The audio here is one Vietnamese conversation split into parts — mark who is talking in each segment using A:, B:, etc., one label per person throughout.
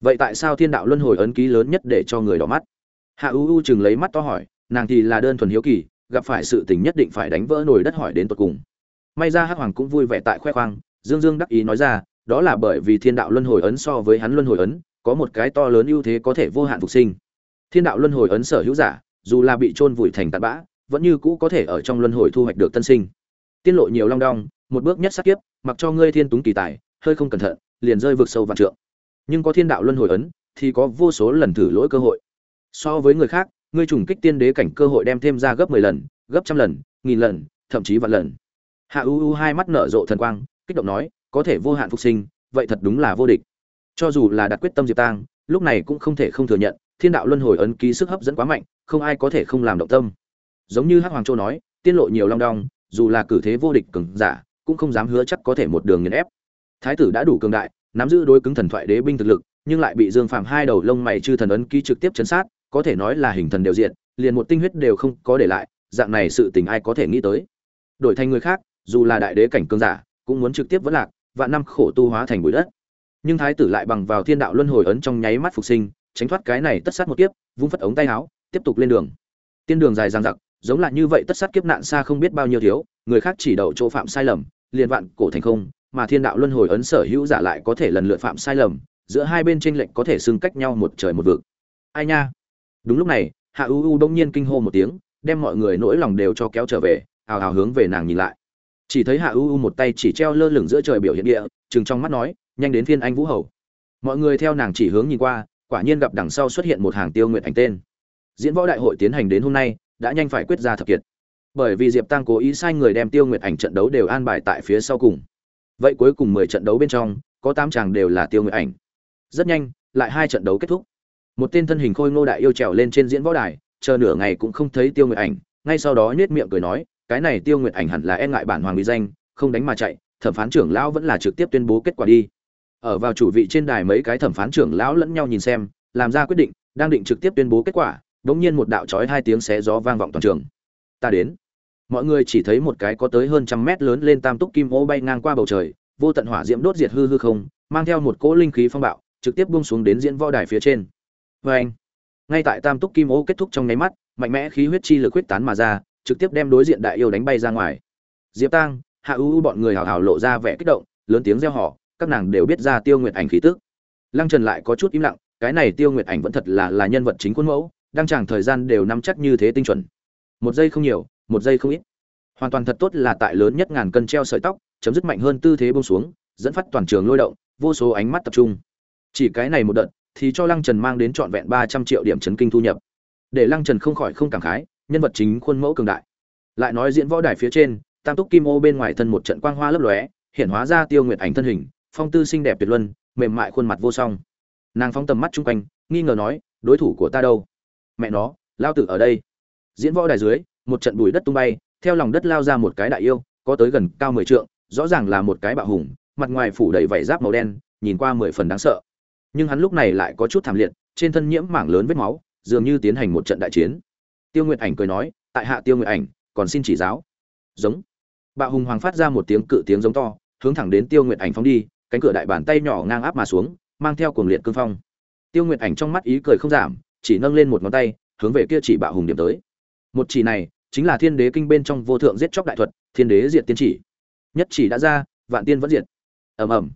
A: vậy tại sao thiên đạo luân hồi ấn ký lớn nhất để cho người đỏ mắt? Hạ u u chừng lấy mắt to hỏi, nàng thì là đơn thuần hiếu kỳ, gặp phải sự tình nhất định phải đánh vỡ nồi đất hỏi đến tột cùng. May ra hắc hoàng cũng vui vẻ tại khoe khoang, dương dương đắc ý nói ra, đó là bởi vì thiên đạo luân hồi ấn so với hắn luân hồi ấn, có một cái to lớn ưu thế có thể vô hạn phục sinh. Thiên đạo luân hồi ấn sở hữu giả, dù là bị chôn vùi thành tạt bã, vẫn như cũ có thể ở trong luân hồi thu hoạch được tân sinh. Tiết lộ nhiều long đong, một bước nhất sát kiếp, mặc cho ngươi thiên túng kỳ tài, hơi không cẩn thận, liền rơi vực sâu vạn trượng nhưng có thiên đạo luân hồi ấn, thì có vô số lần thử lỗi cơ hội. So với người khác, ngươi trùng kích tiên đế cảnh cơ hội đem thêm ra gấp mười lần, gấp trăm lần, nghìn lần, thậm chí vạn lần. Hạ u u hai mắt nở rộ thần quang, kích động nói, có thể vô hạn phục sinh, vậy thật đúng là vô địch. Cho dù là đặt quyết tâm diệp tang, lúc này cũng không thể không thừa nhận, thiên đạo luân hồi ấn ký sức hấp dẫn quá mạnh, không ai có thể không làm động tâm. Giống như hắc hoàng châu nói, tiên lộ nhiều long đong, dù là cử thế vô địch cường giả, cũng không dám hứa chắc có thể một đường nghiền ép. Thái tử đã đủ cường đại nắm giữ đối cứng thần thoại đế binh thực lực, nhưng lại bị dương phàm hai đầu lông mày chư thần ấn ký trực tiếp chấn sát, có thể nói là hình thần đều diện liền một tinh huyết đều không có để lại, dạng này sự tình ai có thể nghĩ tới. Đổi thành người khác, dù là đại đế cảnh cường giả, cũng muốn trực tiếp vẫn lạc và năm khổ tu hóa thành bụi đất. Nhưng thái tử lại bằng vào thiên đạo luân hồi ấn trong nháy mắt phục sinh, tránh thoát cái này tất sát một kiếp, vung phất ống tay áo, tiếp tục lên đường. Tiên đường dài dằng dặc, giống là như vậy tất sát kiếp nạn xa không biết bao nhiêu thiếu, người khác chỉ đậu chỗ phạm sai lầm, liền vạn cổ thành không mà thiên đạo luân hồi ấn sở hữu giả lại có thể lần lượt phạm sai lầm, giữa hai bên tranh lệch có thể xưng cách nhau một trời một vực. Ai nha? Đúng lúc này, hạ u u đông nhiên kinh hô một tiếng, đem mọi người nỗi lòng đều cho kéo trở về, hào hào hướng về nàng nhìn lại. Chỉ thấy hạ u u một tay chỉ treo lơ lửng giữa trời biểu hiện địa chừng trong mắt nói, nhanh đến phiên anh vũ hầu. Mọi người theo nàng chỉ hướng nhìn qua, quả nhiên gặp đằng sau xuất hiện một hàng tiêu nguyện ảnh tên. Diễn võ đại hội tiến hành đến hôm nay, đã nhanh phải quyết ra thập kiệt. Bởi vì diệp tăng cố ý sai người đem tiêu nguyệt ảnh trận đấu đều an bài tại phía sau cùng vậy cuối cùng mười trận đấu bên trong, có tám chàng đều là tiêu nguyệt ảnh. Rất nhanh, lại hai trận đấu kết thúc. Một tên thân hình khôi ngô đại yêu trèo lên trên diễn võ đài, chờ nửa ngày cũng không thấy tiêu nguyệt ảnh, ngay sau đó nhếch miệng cười nói, cái này tiêu nguyệt ảnh hẳn là e ngại bản hoàng bị danh, không đánh mà chạy, thẩm phán trưởng lão vẫn là trực tiếp tuyên bố kết quả đi. Ở vào chủ vị trên đài mấy cái thẩm phán trưởng lão lẫn nhau nhìn xem, làm ra quyết định, đang định trực tiếp tuyên bố kết quả đống nhiên một đạo chói hai tiếng xé gió vang vọng toàn trường. Ta đến mọi người chỉ thấy một cái có tới hơn trăm mét lớn lên tam túc kim ô bay ngang qua bầu trời, vô tận hỏa diễm đốt diệt hư hư không, mang theo một cỗ linh khí phong bạo, trực tiếp buông xuống đến diễn võ đài phía trên. Vê anh, ngay tại tam túc kim ô kết thúc trong nháy mắt, mạnh mẽ khí huyết chi lực huyết tán mà ra, trực tiếp đem đối diện đại yêu đánh bay ra ngoài. Diệp tang, hạ ưu bọn người hào hào lộ ra vẻ kích động, lớn tiếng reo hò, các nàng đều biết ra tiêu nguyệt ảnh khí tức. Lăng trần lại có chút im lặng, cái này tiêu nguyệt ảnh vẫn thật là là nhân vật chính khuôn mẫu, đang chẳng thời gian đều nắm chắc như thế tinh chuẩn. Một giây không nhiều một giây không ít. Hoàn toàn thật tốt là tại lớn nhất ngàn cân treo sợi tóc, chấm dứt mạnh hơn tư thế bông xuống, dẫn phát toàn trường lôi động, vô số ánh mắt tập trung. Chỉ cái này một đợt, thì cho lăng trần mang đến trọn vẹn ba trăm triệu điểm chấn kinh thu nhập. Để lăng trần không khỏi không cảm khái, nhân vật chính khuôn mẫu cường đại. Lại nói diễn võ đài phía trên, tam túc kim ô bên ngoài thân một trận quang hoa lấp lóe, hiện hóa ra tiêu nguyệt ảnh thân hình, phong tư xinh đẹp tuyệt luân, mềm mại khuôn mặt vô song. Nàng phóng tầm mắt chung quanh, nghi ngờ nói, đối thủ của ta đâu? Mẹ nó lao tử ở đây. Diễn võ đài dưới một trận bụi đất tung bay, theo lòng đất lao ra một cái đại yêu, có tới gần cao mười trượng, rõ ràng là một cái bạo hùng, mặt ngoài phủ đầy vảy giáp màu đen, nhìn qua mười phần đáng sợ. Nhưng hắn lúc này lại có chút thảm liệt, trên thân nhiễm mảng lớn vết máu, dường như tiến hành một trận đại chiến. Tiêu nguyệt ảnh cười nói, tại hạ tiêu nguyệt ảnh, còn xin chỉ giáo. Giống. Bạo hùng hoàng phát ra một tiếng cự tiếng giống to, hướng thẳng đến tiêu nguyệt ảnh phóng đi, cánh cửa đại bàn tay nhỏ ngang áp mà xuống, mang theo cuồng liệt cương phong. Tiêu nguyệt ảnh trong mắt ý cười không giảm, chỉ nâng lên một ngón tay, hướng về kia chỉ bạo hùng điểm tới một chỉ này chính là thiên đế kinh bên trong vô thượng giết chóc đại thuật, thiên đế diệt tiên chỉ. Nhất chỉ đã ra, vạn tiên vẫn diệt. Ầm ầm.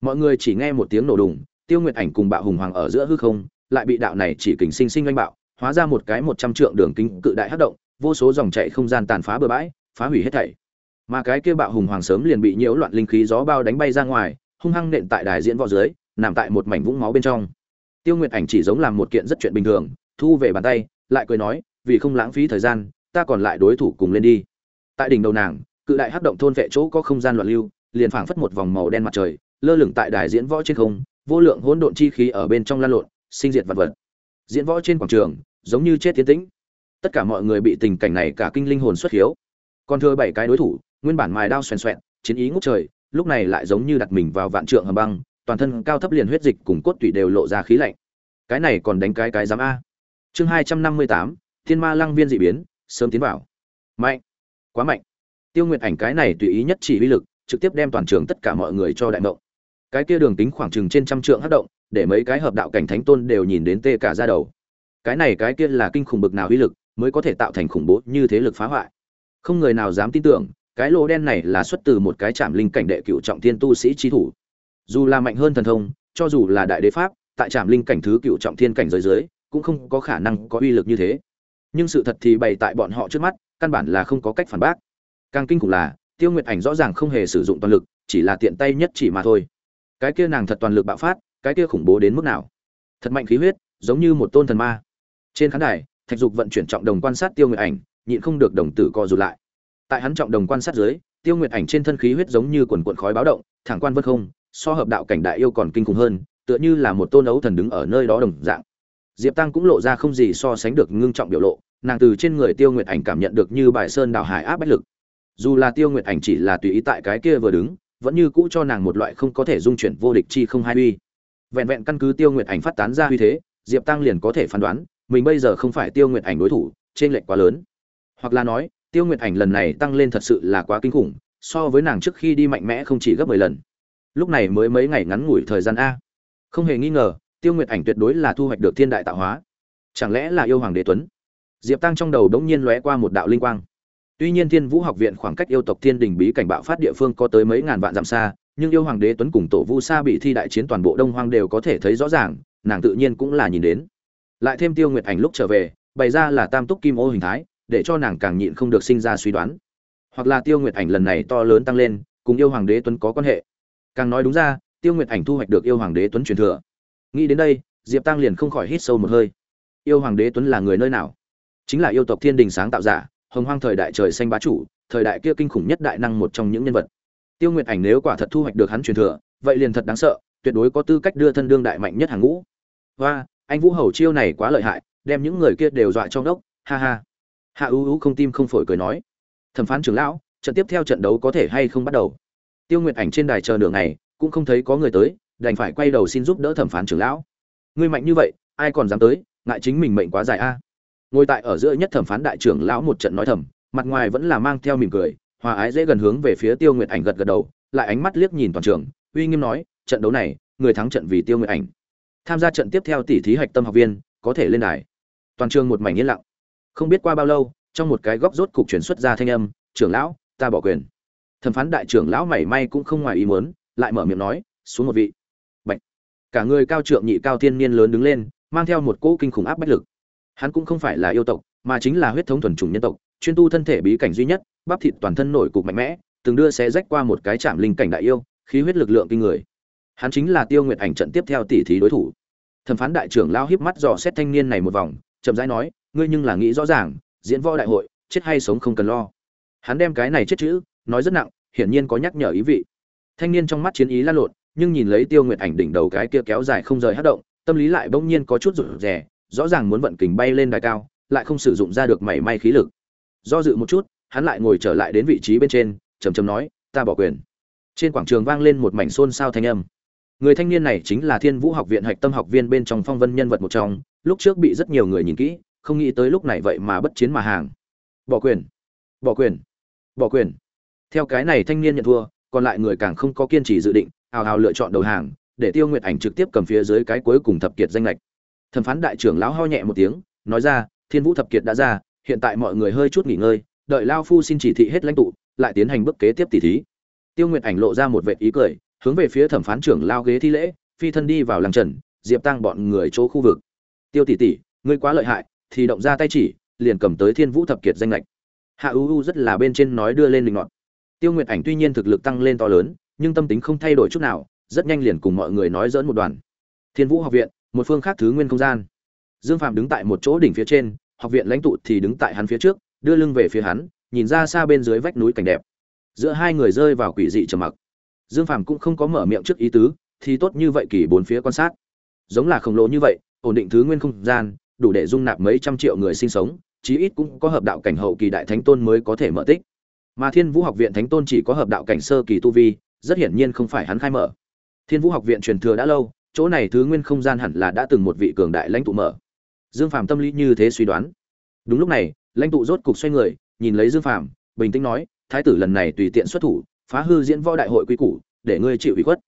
A: Mọi người chỉ nghe một tiếng nổ đùng, tiêu nguyệt ảnh cùng bạo hùng hoàng ở giữa hư không, lại bị đạo này chỉ kình sinh sinh oanh bạo, hóa ra một cái một trăm trượng đường kính cự đại hất động, vô số dòng chảy không gian tàn phá bừa bãi, phá hủy hết thảy. Mà cái kia bạo hùng hoàng sớm liền bị nhiễu loạn linh khí gió bao đánh bay ra ngoài, hung hăng nện tại đài diễn võ dưới, nằm tại một mảnh vũng máu bên trong. Tiêu nguyệt ảnh chỉ giống làm một kiện rất chuyện bình thường, thu về bàn tay, lại cười nói vì không lãng phí thời gian, ta còn lại đối thủ cùng lên đi. Tại đỉnh đầu nàng, cự đại hắc động thôn vệ chỗ có không gian loạn lưu, liền phảng phất một vòng màu đen mặt trời, lơ lửng tại đài diễn võ trên không, vô lượng hỗn độn chi khí ở bên trong lan lộn, sinh diệt vật vật. Diễn võ trên quảng trường, giống như chết tiến tĩnh. Tất cả mọi người bị tình cảnh này cả kinh linh hồn xuất hiếu. Còn thừa bảy cái đối thủ, nguyên bản mài đao xoèn xoẹn, chiến ý ngút trời, lúc này lại giống như đặt mình vào vạn trượng hầm băng, toàn thân cao thấp liền huyết dịch cùng cốt tủy đều lộ ra khí lạnh. Cái này còn đánh cái cái dám a. Chương hai trăm năm mươi tám thiên ma lăng viên dị biến, sớm tiến vào. Mạnh. Quá mạnh. Tiêu nguyệt ảnh cái này tùy ý nhất chỉ uy lực, trực tiếp đem toàn trường tất cả mọi người cho đại mộng cái kia đường tính khoảng chừng trên trăm trượng hất động, để mấy cái hợp đạo cảnh thánh tôn đều nhìn đến tê cả ra đầu. Cái này cái kia là kinh khủng bực nào uy lực, mới có thể tạo thành khủng bố như thế lực phá hoại. Không người nào dám tin tưởng, cái lỗ đen này là xuất từ một cái trạm linh cảnh đệ cựu trọng thiên tu sĩ trí thủ. Dù là mạnh hơn thần thông, cho dù là đại đế pháp, tại trạm linh cảnh thứ cựu trọng thiên cảnh giới dưới, cũng không có khả năng có uy lực như thế nhưng sự thật thì bày tại bọn họ trước mắt, căn bản là không có cách phản bác. Càng kinh khủng là, tiêu nguyệt ảnh rõ ràng không hề sử dụng toàn lực, chỉ là tiện tay nhất chỉ mà thôi. Cái kia nàng thật toàn lực bạo phát, cái kia khủng bố đến mức nào? Thật mạnh khí huyết, giống như một tôn thần ma. Trên khán đài, thạch dục vận chuyển trọng đồng quan sát tiêu nguyệt ảnh, nhịn không được đồng tử co rụt lại. Tại hắn trọng đồng quan sát dưới, tiêu nguyệt ảnh trên thân khí huyết giống như quần quần khói báo động, thẳng quan vân không, so hợp đạo cảnh đại yêu còn kinh khủng hơn, tựa như là một tôn ấu thần đứng ở nơi đó đồng dạng diệp tăng cũng lộ ra không gì so sánh được ngưng trọng biểu lộ, nàng từ trên người tiêu nguyệt ảnh cảm nhận được như bài sơn đảo hải áp bách lực. Dù là tiêu nguyệt ảnh chỉ là tùy ý tại cái kia vừa đứng, vẫn như cũ cho nàng một loại không có thể dung chuyển vô địch chi không hai uy. Vẹn vẹn căn cứ tiêu nguyệt ảnh phát tán ra uy thế, diệp tăng liền có thể phán đoán, mình bây giờ không phải tiêu nguyệt ảnh đối thủ, trên lệch quá lớn. Hoặc là nói, tiêu nguyệt ảnh lần này tăng lên thật sự là quá kinh khủng, so với nàng trước khi đi mạnh mẽ không chỉ gấp mười lần. Lúc này mới mấy ngày ngắn ngủi thời gian a. Không hề nghi ngờ tiêu nguyệt ảnh tuyệt đối là thu hoạch được thiên đại tạo hóa. Chẳng lẽ là yêu hoàng đế tuấn? Diệp tăng trong đầu đống nhiên lóe qua một đạo linh quang. Tuy nhiên thiên vũ học viện khoảng cách yêu tộc thiên đình bí cảnh bạo phát địa phương có tới mấy ngàn vạn dặm xa, nhưng yêu hoàng đế tuấn cùng tổ vu sa bị thi đại chiến toàn bộ đông hoang đều có thể thấy rõ ràng, nàng tự nhiên cũng là nhìn đến. Lại thêm tiêu nguyệt ảnh lúc trở về, bày ra là tam túc kim ô hình thái, để cho nàng càng nhịn không được sinh ra suy đoán. Hoặc là tiêu nguyệt ảnh lần này to lớn tăng lên, cùng yêu hoàng đế tuấn có quan hệ. Càng nói đúng ra, tiêu nguyệt ảnh thu hoạch được yêu hoàng đế tuấn truyền thừa nghĩ đến đây, diệp tăng liền không khỏi hít sâu một hơi. Yêu hoàng đế tuấn là người nơi nào? Chính là yêu tộc thiên đình sáng tạo giả, hồng hoang thời đại trời xanh bá chủ, thời đại kia kinh khủng nhất đại năng một trong những nhân vật. Tiêu nguyệt ảnh nếu quả thật thu hoạch được hắn truyền thừa, vậy liền thật đáng sợ, tuyệt đối có tư cách đưa thân đương đại mạnh nhất hàng ngũ. Và anh vũ hầu chiêu này quá lợi hại, đem những người kia đều dọa trong đốc ha ha. Hạ ưu ưu không tim không phổi cười nói. Thẩm phán trưởng lão, trận tiếp theo trận đấu có thể hay không bắt đầu? Tiêu nguyệt ảnh trên đài chờ nửa ngày, cũng không thấy có người tới đành phải quay đầu xin giúp đỡ thẩm phán trưởng lão. Ngươi mạnh như vậy, ai còn dám tới, ngại chính mình mệnh quá dài a. Ngồi tại ở giữa nhất thẩm phán đại trưởng lão một trận nói thầm, mặt ngoài vẫn là mang theo mỉm cười, hòa ái dễ gần hướng về phía tiêu nguyệt ảnh gật gật đầu, lại ánh mắt liếc nhìn toàn trường, uy nghiêm nói, trận đấu này, người thắng trận vì tiêu nguyệt ảnh. Tham gia trận tiếp theo tỷ thí hạch tâm học viên, có thể lên đài. Toàn trường một mảnh yên lặng. Không biết qua bao lâu, trong một cái góc rốt cục chuyển xuất ra thanh âm, trưởng lão, ta bỏ quyền. Thẩm phán đại trưởng lão mảy may cũng không ngoài ý muốn, lại mở miệng nói, xuống một vị cả người cao trượng nhị cao thiên niên lớn đứng lên, mang theo một cỗ kinh khủng áp bách lực. Hắn cũng không phải là yêu tộc, mà chính là huyết thống thuần chủng nhân tộc, chuyên tu thân thể bí cảnh duy nhất, bắp thịt toàn thân nổi cục mạnh mẽ, từng đưa sẽ rách qua một cái chạm linh cảnh đại yêu, khí huyết lực lượng kinh người. Hắn chính là tiêu nguyệt ảnh trận tiếp theo tỷ thí đối thủ. Thẩm phán đại trưởng lao híp mắt dò xét thanh niên này một vòng, chậm rãi nói, ngươi nhưng là nghĩ rõ ràng, diễn võ đại hội, chết hay sống không cần lo. Hắn đem cái này chết chữ, nói rất nặng, hiển nhiên có nhắc nhở ý vị. Thanh niên trong mắt chiến ý lan lộn nhưng nhìn lấy tiêu nguyệt ảnh đỉnh đầu cái kia kéo dài không rời hát động, tâm lý lại bỗng nhiên có chút rụt rè, rõ ràng muốn vận kình bay lên đài cao, lại không sử dụng ra được mảy may khí lực. Do dự một chút, hắn lại ngồi trở lại đến vị trí bên trên trầm trầm nói, ta bỏ quyền. Trên quảng trường vang lên một mảnh xôn xao thanh âm. Người thanh niên này chính là thiên vũ học viện hạch tâm học viên bên trong phong vân nhân vật một trong, lúc trước bị rất nhiều người nhìn kỹ, không nghĩ tới lúc này vậy mà bất chiến mà hàng. Bỏ quyền bỏ quyền bỏ quyền. Theo cái này thanh niên nhận thua, còn lại người càng không có kiên trì dự định hào hào lựa chọn đầu hàng, để tiêu nguyệt ảnh trực tiếp cầm phía dưới cái cuối cùng thập kiệt danh lệch. Thẩm phán đại trưởng lão ho nhẹ một tiếng, nói ra, thiên vũ thập kiệt đã ra, hiện tại mọi người hơi chút nghỉ ngơi, đợi lao phu xin chỉ thị hết lãnh tụ, lại tiến hành bước kế tiếp tỷ thí. Tiêu nguyệt ảnh lộ ra một vệ ý cười, hướng về phía thẩm phán trưởng lao ghế thi lễ, phi thân đi vào làng trần, diệp tăng bọn người chỗ khu vực. Tiêu tỷ tỷ, ngươi quá lợi hại, thì động ra tay chỉ, liền cầm tới thiên vũ thập kiệt danh lệch. Hạ u u rất là bên trên nói đưa lên linh ngọn. Tiêu nguyệt ảnh tuy nhiên thực lực tăng lên to lớn nhưng tâm tính không thay đổi chút nào, rất nhanh liền cùng mọi người nói dỡn một đoàn. Thiên vũ học viện, một phương khác thứ nguyên không gian. Dương phạm đứng tại một chỗ đỉnh phía trên, học viện lãnh tụ thì đứng tại hắn phía trước, đưa lưng về phía hắn, nhìn ra xa bên dưới vách núi cảnh đẹp. Giữa hai người rơi vào quỷ dị trầm mặc. Dương phạm cũng không có mở miệng trước ý tứ, thì tốt như vậy kỳ bốn phía quan sát. Giống là khổng lồ như vậy, ổn định thứ nguyên không gian, đủ để dung nạp mấy trăm triệu người sinh sống, chí ít cũng có hợp đạo cảnh hậu kỳ đại thánh tôn mới có thể mở tích. Mà thiên vũ học viện thánh tôn chỉ có hợp đạo cảnh sơ kỳ tu vi rất hiển nhiên không phải hắn khai mở. Thiên vũ học viện truyền thừa đã lâu, chỗ này thứ nguyên không gian hẳn là đã từng một vị cường đại lãnh tụ mở. Dương phàm tâm lý như thế suy đoán. Đúng lúc này, lãnh tụ rốt cục xoay người, nhìn lấy dương phàm, bình tĩnh nói, thái tử lần này tùy tiện xuất thủ, phá hư diễn võ đại hội quy củ, để ngươi chịu ủy khuất.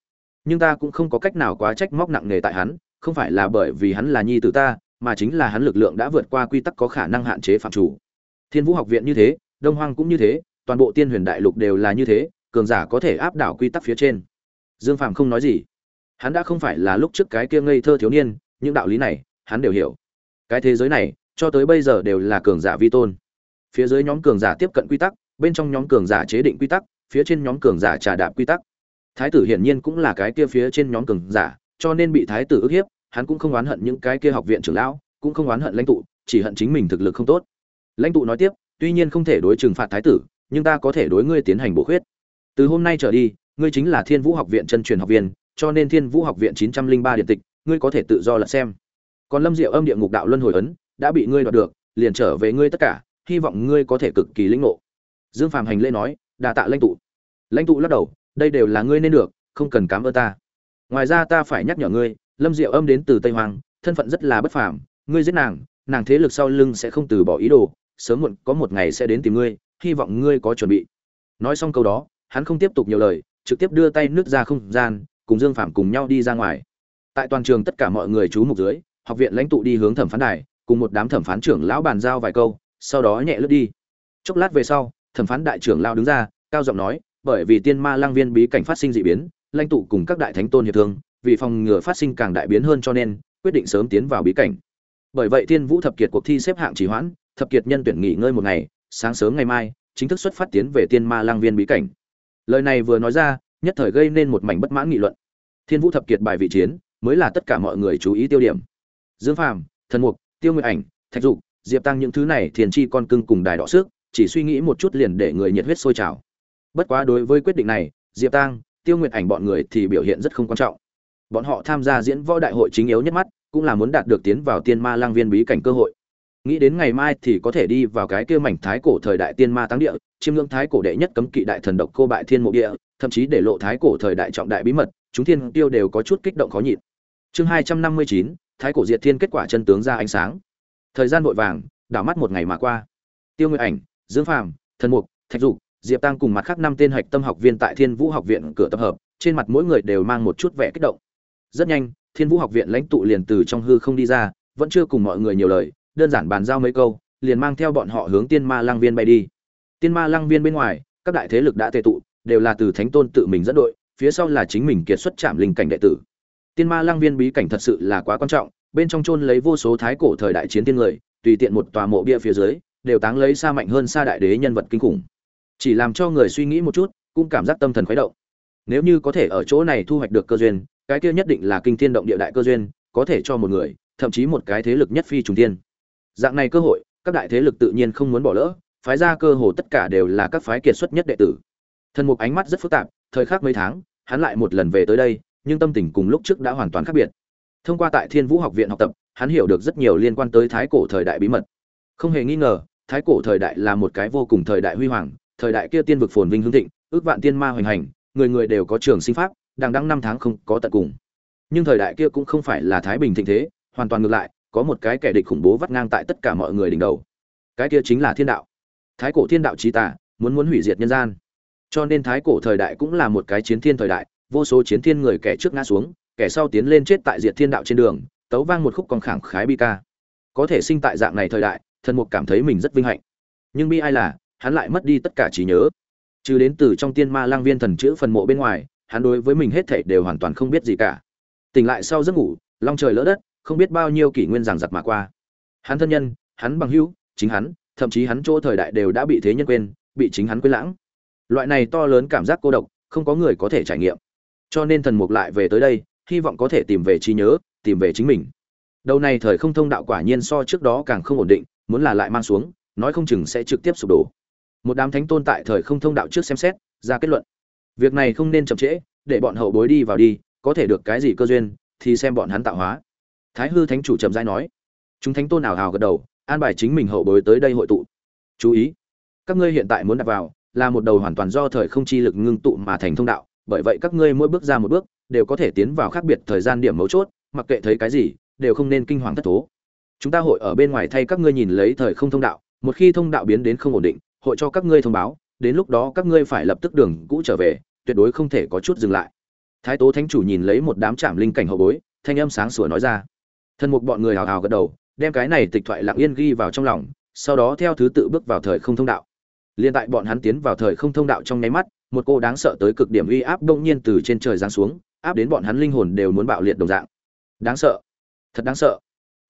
A: Nhưng ta cũng không có cách nào quá trách móc nặng nề tại hắn, không phải là bởi vì hắn là nhi tử ta, mà chính là hắn lực lượng đã vượt qua quy tắc có khả năng hạn chế phạm chủ. Thiên vũ học viện như thế, đông hoang cũng như thế, toàn bộ tiên huyền đại lục đều là như thế cường giả có thể áp đảo quy tắc phía trên. Dương phàm không nói gì. Hắn đã không phải là lúc trước cái kia ngây thơ thiếu niên, những đạo lý này, hắn đều hiểu. Cái thế giới này, cho tới bây giờ đều là cường giả vi tôn. Phía dưới nhóm cường giả tiếp cận quy tắc, bên trong nhóm cường giả chế định quy tắc, phía trên nhóm cường giả trà đạp quy tắc. Thái tử hiển nhiên cũng là cái kia phía trên nhóm cường giả, cho nên bị thái tử ức hiếp, hắn cũng không oán hận những cái kia học viện trưởng lão, cũng không oán hận lãnh tụ, chỉ hận chính mình thực lực không tốt. Lãnh tụ nói tiếp, tuy nhiên không thể đối trừng phạt thái tử, nhưng ta có thể đối ngươi tiến hành bổ khuyết từ hôm nay trở đi, ngươi chính là thiên vũ học viện chân truyền học viên, cho nên thiên vũ học viện chín trăm linh ba điện tịch, ngươi có thể tự do lật xem. Còn lâm diệu âm địa ngục đạo luân hồi ấn, đã bị ngươi đoạt được, liền trở về ngươi tất cả, hy vọng ngươi có thể cực kỳ lĩnh ngộ. Dương phàm hành lễ nói đà tạ lãnh tụ. Lãnh tụ lắc đầu, đây đều là ngươi nên được, không cần cám ơn ta. Ngoài ra ta phải nhắc nhở ngươi, lâm diệu âm đến từ tây hoàng thân phận rất là bất phàm, ngươi giết nàng nàng thế lực sau lưng sẽ không từ bỏ ý đồ, sớm muộn có một ngày sẽ đến tìm ngươi, hy vọng ngươi có chuẩn bị. Nói xong câu đó hắn không tiếp tục nhiều lời, trực tiếp đưa tay nước ra không gian, cùng dương phạm cùng nhau đi ra ngoài. Tại toàn trường tất cả mọi người chú mục dưới, học viện lãnh tụ đi hướng thẩm phán đài, cùng một đám thẩm phán trưởng lão bàn giao vài câu, sau đó nhẹ lướt đi. Chốc lát về sau, thẩm phán đại trưởng lão đứng ra, cao giọng nói, bởi vì tiên ma lang viên bí cảnh phát sinh dị biến, lãnh tụ cùng các đại thánh tôn hiệp thương, vì phòng ngừa phát sinh càng đại biến hơn cho nên, quyết định sớm tiến vào bí cảnh. Bởi vậy thiên vũ thập kiệt cuộc thi xếp hạng chỉ hoãn, thập kiệt nhân tuyển nghỉ ngơi một ngày, sáng sớm ngày mai, chính thức xuất phát tiến về tiên ma lang viên bí cảnh lời này vừa nói ra, nhất thời gây nên một mảnh bất mãn nghị luận. Thiên vũ thập kiệt bài vị chiến, mới là tất cả mọi người chú ý tiêu điểm. Dương phàm, thần mục, tiêu nguyệt ảnh, thạch dục, diệp tăng những thứ này thiền chi con cưng cùng đài đỏ xước, chỉ suy nghĩ một chút liền để người nhiệt huyết sôi trào. Bất quá đối với quyết định này, diệp tăng, tiêu nguyệt ảnh bọn người thì biểu hiện rất không quan trọng. Bọn họ tham gia diễn võ đại hội chính yếu nhất mắt, cũng là muốn đạt được tiến vào tiên ma lang viên bí cảnh cơ hội nghĩ đến ngày mai thì có thể đi vào cái kia mảnh thái cổ thời đại tiên ma táng địa, chiêm ngưỡng thái cổ đệ nhất cấm kỵ đại thần độc cô bại thiên mộ địa, thậm chí để lộ thái cổ thời đại trọng đại bí mật, chúng thiên tiêu đều có chút kích động khó nhịn. Chương hai trăm năm mươi chín, thái cổ diệt thiên kết quả chân tướng ra ánh sáng. Thời gian vội vàng, đảo mắt một ngày mà qua. Tiêu nguyện ảnh, dương phàm, thần mục, thạch dục, diệp tăng cùng mặt khác năm tên hạch tâm học viên tại thiên vũ học viện cửa tập hợp, trên mặt mỗi người đều mang một chút vẻ kích động. Rất nhanh, thiên vũ học viện lãnh tụ liền từ trong hư không đi ra, vẫn chưa cùng mọi người nhiều lời đơn giản bàn giao mấy câu, liền mang theo bọn họ hướng tiên ma lăng viên bay đi. Tiên ma lăng viên bên ngoài, các đại thế lực đã tề tụ, đều là từ thánh tôn tự mình dẫn đội, phía sau là chính mình kiệt xuất chạm linh cảnh đệ tử. Tiên ma lăng viên bí cảnh thật sự là quá quan trọng, bên trong chôn lấy vô số thái cổ thời đại chiến tiên người, tùy tiện một tòa mộ bia phía dưới, đều táng lấy xa mạnh hơn xa đại đế nhân vật kinh khủng. Chỉ làm cho người suy nghĩ một chút, cũng cảm giác tâm thần khuấy động. Nếu như có thể ở chỗ này thu hoạch được cơ duyên, cái kia nhất định là kinh thiên động địa đại cơ duyên, có thể cho một người, thậm chí một cái thế lực nhất phi trùng tiên dạng này cơ hội, các đại thế lực tự nhiên không muốn bỏ lỡ, phái ra cơ hồ tất cả đều là các phái kiệt xuất nhất đệ tử. Thần mục ánh mắt rất phức tạp, thời khắc mấy tháng, hắn lại một lần về tới đây, nhưng tâm tình cùng lúc trước đã hoàn toàn khác biệt. Thông qua tại thiên vũ học viện học tập, hắn hiểu được rất nhiều liên quan tới thái cổ thời đại bí mật. Không hề nghi ngờ, thái cổ thời đại là một cái vô cùng thời đại huy hoàng, thời đại kia tiên vực phồn vinh hương thịnh, ước vạn tiên ma hoành hành, người người đều có trường sinh pháp đang đăng năm tháng không có tận cùng. Nhưng thời đại kia cũng không phải là thái bình thịnh thế, hoàn toàn ngược lại có một cái kẻ địch khủng bố vắt ngang tại tất cả mọi người đỉnh đầu. Cái kia chính là thiên đạo. Thái cổ thiên đạo trí tả muốn muốn hủy diệt nhân gian. Cho nên thái cổ thời đại cũng là một cái chiến thiên thời đại, vô số chiến thiên người kẻ trước ngã xuống, kẻ sau tiến lên chết tại diệt thiên đạo trên đường, tấu vang một khúc con khẳng khái bi ca. Có thể sinh tại dạng này thời đại, thần mục cảm thấy mình rất vinh hạnh. Nhưng bi ai là, hắn lại mất đi tất cả trí nhớ. Trừ đến từ trong tiên ma lang viên thần chữ phần mộ bên ngoài, hắn đối với mình hết thảy đều hoàn toàn không biết gì cả. Tỉnh lại sau giấc ngủ, long trời lỡ đất không biết bao nhiêu kỷ nguyên giằng giật mà qua. Hắn thân nhân, hắn bằng hữu, chính hắn, thậm chí hắn chỗ thời đại đều đã bị thế nhân quên, bị chính hắn quên lãng. Loại này to lớn cảm giác cô độc, không có người có thể trải nghiệm. Cho nên thần mục lại về tới đây, hy vọng có thể tìm về trí nhớ, tìm về chính mình. Đầu này thời không thông đạo quả nhiên so trước đó càng không ổn định, muốn là lại mang xuống, nói không chừng sẽ trực tiếp sụp đổ. Một đám thánh tôn tại thời không thông đạo trước xem xét, ra kết luận. Việc này không nên chậm trễ, để bọn hậu bối đi vào đi, có thể được cái gì cơ duyên, thì xem bọn hắn tạo hóa thái hư thánh chủ trầm giai nói. Chúng thánh tôn nào hào gật đầu, an bài chính mình hậu bối tới đây hội tụ. Chú ý, các ngươi hiện tại muốn đặt vào là một đầu hoàn toàn do thời không chi lực ngưng tụ mà thành thông đạo, bởi vậy các ngươi mỗi bước ra một bước đều có thể tiến vào khác biệt thời gian điểm mấu chốt, mặc kệ thấy cái gì, đều không nên kinh hoàng thất thố. Chúng ta hội ở bên ngoài thay các ngươi nhìn lấy thời không thông đạo, một khi thông đạo biến đến không ổn định, hội cho các ngươi thông báo, đến lúc đó các ngươi phải lập tức đường cũ trở về, tuyệt đối không thể có chút dừng lại. Thái tố thánh chủ nhìn lấy một đám trạm linh cảnh hậu bối, thanh âm sáng sủa nói ra thần mục bọn người hào hào gật đầu, đem cái này tịch thoại lặng yên ghi vào trong lòng, sau đó theo thứ tự bước vào thời không thông đạo. Liên tại bọn hắn tiến vào thời không thông đạo trong nháy mắt, một cô đáng sợ tới cực điểm uy áp đông nhiên từ trên trời giáng xuống, áp đến bọn hắn linh hồn đều muốn bạo liệt đồng dạng. Đáng sợ. Thật đáng sợ.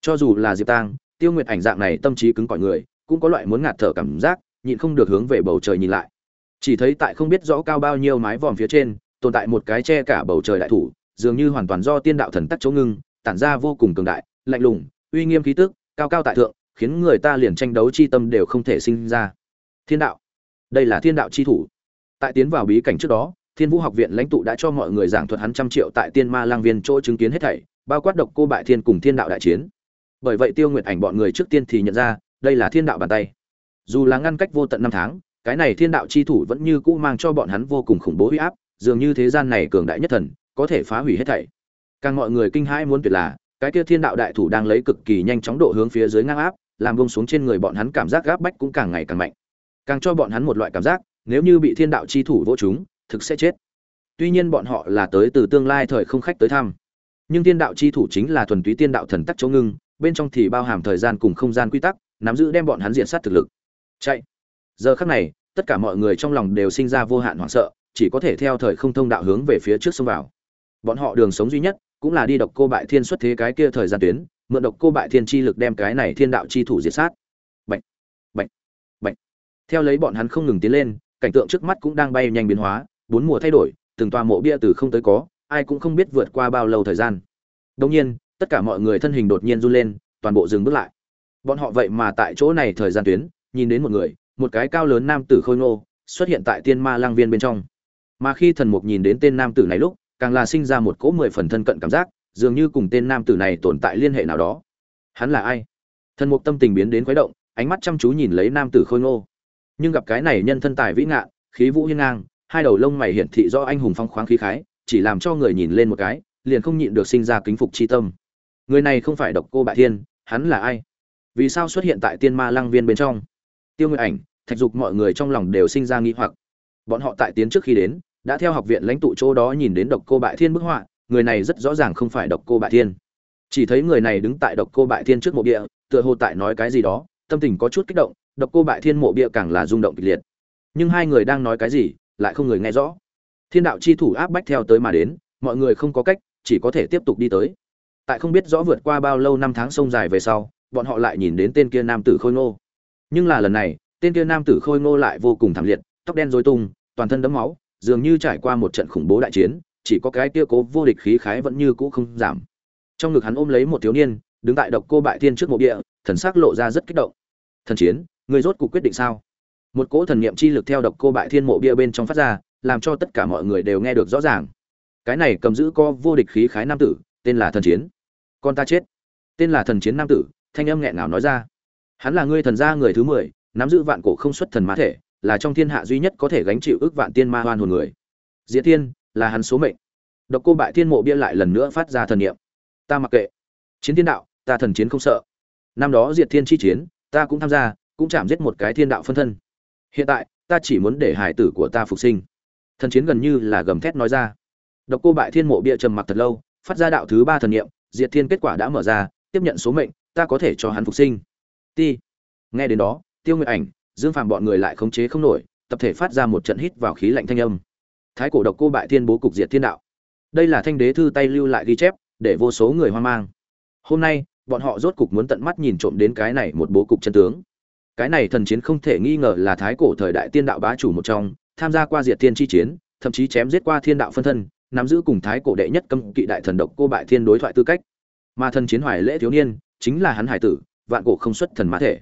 A: Cho dù là diệp tang, tiêu nguyệt ảnh dạng này tâm trí cứng cỏi người, cũng có loại muốn ngạt thở cảm giác, nhịn không được hướng về bầu trời nhìn lại. Chỉ thấy tại không biết rõ cao bao nhiêu mái vòm phía trên, tồn tại một cái che cả bầu trời đại thủ, dường như hoàn toàn do tiên đạo thần tắc chỗ ngưng tản ra vô cùng cường đại, lạnh lùng, uy nghiêm khí tức, cao cao tại thượng, khiến người ta liền tranh đấu chi tâm đều không thể sinh ra. Thiên đạo. Đây là thiên đạo chi thủ. Tại tiến vào bí cảnh trước đó, thiên vũ học viện lãnh tụ đã cho mọi người giảng thuật hắn trăm triệu tại tiên ma lang viên chỗ chứng kiến hết thảy, bao quát độc cô bại thiên cùng thiên đạo đại chiến. Bởi vậy tiêu nguyệt ảnh bọn người trước tiên thì nhận ra, đây là thiên đạo bàn tay. Dù là ngăn cách vô tận năm tháng, cái này thiên đạo chi thủ vẫn như cũ mang cho bọn hắn vô cùng khủng bố huy áp, dường như thế gian này cường đại nhất thần, có thể phá hủy hết thảy càng mọi người kinh hãi muốn tuyệt là, cái kia thiên đạo đại thủ đang lấy cực kỳ nhanh chóng độ hướng phía dưới ngang áp, làm bông xuống trên người bọn hắn cảm giác gáp bách cũng càng ngày càng mạnh. Càng cho bọn hắn một loại cảm giác, nếu như bị thiên đạo chi thủ vô chúng, thực sẽ chết. Tuy nhiên bọn họ là tới từ tương lai thời không khách tới thăm. Nhưng thiên đạo chi thủ chính là thuần túy tiên đạo thần tắc chỗ ngưng, bên trong thì bao hàm thời gian cùng không gian quy tắc, nắm giữ đem bọn hắn diện sát thực lực. Chạy. Giờ khắc này, tất cả mọi người trong lòng đều sinh ra vô hạn hoảng sợ, chỉ có thể theo thời không thông đạo hướng về phía trước xông vào. Bọn họ đường sống duy nhất cũng là đi độc cô bại thiên xuất thế cái kia thời gian tuyến, mượn độc cô bại thiên chi lực đem cái này thiên đạo chi thủ diệt sát. Bệnh bệnh bệnh theo lấy bọn hắn không ngừng tiến lên, cảnh tượng trước mắt cũng đang bay nhanh biến hóa, bốn mùa thay đổi, từng tòa mộ bia từ không tới có, ai cũng không biết vượt qua bao lâu thời gian. Đông nhiên, tất cả mọi người thân hình đột nhiên run lên, toàn bộ dừng bước lại. Bọn họ vậy mà tại chỗ này thời gian tuyến, nhìn đến một người, một cái cao lớn nam tử khôi ngô, xuất hiện tại tiên ma lang viên bên trong. Mà khi thần mục nhìn đến tên nam tử này lúc càng là sinh ra một cỗ mười phần thân cận cảm giác, dường như cùng tên nam tử này tồn tại liên hệ nào đó. Hắn là ai? Thần mục tâm tình biến đến khuấy động, ánh mắt chăm chú nhìn lấy nam tử khôi ngô. Nhưng gặp cái này nhân thân tài vĩ ngạn, khí vũ hiên ngang, hai đầu lông mày hiển thị do anh hùng phong khoáng khí khái, chỉ làm cho người nhìn lên một cái, liền không nhịn được sinh ra kính phục chi tâm. Người này không phải độc cô bại thiên, hắn là ai? Vì sao xuất hiện tại tiên ma lăng viên bên trong? Tiêu nguyện ảnh, thạch dục mọi người trong lòng đều sinh ra nghi hoặc. Bọn họ tại tiến trước khi đến đã theo học viện lãnh tụ chỗ đó nhìn đến độc cô bại thiên bức họa, người này rất rõ ràng không phải độc cô bại thiên. Chỉ thấy người này đứng tại độc cô bại thiên trước mộ bia, tựa hồ tại nói cái gì đó, tâm tình có chút kích động, độc cô bại thiên mộ bia càng là rung động kịch liệt. Nhưng hai người đang nói cái gì, lại không người nghe rõ. Thiên đạo chi thủ áp bách theo tới mà đến, mọi người không có cách, chỉ có thể tiếp tục đi tới. Tại không biết rõ vượt qua bao lâu năm tháng sông dài về sau, bọn họ lại nhìn đến tên kia nam tử khôi ngô. Nhưng là lần này, tên kia nam tử khôi ngô lại vô cùng thảm liệt, tóc đen dối tung, toàn thân đấm máu dường như trải qua một trận khủng bố đại chiến, chỉ có cái kia cố vô địch khí khái vẫn như cũ không giảm. Trong ngực hắn ôm lấy một thiếu niên, đứng tại độc cô bại thiên trước mộ địa, thần sắc lộ ra rất kích động. Thần chiến người rốt cuộc quyết định sao? Một cỗ thần niệm chi lực theo độc cô bại thiên mộ bia bên trong phát ra, làm cho tất cả mọi người đều nghe được rõ ràng. Cái này cầm giữ co vô địch khí khái nam tử, tên là thần chiến. Con ta chết. Tên là thần chiến nam tử, thanh âm nghẹn ngào nói ra. Hắn là ngươi thần gia người thứ mười, nắm giữ vạn cổ không xuất thần mã thể là trong thiên hạ duy nhất có thể gánh chịu ước vạn tiên ma hoan hồn người. Diệt tiên là hắn số mệnh. Độc cô bại thiên mộ bia lại lần nữa phát ra thần niệm. Ta mặc kệ. Chiến thiên đạo, ta thần chiến không sợ. Năm đó diệt thiên chi chiến, ta cũng tham gia, cũng chạm giết một cái thiên đạo phân thân. Hiện tại, ta chỉ muốn để hải tử của ta phục sinh. Thần chiến gần như là gầm thét nói ra. Độc cô bại thiên mộ bia trầm mặc thật lâu, phát ra đạo thứ ba thần niệm, diệt thiên kết quả đã mở ra, tiếp nhận số mệnh, ta có thể cho hắn phục sinh. Ti. Nghe đến đó, tiêu nguyệt ảnh dương phàm bọn người lại khống chế không nổi, tập thể phát ra một trận hít vào khí lạnh thanh âm. Thái cổ độc cô bại thiên bố cục diệt thiên đạo. Đây là thanh đế thư tay lưu lại ghi chép, để vô số người hoang mang. Hôm nay, bọn họ rốt cục muốn tận mắt nhìn trộm đến cái này một bố cục chân tướng. Cái này thần chiến không thể nghi ngờ là thái cổ thời đại tiên đạo bá chủ một trong, tham gia qua diệt thiên chi chiến, thậm chí chém giết qua thiên đạo phân thân, nắm giữ cùng thái cổ đệ nhất cấm kỵ đại thần độc cô bại thiên đối thoại tư cách. Mà thần chiến hoài lễ thiếu niên, chính là hắn hải tử, vạn cổ không xuất thần mã thể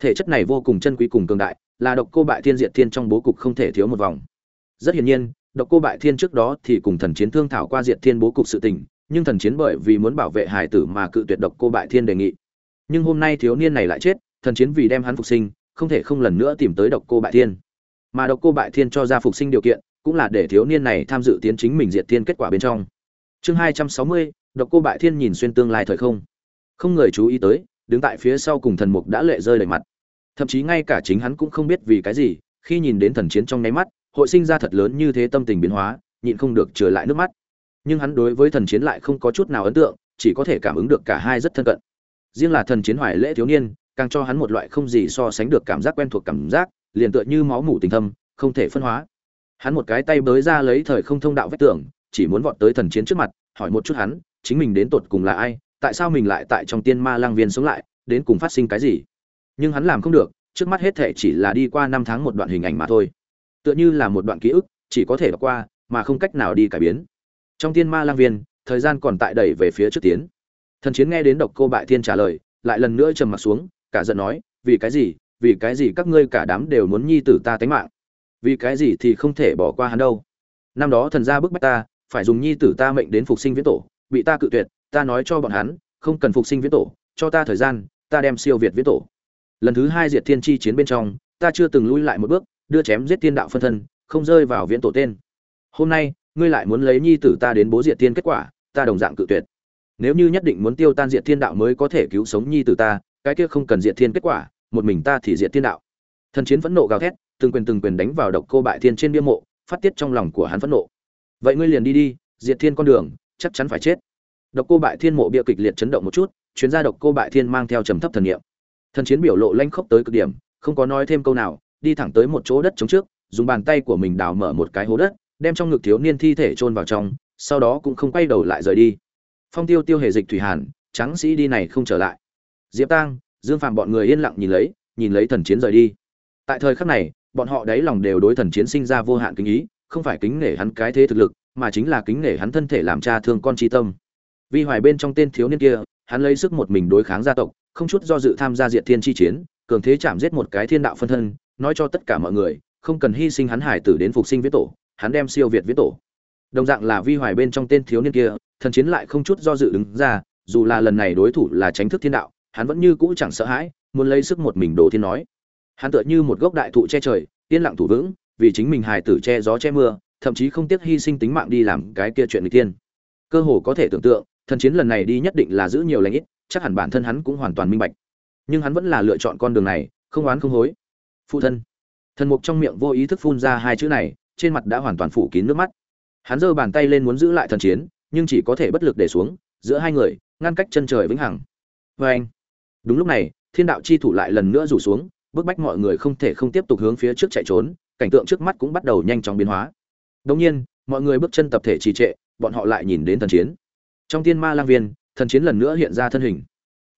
A: thể chất này vô cùng chân quý cùng cường đại, là độc cô bại thiên diệt thiên trong bố cục không thể thiếu một vòng. Rất hiển nhiên, độc cô bại thiên trước đó thì cùng thần chiến thương thảo qua diệt thiên bố cục sự tình, nhưng thần chiến bởi vì muốn bảo vệ hải tử mà cự tuyệt độc cô bại thiên đề nghị. Nhưng hôm nay thiếu niên này lại chết, thần chiến vì đem hắn phục sinh, không thể không lần nữa tìm tới độc cô bại thiên. Mà độc cô bại thiên cho ra phục sinh điều kiện, cũng là để thiếu niên này tham dự tiến chính mình diệt thiên kết quả bên trong. Chương hai trăm sáu mươi, độc cô bại thiên nhìn xuyên tương lai thời không. Không người chú ý tới đứng tại phía sau cùng thần mục đã lệ rơi đầy mặt. Thậm chí ngay cả chính hắn cũng không biết vì cái gì, khi nhìn đến thần chiến trong nháy mắt, hội sinh ra thật lớn như thế tâm tình biến hóa, nhịn không được trở lại nước mắt. Nhưng hắn đối với thần chiến lại không có chút nào ấn tượng, chỉ có thể cảm ứng được cả hai rất thân cận. Riêng là thần chiến hoài lễ thiếu niên, càng cho hắn một loại không gì so sánh được cảm giác quen thuộc cảm giác, liền tựa như máu mủ tình thâm, không thể phân hóa. Hắn một cái tay bới ra lấy thời không thông đạo vách tường, chỉ muốn vọt tới thần chiến trước mặt, hỏi một chút hắn, chính mình đến tột cùng là ai tại sao mình lại tại trong tiên ma lang viên sống lại, đến cùng phát sinh cái gì? Nhưng hắn làm không được, trước mắt hết thể chỉ là đi qua năm tháng một đoạn hình ảnh mà thôi. Tựa như là một đoạn ký ức, chỉ có thể đọc qua, mà không cách nào đi cải biến. Trong tiên ma lang viên, thời gian còn tại đẩy về phía trước tiến. Thần chiến nghe đến độc cô bại thiên trả lời, lại lần nữa trầm mặt xuống, cả giận nói, vì cái gì, vì cái gì các ngươi cả đám đều muốn nhi tử ta tánh mạng? Vì cái gì thì không thể bỏ qua hắn đâu? Năm đó thần gia bức bách ta, phải dùng nhi tử ta mệnh đến phục sinh viễn tổ, bị ta cự tuyệt ta nói cho bọn hắn, không cần phục sinh viễn tổ, cho ta thời gian, ta đem siêu việt viễn tổ. Lần thứ hai diệt thiên chi chiến bên trong, ta chưa từng lui lại một bước, đưa chém giết thiên đạo phân thân, không rơi vào viễn tổ tên. Hôm nay, ngươi lại muốn lấy nhi tử ta đến bố diệt thiên kết quả, ta đồng dạng cự tuyệt. Nếu như nhất định muốn tiêu tan diệt thiên đạo mới có thể cứu sống nhi tử ta, cái kia không cần diệt thiên kết quả, một mình ta thì diệt thiên đạo. Thần chiến phẫn nộ gào thét, từng quyền từng quyền đánh vào độc cô bại thiên trên bia mộ, phát tiết trong lòng của hắn phẫn nộ. Vậy ngươi liền đi đi, diệt thiên con đường, chắc chắn phải chết độc cô bại thiên mộ bia kịch liệt chấn động một chút chuyến gia độc cô bại thiên mang theo trầm thấp thần niệm. Thần chiến biểu lộ lanh khốc tới cực điểm, không có nói thêm câu nào, đi thẳng tới một chỗ đất chống trước, dùng bàn tay của mình đào mở một cái hố đất, đem trong ngực thiếu niên thi thể chôn vào trong, sau đó cũng không quay đầu lại rời đi. Phong tiêu tiêu hề dịch thủy hàn, trắng sĩ đi này không trở lại. Diệp tang, dương phạm bọn người yên lặng nhìn lấy nhìn lấy thần chiến rời đi. Tại thời khắc này, bọn họ đáy lòng đều đối thần chiến sinh ra vô hạn kính ý, không phải kính nể hắn cái thế thực lực, mà chính là kính nể hắn thân thể làm cha thương con chi tâm vì hoài bên trong tên thiếu niên kia, hắn lấy sức một mình đối kháng gia tộc, không chút do dự tham gia diệt thiên chi chiến, cường thế chạm giết một cái thiên đạo phân thân, nói cho tất cả mọi người, không cần hy sinh hắn hải tử đến phục sinh viết tổ, hắn đem siêu việt viết tổ. Đồng dạng là vi hoài bên trong tên thiếu niên kia, thần chiến lại không chút do dự đứng ra, dù là lần này đối thủ là tránh thức thiên đạo, hắn vẫn như cũ chẳng sợ hãi, muốn lấy sức một mình đổ thiên nói. Hắn tựa như một gốc đại thụ che trời, yên lặng thủ vững, vì chính mình hài tử che gió che mưa, thậm chí không tiếc hy sinh tính mạng đi làm cái kia chuyện người tiên cơ hồ có thể tưởng tượng thần chiến lần này đi nhất định là giữ nhiều lãnh ít, chắc hẳn bản thân hắn cũng hoàn toàn minh bạch. Nhưng hắn vẫn là lựa chọn con đường này, không oán không hối. Phụ thân. Thần mục trong miệng vô ý thức phun ra hai chữ này, trên mặt đã hoàn toàn phủ kín nước mắt. Hắn giơ bàn tay lên muốn giữ lại thần chiến, nhưng chỉ có thể bất lực để xuống, giữa hai người, ngăn cách chân trời vĩnh hằng. Vê anh đúng lúc này, thiên đạo chi thủ lại lần nữa rủ xuống, bức bách mọi người không thể không tiếp tục hướng phía trước chạy trốn, cảnh tượng trước mắt cũng bắt đầu nhanh chóng biến hóa. Đống nhiên, mọi người bước chân tập thể trì trệ, bọn họ lại nhìn đến thần chiến trong tiên ma lang viên, thần chiến lần nữa hiện ra thân hình.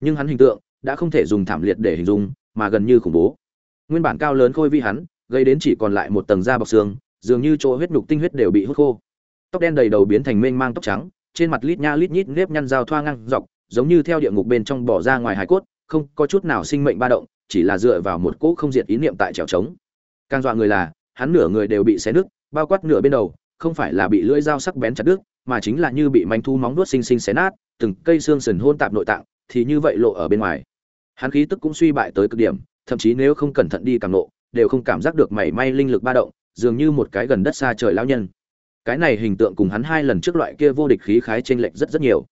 A: Nhưng hắn hình tượng đã không thể dùng thảm liệt để hình dung, mà gần như khủng bố. Nguyên bản cao lớn khôi vi hắn, gây đến chỉ còn lại một tầng da bọc xương, dường như chỗ huyết nhục tinh huyết đều bị hút khô. Tóc đen đầy đầu biến thành mênh mang tóc trắng, trên mặt lít nha lít nhít nếp nhăn dao thoa ngang dọc, giống như theo địa ngục bên trong bỏ ra ngoài hải cốt, không có chút nào sinh mệnh ba động, chỉ là dựa vào một cỗ không diệt ý niệm tại trèo trống. Càng dọa người là, hắn nửa người đều bị xé nứt, bao quát nửa bên đầu, không phải là bị lưỡi dao sắc bén chặt đứt mà chính là như bị manh thu móng nuốt xinh xinh xé nát, từng cây xương sườn hôn tạp nội tạng, thì như vậy lộ ở bên ngoài. Hắn khí tức cũng suy bại tới cực điểm, thậm chí nếu không cẩn thận đi càng nộ, đều không cảm giác được mảy may linh lực ba động, dường như một cái gần đất xa trời lão nhân. Cái này hình tượng cùng hắn hai lần trước loại kia vô địch khí khái chênh lệch rất rất nhiều.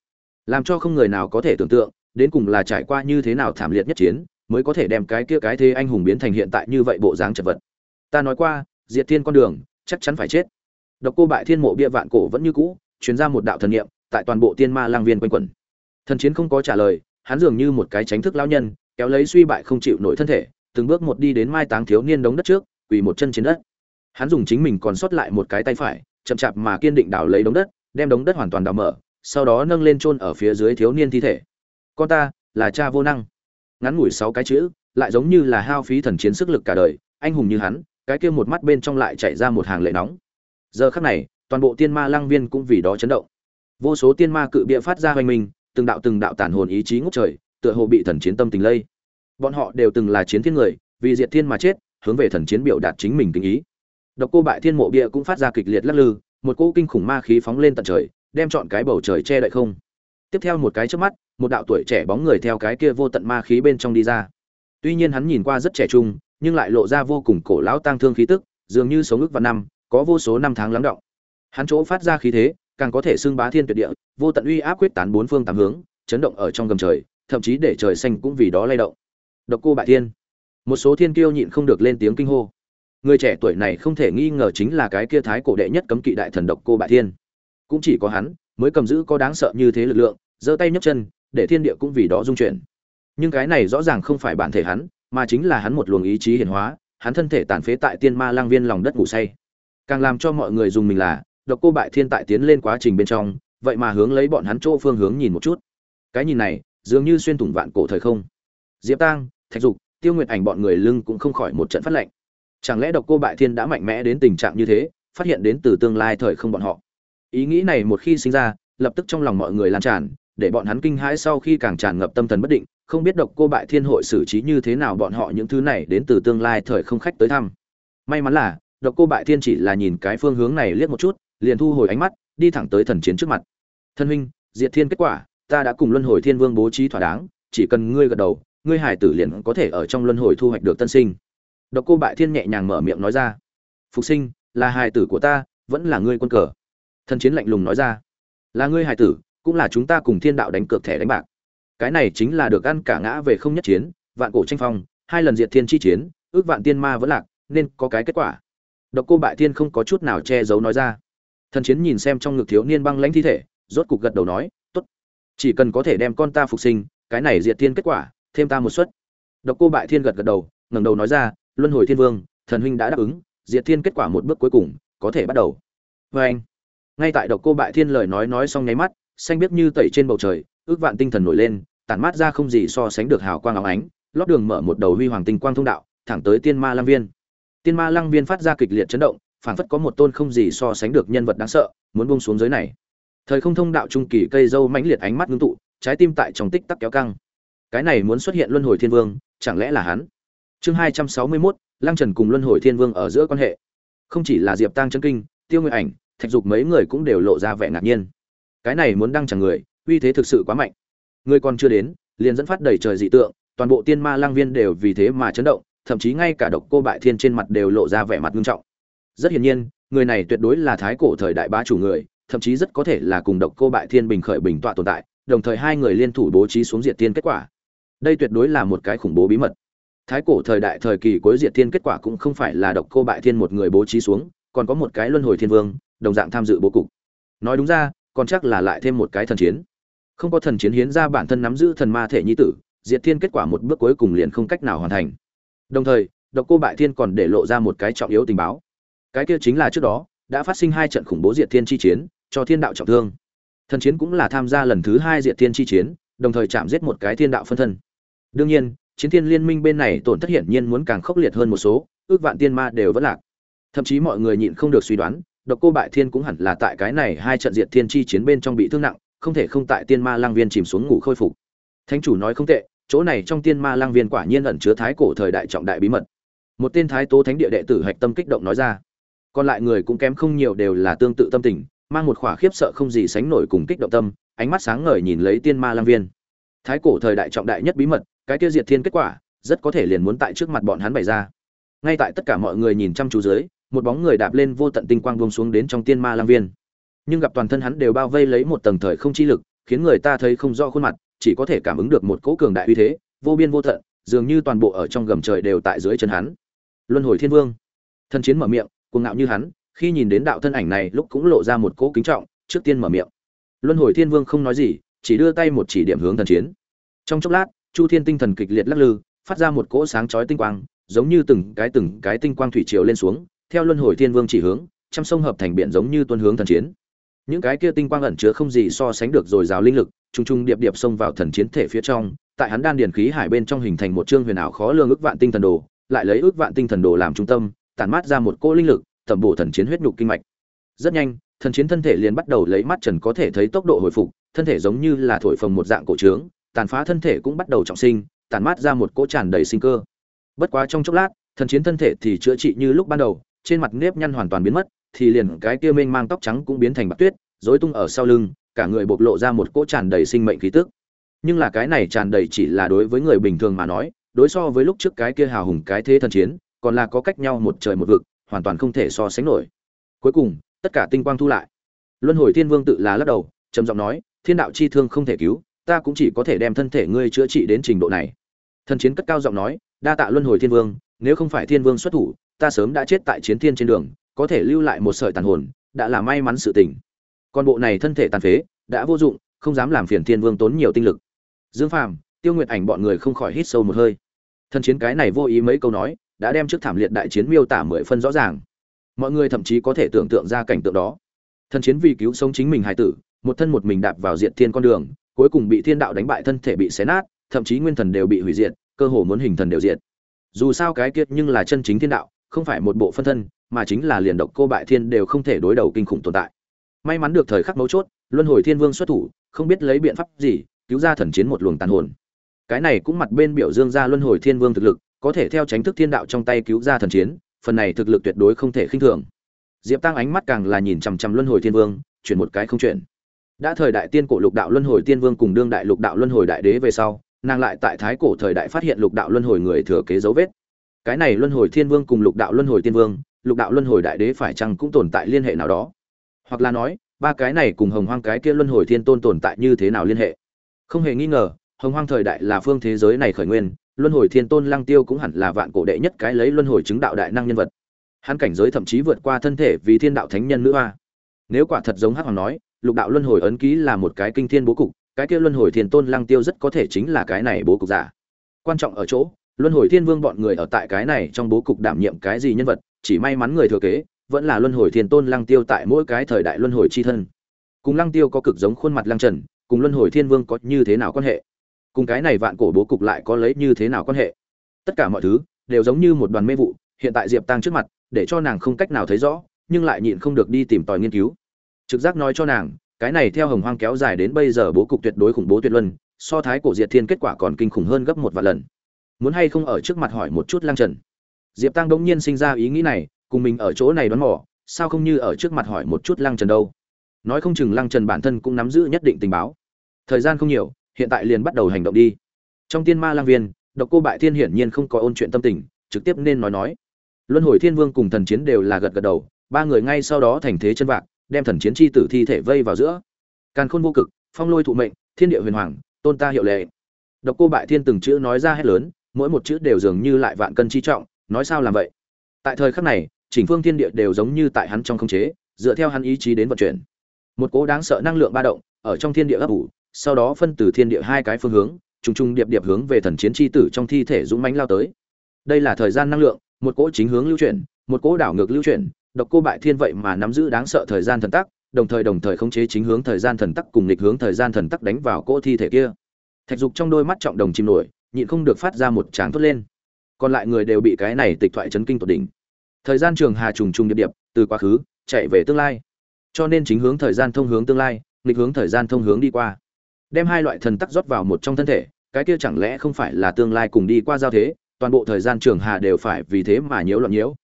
A: Làm cho không người nào có thể tưởng tượng, đến cùng là trải qua như thế nào thảm liệt nhất chiến, mới có thể đem cái kia cái thế anh hùng biến thành hiện tại như vậy bộ dáng chật vật. Ta nói qua, diệt thiên con đường, chắc chắn phải chết. Độc cô bại thiên mộ bia vạn cổ vẫn như cũ truyền ra một đạo thần niệm tại toàn bộ tiên ma lang viên quanh quẩn. Thần chiến không có trả lời, hắn dường như một cái tránh thức lão nhân, kéo lấy suy bại không chịu nổi thân thể, từng bước một đi đến mai táng thiếu niên đống đất trước, quỳ một chân trên đất. Hắn dùng chính mình còn sót lại một cái tay phải, chậm chạp mà kiên định đào lấy đống đất, đem đống đất hoàn toàn đào mở, sau đó nâng lên chôn ở phía dưới thiếu niên thi thể. Con ta, là cha vô năng. Ngắn ngủi sáu cái chữ, lại giống như là hao phí thần chiến sức lực cả đời, anh hùng như hắn, cái kia một mắt bên trong lại chạy ra một hàng lệ nóng. Giờ khắc này toàn bộ tiên ma lăng viên cũng vì đó chấn động. Vô số tiên ma cự bịa phát ra hoành minh từng đạo từng đạo tản hồn ý chí ngút trời, tựa hồ bị thần chiến tâm tình lây. Bọn họ đều từng là chiến thiên người, vì diệt thiên mà chết, hướng về thần chiến biểu đạt chính mình tình ý. Độc cô bại thiên mộ bia cũng phát ra kịch liệt lắc lư, một cỗ kinh khủng ma khí phóng lên tận trời, đem chọn cái bầu trời che đậy không. Tiếp theo một cái trước mắt, một đạo tuổi trẻ bóng người theo cái kia vô tận ma khí bên trong đi ra. Tuy nhiên hắn nhìn qua rất trẻ trung, nhưng lại lộ ra vô cùng cổ lão tang thương khí tức, dường như sống ước và năm, có vô số năm tháng lắng động hắn chỗ phát ra khí thế, càng có thể xưng bá thiên tuyệt địa, vô tận uy áp quyết tán bốn phương tám hướng, chấn động ở trong gầm trời, thậm chí để trời xanh cũng vì đó lay động. Độc cô bại thiên. Một số thiên kiêu nhịn không được lên tiếng kinh hô. Người trẻ tuổi này không thể nghi ngờ chính là cái kia thái cổ đệ nhất cấm kỵ đại thần độc cô bại thiên. Cũng chỉ có hắn mới cầm giữ có đáng sợ như thế lực lượng, giơ tay nhấc chân, để thiên địa cũng vì đó dung chuyển. Nhưng cái này rõ ràng không phải bản thể hắn, mà chính là hắn một luồng ý chí hiển hóa, hắn thân thể tàn phế tại tiên ma lang viên lòng đất ngủ say. Càng làm cho mọi người dùng mình là độc cô bại thiên tại tiến lên quá trình bên trong, vậy mà hướng lấy bọn hắn chỗ phương hướng nhìn một chút. Cái nhìn này, dường như xuyên thủng vạn cổ thời không. Diệp tang, thạch dục, tiêu nguyệt ảnh bọn người lưng cũng không khỏi một trận phát lệnh. Chẳng lẽ độc cô bại thiên đã mạnh mẽ đến tình trạng như thế, phát hiện đến từ tương lai thời không bọn họ? Ý nghĩ này một khi sinh ra, lập tức trong lòng mọi người lan tràn, để bọn hắn kinh hãi sau khi càng tràn ngập tâm thần bất định, không biết độc cô bại thiên hội xử trí như thế nào bọn họ những thứ này đến từ tương lai thời không khách tới thăm. May mắn là, độc cô bại thiên chỉ là nhìn cái phương hướng này liếc một chút liền thu hồi ánh mắt, đi thẳng tới thần chiến trước mặt. Thân huynh, diệt thiên kết quả, ta đã cùng luân hồi thiên vương bố trí thỏa đáng, chỉ cần ngươi gật đầu, ngươi hải tử liền có thể ở trong luân hồi thu hoạch được tân sinh. Độc cô bại thiên nhẹ nhàng mở miệng nói ra. Phục sinh, là hải tử của ta, vẫn là ngươi quân cờ. Thần chiến lạnh lùng nói ra. Là ngươi hải tử, cũng là chúng ta cùng thiên đạo đánh cược thẻ đánh bạc. Cái này chính là được ăn cả ngã về không nhất chiến, vạn cổ tranh phong, hai lần diệt thiên chi chiến, ước vạn tiên ma vẫn lạc, nên có cái kết quả. Độc cô bại thiên không có chút nào che giấu nói ra thần chiến nhìn xem trong ngực thiếu niên băng lãnh thi thể, rốt cục gật đầu nói, tốt, chỉ cần có thể đem con ta phục sinh, cái này diệt thiên kết quả, thêm ta một suất. Độc cô bại thiên gật gật đầu, ngẩng đầu nói ra, luân hồi thiên vương, thần huynh đã đáp ứng, diệt thiên kết quả một bước cuối cùng, có thể bắt đầu. Vê anh, ngay tại độc cô bại thiên lời nói nói xong nháy mắt, xanh biết như tẩy trên bầu trời, ước vạn tinh thần nổi lên, tản mát ra không gì so sánh được hào quang óng ánh, lót đường mở một đầu huy hoàng tinh quang thông đạo, thẳng tới tiên ma lăng viên. Tiên ma lăng viên phát ra kịch liệt chấn động phảng phất có một tôn không gì so sánh được nhân vật đáng sợ, muốn buông xuống giới này. Thời không thông đạo trung kỳ cây dâu mãnh liệt ánh mắt ngưng tụ, trái tim tại trong tích tắc kéo căng. Cái này muốn xuất hiện luân hồi thiên vương, chẳng lẽ là hắn? Chương hai trăm sáu mươi mốt, lăng trần cùng luân hồi thiên vương ở giữa quan hệ. Không chỉ là diệp tăng chân kinh, tiêu nguyện ảnh, thạch dục mấy người cũng đều lộ ra vẻ ngạc nhiên. Cái này muốn đăng chẳng người, uy thế thực sự quá mạnh. Người còn chưa đến, liền dẫn phát đầy trời dị tượng, toàn bộ tiên ma lang viên đều vì thế mà chấn động, thậm chí ngay cả độc cô bại thiên trên mặt đều lộ ra vẻ mặt nghiêm trọng rất hiển nhiên, người này tuyệt đối là thái cổ thời đại bá chủ người, thậm chí rất có thể là cùng độc cô bại thiên bình khởi bình tọa tồn tại, đồng thời hai người liên thủ bố trí xuống diệt tiên kết quả. Đây tuyệt đối là một cái khủng bố bí mật. Thái cổ thời đại thời kỳ cuối diệt thiên kết quả cũng không phải là độc cô bại thiên một người bố trí xuống, còn có một cái luân hồi thiên vương, đồng dạng tham dự bố cục. Nói đúng ra, còn chắc là lại thêm một cái thần chiến. Không có thần chiến hiến ra bản thân nắm giữ thần ma thể nhi tử, diệt thiên kết quả một bước cuối cùng liền không cách nào hoàn thành. Đồng thời, độc cô bại thiên còn để lộ ra một cái trọng yếu tình báo cái kia chính là trước đó, đã phát sinh hai trận khủng bố diệt thiên chi chiến, cho thiên đạo trọng thương. Thần chiến cũng là tham gia lần thứ hai diệt thiên chi chiến, đồng thời chạm giết một cái thiên đạo phân thân. Đương nhiên, chiến thiên liên minh bên này tổn thất hiển nhiên muốn càng khốc liệt hơn một số, ước vạn tiên ma đều vẫn lạc. Thậm chí mọi người nhịn không được suy đoán, độc cô bại thiên cũng hẳn là tại cái này hai trận diệt thiên chi chiến bên trong bị thương nặng, không thể không tại tiên ma lang viên chìm xuống ngủ khôi phục. Thánh chủ nói không tệ, chỗ này trong tiên ma lang viên quả nhiên ẩn chứa thái cổ thời đại trọng đại bí mật. Một tên thái tố thánh địa đệ tử hạch tâm kích động nói ra còn lại người cũng kém không nhiều đều là tương tự tâm tình, mang một khỏa khiếp sợ không gì sánh nổi cùng kích động tâm, ánh mắt sáng ngời nhìn lấy tiên ma lang viên. Thái cổ thời đại trọng đại nhất bí mật, cái tiêu diệt thiên kết quả, rất có thể liền muốn tại trước mặt bọn hắn bày ra. Ngay tại tất cả mọi người nhìn chăm chú dưới, một bóng người đạp lên vô tận tinh quang buông xuống đến trong tiên ma lang viên. Nhưng gặp toàn thân hắn đều bao vây lấy một tầng thời không chi lực, khiến người ta thấy không rõ khuôn mặt, chỉ có thể cảm ứng được một cỗ cường đại uy thế, vô biên vô tận, dường như toàn bộ ở trong gầm trời đều tại dưới chân hắn. Luân hồi thiên vương. Thân chiến mở miệng cuồng ngạo như hắn, khi nhìn đến đạo thân ảnh này lúc cũng lộ ra một cỗ kính trọng, trước tiên mở miệng. Luân hồi thiên vương không nói gì, chỉ đưa tay một chỉ điểm hướng thần chiến. Trong chốc lát, chu thiên tinh thần kịch liệt lắc lư, phát ra một cỗ sáng chói tinh quang, giống như từng cái từng cái tinh quang thủy triều lên xuống, theo luân hồi thiên vương chỉ hướng, trăm sông hợp thành biển giống như tuân hướng thần chiến. Những cái kia tinh quang ẩn chứa không gì so sánh được rồi rào linh lực trung trung điệp điệp xông vào thần chiến thể phía trong, tại hắn đan điền khí hải bên trong hình thành một chương huyền ảo khó lường ước vạn tinh thần đồ, lại lấy ước vạn tinh thần đồ làm trung tâm tản mát ra một cỗ linh lực, tẩm bổ thần chiến huyết nhục kinh mạch. Rất nhanh, thần chiến thân thể liền bắt đầu lấy mắt trần có thể thấy tốc độ hồi phục, thân thể giống như là thổi phồng một dạng cổ trướng, tàn phá thân thể cũng bắt đầu trọng sinh tàn mát ra một cỗ tràn đầy sinh cơ. Bất quá trong chốc lát, thần chiến thân thể thì chữa trị như lúc ban đầu, trên mặt nếp nhăn hoàn toàn biến mất, thì liền cái kia mênh mang tóc trắng cũng biến thành bạc tuyết, rối tung ở sau lưng, cả người bộc lộ ra một cỗ tràn đầy sinh mệnh khí tức. Nhưng là cái này tràn đầy chỉ là đối với người bình thường mà nói, đối so với lúc trước cái kia hào hùng cái thế thần chiến còn là có cách nhau một trời một vực, hoàn toàn không thể so sánh nổi. Cuối cùng, tất cả tinh quang thu lại. Luân hồi thiên vương tự là lắc đầu, trầm giọng nói, thiên đạo chi thương không thể cứu, ta cũng chỉ có thể đem thân thể ngươi chữa trị đến trình độ này. Thần chiến cất cao giọng nói, đa tạ luân hồi thiên vương, nếu không phải thiên vương xuất thủ, ta sớm đã chết tại chiến thiên trên đường, có thể lưu lại một sợi tàn hồn, đã là may mắn sự tình. Còn bộ này thân thể tàn phế, đã vô dụng, không dám làm phiền thiên vương tốn nhiều tinh lực. Dương phàm, tiêu nguyệt ảnh bọn người không khỏi hít sâu một hơi. Thần chiến cái này vô ý mấy câu nói đã đem trước thảm liệt đại chiến miêu tả mười phân rõ ràng. Mọi người thậm chí có thể tưởng tượng ra cảnh tượng đó. Thần chiến vì cứu sống chính mình hài tử, một thân một mình đạp vào diện thiên con đường, cuối cùng bị thiên đạo đánh bại thân thể bị xé nát, thậm chí nguyên thần đều bị hủy diệt, cơ hồ muốn hình thần đều diệt. Dù sao cái kiệt nhưng là chân chính thiên đạo, không phải một bộ phân thân, mà chính là liền độc cô bại thiên đều không thể đối đầu kinh khủng tồn tại. May mắn được thời khắc mấu chốt, luân hồi thiên vương xuất thủ, không biết lấy biện pháp gì, cứu ra thần chiến một luồng tàn hồn. Cái này cũng mặt bên biểu dương ra luân hồi thiên vương thực lực có thể theo tránh thức thiên đạo trong tay cứu ra thần chiến, phần này thực lực tuyệt đối không thể khinh thường. Diệp tăng ánh mắt càng là nhìn chằm chằm luân hồi thiên vương, chuyển một cái không chuyển. Đã thời đại tiên cổ lục đạo luân hồi tiên vương cùng đương đại lục đạo luân hồi đại đế về sau, nàng lại tại thái cổ thời đại phát hiện lục đạo luân hồi người thừa kế dấu vết. Cái này luân hồi thiên vương cùng lục đạo luân hồi tiên vương, lục đạo luân hồi đại đế phải chăng cũng tồn tại liên hệ nào đó? Hoặc là nói, ba cái này cùng hồng hoang cái kia luân hồi thiên tôn tồn tại như thế nào liên hệ? Không hề nghi ngờ, hồng hoang thời đại là phương thế giới này khởi nguyên luân hồi thiên tôn lăng tiêu cũng hẳn là vạn cổ đệ nhất cái lấy luân hồi chứng đạo đại năng nhân vật. Hắn cảnh giới thậm chí vượt qua thân thể vì thiên đạo thánh nhân nữ hoa. Nếu quả thật giống hắc hoàng nói, lục đạo luân hồi ấn ký là một cái kinh thiên bố cục, cái kia luân hồi thiên tôn lăng tiêu rất có thể chính là cái này bố cục giả. Quan trọng ở chỗ, luân hồi thiên vương bọn người ở tại cái này trong bố cục đảm nhiệm cái gì nhân vật, chỉ may mắn người thừa kế, vẫn là luân hồi thiên tôn lăng tiêu tại mỗi cái thời đại luân hồi chi thân. Cùng lăng tiêu có cực giống khuôn mặt lăng trần, cùng luân hồi thiên vương có như thế nào quan hệ? Cùng cái này vạn cổ bố cục lại có lấy như thế nào quan hệ? Tất cả mọi thứ đều giống như một đoàn mê vụ, hiện tại diệp tăng trước mặt, để cho nàng không cách nào thấy rõ, nhưng lại nhịn không được đi tìm tòi nghiên cứu. Trực giác nói cho nàng, cái này theo hồng hoang kéo dài đến bây giờ bố cục tuyệt đối khủng bố tuyệt luân, so thái cổ diệt thiên kết quả còn kinh khủng hơn gấp một vài lần. Muốn hay không ở trước mặt hỏi một chút lang trần? Diệp tăng đống nhiên sinh ra ý nghĩ này, cùng mình ở chỗ này đoán mỏ sao không như ở trước mặt hỏi một chút lăng trần đâu? Nói không chừng lăng trần bản thân cũng nắm giữ nhất định tình báo. Thời gian không nhiều hiện tại liền bắt đầu hành động đi. Trong tiên ma lang viên, độc cô bại thiên hiển nhiên không có ôn chuyện tâm tình, trực tiếp nên nói nói. Luân hồi thiên vương cùng thần chiến đều là gật gật đầu, ba người ngay sau đó thành thế chân vạc, đem thần chiến chi tử thi thể vây vào giữa. Càn khôn vô cực, phong lôi thụ mệnh, thiên địa huyền hoàng, tôn ta hiệu lệ. Độc cô bại thiên từng chữ nói ra hết lớn, mỗi một chữ đều dường như lại vạn cân chi trọng, nói sao làm vậy? Tại thời khắc này, chỉnh phương thiên địa đều giống như tại hắn trong không chế, dựa theo hắn ý chí đến vận chuyển. Một cố đáng sợ năng lượng ba động, ở trong thiên địa ấp ủ sau đó phân từ thiên địa hai cái phương hướng, trùng trùng điệp điệp hướng về thần chiến chi tử trong thi thể dũng mãnh lao tới. Đây là thời gian năng lượng, một cỗ chính hướng lưu chuyển, một cỗ đảo ngược lưu chuyển, độc cô bại thiên vậy mà nắm giữ đáng sợ thời gian thần tắc, đồng thời đồng thời khống chế chính hướng thời gian thần tắc cùng nghịch hướng thời gian thần tắc đánh vào cỗ thi thể kia. Thạch dục trong đôi mắt trọng đồng chìm nổi, nhịn không được phát ra một tràng thốt lên. Còn lại người đều bị cái này tịch thoại chấn kinh tột đỉnh. Thời gian trường hà trùng trùng điệp điệp, từ quá khứ, chạy về tương lai. Cho nên chính hướng thời gian thông hướng tương lai, nghịch hướng thời gian thông hướng đi qua đem hai loại thần tắc rót vào một trong thân thể, cái kia chẳng lẽ không phải là tương lai cùng đi qua giao thế, toàn bộ thời gian trường hà đều phải vì thế mà nhiễu loạn nhiễu.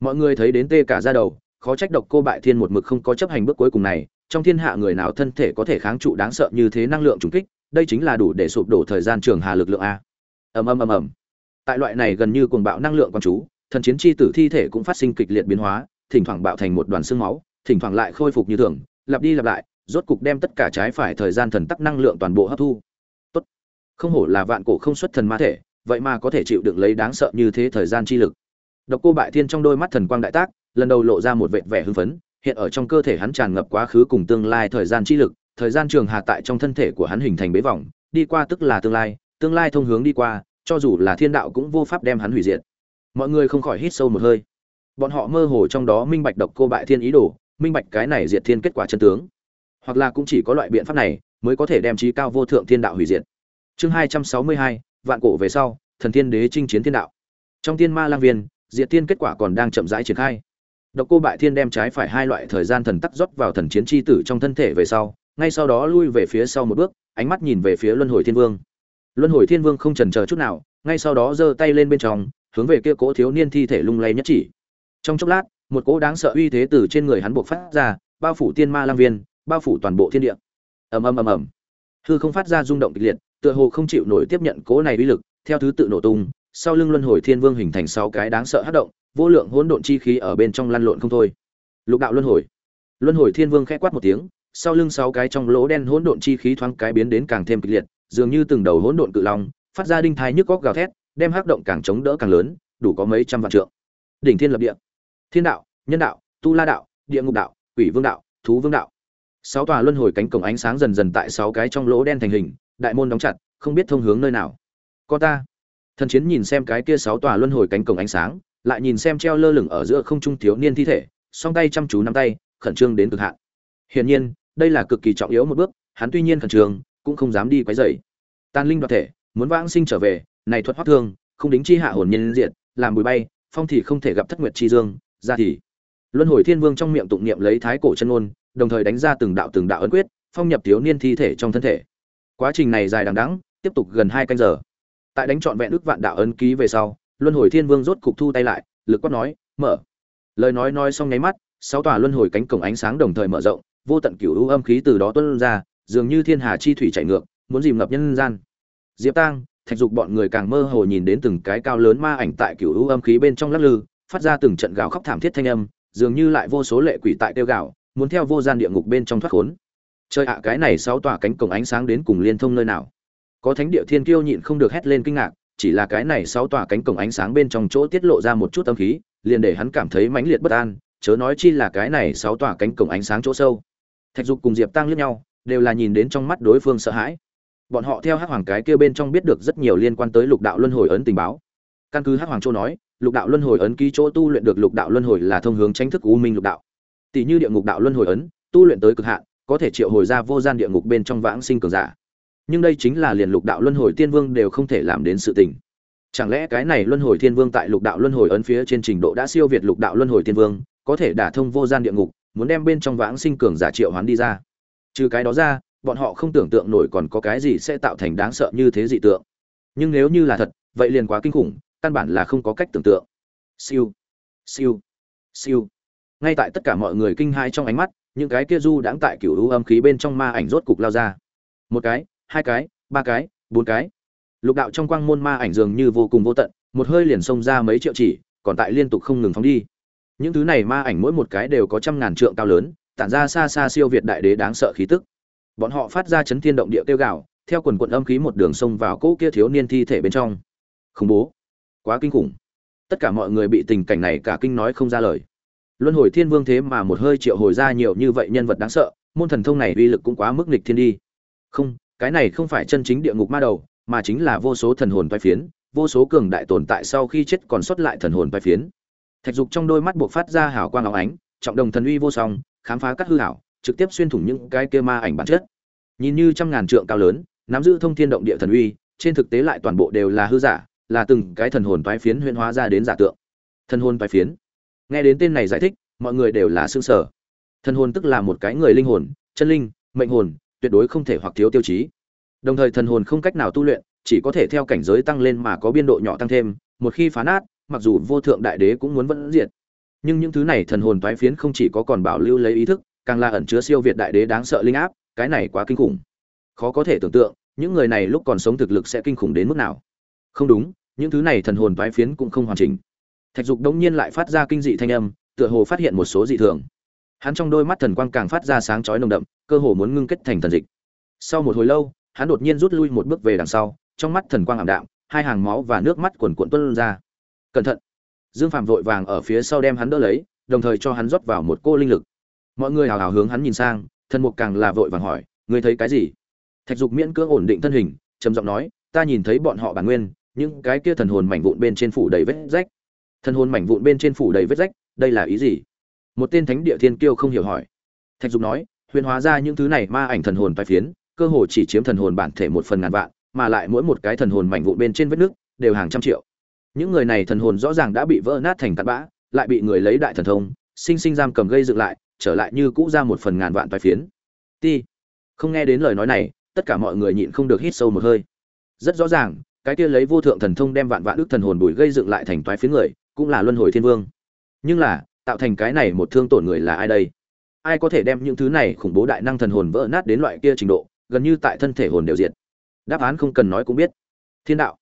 A: Mọi người thấy đến tê cả ra đầu, khó trách độc cô bại thiên một mực không có chấp hành bước cuối cùng này, trong thiên hạ người nào thân thể có thể kháng trụ đáng sợ như thế năng lượng trùng kích, đây chính là đủ để sụp đổ thời gian trường hà lực lượng a. Ầm ầm ầm ầm. Tại loại này gần như cuồng bạo năng lượng quan chú, thần chiến chi tử thi thể cũng phát sinh kịch liệt biến hóa, thỉnh thoảng bạo thành một đoàn xương máu, thỉnh thoảng lại khôi phục như thường, lặp đi lặp lại rốt cục đem tất cả trái phải thời gian thần tắc năng lượng toàn bộ hấp thu. Tốt. Không hổ là vạn cổ không xuất thần ma thể, vậy mà có thể chịu đựng lấy đáng sợ như thế thời gian chi lực. Độc cô bại thiên trong đôi mắt thần quang đại tác, lần đầu lộ ra một vệt vẻ hưng phấn, hiện ở trong cơ thể hắn tràn ngập quá khứ cùng tương lai thời gian chi lực, thời gian trường hà tại trong thân thể của hắn hình thành bế vòng đi qua tức là tương lai tương lai thông hướng đi qua, cho dù là thiên đạo cũng vô pháp đem hắn hủy diệt. Mọi người không khỏi hít sâu một hơi. Bọn họ mơ hồ trong đó minh bạch độc cô bại thiên ý đồ, minh bạch cái này diệt thiên kết quả chân tướng hoặc là cũng chỉ có loại biện pháp này mới có thể đem trí cao vô thượng thiên đạo hủy diệt. Chương hai trăm sáu mươi hai, vạn cổ về sau, thần thiên đế chinh chiến thiên đạo. Trong tiên ma lang viên, diệt thiên kết quả còn đang chậm rãi triển khai. Độc cô bại thiên đem trái phải hai loại thời gian thần tắc rót vào thần chiến chi tử trong thân thể về sau, ngay sau đó lui về phía sau một bước, ánh mắt nhìn về phía luân hồi thiên vương. Luân hồi thiên vương không chần chờ chút nào, ngay sau đó giơ tay lên bên trong, hướng về kia cỗ thiếu niên thi thể lung lay nhất chỉ. Trong chốc lát, một cỗ đáng sợ uy thế từ trên người hắn buộc phát ra, bao phủ tiên ma lang viên bao phủ toàn bộ thiên địa. Ầm ầm ầm ầm. Hư không phát ra rung động kịch liệt, tựa hồ không chịu nổi tiếp nhận cỗ này uy lực, theo thứ tự nổ tung, sau lưng luân hồi thiên vương hình thành sáu cái đáng sợ hất động, vô lượng hỗn độn chi khí ở bên trong lăn lộn không thôi. Lục đạo luân hồi. Luân hồi thiên vương khẽ quát một tiếng, sau lưng sáu cái trong lỗ đen hỗn độn chi khí thoáng cái biến đến càng thêm kịch liệt, dường như từng đầu hỗn độn cự long, phát ra đinh thái nhức góc gào thét, đem hắc động càng chống đỡ càng lớn, đủ có mấy trăm vạn trượng. Đỉnh thiên lập địa. Thiên đạo, nhân đạo, tu la đạo, địa ngục đạo, quỷ vương đạo, thú vương đạo sáu tòa luân hồi cánh cổng ánh sáng dần dần tại sáu cái trong lỗ đen thành hình, đại môn đóng chặt, không biết thông hướng nơi nào. Có ta. Thần chiến nhìn xem cái kia sáu tòa luân hồi cánh cổng ánh sáng, lại nhìn xem treo lơ lửng ở giữa không trung thiếu niên thi thể, song tay chăm chú nắm tay, khẩn trương đến cực hạn. Hiển nhiên, đây là cực kỳ trọng yếu một bước, hắn tuy nhiên khẩn trương, cũng không dám đi quấy rầy. Tàn linh đoạt thể, muốn vãng sinh trở về, này thuật hoắc thương, không đính chi hạ hồn nhân diện làm bụi bay, phong thì không thể gặp thất nguyệt chi dương, ra thì. Luân hồi thiên vương trong miệng tụng niệm lấy thái cổ chân ngôn đồng thời đánh ra từng đạo từng đạo ấn quyết, phong nhập thiếu niên thi thể trong thân thể. Quá trình này dài đằng đẵng, tiếp tục gần hai canh giờ. Tại đánh trọn vẹn ước vạn đạo ấn ký về sau, luân hồi thiên vương rốt cục thu tay lại, lực quát nói, mở. Lời nói nói xong nháy mắt, sáu tòa luân hồi cánh cổng ánh sáng đồng thời mở rộng, vô tận cửu u âm khí từ đó tuôn ra, dường như thiên hà chi thủy chảy ngược, muốn dìm ngập nhân gian. Diệp tang, thạch dục bọn người càng mơ hồ nhìn đến từng cái cao lớn ma ảnh tại cửu u âm khí bên trong lắc lư, phát ra từng trận gào khóc thảm thiết thanh âm, dường như lại vô số lệ quỷ tại tiêu gạo muốn theo vô gian địa ngục bên trong thoát khốn. Chơi ạ, cái này sáu tòa cánh cổng ánh sáng đến cùng liên thông nơi nào? Có thánh địa thiên kiêu nhịn không được hét lên kinh ngạc, chỉ là cái này sáu tòa cánh cổng ánh sáng bên trong chỗ tiết lộ ra một chút âm khí, liền để hắn cảm thấy mãnh liệt bất an, chớ nói chi là cái này sáu tòa cánh cổng ánh sáng chỗ sâu. Thạch dục cùng diệp tăng liếc nhau, đều là nhìn đến trong mắt đối phương sợ hãi. Bọn họ theo hắc hoàng cái kia bên trong biết được rất nhiều liên quan tới lục đạo luân hồi ấn tình báo. Căn cứ hắc hoàng châu nói, lục đạo luân hồi ấn ký chỗ tu luyện được lục đạo luân hồi là thông hướng tranh thức u minh lục đạo tỷ như địa ngục đạo luân hồi ấn, tu luyện tới cực hạn, có thể triệu hồi ra vô gian địa ngục bên trong vãng sinh cường giả. Nhưng đây chính là liền lục đạo luân hồi tiên vương đều không thể làm đến sự tình. Chẳng lẽ cái này luân hồi thiên vương tại lục đạo luân hồi ấn phía trên trình độ đã siêu việt lục đạo luân hồi tiên vương, có thể đả thông vô gian địa ngục, muốn đem bên trong vãng sinh cường giả triệu hoán đi ra? Trừ cái đó ra, bọn họ không tưởng tượng nổi còn có cái gì sẽ tạo thành đáng sợ như thế dị tượng. Nhưng nếu như là thật, vậy liền quá kinh khủng, căn bản là không có cách tưởng tượng. Siêu. Siêu. Siêu ngay tại tất cả mọi người kinh hãi trong ánh mắt, những cái kia du đãng tại cựu u âm khí bên trong ma ảnh rốt cục lao ra. Một cái, hai cái, ba cái, bốn cái. Lục đạo trong quang môn ma ảnh dường như vô cùng vô tận, một hơi liền xông ra mấy triệu chỉ, còn tại liên tục không ngừng phóng đi. Những thứ này ma ảnh mỗi một cái đều có trăm ngàn trượng cao lớn, tản ra xa xa siêu việt đại đế đáng sợ khí tức. Bọn họ phát ra chấn thiên động địa tiêu gạo theo quần quận âm khí một đường sông vào cỗ kia thiếu niên thi thể bên trong. Khủng bố. Quá kinh khủng. Tất cả mọi người bị tình cảnh này cả kinh nói không ra lời luân hồi thiên vương thế mà một hơi triệu hồi ra nhiều như vậy nhân vật đáng sợ, môn thần thông này uy lực cũng quá mức nghịch thiên đi. Không, cái này không phải chân chính địa ngục ma đầu, mà chính là vô số thần hồn vai phiến, vô số cường đại tồn tại sau khi chết còn sót lại thần hồn vai phiến. Thạch dục trong đôi mắt buộc phát ra hào quang áo ánh, trọng đồng thần uy vô song, khám phá các hư hảo trực tiếp xuyên thủng những cái kia ma ảnh bản chất. Nhìn như trăm ngàn trượng cao lớn, nắm giữ thông thiên động địa thần uy, trên thực tế lại toàn bộ đều là hư giả, là từng cái thần hồn bay phiến huyễn hóa ra đến giả tượng. Thần hồn bay phiến nghe đến tên này giải thích, mọi người đều là xương sở thần hồn tức là một cái người linh hồn, chân linh, mệnh hồn, tuyệt đối không thể hoặc thiếu tiêu chí. Đồng thời thần hồn không cách nào tu luyện, chỉ có thể theo cảnh giới tăng lên mà có biên độ nhỏ tăng thêm, một khi phá nát, mặc dù vô thượng đại đế cũng muốn vẫn diệt. Nhưng những thứ này thần hồn toái phiến không chỉ có còn bảo lưu lấy ý thức, càng là ẩn chứa siêu việt đại đế đáng sợ linh áp, cái này quá kinh khủng. Khó có thể tưởng tượng, những người này lúc còn sống thực lực sẽ kinh khủng đến mức nào. Không đúng, những thứ này thần hồn toái phiến cũng không hoàn chỉnh thạch dục đống nhiên lại phát ra kinh dị thanh âm, tựa hồ phát hiện một số dị thường. Hắn trong đôi mắt thần quang càng phát ra sáng chói nồng đậm, cơ hồ muốn ngưng kết thành thần dịch. Sau một hồi lâu, hắn đột nhiên rút lui một bước về đằng sau, trong mắt thần quang ảm đạm, hai hàng máu và nước mắt quần cuộn tuôn ra. Cẩn thận. Dương phạm vội vàng ở phía sau đem hắn đỡ lấy, đồng thời cho hắn rót vào một cô linh lực. Mọi người hào hào hướng hắn nhìn sang, thần mục càng là vội vàng hỏi, ngươi thấy cái gì? Thạch dục miễn cưỡng ổn định thân hình, trầm giọng nói, ta nhìn thấy bọn họ bản nguyên, những cái kia thần hồn mảnh vụn bên trên phủ đầy vết rách thần hồn mảnh vụn bên trên phủ đầy vết rách, đây là ý gì? Một tên thánh địa thiên kiêu không hiểu hỏi. Thạch dục nói, huyền hóa ra những thứ này ma ảnh thần hồn phái phiến, cơ hồ chỉ chiếm thần hồn bản thể một phần ngàn vạn, mà lại mỗi một cái thần hồn mảnh vụn bên trên vết nước đều hàng trăm triệu. Những người này thần hồn rõ ràng đã bị vỡ nát thành tạt bã, lại bị người lấy đại thần thông, sinh sinh giam cầm gây dựng lại, trở lại như cũ ra một phần ngàn vạn phái phiến. Ti, không nghe đến lời nói này, tất cả mọi người nhịn không được hít sâu một hơi. Rất rõ ràng, cái kia lấy vô thượng thần thông đem vạn vạn đức thần hồn bùi gây dựng lại thành toái phiến người cũng là luân hồi thiên vương. Nhưng là, tạo thành cái này một thương tổn người là ai đây? Ai có thể đem những thứ này khủng bố đại năng thần hồn vỡ nát đến loại kia trình độ, gần như tại thân thể hồn đều diệt? Đáp án không cần nói cũng biết. Thiên đạo.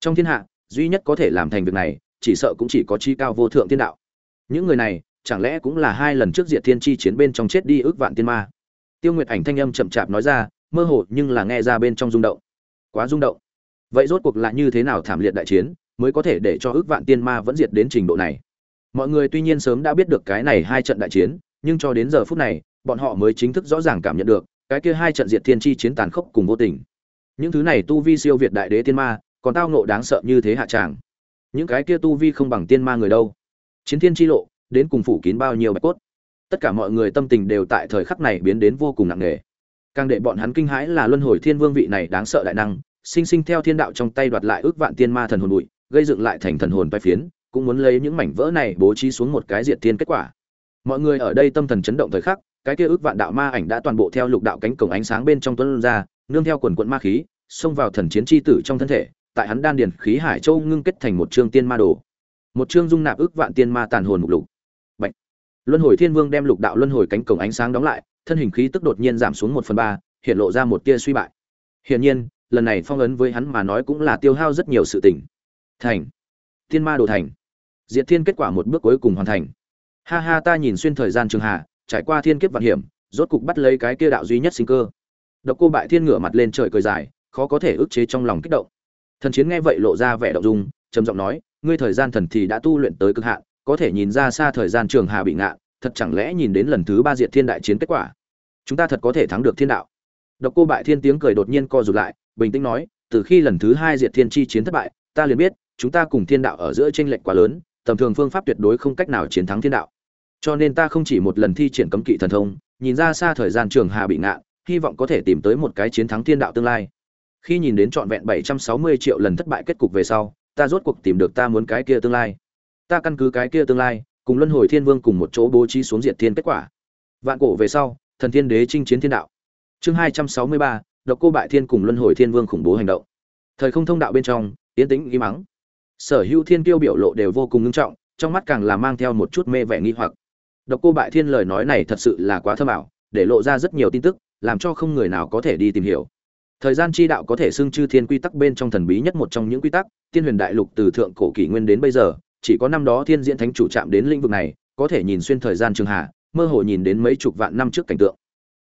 A: Trong thiên hạ, duy nhất có thể làm thành việc này, chỉ sợ cũng chỉ có chi cao vô thượng thiên đạo. Những người này, chẳng lẽ cũng là hai lần trước diệt thiên chi chiến bên trong chết đi ước vạn tiên ma? Tiêu nguyệt ảnh thanh âm chậm chạp nói ra, mơ hồ nhưng là nghe ra bên trong rung động. Quá rung động. Vậy rốt cuộc là như thế nào thảm liệt đại chiến? Mới có thể để cho ước vạn tiên ma vẫn diệt đến trình độ này. Mọi người tuy nhiên sớm đã biết được cái này hai trận đại chiến, nhưng cho đến giờ phút này, bọn họ mới chính thức rõ ràng cảm nhận được, cái kia hai trận diệt thiên chi chiến tàn khốc cùng vô tình. Những thứ này tu vi siêu việt đại đế tiên ma, còn tao nộ đáng sợ như thế hạ tràng. Những cái kia tu vi không bằng tiên ma người đâu? Chiến thiên chi lộ, đến cùng phủ kín bao nhiêu bạch cốt? Tất cả mọi người tâm tình đều tại thời khắc này biến đến vô cùng nặng nề. Càng để bọn hắn kinh hãi là luân hồi thiên vương vị này đáng sợ đại năng, sinh sinh theo thiên đạo trong tay đoạt lại ước vạn tiên ma thần hồn bụi gây dựng lại thành thần hồn bay phiến, cũng muốn lấy những mảnh vỡ này bố trí xuống một cái diệt thiên kết quả. Mọi người ở đây tâm thần chấn động thời khắc, cái kia ước vạn đạo ma ảnh đã toàn bộ theo lục đạo cánh cổng ánh sáng bên trong tuấn ra, nương theo quần quận ma khí, xông vào thần chiến chi tử trong thân thể, tại hắn đan điền khí hải châu ngưng kết thành một chương tiên ma đồ. Một chương dung nạp ước vạn tiên ma tàn hồn mục lục. Bạch. luân hồi thiên vương đem lục đạo luân hồi cánh cổng ánh sáng đóng lại, thân hình khí tức đột nhiên giảm xuống một phần ba, hiện lộ ra một tia suy bại. Hiển nhiên, lần này phong ấn với hắn mà nói cũng là tiêu hao rất nhiều sự tình thành. Tiên ma đồ thành. Diệt thiên kết quả một bước cuối cùng hoàn thành. Ha ha, ta nhìn xuyên thời gian trường hạ, trải qua thiên kiếp vạn hiểm, rốt cục bắt lấy cái kia đạo duy nhất sinh cơ. Độc cô bại thiên ngửa mặt lên trời cười dài, khó có thể ức chế trong lòng kích động. Thần chiến nghe vậy lộ ra vẻ động dung, trầm giọng nói, ngươi thời gian thần thì đã tu luyện tới cực hạn, có thể nhìn ra xa thời gian trường hà bị ngạ, thật chẳng lẽ nhìn đến lần thứ ba diệt thiên đại chiến kết quả, chúng ta thật có thể thắng được thiên đạo. Độc cô bại thiên tiếng cười đột nhiên co rụt lại, bình tĩnh nói, từ khi lần thứ hai diệt thiên chi chiến thất bại, ta liền biết chúng ta cùng thiên đạo ở giữa tranh lệch quá lớn tầm thường phương pháp tuyệt đối không cách nào chiến thắng thiên đạo. Cho nên ta không chỉ một lần thi triển cấm kỵ thần thông nhìn ra xa thời gian trường hà bị ngạn, hy vọng có thể tìm tới một cái chiến thắng thiên đạo tương lai. Khi nhìn đến trọn vẹn 760 triệu lần thất bại kết cục về sau ta rốt cuộc tìm được ta muốn cái kia tương lai. Ta căn cứ cái kia tương lai cùng luân hồi thiên vương cùng một chỗ bố trí xuống diệt thiên kết quả. Vạn cổ về sau thần thiên đế chinh chiến thiên đạo. Chương 263, độc cô bại thiên cùng luân hồi thiên vương khủng bố hành động. Thời không thông đạo bên trong tiến tĩnh im mắng sở hữu thiên kiêu biểu lộ đều vô cùng nghiêm trọng, trong mắt càng là mang theo một chút mê vẻ nghi hoặc. Độc cô bại thiên lời nói này thật sự là quá thơm ảo, để lộ ra rất nhiều tin tức, làm cho không người nào có thể đi tìm hiểu. Thời gian chi đạo có thể xưng chư thiên quy tắc bên trong thần bí nhất một trong những quy tắc, tiên huyền đại lục từ thượng cổ kỷ nguyên đến bây giờ, chỉ có năm đó thiên diễn thánh chủ chạm đến lĩnh vực này, có thể nhìn xuyên thời gian trường hạ, mơ hồ nhìn đến mấy chục vạn năm trước cảnh tượng.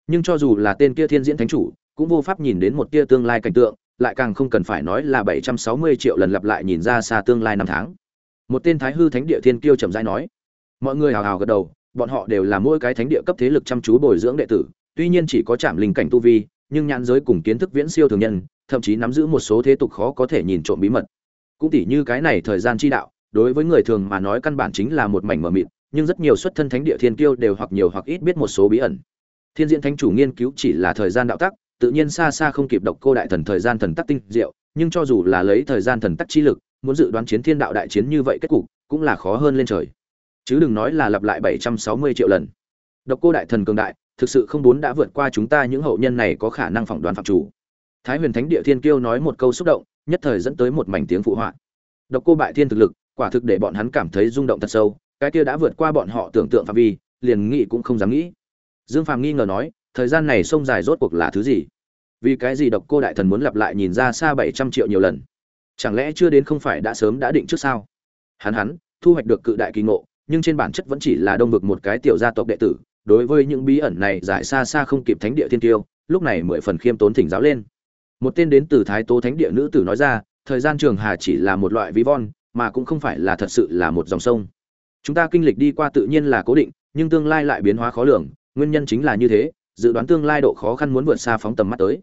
A: Nhưng cho dù là tên kia thiên diễn thánh chủ, cũng vô pháp nhìn đến một tia tương lai cảnh tượng lại càng không cần phải nói là bảy trăm sáu mươi triệu lần lặp lại nhìn ra xa tương lai năm tháng. Một tên thái hư thánh địa thiên kiêu trầm rãi nói, mọi người hào hào gật đầu, bọn họ đều là mỗi cái thánh địa cấp thế lực chăm chú bồi dưỡng đệ tử, tuy nhiên chỉ có chạm linh cảnh tu vi, nhưng nhãn giới cùng kiến thức viễn siêu thường nhân, thậm chí nắm giữ một số thế tục khó có thể nhìn trộm bí mật. Cũng tỉ như cái này thời gian chi đạo, đối với người thường mà nói căn bản chính là một mảnh mờ mịt, nhưng rất nhiều xuất thân thánh địa thiên kiêu đều hoặc nhiều hoặc ít biết một số bí ẩn. Thiên diễn thánh chủ nghiên cứu chỉ là thời gian đạo tắc tự nhiên xa xa không kịp độc cô đại thần thời gian thần tắc tinh diệu, nhưng cho dù là lấy thời gian thần tắc chi lực, muốn dự đoán chiến thiên đạo đại chiến như vậy kết cục, cũng là khó hơn lên trời. Chứ đừng nói là lặp lại bảy trăm sáu mươi triệu lần. Độc cô đại thần cường đại, thực sự không muốn đã vượt qua chúng ta những hậu nhân này có khả năng phỏng đoán phạm chủ. Thái huyền thánh địa thiên kiêu nói một câu xúc động, nhất thời dẫn tới một mảnh tiếng phụ họa. Độc cô bại thiên thực lực, quả thực để bọn hắn cảm thấy rung động thật sâu, cái kia đã vượt qua bọn họ tưởng tượng phạm vi, liền nghĩ cũng không dám nghĩ. Dương phàm nghi ngờ nói, thời gian này sông dài rốt cuộc là thứ gì? Vì cái gì độc cô đại thần muốn lặp lại nhìn ra xa bảy trăm triệu nhiều lần? Chẳng lẽ chưa đến không phải đã sớm đã định trước sao? Hắn hắn, thu hoạch được cự đại kỳ ngộ, nhưng trên bản chất vẫn chỉ là đông vực một cái tiểu gia tộc đệ tử, đối với những bí ẩn này giải xa xa không kịp thánh địa thiên tiêu, lúc này mười phần khiêm tốn thỉnh giáo lên. Một tên đến từ thái tố thánh địa nữ tử nói ra, thời gian trường hà chỉ là một loại ví von, mà cũng không phải là thật sự là một dòng sông. Chúng ta kinh lịch đi qua tự nhiên là cố định, nhưng tương lai lại biến hóa khó lường, nguyên nhân chính là như thế, dự đoán tương lai độ khó khăn muốn vượt xa phóng tầm mắt tới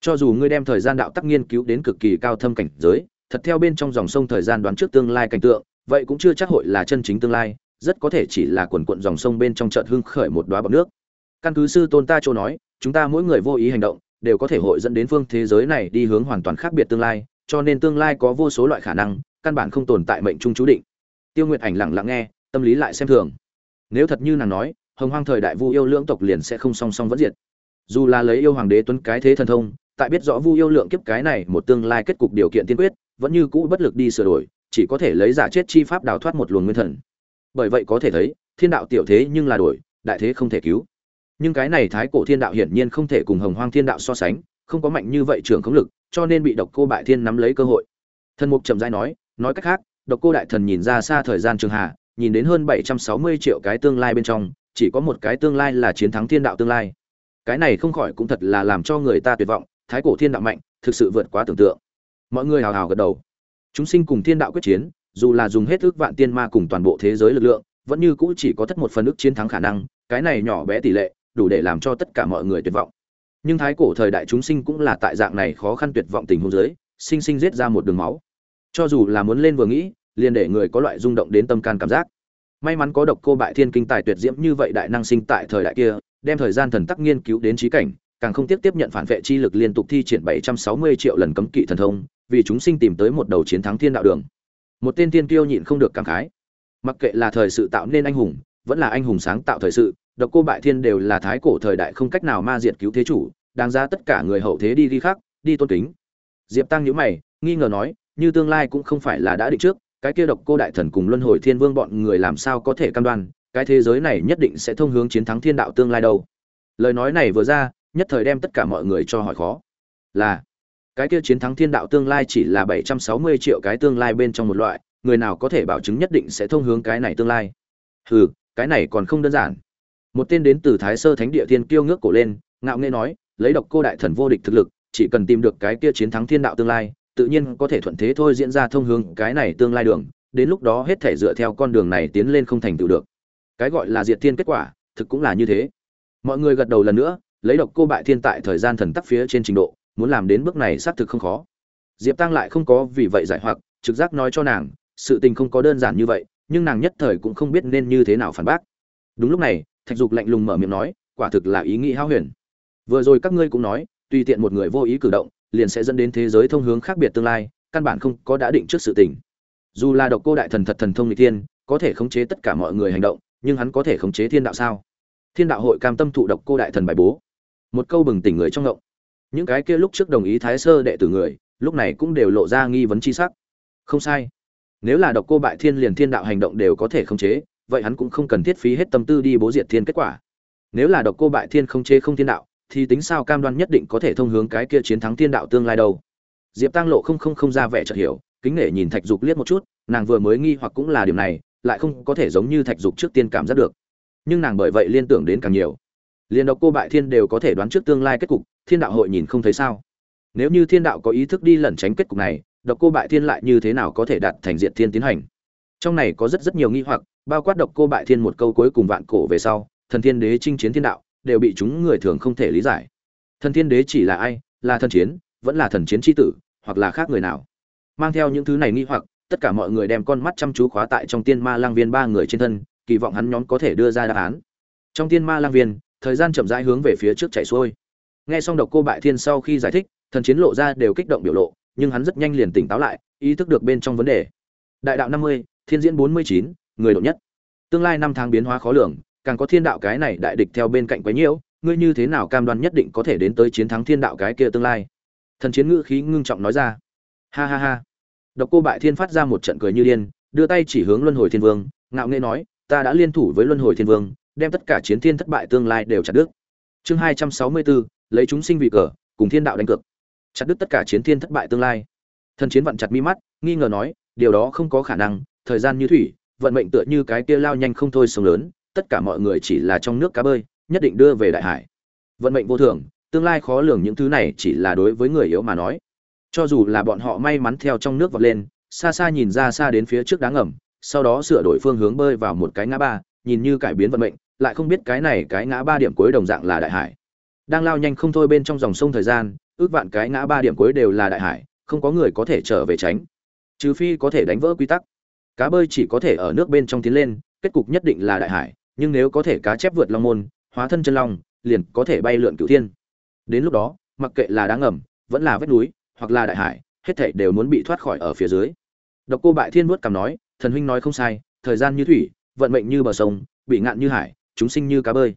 A: cho dù ngươi đem thời gian đạo tắc nghiên cứu đến cực kỳ cao thâm cảnh giới thật theo bên trong dòng sông thời gian đoán trước tương lai cảnh tượng vậy cũng chưa chắc hội là chân chính tương lai rất có thể chỉ là quần quận dòng sông bên trong chợt hưng khởi một đóa bọt nước. Căn cứ sư tôn ta châu nói, chúng ta mỗi người vô ý hành động, đều có thể hội dẫn đến phương thế giới này đi hướng hoàn toàn khác biệt tương lai, cho nên tương lai có vô số loại khả năng, căn bản không tồn tại mệnh trung chú định. Tiêu Nguyệt Ảnh lặng lặng nghe, tâm lý lại xem thường. Nếu thật như nàng nói, Hồng Hoang thời đại Vu yêu lưỡng tộc liền sẽ không song song vẫn diệt. Dù là lấy yêu hoàng đế tuấn cái thế thần thông, tại biết rõ Vu yêu lượng kiếp cái này một tương lai kết cục điều kiện tiên quyết, vẫn như cũ bất lực đi sửa đổi, chỉ có thể lấy giả chết chi pháp đào thoát một luồng nguyên thần. Bởi vậy có thể thấy thiên đạo tiểu thế nhưng là đổi đại thế không thể cứu. Nhưng cái này thái cổ thiên đạo hiển nhiên không thể cùng hồng hoang thiên đạo so sánh không có mạnh như vậy trưởng khống lực cho nên bị độc cô bại thiên nắm lấy cơ hội. Thần mục trầm giai nói nói cách khác độc cô đại thần nhìn ra xa thời gian trường hạ nhìn đến hơn bảy trăm sáu mươi triệu cái tương lai bên trong chỉ có một cái tương lai là chiến thắng thiên đạo tương lai. Cái này không khỏi cũng thật là làm cho người ta tuyệt vọng thái cổ thiên đạo mạnh, thực sự vượt quá tưởng tượng. Mọi người hào hào gật đầu. Chúng sinh cùng thiên đạo quyết chiến, dù là dùng hết ước vạn tiên ma cùng toàn bộ thế giới lực lượng, vẫn như cũ chỉ có thất một phần ước chiến thắng khả năng, cái này nhỏ bé tỷ lệ, đủ để làm cho tất cả mọi người tuyệt vọng. Nhưng thái cổ thời đại chúng sinh cũng là tại dạng này khó khăn tuyệt vọng tình huống dưới, sinh sinh giết ra một đường máu. Cho dù là muốn lên vừa nghĩ, liền để người có loại rung động đến tâm can cảm giác. May mắn có độc cô bại thiên kinh tài tuyệt diễm như vậy đại năng sinh tại thời đại kia, đem thời gian thần tắc nghiên cứu đến trí cảnh càng không tiếp tiếp nhận phản vệ chi lực liên tục thi triển 760 triệu lần cấm kỵ thần thông, vì chúng sinh tìm tới một đầu chiến thắng thiên đạo đường. Một tên tiên kiêu nhịn không được cảm khái. Mặc kệ là thời sự tạo nên anh hùng, vẫn là anh hùng sáng tạo thời sự, độc cô bại thiên đều là thái cổ thời đại không cách nào ma diệt cứu thế chủ, đáng ra tất cả người hậu thế đi đi khác đi tôn kính. Diệp tăng nhíu mày, nghi ngờ nói, như tương lai cũng không phải là đã định trước, cái kia độc cô đại thần cùng luân hồi thiên vương bọn người làm sao có thể cam đoan, cái thế giới này nhất định sẽ thông hướng chiến thắng thiên đạo tương lai đâu. Lời nói này vừa ra nhất thời đem tất cả mọi người cho hỏi khó. Là, cái kia chiến thắng thiên đạo tương lai chỉ là bảy trăm sáu mươi triệu cái tương lai bên trong một loại, người nào có thể bảo chứng nhất định sẽ thông hướng cái này tương lai? Hừ, cái này còn không đơn giản. Một tên đến từ thái sơ thánh địa thiên kiêu ngước cổ lên, ngạo nghễ nói, lấy độc cô đại thần vô địch thực lực, chỉ cần tìm được cái kia chiến thắng thiên đạo tương lai, tự nhiên có thể thuận thế thôi diễn ra thông hướng cái này tương lai đường, đến lúc đó hết thể dựa theo con đường này tiến lên không thành tựu được. Cái gọi là diệt thiên kết quả, thực cũng là như thế. Mọi người gật đầu lần nữa lấy độc cô bại thiên tại thời gian thần tắc phía trên trình độ, muốn làm đến bước này xác thực không khó. Diệp tăng lại không có vì vậy giải hoặc, trực giác nói cho nàng, sự tình không có đơn giản như vậy, nhưng nàng nhất thời cũng không biết nên như thế nào phản bác. Đúng lúc này, thạch dục lạnh lùng mở miệng nói, quả thực là ý nghĩ hao huyền. Vừa rồi các ngươi cũng nói, tùy tiện một người vô ý cử động, liền sẽ dẫn đến thế giới thông hướng khác biệt tương lai, căn bản không có đã định trước sự tình. Dù là độc cô đại thần thật thần thông n thiên, có thể khống chế tất cả mọi người hành động, nhưng hắn có thể khống chế thiên đạo sao? Thiên đạo hội cam tâm thụ độc cô đại thần bài bố một câu bừng tỉnh người trong ngộng. Những cái kia lúc trước đồng ý thái sơ đệ tử người, lúc này cũng đều lộ ra nghi vấn c h i sắc. Không sai. Nếu là độc cô bại thiên liền thiên đạo hành động đều có thể khống chế, vậy hắn cũng không cần thiết phí hết tâm tư đi bố diệt thiên kết quả. Nếu là độc cô bại thiên không chế không thiên đạo, thì tính sao cam đoan nhất định có thể thông hướng cái kia chiến thắng thiên đạo tương lai đâu. Diệp tăng lộ không không không ra vẻ chợt hiểu, kính nể nhìn thạch dục liếc một chút, nàng vừa mới nghi hoặc cũng là điểm này, lại không có thể giống như thạch dục trước tiên cảm giác được. Nhưng nàng bởi vậy liên tưởng đến càng nhiều liền độc cô bại thiên đều có thể đoán trước tương lai kết cục, thiên đạo hội nhìn không thấy sao? Nếu như thiên đạo có ý thức đi lẩn tránh kết cục này, độc cô bại thiên lại như thế nào có thể đạt thành diện thiên tiến hành? Trong này có rất rất nhiều nghi hoặc, bao quát độc cô bại thiên một câu cuối cùng vạn cổ về sau, thần thiên đế chinh chiến thiên đạo, đều bị chúng người thường không thể lý giải. Thần thiên đế chỉ là ai? Là thần chiến, vẫn là thần chiến tri tử, hoặc là khác người nào? Mang theo những thứ này nghi hoặc, tất cả mọi người đem con mắt chăm chú khóa tại trong tiên ma lang viên ba người trên thân, kỳ vọng hắn nhóm có thể đưa ra đáp án. Trong tiên ma lang viên thời gian chậm rãi hướng về phía trước chạy xuôi. Nghe xong độc cô bại thiên sau khi giải thích, thần chiến lộ ra đều kích động biểu lộ, nhưng hắn rất nhanh liền tỉnh táo lại, ý thức được bên trong vấn đề. Đại đạo năm mươi, thiên diễn bốn mươi chín, người độ nhất. Tương lai năm tháng biến hóa khó lường, càng có thiên đạo cái này đại địch theo bên cạnh quấy nhiễu, ngươi như thế nào cam đoan nhất định có thể đến tới chiến thắng thiên đạo cái kia tương lai? Thần chiến ngữ khí ngưng trọng nói ra. Ha ha ha. Độc cô bại thiên phát ra một trận cười như điên, đưa tay chỉ hướng luân hồi thiên vương, ngạo nghễ nói, ta đã liên thủ với luân hồi thiên vương đem tất cả chiến thiên thất bại tương lai đều chặt đứt. Chương hai trăm sáu mươi bốn lấy chúng sinh vì cờ, cùng thiên đạo đánh cược. Chặt đứt tất cả chiến thiên thất bại tương lai. Thần chiến vận chặt mi mắt, nghi ngờ nói, điều đó không có khả năng, thời gian như thủy, vận mệnh tựa như cái kia lao nhanh không thôi sông lớn, tất cả mọi người chỉ là trong nước cá bơi, nhất định đưa về đại hải. Vận mệnh vô thường, tương lai khó lường những thứ này chỉ là đối với người yếu mà nói. Cho dù là bọn họ may mắn theo trong nước vọt lên, xa xa nhìn ra xa đến phía trước đá ngầm, sau đó sửa đổi phương hướng bơi vào một cái ngã ba, nhìn như cải biến vận mệnh lại không biết cái này cái ngã ba điểm cuối đồng dạng là đại hải. Đang lao nhanh không thôi bên trong dòng sông thời gian, ước vạn cái ngã ba điểm cuối đều là đại hải, không có người có thể trở về tránh. Trừ phi có thể đánh vỡ quy tắc. Cá bơi chỉ có thể ở nước bên trong tiến lên, kết cục nhất định là đại hải, nhưng nếu có thể cá chép vượt long môn, hóa thân chân long, liền có thể bay lượn cửu thiên. Đến lúc đó, mặc kệ là đá ngầm, vẫn là vách núi, hoặc là đại hải, hết thảy đều muốn bị thoát khỏi ở phía dưới. Độc cô bại thiên vuốt cằm nói, thần huynh nói không sai, thời gian như thủy, vận mệnh như bờ sông, bị ngạn như hải chúng sinh như cá bơi.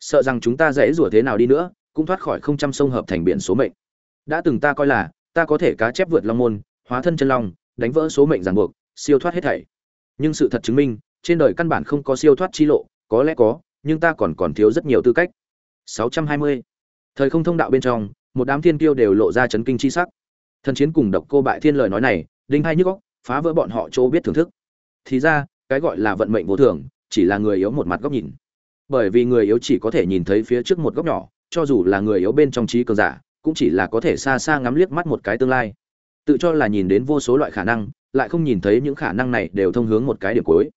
A: Sợ rằng chúng ta dễ rủa thế nào đi nữa cũng thoát khỏi không trăm sông hợp thành biển số mệnh. Đã từng ta coi là ta có thể cá chép vượt long môn hóa thân chân long đánh vỡ số mệnh ràng buộc siêu thoát hết thảy. Nhưng sự thật chứng minh trên đời căn bản không có siêu thoát chi lộ có lẽ có nhưng ta còn còn thiếu rất nhiều tư cách. 620. thời không thông đạo bên trong một đám thiên kiêu đều lộ ra chấn kinh chi sắc. Thần chiến cùng độc cô bại thiên lời nói này đinh hai nhức góc, phá vỡ bọn họ chỗ biết thưởng thức. Thì ra cái gọi là vận mệnh vô thường chỉ là người yếu một mặt góc nhìn bởi vì người yếu chỉ có thể nhìn thấy phía trước một góc nhỏ, cho dù là người yếu bên trong trí cường giả, cũng chỉ là có thể xa xa ngắm liếc mắt một cái tương lai. Tự cho là nhìn đến vô số loại khả năng, lại không nhìn thấy những khả năng này đều thông hướng một cái điểm cuối.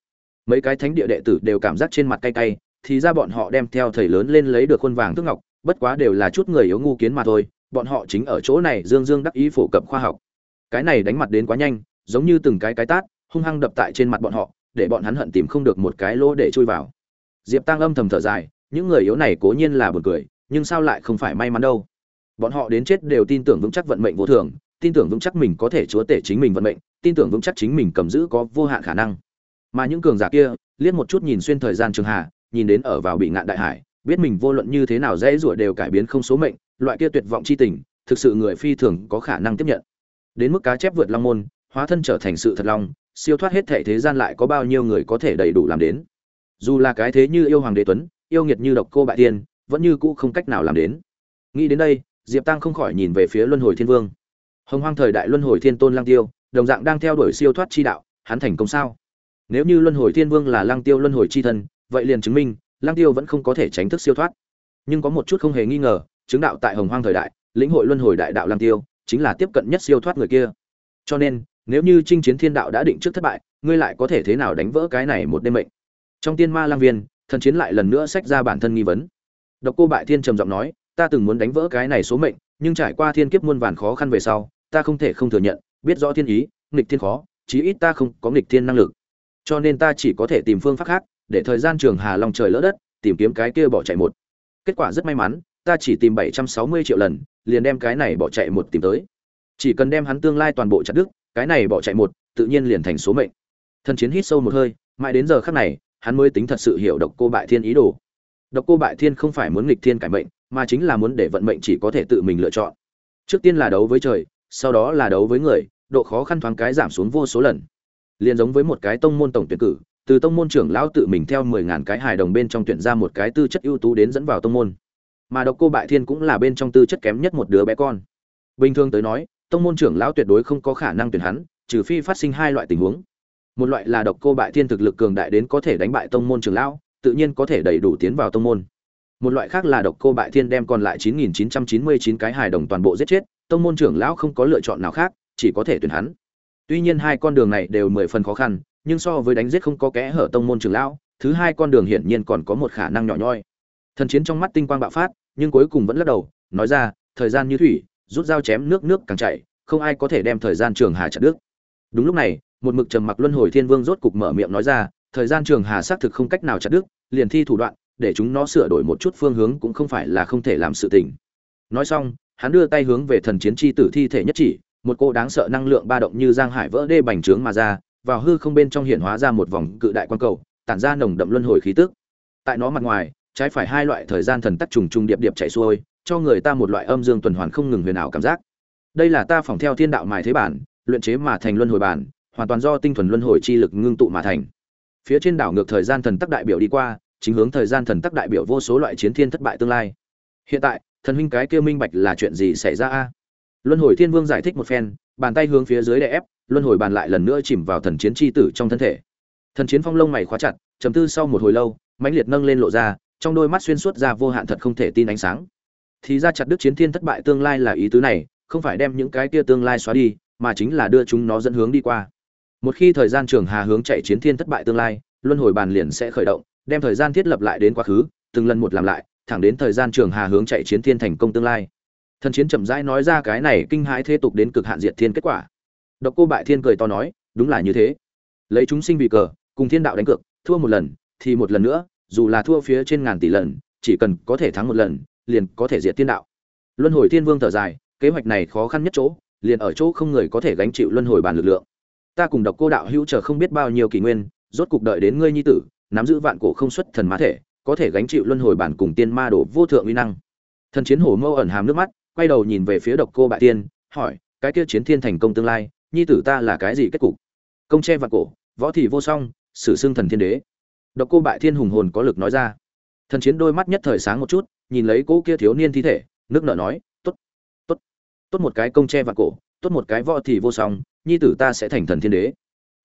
A: Mấy cái thánh địa đệ tử đều cảm giác trên mặt cay cay, thì ra bọn họ đem theo thầy lớn lên lấy được khuôn vàng thước ngọc, bất quá đều là chút người yếu ngu kiến mà thôi, bọn họ chính ở chỗ này dương dương đắc ý phổ cập khoa học. Cái này đánh mặt đến quá nhanh, giống như từng cái cái tát, hung hăng đập tại trên mặt bọn họ, để bọn hắn hận tìm không được một cái lỗ để chui vào diệp tăng âm thầm thở dài, những người yếu này cố nhiên là buồn cười, nhưng sao lại không phải may mắn đâu? Bọn họ đến chết đều tin tưởng vững chắc vận mệnh vô thường, tin tưởng vững chắc mình có thể chúa tể chính mình vận mệnh, tin tưởng vững chắc chính mình cầm giữ có vô hạn khả năng. Mà những cường giả kia, liếc một chút nhìn xuyên thời gian trường hà nhìn đến ở vào bị ngạn đại hải, biết mình vô luận như thế nào dễ rủa đều cải biến không số mệnh, loại kia tuyệt vọng chi tình, thực sự người phi thường có khả năng tiếp nhận. Đến mức cá chép vượt long môn, hóa thân trở thành sự thật long, siêu thoát hết thể thế gian lại có bao nhiêu người có thể đầy đủ làm đến dù là cái thế như yêu hoàng đế tuấn, yêu nghiệt như độc cô bại tiên, vẫn như cũ không cách nào làm đến. Nghĩ đến đây, diệp tăng không khỏi nhìn về phía luân hồi thiên vương. Hồng hoang thời đại luân hồi thiên tôn lang tiêu, đồng dạng đang theo đuổi siêu thoát chi đạo, hắn thành công sao? Nếu như luân hồi thiên vương là lang tiêu luân hồi chi thân, vậy liền chứng minh lang tiêu vẫn không có thể tránh thức siêu thoát. Nhưng có một chút không hề nghi ngờ, chứng đạo tại hồng hoang thời đại, lĩnh hội luân hồi đại đạo lang tiêu, chính là tiếp cận nhất siêu thoát người kia. Cho nên, nếu như chinh chiến thiên đạo đã định trước thất bại, ngươi lại có thể thế nào đánh vỡ cái này một đêm mệnh? Trong tiên ma lang viên, thần chiến lại lần nữa sách ra bản thân nghi vấn. Độc cô bại thiên trầm giọng nói, ta từng muốn đánh vỡ cái này số mệnh, nhưng trải qua thiên kiếp muôn vàn khó khăn về sau, ta không thể không thừa nhận, biết rõ thiên ý, nghịch thiên khó, chí ít ta không có nghịch thiên năng lực. Cho nên ta chỉ có thể tìm phương pháp khác, để thời gian trường hà long trời lỡ đất, tìm kiếm cái kia bỏ chạy một. Kết quả rất may mắn, ta chỉ tìm bảy trăm sáu mươi triệu lần, liền đem cái này bỏ chạy một tìm tới. Chỉ cần đem hắn tương lai toàn bộ chặt đứt, cái này bỏ chạy một, tự nhiên liền thành số mệnh. Thần chiến hít sâu một hơi, mãi đến giờ khắc này hắn mới tính thật sự hiểu độc cô bại thiên ý đồ. Độc cô bại thiên không phải muốn nghịch thiên cải mệnh, mà chính là muốn để vận mệnh chỉ có thể tự mình lựa chọn. Trước tiên là đấu với trời, sau đó là đấu với người, độ khó khăn thoáng cái giảm xuống vô số lần. Liền giống với một cái tông môn tổng tuyển cử, từ tông môn trưởng lão tự mình theo mười ngàn cái hài đồng bên trong tuyển ra một cái tư chất ưu tú đến dẫn vào tông môn. Mà độc cô bại thiên cũng là bên trong tư chất kém nhất một đứa bé con. Bình thường tới nói, tông môn trưởng lão tuyệt đối không có khả năng tuyển hắn, trừ phi phát sinh hai loại tình huống một loại là độc cô bại thiên thực lực cường đại đến có thể đánh bại tông môn trưởng lão, tự nhiên có thể đầy đủ tiến vào tông môn. Một loại khác là độc cô bại thiên đem còn lại 9999 cái hài đồng toàn bộ giết chết, tông môn trưởng lão không có lựa chọn nào khác, chỉ có thể tuyển hắn. Tuy nhiên hai con đường này đều mười phần khó khăn, nhưng so với đánh giết không có kẽ hở tông môn trưởng lão, thứ hai con đường hiển nhiên còn có một khả năng nhỏ nhoi. Thần chiến trong mắt tinh quang bạo phát, nhưng cuối cùng vẫn lắc đầu, nói ra, thời gian như thủy, rút dao chém nước nước càng chảy, không ai có thể đem thời gian trường hà chặt đứt đúng lúc này, một mực trầm mặc luân hồi thiên vương rốt cục mở miệng nói ra, thời gian trường hà xác thực không cách nào chặt đứt, liền thi thủ đoạn, để chúng nó sửa đổi một chút phương hướng cũng không phải là không thể làm sự tình. Nói xong, hắn đưa tay hướng về thần chiến chi tử thi thể nhất chỉ, một cô đáng sợ năng lượng ba động như giang hải vỡ đê bành trướng mà ra, vào hư không bên trong hiện hóa ra một vòng cự đại quan cầu, tản ra nồng đậm luân hồi khí tức. Tại nó mặt ngoài, trái phải hai loại thời gian thần tắc trùng trùng điệp điệp chạy xuôi, cho người ta một loại âm dương tuần hoàn không ngừng huyền ảo cảm giác. Đây là ta phỏng theo thiên đạo mài thế bản luyện chế mà thành luân hồi bản, hoàn toàn do tinh thuần luân hồi chi lực ngưng tụ mà thành. Phía trên đảo ngược thời gian thần tắc đại biểu đi qua, chính hướng thời gian thần tắc đại biểu vô số loại chiến thiên thất bại tương lai. Hiện tại, thần huynh cái kia minh bạch là chuyện gì xảy ra a? Luân hồi thiên vương giải thích một phen, bàn tay hướng phía dưới đè ép, luân hồi bàn lại lần nữa chìm vào thần chiến chi tử trong thân thể. Thần chiến phong lông mày khóa chặt, trầm tư sau một hồi lâu, mãnh liệt nâng lên lộ ra, trong đôi mắt xuyên suốt ra vô hạn thật không thể tin ánh sáng. Thì ra chặt đức chiến thiên thất bại tương lai là ý tứ này, không phải đem những cái kia tương lai xóa đi mà chính là đưa chúng nó dẫn hướng đi qua. Một khi thời gian trường hà hướng chạy chiến thiên thất bại tương lai, luân hồi bàn liền sẽ khởi động, đem thời gian thiết lập lại đến quá khứ, từng lần một làm lại, thẳng đến thời gian trường hà hướng chạy chiến thiên thành công tương lai. Thần chiến chậm rãi nói ra cái này kinh hãi thế tục đến cực hạn diệt thiên kết quả. Độc cô bại thiên cười to nói, đúng là như thế. Lấy chúng sinh vì cờ, cùng thiên đạo đánh cược, thua một lần, thì một lần nữa, dù là thua phía trên ngàn tỷ lần, chỉ cần có thể thắng một lần, liền có thể diệt thiên đạo. Luân hồi thiên vương thở dài, kế hoạch này khó khăn nhất chỗ liền ở chỗ không người có thể gánh chịu luân hồi bàn lực lượng. Ta cùng độc cô đạo hữu chờ không biết bao nhiêu kỷ nguyên, rốt cục đợi đến ngươi nhi tử, nắm giữ vạn cổ không xuất thần mã thể, có thể gánh chịu luân hồi bản cùng tiên ma đổ vô thượng uy năng. Thần chiến hổ mâu ẩn hàm nước mắt, quay đầu nhìn về phía độc cô bại tiên, hỏi, cái kia chiến thiên thành công tương lai, nhi tử ta là cái gì kết cục? Công che vạn cổ, võ thị vô song, sử xưng thần thiên đế. Độc cô bại thiên hùng hồn có lực nói ra. Thần chiến đôi mắt nhất thời sáng một chút, nhìn lấy cỗ kia thiếu niên thi thể, nước nợ nói tốt một cái công che và cổ, tốt một cái võ thì vô song, nhi tử ta sẽ thành thần thiên đế.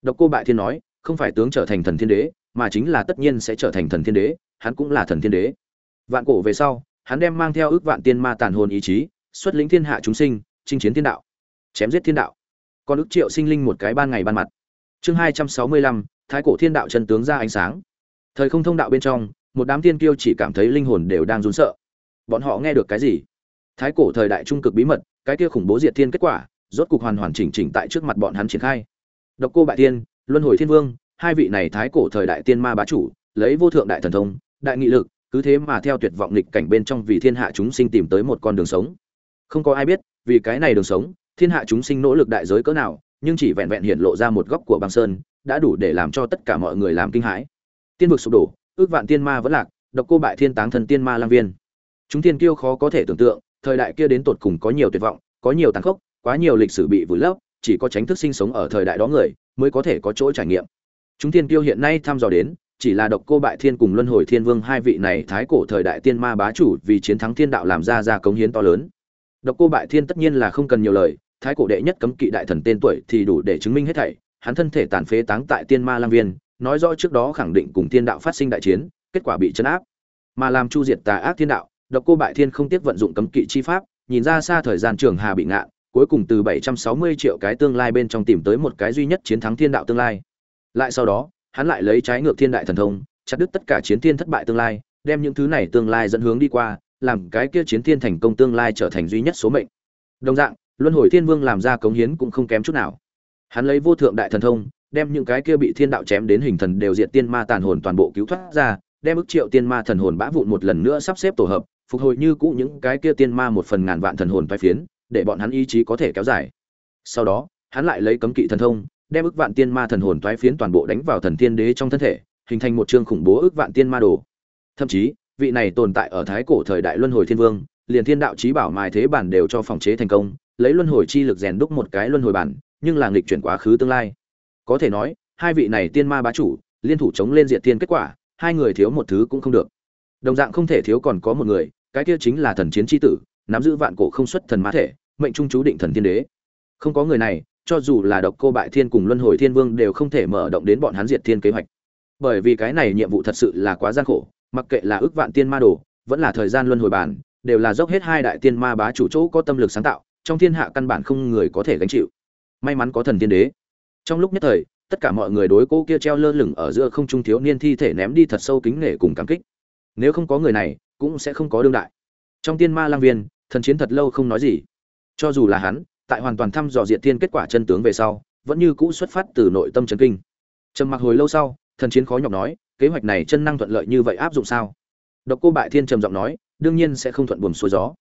A: Độc cô bại thiên nói, không phải tướng trở thành thần thiên đế, mà chính là tất nhiên sẽ trở thành thần thiên đế, hắn cũng là thần thiên đế. Vạn cổ về sau, hắn đem mang theo ước vạn tiên ma tàn hồn ý chí, xuất lĩnh thiên hạ chúng sinh, chinh chiến thiên đạo, chém giết thiên đạo. Còn ước triệu sinh linh một cái ban ngày ban mặt. Chương hai trăm sáu mươi lăm, thái cổ thiên đạo chân tướng ra ánh sáng. Thời không thông đạo bên trong, một đám tiên kiêu chỉ cảm thấy linh hồn đều đang run sợ. Bọn họ nghe được cái gì? Thái cổ thời đại trung cực bí mật cái kia khủng bố diệt thiên kết quả, rốt cục hoàn hoàn chỉnh chỉnh tại trước mặt bọn hắn triển khai. Độc cô bại tiên, luân hồi thiên vương, hai vị này thái cổ thời đại tiên ma bá chủ, lấy vô thượng đại thần thông, đại nghị lực, cứ thế mà theo tuyệt vọng nghịch cảnh bên trong vì thiên hạ chúng sinh tìm tới một con đường sống. Không có ai biết, vì cái này đường sống, thiên hạ chúng sinh nỗ lực đại giới cỡ nào, nhưng chỉ vẹn vẹn hiện lộ ra một góc của băng sơn, đã đủ để làm cho tất cả mọi người làm kinh hãi. Tiên vực sụp đổ, ước vạn tiên ma vẫn lạc, độc cô bại thiên táng thần tiên ma lang viên. Chúng tiên kiêu khó có thể tưởng tượng thời đại kia đến tột cùng có nhiều tuyệt vọng, có nhiều tàn khốc, quá nhiều lịch sử bị vùi lấp, chỉ có tránh thức sinh sống ở thời đại đó người mới có thể có chỗ trải nghiệm. Chúng tiên Tiêu hiện nay thăm dò đến, chỉ là độc cô bại thiên cùng luân hồi thiên vương hai vị này thái cổ thời đại tiên ma bá chủ vì chiến thắng thiên đạo làm ra ra cống hiến to lớn. Độc cô bại thiên tất nhiên là không cần nhiều lời, thái cổ đệ nhất cấm kỵ đại thần tên tuổi thì đủ để chứng minh hết thảy, hắn thân thể tàn phế táng tại tiên ma lang viên, nói rõ trước đó khẳng định cùng thiên đạo phát sinh đại chiến, kết quả bị chấn áp. Mà làm chu diệt tà ác thiên đạo độc cô bại thiên không tiếc vận dụng cấm kỵ chi pháp, nhìn ra xa thời gian trường hà bị ngạn, cuối cùng từ 760 triệu cái tương lai bên trong tìm tới một cái duy nhất chiến thắng thiên đạo tương lai. Lại sau đó, hắn lại lấy trái ngược thiên đại thần thông, chặt đứt tất cả chiến thiên thất bại tương lai, đem những thứ này tương lai dẫn hướng đi qua, làm cái kia chiến thiên thành công tương lai trở thành duy nhất số mệnh. Đồng dạng, luân hồi thiên vương làm ra cống hiến cũng không kém chút nào. Hắn lấy vô thượng đại thần thông, đem những cái kia bị thiên đạo chém đến hình thần đều diệt tiên ma tàn hồn toàn bộ cứu thoát ra, đem ức triệu tiên ma thần hồn bã vụn một lần nữa sắp xếp tổ hợp phục hồi như cũ những cái kia tiên ma một phần ngàn vạn thần hồn phái phiến, để bọn hắn ý chí có thể kéo dài. Sau đó, hắn lại lấy cấm kỵ thần thông, đem ức vạn tiên ma thần hồn toái phiến toàn bộ đánh vào thần tiên đế trong thân thể, hình thành một chương khủng bố ức vạn tiên ma đồ. Thậm chí, vị này tồn tại ở thái cổ thời đại luân hồi thiên vương, liền thiên đạo chí bảo mài thế bản đều cho phòng chế thành công, lấy luân hồi chi lực rèn đúc một cái luân hồi bản, nhưng là nghịch chuyển quá khứ tương lai. Có thể nói, hai vị này tiên ma bá chủ, liên thủ chống lên diệt thiên kết quả, hai người thiếu một thứ cũng không được. Đồng dạng không thể thiếu còn có một người cái kia chính là thần chiến tri tử, nắm giữ vạn cổ không xuất thần mã thể, mệnh trung chú định thần thiên đế. Không có người này, cho dù là độc cô bại thiên cùng luân hồi thiên vương đều không thể mở động đến bọn hắn diệt thiên kế hoạch. Bởi vì cái này nhiệm vụ thật sự là quá gian khổ, mặc kệ là ước vạn tiên ma đồ, vẫn là thời gian luân hồi bản, đều là dốc hết hai đại tiên ma bá chủ chỗ có tâm lực sáng tạo, trong thiên hạ căn bản không người có thể gánh chịu. May mắn có thần tiên đế. Trong lúc nhất thời, tất cả mọi người đối cô kia treo lơ lửng ở giữa không trung thiếu niên thi thể ném đi thật sâu kính nể cùng cảm kích. Nếu không có người này cũng sẽ không có đương đại. Trong tiên ma lang viên, thần chiến thật lâu không nói gì. Cho dù là hắn, tại hoàn toàn thăm dò diệt tiên kết quả chân tướng về sau, vẫn như cũ xuất phát từ nội tâm trấn kinh. Trầm mặc hồi lâu sau, thần chiến khó nhọc nói, kế hoạch này chân năng thuận lợi như vậy áp dụng sao? Độc cô bại thiên trầm giọng nói, đương nhiên sẽ không thuận buồm xuôi gió.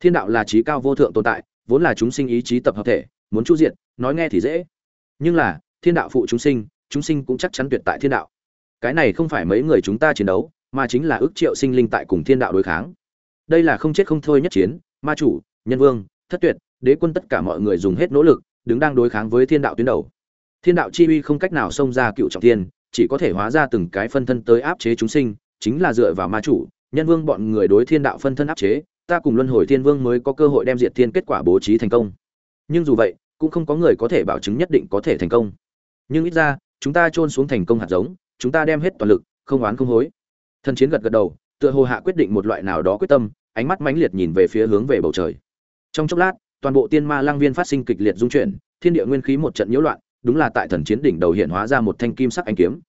A: Thiên đạo là trí cao vô thượng tồn tại, vốn là chúng sinh ý chí tập hợp thể, muốn chu diện nói nghe thì dễ. Nhưng là, thiên đạo phụ chúng sinh chúng sinh cũng chắc chắn tuyệt tại thiên đạo. Cái này không phải mấy người chúng ta chiến đấu mà chính là ước triệu sinh linh tại cùng thiên đạo đối kháng. Đây là không chết không thôi nhất chiến, ma chủ, nhân vương, thất tuyệt, đế quân tất cả mọi người dùng hết nỗ lực, đứng đang đối kháng với thiên đạo tuyến đầu. Thiên đạo chi uy không cách nào xông ra cựu trọng thiên, chỉ có thể hóa ra từng cái phân thân tới áp chế chúng sinh, chính là dựa vào ma chủ, nhân vương bọn người đối thiên đạo phân thân áp chế, ta cùng luân hồi thiên vương mới có cơ hội đem diệt thiên kết quả bố trí thành công. Nhưng dù vậy, cũng không có người có thể bảo chứng nhất định có thể thành công. Nhưng ít ra, chúng ta trôn xuống thành công hạt giống, chúng ta đem hết toàn lực, không oán không hối thần chiến gật gật đầu, tựa hồ hạ quyết định một loại nào đó quyết tâm, ánh mắt mãnh liệt nhìn về phía hướng về bầu trời. Trong chốc lát, toàn bộ tiên ma lang viên phát sinh kịch liệt dung chuyển, thiên địa nguyên khí một trận nhiễu loạn, đúng là tại thần chiến đỉnh đầu hiện hóa ra một thanh kim sắc ánh kiếm.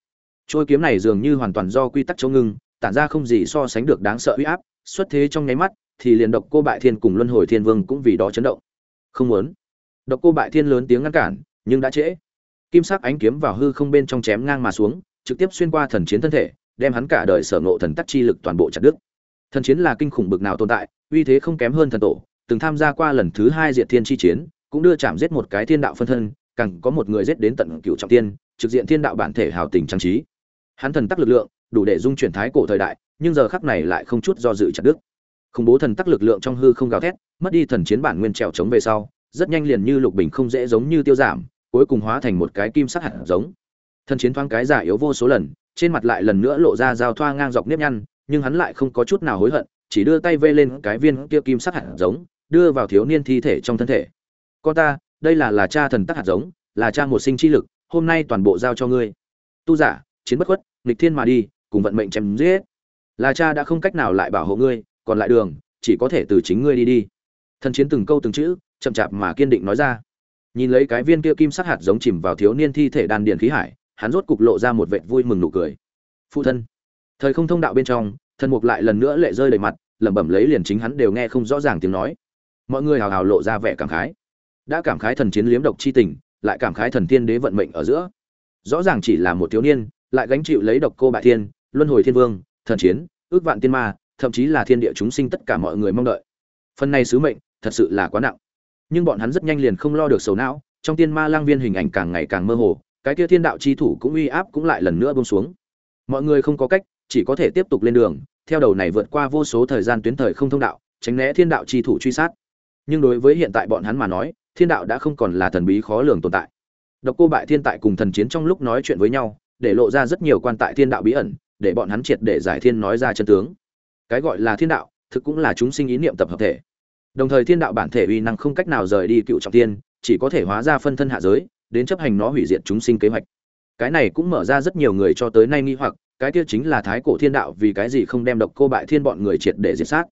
A: Trôi kiếm này dường như hoàn toàn do quy tắc chống ngưng, tản ra không gì so sánh được đáng sợ uy áp, xuất thế trong nháy mắt, thì liền độc cô bại thiên cùng luân hồi thiên vương cũng vì đó chấn động. Không muốn. Độc cô bại thiên lớn tiếng ngăn cản, nhưng đã trễ. Kim sắc ánh kiếm vào hư không bên trong chém ngang mà xuống, trực tiếp xuyên qua thần chiến thân thể đem hắn cả đời sở ngộ thần tắc chi lực toàn bộ chặt đứt. Thần chiến là kinh khủng bực nào tồn tại, uy thế không kém hơn thần tổ, từng tham gia qua lần thứ hai diệt thiên chi chiến, cũng đưa chạm giết một cái thiên đạo phân thân, càng có một người giết đến tận cửu trọng tiên, trực diện thiên đạo bản thể hào tình trang trí. Hắn thần tắc lực lượng, đủ để dung chuyển thái cổ thời đại, nhưng giờ khắc này lại không chút do dự chặt đứt. Khủng bố thần tắc lực lượng trong hư không gào thét, mất đi thần chiến bản nguyên trèo chống về sau, rất nhanh liền như lục bình không dễ giống như tiêu giảm, cuối cùng hóa thành một cái kim sắc hạt giống. Thần chiến thoáng cái giả yếu vô số lần trên mặt lại lần nữa lộ ra giao thoa ngang dọc nếp nhăn, nhưng hắn lại không có chút nào hối hận, chỉ đưa tay vê lên cái viên kia kim sắc hạt giống, đưa vào thiếu niên thi thể trong thân thể. Con ta, đây là là cha thần tắc hạt giống, là cha một sinh chi lực, hôm nay toàn bộ giao cho ngươi. Tu giả, chiến bất khuất, nghịch thiên mà đi, cùng vận mệnh chém giết. Là cha đã không cách nào lại bảo hộ ngươi, còn lại đường, chỉ có thể từ chính ngươi đi đi. Thần chiến từng câu từng chữ, chậm chạp mà kiên định nói ra. Nhìn lấy cái viên kia kim sắc hạt giống chìm vào thiếu niên thi thể đan điền khí hải hắn rốt cục lộ ra một vệt vui mừng nụ cười. Phụ thân. Thời không thông đạo bên trong, thần mục lại lần nữa lệ rơi đầy mặt, lẩm bẩm lấy liền chính hắn đều nghe không rõ ràng tiếng nói. Mọi người hào hào lộ ra vẻ cảm khái. Đã cảm khái thần chiến liếm độc chi tình, lại cảm khái thần tiên đế vận mệnh ở giữa. Rõ ràng chỉ là một thiếu niên, lại gánh chịu lấy độc cô bại thiên, luân hồi thiên vương, thần chiến, ước vạn tiên ma, thậm chí là thiên địa chúng sinh tất cả mọi người mong đợi. Phần này sứ mệnh, thật sự là quá nặng. Nhưng bọn hắn rất nhanh liền không lo được sầu não, trong tiên ma lang viên hình ảnh càng ngày càng mơ hồ cái kia thiên đạo chi thủ cũng uy áp cũng lại lần nữa bông xuống. Mọi người không có cách, chỉ có thể tiếp tục lên đường, theo đầu này vượt qua vô số thời gian tuyến thời không thông đạo, tránh né thiên đạo chi thủ truy sát. Nhưng đối với hiện tại bọn hắn mà nói, thiên đạo đã không còn là thần bí khó lường tồn tại. Độc cô bại thiên tại cùng thần chiến trong lúc nói chuyện với nhau, để lộ ra rất nhiều quan tại thiên đạo bí ẩn, để bọn hắn triệt để giải thiên nói ra chân tướng. Cái gọi là thiên đạo, thực cũng là chúng sinh ý niệm tập hợp thể. Đồng thời thiên đạo bản thể uy năng không cách nào rời đi cựu trọng tiên chỉ có thể hóa ra phân thân hạ giới đến chấp hành nó hủy diệt chúng sinh kế hoạch. Cái này cũng mở ra rất nhiều người cho tới nay nghi hoặc, cái kia chính là thái cổ thiên đạo vì cái gì không đem độc cô bại thiên bọn người triệt để diệt sát.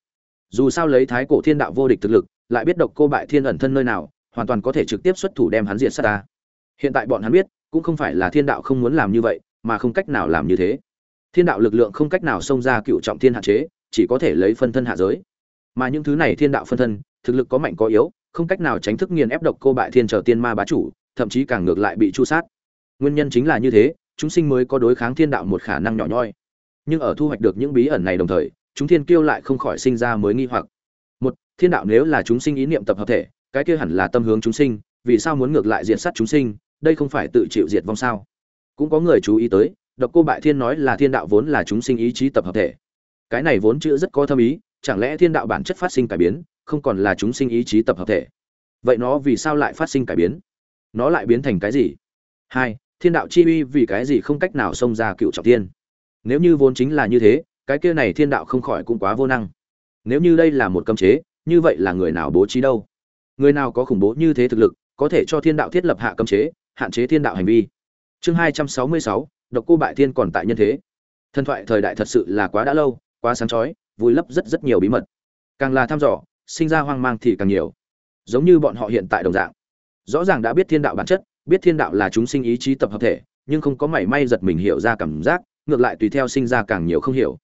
A: Dù sao lấy thái cổ thiên đạo vô địch thực lực, lại biết độc cô bại thiên ẩn thân nơi nào, hoàn toàn có thể trực tiếp xuất thủ đem hắn diệt sát ta. Hiện tại bọn hắn biết, cũng không phải là thiên đạo không muốn làm như vậy, mà không cách nào làm như thế. Thiên đạo lực lượng không cách nào xông ra cựu trọng thiên hạn chế, chỉ có thể lấy phân thân hạ giới. Mà những thứ này thiên đạo phân thân, thực lực có mạnh có yếu, không cách nào tránh thức nghiền ép độc cô bại thiên trở tiên ma bá chủ thậm chí càng ngược lại bị chu sát. Nguyên nhân chính là như thế, chúng sinh mới có đối kháng thiên đạo một khả năng nhỏ nhoi. Nhưng ở thu hoạch được những bí ẩn này đồng thời, chúng thiên kiêu lại không khỏi sinh ra mới nghi hoặc. Một, thiên đạo nếu là chúng sinh ý niệm tập hợp thể, cái kia hẳn là tâm hướng chúng sinh, vì sao muốn ngược lại diệt sát chúng sinh, đây không phải tự chịu diệt vong sao? Cũng có người chú ý tới, độc cô bại thiên nói là thiên đạo vốn là chúng sinh ý chí tập hợp thể. Cái này vốn chữ rất có thâm ý, chẳng lẽ thiên đạo bản chất phát sinh cải biến, không còn là chúng sinh ý chí tập hợp thể? Vậy nó vì sao lại phát sinh cải biến? Nó lại biến thành cái gì? Hai, thiên đạo chi uy vì cái gì không cách nào xông ra cựu trọng thiên? Nếu như vốn chính là như thế, cái kia này thiên đạo không khỏi cũng quá vô năng. Nếu như đây là một cấm chế, như vậy là người nào bố trí đâu? Người nào có khủng bố như thế thực lực, có thể cho thiên đạo thiết lập hạ cấm chế, hạn chế thiên đạo hành vi? Chương hai trăm sáu mươi sáu, độc cô bại thiên còn tại nhân thế. Thần thoại thời đại thật sự là quá đã lâu, quá sáng chói, vùi lấp rất rất nhiều bí mật. Càng là thăm dò, sinh ra hoang mang thì càng nhiều. Giống như bọn họ hiện tại đồng dạng rõ ràng đã biết thiên đạo bản chất, biết thiên đạo là chúng sinh ý chí tập hợp thể, nhưng không có mảy may giật mình hiểu ra cảm giác, ngược lại tùy theo sinh ra càng nhiều không hiểu.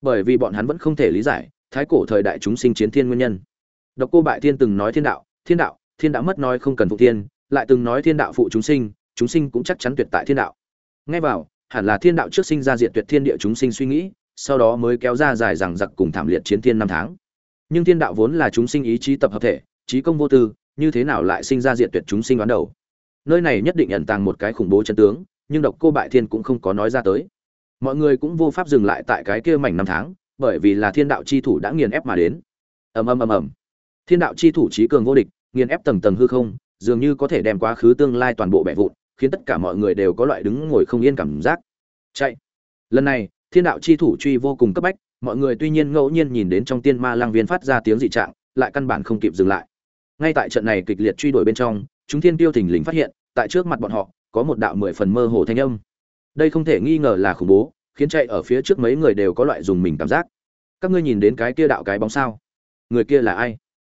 A: Bởi vì bọn hắn vẫn không thể lý giải, thái cổ thời đại chúng sinh chiến thiên nguyên nhân. Độc cô bại thiên từng nói thiên đạo thiên đạo, thiên đã mất nói không cần phụ thiên, lại từng nói thiên đạo phụ chúng sinh chúng sinh cũng chắc chắn tuyệt tại thiên đạo. Ngay vào, hẳn là thiên đạo trước sinh ra diệt tuyệt thiên địa chúng sinh suy nghĩ, sau đó mới kéo ra dài rằng giặc cùng thảm liệt chiến thiên năm tháng. Nhưng thiên đạo vốn là chúng sinh ý chí tập hợp thể trí công vô tư như thế nào lại sinh ra diện tuyệt chúng sinh đoán đầu? Nơi này nhất định ẩn tàng một cái khủng bố chân tướng, nhưng độc cô bại thiên cũng không có nói ra tới. Mọi người cũng vô pháp dừng lại tại cái kia mảnh năm tháng, bởi vì là thiên đạo chi thủ đã nghiền ép mà đến. Ầm ầm ầm ầm. Thiên đạo chi thủ trí cường vô địch, nghiền ép tầng tầng hư không, dường như có thể đem quá khứ tương lai toàn bộ bẻ vụn, khiến tất cả mọi người đều có loại đứng ngồi không yên cảm giác. Chạy. Lần này, thiên đạo chi thủ truy vô cùng cấp bách, mọi người tuy nhiên ngẫu nhiên nhìn đến trong tiên ma lang viên phát ra tiếng dị trạng, lại căn bản không kịp dừng lại ngay tại trận này kịch liệt truy đuổi bên trong, chúng thiên tiêu thình lình phát hiện, tại trước mặt bọn họ, có một đạo mười phần mơ hồ thanh âm. Đây không thể nghi ngờ là khủng bố, khiến chạy ở phía trước mấy người đều có loại dùng mình cảm giác. Các ngươi nhìn đến cái kia đạo cái bóng sao? Người kia là ai?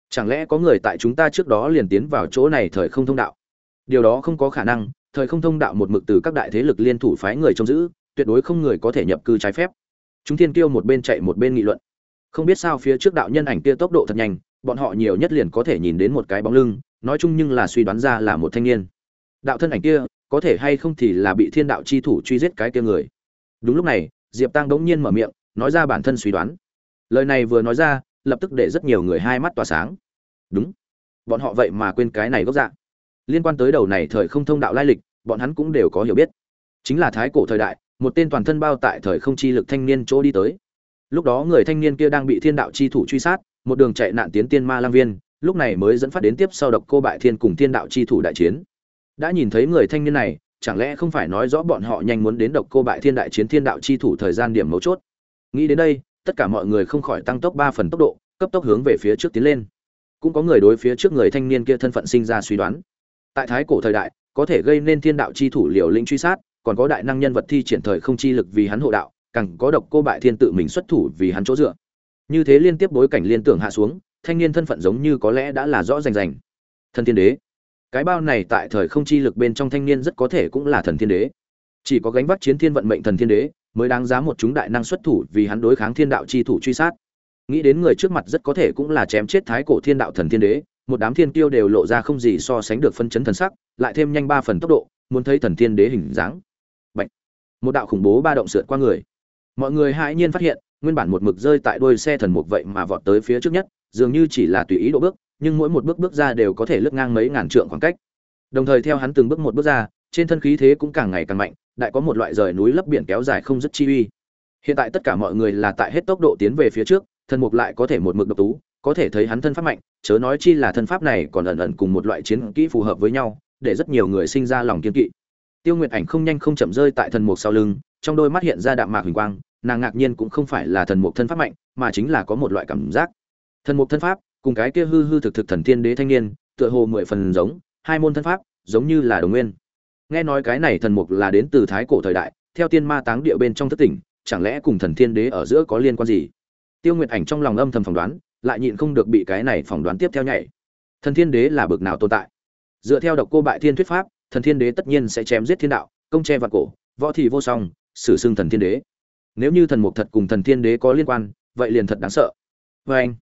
A: Chẳng lẽ có người tại chúng ta trước đó liền tiến vào chỗ này thời không thông đạo? Điều đó không có khả năng, thời không thông đạo một mực từ các đại thế lực liên thủ phái người trông giữ, tuyệt đối không người có thể nhập cư trái phép. Chúng thiên kiêu một bên chạy một bên nghị luận. Không biết sao phía trước đạo nhân ảnh kia tốc độ thật nhanh bọn họ nhiều nhất liền có thể nhìn đến một cái bóng lưng, nói chung nhưng là suy đoán ra là một thanh niên. Đạo thân ảnh kia, có thể hay không thì là bị thiên đạo chi thủ truy giết cái kia người. Đúng lúc này, diệp tăng đống nhiên mở miệng, nói ra bản thân suy đoán. Lời này vừa nói ra, lập tức để rất nhiều người hai mắt tỏa sáng. Đúng. Bọn họ vậy mà quên cái này gốc dạng liên quan tới đầu này thời không thông đạo lai lịch, bọn hắn cũng đều có hiểu biết. Chính là thái cổ thời đại, một tên toàn thân bao tại thời không chi lực thanh niên chỗ đi tới. Lúc đó người thanh niên kia đang bị thiên đạo chi thủ truy sát một đường chạy nạn tiến tiên ma lang viên, lúc này mới dẫn phát đến tiếp sau độc cô bại thiên cùng thiên đạo chi thủ đại chiến. Đã nhìn thấy người thanh niên này, chẳng lẽ không phải nói rõ bọn họ nhanh muốn đến độc cô bại thiên đại chiến thiên đạo chi thủ thời gian điểm mấu chốt? Nghĩ đến đây, tất cả mọi người không khỏi tăng tốc ba phần tốc độ, cấp tốc hướng về phía trước tiến lên. Cũng có người đối phía trước người thanh niên kia thân phận sinh ra suy đoán. Tại thái cổ thời đại, có thể gây nên thiên đạo chi thủ liều lĩnh truy sát, còn có đại năng nhân vật thi triển thời không chi lực vì hắn hộ đạo, càng có độc cô bại thiên tự mình xuất thủ vì hắn chỗ dựa như thế liên tiếp bối cảnh liên tưởng hạ xuống, thanh niên thân phận giống như có lẽ đã là rõ rành rành. Thần thiên đế. Cái bao này tại thời không chi lực bên trong thanh niên rất có thể cũng là thần thiên đế. Chỉ có gánh vác chiến thiên vận mệnh thần thiên đế, mới đáng giá một chúng đại năng xuất thủ vì hắn đối kháng thiên đạo chi thủ truy sát. Nghĩ đến người trước mặt rất có thể cũng là chém chết thái cổ thiên đạo thần thiên đế, một đám thiên tiêu đều lộ ra không gì so sánh được phân chấn thần sắc, lại thêm nhanh ba phần tốc độ, muốn thấy thần thiên đế hình dáng. Bạch. một đạo khủng bố ba động sượt qua người. Mọi người hãi nhiên phát hiện nguyên bản một mực rơi tại đuôi xe thần mục vậy mà vọt tới phía trước nhất, dường như chỉ là tùy ý độ bước, nhưng mỗi một bước bước ra đều có thể lướt ngang mấy ngàn trượng khoảng cách. Đồng thời theo hắn từng bước một bước ra, trên thân khí thế cũng càng ngày càng mạnh, đại có một loại rời núi lấp biển kéo dài không dứt chi uy. Hiện tại tất cả mọi người là tại hết tốc độ tiến về phía trước, thần mục lại có thể một mực độc tú, có thể thấy hắn thân pháp mạnh, chớ nói chi là thân pháp này còn ẩn ẩn cùng một loại chiến kỹ phù hợp với nhau, để rất nhiều người sinh ra lòng kiên kỵ. Tiêu nguyệt ảnh không nhanh không chậm rơi tại thần mục sau lưng, trong đôi mắt hiện ra đạm mạc huỳnh quang nàng ngạc nhiên cũng không phải là thần mục thân pháp mạnh, mà chính là có một loại cảm giác. Thần mục thân pháp, cùng cái kia hư hư thực thực thần thiên đế thanh niên, tựa hồ mười phần giống, hai môn thân pháp, giống như là đồng nguyên. Nghe nói cái này thần mục là đến từ thái cổ thời đại, theo tiên ma táng địa bên trong thất tỉnh, chẳng lẽ cùng thần thiên đế ở giữa có liên quan gì? Tiêu nguyệt ảnh trong lòng âm thầm phỏng đoán, lại nhịn không được bị cái này phỏng đoán tiếp theo nhảy. Thần thiên đế là bực nào tồn tại? Dựa theo độc cô bại thiên thuyết pháp, thần thiên đế tất nhiên sẽ chém giết thiên đạo, công che vạn cổ, võ thì vô song xử xưng thần thiên đế nếu như thần mục thật cùng thần thiên đế có liên quan, vậy liền thật đáng sợ. Vê anh,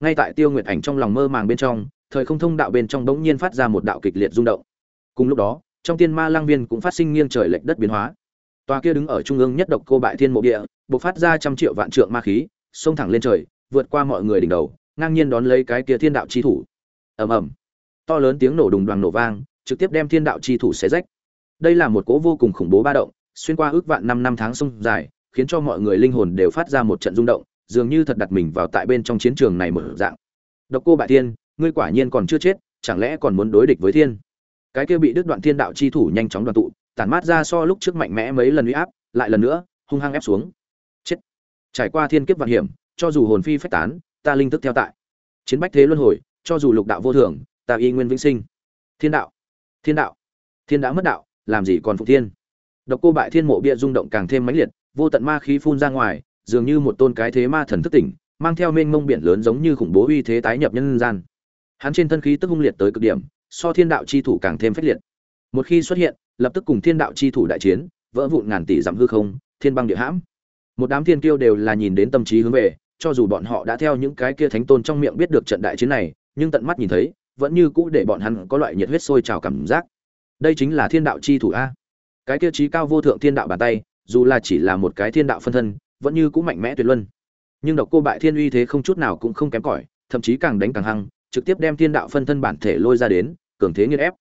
A: ngay tại tiêu nguyệt ảnh trong lòng mơ màng bên trong, thời không thông đạo bên trong bỗng nhiên phát ra một đạo kịch liệt rung động. Cùng lúc đó, trong tiên ma lang viên cũng phát sinh nghiêng trời lệch đất biến hóa. Tòa kia đứng ở trung ương nhất độc cô bại thiên mộ địa, bộc phát ra trăm triệu vạn trượng ma khí, xông thẳng lên trời, vượt qua mọi người đỉnh đầu, ngang nhiên đón lấy cái kia thiên đạo chi thủ. Ầm ầm. To lớn tiếng nổ đùng đoàn nổ vang, trực tiếp đem thiên đạo chi thủ xé rách. Đây là một cỗ vô cùng khủng bố ba động, xuyên qua ước vạn năm năm tháng sông dài khiến cho mọi người linh hồn đều phát ra một trận rung động, dường như thật đặt mình vào tại bên trong chiến trường này một dạng. Độc cô bại thiên, ngươi quả nhiên còn chưa chết, chẳng lẽ còn muốn đối địch với thiên? Cái kia bị đứt đoạn thiên đạo chi thủ nhanh chóng đoàn tụ, tản mát ra so lúc trước mạnh mẽ mấy lần uy áp, lại lần nữa, hung hăng ép xuống. Chết. Trải qua thiên kiếp vạn hiểm, cho dù hồn phi phách tán, ta linh thức theo tại. Chiến bách thế luân hồi, cho dù lục đạo vô thường, ta y nguyên vĩnh sinh. Thiên đạo. Thiên đạo. Thiên đã mất đạo, làm gì còn phụ thiên? Độc cô bại thiên mộ bia rung động càng thêm mãnh liệt vô tận ma khí phun ra ngoài, dường như một tôn cái thế ma thần thức tỉnh, mang theo mênh mông biển lớn giống như khủng bố uy thế tái nhập nhân gian. Hắn trên thân khí tức hung liệt tới cực điểm, so thiên đạo chi thủ càng thêm phách liệt. Một khi xuất hiện, lập tức cùng thiên đạo chi thủ đại chiến, vỡ vụn ngàn tỷ dặm hư không, thiên băng địa hãm. Một đám thiên kiêu đều là nhìn đến tâm trí hướng về, cho dù bọn họ đã theo những cái kia thánh tôn trong miệng biết được trận đại chiến này, nhưng tận mắt nhìn thấy, vẫn như cũ để bọn hắn có loại nhiệt huyết sôi trào cảm giác. Đây chính là thiên đạo chi thủ a. Cái kia chí cao vô thượng thiên đạo bàn tay dù là chỉ là một cái thiên đạo phân thân, vẫn như cũng mạnh mẽ tuyệt luân. Nhưng độc cô bại thiên uy thế không chút nào cũng không kém cỏi, thậm chí càng đánh càng hăng, trực tiếp đem thiên đạo phân thân bản thể lôi ra đến, cường thế nghiên ép.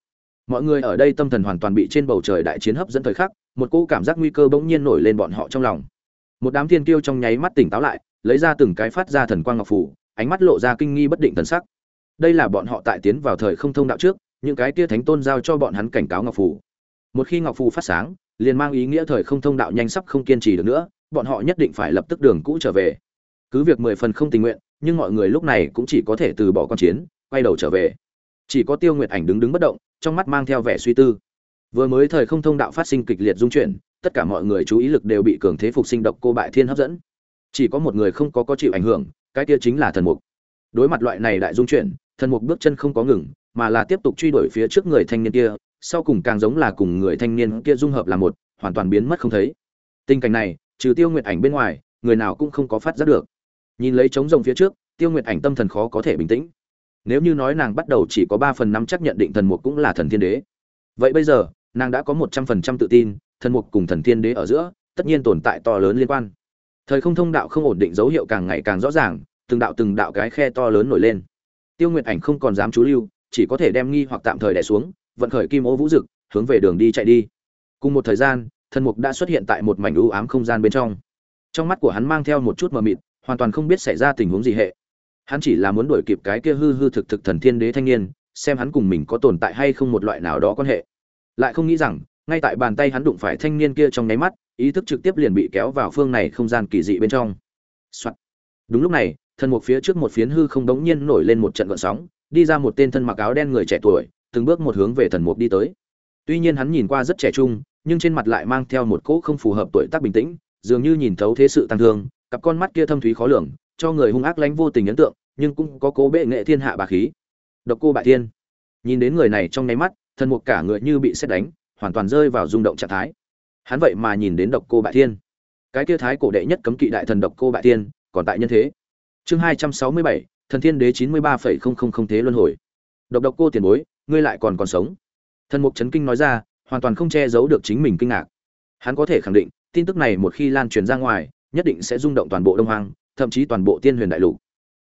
A: Mọi người ở đây tâm thần hoàn toàn bị trên bầu trời đại chiến hấp dẫn thời khắc, một cỗ cảm giác nguy cơ bỗng nhiên nổi lên bọn họ trong lòng. Một đám thiên kiêu trong nháy mắt tỉnh táo lại, lấy ra từng cái phát ra thần quang ngọc phủ, ánh mắt lộ ra kinh nghi bất định thần sắc. Đây là bọn họ tại tiến vào thời không thông đạo trước, những cái kia thánh tôn giao cho bọn hắn cảnh cáo ngọc phủ một khi ngọc phù phát sáng, liền mang ý nghĩa thời không thông đạo nhanh sắp không kiên trì được nữa, bọn họ nhất định phải lập tức đường cũ trở về. Cứ việc mười phần không tình nguyện, nhưng mọi người lúc này cũng chỉ có thể từ bỏ con chiến, quay đầu trở về. Chỉ có tiêu nguyệt ảnh đứng đứng bất động, trong mắt mang theo vẻ suy tư. Vừa mới thời không thông đạo phát sinh kịch liệt dung chuyển, tất cả mọi người chú ý lực đều bị cường thế phục sinh độc cô bại thiên hấp dẫn. Chỉ có một người không có có chịu ảnh hưởng, cái kia chính là thần mục. Đối mặt loại này đại dung chuyển, thần mục bước chân không có ngừng, mà là tiếp tục truy đuổi phía trước người thanh niên kia sau cùng càng giống là cùng người thanh niên kia dung hợp là một, hoàn toàn biến mất không thấy. Tình cảnh này, trừ tiêu nguyệt ảnh bên ngoài, người nào cũng không có phát giác được. Nhìn lấy trống rồng phía trước, tiêu nguyệt ảnh tâm thần khó có thể bình tĩnh. Nếu như nói nàng bắt đầu chỉ có ba phần năm chắc nhận định thần mục cũng là thần thiên đế. Vậy bây giờ, nàng đã có một trăm phần trăm tự tin, thần mục cùng thần thiên đế ở giữa, tất nhiên tồn tại to lớn liên quan. Thời không thông đạo không ổn định dấu hiệu càng ngày càng rõ ràng, từng đạo từng đạo cái khe to lớn nổi lên. Tiêu nguyệt ảnh không còn dám chú lưu, chỉ có thể đem nghi hoặc tạm thời đẻ xuống vận khởi kim ô vũ dực, hướng về đường đi chạy đi. Cùng một thời gian thần mục đã xuất hiện tại một mảnh u ám không gian bên trong. Trong mắt của hắn mang theo một chút mờ mịt, hoàn toàn không biết xảy ra tình huống gì hệ. Hắn chỉ là muốn đuổi kịp cái kia hư hư thực thực thần thiên đế thanh niên, xem hắn cùng mình có tồn tại hay không một loại nào đó quan hệ. Lại không nghĩ rằng, ngay tại bàn tay hắn đụng phải thanh niên kia trong nháy mắt, ý thức trực tiếp liền bị kéo vào phương này không gian kỳ dị bên trong、Soạn. đúng lúc này thần mục phía trước một phiến hư không đống nhiên nổi lên một trận gợn sóng, đi ra một tên thân mặc áo đen người trẻ tuổi từng bước một hướng về thần mục đi tới. Tuy nhiên hắn nhìn qua rất trẻ trung nhưng trên mặt lại mang theo một cỗ không phù hợp tuổi tác bình tĩnh dường như nhìn thấu thế sự tăng thương cặp con mắt kia thâm thúy khó lường cho người hung ác lánh vô tình ấn tượng nhưng cũng có cố bệ nghệ thiên hạ bà khí. Độc cô bại thiên. Nhìn đến người này trong nháy mắt thần mục cả người như bị xét đánh hoàn toàn rơi vào rung động trạng thái. Hắn vậy mà nhìn đến độc cô bại thiên. Cái kia thái cổ đệ nhất cấm kỵ đại thần độc cô bại thiên, còn tại nhân thế. Chương hai trăm sáu mươi bảy thần thiên đế chín mươi ba phẩy không không không thế luân hồi. Độc độc cô tiền bối ngươi lại còn còn sống. Thần mục trấn kinh nói ra, hoàn toàn không che giấu được chính mình kinh ngạc. Hắn có thể khẳng định, tin tức này một khi lan truyền ra ngoài, nhất định sẽ rung động toàn bộ đông hoang, thậm chí toàn bộ tiên huyền đại lục.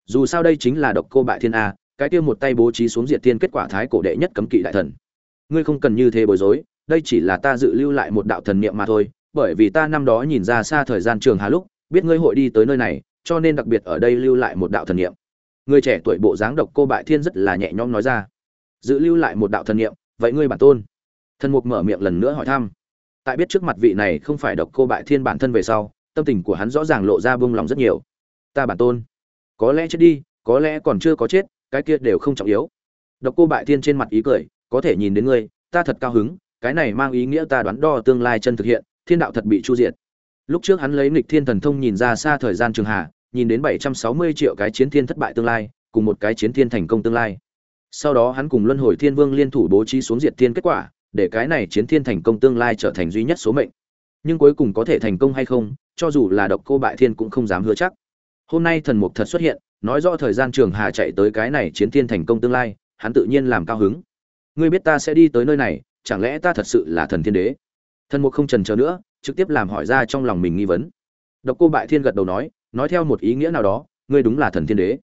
A: Dù sao đây chính là độc cô bại thiên a, cái tiêu một tay bố trí xuống diệt tiên kết quả thái cổ đệ nhất cấm kỵ đại thần. Ngươi không cần như thế bối rối, đây chỉ là ta dự lưu lại một đạo thần niệm mà thôi, bởi vì ta năm đó nhìn ra xa thời gian trường hà lúc, biết ngươi hội đi tới nơi này, cho nên đặc biệt ở đây lưu lại một đạo thần niệm. Người trẻ tuổi bộ dáng độc cô bại thiên rất là nhẹ nhõm nói ra dự lưu lại một đạo thần niệm, vậy ngươi bản tôn? Thần mục mở miệng lần nữa hỏi thăm. Tại biết trước mặt vị này không phải độc cô bại thiên bản thân về sau, tâm tình của hắn rõ ràng lộ ra buông lòng rất nhiều. Ta bản tôn? Có lẽ chết đi, có lẽ còn chưa có chết, cái kia đều không trọng yếu. Độc cô bại thiên trên mặt ý cười, có thể nhìn đến ngươi, ta thật cao hứng, cái này mang ý nghĩa ta đoán đo tương lai chân thực hiện, thiên đạo thật bị chu diệt. Lúc trước hắn lấy nghịch thiên thần thông nhìn ra xa thời gian trường hạ, nhìn đến bảy trăm sáu mươi triệu cái chiến thiên thất bại tương lai, cùng một cái chiến thiên thành công tương lai sau đó hắn cùng luân hồi thiên vương liên thủ bố trí xuống diệt thiên kết quả, để cái này chiến thiên thành công tương lai trở thành duy nhất số mệnh. Nhưng cuối cùng có thể thành công hay không, cho dù là độc cô bại thiên cũng không dám hứa chắc. Hôm nay thần mục thật xuất hiện, nói rõ thời gian trường hà chạy tới cái này chiến thiên thành công tương lai, hắn tự nhiên làm cao hứng. Ngươi biết ta sẽ đi tới nơi này, chẳng lẽ ta thật sự là thần thiên đế? Thần mục không trần chờ nữa, trực tiếp làm hỏi ra trong lòng mình nghi vấn. Độc cô bại thiên gật đầu nói nói theo một ý nghĩa nào đó, ngươi đúng là thần thiên đế.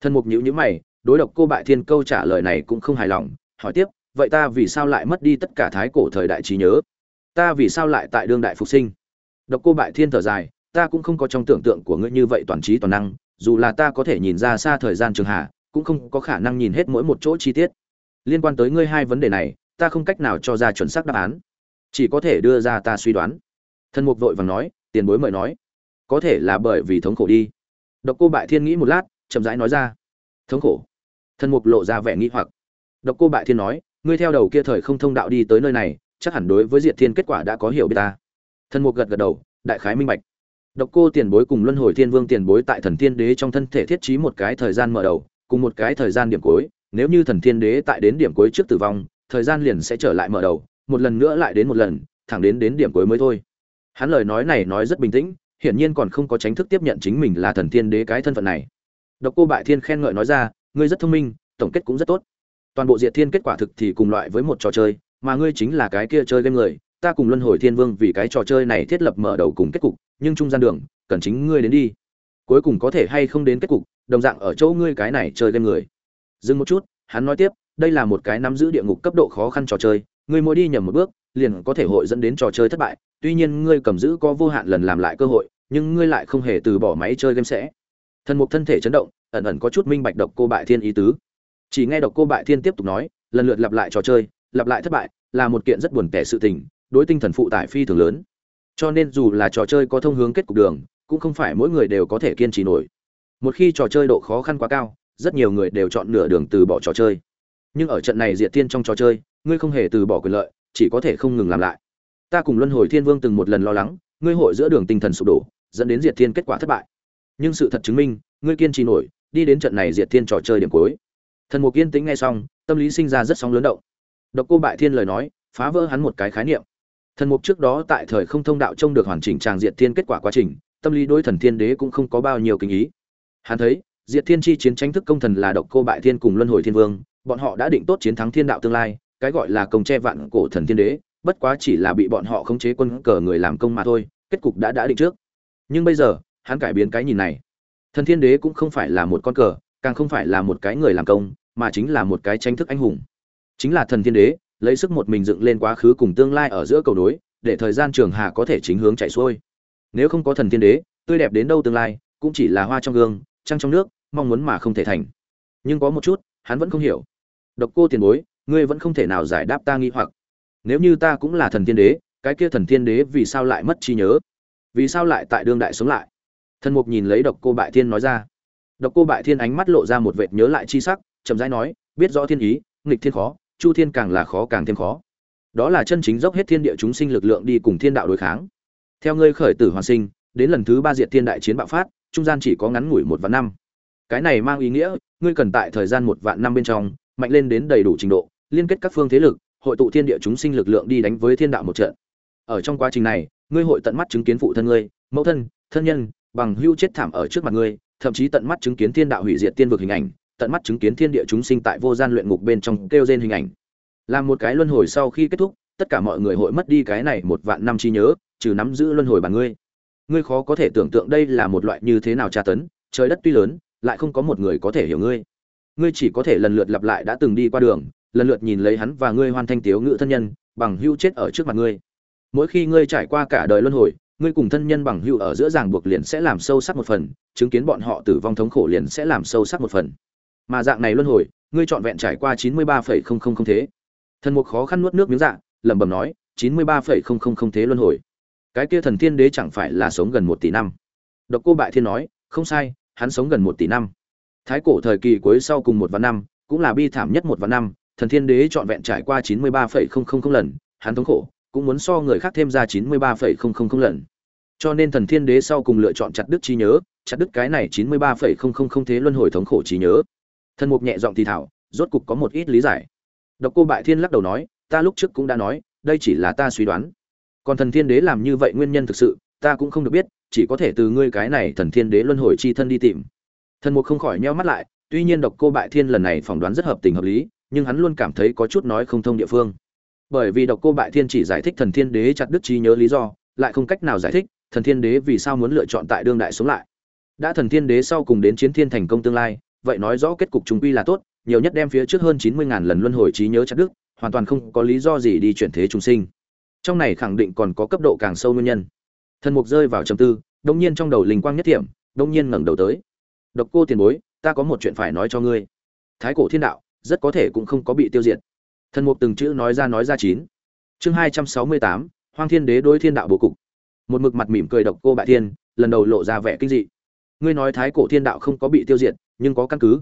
A: Thần mục nhíu nhíu mày đối độc cô bại thiên câu trả lời này cũng không hài lòng, hỏi tiếp, vậy ta vì sao lại mất đi tất cả thái cổ thời đại trí nhớ? Ta vì sao lại tại đương đại phục sinh? Độc cô bại thiên thở dài, ta cũng không có trong tưởng tượng của ngươi như vậy toàn trí toàn năng, dù là ta có thể nhìn ra xa thời gian trường hạ, cũng không có khả năng nhìn hết mỗi một chỗ chi tiết. Liên quan tới ngươi hai vấn đề này, ta không cách nào cho ra chuẩn xác đáp án. Chỉ có thể đưa ra ta suy đoán. Thần mục vội vàng nói, tiền bối mời nói. Có thể là bởi vì thống khổ đi. Độc cô bại thiên nghĩ một lát, chậm rãi nói ra, thống khổ? Thần mục lộ ra vẻ nghi hoặc. Độc cô bại thiên nói, ngươi theo đầu kia thời không thông đạo đi tới nơi này, chắc hẳn đối với diệt thiên kết quả đã có hiểu biết ta. Thần mục gật gật đầu, đại khái minh bạch. Độc cô tiền bối cùng luân hồi thiên vương tiền bối tại thần thiên đế trong thân thể thiết trí một cái thời gian mở đầu, cùng một cái thời gian điểm cuối, nếu như thần thiên đế tại đến điểm cuối trước tử vong, thời gian liền sẽ trở lại mở đầu, một lần nữa lại đến một lần, thẳng đến đến điểm cuối mới thôi. Hắn lời nói này nói rất bình tĩnh, hiển nhiên còn không có tránh thức tiếp nhận chính mình là thần thiên đế cái thân phận này. Độc cô bại thiên khen ngợi nói ra ngươi rất thông minh, tổng kết cũng rất tốt. Toàn bộ diệt thiên kết quả thực thì cùng loại với một trò chơi, mà ngươi chính là cái kia chơi game người. Ta cùng luân hồi thiên vương vì cái trò chơi này thiết lập mở đầu cùng kết cục, nhưng trung gian đường, cần chính ngươi đến đi. Cuối cùng có thể hay không đến kết cục, đồng dạng ở chỗ ngươi cái này chơi game người. Dừng một chút, hắn nói tiếp, đây là một cái nắm giữ địa ngục cấp độ khó khăn trò chơi, ngươi mỗi đi nhầm một bước, liền có thể hội dẫn đến trò chơi thất bại. Tuy nhiên ngươi cầm giữ có vô hạn lần làm lại cơ hội, nhưng ngươi lại không hề từ bỏ máy chơi game sẽ. Thần mục thân thể chấn động ẩn ẩn có chút minh bạch độc cô bại thiên ý tứ. Chỉ nghe độc cô bại thiên tiếp tục nói, lần lượt lặp lại trò chơi, lặp lại thất bại, là một kiện rất buồn tẻ sự tình, đối tinh thần phụ tải phi thường lớn. Cho nên dù là trò chơi có thông hướng kết cục đường, cũng không phải mỗi người đều có thể kiên trì nổi. Một khi trò chơi độ khó khăn quá cao, rất nhiều người đều chọn nửa đường từ bỏ trò chơi. Nhưng ở trận này diệt tiên trong trò chơi, ngươi không hề từ bỏ quyền lợi, chỉ có thể không ngừng làm lại. Ta cùng luân hồi thiên vương từng một lần lo lắng, ngươi hội giữa đường tinh thần sụp đổ, dẫn đến diệt thiên kết quả thất bại. Nhưng sự thật chứng minh, ngươi kiên trì nổi đi đến trận này diệt thiên trò chơi điểm cuối. Thần mục yên tĩnh nghe xong, tâm lý sinh ra rất sóng lớn động. Độc cô bại thiên lời nói, phá vỡ hắn một cái khái niệm. Thần mục trước đó tại thời không thông đạo trông được hoàn chỉnh tràng diệt thiên kết quả quá trình, tâm lý đối thần thiên đế cũng không có bao nhiêu kinh ý. Hắn thấy, diệt thiên chi chiến tranh thức công thần là độc cô bại thiên cùng luân hồi thiên vương, bọn họ đã định tốt chiến thắng thiên đạo tương lai, cái gọi là công che vạn cổ thần thiên đế, bất quá chỉ là bị bọn họ khống chế quân cờ người làm công mà thôi, kết cục đã đã định trước. Nhưng bây giờ, hắn cải biến cái nhìn này thần thiên đế cũng không phải là một con cờ, càng không phải là một cái người làm công, mà chính là một cái tranh thức anh hùng. Chính là thần thiên đế, lấy sức một mình dựng lên quá khứ cùng tương lai ở giữa cầu nối, để thời gian trường hà có thể chính hướng chạy xuôi. Nếu không có thần thiên đế, tươi đẹp đến đâu tương lai, cũng chỉ là hoa trong gương, trăng trong nước, mong muốn mà không thể thành. Nhưng có một chút, hắn vẫn không hiểu. Độc cô tiền bối, ngươi vẫn không thể nào giải đáp ta nghi hoặc. Nếu như ta cũng là thần thiên đế, cái kia thần thiên đế vì sao lại mất trí nhớ? Vì sao lại tại đương đại sống lại? Thần mục nhìn lấy độc cô bại thiên nói ra. Độc cô bại thiên ánh mắt lộ ra một vệt nhớ lại chi sắc, chậm rãi nói, biết rõ thiên ý, nghịch thiên khó, chu thiên càng là khó càng thêm khó. Đó là chân chính dốc hết thiên địa chúng sinh lực lượng đi cùng thiên đạo đối kháng. Theo ngươi khởi tử hoàn sinh, đến lần thứ ba diệt thiên đại chiến bạo phát, trung gian chỉ có ngắn ngủi một vạn năm. Cái này mang ý nghĩa, ngươi cần tại thời gian một vạn năm bên trong, mạnh lên đến đầy đủ trình độ, liên kết các phương thế lực, hội tụ thiên địa chúng sinh lực lượng đi đánh với thiên đạo một trận. Ở trong quá trình này, ngươi hội tận mắt chứng kiến phụ thân ngươi, mẫu thân thân nhân bằng hưu chết thảm ở trước mặt ngươi, thậm chí tận mắt chứng kiến thiên đạo hủy diệt tiên vực hình ảnh, tận mắt chứng kiến thiên địa chúng sinh tại vô gian luyện ngục bên trong kêu rên hình ảnh. Làm một cái luân hồi sau khi kết thúc, tất cả mọi người hội mất đi cái này một vạn năm trí nhớ, trừ nắm giữ luân hồi bản ngươi. Ngươi khó có thể tưởng tượng đây là một loại như thế nào tra tấn, trời đất tuy lớn, lại không có một người có thể hiểu ngươi. Ngươi chỉ có thể lần lượt lặp lại đã từng đi qua đường, lần lượt nhìn lấy hắn và ngươi hoàn thành tiếu ngữ thân nhân, bằng hưu chết ở trước mặt ngươi. Mỗi khi ngươi trải qua cả đời luân hồi ngươi cùng thân nhân bằng hữu ở giữa ràng buộc liền sẽ làm sâu sắc một phần, chứng kiến bọn họ tử vong thống khổ liền sẽ làm sâu sắc một phần. Mà dạng này luân hồi, ngươi trọn vẹn trải qua chín mươi ba phẩy không không không thế. Thần mục khó khăn nuốt nước miếng dạ lẩm bẩm nói, chín mươi ba phẩy không không không thế luân hồi. Cái kia thần tiên đế chẳng phải là sống gần một tỷ năm. Độc cô bại thiên nói, không sai, hắn sống gần một tỷ năm. Thái cổ thời kỳ cuối sau cùng một vạn năm, cũng là bi thảm nhất một vạn năm, thần thiên đế trọn vẹn trải qua chín mươi ba phẩy không không không lần, hắn thống khổ cũng muốn so người khác thêm ra chín mươi ba phẩy không không không lần. Cho nên thần thiên đế sau cùng lựa chọn chặt đứt trí nhớ, chặt đứt cái này chín mươi ba phẩy không không không thế luân hồi thống khổ trí nhớ. Thần mục nhẹ giọng thì thảo, rốt cục có một ít lý giải. Độc cô bại thiên lắc đầu nói, ta lúc trước cũng đã nói, đây chỉ là ta suy đoán. Còn thần thiên đế làm như vậy nguyên nhân thực sự, ta cũng không được biết, chỉ có thể từ ngươi cái này thần thiên đế luân hồi chi thân đi tìm. Thần mục không khỏi nheo mắt lại, tuy nhiên độc cô bại thiên lần này phỏng đoán rất hợp tình hợp lý, nhưng hắn luôn cảm thấy có chút nói không thông địa phương bởi vì độc cô bại thiên chỉ giải thích thần thiên đế chặt đức trí nhớ lý do, lại không cách nào giải thích thần thiên đế vì sao muốn lựa chọn tại đương đại sống lại. Đã thần thiên đế sau cùng đến chiến thiên thành công tương lai, vậy nói rõ kết cục chúng quy là tốt, nhiều nhất đem phía trước hơn chín mươi ngàn lần luân hồi trí nhớ chặt đức hoàn toàn không có lý do gì đi chuyển thế chúng sinh. Trong này khẳng định còn có cấp độ càng sâu nguyên nhân. Thần mục rơi vào trầm tư đông nhiên trong đầu linh quang nhất thiểm đông nhiên ngẩng đầu tới. Độc cô tiền bối, ta có một chuyện phải nói cho ngươi. Thái cổ thiên đạo rất có thể cũng không có bị tiêu diệt thần mục từng chữ nói ra nói ra chín. Chương hai trăm sáu mươi tám, hoang thiên đế đối thiên đạo bố cục. Một mực mặt mỉm cười độc cô bại thiên, lần đầu lộ ra vẻ kinh dị. Ngươi nói thái cổ thiên đạo không có bị tiêu diệt, nhưng có căn cứ.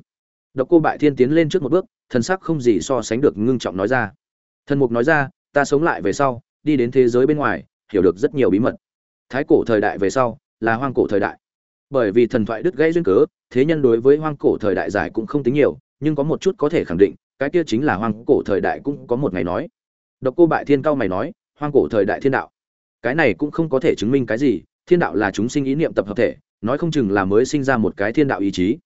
A: Độc cô bại thiên tiến lên trước một bước, thần sắc không gì so sánh được ngưng trọng nói ra. Thần mục nói ra, ta sống lại về sau, đi đến thế giới bên ngoài, hiểu được rất nhiều bí mật. Thái cổ thời đại về sau, là hoang cổ thời đại. Bởi vì thần thoại đứt gãy duyên cớ, thế nhân đối với hoang cổ thời đại dài cũng không tính nhiều, nhưng có một chút có thể khẳng định cái kia chính là hoang cổ thời đại cũng có một ngày nói. Độc cô bại thiên cao mày nói, hoang cổ thời đại thiên đạo. Cái này cũng không có thể chứng minh cái gì, thiên đạo là chúng sinh ý niệm tập hợp thể, nói không chừng là mới sinh ra một cái thiên đạo ý chí.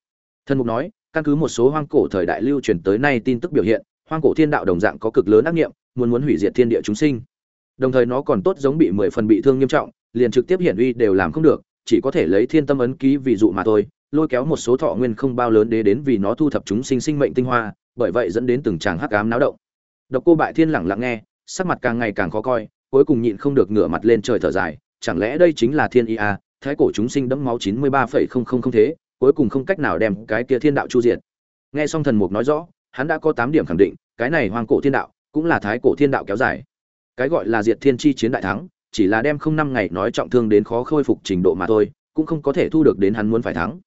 A: Thần mục nói, căn cứ một số hoang cổ thời đại lưu truyền tới nay tin tức biểu hiện, hoang cổ thiên đạo đồng dạng có cực lớn ác nghiệm, muốn muốn hủy diệt thiên địa chúng sinh. Đồng thời nó còn tốt giống bị mười phần bị thương nghiêm trọng, liền trực tiếp hiển uy đều làm không được, chỉ có thể lấy thiên tâm ấn ký ví dụ mà thôi, lôi kéo một số thọ nguyên không bao lớn đế đến vì nó thu thập chúng sinh sinh mệnh tinh hoa bởi vậy dẫn đến từng tràng hắc ám náo động. Độc cô bại thiên lẳng lặng nghe, sắc mặt càng ngày càng khó coi, cuối cùng nhịn không được ngửa mặt lên trời thở dài, chẳng lẽ đây chính là thiên ý a à, thái cổ chúng sinh đẫm máu chín mươi ba phẩy không không không thế, cuối cùng không cách nào đem cái kia thiên đạo chu diệt. Nghe xong thần mục nói rõ, hắn đã có tám điểm khẳng định, cái này hoang cổ thiên đạo cũng là thái cổ thiên đạo kéo dài. Cái gọi là diệt thiên chi chiến đại thắng, chỉ là đem không năm ngày nói trọng thương đến khó khôi phục trình độ mà thôi, cũng không có thể thu được đến hắn muốn phải thắng.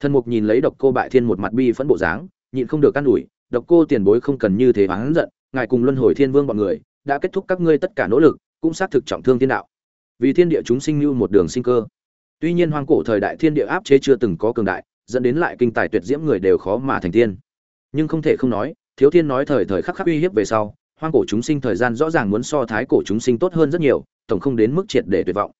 A: Thần mục nhìn lấy độc cô bại thiên một mặt bi phẫn bộ dáng, nhịn không được can ủi độc cô tiền bối không cần như thế hắn giận, ngài cùng luân hồi thiên vương bọn người, đã kết thúc các ngươi tất cả nỗ lực, cũng xác thực trọng thương thiên đạo. Vì thiên địa chúng sinh như một đường sinh cơ. Tuy nhiên hoang cổ thời đại thiên địa áp chế chưa từng có cường đại, dẫn đến lại kinh tài tuyệt diễm người đều khó mà thành tiên. Nhưng không thể không nói, thiếu thiên nói thời thời khắc khắc uy hiếp về sau, hoang cổ chúng sinh thời gian rõ ràng muốn so thái cổ chúng sinh tốt hơn rất nhiều, tổng không đến mức triệt để tuyệt vọng.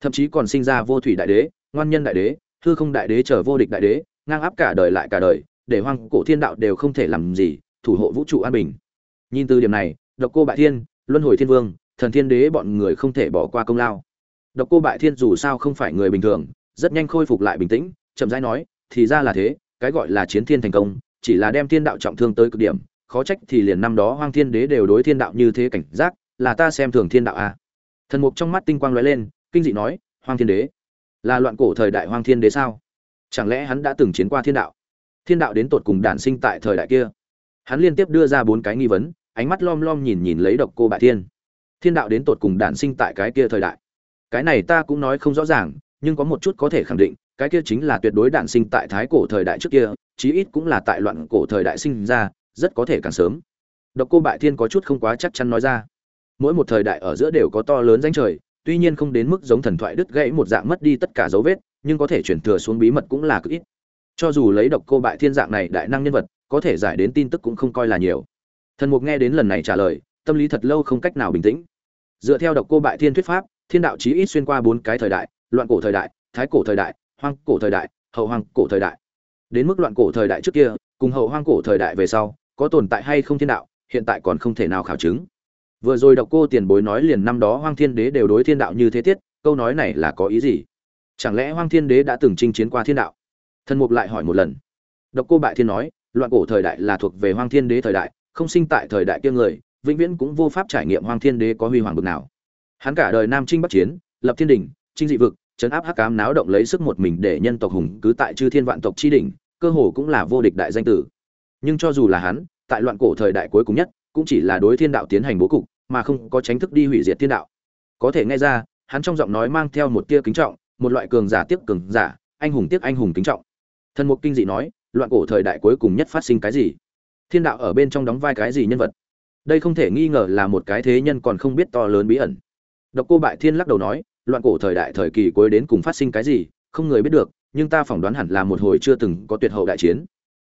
A: Thậm chí còn sinh ra vô thủy đại đế, ngoan nhân đại đế, hư không đại đế chờ vô địch đại đế, ngang áp cả đời lại cả đời để hoang cổ thiên đạo đều không thể làm gì, thủ hộ vũ trụ an bình. Nhìn từ điểm này, độc cô bại thiên, luân hồi thiên vương, thần thiên đế bọn người không thể bỏ qua công lao. Độc cô bại thiên dù sao không phải người bình thường, rất nhanh khôi phục lại bình tĩnh, chậm rãi nói, thì ra là thế, cái gọi là chiến thiên thành công, chỉ là đem thiên đạo trọng thương tới cực điểm, khó trách thì liền năm đó hoang thiên đế đều đối thiên đạo như thế cảnh giác, là ta xem thường thiên đạo a à. thần mục trong mắt tinh quang lóe lên, kinh dị nói, hoang thiên đế, là loạn cổ thời đại hoang thiên đế sao? Chẳng lẽ hắn đã từng chiến qua thiên đạo? Thiên đạo đến tột cùng đản sinh tại thời đại kia. Hắn liên tiếp đưa ra bốn cái nghi vấn, ánh mắt lom lom nhìn nhìn lấy độc cô bại thiên. Thiên đạo đến tột cùng đản sinh tại cái kia thời đại. Cái này ta cũng nói không rõ ràng, nhưng có một chút có thể khẳng định, cái kia chính là tuyệt đối đản sinh tại thái cổ thời đại trước kia, chí ít cũng là tại loạn cổ thời đại sinh ra, rất có thể càng sớm. Độc cô bại thiên có chút không quá chắc chắn nói ra. Mỗi một thời đại ở giữa đều có to lớn danh trời, tuy nhiên không đến mức giống thần thoại đứt gãy một dạng mất đi tất cả dấu vết, nhưng có thể chuyển thừa xuống bí mật cũng là cực ít cho dù lấy độc cô bại thiên dạng này đại năng nhân vật, có thể giải đến tin tức cũng không coi là nhiều. Thần mục nghe đến lần này trả lời, tâm lý thật lâu không cách nào bình tĩnh. Dựa theo độc cô bại thiên thuyết pháp, thiên đạo chí ít xuyên qua bốn cái thời đại, loạn cổ thời đại, thái cổ thời đại, hoang cổ thời đại, hậu hoang cổ thời đại. Đến mức loạn cổ thời đại trước kia, cùng hậu hoang cổ thời đại về sau, có tồn tại hay không thiên đạo, hiện tại còn không thể nào khảo chứng. Vừa rồi độc cô tiền bối nói liền năm đó hoang thiên đế đều đối thiên đạo như thế tiết, câu nói này là có ý gì? Chẳng lẽ hoang thiên đế đã từng chinh chiến qua thiên đạo? Thần mục lại hỏi một lần. Độc cô bại thiên nói, loạn cổ thời đại là thuộc về hoang thiên đế thời đại, không sinh tại thời đại kia người, vĩnh viễn cũng vô pháp trải nghiệm hoang thiên đế có huy hoàng bực nào. Hắn cả đời nam trinh bắc chiến, lập thiên đình trinh dị vực chấn áp hắc cám náo động lấy sức một mình để nhân tộc hùng cứ tại chư thiên vạn tộc chi đỉnh, cơ hồ cũng là vô địch đại danh tử. Nhưng cho dù là hắn, tại loạn cổ thời đại cuối cùng nhất, cũng chỉ là đối thiên đạo tiến hành bố cục, mà không có tránh thức đi hủy diệt thiên đạo. Có thể nghe ra, hắn trong giọng nói mang theo một tia kính trọng, một loại cường giả tiếp cường giả, anh hùng tiếp anh hùng kính trọng thần mục kinh dị nói, loạn cổ thời đại cuối cùng nhất phát sinh cái gì? Thiên đạo ở bên trong đóng vai cái gì nhân vật? Đây không thể nghi ngờ là một cái thế nhân còn không biết to lớn bí ẩn. Độc cô bại thiên lắc đầu nói, loạn cổ thời đại thời kỳ cuối đến cùng phát sinh cái gì, không người biết được, nhưng ta phỏng đoán hẳn là một hồi chưa từng có tuyệt hậu đại chiến.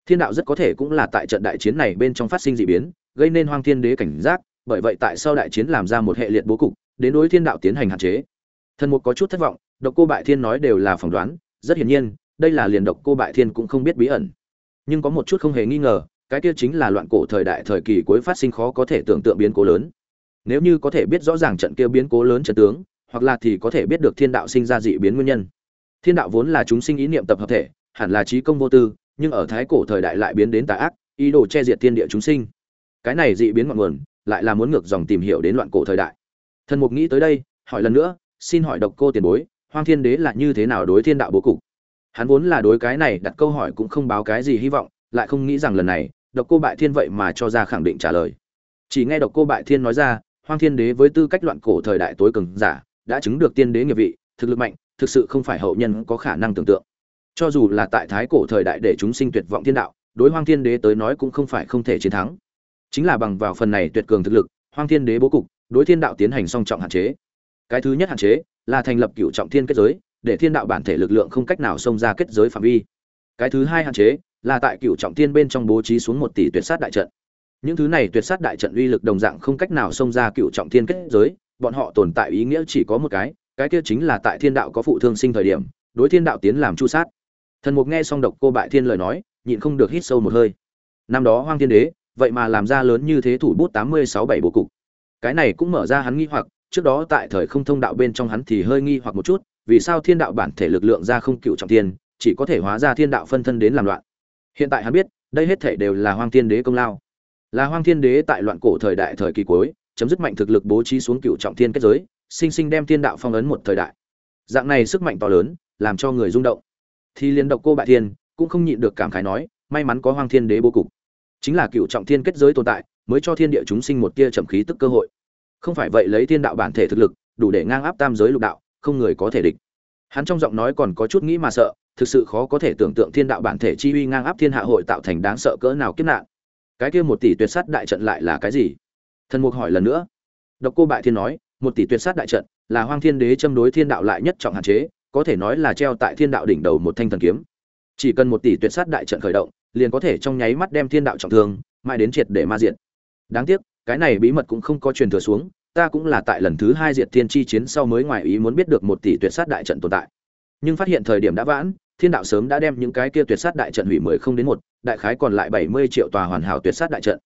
A: Thiên đạo rất có thể cũng là tại trận đại chiến này bên trong phát sinh d ị biến, gây nên hoang thiên đế cảnh giác, bởi vậy tại sau đại chiến làm ra một hệ liệt bố cục, đến đối thiên đạo tiến hành hạn chế. Thần mục có chút thất vọng, độc cô bại thiên nói đều là phỏng đoán, rất hiển nhiên đây là liền độc cô bại thiên cũng không biết bí ẩn. Nhưng có một chút không hề nghi ngờ, cái kia chính là loạn cổ thời đại thời kỳ cuối phát sinh khó có thể tưởng tượng biến cố lớn. Nếu như có thể biết rõ ràng trận kia biến cố lớn trận tướng, hoặc là thì có thể biết được thiên đạo sinh ra dị biến nguyên nhân. Thiên đạo vốn là chúng sinh ý niệm tập hợp thể, hẳn là trí công vô tư, nhưng ở thái cổ thời đại lại biến đến tà ác, ý đồ che diệt thiên địa chúng sinh. Cái này dị biến ngọn nguồn, lại là muốn ngược dòng tìm hiểu đến loạn cổ thời đại. Thần mục nghĩ tới đây, hỏi lần nữa, xin hỏi độc cô tiền bối, hoang thiên đế là như thế nào đối thiên đạo bố cục? Hắn vốn là đối cái này đặt câu hỏi cũng không báo cái gì hy vọng, lại không nghĩ rằng lần này, độc cô bại thiên vậy mà cho ra khẳng định trả lời. Chỉ nghe độc cô bại thiên nói ra, hoang thiên đế với tư cách loạn cổ thời đại tối cường giả, đã chứng được tiên đế nghiệp vị, thực lực mạnh, thực sự không phải hậu nhân có khả năng tưởng tượng. Cho dù là tại thái cổ thời đại để chúng sinh tuyệt vọng thiên đạo, đối hoang thiên đế tới nói cũng không phải không thể chiến thắng. Chính là bằng vào phần này tuyệt cường thực lực, hoang thiên đế bố cục, đối thiên đạo tiến hành song trọng hạn chế. Cái thứ nhất hạn chế là thành lập cựu trọng thiên kết giới để thiên đạo bản thể lực lượng không cách nào xông ra kết giới phạm vi. Cái thứ hai hạn chế là tại cựu trọng thiên bên trong bố trí xuống một tỷ tuyệt sát đại trận. Những thứ này tuyệt sát đại trận uy lực đồng dạng không cách nào xông ra cựu trọng thiên kết giới, bọn họ tồn tại ý nghĩa chỉ có một cái cái kia chính là tại thiên đạo có phụ thương sinh thời điểm, đối thiên đạo tiến làm chu sát. Thần mục nghe xong độc cô bại thiên lời nói, nhịn không được hít sâu một hơi. Năm đó hoang thiên đế, vậy mà làm ra lớn như thế thủ bút tám mươi sáu bảy bộ cục. Cái này cũng mở ra hắn nghi hoặc, trước đó tại thời không thông đạo bên trong hắn thì hơi nghi hoặc một chút vì sao thiên đạo bản thể lực lượng ra không cựu trọng thiên, chỉ có thể hóa ra thiên đạo phân thân đến làm loạn. Hiện tại hắn biết, đây hết thể đều là hoang thiên đế công lao. Là hoang thiên đế tại loạn cổ thời đại thời kỳ cuối, chấm dứt mạnh thực lực bố trí xuống cựu trọng thiên kết giới, sinh sinh đem thiên đạo phong ấn một thời đại. Dạng này sức mạnh to lớn, làm cho người rung động. Thì liên độc cô bại thiên, cũng không nhịn được cảm khái nói, may mắn có hoang thiên đế bố cục. Chính là cựu trọng thiên kết giới tồn tại, mới cho thiên địa chúng sinh một tia trầm khí tức cơ hội. Không phải vậy lấy thiên đạo bản thể thực lực, đủ để ngang áp tam giới lục đạo không người có thể địch. Hắn trong giọng nói còn có chút nghĩ mà sợ, thực sự khó có thể tưởng tượng thiên đạo bản thể chi uy ngang áp thiên hạ hội tạo thành đáng sợ cỡ nào kiếp nạn. Cái kia một tỷ tuyệt sát đại trận lại là cái gì? Thần mục hỏi lần nữa. Độc cô bại thiên nói, một tỷ tuyệt sát đại trận là hoang thiên đế châm đối thiên đạo lại nhất trọng hạn chế, có thể nói là treo tại thiên đạo đỉnh đầu một thanh thần kiếm. Chỉ cần một tỷ tuyệt sát đại trận khởi động, liền có thể trong nháy mắt đem thiên đạo trọng thương, mãi đến triệt để ma diện. Đáng tiếc, cái này bí mật cũng không có truyền thừa xuống ta cũng là tại lần thứ hai diệt thiên chi chiến sau mới ngoài ý muốn biết được một tỷ tuyệt sát đại trận tồn tại. Nhưng phát hiện thời điểm đã vãn, thiên đạo sớm đã đem những cái kia tuyệt sát đại trận hủy mười không đến một, đại khái còn lại bảy mươi triệu tòa hoàn hảo tuyệt sát đại trận.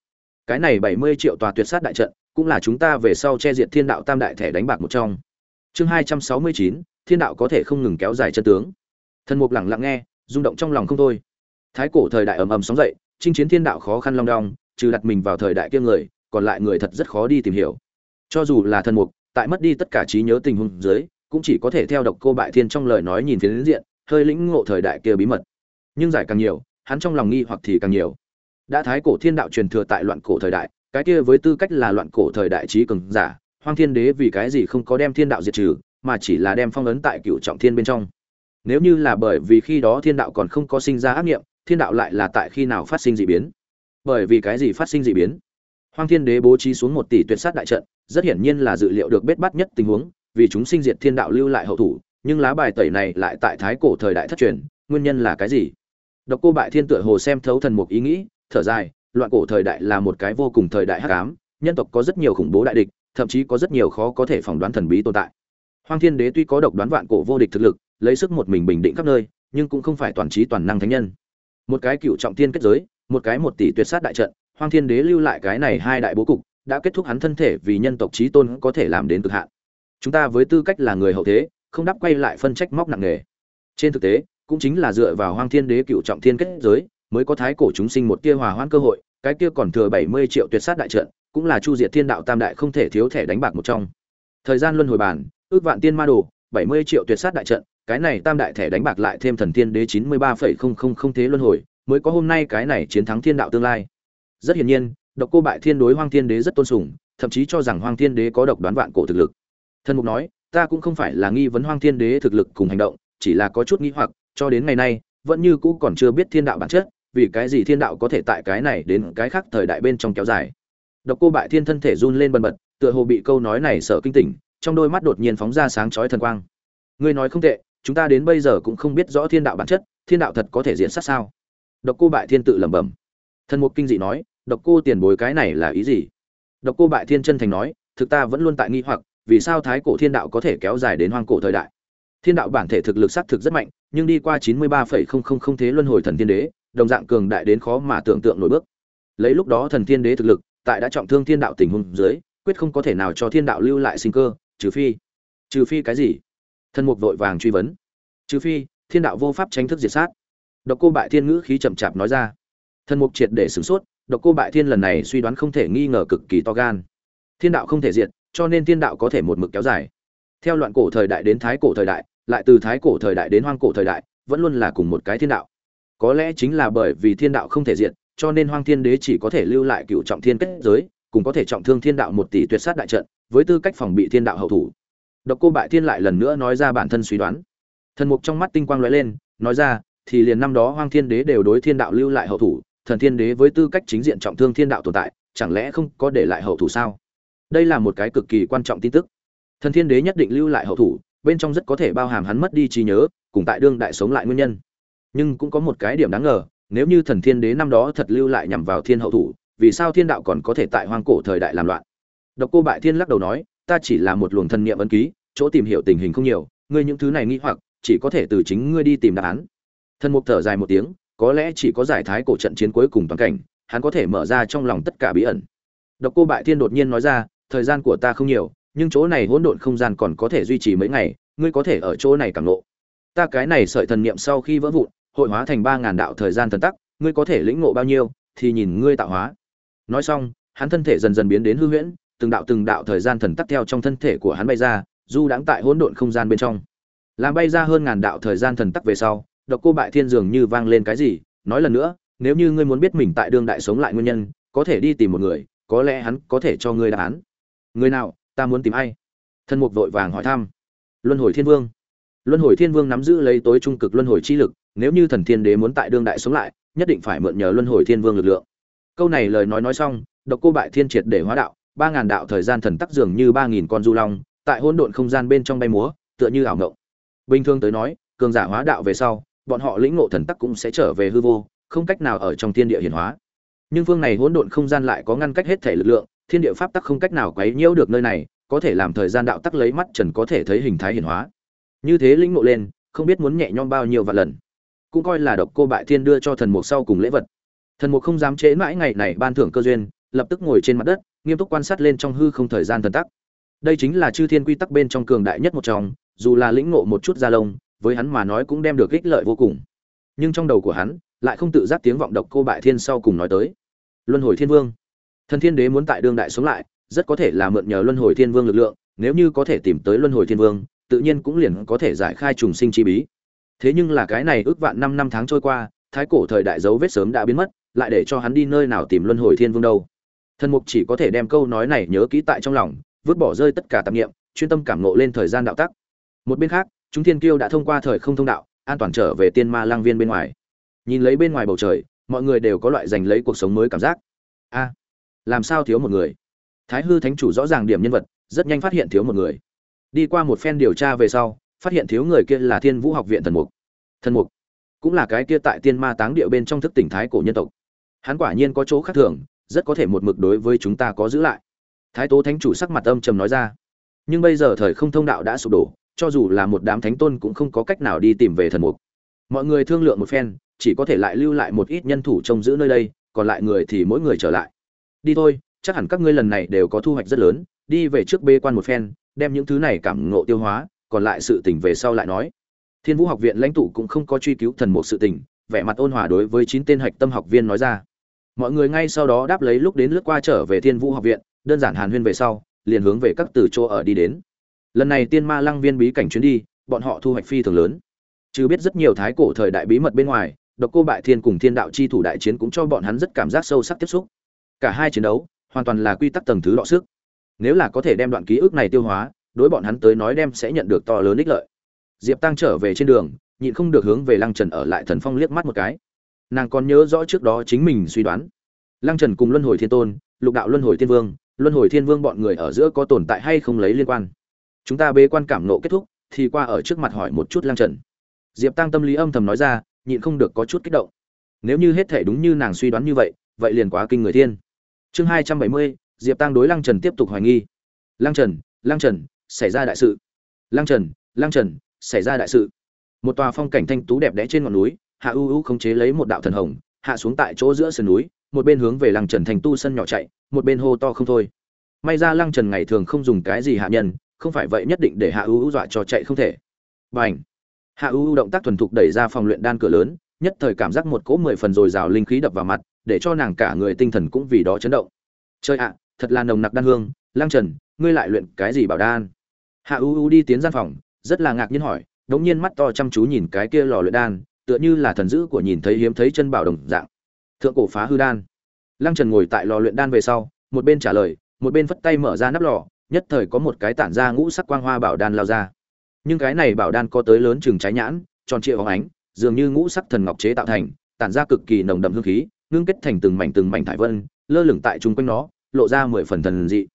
A: Cái này bảy mươi triệu tòa tuyệt sát đại trận, cũng là chúng ta về sau che diệt thiên đạo tam đại thẻ đánh bạc một trong. Chương hai trăm sáu mươi chín, thiên đạo có thể không ngừng kéo dài chân tướng. Thần mục lẳng lặng nghe, rung động trong lòng không thôi. Thái cổ thời đại ầm ầm sóng dậy, chinh chiến thiên đạo khó khăn long đong, trừ đặt mình vào thời đại kia người, còn lại người thật rất khó đi tìm hiểu cho dù là thần mục, tại mất đi tất cả trí nhớ tình huống dưới, cũng chỉ có thể theo độc cô bại thiên trong lời nói nhìn phiến diện, hơi lĩnh ngộ thời đại kia bí mật. Nhưng giải càng nhiều, hắn trong lòng nghi hoặc thì càng nhiều. Đã thái cổ thiên đạo truyền thừa tại loạn cổ thời đại, cái kia với tư cách là loạn cổ thời đại trí cường giả, hoang thiên đế vì cái gì không có đem thiên đạo diệt trừ, mà chỉ là đem phong ấn tại cựu trọng thiên bên trong. Nếu như là bởi vì khi đó thiên đạo còn không có sinh ra ác nghiệm, thiên đạo lại là tại khi nào phát sinh d ị biến? Bởi vì cái gì phát sinh d ị biến? Hoang thiên đế bố trí xuống một tỷ tuyệt sát đại trận rất hiển nhiên là dự liệu được bết bát nhất tình huống, vì chúng sinh diệt thiên đạo lưu lại hậu thủ, nhưng lá bài tẩy này lại tại thái cổ thời đại thất truyền, nguyên nhân là cái gì? Độc cô bại thiên tựa hồ xem thấu thần mục ý nghĩ, thở dài, loạn cổ thời đại là một cái vô cùng thời đại hắc ám, nhân tộc có rất nhiều khủng bố đại địch, thậm chí có rất nhiều khó có thể phỏng đoán thần bí tồn tại. Hoang thiên đế tuy có độc đoán vạn cổ vô địch thực lực, lấy sức một mình bình định khắp nơi, nhưng cũng không phải toàn trí toàn năng thánh nhân. Một cái cựu trọng thiên kết giới, một cái một tỷ tuyệt sát đại trận, hoang thiên đế lưu lại cái này hai đại bố cục đã kết thúc hắn thân thể vì nhân tộc trí tôn có thể làm đến cực hạn. Chúng ta với tư cách là người hậu thế, không đáp quay lại phân trách móc nặng nề. Trên thực tế, cũng chính là dựa vào hoang thiên đế cựu trọng thiên kết giới, mới có thái cổ chúng sinh một tia hòa hoãn cơ hội, cái kia còn thừa bảy mươi triệu tuyệt sát đại trận, cũng là chu diệt thiên đạo tam đại không thể thiếu thẻ đánh bạc một trong. Thời gian luân hồi bản, ước vạn tiên ma đồ, bảy mươi triệu tuyệt sát đại trận, cái này tam đại thẻ đánh bạc lại thêm thần thiên đế chín mươi ba phẩy không không không thế luân hồi, mới có hôm nay cái này chiến thắng thiên đạo tương lai. Rất hiển nhiên độc cô bại thiên đối hoang thiên đế rất tôn sùng, thậm chí cho rằng hoang thiên đế có độc đoán vạn cổ thực lực. Thần mục nói, ta cũng không phải là nghi vấn hoang thiên đế thực lực cùng hành động, chỉ là có chút nghi hoặc, cho đến ngày nay, vẫn như cũ còn chưa biết thiên đạo bản chất, vì cái gì thiên đạo có thể tại cái này đến cái khác thời đại bên trong kéo dài? Độc cô bại thiên thân thể run lên bần bật, tựa hồ bị câu nói này sợ kinh tỉnh, trong đôi mắt đột nhiên phóng ra sáng chói thần quang. Ngươi nói không tệ, chúng ta đến bây giờ cũng không biết rõ thiên đạo bản chất, thiên đạo thật có thể diễn sát sao? Độc cô bại thiên tự lẩm bẩm. Thần mục kinh dị nói độc cô tiền bối cái này là ý gì? Độc cô bại thiên chân thành nói, thực ta vẫn luôn tại nghi hoặc, vì sao thái cổ thiên đạo có thể kéo dài đến hoang cổ thời đại? Thiên đạo bản thể thực lực xác thực rất mạnh, nhưng đi qua chín mươi ba phẩy không không không thế luân hồi thần thiên đế, đồng dạng cường đại đến khó mà tưởng tượng nổi bước. Lấy lúc đó thần thiên đế thực lực, tại đã trọng thương thiên đạo tình huống dưới, quyết không có thể nào cho thiên đạo lưu lại sinh cơ, trừ phi trừ phi cái gì? Thần mục vội vàng truy vấn. Trừ phi, thiên đạo vô pháp tránh thức diệt sát. Độc cô bại thiên ngữ khí chậm chạp nói ra. Thần mục triệt để sửng sốt độc cô bại thiên lần này suy đoán không thể nghi ngờ cực kỳ to gan. Thiên đạo không thể diệt, cho nên thiên đạo có thể một mực kéo dài. Theo loạn cổ thời đại đến thái cổ thời đại, lại từ thái cổ thời đại đến hoang cổ thời đại, vẫn luôn là cùng một cái thiên đạo. Có lẽ chính là bởi vì thiên đạo không thể diệt, cho nên hoang thiên đế chỉ có thể lưu lại cựu trọng thiên kết giới, cùng có thể trọng thương thiên đạo một tỷ tuyệt sát đại trận, với tư cách phòng bị thiên đạo hậu thủ. Độc cô bại thiên lại lần nữa nói ra bản thân suy đoán. Thần mục trong mắt tinh quang lóe lên, nói ra, thì liền năm đó hoang thiên đế đều đối thiên đạo lưu lại hậu thủ thần thiên đế với tư cách chính diện trọng thương thiên đạo tồn tại, chẳng lẽ không có để lại hậu thủ sao? Đây là một cái cực kỳ quan trọng tin tức. Thần thiên đế nhất định lưu lại hậu thủ, bên trong rất có thể bao hàm hắn mất đi trí nhớ, cùng tại đương đại sống lại nguyên nhân. Nhưng cũng có một cái điểm đáng ngờ, nếu như thần thiên đế năm đó thật lưu lại nhằm vào thiên hậu thủ, vì sao thiên đạo còn có thể tại hoang cổ thời đại làm loạn? Độc cô bại thiên lắc đầu nói, ta chỉ là một luồng thần niệm ấn ký, chỗ tìm hiểu tình hình không nhiều, ngươi những thứ này nghĩ hoặc, chỉ có thể từ chính ngươi đi tìm đáp án. Thần mục thở dài một tiếng có lẽ chỉ có giải thái cổ trận chiến cuối cùng toàn cảnh, hắn có thể mở ra trong lòng tất cả bí ẩn. Độc cô bại thiên đột nhiên nói ra, thời gian của ta không nhiều, nhưng chỗ này hỗn độn không gian còn có thể duy trì mấy ngày, ngươi có thể ở chỗ này cảm nộ ta cái này sợi thần niệm sau khi vỡ vụn, hội hóa thành ba ngàn đạo thời gian thần tắc, ngươi có thể lĩnh ngộ bao nhiêu, thì nhìn ngươi tạo hóa. Nói xong, hắn thân thể dần dần biến đến hư huyễn, từng đạo từng đạo thời gian thần tắc theo trong thân thể của hắn bay ra, du đãng tại hỗn độn không gian bên trong. Làm bay ra hơn ngàn đạo thời gian thần tắc về sau độc cô bại thiên dường như vang lên cái gì, nói lần nữa, nếu như ngươi muốn biết mình tại đương đại sống lại nguyên nhân, có thể đi tìm một người, có lẽ hắn có thể cho ngươi đáp án. Người nào, ta muốn tìm ai? Thân mục vội vàng hỏi thăm. Luân hồi thiên vương. Luân hồi thiên vương nắm giữ lấy tối trung cực luân hồi chi lực, nếu như thần thiên đế muốn tại đương đại sống lại, nhất định phải mượn nhờ luân hồi thiên vương lực lượng. Câu này lời nói nói xong, độc cô bại thiên triệt để hóa đạo, ba ngàn đạo thời gian thần tắc dường như ba nghìn con du long, tại hỗn độn không gian bên trong bay múa, tựa như ảo ngộng. Bình thường tới nói, cường giả hóa đạo về sau bọn họ lĩnh ngộ thần tắc cũng sẽ trở về hư vô, không cách nào ở trong thiên địa hiển hóa. Nhưng phương này hỗn độn không gian lại có ngăn cách hết thể lực lượng, thiên địa pháp tắc không cách nào quấy nhiễu được nơi này, có thể làm thời gian đạo tắc lấy mắt trần có thể thấy hình thái hiển hóa. Như thế lĩnh ngộ lên, không biết muốn nhẹ nhõm bao nhiêu vạn lần. Cũng coi là độc cô bại thiên đưa cho thần mục sau cùng lễ vật. Thần mục không dám chế mãi ngày này ban thưởng cơ duyên, lập tức ngồi trên mặt đất, nghiêm túc quan sát lên trong hư không thời gian thần tắc. Đây chính là chư thiên quy tắc bên trong cường đại nhất một trong, dù là lĩnh ngộ một chút da lông với hắn mà nói cũng đem được ích lợi vô cùng. Nhưng trong đầu của hắn, lại không tự giác tiếng vọng độc cô bại thiên sau cùng nói tới. Luân hồi thiên vương. Thần thiên đế muốn tại đương đại sống lại, rất có thể là mượn nhờ luân hồi thiên vương lực lượng, nếu như có thể tìm tới luân hồi thiên vương, tự nhiên cũng liền có thể giải khai trùng sinh chi bí. Thế nhưng là cái này ước vạn năm năm tháng trôi qua, thái cổ thời đại dấu vết sớm đã biến mất, lại để cho hắn đi nơi nào tìm luân hồi thiên vương đâu? Thần mục chỉ có thể đem câu nói này nhớ kỹ tại trong lòng, vứt bỏ rơi tất cả tạp nghiệm chuyên tâm cảm nộ lên thời gian đạo tắc. Một bên khác chúng thiên kiêu đã thông qua thời không thông đạo, an toàn trở về tiên ma lang viên bên ngoài. Nhìn lấy bên ngoài bầu trời, mọi người đều có loại giành lấy cuộc sống mới cảm giác. A, làm sao thiếu một người? Thái hư thánh chủ rõ ràng điểm nhân vật, rất nhanh phát hiện thiếu một người. Đi qua một phen điều tra về sau, phát hiện thiếu người kia là thiên vũ học viện thần mục. Thần mục cũng là cái kia tại tiên ma táng địa bên trong thức tỉnh thái cổ nhân tộc. Hắn quả nhiên có chỗ khác thường, rất có thể một mực đối với chúng ta có giữ lại. Thái tố thánh chủ sắc mặt âm trầm nói ra. Nhưng bây giờ thời không thông đạo đã sụp đổ cho dù là một đám thánh tôn cũng không có cách nào đi tìm về thần mục. Mọi người thương lượng một phen, chỉ có thể lại lưu lại một ít nhân thủ trông giữ nơi đây, còn lại người thì mỗi người trở lại. Đi thôi, chắc hẳn các ngươi lần này đều có thu hoạch rất lớn, đi về trước bê quan một phen, đem những thứ này cảm ngộ tiêu hóa, còn lại sự tình về sau lại nói. Thiên vũ học viện lãnh tụ cũng không có truy cứu thần mục sự tình, vẻ mặt ôn hòa đối với chín tên hạch tâm học viên nói ra. Mọi người ngay sau đó đáp lấy lúc đến lướt qua trở về thiên vũ học viện, đơn giản hàn huyên về sau, liền hướng về các từ chỗ ở đi đến lần này tiên ma lăng viên bí cảnh chuyến đi, bọn họ thu hoạch phi thường lớn. Chứ biết rất nhiều thái cổ thời đại bí mật bên ngoài, độc cô bại thiên cùng thiên đạo chi thủ đại chiến cũng cho bọn hắn rất cảm giác sâu sắc tiếp xúc. Cả hai chiến đấu, hoàn toàn là quy tắc tầng thứ đọ sức. Nếu là có thể đem đoạn ký ức này tiêu hóa, đối bọn hắn tới nói đem sẽ nhận được to lớn ích lợi. Diệp tăng trở về trên đường, nhịn không được hướng về lăng trần ở lại thần phong liếc mắt một cái. Nàng còn nhớ rõ trước đó chính mình suy đoán. Lăng trần cùng luân hồi thiên tôn, lục đạo luân hồi thiên vương, luân hồi thiên vương bọn người ở giữa có tồn tại hay không lấy liên quan chúng ta bế quan cảm nộ kết thúc, thì qua ở trước mặt hỏi một chút lang trần. Diệp tăng tâm lý âm thầm nói ra, nhịn không được có chút kích động. Nếu như hết thể đúng như nàng suy đoán như vậy vậy liền quá kinh người thiên. Chương hai trăm bảy mươi, diệp tăng đối lang trần tiếp tục hoài nghi. Lang trần lang trần, xảy ra đại sự. Lang trần lang trần, xảy ra đại sự. Một tòa phong cảnh thanh tú đẹp đẽ trên ngọn núi, hạ u u khống chế lấy một đạo thần hồng, hạ xuống tại chỗ giữa sườn núi, một bên hướng về lăng trần thành tu sân nhỏ chạy, một bên hô to không thôi. May ra lăng trần ngày thường không dùng cái gì hạ nhân không phải vậy nhất định để hạ u dọa cho chạy không thể. B à n h hạ u u động tác thuần thục đẩy ra phòng luyện đan cửa lớn, nhất thời cảm giác một cỗ mười phần dồi dào linh khí đập vào mặt, để cho nàng cả người tinh thần cũng vì đó chấn động. Chơi ạ, thật là nồng nặc đan hương. Lăng trần, ngươi lại luyện cái gì bảo đan? Hạ u u đi tiến gian phòng, rất là ngạc nhiên hỏi, đống nhiên mắt to chăm chú nhìn cái kia lò luyện đan, tựa như là thần dữ của nhìn thấy hiếm thấy chân bảo đồng dạng. Thượng cổ phá hư đan. Lăng trần ngồi tại lò luyện đan về sau, một bên trả lời, một bên phất tay mở ra nắp lò nhất thời có một cái tản ra ngũ sắc quang hoa bảo đan lao ra. Nhưng cái này bảo đan có tới lớn chừng trái nhãn, tròn trịa óng ánh, dường như ngũ sắc thần ngọc chế tạo thành, tản ra cực kỳ nồng đậm hương khí, ngưng kết thành từng mảnh từng mảnh thải vân, lơ lửng tại trung quanh nó, lộ ra mười phần thần dị.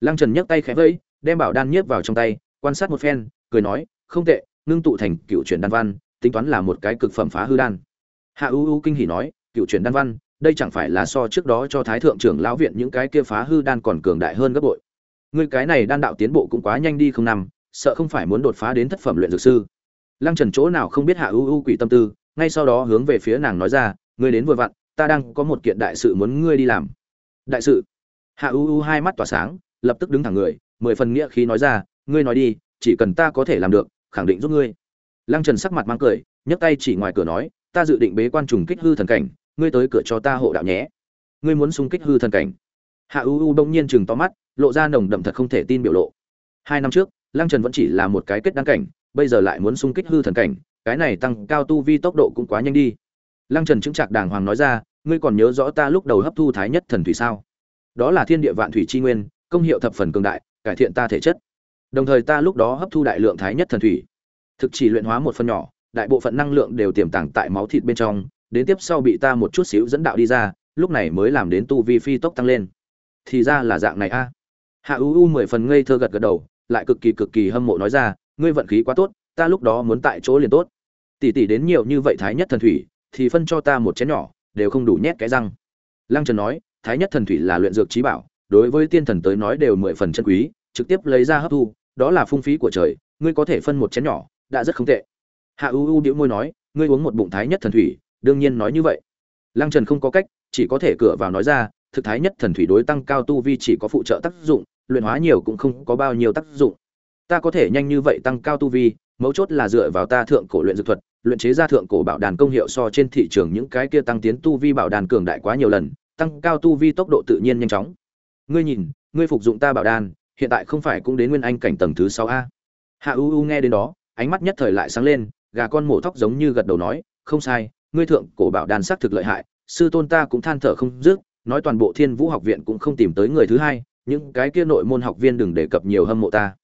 A: Lăng trần nhấc tay khẽ vẫy, đem bảo đan nhiếp vào trong tay, quan sát một phen, cười nói, không tệ, ngưng tụ thành cựu truyền đan văn, tính toán là một cái cực phẩm phá hư đan. Hạ u u kinh hỉ nói, cựu truyền đan văn, đây chẳng phải là so trước đó cho thái thượng trưởng lão viện những cái kia phá hư đan còn cường đại hơn gấp bội ngươi cái này đan đạo tiến bộ cũng quá nhanh đi không nằm, sợ không phải muốn đột phá đến thất phẩm luyện dược sư. Lăng trần chỗ nào không biết hạ u u quỷ tâm tư, ngay sau đó hướng về phía nàng nói ra, ngươi đến vừa vặn, ta đang có một kiện đại sự muốn ngươi đi làm. Đại sự? Hạ u u hai mắt tỏa sáng, lập tức đứng thẳng người, mười phần nghĩa khí nói ra, ngươi nói đi, chỉ cần ta có thể làm được, khẳng định giúp ngươi. Lăng trần sắc mặt mang cười, nhấc tay chỉ ngoài cửa nói, ta dự định bế quan trùng kích hư thần cảnh, ngươi tới cửa cho ta hộ đạo nhé. Ngươi muốn xung kích hư thần cảnh? Hạ u u đông nhiên chừng to mắt, lộ ra nồng đậm thật không thể tin biểu lộ. Hai năm trước, lăng trần vẫn chỉ là một cái kết đăng cảnh, bây giờ lại muốn xung kích hư thần cảnh, cái này tăng cao tu vi tốc độ cũng quá nhanh đi. Lăng trần chứng trạc đàng hoàng nói ra, ngươi còn nhớ rõ ta lúc đầu hấp thu thái nhất thần thủy sao? Đó là thiên địa vạn thủy chi nguyên, công hiệu thập phần cường đại, cải thiện ta thể chất. Đồng thời ta lúc đó hấp thu đại lượng thái nhất thần thủy. Thực chỉ luyện hóa một phần nhỏ, đại bộ phận năng lượng đều tiềm tàng tại máu thịt bên trong, đến tiếp sau bị ta một chút xíu dẫn đạo đi ra, lúc này mới làm đến tu vi phi tốc tăng lên thì ra là dạng này a. Hạ u u mười phần ngây thơ gật gật đầu, lại cực kỳ cực kỳ hâm mộ nói ra, ngươi vận khí quá tốt, ta lúc đó muốn tại chỗ liền tốt. Tỷ tỷ đến nhiều như vậy thái nhất thần thủy, thì phân cho ta một chén nhỏ, đều không đủ nhét cái răng. Lăng trần nói, thái nhất thần thủy là luyện dược trí bảo, đối với tiên thần tới nói đều mười phần chân quý, trực tiếp lấy ra hấp thu, đó là phung phí của trời, ngươi có thể phân một chén nhỏ, đã rất không tệ. Hạ u u đĩu môi nói, ngươi uống một bụng thái nhất thần thủy, đương nhiên nói như vậy. Lăng trần không có cách, chỉ có thể cửa vào nói ra thực thái nhất thần thủy đối tăng cao tu vi chỉ có phụ trợ tác dụng, luyện hóa nhiều cũng không có bao nhiêu tác dụng. Ta có thể nhanh như vậy tăng cao tu vi, mấu chốt là dựa vào ta thượng cổ luyện dược thuật, luyện chế ra thượng cổ bảo đàn công hiệu so trên thị trường những cái kia tăng tiến tu vi bảo đàn cường đại quá nhiều lần, tăng cao tu vi tốc độ tự nhiên nhanh chóng. Ngươi nhìn, ngươi phục dụng ta bảo đan hiện tại không phải cũng đến nguyên anh cảnh tầng thứ sáu a? Hạ u u nghe đến đó, ánh mắt nhất thời lại sáng lên, gà con mổ tóc giống như gật đầu nói, không sai, ngươi thượng cổ bảo đan xác thực lợi hại, sư tôn ta cũng than thở không dứt nói toàn bộ thiên vũ học viện cũng không tìm tới người thứ hai những cái kia nội môn học viên đừng đề cập nhiều hâm mộ ta.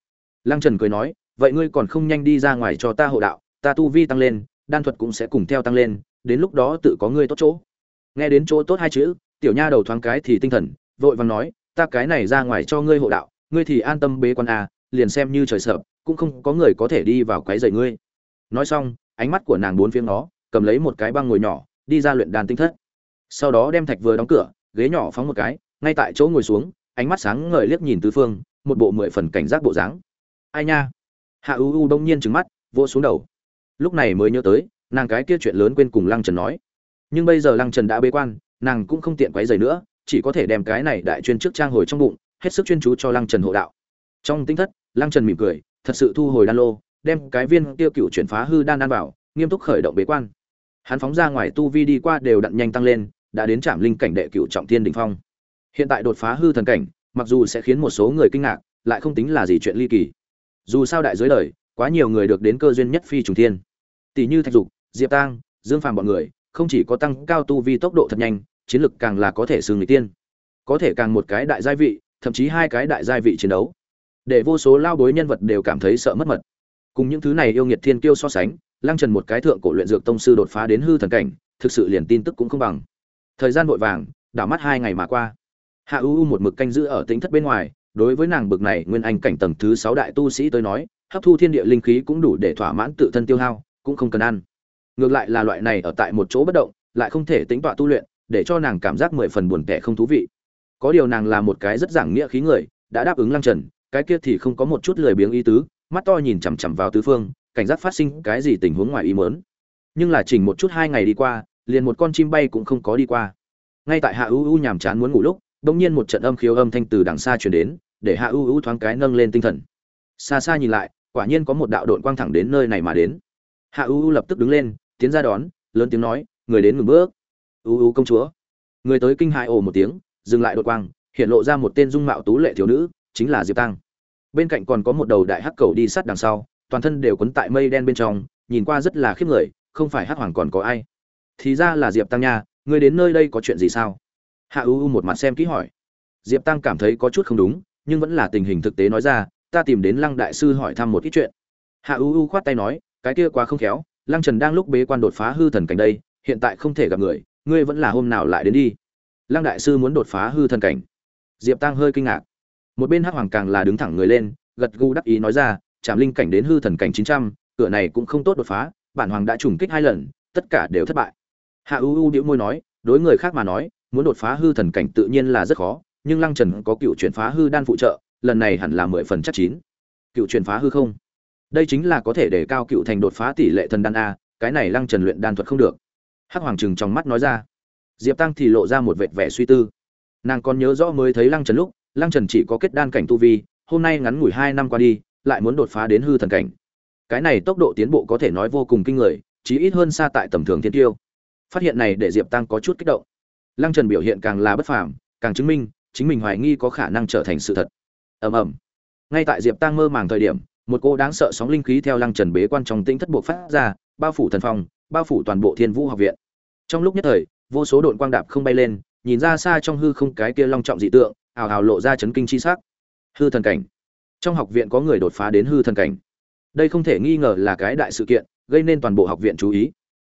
A: Lăng trần cười nói vậy ngươi còn không nhanh đi ra ngoài cho ta hộ đạo ta tu vi tăng lên đan thuật cũng sẽ cùng theo tăng lên đến lúc đó tự có ngươi tốt chỗ. Nghe đến chỗ tốt hai chữ tiểu nha đầu thoáng cái thì tinh thần vội vàng nói ta cái này ra ngoài cho ngươi hộ đạo ngươi thì an tâm bế quan à, liền xem như trời sợ cũng không có người có thể đi vào quấy rầy ngươi. Nói xong ánh mắt của nàng bốn phía nó cầm lấy một cái băng ngồi nhỏ đi ra luyện đàn tinh thất. Sau đó đem thạch vừa đóng cửa ghế nhỏ phóng một cái, ngay tại chỗ ngồi xuống, ánh mắt sáng ngời liếc nhìn tứ phương, một bộ mười phần cảnh giác bộ dáng. Ai nha? Hạ u u đông nhiên trừng mắt, vỗ xuống đầu. Lúc này mới nhớ tới, nàng cái kia chuyện lớn quên cùng lăng trần nói. Nhưng bây giờ lăng trần đã bế quan, nàng cũng không tiện quấy rầy nữa, chỉ có thể đem cái này đại chuyên trước trang hồi trong bụng, hết sức chuyên chú cho lăng trần hộ đạo. Trong tinh thất, lăng trần mỉm cười, thật sự thu hồi đan lô, đem cái viên tiêu cựu chuyển phá hư đan đan vào, nghiêm túc khởi động bế quan. Hắn phóng ra ngoài tu vi đi qua đều đặn nhanh tăng lên đã đến trạm linh cảnh đệ cựu trọng thiên đỉnh phong. Hiện tại đột phá hư thần cảnh, mặc dù sẽ khiến một số người kinh ngạc, lại không tính là gì chuyện ly kỳ. Dù sao đại giới đời, quá nhiều người được đến cơ duyên nhất phi trùng thiên. Tỷ như thạch dục, diệp tang, dương phàm bọn người, không chỉ có tăng cao tu vi tốc độ thật nhanh, chiến lực càng là có thể xưng người tiên. Có thể càng một cái đại giai vị, thậm chí hai cái đại giai vị chiến đấu. Để vô số lao bối nhân vật đều cảm thấy sợ mất mật. Cùng những thứ này yêu nghiệt thiên kiêu so sánh, lăng trần một cái thượng cổ luyện dược tông sư đột phá đến hư thần cảnh, thực sự liền tin tức cũng không bằng thời gian vội vàng, đảo mắt hai ngày mà qua. Hạ u u một mực canh giữ ở tính thất bên ngoài, đối với nàng bực này nguyên anh cảnh tầng thứ sáu đại tu sĩ tới nói, hấp thu thiên địa linh khí cũng đủ để thỏa mãn tự thân tiêu hao, cũng không cần ăn. Ngược lại là loại này ở tại một chỗ bất động, lại không thể tính tọa tu luyện, để cho nàng cảm giác mười phần buồn tẻ không thú vị. Có điều nàng là một cái rất giảng nghĩa khí người, đã đáp ứng lăng trần, cái kia thì không có một chút lười biếng ý tứ, mắt to nhìn chằm chằm vào tứ phương, cảnh giác phát sinh cái gì tình huống ngoài ý mớn nhưng là chỉnh một chút hai ngày đi qua liền một con chim bay cũng không có đi qua. Ngay tại hạ u u nhàm chán muốn ngủ lúc bỗng nhiên một trận âm khiếu âm thanh từ đằng xa truyền đến, để hạ u u thoáng cái nâng lên tinh thần. Xa xa nhìn lại, quả nhiên có một đạo đội quang thẳng đến nơi này mà đến. Hạ u u lập tức đứng lên, tiến ra đón, lớn tiếng nói, người đến ngừng bước. U u công chúa. Người tới kinh hại ồ một tiếng, dừng lại đội quang, hiện lộ ra một tên dung mạo tú lệ thiếu nữ, chính là diệp tăng. Bên cạnh còn có một đầu đại hắc cầu đi sát đằng sau, toàn thân đều quấn tại mây đen bên trong, nhìn qua rất là khiếp người, không phải hắc hoàng còn có ai thì ra là diệp tăng nha người đến nơi đây có chuyện gì sao? Hạ u u một mặt xem kỹ hỏi. Diệp tăng cảm thấy có chút không đúng, nhưng vẫn là tình hình thực tế nói ra, ta tìm đến lăng đại sư hỏi thăm một ít chuyện. Hạ u u khoát tay nói, cái kia quá không khéo, lăng trần đang lúc bế quan đột phá hư thần cảnh đây, hiện tại không thể gặp người, ngươi vẫn là hôm nào lại đến đi. Lăng đại sư muốn đột phá hư thần cảnh. Diệp tăng hơi kinh ngạc. Một bên hắc hoàng càng là đứng thẳng người lên, gật gù đắc ý nói ra chạm linh cảnh đến hư thần cảnh chín trăm, cửa này cũng không tốt đột phá, bản hoàng đã trùng kích hai lần, tất cả đều thất bại hạ u u đĩu môi nói, đối người khác mà nói, muốn đột phá hư thần cảnh tự nhiên là rất khó, nhưng lăng trần có cựu chuyển phá hư đan phụ trợ, lần này hẳn là mười phần chắc chín. Cựu chuyển phá hư không? Đây chính là có thể để cao cựu thành đột phá tỷ lệ thần đan a, cái này lăng trần luyện đan thuật không được. Hắc hoàng trừng trong mắt nói ra. Diệp tăng thì lộ ra một vệt vẻ suy tư. Nàng còn nhớ rõ mới thấy lăng trần lúc, lăng trần chỉ có kết đan cảnh tu vi, hôm nay ngắn ngủi hai năm qua đi, lại muốn đột phá đến hư thần cảnh. Cái này tốc độ tiến bộ có thể nói vô cùng kinh người, chí ít hơn xa tại tầm thường thiên tiêu phát hiện này để diệp tăng có chút kích động. Lăng trần biểu hiện càng là bất phàm, càng chứng minh, chính mình hoài nghi có khả năng trở thành sự thật. Ầm ầm. Ngay tại diệp tăng mơ màng thời điểm, một cô đáng sợ sóng linh khí theo lăng trần bế quan trong tĩnh thất buộc phát ra, bao phủ thần phong bao phủ toàn bộ thiên vũ học viện. Trong lúc nhất thời, vô số đội quang đạp không bay lên, nhìn ra xa trong hư không cái kia long trọng dị tượng, ào ào lộ ra chấn kinh chi sắc. Hư thần cảnh. Trong học viện có người đột phá đến hư thần cảnh. Đây không thể nghi ngờ là cái đại sự kiện, gây nên toàn bộ học viện chú ý.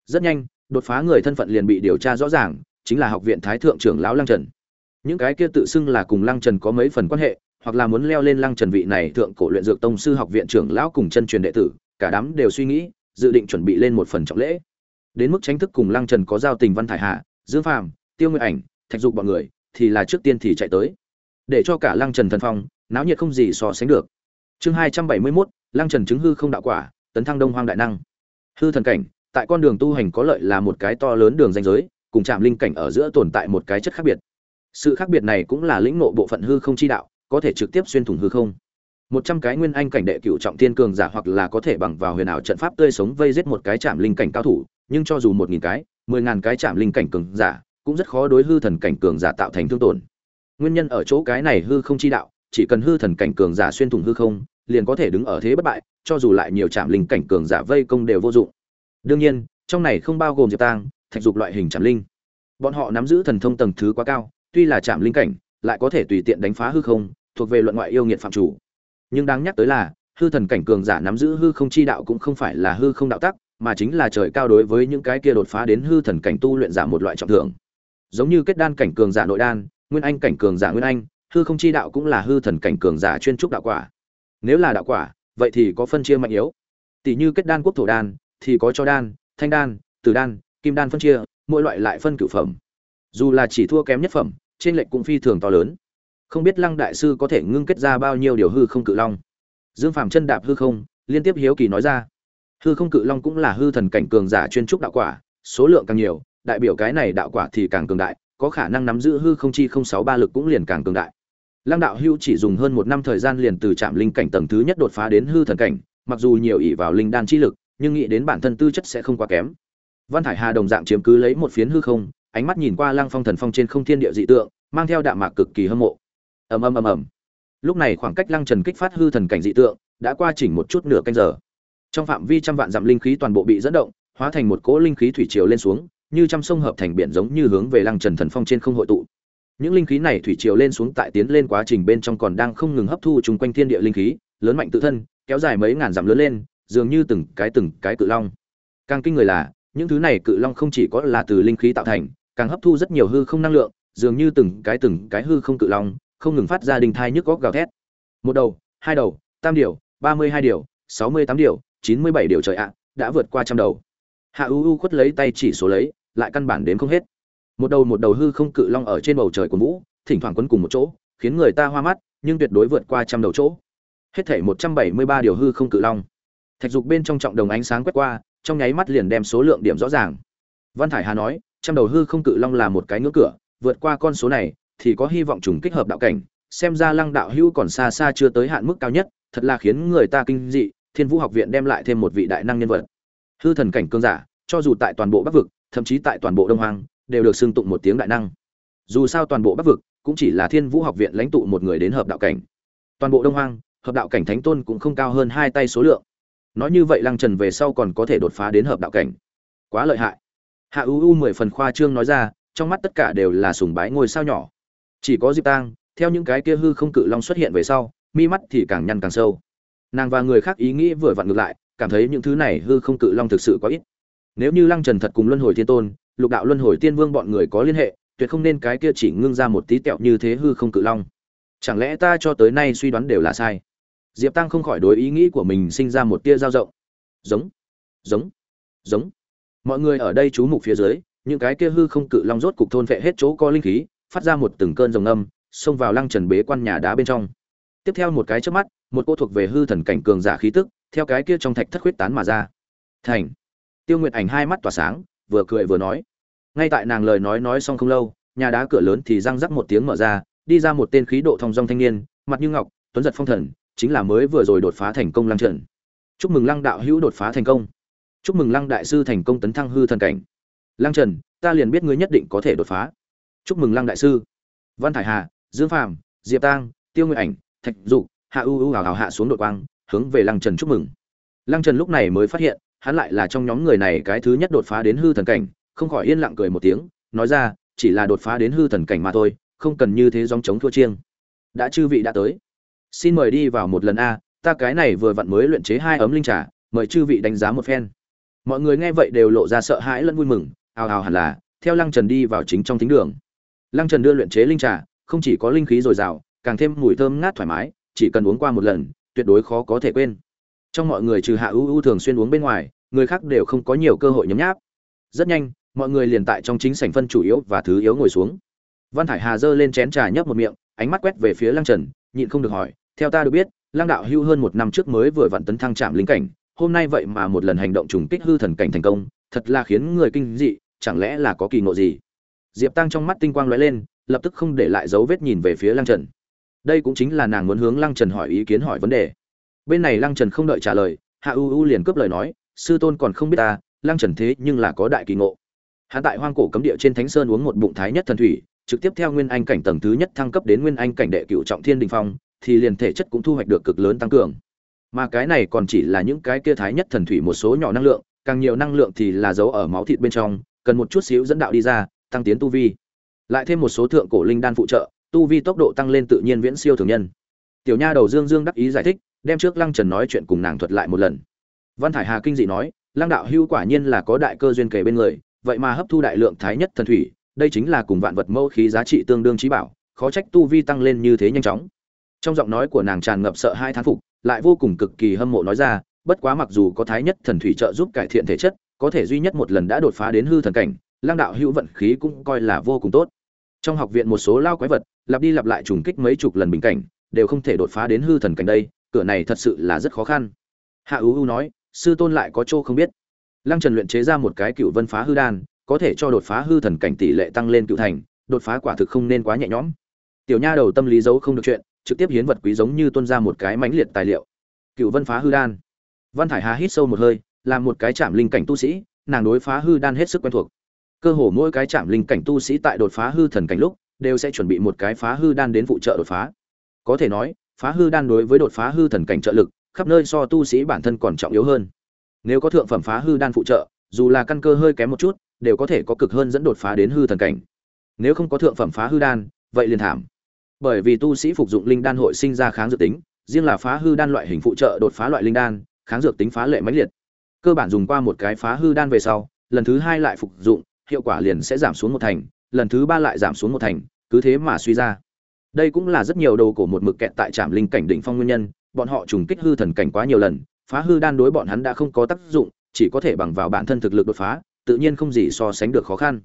A: Rất nhanh đột phá người thân phận liền bị điều tra rõ ràng, chính là học viện thái thượng trưởng lão lăng trần. Những cái kia tự xưng là cùng lăng trần có mấy phần quan hệ, hoặc là muốn leo lên lăng trần vị này thượng cổ luyện dược tông sư học viện trưởng lão cùng chân truyền đệ tử, cả đám đều suy nghĩ, dự định chuẩn bị lên một phần trọng lễ. Đến mức tránh thức cùng lăng trần có giao tình văn thải hạ dương phàm, tiêu nguyệt ảnh, thạch dục bọn người, thì là trước tiên thì chạy tới. Để cho cả lăng trần thần phong, náo nhiệt không gì so sánh được. Chương hai trăm bảy mươi mốt, lăng trần chứng hư không đạo quả, tấn thăng đông hoang đại năng. Hư thần cảnh tại con đường tu hành có lợi là một cái to lớn đường danh giới, cùng chạm linh cảnh ở giữa tồn tại một cái chất khác biệt. Sự khác biệt này cũng là lĩnh nộ bộ phận hư không chi đạo, có thể trực tiếp xuyên thủng hư không. Một trăm cái nguyên anh cảnh đệ cựu trọng thiên cường giả hoặc là có thể bằng vào huyền ảo trận pháp tươi sống vây giết một cái chạm linh cảnh cao thủ, nhưng cho dù một nghìn cái, mười ngàn cái chạm linh cảnh cường giả, cũng rất khó đối hư thần cảnh cường giả tạo thành thương tổn. Nguyên nhân ở chỗ cái này hư không chi đạo, chỉ cần hư thần cảnh cường giả xuyên thủng hư không, liền có thể đứng ở thế bất bại, cho dù lại nhiều chạm linh cảnh cường giả vây công đều vô dụng đương nhiên, trong này không bao gồm diệp tang, thạch dục loại hình chạm linh. Bọn họ nắm giữ thần thông tầng thứ quá cao, tuy là chạm linh cảnh, lại có thể tùy tiện đánh phá hư không, thuộc về luận ngoại yêu nghiệt phạm chủ. Nhưng đáng nhắc tới là, hư thần cảnh cường giả nắm giữ hư không chi đạo cũng không phải là hư không đạo tắc, mà chính là trời cao đối với những cái kia đột phá đến hư thần cảnh tu luyện giả một loại trọng thưởng. Giống như kết đan cảnh cường giả nội đan, nguyên anh cảnh cường giả nguyên anh, hư không chi đạo cũng là hư thần cảnh cường giả chuyên trúc đạo quả. Nếu là đạo quả, vậy thì có phân chia mạnh yếu. Tỷ như kết đan quốc thổ đan thì có cho đan, thanh đan, tử đan, kim đan phân chia, mỗi loại lại phân cửu phẩm. Dù là chỉ thua kém nhất phẩm, trên lệch cũng phi thường to lớn. Không biết lăng đại sư có thể ngưng kết ra bao nhiêu điều hư không cự long? Dương phàm chân đạp hư không, liên tiếp hiếu kỳ nói ra. Hư không cự long cũng là hư thần cảnh cường giả chuyên trúc đạo quả, số lượng càng nhiều, đại biểu cái này đạo quả thì càng cường đại, có khả năng nắm giữ hư không chi không sáu ba lực cũng liền càng cường đại. Lăng đạo hưu chỉ dùng hơn một năm thời gian liền từ trạm linh cảnh tầng thứ nhất đột phá đến hư thần cảnh, mặc dù nhiều ỷ vào linh đan chi lực nhưng nghĩ đến bản thân tư chất sẽ không quá kém. Văn thải hà đồng dạng chiếm cứ lấy một phiến hư không, ánh mắt nhìn qua lăng phong thần phong trên không thiên địa dị tượng, mang theo đạm mạc cực kỳ hâm mộ. Ầm ầm ầm ầm. Lúc này khoảng cách lăng trần kích phát hư thần cảnh dị tượng đã qua chỉnh một chút nửa canh giờ. Trong phạm vi trăm vạn dặm linh khí toàn bộ bị dẫn động, hóa thành một cỗ linh khí thủy triều lên xuống, như trăm sông hợp thành biển giống như hướng về lăng trần thần phong trên không hội tụ. Những linh khí này thủy triều lên xuống tại tiến lên quá trình bên trong còn đang không ngừng hấp thu chung quanh thiên địa linh khí, lớn mạnh tự thân, kéo dài mấy ngàn dặm lớn lên dường như từng cái từng cái cự long. Càng kinh người là, những thứ này cự long không chỉ có là từ linh khí tạo thành, càng hấp thu rất nhiều hư không năng lượng, dường như từng cái từng cái hư không cự long, không ngừng phát ra đình thai nhức góc gào thét. Một đầu, hai đầu, tam điều, ba mươi hai điều, sáu mươi tám điều, chín mươi bảy điều trời ạ, đã vượt qua trăm đầu. Hạ u u khuất lấy tay chỉ số lấy, lại căn bản đến không hết. Một đầu một đầu hư không cự long ở trên bầu trời của vũ thỉnh thoảng quấn cùng một chỗ, khiến người ta hoa mắt, nhưng tuyệt đối vượt qua trăm đầu chỗ. Hết thể một trăm bảy mươi ba điều hư không cự long thạch dục bên trong trọng đồng ánh sáng quét qua, trong nháy mắt liền đem số lượng điểm rõ ràng. Văn thải hà nói, trăm đầu hư không cự long là một cái ngưỡng cửa, vượt qua con số này thì có hy vọng trùng kích hợp đạo cảnh, xem ra lăng đạo hữu còn xa xa chưa tới hạn mức cao nhất, thật là khiến người ta kinh dị, thiên vũ học viện đem lại thêm một vị đại năng nhân vật. Hư thần cảnh cương giả, cho dù tại toàn bộ bắc vực, thậm chí tại toàn bộ đông hoàng đều được xưng tụng một tiếng đại năng. Dù sao toàn bộ bắc vực cũng chỉ là thiên vũ học viện lãnh tụ một người đến hợp đạo cảnh. Toàn bộ đông hoàng hợp đạo cảnh thánh tôn cũng không cao hơn hai tay số lượng nói như vậy lăng trần về sau còn có thể đột phá đến hợp đạo cảnh. Quá lợi hại. Hạ u u mười phần khoa trương nói ra, trong mắt tất cả đều là sùng bái ngôi sao nhỏ. Chỉ có diệp tang, theo những cái kia hư không cự long xuất hiện về sau, mi mắt thì càng nhăn càng sâu. Nàng và người khác ý nghĩ vừa vặn ngược lại, cảm thấy những thứ này hư không cự long thực sự có ít. Nếu như lăng trần thật cùng luân hồi thiên tôn, lục đạo luân hồi tiên vương bọn người có liên hệ, tuyệt không nên cái kia chỉ ngưng ra một tí tẹo như thế hư không cự long. Chẳng lẽ ta cho tới nay suy đoán đều là sai? Diệp tăng không khỏi đối ý nghĩ của mình sinh ra một tia dao rộng giống giống giống. Mọi người ở đây chú mục phía dưới, những cái kia hư không cự long rốt cục thôn vệ hết chỗ có linh khí, phát ra một từng cơn rồng âm, xông vào lăng trần bế quan nhà đá bên trong. Tiếp theo một cái trước mắt, một cô thuộc về hư thần cảnh cường giả khí tức, theo cái kia trong thạch thất huyết tán mà ra. Thành. Tiêu nguyệt ảnh hai mắt tỏa sáng, vừa cười vừa nói. Ngay tại nàng lời nói nói xong không lâu, nhà đá cửa lớn thì răng rắc một tiếng mở ra, đi ra một tên khí độ thong dong thanh niên, mặt như ngọc, tuấn giật phong thần chính là mới vừa rồi đột phá thành công lăng trận. chúc mừng lăng đạo hữu đột phá thành công. Chúc mừng lăng đại sư thành công tấn thăng hư thần cảnh. Lăng trần, ta liền biết ngươi nhất định có thể đột phá. Chúc mừng lăng đại sư. Văn thải hà, dương phàm, diệp tang, tiêu nguyện ảnh, thạch dục, hạ u u hào hào hạ xuống đội quang, hướng về lăng trần chúc mừng. Lăng trần lúc này mới phát hiện, hắn lại là trong nhóm người này cái thứ nhất đột phá đến hư thần cảnh, không khỏi yên lặng cười một tiếng, nói ra, chỉ là đột phá đến hư thần cảnh mà thôi, không cần như thế dòng chống thua chiêng. Đã chư vị đã tới xin mời đi vào một lần a, ta cái này vừa vặn mới luyện chế hai ấm linh trà, mời chư vị đánh giá một phen. Mọi người nghe vậy đều lộ ra sợ hãi lẫn vui mừng, ào ào hẳn là, theo lăng trần đi vào chính trong thính đường. Lăng trần đưa luyện chế linh trà, không chỉ có linh khí dồi dào, càng thêm mùi thơm ngát thoải mái, chỉ cần uống qua một lần, tuyệt đối khó có thể quên. Trong mọi người trừ hạ ưu ưu thường xuyên uống bên ngoài, người khác đều không có nhiều cơ hội nhấm nháp. Rất nhanh, mọi người liền tại trong chính sảnh phân chủ yếu và thứ yếu ngồi xuống. Văn thải hà giơ lên chén trà nhấp một miệng, ánh mắt quét về phía lăng trần nhịn không được hỏi, theo ta được biết, lăng đạo hưu hơn một năm trước mới vừa vặn tấn thăng trạm lính cảnh, hôm nay vậy mà một lần hành động trùng kích hư thần cảnh thành công, thật là khiến người kinh dị, chẳng lẽ là có kỳ ngộ gì? Diệp tăng trong mắt tinh quang lóe lên, lập tức không để lại dấu vết nhìn về phía lăng trần. Đây cũng chính là nàng muốn hướng lăng trần hỏi ý kiến hỏi vấn đề. Bên này lăng trần không đợi trả lời, hạ u u liền cướp lời nói, sư tôn còn không biết ta, lăng trần thế nhưng là có đại kỳ ngộ. Hạ tại hoang cổ cấm địa trên thánh sơn uống một bụng thái nhất thần thủy trực tiếp theo nguyên anh cảnh tầng thứ nhất thăng cấp đến nguyên anh cảnh đệ cựu trọng thiên đình phong, thì liền thể chất cũng thu hoạch được cực lớn tăng cường. Mà cái này còn chỉ là những cái kia thái nhất thần thủy một số nhỏ năng lượng, càng nhiều năng lượng thì là giấu ở máu thịt bên trong, cần một chút xíu dẫn đạo đi ra, tăng tiến tu vi. Lại thêm một số thượng cổ linh đan phụ trợ, tu vi tốc độ tăng lên tự nhiên viễn siêu thường nhân. Tiểu nha đầu dương dương đắc ý giải thích, đem trước lăng trần nói chuyện cùng nàng thuật lại một lần. Văn thải hà kinh dị nói, lăng đạo hưu quả nhiên là có đại cơ duyên kể bên người, vậy mà hấp thu đại lượng thái nhất thần thủy đây chính là cùng vạn vật mẫu khí giá trị tương đương trí bảo, khó trách tu vi tăng lên như thế nhanh chóng. Trong giọng nói của nàng tràn ngập sợ hai thán phục, lại vô cùng cực kỳ hâm mộ nói ra, bất quá mặc dù có thái nhất thần thủy trợ giúp cải thiện thể chất, có thể duy nhất một lần đã đột phá đến hư thần cảnh lang đạo hữu vận khí cũng coi là vô cùng tốt. Trong học viện một số lao quái vật, lặp đi lặp lại trùng kích mấy chục lần bình cảnh, đều không thể đột phá đến hư thần cảnh đây, cửa này thật sự là rất khó khăn. Hạ ưu ưu nói, sư tôn lại có chỗ không biết. Lăng trần luyện chế ra một cái cựu vân phá hư đan có thể cho đột phá hư thần cảnh tỷ lệ tăng lên cựu thành, đột phá quả thực không nên quá nhẹ nhõm. Tiểu nha đầu tâm lý giấu không được chuyện, trực tiếp hiến vật quý giống như tuân ra một cái mãnh liệt tài liệu. Cựu vân phá hư đan. Văn thải hà hít sâu một hơi làm một cái chạm linh cảnh tu sĩ, nàng đối phá hư đan hết sức quen thuộc. Cơ hồ mỗi cái chạm linh cảnh tu sĩ tại đột phá hư thần cảnh lúc, đều sẽ chuẩn bị một cái phá hư đan đến phụ trợ đột phá. Có thể nói, phá hư đan đối với đột phá hư thần cảnh trợ lực, khắp nơi so tu sĩ bản thân còn trọng yếu hơn. Nếu có thượng phẩm phá hư đan phụ trợ, dù là căn cơ hơi kém một chút đều có thể có cực hơn dẫn đột phá đến hư thần cảnh. Nếu không có thượng phẩm phá hư đan, vậy liền thảm. Bởi vì tu sĩ phục dụng linh đan hội sinh ra kháng dược tính, riêng là phá hư đan loại hình phụ trợ đột phá loại linh đan, kháng dược tính phá lệ mãnh liệt. Cơ bản dùng qua một cái phá hư đan về sau, lần thứ hai lại phục dụng, hiệu quả liền sẽ giảm xuống một thành, lần thứ ba lại giảm xuống một thành, cứ thế mà suy ra. Đây cũng là rất nhiều đầu cổ một mực kẹt tại trạm linh cảnh đỉnh phong nguyên nhân, bọn họ trùng kích hư thần cảnh quá nhiều lần, phá hư đan đối bọn hắn đã không có tác dụng, chỉ có thể bằng vào bản thân thực lực đột phá tự nhiên không gì so sánh được khó khăn.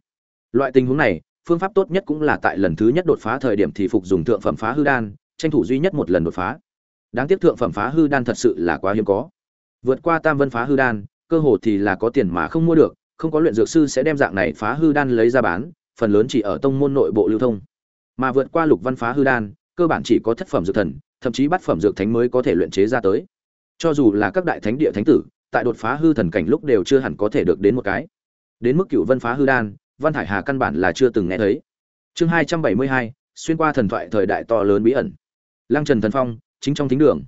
A: Loại tình huống này, phương pháp tốt nhất cũng là tại lần thứ nhất đột phá thời điểm thì phục dùng thượng phẩm phá hư đan, tranh thủ duy nhất một lần đột phá. Đáng tiếc thượng phẩm phá hư đan thật sự là quá hiếm có. Vượt qua tam vân phá hư đan, cơ hồ thì là có tiền mà không mua được, không có luyện dược sư sẽ đem dạng này phá hư đan lấy ra bán, phần lớn chỉ ở tông môn nội bộ lưu thông. Mà vượt qua lục văn phá hư đan, cơ bản chỉ có thất phẩm dược thần, thậm chí bát phẩm dược thánh mới có thể luyện chế ra tới. Cho dù là các đại thánh địa thánh tử, tại đột phá hư thần cảnh lúc đều chưa hẳn có thể được đến một cái đến mức cựu vân phá hư đan, văn hải hà căn bản là chưa từng nghe thấy. Chương hai trăm bảy mươi hai, xuyên qua thần thoại thời đại to lớn bí ẩn. Lăng trần thần phong, chính trong thính đường.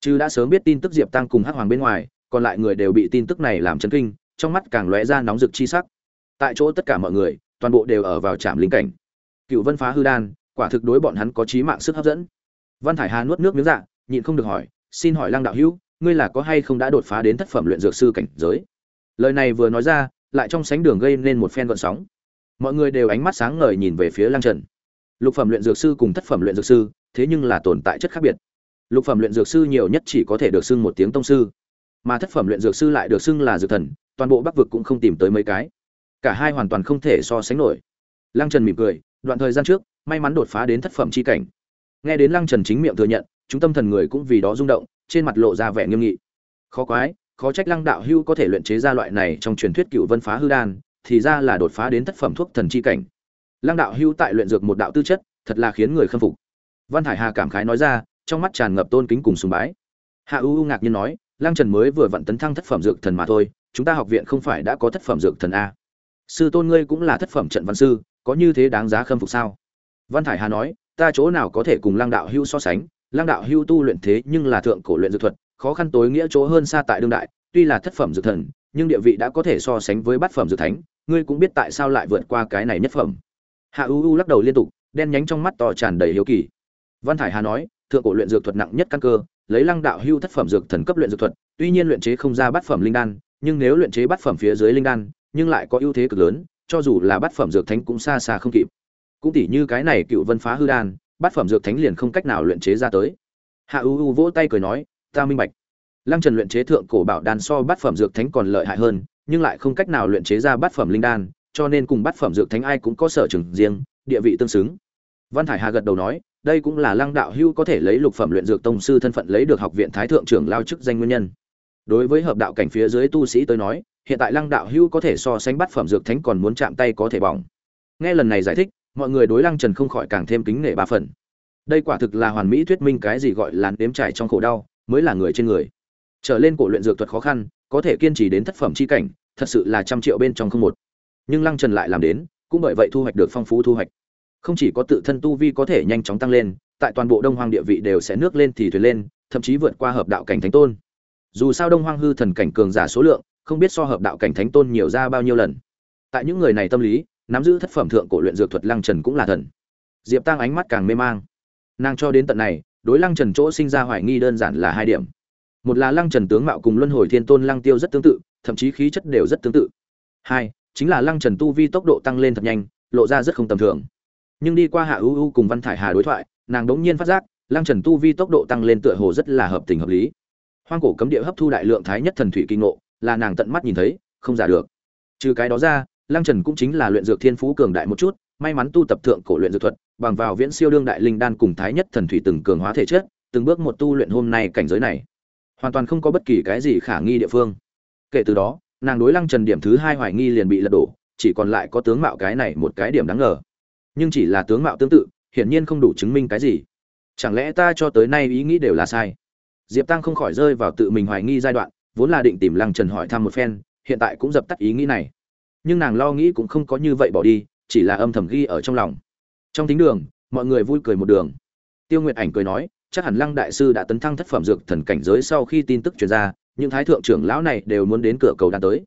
A: Chứ đã sớm biết tin tức diệp tăng cùng hắc hoàng bên ngoài, còn lại người đều bị tin tức này làm chấn kinh, trong mắt càng lóe ra nóng rực chi sắc. Tại chỗ tất cả mọi người, toàn bộ đều ở vào trạm linh cảnh. Cựu vân phá hư đan, quả thực đối bọn hắn có trí mạng sức hấp dẫn. Văn thải hà nuốt nước miếng dạ nhịn không được hỏi, xin hỏi lăng đạo hữu, ngươi là có hay không đã đột phá đến thất phẩm luyện dược sư cảnh giới? Lời này vừa nói ra lại trong sánh đường gây nên một phen gợn sóng. Mọi người đều ánh mắt sáng ngời nhìn về phía lăng trần. Lục phẩm luyện dược sư cùng thất phẩm luyện dược sư, thế nhưng là tồn tại chất khác biệt. Lục phẩm luyện dược sư nhiều nhất chỉ có thể được xưng một tiếng tông sư, mà thất phẩm luyện dược sư lại được xưng là dược thần, toàn bộ bắc vực cũng không tìm tới mấy cái. Cả hai hoàn toàn không thể so sánh nổi. Lăng trần mỉm cười, đoạn thời gian trước, may mắn đột phá đến thất phẩm chi cảnh. Nghe đến lăng trần chính miệng thừa nhận, chúng tâm thần người cũng vì đó rung động, trên mặt lộ ra vẻ nghiêm nghị. Khó quái khó trách lăng đạo hưu có thể luyện chế ra loại này trong truyền thuyết cựu vân phá hư đan, thì ra là đột phá đến thất phẩm thuốc thần chi cảnh. Lăng đạo hưu tại luyện dược một đạo tư chất, thật là khiến người khâm phục. Văn hải hà cảm khái nói ra, trong mắt tràn ngập tôn kính cùng sùng bái. Hạ u u ngạc nhiên nói, lăng trần mới vừa vận tấn thăng thất phẩm dược thần mà thôi, chúng ta học viện không phải đã có thất phẩm dược thần a. Sư tôn ngươi cũng là thất phẩm trận văn sư, có như thế đáng giá khâm phục sao? Văn thải hà nói, ta chỗ nào có thể cùng lăng đạo hưu so sánh, lăng đạo hưu tu luyện thế nhưng là thượng cổ luyện dược thuật khó khăn tối nghĩa chỗ hơn xa tại đương đại, tuy là thất phẩm dược thần, nhưng địa vị đã có thể so sánh với bát phẩm dược thánh, ngươi cũng biết tại sao lại vượt qua cái này nhất phẩm. Hạ u u lắc đầu liên tục, đen nhánh trong mắt to tràn đầy hiếu kỳ. Văn thải hà nói, thượng cổ luyện dược thuật nặng nhất căn cơ, lấy lăng đạo hưu thất phẩm dược thần cấp luyện dược thuật, tuy nhiên luyện chế không ra bát phẩm linh đan, nhưng nếu luyện chế bát phẩm phía dưới linh đan, nhưng lại có ưu thế cực lớn, cho dù là bát phẩm dược thánh cũng xa xa không kịp. Cũng tỉ như cái này cựu vân phá hư đan, bát phẩm dược thánh liền không cách nào luyện chế ra tới. Hạ u u vỗ tay cười nói ta minh bạch. Lăng trần luyện chế thượng cổ bảo đan so bát phẩm dược thánh còn lợi hại hơn, nhưng lại không cách nào luyện chế ra bát phẩm linh đan, cho nên cùng bát phẩm dược thánh ai cũng có sở trường riêng, địa vị tương xứng. Văn thải hà gật đầu nói, đây cũng là lăng đạo hưu có thể lấy lục phẩm luyện dược tông sư thân phận lấy được học viện thái thượng trưởng lao chức danh nguyên nhân. Đối với hợp đạo cảnh phía dưới tu sĩ tới nói, hiện tại lăng đạo hưu có thể so sánh bát phẩm dược thánh còn muốn chạm tay có thể bỏng. Nghe lần này giải thích, mọi người đối lăng trần không khỏi càng thêm kính nể ba phần. Đây quả thực là hoàn mỹ thuyết minh cái gì gọi là nếm trải trong khổ đau mới là người trên người. Trở lên cổ luyện dược thuật khó khăn, có thể kiên trì đến thất phẩm chi cảnh, thật sự là trăm triệu bên trong không một. Nhưng lăng trần lại làm đến, cũng bởi vậy thu hoạch được phong phú thu hoạch. Không chỉ có tự thân tu vi có thể nhanh chóng tăng lên, tại toàn bộ đông hoang địa vị đều sẽ nước lên thì thuyền lên, thậm chí vượt qua hợp đạo cảnh thánh tôn. Dù sao đông hoang hư thần cảnh cường giả số lượng, không biết so hợp đạo cảnh thánh tôn nhiều ra bao nhiêu lần. Tại những người này tâm lý, nắm giữ thất phẩm thượng cổ luyện dược thuật lăng trần cũng là thần. Diệp tăng ánh mắt càng mê mang. Nàng cho đến tận này đối lăng trần chỗ sinh ra hoài nghi đơn giản là hai điểm. Một là lăng trần tướng mạo cùng luân hồi thiên tôn lăng tiêu rất tương tự, thậm chí khí chất đều rất tương tự. Hai, chính là lăng trần tu vi tốc độ tăng lên thật nhanh, lộ ra rất không tầm thường. Nhưng đi qua hạ ưu ưu cùng văn thải hà đối thoại, nàng đ ố n g nhiên phát giác, lăng trần tu vi tốc độ tăng lên tựa hồ rất là hợp tình hợp lý. Hoang cổ cấm địa hấp thu đại lượng thái nhất thần thủy kinh ngộ, là nàng tận mắt nhìn thấy, không giả được. Trừ cái đó ra, lăng trần cũng chính là luyện dược thiên phú cường đại một chút may mắn tu tập thượng cổ luyện dược thuật, bằng vào viễn siêu đương đại linh đan cùng thái nhất thần thủy từng cường hóa thể chất, từng bước một tu luyện hôm nay cảnh giới này. Hoàn toàn không có bất kỳ cái gì khả nghi địa phương. Kể từ đó, nàng đối lăng trần điểm thứ hai hoài nghi liền bị lật đổ, chỉ còn lại có tướng mạo cái này một cái điểm đáng ngờ. Nhưng chỉ là tướng mạo tương tự, hiển nhiên không đủ chứng minh cái gì. Chẳng lẽ ta cho tới nay ý nghĩ đều là sai? Diệp tăng không khỏi rơi vào tự mình hoài nghi giai đoạn, vốn là định tìm lăng trần hỏi thăm một phen, hiện tại cũng dập tắt ý nghĩ này. Nhưng nàng lo nghĩ cũng không có như vậy bỏ đi chỉ là âm thầm ghi ở trong lòng. Trong tính đường, mọi người vui cười một đường. Tiêu nguyệt ảnh cười nói, chắc hẳn lăng đại sư đã tấn thăng thất phẩm dược thần cảnh giới sau khi tin tức truyền ra, những thái thượng trưởng lão này đều muốn đến cửa cầu đan tới.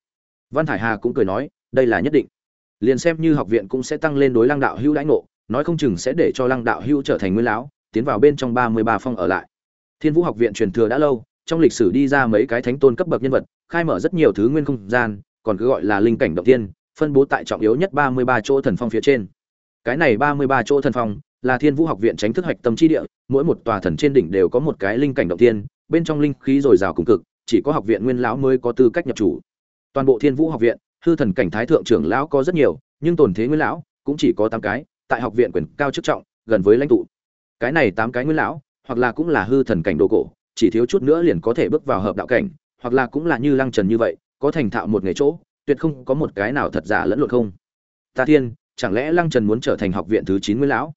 A: Văn thải hà cũng cười nói, đây là nhất định. Liền xem như học viện cũng sẽ tăng lên đối lăng đạo hữu lãnh ngộ, nói không chừng sẽ để cho lăng đạo hữu trở thành nguyên lão, tiến vào bên trong ba mươi ba phong ở lại. Thiên vũ học viện truyền thừa đã lâu, trong lịch sử đi ra mấy cái thánh tôn cấp bậc nhân vật, khai mở rất nhiều thứ nguyên không gian, còn cứ gọi là linh cảnh động tiên phân bố tại trọng yếu nhất ba mươi ba chỗ thần phong phía trên. Cái này ba mươi ba chỗ thần phong là thiên vũ học viện tránh thức hoạch tâm chi địa, mỗi một tòa thần trên đỉnh đều có một cái linh cảnh động tiên bên trong linh khí dồi dào cùng cực, chỉ có học viện nguyên lão mới có tư cách nhập chủ. Toàn bộ thiên vũ học viện, hư thần cảnh thái thượng trưởng lão có rất nhiều, nhưng tồn thế nguyên lão cũng chỉ có tám cái, tại học viện quyền cao chức trọng, gần với lãnh tụ. Cái này tám cái nguyên lão, hoặc là cũng là hư thần cảnh đồ cổ, chỉ thiếu chút nữa liền có thể bước vào hợp đạo cảnh, hoặc là cũng là như lăng trần như vậy, có thành thạo một nghề chỗ tuyệt không có một cái nào thật giả lẫn lộn không. Ta thiên, chẳng lẽ lăng trần muốn trở thành học viện thứ chín nguyên lão?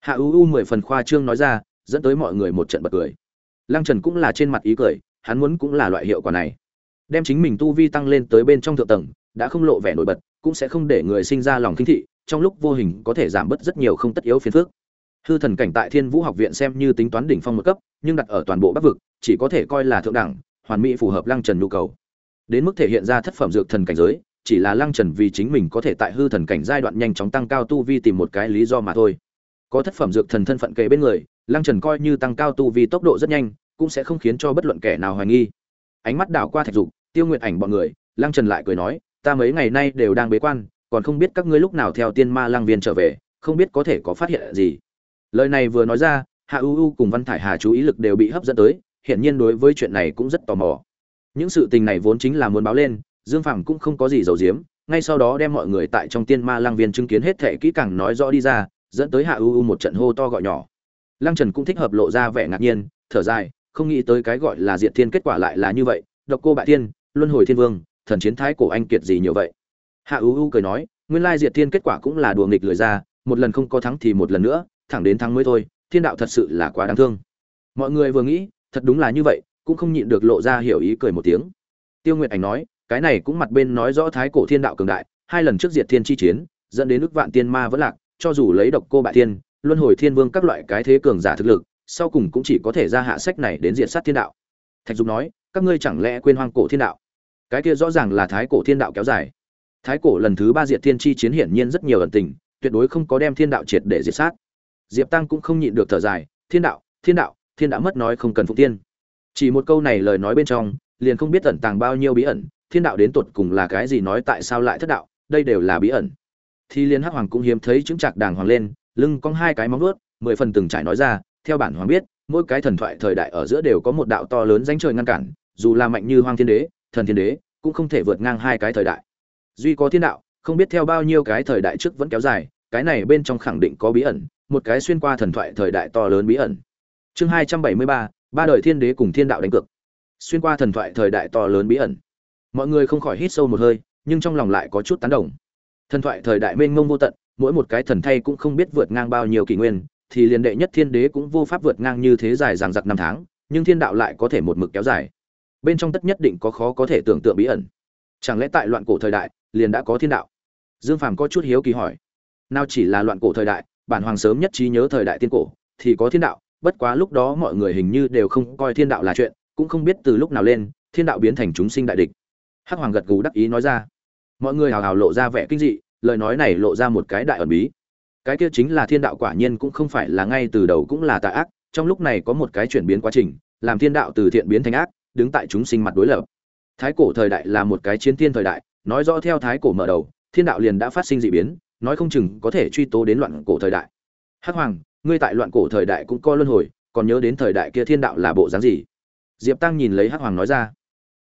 A: Hạ u u mười phần khoa trương nói ra, dẫn tới mọi người một trận bật cười. Lăng trần cũng là trên mặt ý cười, hắn muốn cũng là loại hiệu quả này. Đem chính mình tu vi tăng lên tới bên trong thượng tầng, đã không lộ vẻ nổi bật, cũng sẽ không để người sinh ra lòng kinh thị, trong lúc vô hình có thể giảm bớt rất nhiều không tất yếu phiền phức. Hư thần cảnh tại thiên vũ học viện xem như tính toán đỉnh phong một cấp, nhưng đặt ở toàn bộ bắc vực, chỉ có thể coi là thượng đẳng, hoàn mỹ phù hợp lăng trần nhu cầu đến mức thể hiện ra thất phẩm dược thần cảnh giới, chỉ là lăng trần vì chính mình có thể tại hư thần cảnh giai đoạn nhanh chóng tăng cao tu vi tìm một cái lý do mà thôi. Có thất phẩm dược thần thân phận kề bên người, lăng trần coi như tăng cao tu vi tốc độ rất nhanh, cũng sẽ không khiến cho bất luận kẻ nào hoài nghi. Ánh mắt đảo qua thạch dục, tiêu nguyện ảnh bọn người, lăng trần lại cười nói, ta mấy ngày nay đều đang bế quan, còn không biết các ngươi lúc nào theo tiên ma lăng viên trở về, không biết có thể có phát hiện gì. Lời này vừa nói ra, hạ u u cùng văn thải hà chú ý lực đều bị hấp dẫn tới, hiển nhiên đối với chuyện này cũng rất tò mò những sự tình này vốn chính là muốn báo lên, dương phàm cũng không có gì giấu giếm, ngay sau đó đem mọi người tại trong tiên ma lăng viên chứng kiến hết thảy kỹ càng nói rõ đi ra, dẫn tới hạ u u một trận hô to gọi nhỏ. Lăng trần cũng thích hợp lộ ra vẻ ngạc nhiên, thở dài, không nghĩ tới cái gọi là diệt thiên kết quả lại là như vậy, độc cô bại thiên, luân hồi thiên vương, thần chiến thái cổ anh kiệt gì nhiều vậy. Hạ u u cười nói, nguyên lai diệt thiên kết quả cũng là đùa nghịch lười ra, một lần không có thắng thì một lần nữa, thẳng đến thắng mới thôi, thiên đạo thật sự là quá đáng thương. Mọi người vừa nghĩ, thật đúng là như vậy cũng không nhịn được lộ ra hiểu ý cười một tiếng. Tiêu nguyệt ảnh nói, cái này cũng mặt bên nói rõ thái cổ thiên đạo cường đại, hai lần trước diệt thiên chi chiến, dẫn đến ước vạn tiên ma vẫn lạc, cho dù lấy độc cô bại thiên, luân hồi thiên vương các loại cái thế cường giả thực lực, sau cùng cũng chỉ có thể ra hạ sách này đến diệt sát thiên đạo. Thạch dục nói, các ngươi chẳng lẽ quên hoang cổ thiên đạo? Cái kia rõ ràng là thái cổ thiên đạo kéo dài. Thái cổ lần thứ ba diệt thiên chi chiến hiển nhiên rất nhiều ẩn tình, tuyệt đối không có đem thiên đạo triệt để diệt sát. Diệp tăng cũng không nhịn được thở dài, thiên đạo thiên đạo thiên đạo mất nói không cần phụ tiên chỉ một câu này lời nói bên trong, liền không biết ẩn tàng bao nhiêu bí ẩn, thiên đạo đến tột cùng là cái gì nói tại sao lại thất đạo, đây đều là bí ẩn. Thì liên hắc hoàng cũng hiếm thấy chứng trạc đàng hoàng lên, lưng cong hai cái móng vuốt, mười phần từng trải nói ra, theo bản hoàng biết, mỗi cái thần thoại thời đại ở giữa đều có một đạo to lớn danh trời ngăn cản, dù là mạnh như hoàng thiên đế, thần thiên đế, cũng không thể vượt ngang hai cái thời đại. Duy có thiên đạo, không biết theo bao nhiêu cái thời đại trước vẫn kéo dài, cái này bên trong khẳng định có bí ẩn, một cái xuyên qua thần thoại thời đại to lớn bí ẩn. Chương hai trăm bảy mươi ba ba đời thiên đế cùng thiên đạo đánh cược. Xuyên qua thần thoại thời đại to lớn bí ẩn. Mọi người không khỏi hít sâu một hơi, nhưng trong lòng lại có chút tán đồng. Thần thoại thời đại mênh mông vô tận, mỗi một cái thần thay cũng không biết vượt ngang bao nhiêu kỷ nguyên, thì liền đệ nhất thiên đế cũng vô pháp vượt ngang như thế dài dằng dặc năm tháng, nhưng thiên đạo lại có thể một mực kéo dài. Bên trong tất nhất định có khó có thể tưởng tượng bí ẩn. Chẳng lẽ tại loạn cổ thời đại, liền đã có thiên đạo? Dương phàm có chút hiếu kỳ hỏi. Nào chỉ là loạn cổ thời đại, bản hoàng sớm nhất trí nhớ thời đại tiên cổ, thì có thiên đạo bất quá lúc đó mọi người hình như đều không coi thiên đạo là chuyện, cũng không biết từ lúc nào lên, thiên đạo biến thành chúng sinh đại địch. Hắc hoàng gật gù đắc ý nói ra. Mọi người hào hào lộ ra vẻ kinh dị, lời nói này lộ ra một cái đại ẩn bí. Cái kia chính là thiên đạo quả nhiên cũng không phải là ngay từ đầu cũng là tà ác, trong lúc này có một cái chuyển biến quá trình, làm thiên đạo từ thiện biến thành ác, đứng tại chúng sinh mặt đối lập. Thái cổ thời đại là một cái chiến thiên thời đại, nói rõ theo thái cổ mở đầu, thiên đạo liền đã phát sinh dị biến, nói không chừng có thể truy tố đến loạn cổ thời đại. Hắc hoàng ngươi tại loạn cổ thời đại cũng coi luân hồi, còn nhớ đến thời đại kia thiên đạo là bộ dáng gì? Diệp tăng nhìn lấy hắc hoàng nói ra.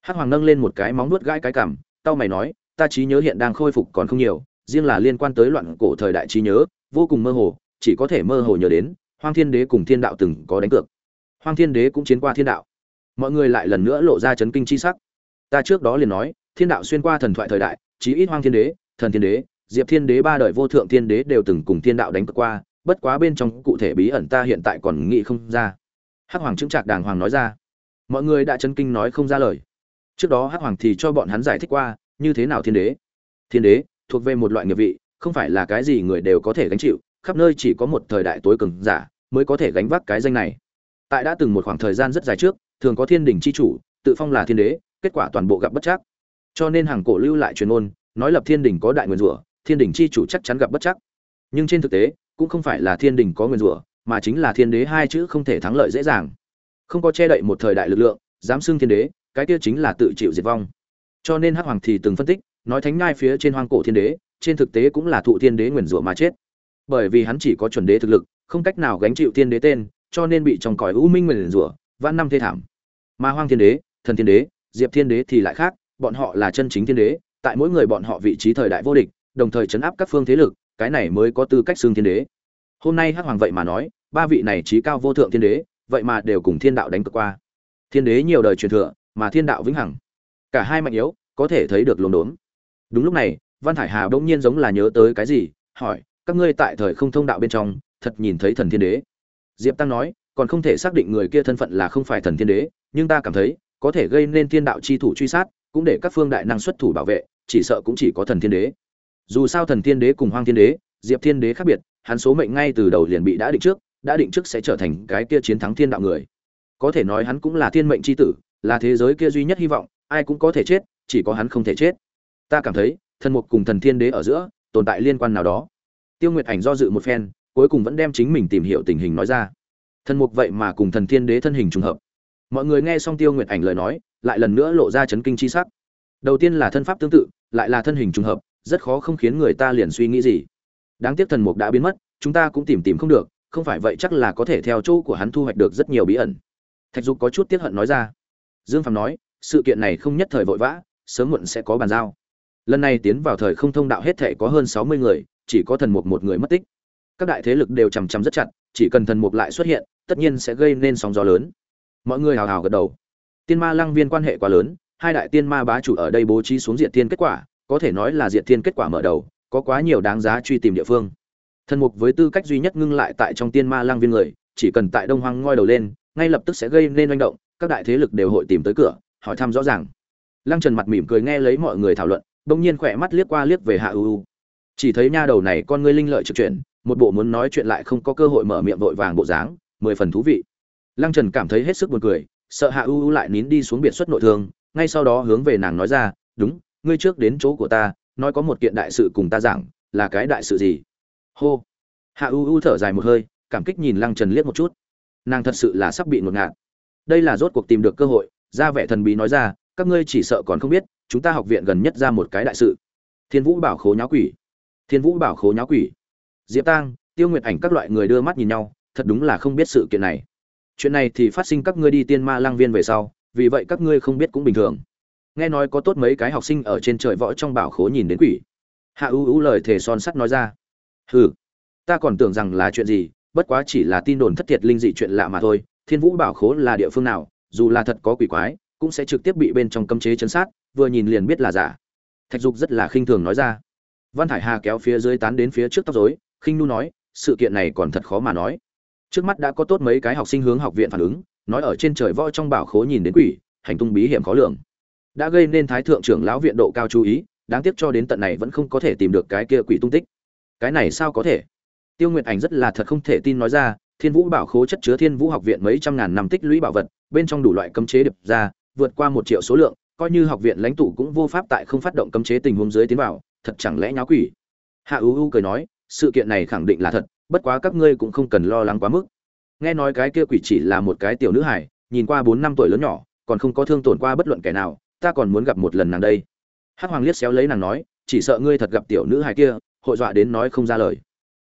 A: Hắc hoàng nâng lên một cái móng nuốt gãi cái cảm tao mày nói, ta trí nhớ hiện đang khôi phục còn không nhiều, riêng là liên quan tới loạn cổ thời đại trí nhớ, vô cùng mơ hồ, chỉ có thể mơ hồ nhớ đến, hoang thiên đế cùng thiên đạo từng có đánh cược. Hoang thiên đế cũng chiến qua thiên đạo. Mọi người lại lần nữa lộ ra chấn kinh chi sắc. Ta trước đó liền nói, thiên đạo xuyên qua thần thoại thời đại, chí ít hoang thiên đế, thần thiên đế, diệp thiên đế ba đời vô thượng thiên đế đều từng cùng thiên đạo đánh cược qua bất quá bên trong cụ thể bí ẩn ta hiện tại còn nghĩ không ra. Hắc hoàng chứng trạc đàng hoàng nói ra. Mọi người đã chấn kinh nói không ra lời. Trước đó hắc hoàng thì cho bọn hắn giải thích qua, như thế nào thiên đế. Thiên đế, thuộc về một loại nghiệp vị, không phải là cái gì người đều có thể gánh chịu, khắp nơi chỉ có một thời đại tối cường giả mới có thể gánh vác cái danh này. Tại đã từng một khoảng thời gian rất dài trước, thường có thiên đình chi chủ, tự phong là thiên đế, kết quả toàn bộ gặp bất chắc. Cho nên hàng cổ lưu lại truyền ôn nói lập thiên đình có đại nguyên rủa, thiên đình chi chủ chắc chắn gặp bất chắc. Nhưng trên thực tế cũng không phải là thiên đình có nguyên rủa, mà chính là thiên đế hai chữ không thể thắng lợi dễ dàng. Không có che đậy một thời đại lực lượng, dám xưng thiên đế, cái kia chính là tự chịu diệt vong. Cho nên hắc hoàng thì từng phân tích, nói thánh ngai phía trên hoang cổ thiên đế, trên thực tế cũng là thụ thiên đế nguyền rủa mà chết. Bởi vì hắn chỉ có chuẩn đế thực lực, không cách nào gánh chịu thiên đế tên, cho nên bị trong cõi u minh nguyền rủa, vạn năm thê thảm. Mà hoang thiên đế, thần thiên đế, diệp thiên đế thì lại khác, bọn họ là chân chính thiên đế, tại mỗi người bọn họ vị trí thời đại vô địch, đồng thời chấn áp các phương thế lực cái này mới có tư cách xưng thiên đế. Hôm nay hắc hoàng vậy mà nói, ba vị này trí cao vô thượng thiên đế, vậy mà đều cùng thiên đạo đánh cược qua. Thiên đế nhiều đời truyền thừa, mà thiên đạo vĩnh hằng. Cả hai mạnh yếu, có thể thấy được lồn đốn. Đúng lúc này, văn thải hà bỗng nhiên giống là nhớ tới cái gì, hỏi, các ngươi tại thời không thông đạo bên trong, thật nhìn thấy thần thiên đế? Diệp tăng nói, còn không thể xác định người kia thân phận là không phải thần thiên đế, nhưng ta cảm thấy, có thể gây nên thiên đạo chi thủ truy sát, cũng để các phương đại năng xuất thủ bảo vệ, chỉ sợ cũng chỉ có thần thiên đế dù sao thần thiên đế cùng hoang thiên đế, diệp thiên đế khác biệt, hắn số mệnh ngay từ đầu liền bị đã định trước, đã định trước sẽ trở thành cái kia chiến thắng thiên đạo người. Có thể nói hắn cũng là thiên mệnh c h i tử, là thế giới kia duy nhất hy vọng, ai cũng có thể chết, chỉ có hắn không thể chết. Ta cảm thấy, thần mục cùng thần thiên đế ở giữa, tồn tại liên quan nào đó. Tiêu nguyệt ảnh do dự một phen, cuối cùng vẫn đem chính mình tìm hiểu tình hình nói ra. Thần mục vậy mà cùng thần thiên đế thân hình trùng hợp. Mọi người nghe xong tiêu nguyệt ảnh lời nói, lại lần nữa lộ ra chấn kinh c h i sắc. Đầu tiên là thân pháp tương tự, lại là thân hình trùng hợp rất khó không khiến người ta liền suy nghĩ gì. Đáng tiếc thần mục đã biến mất, chúng ta cũng tìm tìm không được, không phải vậy chắc là có thể theo chỗ của hắn thu hoạch được rất nhiều bí ẩn. Thạch dục có chút tiếc hận nói ra. Dương phạm nói, sự kiện này không nhất thời vội vã, sớm muộn sẽ có bàn giao. Lần này tiến vào thời không thông đạo hết thể có hơn sáu mươi người, chỉ có thần mục một người mất tích. Các đại thế lực đều chằm chằm rất chặt, chỉ cần thần mục lại xuất hiện, tất nhiên sẽ gây nên sóng gió lớn. Mọi người hào hào gật đầu. Tiên ma lăng viên quan hệ quá lớn, hai đại tiên ma bá chủ ở đây bố trí xuống diện tiên kết quả có thể nói là Diệt Thiên kết quả mở đầu, có quá nhiều đáng giá truy tìm địa phương. Thần mục với tư cách duy nhất ngưng lại tại trong tiên ma lang viên người, chỉ cần tại đông hoang ngoi đầu lên, ngay lập tức sẽ gây nên manh động, các đại thế lực đều hội tìm tới cửa, hỏi thăm rõ ràng. Lăng trần mặt mỉm cười nghe lấy mọi người thảo luận, bỗng nhiên khỏe mắt liếc qua liếc về hạ ưu chỉ thấy nha đầu này con ngươi linh lợi trực chuyển, một bộ muốn nói chuyện lại không có cơ hội mở miệng vội vàng bộ dáng, mười phần thú vị. Lăng trần cảm thấy hết sức buồn cười, sợ hạ ưu lại nín đi xuống biệt xuất nội thương, ngay sau đó hướng về nàng nói ra, đúng ngươi trước đến chỗ của ta, nói có một kiện đại sự cùng ta giảng, là cái đại sự gì? Hô. Hạ u u thở dài một hơi, cảm kích nhìn lăng trần liếc một chút. Nàng thật sự là sắp bị ngột ngạt. Đây là rốt cuộc tìm được cơ hội, ra vẻ thần bí nói ra, các ngươi chỉ sợ còn không biết, chúng ta học viện gần nhất ra một cái đại sự. Thiên vũ bảo khố nháo quỷ. Thiên vũ bảo khố nháo quỷ. Diệp tang, tiêu nguyệt ảnh các loại người đưa mắt nhìn nhau, thật đúng là không biết sự kiện này. Chuyện này thì phát sinh các ngươi đi tiên ma lang viên về sau, vì vậy các ngươi không biết cũng bình thường nghe nói có tốt mấy cái học sinh ở trên trời võ trong bảo khố nhìn đến quỷ. Hạ ưu ưu lời thề son sắt nói ra. Hừ, ta còn tưởng rằng là chuyện gì, bất quá chỉ là tin đồn thất thiệt linh dị chuyện lạ mà thôi, thiên vũ bảo khố là địa phương nào, dù là thật có quỷ quái, cũng sẽ trực tiếp bị bên trong cấm chế chấn sát, vừa nhìn liền biết là giả. Thạch dục rất là khinh thường nói ra. Văn hải hà kéo phía dưới tán đến phía trước tóc rối, khinh nu nói, sự kiện này còn thật khó mà nói. Trước mắt đã có tốt mấy cái học sinh hướng học viện phản ứng, nói ở trên trời võ trong bảo khố nhìn đến quỷ, hành tung bí hiểm khó lường đã gây nên thái thượng trưởng lão viện độ cao chú ý, đáng tiếc cho đến tận này vẫn không có thể tìm được cái kia quỷ tung tích. Cái này sao có thể? Tiêu nguyệt ảnh rất là thật không thể tin nói ra, thiên vũ bảo khố chất chứa thiên vũ học viện mấy trăm ngàn năm tích lũy bảo vật, bên trong đủ loại cấm chế đập ra, vượt qua một triệu số lượng, coi như học viện lãnh tụ cũng vô pháp tại không phát động cấm chế tình huống dưới tiến vào, thật chẳng lẽ nháo quỷ? Hạ ưu ưu cười nói, sự kiện này khẳng định là thật, bất quá các ngươi cũng không cần lo lắng quá mức. Nghe nói cái kia quỷ chỉ là một cái tiểu nữ hải nhìn qua bốn năm tuổi lớn nhỏ, còn không có thương tổn qua bất luận kẻ nào ta còn muốn gặp một lần nàng đây. Hắc hoàng liếc xéo lấy nàng nói, chỉ sợ ngươi thật gặp tiểu nữ hài kia, hội dọa đến nói không ra lời.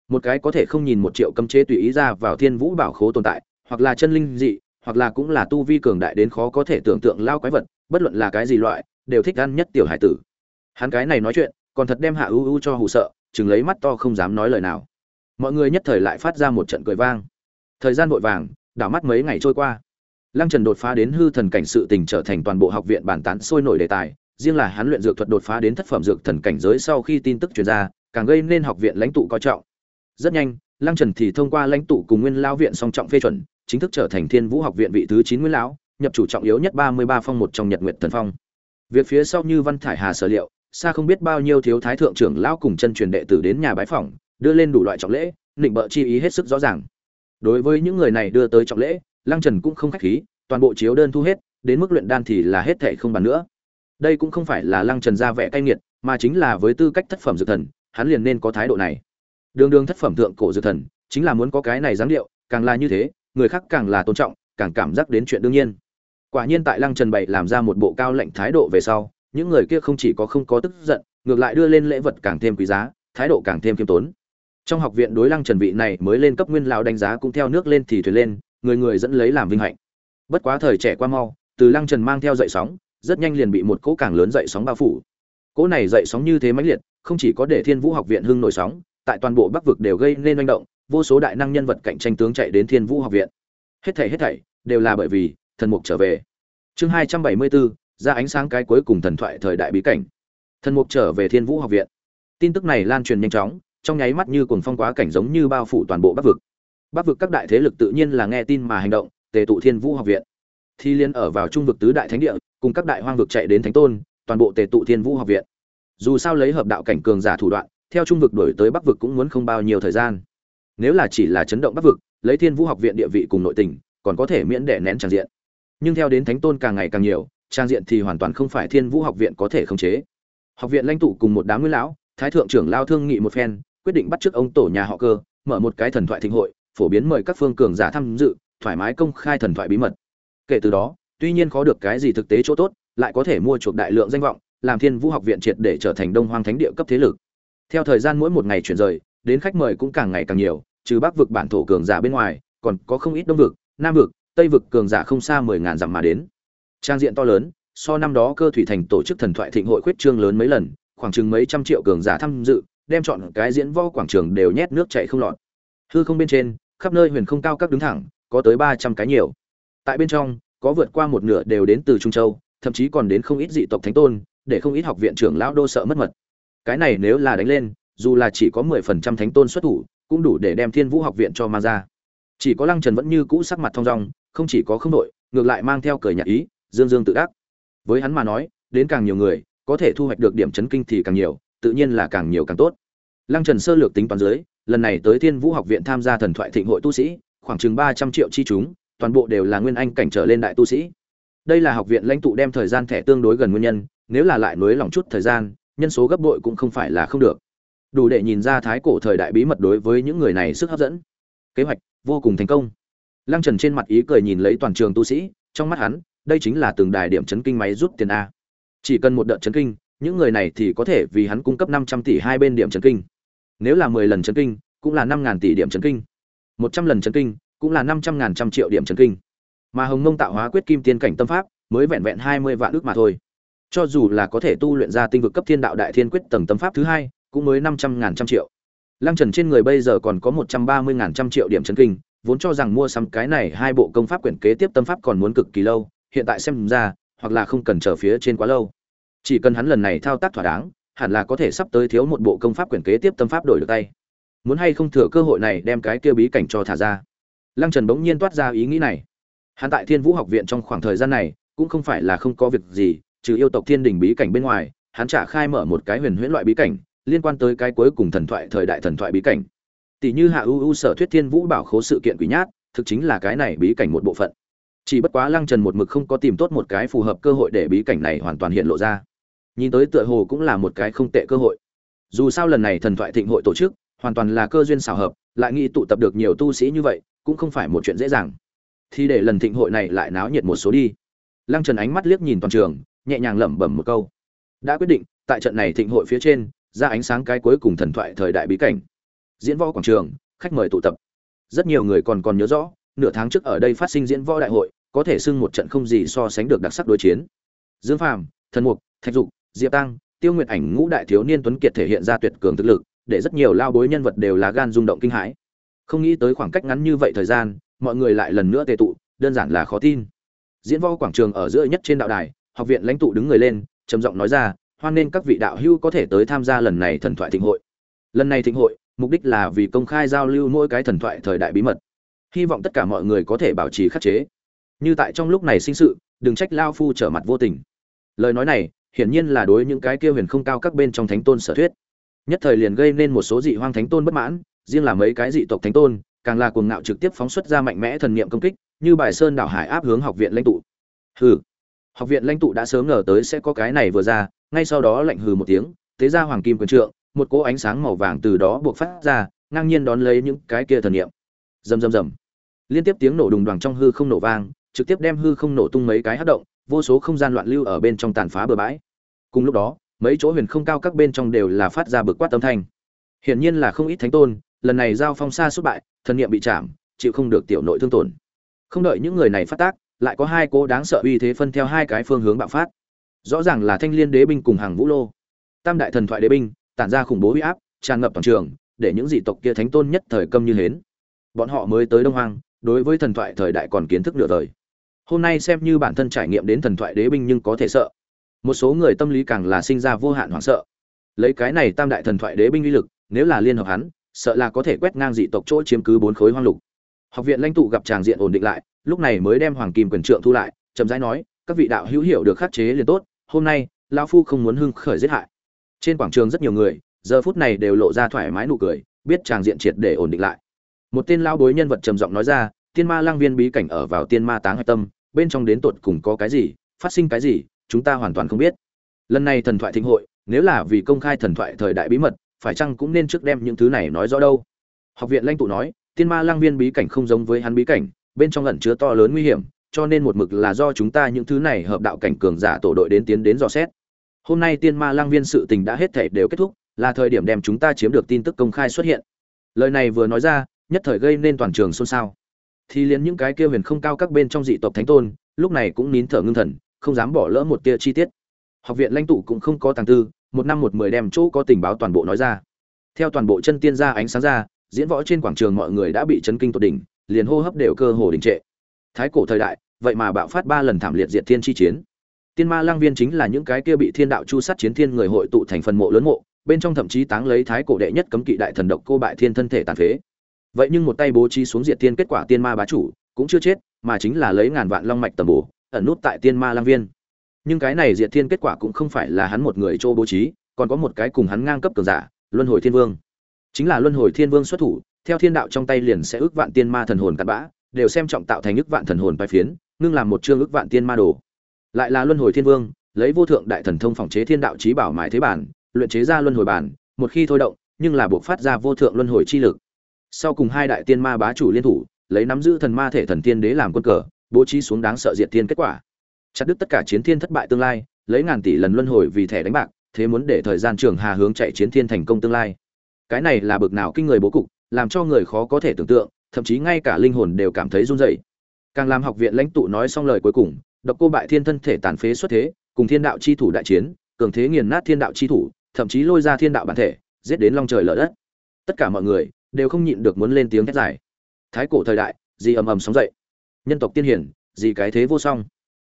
A: Một cái có thể không nhìn một triệu cấm chế tùy ý ra vào thiên vũ bảo khố tồn tại, hoặc là chân linh dị, hoặc là cũng là tu vi cường đại đến khó có thể tưởng tượng lao quái vật, bất luận là cái gì loại, đều thích ăn nhất tiểu hải tử. Hắn cái này nói chuyện, còn thật đem hạ ưu ưu cho hù sợ, chừng lấy mắt to không dám nói lời nào. Mọi người nhất thời lại phát ra một trận cười vang. Thời gian vội vàng, đảo mắt mấy ngày trôi qua. Lăng Trần đột phá đến hư thần cảnh sự tình trở thành toàn bộ học viện bàn tán sôi nổi đề tài, riêng là hắn luyện dược thuật đột phá đến thất phẩm dược thần cảnh giới sau khi tin tức truyền ra, càng gây nên học viện lãnh tụ coi trọng. Rất nhanh, Lăng Trần thì thông qua lãnh tụ cùng Nguyên lão viện song trọng phê chuẩn, chính thức trở thành Thiên Vũ học viện vị thứ 9 Nguyên lão, nhập chủ trọng yếu nhất 33 phong một trong Nhật Nguyệt Thần Phong. Việc phía sau như Văn Thải Hà sở liệu, xa không biết bao nhiêu thiếu thái thượng trưởng lão cùng chân truyền đệ tử đến nhà bái phỏng, đưa lên đủ loại trọng lễ, định bợ chi ý hết sức rõ ràng. Đối với những người này đưa tới trọng lễ, Lăng Trần cũng không khách khí, toàn bộ chiếu đơn thu hết, đến mức luyện đan thì là hết thảy không bàn nữa. Đây cũng không phải là Lăng Trần ra vẻ cay nghiệt, mà chính là với tư cách thất phẩm dược thần, hắn liền nên có thái độ này. Đường đường thất phẩm thượng cổ dược thần, chính là muốn có cái này dáng điệu, càng là như thế, người khác càng là tôn trọng, càng cảm giác đến chuyện đương nhiên. Quả nhiên tại Lăng Trần bày làm ra một bộ cao lãnh thái độ về sau, những người kia không chỉ có không có tức giận, ngược lại đưa lên lễ vật càng thêm quý giá, thái độ càng thêm kiêm tốn. Trong học viện đối Lăng Trần vị này mới lên cấp nguyên lão đánh giá cũng theo nước lên thì thuyền lên, người người dẫn lấy làm vinh hạnh. Bất quá thời trẻ qua mau, từ Lăng Trần mang theo dậy sóng, rất nhanh liền bị một cỗ càng lớn dậy sóng bao phủ. Cỗ này dậy sóng như thế mãnh liệt, không chỉ có để Thiên Vũ học viện hưng nổi sóng, tại toàn bộ Bắc vực đều gây nên manh động, vô số đại năng nhân vật cạnh tranh tướng chạy đến Thiên Vũ học viện. Hết thảy hết thảy đều là bởi vì thần mục trở về. Chương hai trăm bảy mươi 274, ra ánh sáng cái cuối cùng thần thoại thời đại bí cảnh. Thần mục trở về Thiên Vũ học viện. Tin tức này lan truyền nhanh chóng, trong nháy mắt như cuồng phong quá cảnh giống như bao phủ toàn bộ Bắc vực. Bắc vực các đại thế lực tự nhiên là nghe tin mà hành động, tề tụ Thiên Vũ học viện. Thi liên ở vào trung vực tứ đại thánh địa, cùng các đại hoang vực chạy đến thánh tôn, toàn bộ tề tụ Thiên Vũ học viện. Dù sao lấy hợp đạo cảnh cường giả thủ đoạn, theo trung vực đổi tới Bắc vực cũng muốn không bao nhiêu thời gian. Nếu là chỉ là chấn động Bắc vực, lấy Thiên Vũ học viện địa vị cùng nội tình, còn có thể miễn đè nén trang diện. Nhưng theo đến thánh tôn càng ngày càng nhiều, trang diện thì hoàn toàn không phải Thiên Vũ học viện có thể khống chế. Học viện lãnh tụ cùng một đám nguyên lão, thái thượng trưởng lao thương nghị một phen, quyết định bắt trước ông tổ nhà họ Cơ, mở một cái thần thoại thịnh hội, phổ biến mời các phương cường giả tham dự, thoải mái công khai thần thoại bí mật. Kể từ đó, tuy nhiên có được cái gì thực tế chỗ tốt, lại có thể mua chuộc đại lượng danh vọng, làm Thiên Vũ học viện triệt để trở thành Đông Hoang Thánh địa cấp thế lực. Theo thời gian mỗi một ngày chuyển rời, đến khách mời cũng càng ngày càng nhiều, trừ Bắc vực bản thổ cường giả bên ngoài, còn có không ít Đông vực, Nam vực, Tây vực cường giả không xa mười ngàn dặm mà đến. Trang diện to lớn, so năm đó cơ thủy thành tổ chức thần thoại thịnh hội khuyết trương lớn mấy lần, khoảng chừng mấy trăm triệu cường giả tham dự, đem chọn cái diễn võ quảng trường đều nhét nước chảy không lọt. Hư không bên trên, khắp nơi huyền không cao các đứng thẳng, có tới ba trăm cái nhiều. Tại bên trong, có vượt qua một nửa đều đến từ Trung Châu, thậm chí còn đến không ít dị tộc thánh tôn, để không ít học viện trưởng lão đô sợ mất mật. Cái này nếu là đánh lên, dù là chỉ có mười phần trăm thánh tôn xuất thủ, cũng đủ để đem Thiên Vũ học viện cho mang ra. Chỉ có Lăng Trần vẫn như cũ sắc mặt thông dong, không chỉ có không đội, ngược lại mang theo cười nhạt ý, dương dương tự đắc. Với hắn mà nói, đến càng nhiều người, có thể thu hoạch được điểm chấn kinh thì càng nhiều, tự nhiên là càng nhiều càng tốt. Lăng Trần sơ lược tính toán dưới, lần này tới Thiên Vũ học viện tham gia thần thoại thịnh hội tu sĩ, khoảng chừng ba trăm triệu chi chúng, toàn bộ đều là nguyên anh cảnh trở lên đại tu sĩ. Đây là học viện lãnh tụ đem thời gian thẻ tương đối gần nguyên nhân, nếu là lại nối lòng chút thời gian, nhân số gấp bội cũng không phải là không được. Đủ để nhìn ra thái cổ thời đại bí mật đối với những người này sức hấp dẫn. Kế hoạch vô cùng thành công. Lăng Trần trên mặt ý cười nhìn lấy toàn trường tu sĩ, trong mắt hắn, đây chính là từng đài điểm chấn kinh máy rút tiền a. Chỉ cần một đợt chấn kinh, những người này thì có thể vì hắn cung cấp 500 tỷ hai bên điểm chấn kinh. Nếu là 10 lần chấn kinh, cũng là 5000 tỷ điểm chấn kinh. 100 lần chấn kinh, cũng là 500 ngàn trăm triệu điểm chấn kinh. Mà Hồng Mông tạo hóa quyết kim tiên cảnh tâm pháp, mới vẹn vẹn 20 vạn ước mà thôi. Cho dù là có thể tu luyện ra tinh vực cấp thiên đạo đại thiên quyết tầng tâm pháp thứ hai, cũng mới 500 ngàn trăm triệu. Lăng Trần trên người bây giờ còn có 130 ngàn trăm triệu điểm chấn kinh, vốn cho rằng mua sắm cái này hai bộ công pháp quyển kế tiếp tâm pháp còn muốn cực kỳ lâu, hiện tại xem ra, hoặc là không cần chờ phía trên quá lâu. Chỉ cần hắn lần này thao tác thỏa đáng, hẳn là có thể sắp tới thiếu một bộ công pháp quyển kế tiếp tâm pháp đổi được tay. Muốn hay không thừa cơ hội này đem cái kia bí cảnh cho thả ra. Lăng Trần bỗng nhiên toát ra ý nghĩ này. Hắn tại Thiên Vũ học viện trong khoảng thời gian này, cũng không phải là không có việc gì, trừ yêu tộc Thiên Đình bí cảnh bên ngoài, hắn trả khai mở một cái huyền huyễn loại bí cảnh, liên quan tới cái cuối cùng thần thoại thời đại thần thoại bí cảnh. Tỷ như Hạ U U sở thuyết Thiên Vũ bảo khố sự kiện quỷ nhát, thực chính là cái này bí cảnh một bộ phận. Chỉ bất quá Lăng Trần một mực không có tìm tốt một cái phù hợp cơ hội để bí cảnh này hoàn toàn hiện lộ ra. Nhìn tới tựa hồ cũng là một cái không tệ cơ hội. Dù sao lần này thần thoại thịnh hội tổ chức, hoàn toàn là cơ duyên xảo hợp, lại nghĩ tụ tập được nhiều tu sĩ như vậy, cũng không phải một chuyện dễ dàng. Thì để lần thịnh hội này lại náo nhiệt một số đi. Lăng Trần ánh mắt liếc nhìn toàn trường, nhẹ nhàng lẩm bẩm một câu. Đã quyết định, tại trận này thịnh hội phía trên, ra ánh sáng cái cuối cùng thần thoại thời đại bí cảnh. Diễn võ quảng trường, khách mời tụ tập. Rất nhiều người còn còn nhớ rõ, nửa tháng trước ở đây phát sinh diễn võ đại hội, có thể xưng một trận không gì so sánh được đặc sắc đối chiến. Dương Phàm, Thần Mục, Thạch Dục, Diệp Tăng, Tiêu Nguyệt Ảnh ngũ đại thiếu niên tuấn kiệt thể hiện ra tuyệt cường thực lực, để rất nhiều lao bối nhân vật đều là gan rung động kinh hãi. Không nghĩ tới khoảng cách ngắn như vậy thời gian, mọi người lại lần nữa tề tụ, đơn giản là khó tin. diễn võ quảng trường ở giữa nhất trên đạo đài học viện lãnh tụ đứng người lên trầm giọng nói ra hoan nên các vị đạo hữu có thể tới tham gia lần này thần thoại thịnh hội lần này thịnh hội mục đích là vì công khai giao lưu mỗi cái thần thoại thời đại bí mật hy vọng tất cả mọi người có thể bảo trì khắc chế như tại trong lúc này sinh sự đừng trách lao phu trở mặt vô tình lời nói này hiển nhiên là đối những cái kia huyền không cao các bên trong thánh tôn sở thuyết. Nhất thời liền gây nên một số dị hoang thánh tôn bất mãn, riêng là mấy cái dị tộc thánh tôn, càng là cuồng ngạo trực tiếp phóng xuất ra mạnh mẽ thần niệm công kích, như bài sơn đảo hải áp hướng học viện lãnh tụ. Hừ, học viện lãnh tụ đã sớm ngờ tới sẽ có cái này vừa ra, ngay sau đó lạnh hừ một tiếng, tế ra hoàng kim quyền trượng, một cỗ ánh sáng màu vàng từ đó buộc phát ra, ngang nhiên đón lấy những cái kia thần niệm. Rầm rầm rầm. Liên tiếp tiếng nổ đùng đoàng trong hư không nổ vang, trực tiếp đem hư không nổ tung mấy cái hất động vô số không gian loạn lưu ở bên trong tàn phá bờ bãi. Cùng lúc đó, mấy chỗ huyền không cao các bên trong đều là phát ra bực quát âm thanh. Hiển nhiên là không ít thánh tôn, lần này giao phong xa xuất bại, thần niệm bị chạm, chịu không được tiểu nội thương tổn. Không đợi những người này phát tác, lại có hai cố đáng sợ uy thế phân theo hai cái phương hướng bạo phát. Rõ ràng là thanh liên đế binh cùng hàng vũ lô. Tam đại thần thoại đế binh, tản ra khủng bố uy áp, tràn ngập toàn trường, để những dị tộc kia thánh tôn nhất thời câm như hến. Bọn họ mới tới đông hoang, đối với thần thoại thời đại còn kiến thức nửa đời hôm nay xem như bản thân trải nghiệm đến thần thoại đế binh nhưng có thể sợ. Một số người tâm lý càng là sinh ra vô hạn hoảng sợ. Lấy cái này tam đại thần thoại đế binh uy lực, nếu là liên hợp hắn, sợ là có thể quét ngang dị tộc chỗ chiếm cứ bốn khối hoang lục. Học viện lãnh tụ gặp tràng diện ổn định lại, lúc này mới đem hoàng kim quyền trượng thu lại, chậm rãi nói, các vị đạo hữu hiểu được khắc chế liền tốt, hôm nay, lão phu không muốn hưng khởi giết hại. Trên quảng trường rất nhiều người, giờ phút này đều lộ ra thoải mái nụ cười, biết tràng diện triệt để ổn định lại. Một tên lao bối nhân vật trầm giọng nói ra tiên ma lang viên bí cảnh ở vào tiên ma táng hạch tâm, bên trong đến tột cùng có cái gì, phát sinh cái gì, chúng ta hoàn toàn không biết. Lần này thần thoại thịnh hội, nếu là vì công khai thần thoại thời đại bí mật, phải chăng cũng nên trước đem những thứ này nói rõ đâu? Học viện lãnh tụ nói, tiên ma lang viên bí cảnh không giống với hắn bí cảnh, bên trong ẩn chứa to lớn nguy hiểm, cho nên một mực là do chúng ta những thứ này hợp đạo cảnh cường giả tổ đội đến tiến đến dò xét. Hôm nay tiên ma lang viên sự tình đã hết thể đều kết thúc, là thời điểm đem chúng ta chiếm được tin tức công khai xuất hiện. Lời này vừa nói ra, nhất thời gây nên toàn trường xôn xao thì liền những cái kia huyền không cao các bên trong dị tộc thánh tôn, lúc này cũng nín thở ngưng thần, không dám bỏ lỡ một tia chi tiết. Học viện lãnh tụ cũng không có tàng tư, một năm một mười đem chỗ có tình báo toàn bộ nói ra. Theo toàn bộ chân tiên ra ánh sáng ra, diễn võ trên quảng trường mọi người đã bị chấn kinh tột đỉnh, liền hô hấp đều cơ hồ đình trệ. Thái cổ thời đại, vậy mà bạo phát ba lần thảm liệt diệt thiên chi chiến. Tiên ma lang viên chính là những cái kia bị thiên đạo chu sát chiến thiên người hội tụ thành phần mộ lớn mộ, bên trong thậm chí táng lấy thái cổ đệ nhất cấm kỵ đại thần độc cô bại thiên thân thể tàn phế vậy nhưng một tay bố trí xuống diệt tiên kết quả tiên ma bá chủ, cũng chưa chết, mà chính là lấy ngàn vạn long mạch tầm bổ, ẩn nút tại tiên ma lang viên. Nhưng cái này diệt thiên kết quả cũng không phải là hắn một người chỗ bố trí, còn có một cái cùng hắn ngang cấp cường giả, luân hồi thiên vương. Chính là luân hồi thiên vương xuất thủ, theo thiên đạo trong tay liền sẽ ước vạn tiên ma thần hồn cặn bã, đều xem trọng tạo thành ước vạn thần hồn bài phiến, ngưng làm một chương ước vạn tiên ma đồ. Lại là luân hồi thiên vương, lấy vô thượng đại thần thông phòng chế thiên đạo trí bảo mãi thế bản, luyện chế ra luân hồi bản, một khi thôi động, nhưng là buộc phát ra vô thượng luân hồi chi lực sau cùng hai đại tiên ma bá chủ liên thủ, lấy nắm giữ thần ma thể thần tiên đế làm quân cờ, bố trí xuống đáng sợ diệt tiên kết quả. Chặt đứt tất cả chiến thiên thất bại tương lai, lấy ngàn tỷ lần luân hồi vì thẻ đánh bạc, thế muốn để thời gian trường hà hướng chạy chiến thiên thành công tương lai. Cái này là bực nào kinh người bố cục, làm cho người khó có thể tưởng tượng, thậm chí ngay cả linh hồn đều cảm thấy run rẩy. Càng làm học viện lãnh tụ nói xong lời cuối cùng, độc cô bại thiên thân thể tàn phế xuất thế, cùng thiên đạo chi thủ đại chiến, cường thế nghiền nát thiên đạo chi thủ, thậm chí lôi ra thiên đạo bản thể, giết đến long trời lở đất. Tất cả mọi người đều không nhịn được muốn lên tiếng thét giải thái cổ thời đại gì ầm ầm sóng dậy. Nhân tộc tiên hiển gì cái thế vô song.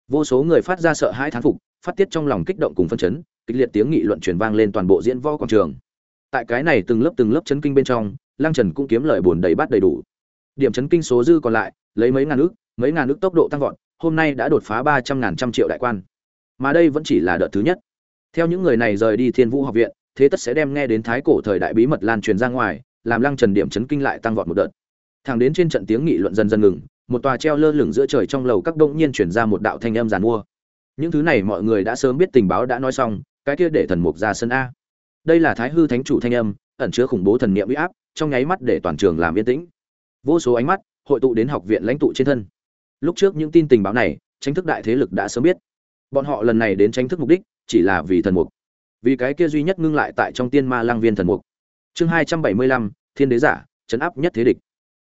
A: Vô số người phát ra sợ hãi thán phục, phát tiết trong lòng kích động cùng phân chấn, kịch liệt tiếng nghị luận truyền vang lên toàn bộ diễn võ quảng trường. Tại cái này từng lớp từng lớp chấn kinh bên trong Lang trần cũng kiếm lời buồn đầy bát đầy đủ. Điểm chấn kinh số dư còn lại, lấy mấy ngàn ước mấy ngàn ước tốc độ tăng vọt, hôm nay đã đột phá ba trăm ngàn trăm triệu đại quan. Mà đây vẫn chỉ là đợt thứ nhất. Theo những người này rời đi thiên vũ học viện, thế tất sẽ đem nghe đến thái cổ thời đại bí mật lan truyền ra ngoài làm lăng trần điểm chấn kinh lại tăng vọt một đợt. Thẳng đến trên trận tiếng nghị luận dần dần ngừng, một tòa treo lơ lửng giữa trời trong lầu các đông nhiên chuyển ra một đạo thanh âm giàn mua. Những thứ này mọi người đã sớm biết tình báo đã nói xong, cái kia để thần mục ra sân a. Đây là thái hư thánh chủ thanh âm, ẩn chứa khủng bố thần niệm uy áp, trong nháy mắt để toàn trường làm yên tĩnh. Vô số ánh mắt hội tụ đến học viện lãnh tụ trên thân. Lúc trước những tin tình báo này tranh thức đại thế lực đã sớm biết. Bọn họ lần này đến tranh thức mục đích chỉ là vì thần mục. Vì cái kia duy nhất ngưng lại tại trong tiên ma lang viên thần mục chương hai trăm bảy mươi lăm, thiên đế giả, chấn áp nhất thế địch.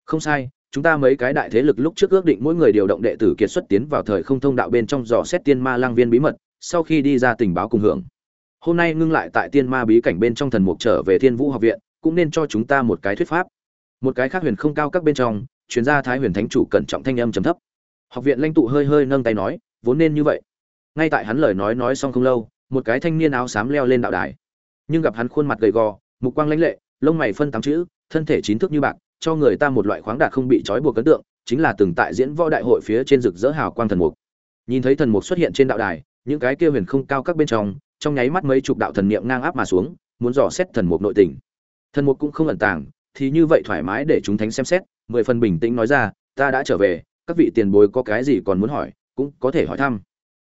A: Không sai, chúng ta mấy cái đại thế lực lúc trước ước định mỗi người điều động đệ tử kiệt xuất tiến vào thời không thông đạo bên trong dò xét tiên ma lang viên bí mật, sau khi đi ra tình báo cùng hưởng. Hôm nay ngưng lại tại tiên ma bí cảnh bên trong thần mục trở về thiên vũ học viện, cũng nên cho chúng ta một cái thuyết pháp. Một cái khác huyền không cao các bên trong, chuyên gia thái huyền thánh chủ cẩn trọng thanh âm trầm thấp. Học viện lãnh tụ hơi hơi nâng tay nói, vốn nên như vậy. Ngay tại hắn lời nói nói xong không lâu, một cái thanh niên áo xám leo lên đạo đài. Nhưng gặp hắn khuôn mặt gầy gò, mục quang lãnh lệ lông mày phân tám chữ, thân thể chín thước như bạc, cho người ta một loại khoáng đạt không bị trói buộc ấn tượng, chính là từng tại diễn võ đại hội phía trên rực rỡ hào quang thần mục. Nhìn thấy thần mục xuất hiện trên đạo đài, những cái kia huyền không cao các bên trong trong nháy mắt mấy chục đạo thần niệm ngang áp mà xuống, muốn dò xét thần mục nội tình. Thần mục cũng không ẩn tàng, thì như vậy thoải mái để chúng thánh xem xét, mười phần bình tĩnh nói ra, ta đã trở về, các vị tiền bối có cái gì còn muốn hỏi, cũng có thể hỏi thăm.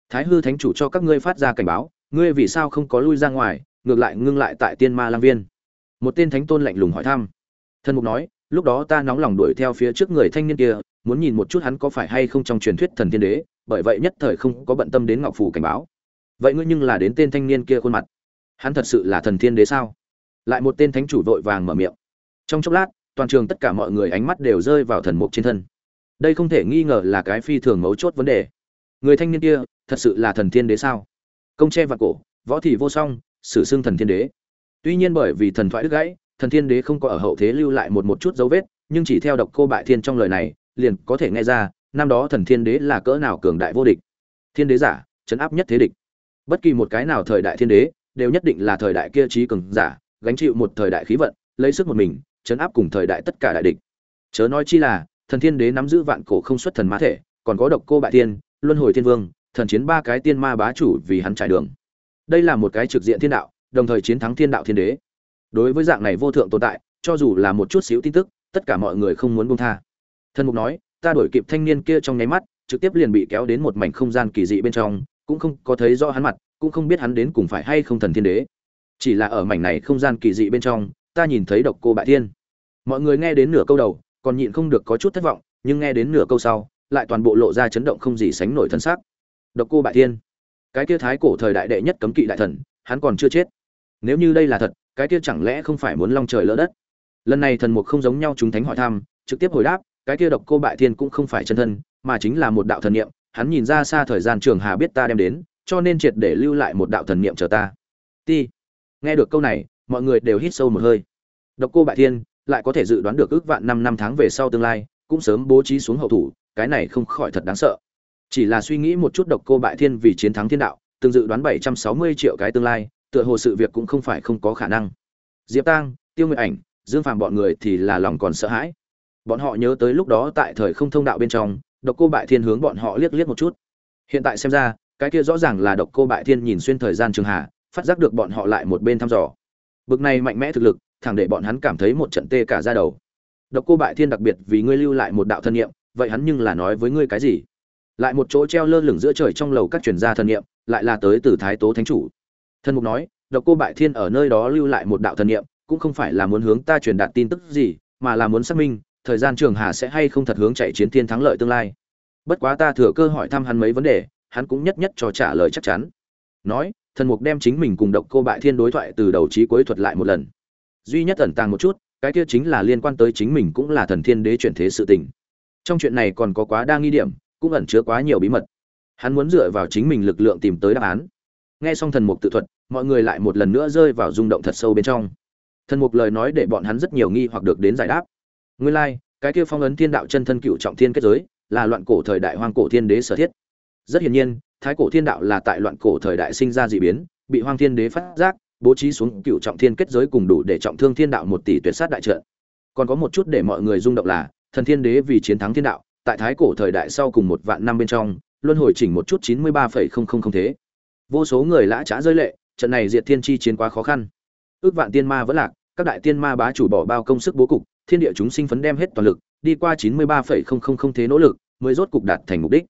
A: Thái hư thánh chủ cho các ngươi phát ra cảnh báo, ngươi vì sao không có lui ra ngoài, ngược lại ngưng lại tại tiên ma lang viên? Một tên thánh tôn lạnh lùng hỏi thăm. Thần mục nói, lúc đó ta nóng lòng đuổi theo phía trước người thanh niên kia, muốn nhìn một chút hắn có phải hay không trong truyền thuyết thần thiên đế, bởi vậy nhất thời không có bận tâm đến ngọc phủ cảnh báo. Vậy ngươi nhưng là đến tên thanh niên kia khuôn mặt. Hắn thật sự là thần thiên đế sao? Lại một tên thánh chủ vội vàng mở miệng. Trong chốc lát, toàn trường tất cả mọi người ánh mắt đều rơi vào thần mục trên thân. Đây không thể nghi ngờ là cái phi thường mấu chốt vấn đề. Người thanh niên kia thật sự là thần thiên đế sao? Công tre và cổ, võ thị vô song, sử xưng thần thiên đế tuy nhiên bởi vì thần thoại đứt gãy thần thiên đế không có ở hậu thế lưu lại một một chút dấu vết nhưng chỉ theo độc cô bại thiên trong lời này liền có thể nghe ra năm đó thần thiên đế là cỡ nào cường đại vô địch. Thiên đế giả chấn áp nhất thế địch. Bất kỳ một cái nào thời đại thiên đế đều nhất định là thời đại kia trí cường giả gánh chịu một thời đại khí vận lấy sức một mình chấn áp cùng thời đại tất cả đại địch. Chớ nói chi là thần thiên đế nắm giữ vạn cổ không xuất thần ma thể còn có độc cô bại thiên, luân hồi thiên vương thần chiến ba cái tiên ma bá chủ vì hắn trải đường. Đây là một cái trực diện thiên đạo đồng thời chiến thắng thiên đạo thiên đế. Đối với dạng này vô thượng tồn tại, cho dù là một chút xíu tin tức, tất cả mọi người không muốn buông tha. Thần mục nói, ta đổi kịp thanh niên kia trong nháy mắt, trực tiếp liền bị kéo đến một mảnh không gian kỳ dị bên trong, cũng không có thấy rõ hắn mặt, cũng không biết hắn đến cùng phải hay không thần thiên đế. Chỉ là ở mảnh này không gian kỳ dị bên trong, ta nhìn thấy độc cô bại thiên. Mọi người nghe đến nửa câu đầu, còn nhịn không được có chút thất vọng, nhưng nghe đến nửa câu sau, lại toàn bộ lộ ra chấn động không gì sánh nổi thân xác độc cô bại thiên. Cái kia thái cổ thời đại đệ nhất cấm kỵ đại thần, hắn còn chưa chết nếu như đây là thật, cái kia chẳng lẽ không phải muốn long trời lỡ đất? Lần này thần mục không giống nhau chúng thánh hỏi thăm, trực tiếp hồi đáp, cái kia độc cô bại thiên cũng không phải chân thân, mà chính là một đạo thần niệm, hắn nhìn ra xa thời gian trường hà biết ta đem đến, cho nên triệt để lưu lại một đạo thần niệm chờ ta. Ti, nghe được câu này, mọi người đều hít sâu một hơi. Độc cô bại thiên, lại có thể dự đoán được ước vạn năm năm tháng về sau tương lai, cũng sớm bố trí xuống hậu thủ, cái này không khỏi thật đáng sợ. Chỉ là suy nghĩ một chút độc cô bại thiên vì chiến thắng thiên đạo, từng dự đoán bảy trăm sáu mươi triệu cái tương lai tựa hồ sự việc cũng không phải không có khả năng. Diệp tang, tiêu nguyệt ảnh, dương phàm bọn người thì là lòng còn sợ hãi. Bọn họ nhớ tới lúc đó tại thời không thông đạo bên trong, độc cô bại thiên hướng bọn họ liếc liếc một chút. Hiện tại xem ra, cái kia rõ ràng là độc cô bại thiên nhìn xuyên thời gian trường hạ, phát giác được bọn họ lại một bên thăm dò. Bực này mạnh mẽ thực lực, thẳng để bọn hắn cảm thấy một trận tê cả ra đầu. Độc cô bại thiên đặc biệt vì ngươi lưu lại một đạo thân nhiệm vậy hắn nhưng là nói với ngươi cái gì? Lại một chỗ treo lơ lửng giữa trời trong lầu các truyền gia thân nhiệm lại là tới từ thái tố thánh chủ. Thần mục nói, độc cô bại thiên ở nơi đó lưu lại một đạo thần niệm, cũng không phải là muốn hướng ta truyền đạt tin tức gì, mà là muốn xác minh, thời gian trường hà sẽ hay không thật hướng chạy chiến thiên thắng lợi tương lai. Bất quá ta thừa cơ hỏi thăm hắn mấy vấn đề, hắn cũng nhất nhất cho trả lời chắc chắn. Nói, thần mục đem chính mình cùng độc cô bại thiên đối thoại từ đầu trí cuối thuật lại một lần. Duy nhất ẩn tàng một chút, cái kia chính là liên quan tới chính mình cũng là thần thiên đế chuyển thế sự tình. Trong chuyện này còn có quá đa nghi điểm, cũng ẩn chứa quá nhiều bí mật. Hắn muốn dựa vào chính mình lực lượng tìm tới đáp án. Nghe xong thần mục tự thuật mọi người lại một lần nữa rơi vào rung động thật sâu bên trong. Thần mục lời nói để bọn hắn rất nhiều nghi hoặc được đến giải đáp. Nguyên lai, cái kia phong ấn thiên đạo chân thân cựu trọng thiên kết giới, là loạn cổ thời đại hoang cổ thiên đế sở thiết. Rất hiển nhiên, thái cổ thiên đạo là tại loạn cổ thời đại sinh ra dị biến, bị hoang thiên đế phát giác, bố trí xuống cựu trọng thiên kết giới cùng đủ để trọng thương thiên đạo một tỷ tuyệt sát đại trận. Còn có một chút để mọi người rung động là, thần thiên đế vì chiến thắng thiên đạo, tại thái cổ thời đại sau cùng một vạn năm bên trong, luân hồi chỉnh một chút chín mươi ba phẩy không không không thế. Vô số người lã trá rơi lệ trận này diệt thiên chi chiến quá khó khăn. Ước vạn tiên ma vẫn lạc, các đại tiên ma bá chủ bỏ bao công sức bố cục, thiên địa chúng sinh phấn đem hết toàn lực, đi qua chín mươi ba phẩy không không không thế nỗ lực, mới rốt cục đạt thành mục đích.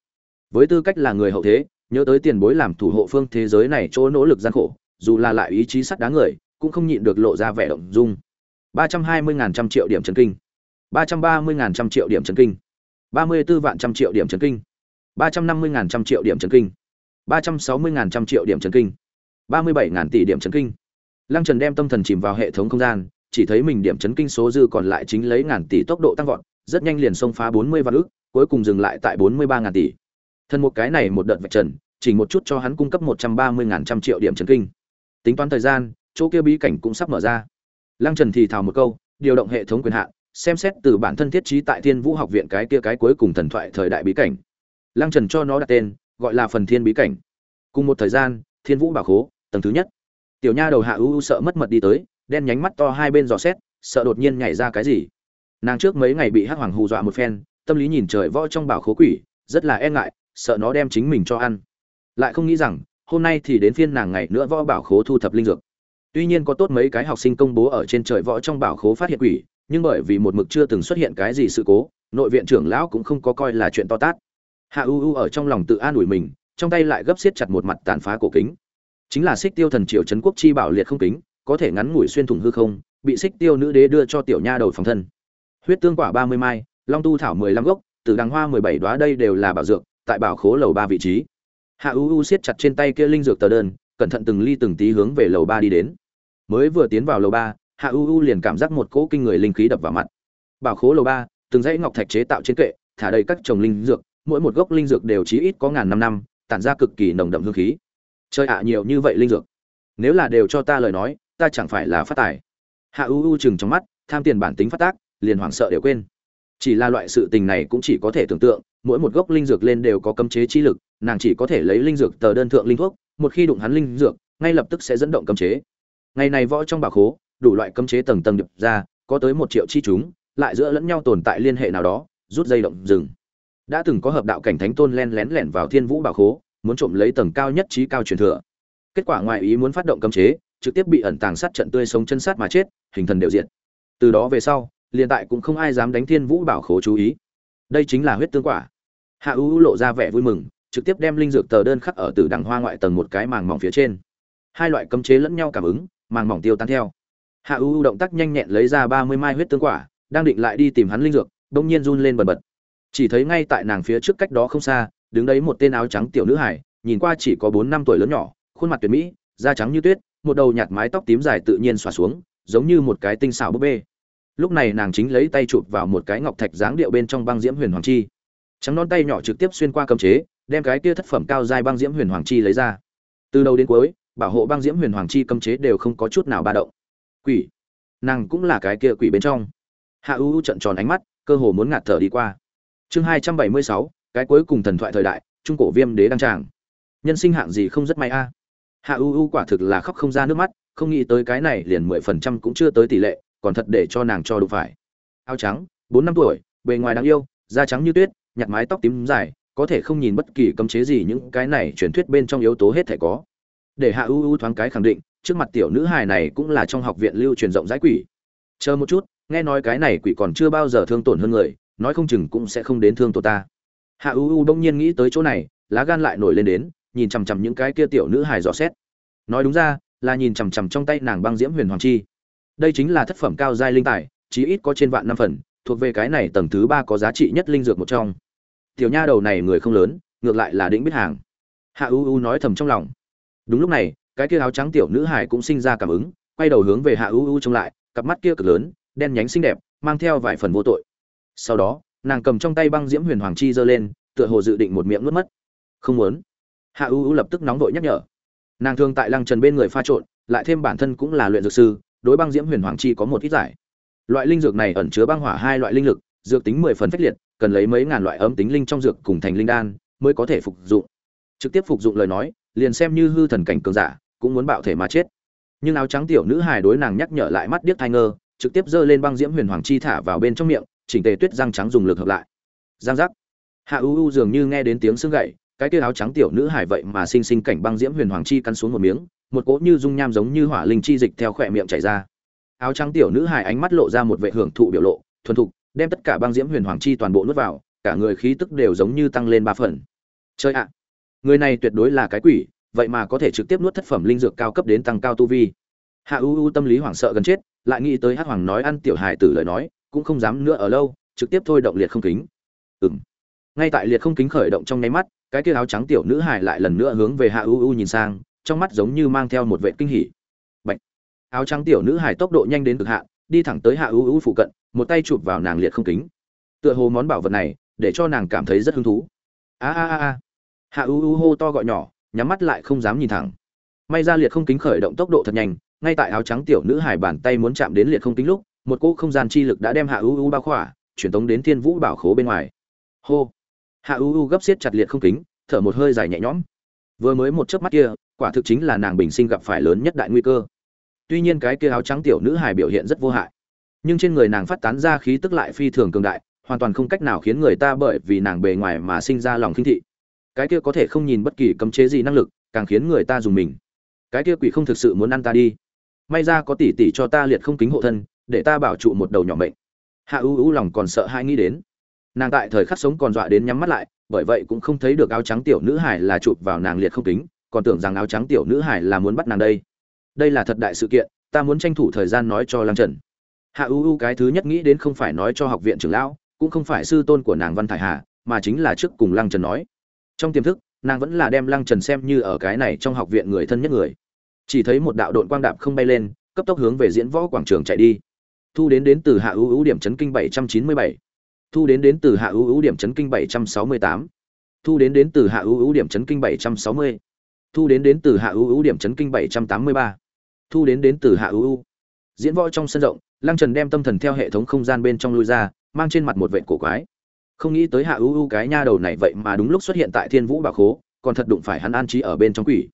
A: Với tư cách là người hậu thế, nhớ tới tiền bối làm thủ hộ phương thế giới này chỗ nỗ lực gian khổ, dù là lại ý chí sắt đá người, cũng không nhịn được lộ ra vẻ động dung. ba trăm hai mươi ngàn trăm triệu điểm trần kinh. ba trăm ba mươi ngàn trăm triệu điểm trần kinh. ba mươi b ố vạn trăm triệu điểm trần kinh. ba trăm năm mươi ngàn trăm triệu điểm trần kinh. ba trăm sáu mươi ngàn trăm triệu điểm trần kinh ba mươi bảy ngàn tỷ điểm chấn kinh. Lăng trần đem tâm thần chìm vào hệ thống không gian, chỉ thấy mình điểm chấn kinh số dư còn lại chính lấy ngàn tỷ tốc độ tăng vọt, rất nhanh liền xông phá bốn mươi vạn ước cuối cùng dừng lại tại bốn mươi ba ngàn tỷ. Thân một cái này một đợt vạch trần, chỉ một chút cho hắn cung cấp một trăm ba mươi ngàn trăm triệu điểm chấn kinh. Tính toán thời gian, chỗ kia bí cảnh cũng sắp mở ra. Lăng trần thì thào một câu, điều động hệ thống quyền hạn, xem xét từ bản thân thiết trí tại thiên vũ học viện cái kia cái cuối cùng thần thoại thời đại bí cảnh. Lăng trần cho nó đặt tên, gọi là phần thiên bí cảnh. Cùng một thời gian, thiên vũ bảo khố tầng thứ nhất. Tiểu nha đầu hạ u u sợ mất mật đi tới, đen nhánh mắt to hai bên dò xét, sợ đột nhiên nhảy ra cái gì. Nàng trước mấy ngày bị hắc hoàng hù dọa một phen, tâm lý nhìn trời võ trong bảo khố quỷ, rất là e ngại, sợ nó đem chính mình cho ăn. Lại không nghĩ rằng, hôm nay thì đến phiên nàng ngày nữa võ bảo khố thu thập linh dược. Tuy nhiên có tốt mấy cái học sinh công bố ở trên trời võ trong bảo khố phát hiện quỷ, nhưng bởi vì một mực chưa từng xuất hiện cái gì sự cố, nội viện trưởng lão cũng không có coi là chuyện to tát. Hạ u u ở trong lòng tự an ủi mình, trong tay lại gấp siết chặt một mặt tàn phá cổ kính chính là xích tiêu thần triều trấn quốc chi bảo liệt không kính, có thể ngắn ngủi xuyên thủng hư không, bị xích tiêu nữ đế đưa cho tiểu nha đầu phòng thân. Huyết tương quả ba mươi mai, long tu thảo mười lăm gốc từ đằng hoa mười bảy đoá đây đều là bảo dược, tại bảo khố lầu ba vị trí. Hạ u u siết chặt trên tay kia linh dược tờ đơn, cẩn thận từng ly từng tí hướng về lầu ba đi đến. Mới vừa tiến vào lầu ba, hạ u u liền cảm giác một cỗ kinh người linh khí đập vào mặt. Bảo khố lầu ba, từng dãy ngọc thạch chế tạo trên kệ, thả đầy các trồng linh dược, mỗi một gốc linh dược đều chí ít có ngàn năm năm, tản ra cực kỳ nồng đậm hương khí chơi ạ, nhiều như vậy linh dược. Nếu là đều cho ta lời nói, ta chẳng phải là phát tài. Hạ u u chừng trong mắt, tham tiền bản tính phát tác, liền hoảng sợ đều quên. Chỉ là loại sự tình này cũng chỉ có thể tưởng tượng, mỗi một gốc linh dược lên đều có cấm chế chi lực, nàng chỉ có thể lấy linh dược tờ đơn thượng linh thuốc, một khi đụng hắn linh dược, ngay lập tức sẽ dẫn động cấm chế. Ngày này võ trong bảo khố, đủ loại cấm chế tầng tầng đập ra, có tới một triệu chi chúng, lại giữa lẫn nhau tồn tại liên hệ nào đó, rút dây động rừng. Đã từng có hợp đạo cảnh thánh tôn len lén lẻn vào thiên vũ bảo khố muốn trộm lấy tầng cao nhất trí cao truyền thừa. Kết quả ngoại ý muốn phát động cấm chế, trực tiếp bị ẩn tàng sát trận tươi sống chân sát mà chết, hình thần đều diện từ đó về sau, liền tại cũng không ai dám đánh thiên vũ bảo khố chú ý. Đây chính là huyết tương quả. Hạ u lộ ra vẻ vui mừng, trực tiếp đem linh dược tờ đơn khắc ở từ đằng hoa ngoại tầng một cái màng mỏng phía trên. Hai loại cấm chế lẫn nhau cảm ứng, màng mỏng tiêu tan theo. Hạ u động tác nhanh nhẹn lấy ra ba mươi mai huyết tương quả, đang định lại đi tìm hắn linh dược đông nhiên run lên bần bật. Chỉ thấy ngay tại nàng phía trước cách đó không xa đứng đấy một tên áo trắng tiểu nữ hải nhìn qua chỉ có bốn năm tuổi lớn nhỏ, khuôn mặt tuyệt mỹ, da trắng như tuyết, một đầu nhạt mái tóc tím dài tự nhiên xòa xuống, giống như một cái tinh xảo búp bê. Lúc này nàng chính lấy tay chụp vào một cái ngọc thạch dáng điệu bên trong băng diễm huyền hoàng chi. Trắng non tay nhỏ trực tiếp xuyên qua cấm chế, đem cái kia thất phẩm cao giai băng diễm huyền hoàng chi lấy ra. Từ đầu đến cuối, bảo hộ băng diễm huyền hoàng chi cấm chế đều không có chút nào ba động. Quỷ! Nàng cũng là cái kia quỷ bên trong. Hạ u trận tròn ánh mắt, cơ hồ muốn ngạt thở đi qua. Chương hai trăm bảy mươi sáu cái cuối cùng thần thoại thời đại, trung cổ viêm đế đăng tràng. Nhân sinh hạng gì không rất may a. Hạ u u quả thực là khóc không ra nước mắt, không nghĩ tới cái này liền mười phần trăm cũng chưa tới tỷ lệ, còn thật để cho nàng cho đủ phải. Áo trắng, bốn năm tuổi, bề ngoài đáng yêu, da trắng như tuyết nhặt mái tóc tím dài, có thể không nhìn bất kỳ cấm chế gì những cái này truyền thuyết bên trong yếu tố hết thể có. Để hạ u u thoáng cái khẳng định, trước mặt tiểu nữ hài này cũng là trong học viện lưu truyền rộng rãi quỷ. Chờ một chút, nghe nói cái này quỷ còn chưa bao giờ thương tổn hơn người, nói không chừng cũng sẽ không đến thương tổ ta hạ u u đông nhiên nghĩ tới chỗ này, lá gan lại nổi lên đến, nhìn chằm chằm những cái kia tiểu nữ hài dò xét. Nói đúng ra, là nhìn chằm chằm trong tay nàng băng diễm huyền hoàng chi. Đây chính là thất phẩm cao giai linh tài, chí ít có trên vạn năm phần, thuộc về cái này tầng thứ ba có giá trị nhất linh dược một trong. Tiểu nha đầu này người không lớn, ngược lại là đĩnh biết hàng. Hạ u u nói thầm trong lòng. Đúng lúc này, cái kia áo trắng tiểu nữ hài cũng sinh ra cảm ứng, quay đầu hướng về hạ u u trông lại, cặp mắt kia cực lớn, đen nhánh xinh đẹp, mang theo vài phần vô tội. Sau đó nàng cầm trong tay băng diễm huyền hoàng chi giơ lên, tựa hồ dự định một miệng nuốt mất. Không muốn. Hạ u u lập tức nóng vội nhắc nhở. Nàng thường tại lăng trần bên người pha trộn, lại thêm bản thân cũng là luyện dược sư, đối băng diễm huyền hoàng chi có một ít giải. Loại linh dược này ẩn chứa băng hỏa hai loại linh lực, dược tính mười phần phách liệt, cần lấy mấy ngàn loại ấm tính linh trong dược cùng thành linh đan, mới có thể phục dụng. Trực tiếp phục dụng lời nói, liền xem như hư thần cảnh cường giả, cũng muốn bạo thể mà chết. Nhưng áo trắng tiểu nữ hài đối nàng nhắc nhở lại mắt điếc thai ngơ, trực tiếp giơ lên băng diễm huyền hoàng chi thả vào bên trong miệng chỉnh tề tuyết răng trắng dùng lực hợp lại. Giang giác. Hạ u u dường như nghe đến tiếng xương gậy, cái kia áo trắng tiểu nữ hải vậy mà sinh sinh cảnh băng diễm huyền hoàng chi cắn xuống một miếng, một cỗ như dung nham giống như hỏa linh chi dịch theo khỏe miệng chảy ra. Áo trắng tiểu nữ hải ánh mắt lộ ra một vệ hưởng thụ biểu lộ, thuần thục, đem tất cả băng diễm huyền hoàng chi toàn bộ nuốt vào, cả người khí tức đều giống như tăng lên ba phần. Chơi ạ. Người này tuyệt đối là cái quỷ, vậy mà có thể trực tiếp nuốt thất phẩm linh dược cao cấp đến tăng cao tu vi. Hạ u u tâm lý hoảng sợ gần chết, lại nghĩ tới hắc hoàng nói ăn tiểu hài tử lời nói cũng không dám nữa ở lâu, trực tiếp thôi động liệt không kính. Ừng ngay tại liệt không kính khởi động trong nháy mắt, cái kia áo trắng tiểu nữ hài lại lần nữa hướng về hạ u u nhìn sang, trong mắt giống như mang theo một vệ kinh hỉ. Bạch. áo trắng tiểu nữ hài tốc độ nhanh đến cực hạn, đi thẳng tới hạ u u phụ cận, một tay chụp vào nàng liệt không kính. Tựa hồ món bảo vật này, để cho nàng cảm thấy rất hứng thú. A a a a. Hạ u u hô to gọi nhỏ, nhắm mắt lại không dám nhìn thẳng. May ra liệt không kính khởi động tốc độ thật nhanh, ngay tại áo trắng tiểu nữ hài bàn tay muốn chạm đến liệt không kính lúc một cỗ không gian chi lực đã đem hạ u u bao khỏa truyền tống đến thiên vũ bảo khố bên ngoài. Hô! Hạ u u gấp xiết chặt liệt không kính, thở một hơi dài nhẹ nhõm. Vừa mới một chớp mắt kia, quả thực chính là nàng bình sinh gặp phải lớn nhất đại nguy cơ. Tuy nhiên cái kia áo trắng tiểu nữ hài biểu hiện rất vô hại, nhưng trên người nàng phát tán ra khí tức lại phi thường cường đại, hoàn toàn không cách nào khiến người ta bởi vì nàng bề ngoài mà sinh ra lòng khinh thị. Cái kia có thể không nhìn bất kỳ cấm chế gì năng lực, càng khiến người ta dùng mình. Cái kia quỷ không thực sự muốn ăn ta đi. May ra có tỷ tỷ cho ta liệt không kính hộ thân để ta bảo trụ một đầu nhỏ mệnh. Hạ ưu ưu lòng còn sợ hai nghĩ đến. Nàng tại thời khắc sống còn dọa đến nhắm mắt lại, bởi vậy cũng không thấy được áo trắng tiểu nữ hải là chụp vào nàng liệt không kính, còn tưởng rằng áo trắng tiểu nữ hải là muốn bắt nàng đây. Đây là thật đại sự kiện, ta muốn tranh thủ thời gian nói cho lăng trần. Hạ ưu ưu cái thứ nhất nghĩ đến không phải nói cho học viện trưởng lão, cũng không phải sư tôn của nàng văn thải hà, mà chính là trước cùng lăng trần nói. Trong tiềm thức, nàng vẫn là đem lăng trần xem như ở cái này trong học viện người thân nhất người. Chỉ thấy một đạo đội quang đạp không bay lên, cấp tốc hướng về diễn võ quảng trường chạy đi thu đến đến từ hạ ưu ưu điểm chấn kinh bảy trăm chín mươi bảy. Thu đến đến từ hạ ưu ưu điểm chấn kinh bảy trăm sáu mươi tám. Thu đến đến từ hạ ưu ưu điểm chấn kinh bảy trăm sáu mươi. Thu đến đến từ hạ ưu ưu điểm chấn kinh bảy trăm tám mươi ba. Thu đến đến từ hạ ưu ưu. Diễn võ trong sân rộng, lăng trần đem tâm thần theo hệ thống không gian bên trong lui ra, mang trên mặt một vệ cổ quái. Không nghĩ tới hạ ưu ưu cái nha đầu này vậy mà đúng lúc xuất hiện tại thiên vũ Bảo khố, còn thật đụng phải hắn an trí ở bên trong quỷ.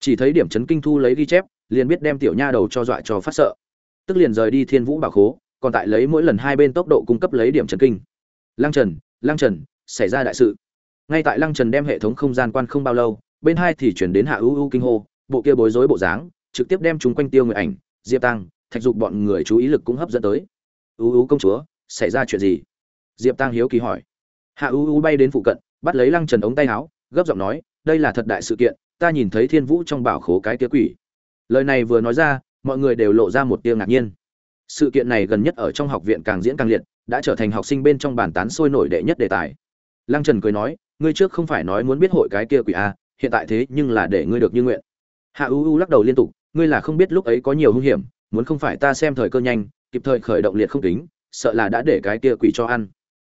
A: Chỉ thấy điểm chấn kinh thu lấy ghi chép, liền biết đem tiểu nha đầu cho dọa cho phát sợ tức liền rời đi thiên vũ bảo khố, còn tại lấy mỗi lần hai bên tốc độ cung cấp lấy điểm trần kinh. Lăng trần lăng trần, xảy ra đại sự. Ngay tại lăng trần đem hệ thống không gian quan không bao lâu, bên hai thì chuyển đến hạ ưu ưu kinh hô, bộ kia bối rối bộ dáng, trực tiếp đem chúng quanh tiêu người ảnh, diệp tăng, thạch dục bọn người chú ý lực cũng hấp dẫn tới. Ưu ưu công chúa, xảy ra chuyện gì? Diệp tăng hiếu kỳ hỏi. Hạ ưu ưu bay đến phụ cận, bắt lấy lăng trần ống tay áo, gấp giọng nói, đây là thật đại sự kiện, ta nhìn thấy thiên vũ trong bảo khố cái kia quỷ. Lời này vừa nói ra mọi người đều lộ ra một tia ngạc nhiên. Sự kiện này gần nhất ở trong học viện càng diễn càng liệt, đã trở thành học sinh bên trong bàn tán sôi nổi đệ nhất đề tài. Lăng trần cười nói, ngươi trước không phải nói muốn biết hội cái kia quỷ a, hiện tại thế nhưng là để ngươi được như nguyện. Hạ u u lắc đầu liên tục, ngươi là không biết lúc ấy có nhiều hung hiểm, muốn không phải ta xem thời cơ nhanh, kịp thời khởi động liệt không tính sợ là đã để cái kia quỷ cho ăn.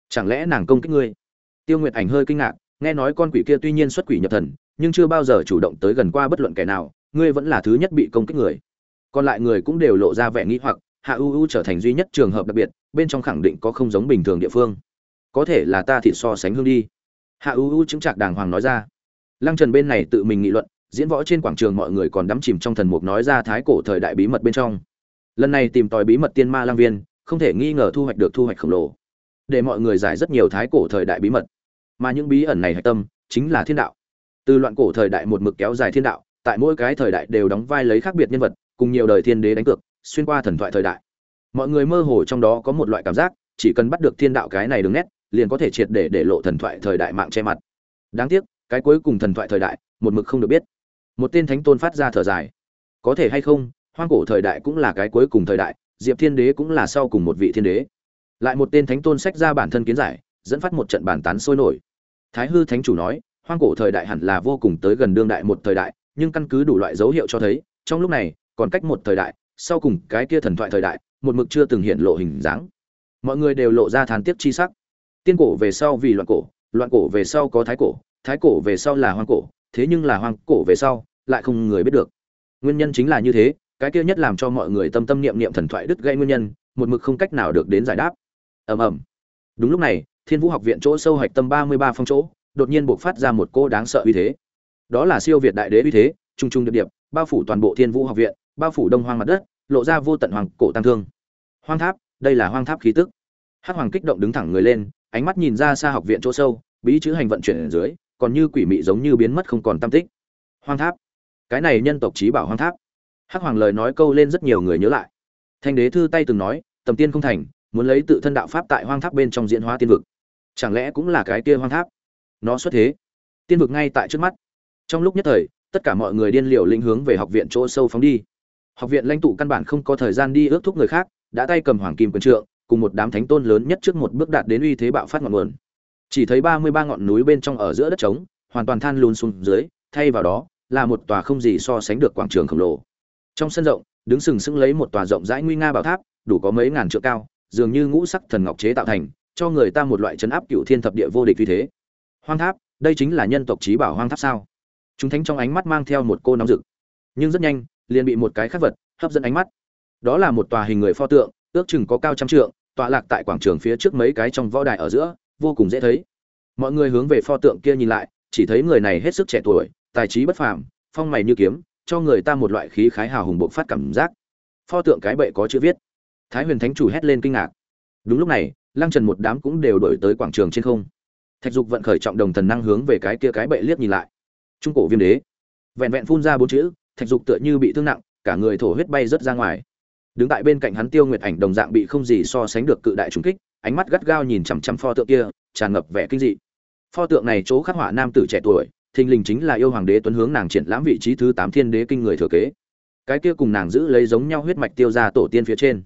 A: Chẳng lẽ nàng công kích ngươi? Tiêu nguyệt ảnh hơi kinh ngạc, nghe nói con quỷ kia tuy nhiên xuất quỷ nhập thần, nhưng chưa bao giờ chủ động tới gần qua bất luận kẻ nào, ngươi vẫn là thứ nhất bị công kích người còn lại người cũng đều lộ ra vẻ nghĩ hoặc, hạ u u trở thành duy nhất trường hợp đặc biệt, bên trong khẳng định có không giống bình thường địa phương. Có thể là ta thịt so sánh hương đi. Hạ u u chứng trạc đàng hoàng nói ra. Lăng trần bên này tự mình nghị luận, diễn võ trên quảng trường mọi người còn đắm chìm trong thần mục nói ra thái cổ thời đại bí mật bên trong. Lần này tìm tòi bí mật tiên ma lang viên, không thể nghi ngờ thu hoạch được thu hoạch khổng lồ. Để mọi người giải rất nhiều thái cổ thời đại bí mật. Mà những bí ẩn này hạch tâm, chính là thiên đạo. Từ loạn cổ thời đại một mực kéo dài thiên đạo, tại mỗi cái thời đại đều đóng vai lấy khác biệt nhân vật cùng nhiều đời thiên đế đánh cược, xuyên qua thần thoại thời đại. Mọi người mơ hồ trong đó có một loại cảm giác, chỉ cần bắt được thiên đạo cái này đứng nét, liền có thể triệt để để lộ thần thoại thời đại mạng che mặt. Đáng tiếc, cái cuối cùng thần thoại thời đại, một mực không được biết. Một tên thánh tôn phát ra thở dài. Có thể hay không, hoang cổ thời đại cũng là cái cuối cùng thời đại, diệp thiên đế cũng là sau cùng một vị thiên đế. Lại một tên thánh tôn sách ra bản thân kiến giải, dẫn phát một trận bàn tán sôi nổi. Thái hư thánh chủ nói, hoang cổ thời đại hẳn là vô cùng tới gần đương đại một thời đại, nhưng căn cứ đủ loại dấu hiệu cho thấy, trong lúc này còn cách một thời đại, sau cùng cái kia thần thoại thời đại, một mực chưa từng hiện lộ hình dáng. Mọi người đều lộ ra thán tiếc chi sắc. Tiên cổ về sau vì loạn cổ loạn cổ về sau có thái cổ thái cổ về sau là hoang cổ, thế nhưng là hoang cổ về sau, lại không người biết được. Nguyên nhân chính là như thế, cái kia nhất làm cho mọi người tâm tâm niệm niệm thần thoại đứt gây nguyên nhân, một mực không cách nào được đến giải đáp. Ầm ầm. Đúng lúc này, thiên vũ học viện chỗ sâu hạch tâm ba mươi ba phong chỗ, đột nhiên buộc phát ra một cô đáng sợ uy thế. Đó là siêu việt đại đế uy thế trung trung điệp điệp, bao phủ toàn bộ thiên vũ học viện bao phủ đông hoang mặt đất, lộ ra vô tận hoàng cổ tăng thương. Hoang tháp, đây là hoang tháp khí tức. Hắc hoàng kích động đứng thẳng người lên, ánh mắt nhìn ra xa học viện chỗ sâu, bí chữ hành vận chuyển ở dưới, còn như quỷ mị giống như biến mất không còn tam tích. Hoang tháp. Cái này nhân tộc trí bảo hoang tháp. Hắc hoàng lời nói câu lên rất nhiều người nhớ lại. Thanh đế thư tay từng nói, tầm tiên không thành, muốn lấy tự thân đạo pháp tại hoang tháp bên trong diễn hóa tiên vực. Chẳng lẽ cũng là cái kia hoang tháp? Nó xuất thế. Tiên vực ngay tại trước mắt. Trong lúc nhất thời, tất cả mọi người điên liều linh hướng về học viện chỗ sâu phóng đi học viện lãnh tụ căn bản không có thời gian đi ước thúc người khác, đã tay cầm hoàng kim quân trượng, cùng một đám thánh tôn lớn nhất trước một bước đạt đến uy thế bạo phát ngọn nguồn. Chỉ thấy ba mươi ba ngọn núi bên trong ở giữa đất trống, hoàn toàn than lùn xuống dưới, thay vào đó, là một tòa không gì so sánh được quảng trường khổng lồ. Trong sân rộng, đứng sừng sững lấy một tòa rộng rãi nguy nga bảo tháp, đủ có mấy ngàn trượng cao, dường như ngũ sắc thần ngọc chế tạo thành, cho người ta một loại chấn áp cựu thiên thập địa vô địch uy thế. Hoang tháp, đây chính là nhân tộc trí bảo hoang tháp sao? Chúng thánh trong ánh mắt mang theo một cô nóng rực. Nhưng rất nhanh liền bị một cái khắc vật hấp dẫn ánh mắt. Đó là một tòa hình người pho tượng, ước chừng có cao trăm trượng, tọa lạc tại quảng trường phía trước mấy cái trong võ đài ở giữa, vô cùng dễ thấy. Mọi người hướng về pho tượng kia nhìn lại, chỉ thấy người này hết sức trẻ tuổi, tài trí bất phàm, phong mày như kiếm, cho người ta một loại khí khái hào hùng bộc phát cảm giác. Pho tượng cái bệ có chữ viết. Thái huyền thánh chủ hét lên kinh ngạc. Đúng lúc này, lăng trần một đám cũng đều đổi tới quảng trường trên không. Thạch dục vận khởi trọng đồng thần năng hướng về cái kia cái bệ liếc nhìn lại. Trung cổ viêm đế. Vẹn vẹn phun ra bốn chữ thạch dục tựa như bị thương nặng, cả người thổ huyết bay rớt ra ngoài. Đứng tại bên cạnh hắn tiêu nguyệt ảnh đồng dạng bị không gì so sánh được cự đại trùng kích, ánh mắt gắt gao nhìn chằm chằm pho tượng kia, tràn ngập vẻ kinh dị. Pho tượng này chỗ khắc họa nam tử trẻ tuổi, thình lình chính là yêu hoàng đế tuấn hướng nàng triển lãm vị trí thứ tám thiên đế kinh người thừa kế. Cái kia cùng nàng giữ lấy giống nhau huyết mạch tiêu ra tổ tiên phía trên.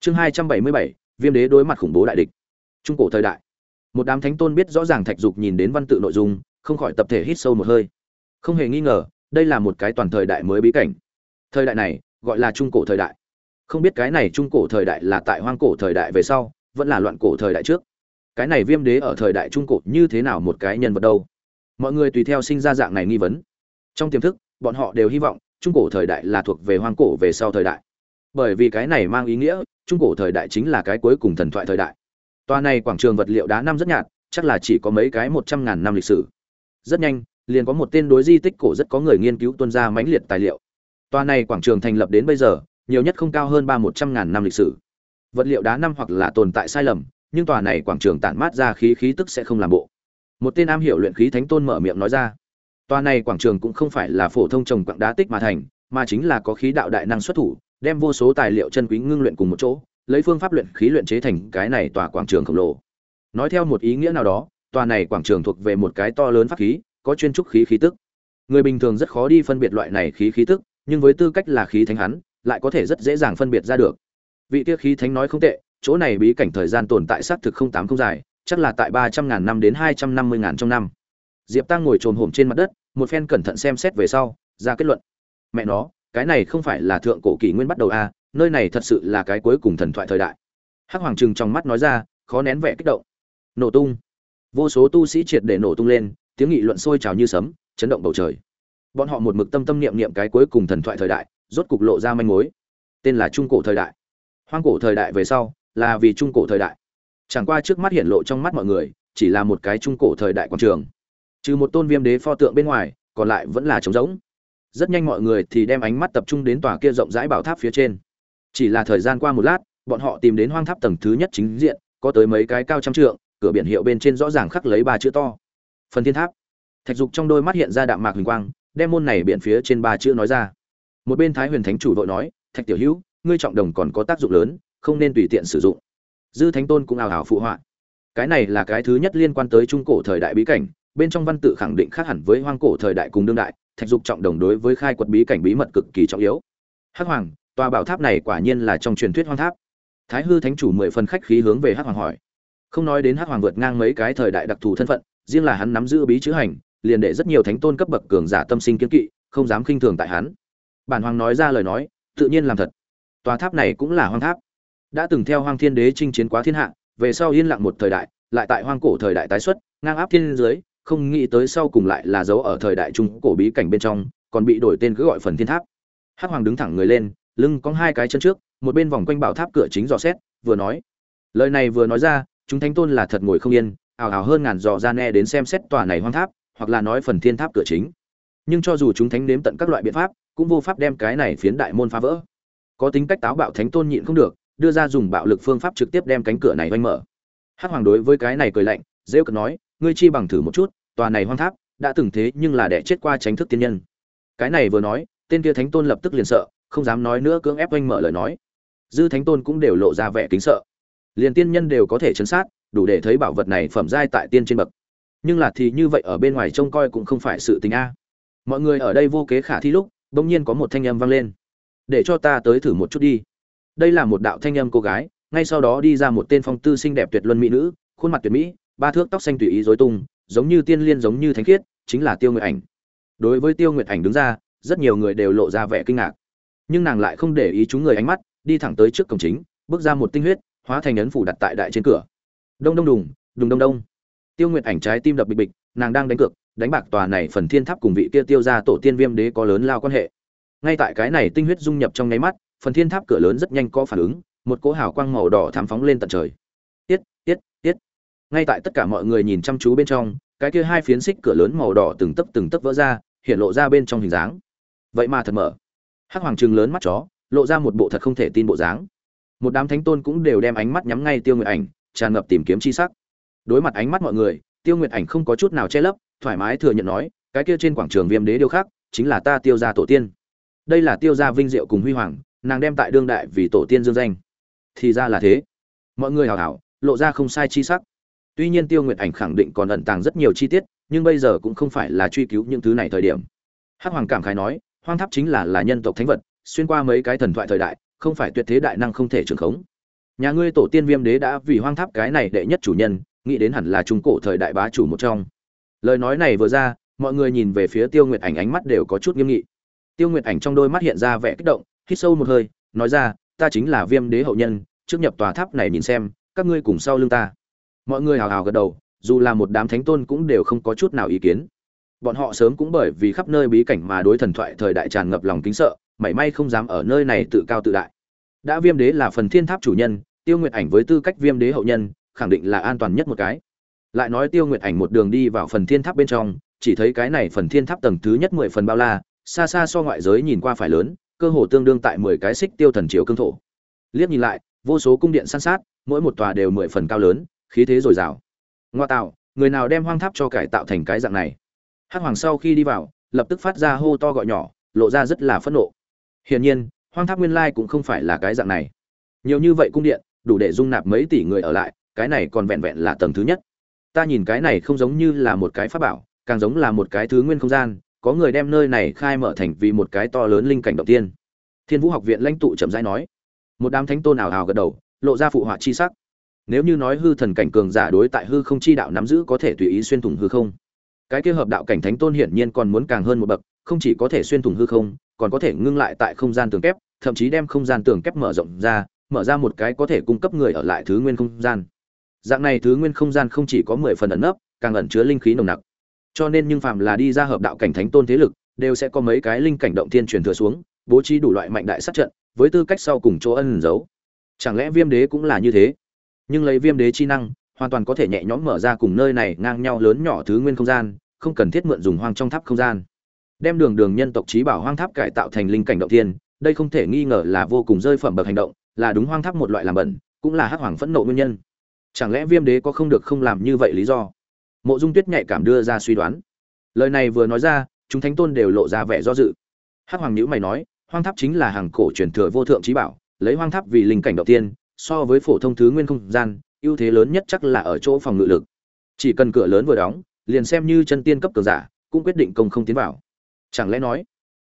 A: Chương hai trăm bảy mươi bảy, viêm đế đối mặt khủng bố đại địch. Trung cổ thời đại. Một đám thánh tôn biết rõ ràng thạch dục nhìn đến văn tự nội dung, không khỏi tập thể hít sâu một hơi. Không hề nghi ngờ đây là một cái toàn thời đại mới bí cảnh. Thời đại này, gọi là trung cổ thời đại. Không biết cái này trung cổ thời đại là tại hoang cổ thời đại về sau, vẫn là loạn cổ thời đại trước. Cái này viêm đế ở thời đại trung cổ như thế nào một cái nhân vật đâu? Mọi người tùy theo sinh ra dạng này nghi vấn. Trong tiềm thức, bọn họ đều hy vọng trung cổ thời đại là thuộc về hoang cổ về sau thời đại. Bởi vì cái này mang ý nghĩa, trung cổ thời đại chính là cái cuối cùng thần thoại thời đại. Toa này quảng trường vật liệu đá năm rất nhạt, chắc là chỉ có mấy cái một trăm ngàn năm lịch sử. Rất nhanh liền có một tên đối di tích cổ rất có người nghiên cứu tuân ra mãnh liệt tài liệu. Toàn này quảng trường thành lập đến bây giờ, nhiều nhất không cao hơn ba một trăm ngàn năm lịch sử. Vật liệu đá năm hoặc là tồn tại sai lầm, nhưng tòa này quảng trường tản mát ra khí khí tức sẽ không làm bộ. Một tên am hiểu luyện khí thánh tôn mở miệng nói ra, tòa này quảng trường cũng không phải là phổ thông trồng quặng đá tích mà thành, mà chính là có khí đạo đại năng xuất thủ, đem vô số tài liệu chân quý ngưng luyện cùng một chỗ, lấy phương pháp luyện khí luyện chế thành cái này tòa quảng trường khổng lồ. Nói theo một ý nghĩa nào đó, tòa này quảng trường thuộc về một cái to lớn pháp khí có chuyên trúc khí khí tức. Người bình thường rất khó đi phân biệt loại này khí khí tức nhưng với tư cách là khí thánh hắn lại có thể rất dễ dàng phân biệt ra được. Vị kia khí thánh nói không tệ chỗ này bí cảnh thời gian tồn tại xác thực không tám không dài chắc là tại ba trăm ngàn năm đến hai trăm năm mươi ngàn trong năm. Diệp tăng ngồi trồm hổm trên mặt đất một phen cẩn thận xem xét về sau ra kết luận. Mẹ nó cái này không phải là thượng cổ kỷ nguyên bắt đầu a à, nơi này thật sự là cái cuối cùng thần thoại thời đại. Hắc hoàng trừng trong mắt nói ra khó nén vẻ kích động. Nổ tung. Vô số tu sĩ triệt để nổ tung lên tiếng nghị luận sôi trào như sấm, chấn động bầu trời. Bọn họ một mực tâm tâm niệm niệm cái cuối cùng thần thoại thời đại, rốt cục lộ ra manh mối. Tên là trung cổ thời đại. Hoang cổ thời đại về sau, là vì trung cổ thời đại. Chẳng qua trước mắt hiện lộ trong mắt mọi người, chỉ là một cái trung cổ thời đại quảng trường. Trừ một tôn viêm đế pho tượng bên ngoài, còn lại vẫn là trống rỗng. Rất nhanh mọi người thì đem ánh mắt tập trung đến tòa kia rộng rãi bảo tháp phía trên. Chỉ là thời gian qua một lát, bọn họ tìm đến hoang tháp tầng thứ nhất chính diện, có tới mấy cái cao trăm trượng, cửa biển hiệu bên trên rõ ràng khắc lấy ba chữ to phần thiên tháp. Thạch dục trong đôi mắt hiện ra đạm mạc huỳnh quang, đem môn này biện phía trên ba chữ nói ra. Một bên thái huyền thánh chủ vội nói, thạch tiểu hữu, ngươi trọng đồng còn có tác dụng lớn, không nên tùy tiện sử dụng. Dư thánh tôn cũng ào ào phụ họa. Cái này là cái thứ nhất liên quan tới trung cổ thời đại bí cảnh, bên trong văn tự khẳng định khác hẳn với hoang cổ thời đại cùng đương đại, thạch dục trọng đồng đối với khai quật bí cảnh bí mật cực kỳ trọng yếu. Hắc hoàng, tòa bảo tháp này quả nhiên là trong truyền thuyết hoang tháp. Thái hư thánh chủ mười phần khách khí hướng về hắc hoàng hỏi. Không nói đến hắc hoàng vượt ngang mấy cái thời đại đặc thù thân phận riêng là hắn nắm giữ bí chữ hành, liền để rất nhiều thánh tôn cấp bậc cường giả tâm sinh kiến kỵ, không dám khinh thường tại hắn. Bản hoàng nói ra lời nói, tự nhiên làm thật. Tòa tháp này cũng là hoang tháp. Đã từng theo hoang thiên đế chinh chiến quá thiên hạ, về sau yên lặng một thời đại, lại tại hoang cổ thời đại tái xuất, ngang áp thiên dưới không nghĩ tới sau cùng lại là dấu ở thời đại trung cổ bí cảnh bên trong, còn bị đổi tên cứ gọi phần thiên tháp. Hắc hoàng đứng thẳng người lên, lưng có hai cái chân trước, một bên vòng quanh bảo tháp cửa chính dò xét, vừa nói. Lời này vừa nói ra, chúng thánh tôn là thật ngồi không yên ảo ảo hơn ngàn dò ra nghe đến xem xét tòa này hoang tháp, hoặc là nói phần thiên tháp cửa chính. Nhưng cho dù chúng thánh nếm tận các loại biện pháp, cũng vô pháp đem cái này phiến đại môn phá vỡ. Có tính cách táo bạo thánh tôn nhịn không được, đưa ra dùng bạo lực phương pháp trực tiếp đem cánh cửa này oanh mở. Hắc hoàng đối với cái này cười lạnh, rêu cực nói, ngươi chi bằng thử một chút, tòa này hoang tháp đã từng thế nhưng là đẻ chết qua tránh thức tiên nhân. Cái này vừa nói, tên kia thánh tôn lập tức liền sợ, không dám nói nữa cưỡng ép oanh mở lời nói. Dư thánh tôn cũng đều lộ ra vẻ kính sợ. Liền tiên nhân đều có thể chấn sát đủ để thấy bảo vật này phẩm giai tại tiên trên bậc. Nhưng là thì như vậy ở bên ngoài trông coi cũng không phải sự tình a. Mọi người ở đây vô kế khả thi lúc, bỗng nhiên có một thanh âm vang lên. Để cho ta tới thử một chút đi. Đây là một đạo thanh âm cô gái, ngay sau đó đi ra một tên phong tư xinh đẹp tuyệt luân mỹ nữ, khuôn mặt tuyệt mỹ, ba thước tóc xanh tùy ý dối tung, giống như tiên liên giống như thánh khiết, chính là tiêu nguyệt ảnh. Đối với tiêu nguyệt ảnh đứng ra, rất nhiều người đều lộ ra vẻ kinh ngạc. Nhưng nàng lại không để ý chúng người ánh mắt, đi thẳng tới trước cổng chính, bước ra một tinh huyết, hóa thành ấn phủ đặt tại đại trên cửa đông đông đùng đùng đông đông. Tiêu nguyệt ảnh trái tim đập bịch bịch, nàng đang đánh cược, đánh bạc tòa này phần thiên tháp cùng vị kia tiêu ra tổ tiên viêm đế có lớn lao quan hệ. Ngay tại cái này tinh huyết dung nhập trong nháy mắt, phần thiên tháp cửa lớn rất nhanh có phản ứng, một cỗ hào quang màu đỏ thám phóng lên tận trời. Tiết tiết tiết. Ngay tại tất cả mọi người nhìn chăm chú bên trong, cái kia hai phiến xích cửa lớn màu đỏ từng tấc từng tấc vỡ ra, hiện lộ ra bên trong hình dáng. Vậy mà thật mở. Hắc hoàng trừng lớn mắt chó, lộ ra một bộ thật không thể tin bộ dáng. Một đám thánh tôn cũng đều đem ánh mắt nhắm ngay tiêu nguyệt ảnh tràn ngập tìm kiếm chi sắc. Đối mặt ánh mắt mọi người, tiêu nguyệt ảnh không có chút nào che lấp, thoải mái thừa nhận nói, cái kia trên quảng trường viêm đế điêu khắc, chính là ta tiêu gia tổ tiên. Đây là tiêu gia vinh diệu cùng huy hoàng, nàng đem tại đương đại vì tổ tiên dương danh. Thì ra là thế. Mọi người hào hào, lộ ra không sai chi sắc. Tuy nhiên tiêu nguyệt ảnh khẳng định còn ẩn tàng rất nhiều chi tiết, nhưng bây giờ cũng không phải là truy cứu những thứ này thời điểm. Hắc hoàng cảm khái nói, hoang tháp chính là là nhân tộc thánh vật, xuyên qua mấy cái thần thoại thời đại, không phải tuyệt thế đại năng không thể trường khống nhà ngươi tổ tiên viêm đế đã vì hoang tháp cái này đệ nhất chủ nhân, nghĩ đến hẳn là trung cổ thời đại bá chủ một trong. Lời nói này vừa ra, mọi người nhìn về phía tiêu nguyệt ảnh, ánh mắt đều có chút nghiêm nghị. Tiêu nguyệt ảnh trong đôi mắt hiện ra vẻ kích động, hít sâu một hơi, nói ra, ta chính là viêm đế hậu nhân, trước nhập tòa tháp này nhìn xem, các ngươi cùng sau lưng ta. Mọi người hào hào gật đầu, dù là một đám thánh tôn cũng đều không có chút nào ý kiến. Bọn họ sớm cũng bởi vì khắp nơi bí cảnh mà đối thần thoại thời đại tràn ngập lòng kính sợ, mảy may không dám ở nơi này tự cao tự đại. Đã viêm đế là phần thiên tháp chủ nhân tiêu nguyệt ảnh với tư cách viêm đế hậu nhân, khẳng định là an toàn nhất một cái. Lại nói tiêu nguyệt ảnh một đường đi vào phần thiên tháp bên trong, chỉ thấy cái này phần thiên tháp tầng thứ nhất mười phần bao la, xa xa so ngoại giới nhìn qua phải lớn, cơ hồ tương đương tại mười cái xích tiêu thần chiếu cương thổ. Liếc nhìn lại, vô số cung điện san sát, mỗi một tòa đều mười phần cao lớn, khí thế dồi dào. Ngoa tạo, người nào đem hoang tháp cho cải tạo thành cái dạng này? Hắc hoàng sau khi đi vào, lập tức phát ra hô to gọi nhỏ, lộ ra rất là phẫn nộ. Hiển nhiên, hoang tháp nguyên lai cũng không phải là cái dạng này. Nhiều như vậy cung điện đủ để dung nạp mấy tỷ người ở lại, cái này còn vẹn vẹn là tầng thứ nhất. Ta nhìn cái này không giống như là một cái pháp bảo, càng giống là một cái thứ nguyên không gian, có người đem nơi này khai mở thành vì một cái to lớn linh cảnh đầu tiên. Thiên vũ học viện lãnh tụ chậm rãi nói. Một đám thánh tôn ảo ảo gật đầu, lộ ra phụ họa chi sắc. Nếu như nói hư thần cảnh cường giả đối tại hư không chi đạo nắm giữ có thể tùy ý xuyên thủng hư không, cái kia hợp đạo cảnh thánh tôn hiển nhiên còn muốn càng hơn một bậc, không chỉ có thể xuyên thủng hư không, còn có thể ngưng lại tại không gian tường kép, thậm chí đem không gian tường kép mở rộng ra mở ra một cái có thể cung cấp người ở lại thứ nguyên không gian. Dạng này thứ nguyên không gian không chỉ có mười phần ẩn nấp, càng ẩn chứa linh khí nồng nặc. Cho nên nhưng phàm là đi ra hợp đạo cảnh thánh tôn thế lực, đều sẽ có mấy cái linh cảnh động thiên truyền thừa xuống, bố trí đủ loại mạnh đại sát trận, với tư cách sau cùng chỗ ân giấu. Chẳng lẽ viêm đế cũng là như thế? Nhưng lấy viêm đế chi năng, hoàn toàn có thể nhẹ nhõm mở ra cùng nơi này ngang nhau lớn nhỏ thứ nguyên không gian, không cần thiết mượn dùng hoang trong tháp không gian. Đem đường đường nhân tộc trí bảo hoang tháp cải tạo thành linh cảnh động thiên, đây không thể nghi ngờ là vô cùng rơi phẩm bậc hành động là đúng hoang tháp một loại làm bẩn, cũng là hắc hoàng phẫn nộ nguyên nhân. Chẳng lẽ viêm đế có không được không làm như vậy lý do? Mộ dung tuyết nhạy cảm đưa ra suy đoán. Lời này vừa nói ra, chúng thánh tôn đều lộ ra vẻ do dự. Hắc hoàng nhữ mày nói, hoang tháp chính là hàng cổ truyền thừa vô thượng trí bảo, lấy hoang tháp vì linh cảnh đầu tiên, so với phổ thông thứ nguyên không gian, ưu thế lớn nhất chắc là ở chỗ phòng ngự lực. Chỉ cần cửa lớn vừa đóng, liền xem như chân tiên cấp cường giả, cũng quyết định công không tiến vào. Chẳng lẽ nói,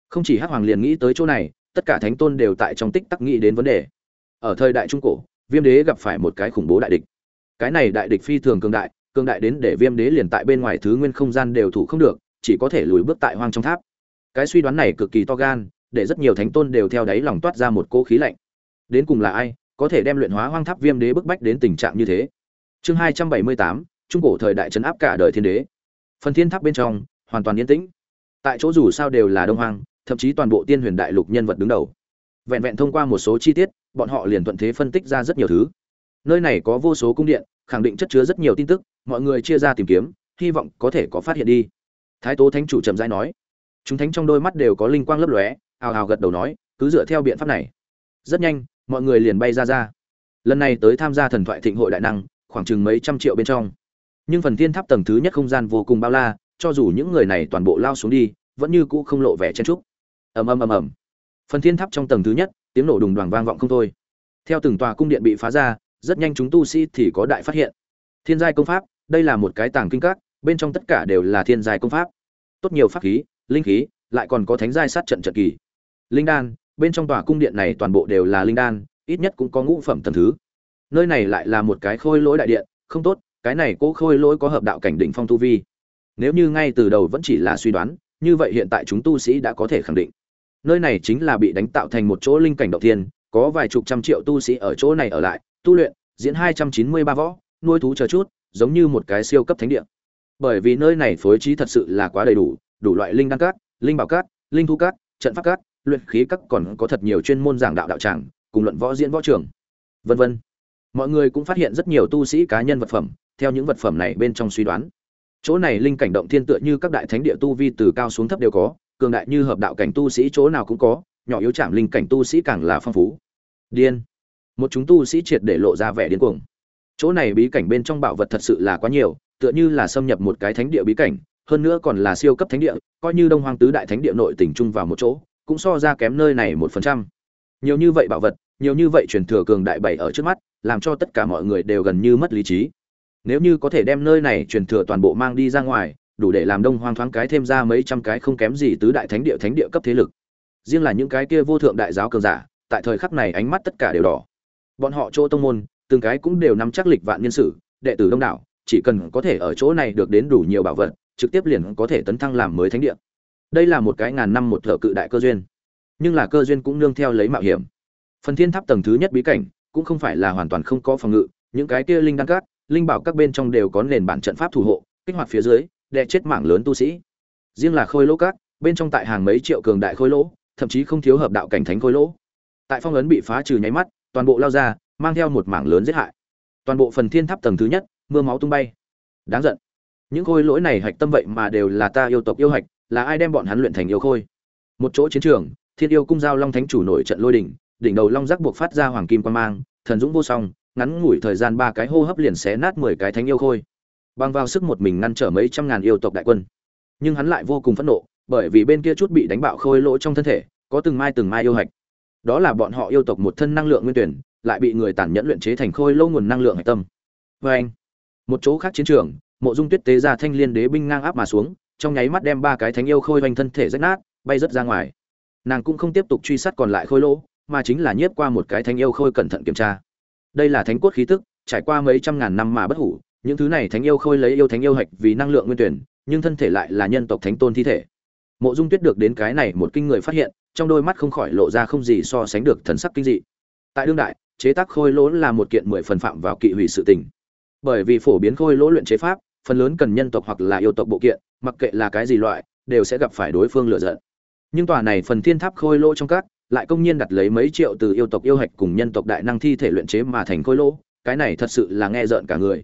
A: không chỉ hắc hoàng liền nghĩ tới chỗ này, tất cả thánh tôn đều tại trong tích tắc nghĩ đến vấn đề ở thời đại trung cổ, viêm đế gặp phải một cái khủng bố đại địch. Cái này đại địch phi thường cường đại cường đại đến để viêm đế liền tại bên ngoài thứ nguyên không gian đều thủ không được, chỉ có thể lùi bước tại hoang trong tháp. Cái suy đoán này cực kỳ to gan, để rất nhiều thánh tôn đều theo đáy lòng toát ra một cỗ khí lạnh. Đến cùng là ai, có thể đem luyện hóa hoang tháp viêm đế bức bách đến tình trạng như thế? Chương hai trăm bảy mươi tám, trung cổ thời đại trấn áp cả đời thiên đế. Phần thiên tháp bên trong, hoàn toàn yên tĩnh. Tại chỗ dù sao đều là đông hoang, thậm chí toàn bộ tiên huyền đại lục nhân vật đứng đầu. Vẹn vẹn thông qua một số chi tiết bọn họ liền thuận thế phân tích ra rất nhiều thứ. Nơi này có vô số cung điện, khẳng định chất chứa rất nhiều tin tức, mọi người chia ra tìm kiếm, hy vọng có thể có phát hiện đi. Thái tố thánh chủ trầm rãi nói. Chúng thánh trong đôi mắt đều có linh quang lấp lóe, ào ào gật đầu nói, cứ dựa theo biện pháp này. Rất nhanh, mọi người liền bay ra ra. Lần này tới tham gia thần thoại thịnh hội đại năng, khoảng chừng mấy trăm triệu bên trong. Nhưng phần thiên tháp tầng thứ nhất không gian vô cùng bao la, cho dù những người này toàn bộ lao xuống đi, vẫn như cũ không lộ vẻ chen trúc ầm ầm ầm ầm. Phần thiên tháp trong tầng thứ nhất tiếng nổ đùng đoàn vang vọng không thôi. Theo từng tòa cung điện bị phá ra, rất nhanh chúng tu sĩ thì có đại phát hiện. Thiên giai công pháp, đây là một cái tàng kinh các, bên trong tất cả đều là thiên giai công pháp. Tốt nhiều pháp khí, linh khí, lại còn có thánh giai sát trận trận kỳ. Linh đan, bên trong tòa cung điện này toàn bộ đều là linh đan, ít nhất cũng có ngũ phẩm tầng thứ. Nơi này lại là một cái khôi lỗi đại điện, không tốt, cái này cố khôi lỗi có hợp đạo cảnh đỉnh phong tu vi. Nếu như ngay từ đầu vẫn chỉ là suy đoán, như vậy hiện tại chúng tu sĩ đã có thể khẳng định nơi này chính là bị đánh tạo thành một chỗ linh cảnh động thiên, có vài chục trăm triệu tu sĩ ở chỗ này ở lại tu luyện diễn hai trăm chín mươi ba võ nuôi thú chờ chút giống như một cái siêu cấp thánh địa. Bởi vì nơi này phối trí thật sự là quá đầy đủ đủ loại linh đan cát linh bảo cát linh thu cát trận pháp cát luyện khí các còn có thật nhiều chuyên môn giảng đạo đạo tràng cùng luận võ diễn võ trường. Vân vân. Mọi người cũng phát hiện rất nhiều tu sĩ cá nhân vật phẩm theo những vật phẩm này bên trong suy đoán. Chỗ này linh cảnh động thiên tựa như các đại thánh địa tu vi từ cao xuống thấp đều có cường đại như hợp đạo cảnh tu sĩ chỗ nào cũng có, nhỏ yếu chạm linh cảnh tu sĩ càng là phong phú. Điên. Một chúng tu sĩ triệt để lộ ra vẻ điên cuồng. Chỗ này bí cảnh bên trong bảo vật thật sự là quá nhiều, tựa như là xâm nhập một cái thánh địa bí cảnh, hơn nữa còn là siêu cấp thánh địa, coi như đông hoang tứ đại thánh địa nội tỉnh chung vào một chỗ, cũng so ra kém nơi này một phần trăm. Nhiều như vậy bảo vật, nhiều như vậy truyền thừa cường đại bảy ở trước mắt, làm cho tất cả mọi người đều gần như mất lý trí. Nếu như có thể đem nơi này truyền thừa toàn bộ mang đi ra ngoài đủ để làm đông hoang thoáng cái thêm ra mấy trăm cái không kém gì tứ đại thánh địa thánh địa cấp thế lực. Riêng là những cái kia vô thượng đại giáo cường giả, tại thời khắc này ánh mắt tất cả đều đỏ. Bọn họ chỗ tông môn, từng cái cũng đều nắm chắc lịch vạn nhân sự đệ tử đông đảo, chỉ cần có thể ở chỗ này được đến đủ nhiều bảo vật, trực tiếp liền có thể tấn thăng làm mới thánh địa. Đây là một cái ngàn năm một thợ cự đại cơ duyên. Nhưng là cơ duyên cũng nương theo lấy mạo hiểm. Phần thiên tháp tầng thứ nhất bí cảnh, cũng không phải là hoàn toàn không có phòng ngự, những cái kia linh đăng cát linh bảo các bên trong đều có nền bản trận pháp thủ hộ, kích hoạt phía dưới đè chết mảng lớn tu sĩ. Riêng là khôi lỗ cát bên trong tại hàng mấy triệu cường đại khôi lỗ, thậm chí không thiếu hợp đạo cảnh thánh khôi lỗ. Tại phong ấn bị phá trừ nháy mắt, toàn bộ lao ra, mang theo một mảng lớn giết hại. Toàn bộ phần thiên tháp tầng thứ nhất, mưa máu tung bay. Đáng giận. Những khôi lỗi này hạch tâm vậy mà đều là ta yêu tộc yêu hạch, là ai đem bọn hắn luyện thành yêu khôi? Một chỗ chiến trường, thiên yêu cung giao long thánh chủ nổi trận lôi đỉnh đỉnh đầu long giác buộc phát ra hoàng kim quan mang, thần dũng vô song, ngắn ngủi thời gian ba cái hô hấp liền xé nát mười cái thánh yêu khôi bằng vào sức một mình ngăn trở mấy trăm ngàn yêu tộc đại quân. Nhưng hắn lại vô cùng phẫn nộ, bởi vì bên kia chút bị đánh bạo khôi lỗ trong thân thể, có từng mai từng mai yêu hạch. Đó là bọn họ yêu tộc một thân năng lượng nguyên tuyển, lại bị người tàn nhẫn luyện chế thành khôi lỗ nguồn năng lượng hạch tâm. Vê anh, một chỗ khác chiến trường, mộ dung tuyết tế ra thanh liên đế binh ngang áp mà xuống, trong nháy mắt đem ba cái thánh yêu khôi vanh thân thể rách nát, bay rớt ra ngoài. Nàng cũng không tiếp tục truy sát còn lại khôi lỗ, mà chính là nhiếp qua một cái thánh yêu khôi cẩn thận kiểm tra. Đây là thánh cốt khí tức, trải qua mấy trăm ngàn năm mà bất hủ những thứ này thánh yêu khôi lấy yêu thánh yêu hạch vì năng lượng nguyên tuyển, nhưng thân thể lại là nhân tộc thánh tôn thi thể. Mộ dung tuyết được đến cái này một kinh người phát hiện, trong đôi mắt không khỏi lộ ra không gì so sánh được thần sắc kinh dị. Tại đương đại, chế tác khôi lỗ là một kiện mười phần phạm vào kỵ hủy sự tình. Bởi vì phổ biến khôi lỗ luyện chế pháp, phần lớn cần nhân tộc hoặc là yêu tộc bộ kiện, mặc kệ là cái gì loại, đều sẽ gặp phải đối phương lựa giận. Nhưng tòa này phần thiên tháp khôi lỗ trong các, lại công nhiên đặt lấy mấy triệu từ yêu tộc yêu hạch cùng nhân tộc đại năng thi thể luyện chế mà thành khôi lỗ, cái này thật sự là nghe rợn cả người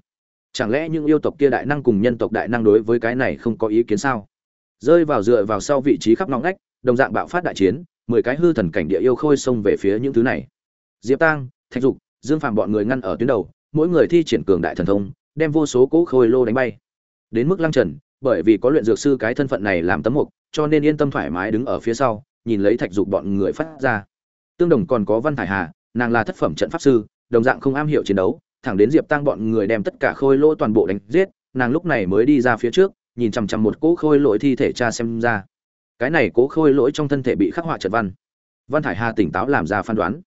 A: chẳng lẽ những yêu tộc kia đại năng cùng nhân tộc đại năng đối với cái này không có ý kiến sao? Rơi vào dựa vào sau vị trí khắp ngõ ngách, đồng dạng bạo phát đại chiến, mười cái hư thần cảnh địa yêu khôi xông về phía những thứ này. Diệp tang, thạch dục, dương phàm bọn người ngăn ở tuyến đầu, mỗi người thi triển cường đại thần thông, đem vô số cỗ khôi lô đánh bay. Đến mức lăng trần, bởi vì có luyện dược sư cái thân phận này làm tấm mục, cho nên yên tâm thoải mái đứng ở phía sau, nhìn lấy thạch dục bọn người phát ra. Tương đồng còn có văn thải hà, nàng là thất phẩm trận pháp sư, đồng dạng không am hiểu chiến đấu thẳng đến diệp tăng bọn người đem tất cả khôi lỗ toàn bộ đánh giết, nàng lúc này mới đi ra phía trước, nhìn chằm chằm một cỗ khôi lỗi thi thể cha xem ra. Cái này cố khôi lỗi trong thân thể bị khắc họa trận văn. Văn thải hà tỉnh táo làm ra phán đoán.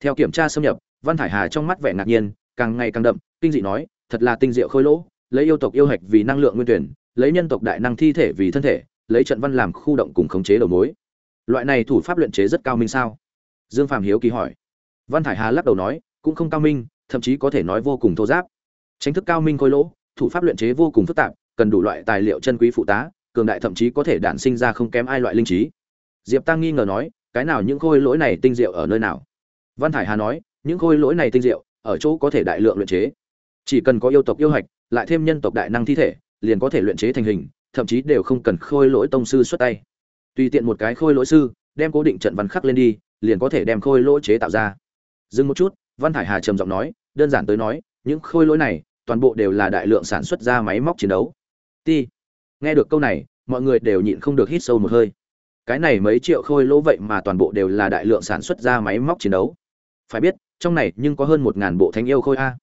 A: Theo kiểm tra xâm nhập, văn thải hà trong mắt vẻ ngạc nhiên, càng ngày càng đậm, kinh dị nói, thật là tinh diệu khôi lỗ lấy yêu tộc yêu hạch vì năng lượng nguyên tuyển, lấy nhân tộc đại năng thi thể vì thân thể, lấy trận văn làm khu động cùng khống chế đầu mối. Loại này thủ pháp luyện chế rất cao minh sao? Dương phạm hiếu kỳ hỏi. Văn thải hà lắc đầu nói, cũng không cao minh thậm chí có thể nói vô cùng thô giáp. Tránh thức cao minh khôi lỗ, thủ pháp luyện chế vô cùng phức tạp, cần đủ loại tài liệu chân quý phụ tá, cường đại thậm chí có thể đản sinh ra không kém ai loại linh trí. Diệp tăng nghi ngờ nói, cái nào những khôi lỗi này tinh diệu ở nơi nào? Văn thải hà nói, những khôi lỗi này tinh diệu, ở chỗ có thể đại lượng luyện chế. Chỉ cần có yêu tộc yêu hạch, lại thêm nhân tộc đại năng thi thể, liền có thể luyện chế thành hình, thậm chí đều không cần khôi lỗi tông sư xuất tay. Tùy tiện một cái khôi lỗi sư, đem cố định trận văn khắc lên đi, liền có thể đem khôi lỗi chế tạo ra. Dừng một chút văn thải hà trầm giọng nói, đơn giản tới nói, những khôi lỗi này, toàn bộ đều là đại lượng sản xuất ra máy móc chiến đấu. Ti nghe được câu này, mọi người đều nhịn không được hít sâu một hơi. Cái này mấy triệu khôi lỗ vậy mà toàn bộ đều là đại lượng sản xuất ra máy móc chiến đấu. Phải biết, trong này nhưng có hơn một ngàn bộ thánh yêu khôi a.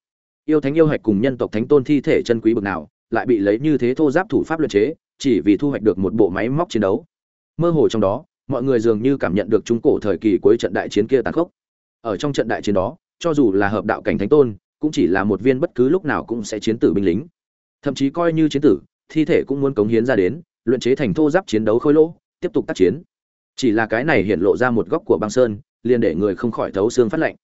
A: Yêu thánh yêu hạch cùng nhân tộc thánh tôn thi thể chân quý bực nào, lại bị lấy như thế thô giáp thủ pháp luyện chế, chỉ vì thu hoạch được một bộ máy móc chiến đấu. Mơ hồ trong đó, mọi người dường như cảm nhận được trung cổ thời kỳ cuối trận đại chiến kia tàn khốc. Ở trong trận đại chiến đó cho dù là hợp đạo cảnh thánh tôn, cũng chỉ là một viên bất cứ lúc nào cũng sẽ chiến tử binh lính. Thậm chí coi như chiến tử, thi thể cũng muốn cống hiến ra đến, luyện chế thành thô giáp chiến đấu khôi lỗ, tiếp tục tác chiến. Chỉ là cái này hiện lộ ra một góc của băng sơn, liền để người không khỏi thấu xương phát lệnh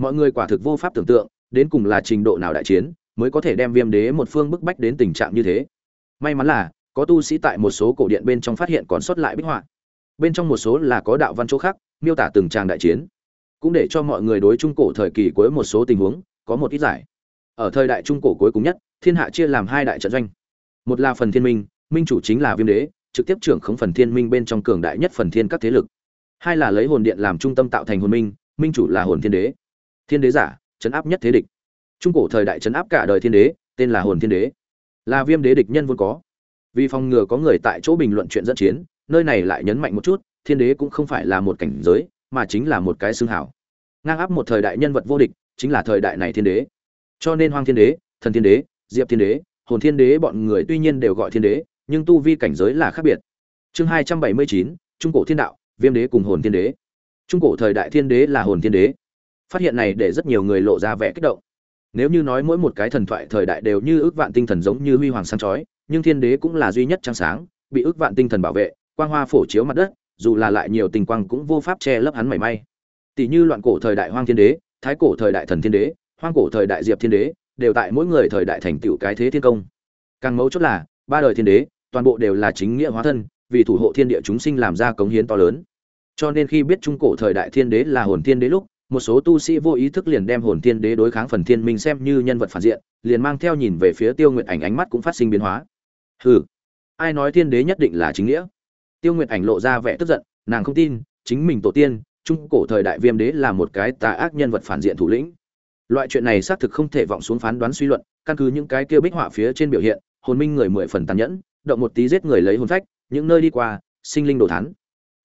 A: mọi người quả thực vô pháp tưởng tượng, đến cùng là trình độ nào đại chiến, mới có thể đem viêm đế một phương bức bách đến tình trạng như thế. May mắn là, có tu sĩ tại một số cổ điện bên trong phát hiện còn sót lại bích họa. Bên trong một số là có đạo văn chỗ khác, miêu tả từng tràng đại chiến cũng để cho mọi người đối trung cổ thời kỳ cuối một số tình huống có một ít giải. Ở thời đại trung cổ cuối cùng nhất, thiên hạ chia làm hai đại trận doanh. Một là phần thiên minh minh chủ chính là viêm đế, trực tiếp trưởng khống phần thiên minh bên trong cường đại nhất phần thiên các thế lực. Hai là lấy hồn điện làm trung tâm tạo thành hồn minh minh chủ là hồn thiên đế. Thiên đế giả chấn áp nhất thế địch. Trung cổ thời đại chấn áp cả đời thiên đế, tên là hồn thiên đế. Là viêm đế địch nhân vốn có. Vì phòng ngừa có người tại chỗ bình luận chuyện dẫn chiến, nơi này lại nhấn mạnh một chút, thiên đế cũng không phải là một cảnh giới mà chính là một cái xương hảo. Ngang áp một thời đại nhân vật vô địch, chính là thời đại này thiên đế. Cho nên hoang thiên đế, thần thiên đế, diệp thiên đế, hồn thiên đế bọn người tuy nhiên đều gọi thiên đế, nhưng tu vi cảnh giới là khác biệt. Chương hai trăm bảy mươi chín, trung cổ thiên đạo, viêm đế cùng hồn thiên đế. Trung cổ thời đại thiên đế là hồn thiên đế. Phát hiện này để rất nhiều người lộ ra vẻ kích động. Nếu như nói mỗi một cái thần thoại thời đại đều như ước vạn tinh thần giống như huy hoàng sáng chói, nhưng thiên đế cũng là duy nhất trăng sáng, bị ước vạn tinh thần bảo vệ, quang hoa phổ chiếu mặt đất dù là lại nhiều tình quang cũng vô pháp che lấp hắn mảy may. Tỷ như loạn cổ thời đại hoang thiên đế, thái cổ thời đại thần thiên đế, hoang cổ thời đại diệp thiên đế, đều tại mỗi người thời đại thành tựu cái thế thiên công. Càng mấu chốt là, ba đời thiên đế, toàn bộ đều là chính nghĩa hóa thân, vì thủ hộ thiên địa chúng sinh làm ra cống hiến to lớn. Cho nên khi biết trung cổ thời đại thiên đế là hồn thiên đế lúc, một số tu sĩ vô ý thức liền đem hồn thiên đế đối kháng phần thiên minh xem như nhân vật phản diện, liền mang theo nhìn về phía tiêu nguyệt ảnh ánh mắt cũng phát sinh biến hóa. Hừ, ai nói thiên đế nhất định là chính nghĩa? Tiêu nguyệt ảnh lộ ra vẻ tức giận, nàng không tin, chính mình tổ tiên, trung cổ thời đại viêm đế là một cái tà ác nhân vật phản diện thủ lĩnh. Loại chuyện này xác thực không thể vọng xuống phán đoán suy luận, căn cứ những cái kia bích họa phía trên biểu hiện, hồn minh người mười phần tàn nhẫn, động một tí giết người lấy hồn phách, những nơi đi qua, sinh linh đồ thán.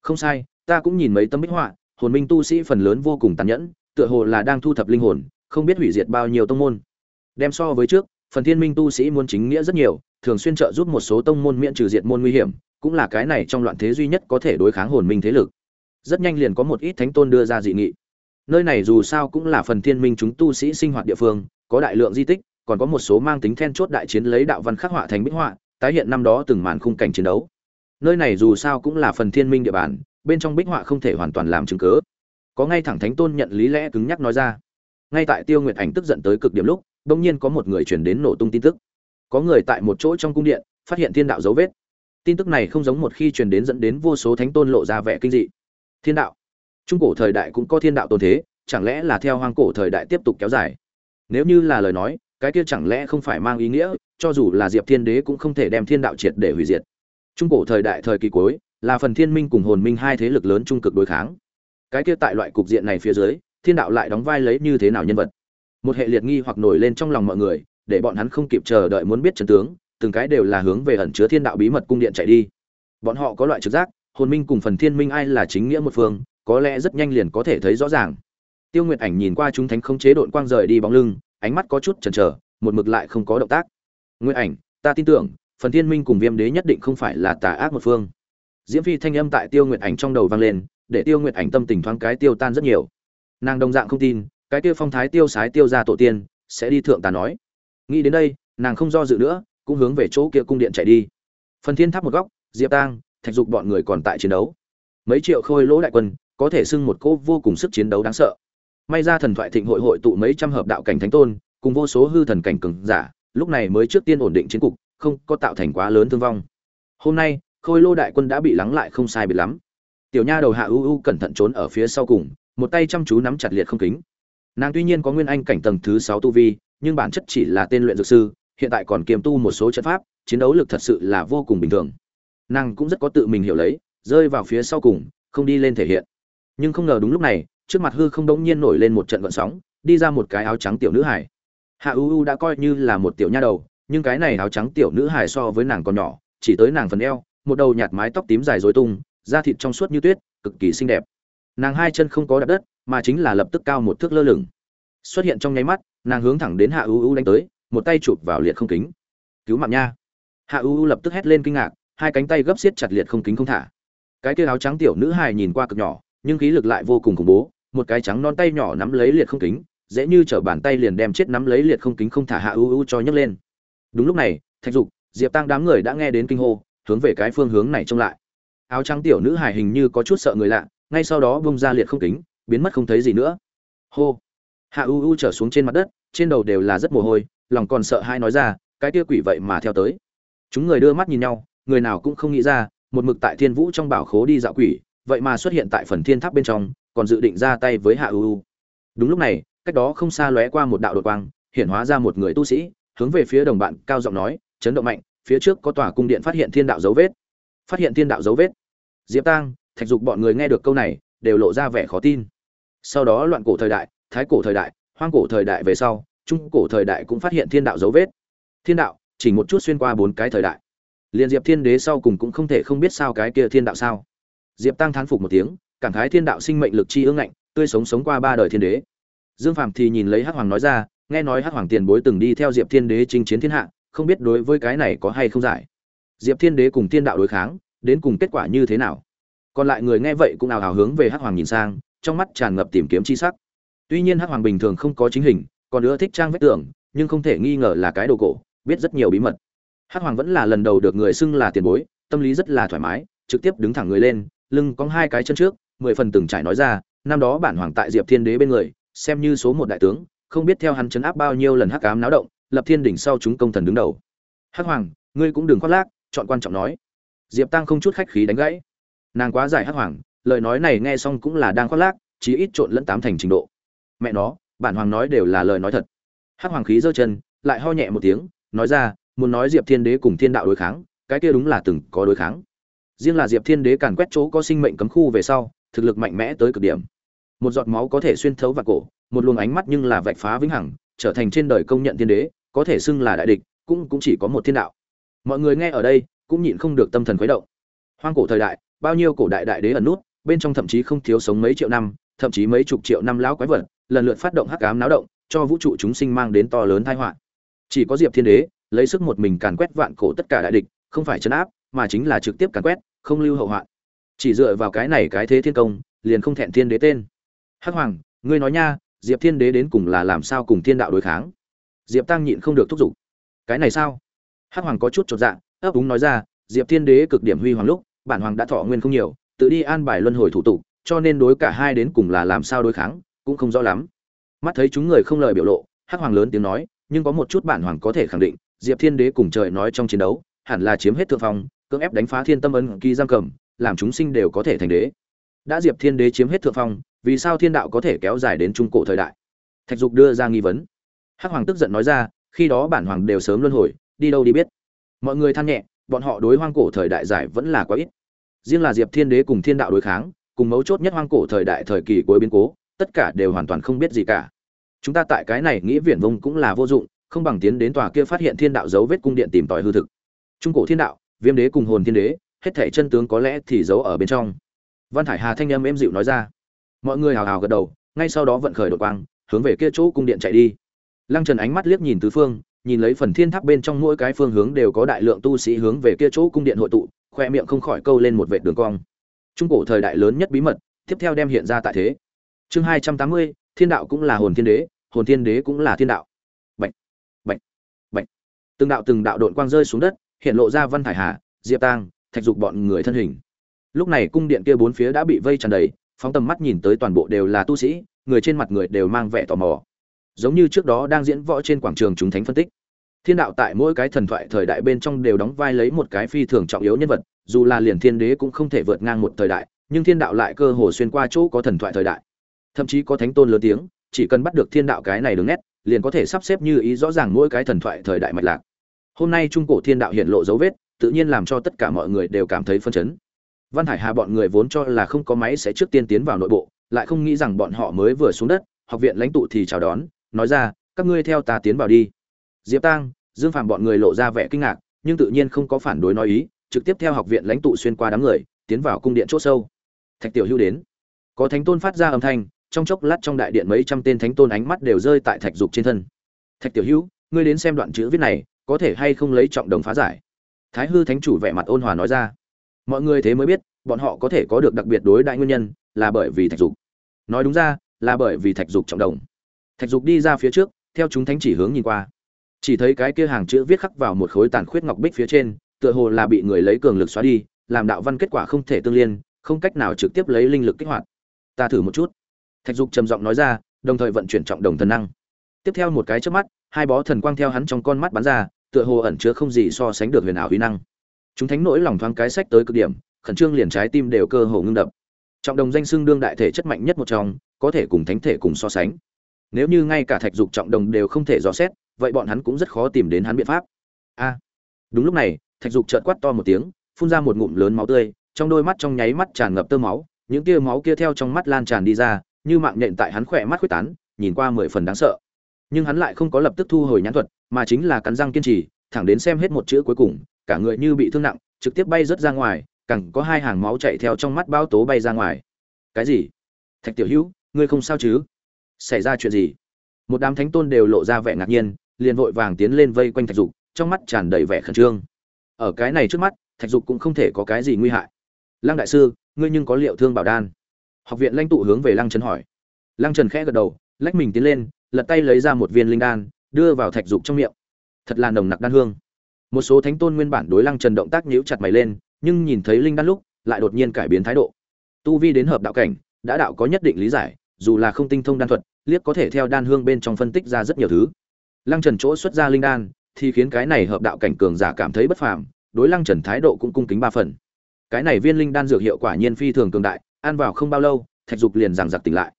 A: Không sai, ta cũng nhìn mấy tấm bích họa, hồn minh tu sĩ phần lớn vô cùng tàn nhẫn, tựa hồ là đang thu thập linh hồn, không biết hủy diệt bao nhiêu tông môn. Đem so với trước, phần thiên minh tu sĩ muốn chính nghĩa rất nhiều, thường xuyên trợ giúp một số tông môn miễn trừ diệt môn nguy hiểm cũng là cái này trong loạn thế duy nhất có thể đối kháng hồn minh thế lực. Rất nhanh liền có một ít thánh tôn đưa ra dị nghị. Nơi này dù sao cũng là phần thiên minh chúng tu sĩ sinh hoạt địa phương, có đại lượng di tích, còn có một số mang tính then chốt đại chiến lấy đạo văn khắc họa thành bích họa, tái hiện năm đó từng màn khung cảnh chiến đấu. Nơi này dù sao cũng là phần thiên minh địa bàn, bên trong bích họa không thể hoàn toàn làm chứng cớ có ngay thẳng thánh tôn nhận lý lẽ cứng nhắc nói ra. Ngay tại tiêu nguyệt ảnh tức giận tới cực điểm lúc, bỗng nhiên có một người chuyển đến nổ tung tin tức. Có người tại một chỗ trong cung điện, phát hiện thiên đạo dấu vết tin tức này không giống một khi truyền đến dẫn đến vô số thánh tôn lộ ra vẻ kinh dị. Thiên đạo. Trung cổ thời đại cũng có thiên đạo tồn thế, chẳng lẽ là theo hoang cổ thời đại tiếp tục kéo dài? Nếu như là lời nói, cái kia chẳng lẽ không phải mang ý nghĩa, cho dù là diệp thiên đế cũng không thể đem thiên đạo triệt để hủy diệt. Trung cổ thời đại thời kỳ cuối, là phần thiên minh cùng hồn minh hai thế lực lớn trung cực đối kháng. Cái kia tại loại cục diện này phía dưới, thiên đạo lại đóng vai lấy như thế nào nhân vật? Một hệ liệt nghi hoặc nổi lên trong lòng mọi người, để bọn hắn không kịp chờ đợi muốn biết chân tướng từng cái đều là hướng về ẩn chứa thiên đạo bí mật cung điện chạy đi. Bọn họ có loại trực giác, hồn minh cùng phần thiên minh ai là chính nghĩa một phương, có lẽ rất nhanh liền có thể thấy rõ ràng. Tiêu nguyệt ảnh nhìn qua chúng thánh không chế đội quang rời đi bóng lưng, ánh mắt có chút chần chờ, một mực lại không có động tác. Nguyệt ảnh, ta tin tưởng, phần thiên minh cùng viêm đế nhất định không phải là tà ác một phương. Diễm phi thanh âm tại tiêu nguyệt ảnh trong đầu vang lên, để tiêu nguyệt ảnh tâm tình thoáng cái tiêu tan rất nhiều. Nàng đồng dạng không tin, cái tiêu phong thái tiêu sái tiêu ra tổ tiên, sẽ đi thượng tà nói. Nghĩ đến đây, nàng không do dự nữa cũng hướng về chỗ kia cung điện chạy đi. Phần thiên tháp một góc, diệp tang, thạch dục bọn người còn tại chiến đấu. Mấy triệu khôi lỗ đại quân, có thể xưng một cô vô cùng sức chiến đấu đáng sợ. May ra thần thoại thịnh hội hội tụ mấy trăm hợp đạo cảnh thánh tôn, cùng vô số hư thần cảnh cường giả, lúc này mới trước tiên ổn định chiến cục, không có tạo thành quá lớn thương vong. Hôm nay, khôi lô đại quân đã bị lắng lại không sai biệt lắm. Tiểu nha đầu hạ u u cẩn thận trốn ở phía sau cùng, một tay chăm chú nắm chặt liệt không kính. Nàng tuy nhiên có nguyên anh cảnh tầng thứ sáu tu vi, nhưng bản chất chỉ là tên luyện dược sư hiện tại còn kiềm tu một số trận pháp, chiến đấu lực thật sự là vô cùng bình thường. Nàng cũng rất có tự mình hiểu lấy, rơi vào phía sau cùng, không đi lên thể hiện. Nhưng không ngờ đúng lúc này, trước mặt hư không đống nhiên nổi lên một trận vận sóng, đi ra một cái áo trắng tiểu nữ hải hạ u u đã coi như là một tiểu nha đầu, nhưng cái này áo trắng tiểu nữ hải so với nàng còn nhỏ, chỉ tới nàng phần eo, một đầu nhạt mái tóc tím dài dối tung, da thịt trong suốt như tuyết, cực kỳ xinh đẹp. Nàng hai chân không có đạp đất, mà chính là lập tức cao một thước lơ lửng. Xuất hiện trong nháy mắt, nàng hướng thẳng đến hạ u u đánh tới một tay chụp vào liệt không kính. Cứu mạng nha. Hạ u u lập tức hét lên kinh ngạc, hai cánh tay gấp xiết chặt liệt không kính không thả. Cái kia áo trắng tiểu nữ hài nhìn qua cực nhỏ, nhưng khí lực lại vô cùng khủng bố, một cái trắng non tay nhỏ nắm lấy liệt không kính, dễ như trở bàn tay liền đem chết nắm lấy liệt không kính không thả hạ u u cho nhấc lên. Đúng lúc này, thạch dục, diệp tăng đám người đã nghe đến kinh hô, hướng về cái phương hướng này trông lại. Áo trắng tiểu nữ hài hình như có chút sợ người lạ, ngay sau đó bông ra liệt không kính, biến mất không thấy gì nữa. Hô. Hạ u u trở xuống trên mặt đất, trên đầu đều là rất mồ hôi lòng còn sợ hai nói ra, cái kia quỷ vậy mà theo tới. Chúng người đưa mắt nhìn nhau, người nào cũng không nghĩ ra, một mực tại thiên vũ trong bảo khố đi dạo quỷ, vậy mà xuất hiện tại phần thiên tháp bên trong, còn dự định ra tay với hạ u u. Đúng lúc này, cách đó không xa lóe qua một đạo đột quang hiện hóa ra một người tu sĩ, hướng về phía đồng bạn cao giọng nói, chấn động mạnh, phía trước có tòa cung điện phát hiện thiên đạo dấu vết. Phát hiện thiên đạo dấu vết. Diệp tăng thạch dục bọn người nghe được câu này, đều lộ ra vẻ khó tin. Sau đó loạn cổ thời đại, thái cổ thời đại, hoang cổ thời đại về sau trung cổ thời đại cũng phát hiện thiên đạo dấu vết. Thiên đạo, chỉ một chút xuyên qua bốn cái thời đại. Liền diệp thiên đế sau cùng cũng không thể không biết sao cái kia thiên đạo sao. Diệp tăng thán phục một tiếng, cảm khái thiên đạo sinh mệnh lực chi ương ngạnh, tươi sống sống qua ba đời thiên đế. Dương phàm thì nhìn lấy hắc hoàng nói ra, nghe nói hắc hoàng tiền bối từng đi theo diệp thiên đế chinh chiến thiên hạ, không biết đối với cái này có hay không giải. Diệp thiên đế cùng thiên đạo đối kháng, đến cùng kết quả như thế nào? Còn lại người nghe vậy cũng ào ào hướng về hắc hoàng nhìn sang, trong mắt tràn ngập tìm kiếm chi sắc. Tuy nhiên hắc hoàng bình thường không có chính hình còn ưa thích trang vết tường, nhưng không thể nghi ngờ là cái đồ cổ, biết rất nhiều bí mật. Hắc hoàng vẫn là lần đầu được người xưng là tiền bối, tâm lý rất là thoải mái, trực tiếp đứng thẳng người lên, lưng cong hai cái chân trước, mười phần từng trải nói ra, năm đó bản hoàng tại diệp thiên đế bên người, xem như số một đại tướng, không biết theo hắn chấn áp bao nhiêu lần hắc ám náo động, lập thiên đỉnh sau chúng công thần đứng đầu. Hắc hoàng, ngươi cũng đừng khoác lác, chọn quan trọng nói. Diệp tăng không chút khách khí đánh gãy. Nàng quá giải hắc hoàng, lời nói này nghe xong cũng là đang khoác lác, chí ít trộn lẫn tám thành trình độ. Mẹ nó bản hoàng nói đều là lời nói thật. Hắc hoàng khí giơ chân, lại ho nhẹ một tiếng, nói ra, muốn nói diệp thiên đế cùng thiên đạo đối kháng, cái kia đúng là từng có đối kháng. Riêng là diệp thiên đế càn quét chỗ có sinh mệnh cấm khu về sau, thực lực mạnh mẽ tới cực điểm. Một giọt máu có thể xuyên thấu vào cổ, một luồng ánh mắt nhưng là vạch phá vĩnh hằng, trở thành trên đời công nhận thiên đế, có thể xưng là đại địch, cũng cũng chỉ có một thiên đạo. Mọi người nghe ở đây, cũng nhịn không được tâm thần khuấy động. Hoang cổ thời đại, bao nhiêu cổ đại đại đế ẩn nút, bên trong thậm chí không thiếu sống mấy triệu năm, thậm chí mấy chục triệu năm lão quái vật lần lượt phát động hắc ám náo động, cho vũ trụ chúng sinh mang đến to lớn tai họa. Chỉ có diệp thiên đế, lấy sức một mình càn quét vạn cổ tất cả đại địch, không phải chấn áp, mà chính là trực tiếp càn quét, không lưu hậu hoạn. Chỉ dựa vào cái này cái thế thiên công, liền không thẹn thiên đế tên. Hắc hoàng, ngươi nói nha, diệp thiên đế đến cùng là làm sao cùng thiên đạo đối kháng? Diệp tăng nhịn không được thúc giục. Cái này sao? Hắc hoàng có chút chột dạ ấp úng nói ra, diệp thiên đế cực điểm huy hoàng lúc, bản hoàng đã thọ nguyên không nhiều, tự đi an bài luân hồi thủ tục, cho nên đối cả hai đến cùng là làm sao đối kháng? Cũng không rõ lắm. Mắt thấy chúng người không lời biểu lộ, hắc hoàng lớn tiếng nói, nhưng có một chút bản hoàng có thể khẳng định, diệp thiên đế cùng trời nói trong chiến đấu, hẳn là chiếm hết thượng phong, cưỡng ép đánh phá thiên tâm ân kỳ giam cầm, làm chúng sinh đều có thể thành đế. Đã diệp thiên đế chiếm hết thượng phong, vì sao thiên đạo có thể kéo dài đến trung cổ thời đại? Thạch dục đưa ra nghi vấn. Hắc hoàng tức giận nói ra, khi đó bản hoàng đều sớm luân hồi, đi đâu đi biết. Mọi người than nhẹ, bọn họ đối hoang cổ thời đại giải vẫn là quá ít. Riêng là diệp thiên đế cùng thiên đạo đối kháng, cùng mấu chốt nhất hoang cổ thời đại thời kỳ cuối biến cố tất cả đều hoàn toàn không biết gì cả. Chúng ta tại cái này nghĩ viển vông cũng là vô dụng, không bằng tiến đến tòa kia phát hiện thiên đạo dấu vết cung điện tìm tòi hư thực. Trung cổ thiên đạo, viêm đế cùng hồn thiên đế, hết thảy chân tướng có lẽ thì giấu ở bên trong. Văn thải hà thanh âm êm dịu nói ra. Mọi người hào hào gật đầu, ngay sau đó vận khởi đột quang, hướng về kia chỗ cung điện chạy đi. Lăng trần ánh mắt liếc nhìn tứ phương, nhìn lấy phần thiên tháp bên trong mỗi cái phương hướng đều có đại lượng tu sĩ hướng về kia chỗ cung điện hội tụ, khoe miệng không khỏi câu lên một vệt đường cong. Trung cổ thời đại lớn nhất bí mật, tiếp theo đem hiện ra tại thế chương hai trăm tám mươi, thiên đạo cũng là hồn thiên đế, hồn thiên đế cũng là thiên đạo. Bệnh bệnh bệnh từng đạo từng đạo đội quang rơi xuống đất, hiện lộ ra văn thải hà, diệp tang, thạch dục bọn người thân hình. Lúc này cung điện kia bốn phía đã bị vây tràn đầy, phóng tầm mắt nhìn tới toàn bộ đều là tu sĩ, người trên mặt người đều mang vẻ tò mò. Giống như trước đó đang diễn võ trên quảng trường chúng thánh phân tích. Thiên đạo tại mỗi cái thần thoại thời đại bên trong đều đóng vai lấy một cái phi thường trọng yếu nhân vật, dù là liền thiên đế cũng không thể vượt ngang một thời đại, nhưng thiên đạo lại cơ hồ xuyên qua chỗ có thần thoại thời đại thậm chí có thánh tôn lớn tiếng, chỉ cần bắt được thiên đạo cái này đứng nét, liền có thể sắp xếp như ý rõ ràng mỗi cái thần thoại thời đại mạch lạc. Hôm nay trung cổ thiên đạo hiện lộ dấu vết, tự nhiên làm cho tất cả mọi người đều cảm thấy phân chấn. Văn hải hà bọn người vốn cho là không có máy sẽ trước tiên tiến vào nội bộ, lại không nghĩ rằng bọn họ mới vừa xuống đất, học viện lãnh tụ thì chào đón, nói ra, các ngươi theo ta tiến vào đi. Diệp tăng dương phạm bọn người lộ ra vẻ kinh ngạc, nhưng tự nhiên không có phản đối nói ý, trực tiếp theo học viện lãnh tụ xuyên qua đám người, tiến vào cung điện chỗ sâu. Thạch tiểu hưu đến. Có thánh tôn phát ra âm thanh trong chốc lát trong đại điện mấy trăm tên thánh tôn ánh mắt đều rơi tại thạch dục trên thân. Thạch tiểu hữu, ngươi đến xem đoạn chữ viết này, có thể hay không lấy trọng đồng phá giải? Thái hư thánh chủ vẻ mặt ôn hòa nói ra. Mọi người thế mới biết, bọn họ có thể có được đặc biệt đối đại nguyên nhân, là bởi vì thạch dục. Nói đúng ra, là bởi vì thạch dục trọng đồng. Thạch dục đi ra phía trước, theo chúng thánh chỉ hướng nhìn qua. Chỉ thấy cái kia hàng chữ viết khắc vào một khối tàn khuyết ngọc bích phía trên, tựa hồ là bị người lấy cường lực xóa đi, làm đạo văn kết quả không thể tương liên, không cách nào trực tiếp lấy linh lực kích hoạt. Ta thử một chút thạch dục trầm giọng nói ra, đồng thời vận chuyển trọng đồng thần năng. Tiếp theo một cái trước mắt, hai bó thần quang theo hắn trong con mắt bắn ra, tựa hồ ẩn chứa không gì so sánh được huyền ảo huy năng. Chúng thánh nỗi lòng thoáng cái sách tới cực điểm, khẩn trương liền trái tim đều cơ hồ ngưng đập. Trọng đồng danh xưng đương đại thể chất mạnh nhất một trong, có thể cùng thánh thể cùng so sánh. Nếu như ngay cả thạch dục trọng đồng đều không thể dò xét, vậy bọn hắn cũng rất khó tìm đến hắn biện pháp. A. Đúng lúc này, thạch dục chợt quát to một tiếng, phun ra một ngụm lớn máu tươi, trong đôi mắt trong nháy mắt tràn ngập tơ máu, những tia máu kia theo trong mắt lan tràn đi ra như mạng nhện tại hắn khỏe mắt khuyết tán, nhìn qua mười phần đáng sợ. Nhưng hắn lại không có lập tức thu hồi nhãn thuật, mà chính là cắn răng kiên trì, thẳng đến xem hết một chữ cuối cùng, cả người như bị thương nặng, trực tiếp bay rớt ra ngoài cẳng có hai hàng máu chạy theo trong mắt bao tố bay ra ngoài. Cái gì? Thạch tiểu hữu, ngươi không sao chứ? Xảy ra chuyện gì? Một đám thánh tôn đều lộ ra vẻ ngạc nhiên, liền vội vàng tiến lên vây quanh thạch dục, trong mắt tràn đầy vẻ khẩn trương. Ở cái này trước mắt, thạch dục cũng không thể có cái gì nguy hại. Lăng đại sư, ngươi nhưng có liệu thương bảo đan học viện lãnh tụ hướng về lăng trần hỏi. Lăng trần khẽ gật đầu, lách mình tiến lên, lật tay lấy ra một viên linh đan, đưa vào thạch dục trong miệng. Thật là nồng nặc đan hương. Một số thánh tôn nguyên bản đối lăng trần động tác nhíu chặt mày lên, nhưng nhìn thấy linh đan lúc, lại đột nhiên cải biến thái độ. Tu vi đến hợp đạo cảnh, đã đạo có nhất định lý giải, dù là không tinh thông đan thuật, liếc có thể theo đan hương bên trong phân tích ra rất nhiều thứ. Lăng trần chỗ xuất ra linh đan, thì khiến cái này hợp đạo cảnh cường giả cảm thấy bất phàm, đối lăng trần thái độ cũng cung kính ba phần. Cái này viên linh đan dược hiệu quả nhiên phi thường cường đại ăn vào không bao lâu, thạch dục liền giằng giặc tỉnh lại.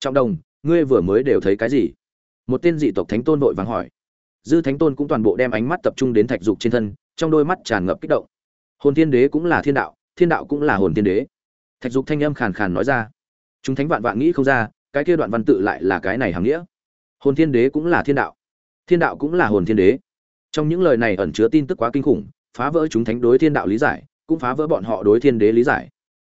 A: Trọng đồng, ngươi vừa mới đều thấy cái gì? Một tên dị tộc thánh tôn vội vàng hỏi. Dư thánh tôn cũng toàn bộ đem ánh mắt tập trung đến thạch dục trên thân, trong đôi mắt tràn ngập kích động. Hồn thiên đế cũng là thiên đạo thiên đạo cũng là hồn thiên đế. Thạch dục thanh âm khàn khàn nói ra. Chúng thánh vạn vạn nghĩ không ra, cái kia đoạn văn tự lại là cái này hàm nghĩa. Hồn thiên đế cũng là thiên đạo thiên đạo cũng là hồn thiên đế. Trong những lời này ẩn chứa tin tức quá kinh khủng, phá vỡ chúng thánh đối thiên đạo lý giải, cũng phá vỡ bọn họ đối thiên đế lý giải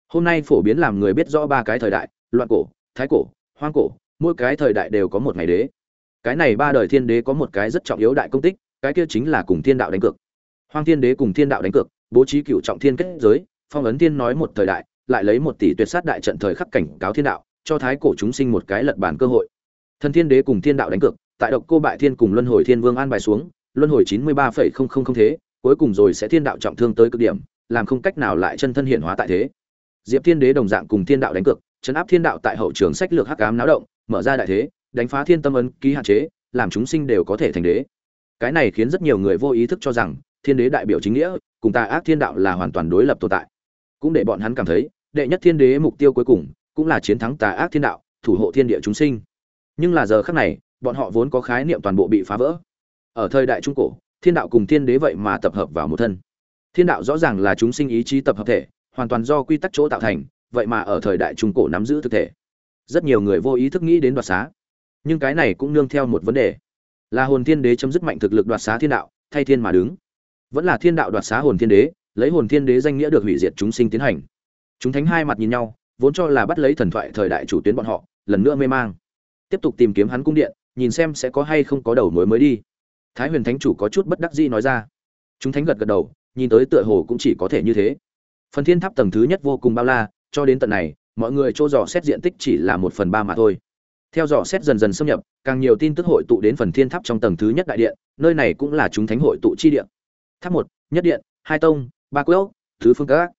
A: hôm nay phổ biến làm người biết rõ ba cái thời đại, loạn cổ, thái cổ, hoang cổ, mỗi cái thời đại đều có một ngày đế. Cái này ba đời thiên đế có một cái rất trọng yếu đại công tích, cái kia chính là cùng thiên đạo đánh cược. Hoang thiên đế cùng thiên đạo đánh cược, bố trí cựu trọng thiên kết giới, phong ấn thiên nói một thời đại, lại lấy một tỷ tuyệt sát đại trận thời khắc cảnh cáo thiên đạo, cho thái cổ chúng sinh một cái lật bản cơ hội. Thần thiên đế cùng thiên đạo đánh cược, tại độc cô bại thiên cùng luân hồi thiên vương an bài xuống, luân hồi chín mươi ba phẩy không không không thế, cuối cùng rồi sẽ thiên đạo trọng thương tới cực điểm, làm không cách nào lại chân thân hiện hóa tại thế diệp thiên đế đồng dạng cùng thiên đạo đánh cược, chấn áp thiên đạo tại hậu trường sách lược hắc ám náo động, mở ra đại thế, đánh phá thiên tâm ấn, ký hạn chế, làm chúng sinh đều có thể thành đế. Cái này khiến rất nhiều người vô ý thức cho rằng, thiên đế đại biểu chính nghĩa, cùng tà ác thiên đạo là hoàn toàn đối lập tồn tại. Cũng để bọn hắn cảm thấy, đệ nhất thiên đế mục tiêu cuối cùng, cũng là chiến thắng tà ác thiên đạo, thủ hộ thiên địa chúng sinh. Nhưng là giờ khác này, bọn họ vốn có khái niệm toàn bộ bị phá vỡ. Ở thời đại trung cổ, thiên đạo cùng thiên đế vậy mà tập hợp vào một thân. Thiên đạo rõ ràng là chúng sinh ý chí tập hợp thể hoàn toàn do quy tắc chỗ tạo thành, vậy mà ở thời đại trung cổ nắm giữ thực thể. Rất nhiều người vô ý thức nghĩ đến đoạt xá. Nhưng cái này cũng nương theo một vấn đề. Là hồn thiên đế chấm dứt mạnh thực lực đoạt xá thiên đạo, thay thiên mà đứng. Vẫn là thiên đạo đoạt xá hồn thiên đế, lấy hồn thiên đế danh nghĩa được hủy diệt chúng sinh tiến hành. Chúng thánh hai mặt nhìn nhau, vốn cho là bắt lấy thần thoại thời đại chủ tuyến bọn họ, lần nữa mê mang. Tiếp tục tìm kiếm hắn cung điện, nhìn xem sẽ có hay không có đầu mối mới đi. Thái huyền thánh chủ có chút bất đắc dĩ nói ra. Chúng thánh gật gật đầu, nhìn tới tựa hồ cũng chỉ có thể như thế phần thiên tháp tầng thứ nhất vô cùng bao la, cho đến tận này, mọi người chỗ dò xét diện tích chỉ là một phần ba mà thôi. Theo dò xét dần dần xâm nhập, càng nhiều tin tức hội tụ đến phần thiên tháp trong tầng thứ nhất đại điện, nơi này cũng là chúng thánh hội tụ chi điện. Tháp một, nhất điện, hai tông, ba quốc, thứ phương các.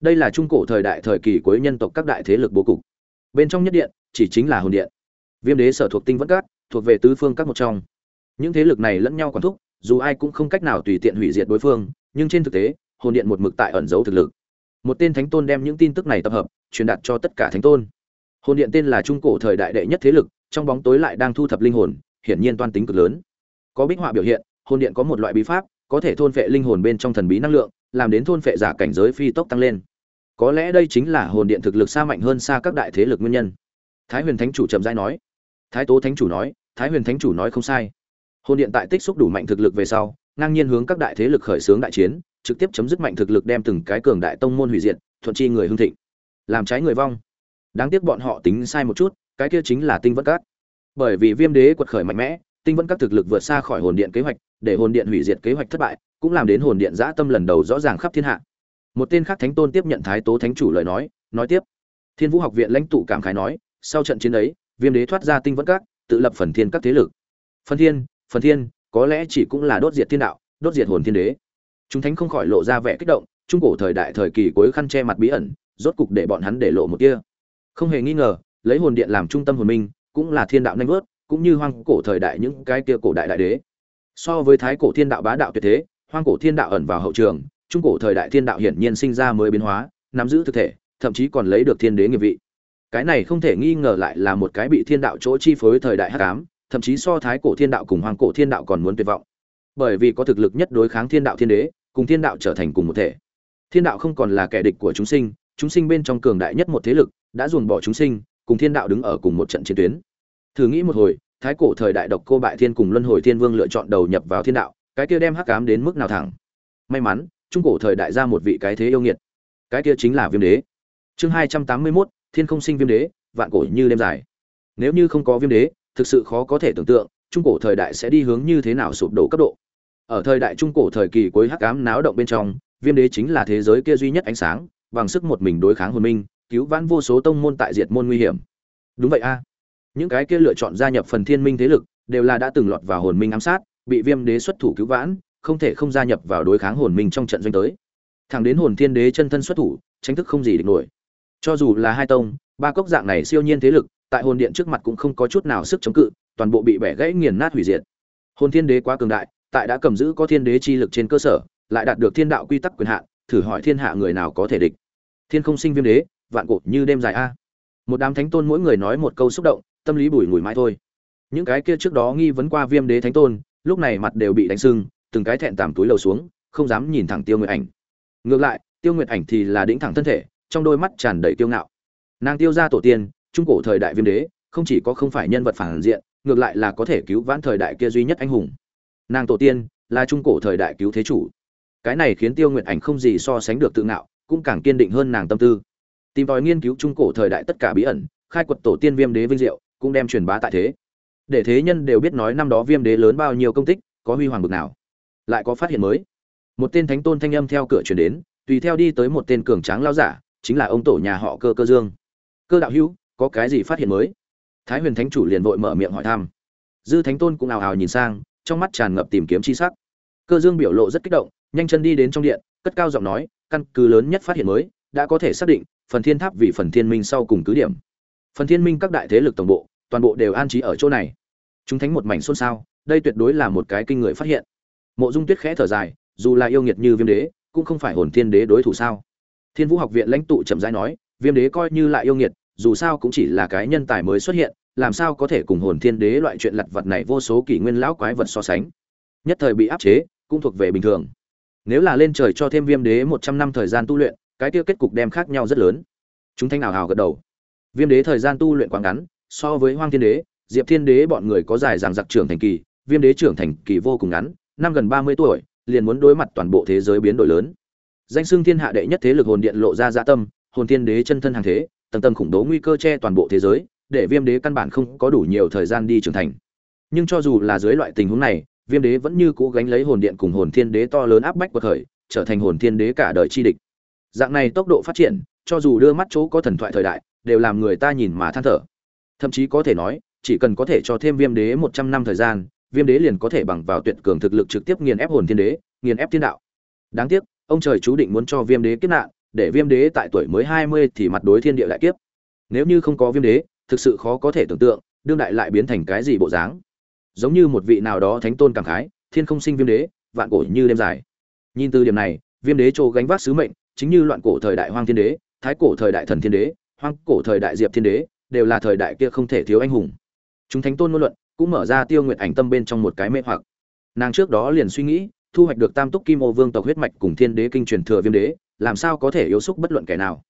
A: Đây là trung cổ thời đại thời kỳ cuối nhân tộc các đại thế lực bố cục. Bên trong nhất điện, chỉ chính là hồn điện. Viêm đế sở thuộc tinh vẫn các, thuộc về tứ phương các một trong. Những thế lực này lẫn nhau quản thúc, dù ai cũng không cách nào tùy tiện hủy diệt đối phương, nhưng trên thực tế, hồn điện một mực tại ẩn giấu thực lực một tên thánh tôn đem những tin tức này tập hợp, truyền đạt cho tất cả thánh tôn. Hồn điện tên là trung cổ thời đại đệ nhất thế lực, trong bóng tối lại đang thu thập linh hồn, hiển nhiên toan tính cực lớn. Có bích họa biểu hiện, hồn điện có một loại bí pháp, có thể thôn phệ linh hồn bên trong thần bí năng lượng, làm đến thôn phệ giả cảnh giới phi tốc tăng lên. Có lẽ đây chính là hồn điện thực lực xa mạnh hơn xa các đại thế lực nguyên nhân. Thái huyền thánh chủ chậm rãi nói. Thái tố thánh chủ nói, thái huyền thánh chủ nói không sai. Hồn điện tại tích xúc đủ mạnh thực lực về sau, ngang nhiên hướng các đại thế lực khởi xướng đại chiến trực tiếp chấm dứt mạnh thực lực đem từng cái cường đại tông môn hủy diệt, thuận chi người hưng thịnh. Làm trái người vong. Đáng tiếc bọn họ tính sai một chút, cái kia chính là tinh vẫn các. Bởi vì viêm đế quật khởi mạnh mẽ, tinh vẫn các thực lực vượt xa khỏi hồn điện kế hoạch, để hồn điện hủy diệt kế hoạch thất bại, cũng làm đến hồn điện dã tâm lần đầu rõ ràng khắp thiên hạ. Một tên khác thánh tôn tiếp nhận thái tố thánh chủ lời nói nói tiếp. Thiên vũ học viện lãnh tụ cảm khái nói, sau trận chiến ấy, viêm đế thoát ra tinh vẫn các, tự lập phần thiên các thế lực. Phần thiên phần thiên, có lẽ chỉ cũng là đốt diệt thiên đạo, đốt diệt hồn thiên đế chúng thánh không khỏi lộ ra vẻ kích động, trung cổ thời đại thời kỳ cuối khăn che mặt bí ẩn, rốt cục để bọn hắn để lộ một kia không hề nghi ngờ, lấy hồn điện làm trung tâm hồn minh, cũng là thiên đạo nanh vớt, cũng như hoang cổ thời đại những cái kia cổ đại đại đế. So với thái cổ thiên đạo bá đạo tuyệt thế, hoang cổ thiên đạo ẩn vào hậu trường, trung cổ thời đại thiên đạo hiển nhiên sinh ra mới biến hóa, nắm giữ thực thể, thậm chí còn lấy được thiên đế nghiệp vị. Cái này không thể nghi ngờ lại là một cái bị thiên đạo chỗ chi phối thời đại hắc ám, thậm chí so thái cổ thiên đạo cùng hoàng cổ thiên đạo còn muốn tuyệt vọng bởi vì có thực lực nhất đối kháng thiên đạo thiên đế, cùng thiên đạo trở thành cùng một thể. Thiên đạo không còn là kẻ địch của chúng sinh chúng sinh bên trong cường đại nhất một thế lực đã dồn bỏ chúng sinh, cùng thiên đạo đứng ở cùng một trận chiến tuyến. Thử nghĩ một hồi, thái cổ thời đại độc cô bại thiên cùng luân hồi thiên vương lựa chọn đầu nhập vào thiên đạo, cái kia đem hắc cám đến mức nào thẳng? May mắn, trung cổ thời đại ra một vị cái thế yêu nghiệt. Cái kia chính là viêm đế. Chương hai trăm tám mươi mốt, thiên không sinh viêm đế, vạn cổ như đêm dài. Nếu như không có viêm đế, thực sự khó có thể tưởng tượng, trung cổ thời đại sẽ đi hướng như thế nào sụp đổ cấp độ ở thời đại trung cổ thời kỳ cuối hắc ám náo động bên trong, viêm đế chính là thế giới kia duy nhất ánh sáng, bằng sức một mình đối kháng hồn minh, cứu vãn vô số tông môn tại diệt môn nguy hiểm. Đúng vậy a. Những cái kia lựa chọn gia nhập phần thiên minh thế lực, đều là đã từng lọt vào hồn minh ám sát, bị viêm đế xuất thủ cứu vãn, không thể không gia nhập vào đối kháng hồn minh trong trận doanh tới. Thẳng đến hồn thiên đế chân thân xuất thủ, tranh thức không gì địch nổi. Cho dù là hai tông, ba cốc dạng này siêu nhiên thế lực, tại hồn điện trước mặt cũng không có chút nào sức chống cự, toàn bộ bị bẻ gãy nghiền nát hủy diệt. Hồn thiên đế quá cường đại tại đã cầm giữ có thiên đế chi lực trên cơ sở, lại đạt được thiên đạo quy tắc quyền hạn, thử hỏi thiên hạ người nào có thể địch. Thiên không sinh viêm đế, vạn cổ như đêm dài a. Một đám thánh tôn mỗi người nói một câu xúc động, tâm lý bùi ngùi mãi thôi. Những cái kia trước đó nghi vấn qua viêm đế thánh tôn, lúc này mặt đều bị đánh sưng, từng cái thẹn tàm túi lầu xuống, không dám nhìn thẳng tiêu nguyệt ảnh. Ngược lại, tiêu nguyệt ảnh thì là đĩnh thẳng thân thể, trong đôi mắt tràn đầy tiêu ngạo. Nàng tiêu ra tổ tiên, trung cổ thời đại viêm đế, không chỉ có không phải nhân vật phản diện, ngược lại là có thể cứu vãn thời đại kia duy nhất anh hùng nàng tổ tiên, là trung cổ thời đại cứu thế chủ. Cái này khiến tiêu nguyệt ảnh không gì so sánh được tự ngạo, cũng càng kiên định hơn nàng tâm tư. Tìm tòi nghiên cứu trung cổ thời đại tất cả bí ẩn, khai quật tổ tiên viêm đế vinh diệu, cũng đem truyền bá tại thế. Để thế nhân đều biết nói năm đó viêm đế lớn bao nhiêu công tích, có huy hoàng bực nào. Lại có phát hiện mới. Một tên thánh tôn thanh âm theo cửa chuyển đến, tùy theo đi tới một tên cường tráng lao giả, chính là ông tổ nhà họ cơ cơ dương. Cơ đạo hữu, có cái gì phát hiện mới? Thái huyền thánh chủ liền vội mở miệng hỏi thăm. Dư thánh tôn cũng ào ào nhìn sang trong mắt tràn ngập tìm kiếm chi sắc. Cơ dương biểu lộ rất kích động, nhanh chân đi đến trong điện, cất cao giọng nói, căn cứ lớn nhất phát hiện mới, đã có thể xác định, phần thiên tháp vì phần thiên minh sau cùng cứ điểm. Phần thiên minh các đại thế lực tổng bộ, toàn bộ đều an trí ở chỗ này. Chúng thánh một mảnh xôn xao, đây tuyệt đối là một cái kinh người phát hiện. Mộ dung tuyết khẽ thở dài, dù là yêu nghiệt như viêm đế, cũng không phải hồn thiên đế đối thủ sao? Thiên vũ học viện lãnh tụ chậm rãi nói, viêm đế coi như lại yêu nghiệt, dù sao cũng chỉ là cái nhân tài mới xuất hiện làm sao có thể cùng hồn thiên đế loại chuyện lặt vật này vô số kỷ nguyên lão quái vật so sánh? Nhất thời bị áp chế, cũng thuộc về bình thường. Nếu là lên trời cho thêm viêm đế một trăm năm thời gian tu luyện, cái tiêu kết cục đem khác nhau rất lớn. Chúng thanh nào hào gật đầu. Viêm đế thời gian tu luyện quá ngắn, so với hoang thiên đế, diệp thiên đế bọn người có dài dàng giặc trưởng thành kỳ, viêm đế trưởng thành kỳ vô cùng ngắn, năm gần ba mươi tuổi, liền muốn đối mặt toàn bộ thế giới biến đổi lớn. Danh xưng thiên hạ đệ nhất thế lực hồn điện lộ ra dạ tâm, hồn thiên đế chân thân hàng thế, tầng tầng khủng bố nguy cơ che toàn bộ thế giới để viêm đế căn bản không có đủ nhiều thời gian đi trưởng thành. Nhưng cho dù là dưới loại tình huống này, viêm đế vẫn như cố gánh lấy hồn điện cùng hồn thiên đế to lớn áp bách bậc khởi trở thành hồn thiên đế cả đời chi địch. Dạng này tốc độ phát triển, cho dù đưa mắt chỗ có thần thoại thời đại, đều làm người ta nhìn mà than thở. Thậm chí có thể nói, chỉ cần có thể cho thêm viêm đế một trăm năm thời gian, viêm đế liền có thể bằng vào tuyệt cường thực lực trực tiếp nghiền ép hồn thiên đế, nghiền ép thiên đạo. Đáng tiếc, ông trời chú định muốn cho viêm đế kiếp nạn, để viêm đế tại tuổi mới hai mươi thì mặt đối thiên địa đại kiếp. Nếu như không có viêm đế thực sự khó có thể tưởng tượng, đương đại lại biến thành cái gì bộ dáng. Giống như một vị nào đó thánh tôn cảm khái, thiên không sinh viêm đế, vạn cổ như đêm dài. Nhìn từ điểm này, viêm đế chỗ gánh vác sứ mệnh, chính như loạn cổ thời đại hoang thiên đế, thái cổ thời đại thần thiên đế, hoang cổ thời đại diệp thiên đế, đều là thời đại kia không thể thiếu anh hùng. Chúng thánh tôn ngôn luận cũng mở ra tiêu nguyện ảnh tâm bên trong một cái mê hoặc. Nàng trước đó liền suy nghĩ, thu hoạch được tam túc kim ô vương tộc huyết mạch cùng thiên đế kinh truyền thừa viêm đế, làm sao có thể yếu xúc bất luận kẻ nào?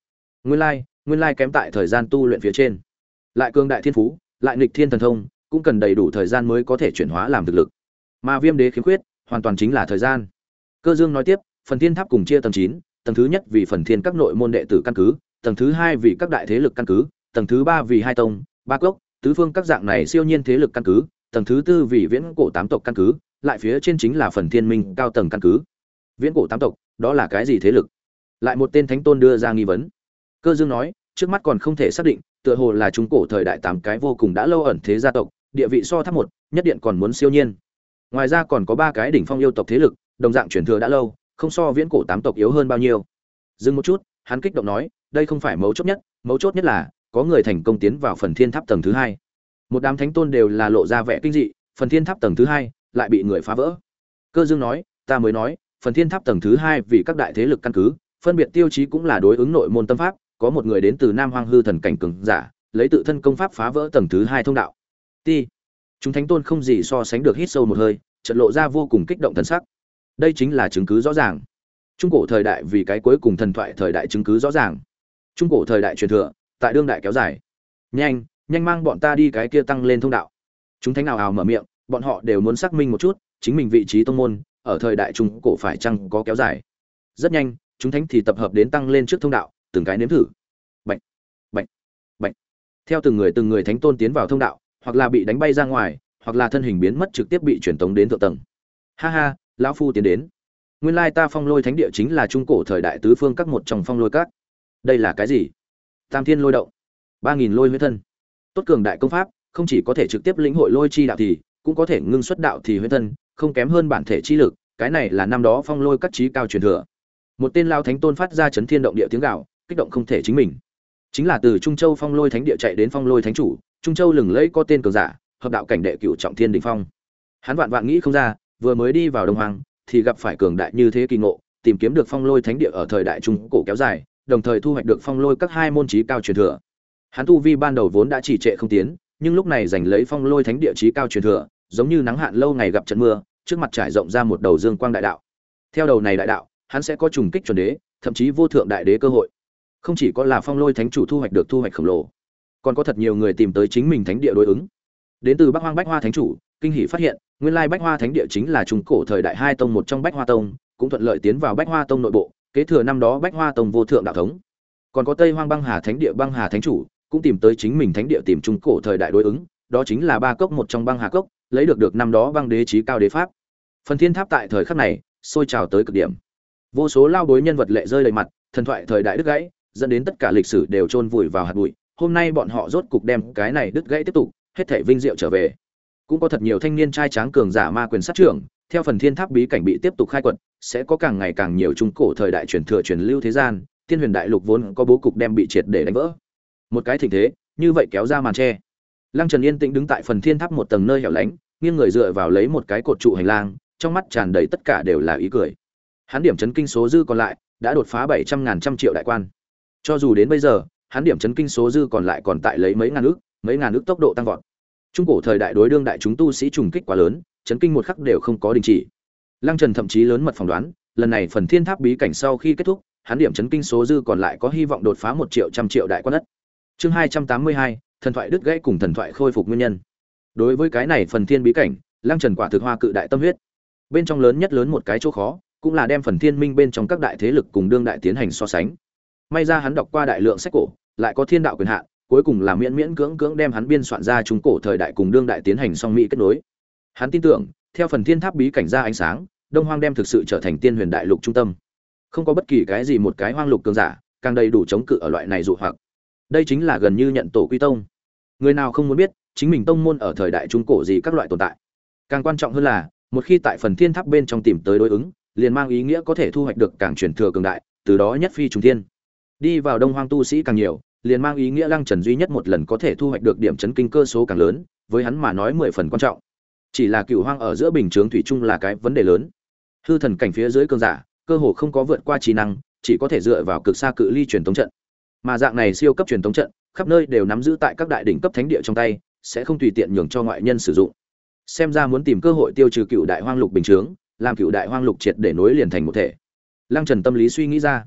A: Nguyên lai nguyên lai kém tại thời gian tu luyện phía trên lại cường đại thiên phú, lại nghịch thiên thần thông, cũng cần đầy đủ thời gian mới có thể chuyển hóa làm thực lực. Mà viêm đế khiếm khuyết, hoàn toàn chính là thời gian. Cơ dương nói tiếp, phần thiên tháp cùng chia tầng chín, tầng thứ nhất vì phần thiên các nội môn đệ tử căn cứ, tầng thứ hai vì các đại thế lực căn cứ, tầng thứ ba vì hai tông, ba cốc, tứ phương các dạng này siêu nhiên thế lực căn cứ, tầng thứ tư vì viễn cổ tám tộc căn cứ, lại phía trên chính là phần thiên minh cao tầng căn cứ. Viễn cổ tám tộc, đó là cái gì thế lực? Lại một tên thánh tôn đưa ra nghi vấn. Cơ dương nói, trước mắt còn không thể xác định tựa hồ là trung cổ thời đại tám cái vô cùng đã lâu ẩn thế gia tộc, địa vị so thấp một, nhất điện còn muốn siêu nhiên. Ngoài ra còn có ba cái đỉnh phong yêu tộc thế lực, đồng dạng truyền thừa đã lâu, không so viễn cổ tám tộc yếu hơn bao nhiêu. Dừng một chút, hắn kích động nói, đây không phải mấu chốt nhất, mấu chốt nhất là, có người thành công tiến vào phần thiên tháp tầng thứ hai. Một đám thánh tôn đều là lộ ra vẻ kinh dị, phần thiên tháp tầng thứ hai lại bị người phá vỡ. Cơ dương nói, ta mới nói, phần thiên tháp tầng thứ hai vì các đại thế lực căn cứ, phân biệt tiêu chí cũng là đối ứng nội môn tâm pháp có một người đến từ nam hoang hư thần cảnh cường giả, lấy tự thân công pháp phá vỡ tầng thứ hai thông đạo. Ti chúng thánh tôn không gì so sánh được hít sâu một hơi trận lộ ra vô cùng kích động thần sắc. Đây chính là chứng cứ rõ ràng. Trung cổ thời đại vì cái cuối cùng thần thoại thời đại chứng cứ rõ ràng. Trung cổ thời đại truyền thừa, tại đương đại kéo dài. Nhanh nhanh mang bọn ta đi cái kia tăng lên thông đạo. Chúng thánh nào ào mở miệng, bọn họ đều muốn xác minh một chút, chính mình vị trí tông môn, ở thời đại trung cổ phải chăng có kéo dài. Rất nhanh, chúng thánh thì tập hợp đến tăng lên trước thông đạo từng cái nếm thử. Bệnh bệnh bệnh theo từng người từng người thánh tôn tiến vào thông đạo, hoặc là bị đánh bay ra ngoài, hoặc là thân hình biến mất trực tiếp bị truyền tống đến thượng tầng. Ha ha, lão phu tiến đến. Nguyên lai ta phong lôi thánh địa chính là trung cổ thời đại tứ phương các một trong phong lôi các. Đây là cái gì? Tam thiên lôi động. Ba nghìn lôi huyết thân. Tốt cường đại công pháp, không chỉ có thể trực tiếp lĩnh hội lôi chi đạo thì, cũng có thể ngưng xuất đạo thì huyết thân, không kém hơn bản thể chi lực, cái này là năm đó phong lôi các trí cao truyền thừa. Một tên lao thánh tôn phát ra chấn thiên động địa tiếng gạo kích động không thể chính mình. Chính là từ trung châu phong lôi thánh địa chạy đến phong lôi thánh chủ, trung châu lừng lẫy có tên cường giả, hợp đạo cảnh đệ cựu trọng thiên đình phong. Hắn vạn vạn nghĩ không ra, vừa mới đi vào đông hoàng thì gặp phải cường đại như thế kỳ ngộ, tìm kiếm được phong lôi thánh địa ở thời đại trung cổ kéo dài, đồng thời thu hoạch được phong lôi các hai môn trí cao truyền thừa. Hắn tu vi ban đầu vốn đã chỉ trệ không tiến, nhưng lúc này giành lấy phong lôi thánh địa trí cao truyền thừa, giống như nắng hạn lâu ngày gặp trận mưa, trước mặt trải rộng ra một đầu dương quang đại đạo. Theo đầu này đại đạo, hắn sẽ có trùng kích chuẩn đế, thậm chí vô thượng đại đế cơ hội không chỉ có là phong lôi thánh chủ thu hoạch được thu hoạch khổng lồ, còn có thật nhiều người tìm tới chính mình thánh địa đối ứng. Đến từ bắc hoang bách hoa thánh chủ, kinh hỷ phát hiện, nguyên lai bách hoa thánh địa chính là trung cổ thời đại hai tông một trong bách hoa tông, cũng thuận lợi tiến vào bách hoa tông nội bộ, kế thừa năm đó bách hoa tông vô thượng đạo thống. Còn có tây hoang băng hà thánh địa băng hà thánh chủ, cũng tìm tới chính mình thánh địa tìm trung cổ thời đại đối ứng, đó chính là ba cốc một trong băng hà cốc, lấy được được năm đó băng đế trí cao đế pháp. Phần thiên tháp tại thời khắc này, sôi trào tới cực điểm. Vô số lao bối nhân vật lệ rơi đầy mặt, thần thoại thời đại đứt gãy dẫn đến tất cả lịch sử đều chôn vùi vào hạt bụi, hôm nay bọn họ rốt cục đem cái này đứt gãy tiếp tục, hết thể vinh diệu trở về. Cũng có thật nhiều thanh niên trai tráng cường giả ma quyền sát trưởng, theo phần thiên tháp bí cảnh bị tiếp tục khai quật, sẽ có càng ngày càng nhiều trung cổ thời đại truyền thừa truyền lưu thế gian thiên huyền đại lục vốn có bố cục đem bị triệt để đánh vỡ. Một cái thịnh thế, như vậy kéo ra màn tre. Lăng trần yên tĩnh đứng tại phần thiên tháp một tầng nơi hẻo lánh, nghiêng người dựa vào lấy một cái cột trụ hành lang, trong mắt tràn đầy tất cả đều là ý cười. Hắn điểm chấn kinh số dư còn lại, đã đột phá bảy trăm ngàn trăm triệu đại quan cho dù đến bây giờ, hắn điểm chấn kinh số dư còn lại còn tại lấy mấy ngàn ước mấy ngàn ước tốc độ tăng vọt. Trung cổ thời đại đối đương đại chúng tu sĩ trùng kích quá lớn, chấn kinh một khắc đều không có đình chỉ. Lăng trần thậm chí lớn mật phỏng đoán, lần này phần thiên tháp bí cảnh sau khi kết thúc, hắn điểm chấn kinh số dư còn lại có hy vọng đột phá một triệu trăm triệu đại quan đất. Chương hai trăm tám mươi hai, thần thoại đứt gãy cùng thần thoại khôi phục nguyên nhân. Đối với cái này phần thiên bí cảnh, lăng trần quả thực hoa cự đại tâm huyết. Bên trong lớn nhất lớn một cái chỗ khó, cũng là đem phần thiên minh bên trong các đại thế lực cùng đương đại tiến hành so sánh may ra hắn đọc qua đại lượng sách cổ, lại có thiên đạo quyền hạn, cuối cùng là miễn miễn cưỡng cưỡng đem hắn biên soạn ra trung cổ thời đại cùng đương đại tiến hành song mỹ kết nối. Hắn tin tưởng, theo phần thiên tháp bí cảnh ra ánh sáng, đông hoang đem thực sự trở thành tiên huyền đại lục trung tâm. Không có bất kỳ cái gì một cái hoang lục cường giả, càng đầy đủ chống cự ở loại này dụ hoặc. Đây chính là gần như nhận tổ quy tông. Người nào không muốn biết, chính mình tông môn ở thời đại trung cổ gì các loại tồn tại. Càng quan trọng hơn là, một khi tại phần thiên tháp bên trong tìm tới đối ứng, liền mang ý nghĩa có thể thu hoạch được càng truyền thừa cường đại, từ đó nhất phi trùng thiên đi vào đông hoang tu sĩ càng nhiều, liền mang ý nghĩa lăng trần duy nhất một lần có thể thu hoạch được điểm chấn kinh cơ số càng lớn, với hắn mà nói mười phần quan trọng. Chỉ là cựu hoang ở giữa bình chướng thủy chung là cái vấn đề lớn. Hư thần cảnh phía dưới cơn giả, cơ hồ không có vượt qua trí năng, chỉ có thể dựa vào cực xa cự ly truyền thống trận. Mà dạng này siêu cấp truyền thống trận, khắp nơi đều nắm giữ tại các đại đỉnh cấp thánh địa trong tay, sẽ không tùy tiện nhường cho ngoại nhân sử dụng. Xem ra muốn tìm cơ hội tiêu trừ cựu đại hoang lục bình chướng, làm cựu đại hoang lục triệt để nối liền thành một thể. Lăng trần tâm lý suy nghĩ ra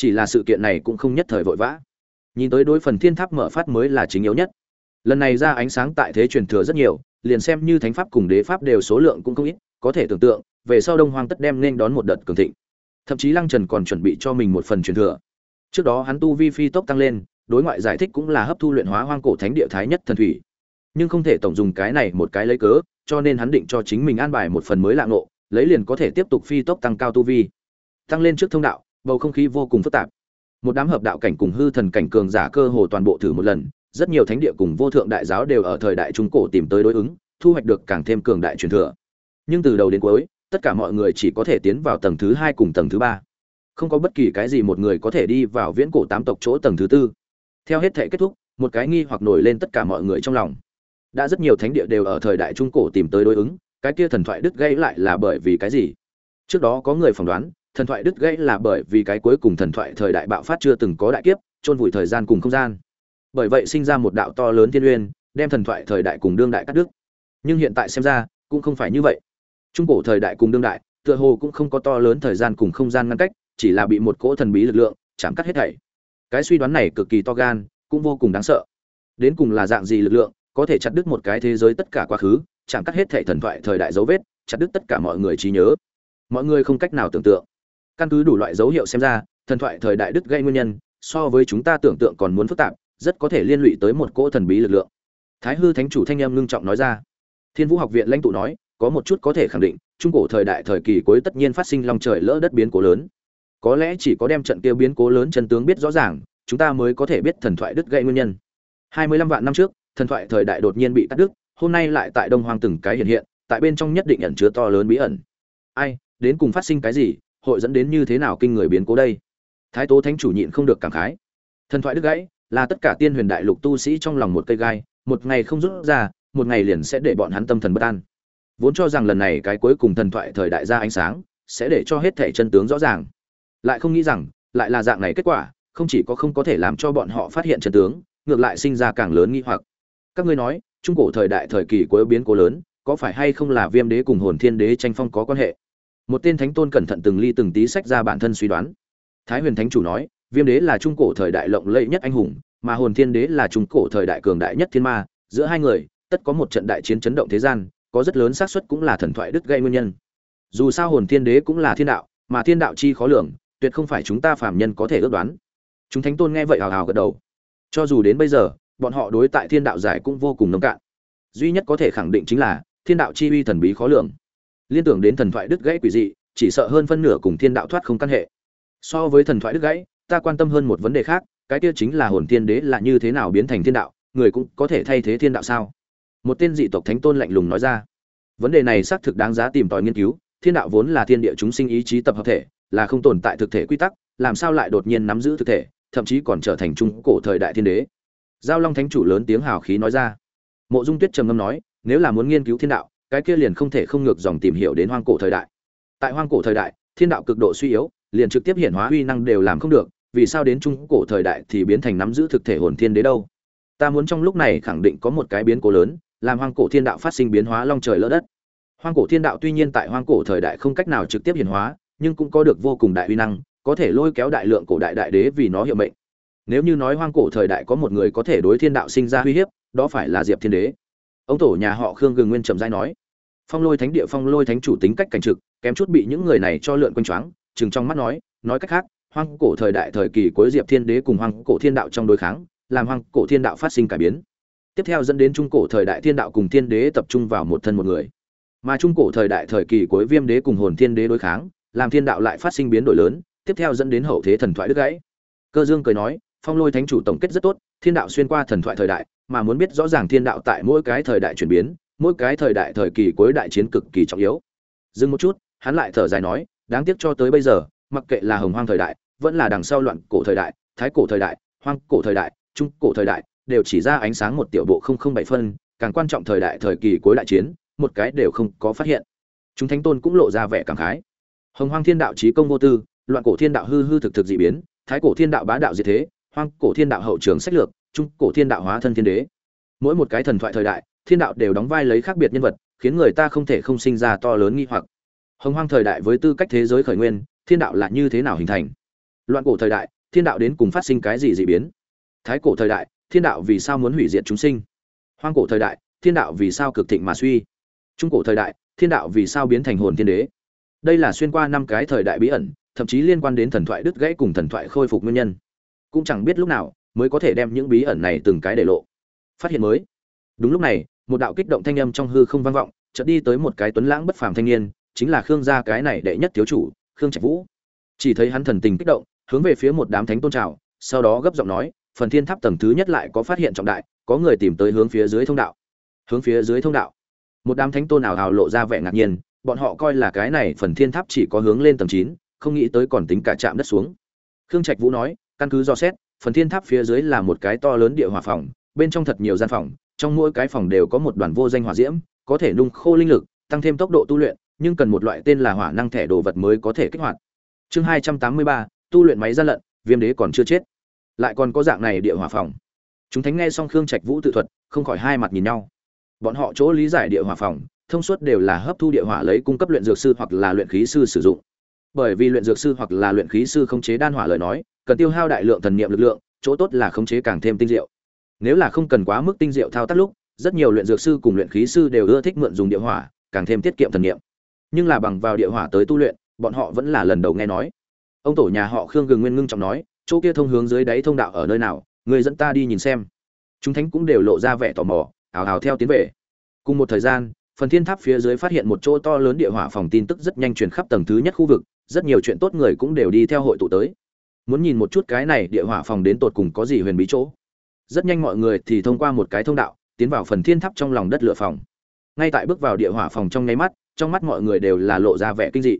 A: chỉ là sự kiện này cũng không nhất thời vội vã. Nhìn tới đối phần thiên tháp mở phát mới là chính yếu nhất. Lần này ra ánh sáng tại thế truyền thừa rất nhiều, liền xem như thánh pháp cùng đế pháp đều số lượng cũng không ít, có thể tưởng tượng, về sau đông hoang tất đem nên đón một đợt cường thịnh. Thậm chí lăng trần còn chuẩn bị cho mình một phần truyền thừa. Trước đó hắn tu vi phi tốc tăng lên, đối ngoại giải thích cũng là hấp thu luyện hóa hoang cổ thánh địa thái nhất thần thủy. Nhưng không thể tổng dùng cái này một cái lấy cớ, cho nên hắn định cho chính mình an bài một phần mới lạ ngộ, lấy liền có thể tiếp tục phi tốc tăng cao tu vi. Tăng lên trước thông đạo bầu không khí vô cùng phức tạp. Một đám hợp đạo cảnh cùng hư thần cảnh cường giả cơ hồ toàn bộ thử một lần, rất nhiều thánh địa cùng vô thượng đại giáo đều ở thời đại trung cổ tìm tới đối ứng, thu hoạch được càng thêm cường đại truyền thừa. Nhưng từ đầu đến cuối, tất cả mọi người chỉ có thể tiến vào tầng thứ hai cùng tầng thứ ba. Không có bất kỳ cái gì một người có thể đi vào viễn cổ tám tộc chỗ tầng thứ tư. Theo hết thể kết thúc, một cái nghi hoặc nổi lên tất cả mọi người trong lòng. Đã rất nhiều thánh địa đều ở thời đại trung cổ tìm tới đối ứng, cái kia thần thoại đứt gãy lại là bởi vì cái gì? Trước đó có người phỏng đoán thần thoại đứt gãy là bởi vì cái cuối cùng thần thoại thời đại bạo phát chưa từng có đại kiếp, chôn vùi thời gian cùng không gian. Bởi vậy sinh ra một đạo to lớn thiên uyên đem thần thoại thời đại cùng đương đại cắt đứt. Nhưng hiện tại xem ra, cũng không phải như vậy. Trung cổ thời đại cùng đương đại, tựa hồ cũng không có to lớn thời gian cùng không gian ngăn cách, chỉ là bị một cỗ thần bí lực lượng chạm cắt hết thảy. Cái suy đoán này cực kỳ to gan, cũng vô cùng đáng sợ. Đến cùng là dạng gì lực lượng, có thể chặt đứt một cái thế giới tất cả quá khứ, chạm cắt hết thảy thần thoại thời đại dấu vết, chặt đứt tất cả mọi người trí nhớ. Mọi người không cách nào tưởng tượng căn cứ đủ loại dấu hiệu xem ra, thần thoại thời đại đứt gây nguyên nhân, so với chúng ta tưởng tượng còn muốn phức tạp, rất có thể liên lụy tới một cỗ thần bí lực lượng. Thái hư thánh chủ thanh em ngưng trọng nói ra. Thiên vũ học viện lãnh tụ nói, có một chút có thể khẳng định, trung cổ thời đại thời kỳ cuối tất nhiên phát sinh long trời lỡ đất biến cố lớn. Có lẽ chỉ có đem trận kia biến cố lớn chân tướng biết rõ ràng, chúng ta mới có thể biết thần thoại đứt gãy nguyên nhân. Hai mươi lăm vạn năm trước, thần thoại thời đại đột nhiên bị cắt đứt, hôm nay lại tại đông hoang từng cái hiện hiện, tại bên trong nhất định ẩn chứa to lớn bí ẩn. Ai, đến cùng phát sinh cái gì hội dẫn đến như thế nào kinh người biến cố đây? Thái tố thánh chủ nhịn không được cảm khái. Thần thoại đứt gãy, là tất cả tiên huyền đại lục tu sĩ trong lòng một cây gai, một ngày không rút ra, một ngày liền sẽ để bọn hắn tâm thần bất an. Vốn cho rằng lần này cái cuối cùng thần thoại thời đại ra ánh sáng, sẽ để cho hết thể chân tướng rõ ràng. Lại không nghĩ rằng, lại là dạng này kết quả, không chỉ có không có thể làm cho bọn họ phát hiện chân tướng, ngược lại sinh ra càng lớn nghi hoặc. Các ngươi nói, trung cổ thời đại thời kỳ cuối biến cố lớn, có phải hay không là viêm đế cùng hồn thiên đế tranh phong có quan hệ? Một tên thánh tôn cẩn thận từng ly từng tí sách ra bản thân suy đoán. Thái huyền thánh chủ nói, viêm đế là trung cổ thời đại lộng lẫy nhất anh hùng, mà hồn thiên đế là trung cổ thời đại cường đại nhất thiên ma. Giữa hai người, tất có một trận đại chiến chấn động thế gian, có rất lớn xác suất cũng là thần thoại đứt gây nguyên nhân. Dù sao hồn thiên đế cũng là thiên đạo, mà thiên đạo chi khó lường, tuyệt không phải chúng ta phàm nhân có thể ước đoán. Chúng thánh tôn nghe vậy hào hào gật đầu. Cho dù đến bây giờ, bọn họ đối tại thiên đạo giải cũng vô cùng nông cạn. Duy nhất có thể khẳng định chính là, thiên đạo chi uy thần bí khó lường liên tưởng đến thần thoại đứt gãy quỷ dị, chỉ sợ hơn phân nửa cùng thiên đạo thoát không căn hệ. So với thần thoại đứt gãy, ta quan tâm hơn một vấn đề khác, cái kia chính là hồn thiên đế là như thế nào biến thành thiên đạo, người cũng có thể thay thế thiên đạo sao? Một tên dị tộc thánh tôn lạnh lùng nói ra. Vấn đề này xác thực đáng giá tìm tòi nghiên cứu, thiên đạo vốn là thiên địa chúng sinh ý chí tập hợp thể, là không tồn tại thực thể quy tắc, làm sao lại đột nhiên nắm giữ thực thể, thậm chí còn trở thành trung cổ thời đại thiên đế. Giao long thánh chủ lớn tiếng hào khí nói ra. Mộ dung tuyết trầm ngâm nói, nếu là muốn nghiên cứu thiên đạo cái kia liền không thể không ngược dòng tìm hiểu đến hoang cổ thời đại. Tại hoang cổ thời đại, thiên đạo cực độ suy yếu, liền trực tiếp hiển hóa uy năng đều làm không được, vì sao đến trung cổ thời đại thì biến thành nắm giữ thực thể hồn thiên đế đâu? Ta muốn trong lúc này khẳng định có một cái biến cố lớn, làm hoang cổ thiên đạo phát sinh biến hóa long trời lỡ đất. Hoang cổ thiên đạo tuy nhiên tại hoang cổ thời đại không cách nào trực tiếp hiển hóa, nhưng cũng có được vô cùng đại uy năng, có thể lôi kéo đại lượng cổ đại đại đế vì nó hiệu mệnh. Nếu như nói hoang cổ thời đại có một người có thể đối thiên đạo sinh ra uy hiếp, đó phải là diệp thiên đế. Ông tổ nhà họ khương gừng nguyên trầm giai nói phong lôi thánh địa phong lôi thánh chủ tính cách cảnh trực, kém chút bị những người này cho lượn quanh choáng, chừng trong mắt nói nói cách khác, hoang cổ thời đại thời kỳ cuối diệp thiên đế cùng hoang cổ thiên đạo trong đối kháng, làm hoang cổ thiên đạo phát sinh cải biến. Tiếp theo dẫn đến trung cổ thời đại thiên đạo cùng thiên đế tập trung vào một thân một người. Mà trung cổ thời đại thời kỳ cuối viêm đế cùng hồn thiên đế đối kháng, làm thiên đạo lại phát sinh biến đổi lớn, tiếp theo dẫn đến hậu thế thần thoại đứt gãy. Cơ dương cười nói, phong lôi thánh chủ tổng kết rất tốt, thiên đạo xuyên qua thần thoại thời đại, mà muốn biết rõ ràng thiên đạo tại mỗi cái thời đại chuyển biến mỗi cái thời đại thời kỳ cuối đại chiến cực kỳ trọng yếu. Dừng một chút, hắn lại thở dài nói, đáng tiếc cho tới bây giờ, mặc kệ là hồng hoang thời đại, vẫn là đằng sau loạn cổ thời đại, thái cổ thời đại, hoang cổ thời đại, trung cổ thời đại, đều chỉ ra ánh sáng một tiểu bộ không không bảy phân, càng quan trọng thời đại thời kỳ cuối đại chiến, một cái đều không có phát hiện. Chúng thánh tôn cũng lộ ra vẻ cảm khái. Hồng hoang thiên đạo trí công vô tư, loạn cổ thiên đạo hư hư thực thực dị biến, thái cổ thiên đạo bá đạo diệt thế, hoang cổ thiên đạo hậu trường sách lược, trung cổ thiên đạo hóa thân thiên đế. Mỗi một cái thần thoại thời đại thiên đạo đều đóng vai lấy khác biệt nhân vật, khiến người ta không thể không sinh ra to lớn nghi hoặc. Hồng hoang thời đại với tư cách thế giới khởi nguyên, thiên đạo là như thế nào hình thành? Loạn cổ thời đại, thiên đạo đến cùng phát sinh cái gì dị biến? Thái cổ thời đại, thiên đạo vì sao muốn hủy diệt chúng sinh? Hoang cổ thời đại, thiên đạo vì sao cực thịnh mà suy? Trung cổ thời đại, thiên đạo vì sao biến thành hồn thiên đế? Đây là xuyên qua năm cái thời đại bí ẩn, thậm chí liên quan đến thần thoại đứt gãy cùng thần thoại khôi phục nguyên nhân. Cũng chẳng biết lúc nào mới có thể đem những bí ẩn này từng cái để lộ. Phát hiện mới. Đúng lúc này một đạo kích động thanh âm trong hư không vang vọng, chợt đi tới một cái tuấn lãng bất phàm thanh niên, chính là khương gia cái này đệ nhất thiếu chủ, khương trạch vũ. Chỉ thấy hắn thần tình kích động, hướng về phía một đám thánh tôn trào sau đó gấp giọng nói, phần thiên tháp tầng thứ nhất lại có phát hiện trọng đại, có người tìm tới hướng phía dưới thông đạo. Hướng phía dưới thông đạo. Một đám thánh tôn nào hào lộ ra vẻ ngạc nhiên, bọn họ coi là cái này phần thiên tháp chỉ có hướng lên tầng chín, không nghĩ tới còn tính cả chạm đất xuống. Khương trạch vũ nói, căn cứ do xét, phần thiên tháp phía dưới là một cái to lớn địa hỏa phòng, bên trong thật nhiều gian phòng trong mỗi cái phòng đều có một đoàn vô danh hỏa diễm, có thể nung khô linh lực, tăng thêm tốc độ tu luyện, nhưng cần một loại tên là hỏa năng thẻ đồ vật mới có thể kích hoạt. Chương hai trăm tám mươi ba, tu luyện máy gian lận, viêm đế còn chưa chết. Lại còn có dạng này địa hỏa phòng. Chúng thánh nghe xong khương trạch vũ tự thuật, không khỏi hai mặt nhìn nhau. Bọn họ chỗ lý giải địa hỏa phòng, thông suốt đều là hấp thu địa hỏa lấy cung cấp luyện dược sư hoặc là luyện khí sư sử dụng. Bởi vì luyện dược sư hoặc là luyện khí sư khống chế đan hỏa lời nói, cần tiêu hao đại lượng thần niệm lực lượng, chỗ tốt là khống chế càng thêm tinh diệu nếu là không cần quá mức tinh diệu thao tác lúc, rất nhiều luyện dược sư cùng luyện khí sư đều ưa thích mượn dùng địa hỏa, càng thêm tiết kiệm thần niệm nhưng là bằng vào địa hỏa tới tu luyện, bọn họ vẫn là lần đầu nghe nói. Ông tổ nhà họ khương gừng nguyên ngưng trọng nói, chỗ kia thông hướng dưới đáy thông đạo ở nơi nào? Người dẫn ta đi nhìn xem. Chúng thánh cũng đều lộ ra vẻ tò mò, ào ào theo tiến về. Cùng một thời gian, phần thiên tháp phía dưới phát hiện một chỗ to lớn địa hỏa phòng tin tức rất nhanh truyền khắp tầng thứ nhất khu vực, rất nhiều chuyện tốt người cũng đều đi theo hội tụ tới. Muốn nhìn một chút cái này địa hỏa phòng đến tột cùng có gì huyền bí chỗ rất nhanh mọi người thì thông qua một cái thông đạo, tiến vào phần thiên tháp trong lòng đất lửa phòng. Ngay tại bước vào địa hỏa phòng trong nháy mắt, trong mắt mọi người đều là lộ ra vẻ kinh dị.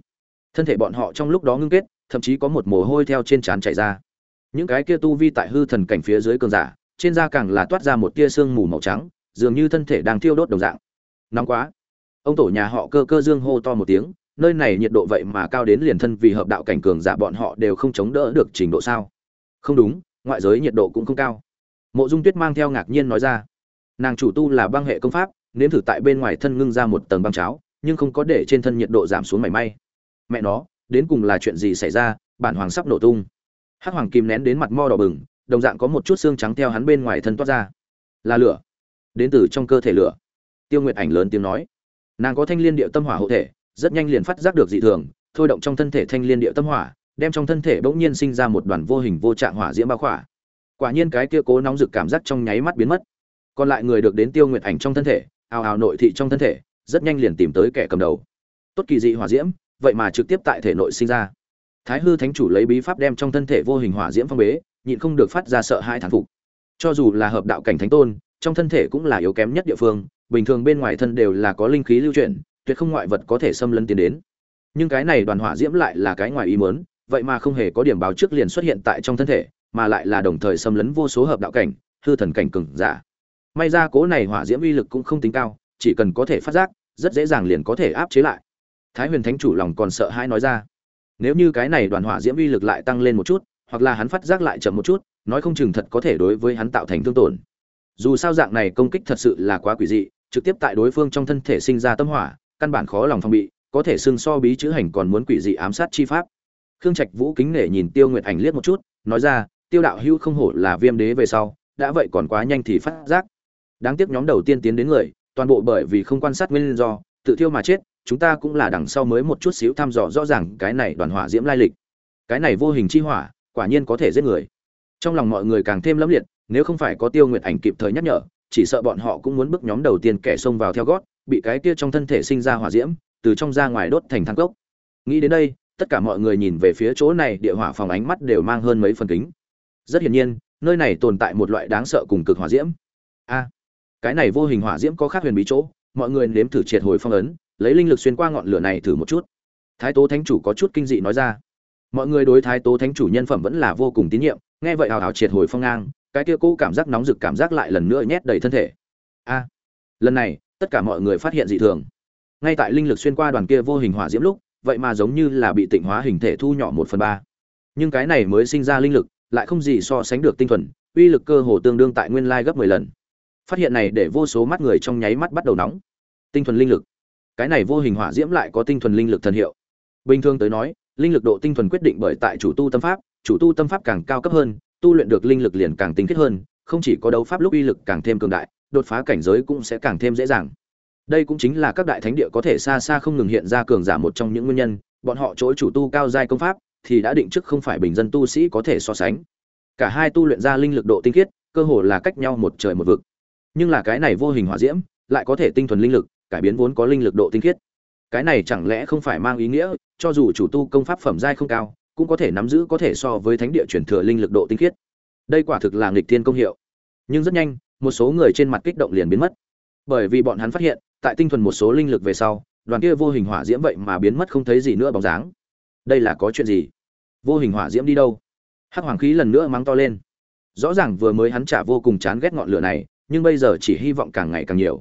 A: Thân thể bọn họ trong lúc đó ngưng kết, thậm chí có một mồ hôi theo trên trán chảy ra. Những cái kia tu vi tại hư thần cảnh phía dưới cường giả, trên da càng là toát ra một tia sương mù màu trắng, dường như thân thể đang thiêu đốt đồng dạng. Nóng quá. Ông tổ nhà họ cơ cơ dương hô to một tiếng, nơi này nhiệt độ vậy mà cao đến liền thân vì hợp đạo cảnh cường giả bọn họ đều không chống đỡ được trình độ sao? Không đúng, ngoại giới nhiệt độ cũng không cao mộ dung tuyết mang theo ngạc nhiên nói ra. Nàng chủ tu là băng hệ công pháp, nếm thử tại bên ngoài thân ngưng ra một tầng băng cháo, nhưng không có để trên thân nhiệt độ giảm xuống mảy may. Mẹ nó, đến cùng là chuyện gì xảy ra? Bản hoàng sắp nổ tung. Hắc hoàng kim nén đến mặt mo đỏ bừng, đồng dạng có một chút xương trắng theo hắn bên ngoài thân toát ra. Là lửa. Đến từ trong cơ thể lửa. Tiêu nguyệt ảnh lớn tiếng nói. Nàng có thanh liên điệu tâm hỏa hộ thể, rất nhanh liền phát giác được dị thường, thôi động trong thân thể thanh liên điệu tâm hỏa, đem trong thân thể bỗng nhiên sinh ra một đoàn vô hình vô trạng hỏa diễm bao khỏa quả nhiên cái kia cố nóng rực cảm giác trong nháy mắt biến mất. Còn lại người được đến tiêu nguyệt ảnh trong thân thể, ào ào nội thị trong thân thể, rất nhanh liền tìm tới kẻ cầm đầu. Tốt kỳ dị hỏa diễm, vậy mà trực tiếp tại thể nội sinh ra. Thái hư thánh chủ lấy bí pháp đem trong thân thể vô hình hỏa diễm phong bế, nhịn không được phát ra sợ hai thán phục. Cho dù là hợp đạo cảnh thánh tôn, trong thân thể cũng là yếu kém nhất địa phương, bình thường bên ngoài thân đều là có linh khí lưu chuyển, tuyệt không ngoại vật có thể xâm lấn tiến đến. Nhưng cái này đoàn hỏa diễm lại là cái ngoài ý muốn, vậy mà không hề có điểm báo trước liền xuất hiện tại trong thân thể mà lại là đồng thời xâm lấn vô số hợp đạo cảnh, hư thần cảnh cường giả. May ra cố này hỏa diễm uy lực cũng không tính cao, chỉ cần có thể phát giác, rất dễ dàng liền có thể áp chế lại. Thái huyền thánh chủ lòng còn sợ hãi nói ra. Nếu như cái này đoàn hỏa diễm uy lực lại tăng lên một chút, hoặc là hắn phát giác lại chậm một chút, nói không chừng thật có thể đối với hắn tạo thành thương tổn. Dù sao dạng này công kích thật sự là quá quỷ dị, trực tiếp tại đối phương trong thân thể sinh ra tâm hỏa, căn bản khó lòng phòng bị, có thể xưng so bí chữ hành còn muốn quỷ dị ám sát chi pháp. Khương trạch vũ kính nể nhìn tiêu nguyệt ảnh liếc một chút, nói ra tiêu đạo hữu không hổ là viêm đế về sau, đã vậy còn quá nhanh thì phát giác. Đáng tiếc nhóm đầu tiên tiến đến người, toàn bộ bởi vì không quan sát nguyên do, tự thiêu mà chết, chúng ta cũng là đằng sau mới một chút xíu thăm dò rõ ràng cái này đoàn hỏa diễm lai lịch. Cái này vô hình chi hỏa, quả nhiên có thể giết người. Trong lòng mọi người càng thêm lẫm liệt, nếu không phải có tiêu nguyệt ảnh kịp thời nhắc nhở, chỉ sợ bọn họ cũng muốn bước nhóm đầu tiên kẻ xông vào theo gót, bị cái kia trong thân thể sinh ra hỏa diễm, từ trong ra ngoài đốt thành thang cốc. Nghĩ đến đây, tất cả mọi người nhìn về phía chỗ này, địa hỏa phòng ánh mắt đều mang hơn mấy phần kính rất hiển nhiên, nơi này tồn tại một loại đáng sợ cùng cực hỏa diễm. A, cái này vô hình hỏa diễm có khác huyền bí chỗ, mọi người nếm thử triệt hồi phong ấn, lấy linh lực xuyên qua ngọn lửa này thử một chút. Thái tố thánh chủ có chút kinh dị nói ra. Mọi người đối thái tố thánh chủ nhân phẩm vẫn là vô cùng tín nhiệm, nghe vậy hào hào triệt hồi phong ngang, cái kia cũ cảm giác nóng rực cảm giác lại lần nữa nhét đầy thân thể. A, lần này, tất cả mọi người phát hiện dị thường. Ngay tại linh lực xuyên qua đoàn kia vô hình hỏa diễm lúc, vậy mà giống như là bị tịnh hóa hình thể thu nhỏ một phần ba. Nhưng cái này mới sinh ra linh lực lại không gì so sánh được tinh thuần, uy lực cơ hồ tương đương tại nguyên lai gấp mười lần. Phát hiện này để vô số mắt người trong nháy mắt bắt đầu nóng. Tinh thuần linh lực. Cái này vô hình hỏa diễm lại có tinh thuần linh lực thần hiệu. Bình thường tới nói, linh lực độ tinh thuần quyết định bởi tại chủ tu tâm pháp, chủ tu tâm pháp càng cao cấp hơn, tu luyện được linh lực liền càng tinh khiết hơn, không chỉ có đấu pháp lúc uy lực càng thêm cường đại, đột phá cảnh giới cũng sẽ càng thêm dễ dàng. Đây cũng chính là các đại thánh địa có thể xa xa không ngừng hiện ra cường giả một trong những nguyên nhân, bọn họ chỗ chủ tu cao giai công pháp thì đã định trước không phải bình dân tu sĩ có thể so sánh. Cả hai tu luyện ra linh lực độ tinh khiết, cơ hồ là cách nhau một trời một vực. Nhưng là cái này vô hình hỏa diễm, lại có thể tinh thuần linh lực, cải biến vốn có linh lực độ tinh khiết. Cái này chẳng lẽ không phải mang ý nghĩa, cho dù chủ tu công pháp phẩm giai không cao, cũng có thể nắm giữ có thể so với thánh địa truyền thừa linh lực độ tinh khiết. Đây quả thực là nghịch thiên công hiệu. Nhưng rất nhanh, một số người trên mặt kích động liền biến mất. Bởi vì bọn hắn phát hiện, tại tinh thuần một số linh lực về sau, đoàn kia vô hình hỏa diễm vậy mà biến mất không thấy gì nữa bóng dáng đây là có chuyện gì? Vô hình hỏa diễm đi đâu? Hắc hoàng khí lần nữa mắng to lên. Rõ ràng vừa mới hắn trả vô cùng chán ghét ngọn lửa này, nhưng bây giờ chỉ hy vọng càng ngày càng nhiều.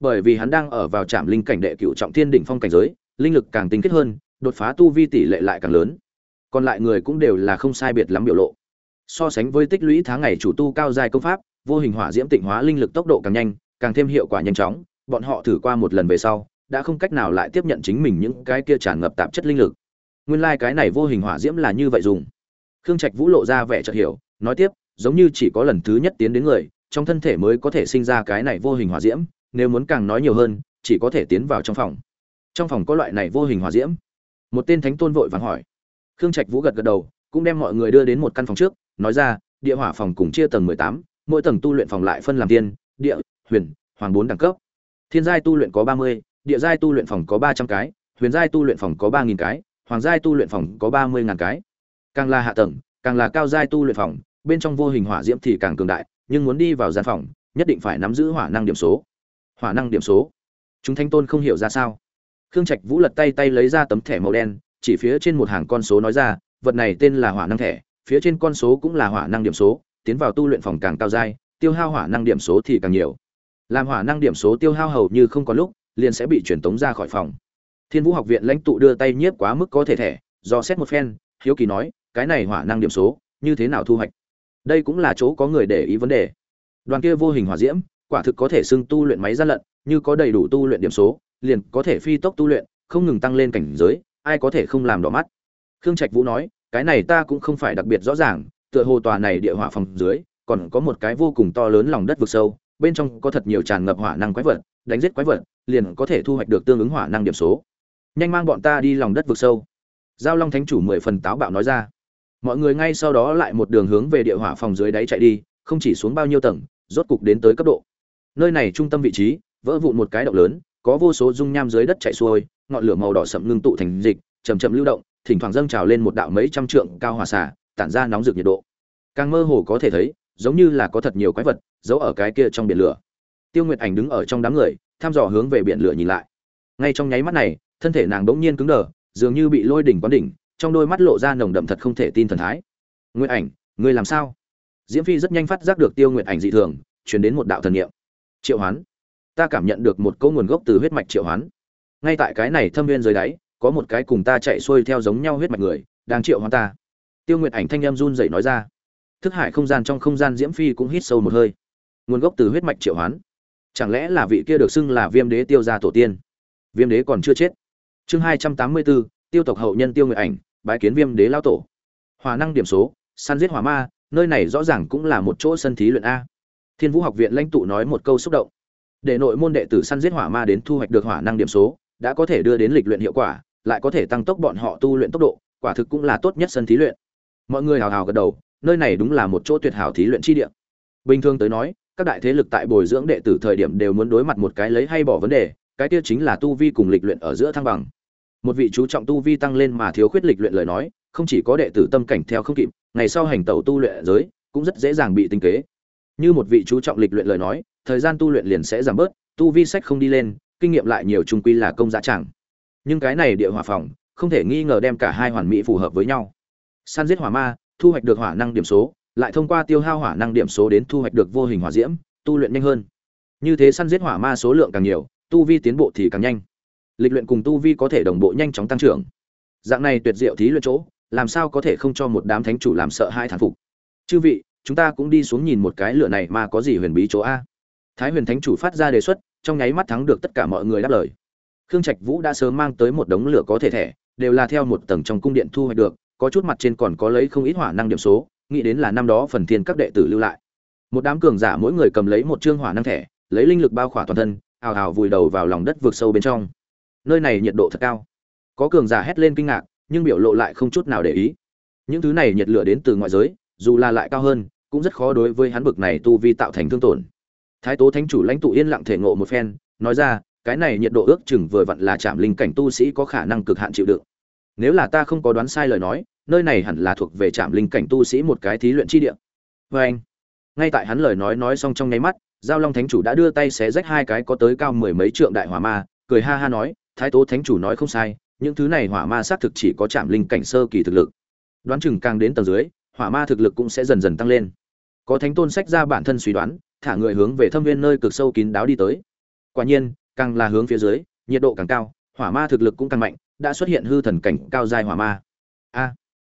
A: Bởi vì hắn đang ở vào trạm linh cảnh đệ cựu trọng thiên đỉnh phong cảnh giới, linh lực càng tinh kết hơn, đột phá tu vi tỷ lệ lại càng lớn. Còn lại người cũng đều là không sai biệt lắm biểu lộ. So sánh với tích lũy tháng ngày chủ tu cao dài công pháp, vô hình hỏa diễm tịnh hóa linh lực tốc độ càng nhanh, càng thêm hiệu quả nhanh chóng, bọn họ thử qua một lần về sau, đã không cách nào lại tiếp nhận chính mình những cái kia tràn ngập tạp chất linh lực nguyên lai cái này vô hình hỏa diễm là như vậy dùng. Khương trạch vũ lộ ra vẻ chợt hiểu, nói tiếp, giống như chỉ có lần thứ nhất tiến đến người, trong thân thể mới có thể sinh ra cái này vô hình hỏa diễm, nếu muốn càng nói nhiều hơn, chỉ có thể tiến vào trong phòng. Trong phòng có loại này vô hình hỏa diễm. Một tên thánh tôn vội vàng hỏi. Khương trạch vũ gật gật đầu, cũng đem mọi người đưa đến một căn phòng trước, nói ra, địa hỏa phòng cùng chia tầng mười tám, mỗi tầng tu luyện phòng lại phân làm tiên địa, huyền, hoàng bốn đẳng cấp. Thiên giai tu luyện có ba mươi, địa giai tu luyện phòng có ba trăm cái, huyền giai tu luyện phòng có ba nghìn cái hoàng giai tu luyện phòng có ba mươi ngàn cái. Càng là hạ tầng, càng là cao giai tu luyện phòng, bên trong vô hình hỏa diễm thì càng cường đại, nhưng muốn đi vào gian phòng, nhất định phải nắm giữ hỏa năng điểm số. Hỏa năng điểm số? Chúng thanh tôn không hiểu ra sao. Khương trạch vũ lật tay tay lấy ra tấm thẻ màu đen, chỉ phía trên một hàng con số nói ra, vật này tên là hỏa năng thẻ, phía trên con số cũng là hỏa năng điểm số, tiến vào tu luyện phòng càng cao giai, tiêu hao hỏa năng điểm số thì càng nhiều. Làm hỏa năng điểm số tiêu hao hầu như không có lúc, liền sẽ bị truyền tống ra khỏi phòng thiên vũ học viện lãnh tụ đưa tay nhiếp quá mức có thể thẻ, do xét một phen, hiếu kỳ nói, cái này hỏa năng điểm số, như thế nào thu hoạch? Đây cũng là chỗ có người để ý vấn đề. Đoàn kia vô hình hỏa diễm, quả thực có thể xưng tu luyện máy gian lận, như có đầy đủ tu luyện điểm số, liền có thể phi tốc tu luyện, không ngừng tăng lên cảnh giới, ai có thể không làm đỏ mắt? Khương trạch vũ nói, cái này ta cũng không phải đặc biệt rõ ràng, tựa hồ tòa này địa hỏa phòng dưới, còn có một cái vô cùng to lớn lòng đất vực sâu, bên trong có thật nhiều tràn ngập hỏa năng quái vật, đánh giết quái vật, liền có thể thu hoạch được tương ứng hỏa năng điểm số nhanh mang bọn ta đi lòng đất vực sâu. Giao long thánh chủ mười phần táo bạo nói ra. Mọi người ngay sau đó lại một đường hướng về địa hỏa phòng dưới đáy chạy đi, không chỉ xuống bao nhiêu tầng, rốt cục đến tới cấp độ. Nơi này trung tâm vị trí, vỡ vụn một cái động lớn, có vô số dung nham dưới đất chạy xuôi, ngọn lửa màu đỏ sậm ngưng tụ thành dịch chầm chậm lưu động, thỉnh thoảng dâng trào lên một đạo mấy trăm trượng cao hỏa xả tản ra nóng rực nhiệt độ. Càng mơ hồ có thể thấy, giống như là có thật nhiều quái vật giấu ở cái kia trong biển lửa. Tiêu nguyệt ảnh đứng ở trong đám người, thăm dò hướng về biển lửa nhìn lại ngay trong nháy mắt này, thân thể nàng bỗng nhiên cứng đờ, dường như bị lôi đỉnh quán đỉnh, trong đôi mắt lộ ra nồng đậm thật không thể tin thần thái. Nguyệt ảnh, ngươi làm sao? Diễm phi rất nhanh phát giác được tiêu nguyệt ảnh dị thường chuyển đến một đạo thần niệm. Triệu hoán, ta cảm nhận được một câu nguồn gốc từ huyết mạch triệu hoán. Ngay tại cái này thâm viên dưới đáy, có một cái cùng ta chạy xuôi theo giống nhau huyết mạch người, đang triệu hoán ta. Tiêu nguyệt ảnh thanh em run dậy nói ra. Thức hải không gian trong không gian diễm phi cũng hít sâu một hơi. Nguồn gốc từ huyết mạch triệu hoán. Chẳng lẽ là vị kia được xưng là viêm đế tiêu gia tổ tiên? Viêm đế còn chưa chết. Chương hai trăm tám mươi bốn, tiêu tộc hậu nhân tiêu nguyệt ảnh, bái kiến viêm đế lao tổ. Hòa năng điểm số, săn giết hỏa ma, nơi này rõ ràng cũng là một chỗ sân thí luyện a. Thiên vũ học viện lãnh tụ nói một câu xúc động. Để nội môn đệ tử săn giết hỏa ma đến thu hoạch được hỏa năng điểm số, đã có thể đưa đến lịch luyện hiệu quả, lại có thể tăng tốc bọn họ tu luyện tốc độ, quả thực cũng là tốt nhất sân thí luyện. Mọi người hào hào gật đầu, nơi này đúng là một chỗ tuyệt hảo thí luyện chi địa. Bình thường tới nói, các đại thế lực tại bồi dưỡng đệ tử thời điểm đều muốn đối mặt một cái lấy hay bỏ vấn đề cái kia chính là tu vi cùng lịch luyện ở giữa thăng bằng. Một vị chú trọng tu vi tăng lên mà thiếu khuyết lịch luyện lời nói, không chỉ có đệ tử tâm cảnh theo không kịp, ngày sau hành tẩu tu luyện giới cũng rất dễ dàng bị tinh kế. Như một vị chú trọng lịch luyện lời nói, thời gian tu luyện liền sẽ giảm bớt, tu vi sách không đi lên, kinh nghiệm lại nhiều trung quy là công giá chẳng. Nhưng cái này địa hỏa phòng, không thể nghi ngờ đem cả hai hoàn mỹ phù hợp với nhau. San giết hỏa ma, thu hoạch được hỏa năng điểm số, lại thông qua tiêu hao hỏa năng điểm số đến thu hoạch được vô hình hỏa diễm, tu luyện nhanh hơn. Như thế săn giết hỏa ma số lượng càng nhiều tu vi tiến bộ thì càng nhanh. Lịch luyện cùng tu vi có thể đồng bộ nhanh chóng tăng trưởng. Dạng này tuyệt diệu thí luyện chỗ, làm sao có thể không cho một đám thánh chủ làm sợ hai thản phục? Chư vị, chúng ta cũng đi xuống nhìn một cái lửa này mà có gì huyền bí chỗ a? Thái huyền thánh chủ phát ra đề xuất, trong nháy mắt thắng được tất cả mọi người đáp lời. Khương trạch vũ đã sớm mang tới một đống lửa có thể thẻ, đều là theo một tầng trong cung điện thu hoạch được, có chút mặt trên còn có lấy không ít hỏa năng điểm số, nghĩ đến là năm đó phần thiên các đệ tử lưu lại. Một đám cường giả mỗi người cầm lấy một chương hỏa năng thẻ, lấy linh lực bao khỏa toàn thân ào ào vùi đầu vào lòng đất vượt sâu bên trong. Nơi này nhiệt độ thật cao. Có cường giả hét lên kinh ngạc, nhưng biểu lộ lại không chút nào để ý. Những thứ này nhiệt lửa đến từ ngoại giới, dù là lại cao hơn, cũng rất khó đối với hắn bực này tu vi tạo thành thương tổn. Thái tố thánh chủ lãnh tụ yên lặng thể ngộ một phen, nói ra, cái này nhiệt độ ước chừng vừa vặn là chạm linh cảnh tu sĩ có khả năng cực hạn chịu đựng. Nếu là ta không có đoán sai lời nói, nơi này hẳn là thuộc về trạm linh cảnh tu sĩ một cái thí luyện chi địa. Vê anh ngay tại hắn lời nói nói xong trong nháy mắt giao long thánh chủ đã đưa tay xé rách hai cái có tới cao mười mấy trượng đại hỏa ma, cười ha ha nói, thái tố thánh chủ nói không sai, những thứ này hỏa ma xác thực chỉ có chạm linh cảnh sơ kỳ thực lực. Đoán chừng càng đến tầng dưới, hỏa ma thực lực cũng sẽ dần dần tăng lên. Có thánh tôn sách ra bản thân suy đoán, thả người hướng về thâm viên nơi cực sâu kín đáo đi tới. Quả nhiên, càng là hướng phía dưới, nhiệt độ càng cao, hỏa ma thực lực cũng càng mạnh, đã xuất hiện hư thần cảnh cao dài hỏa ma. A,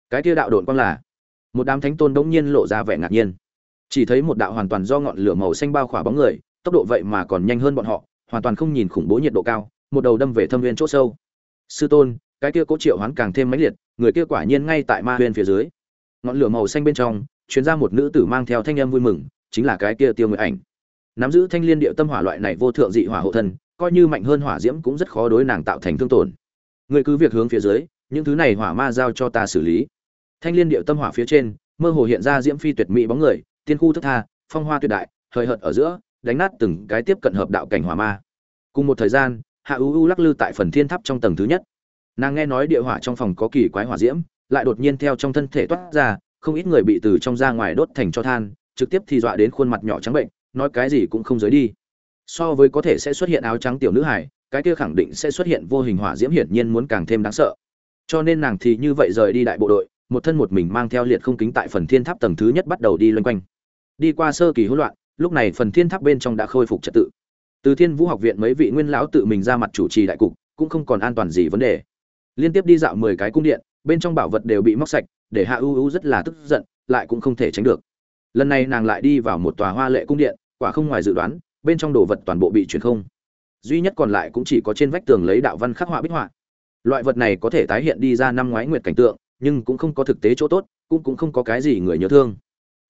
A: cái kia đạo độn quang là, một đám thánh tôn đống nhiên lộ ra vẻ ngạc nhiên chỉ thấy một đạo hoàn toàn do ngọn lửa màu xanh bao khỏa bóng người, tốc độ vậy mà còn nhanh hơn bọn họ, hoàn toàn không nhìn khủng bố nhiệt độ cao, một đầu đâm về thâm viên chỗ sâu. Sư tôn, cái kia cố triệu hoán càng thêm mãnh liệt, người kia quả nhiên ngay tại ma huyên phía dưới. Ngọn lửa màu xanh bên trong chuyến ra một nữ tử mang theo thanh âm vui mừng, chính là cái kia tiêu người ảnh. Nắm giữ thanh liên địa tâm hỏa loại này vô thượng dị hỏa hộ thân, coi như mạnh hơn hỏa diễm cũng rất khó đối nàng tạo thành thương tổn. Người cứ việc hướng phía dưới, những thứ này hỏa ma giao cho ta xử lý. Thanh liên địa tâm hỏa phía trên, mơ hồ hiện ra diễm phi tuyệt mỹ bóng người tiên khu thức tha, phong hoa tuyệt đại, hời hợt ở giữa, đánh nát từng cái tiếp cận hợp đạo cảnh hỏa ma. Cùng một thời gian, hạ u u lắc lư tại phần thiên tháp trong tầng thứ nhất. Nàng nghe nói địa hỏa trong phòng có kỳ quái hỏa diễm, lại đột nhiên theo trong thân thể toát ra, không ít người bị từ trong ra ngoài đốt thành cho than, trực tiếp thì dọa đến khuôn mặt nhỏ trắng bệnh, nói cái gì cũng không giới đi. So với có thể sẽ xuất hiện áo trắng tiểu nữ hải cái kia khẳng định sẽ xuất hiện vô hình hỏa diễm hiển nhiên muốn càng thêm đáng sợ. Cho nên nàng thì như vậy rời đi đại bộ đội một thân một mình mang theo liệt không kính tại phần thiên tháp tầng thứ nhất bắt đầu đi loanh quanh. Đi qua sơ kỳ hỗn loạn, lúc này phần thiên tháp bên trong đã khôi phục trật tự. Từ thiên vũ học viện mấy vị nguyên lão tự mình ra mặt chủ trì đại cục, cũng không còn an toàn gì vấn đề. Liên tiếp đi dạo mười cái cung điện, bên trong bảo vật đều bị móc sạch, để hạ ưu ưu rất là tức giận, lại cũng không thể tránh được. Lần này nàng lại đi vào một tòa hoa lệ cung điện, quả không ngoài dự đoán, bên trong đồ vật toàn bộ bị chuyển không. Duy nhất còn lại cũng chỉ có trên vách tường lấy đạo văn khắc họa bích họa. Loại vật này có thể tái hiện đi ra năm ngoái nguyệt cảnh tượng nhưng cũng không có thực tế chỗ tốt, cũng cũng không có cái gì người nhớ thương.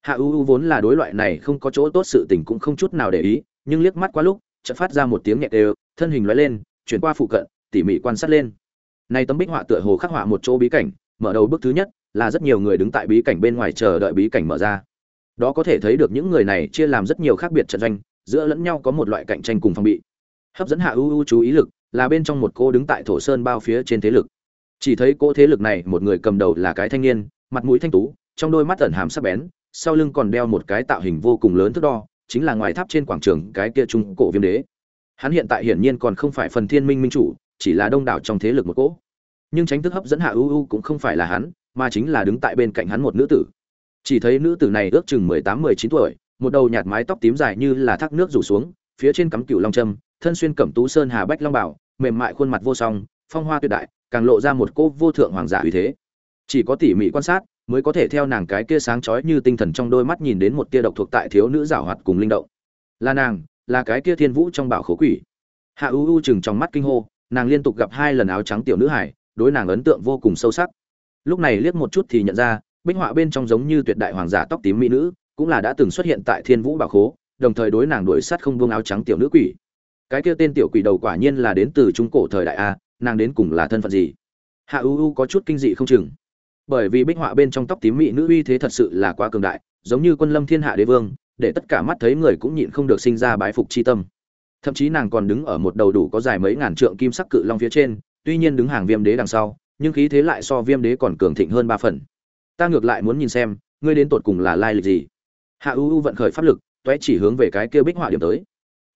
A: Hạ u u vốn là đối loại này không có chỗ tốt sự tình cũng không chút nào để ý, nhưng liếc mắt qua lúc, chợt phát ra một tiếng nhẹ đều, thân hình lóe lên, chuyển qua phụ cận, tỉ mỉ quan sát lên. Nay tấm bích họa tựa hồ khắc họa một chỗ bí cảnh, mở đầu bước thứ nhất là rất nhiều người đứng tại bí cảnh bên ngoài chờ đợi bí cảnh mở ra. Đó có thể thấy được những người này chia làm rất nhiều khác biệt trận doanh, giữa lẫn nhau có một loại cạnh tranh cùng phòng bị. Hấp dẫn hạ ưu chú ý lực là bên trong một cô đứng tại thổ sơn bao phía trên thế lực chỉ thấy cỗ thế lực này, một người cầm đầu là cái thanh niên, mặt mũi thanh tú, trong đôi mắt ẩn hàm sắc bén, sau lưng còn đeo một cái tạo hình vô cùng lớn thước đo, chính là ngoài tháp trên quảng trường cái kia trung cổ viêm đế. Hắn hiện tại hiển nhiên còn không phải phần thiên minh minh chủ, chỉ là đông đảo trong thế lực một cỗ. Nhưng tránh thức hấp dẫn hạ ưu cũng không phải là hắn, mà chính là đứng tại bên cạnh hắn một nữ tử. Chỉ thấy nữ tử này ước chừng mười tám, mười chín tuổi, một đầu nhạt mái tóc tím dài như là thác nước rủ xuống, phía trên cắm cựu long trâm thân xuyên cẩm tú sơn hà bách long bảo, mềm mại khuôn mặt vô song, phong hoa tuyệt đại càng lộ ra một cô vô thượng hoàng giả uy thế. Chỉ có tỉ mỉ quan sát, mới có thể theo nàng cái kia sáng chói như tinh thần trong đôi mắt nhìn đến một tia độc thuộc tại thiếu nữ giảo hoạt cùng linh động. Là nàng, là cái kia thiên vũ trong bảo khố quỷ. Hạ u u chừng trong mắt kinh hô, nàng liên tục gặp hai lần áo trắng tiểu nữ hải, đối nàng ấn tượng vô cùng sâu sắc. Lúc này liếc một chút thì nhận ra, bích họa bên trong giống như tuyệt đại hoàng giả tóc tím mỹ nữ, cũng là đã từng xuất hiện tại thiên vũ bảo khố, đồng thời đối nàng đuổi sát không buông áo trắng tiểu nữ quỷ. Cái kia tên tiểu quỷ đầu quả nhiên là đến từ trung cổ thời đại a nàng đến cùng là thân phận gì? Hạ u u có chút kinh dị không chừng. Bởi vì bích họa bên trong tóc tím mỹ nữ uy thế thật sự là quá cường đại, giống như quân lâm thiên hạ đế vương, để tất cả mắt thấy người cũng nhịn không được sinh ra bái phục chi tâm. Thậm chí nàng còn đứng ở một đầu đủ có dài mấy ngàn trượng kim sắc cự long phía trên, tuy nhiên đứng hàng viêm đế đằng sau, nhưng khí thế lại so viêm đế còn cường thịnh hơn ba phần. Ta ngược lại muốn nhìn xem, ngươi đến tột cùng là lai lịch gì? Hạ u u vận khởi pháp lực, toé chỉ hướng về cái kia bích họa điểm tới.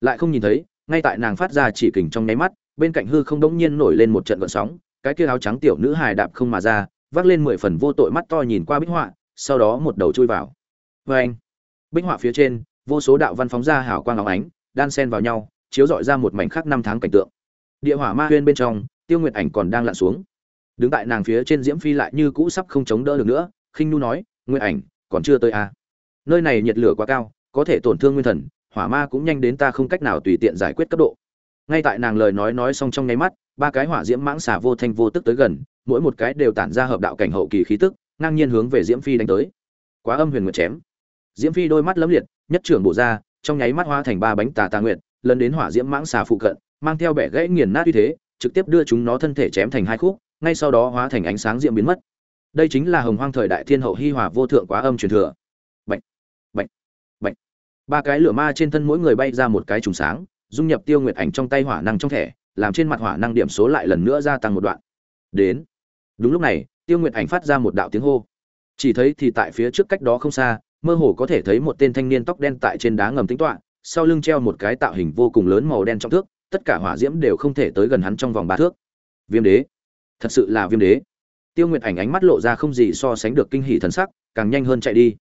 A: Lại không nhìn thấy, ngay tại nàng phát ra chỉ kình trong nháy mắt bên cạnh hư không đống nhiên nổi lên một trận gợn sóng, cái kia áo trắng tiểu nữ hài đạp không mà ra, vác lên mười phần vô tội mắt to nhìn qua bích họa, sau đó một đầu chui vào. Và anh, bích họa phía trên, vô số đạo văn phóng ra hào quang lóe ánh, đan sen vào nhau, chiếu rọi ra một mảnh khắc năm tháng cảnh tượng. Địa hỏa ma huyên bên trong, tiêu nguyệt ảnh còn đang lặn xuống. Đứng tại nàng phía trên diễm phi lại như cũ sắp không chống đỡ được nữa, khinh nu nói, nguyệt ảnh, còn chưa tới à. nơi này nhiệt lửa quá cao, có thể tổn thương nguyên thần, hỏa ma cũng nhanh đến ta không cách nào tùy tiện giải quyết cấp độ ngay tại nàng lời nói nói xong trong nháy mắt, ba cái hỏa diễm mãng xà vô thanh vô tức tới gần, mỗi một cái đều tản ra hợp đạo cảnh hậu kỳ khí tức, ngang nhiên hướng về diễm phi đánh tới. Quá âm huyền nguyệt chém. Diễm phi đôi mắt lấm liệt, nhất trưởng bổ ra, trong nháy mắt hóa thành ba bánh tà tà nguyệt lần đến hỏa diễm mãng xà phụ cận, mang theo bẻ gãy nghiền nát uy thế, trực tiếp đưa chúng nó thân thể chém thành hai khúc, ngay sau đó hóa thành ánh sáng diễm biến mất. Đây chính là hồng hoang thời đại thiên hậu hi hòa vô thượng quá âm truyền thừa. Bệnh bệnh bệnh ba cái lửa ma trên thân mỗi người bay ra một cái trùng sáng dung nhập tiêu nguyệt ảnh trong tay hỏa năng trong thẻ, làm trên mặt hỏa năng điểm số lại lần nữa gia tăng một đoạn. Đến. Đúng lúc này, tiêu nguyệt ảnh phát ra một đạo tiếng hô. Chỉ thấy thì tại phía trước cách đó không xa, mơ hồ có thể thấy một tên thanh niên tóc đen tại trên đá ngầm tính toạ sau lưng treo một cái tạo hình vô cùng lớn màu đen trong thước, tất cả hỏa diễm đều không thể tới gần hắn trong vòng ba thước. Viêm đế. Thật sự là viêm đế. Tiêu nguyệt ảnh ánh mắt lộ ra không gì so sánh được kinh hỉ thần sắc, càng nhanh hơn chạy đi.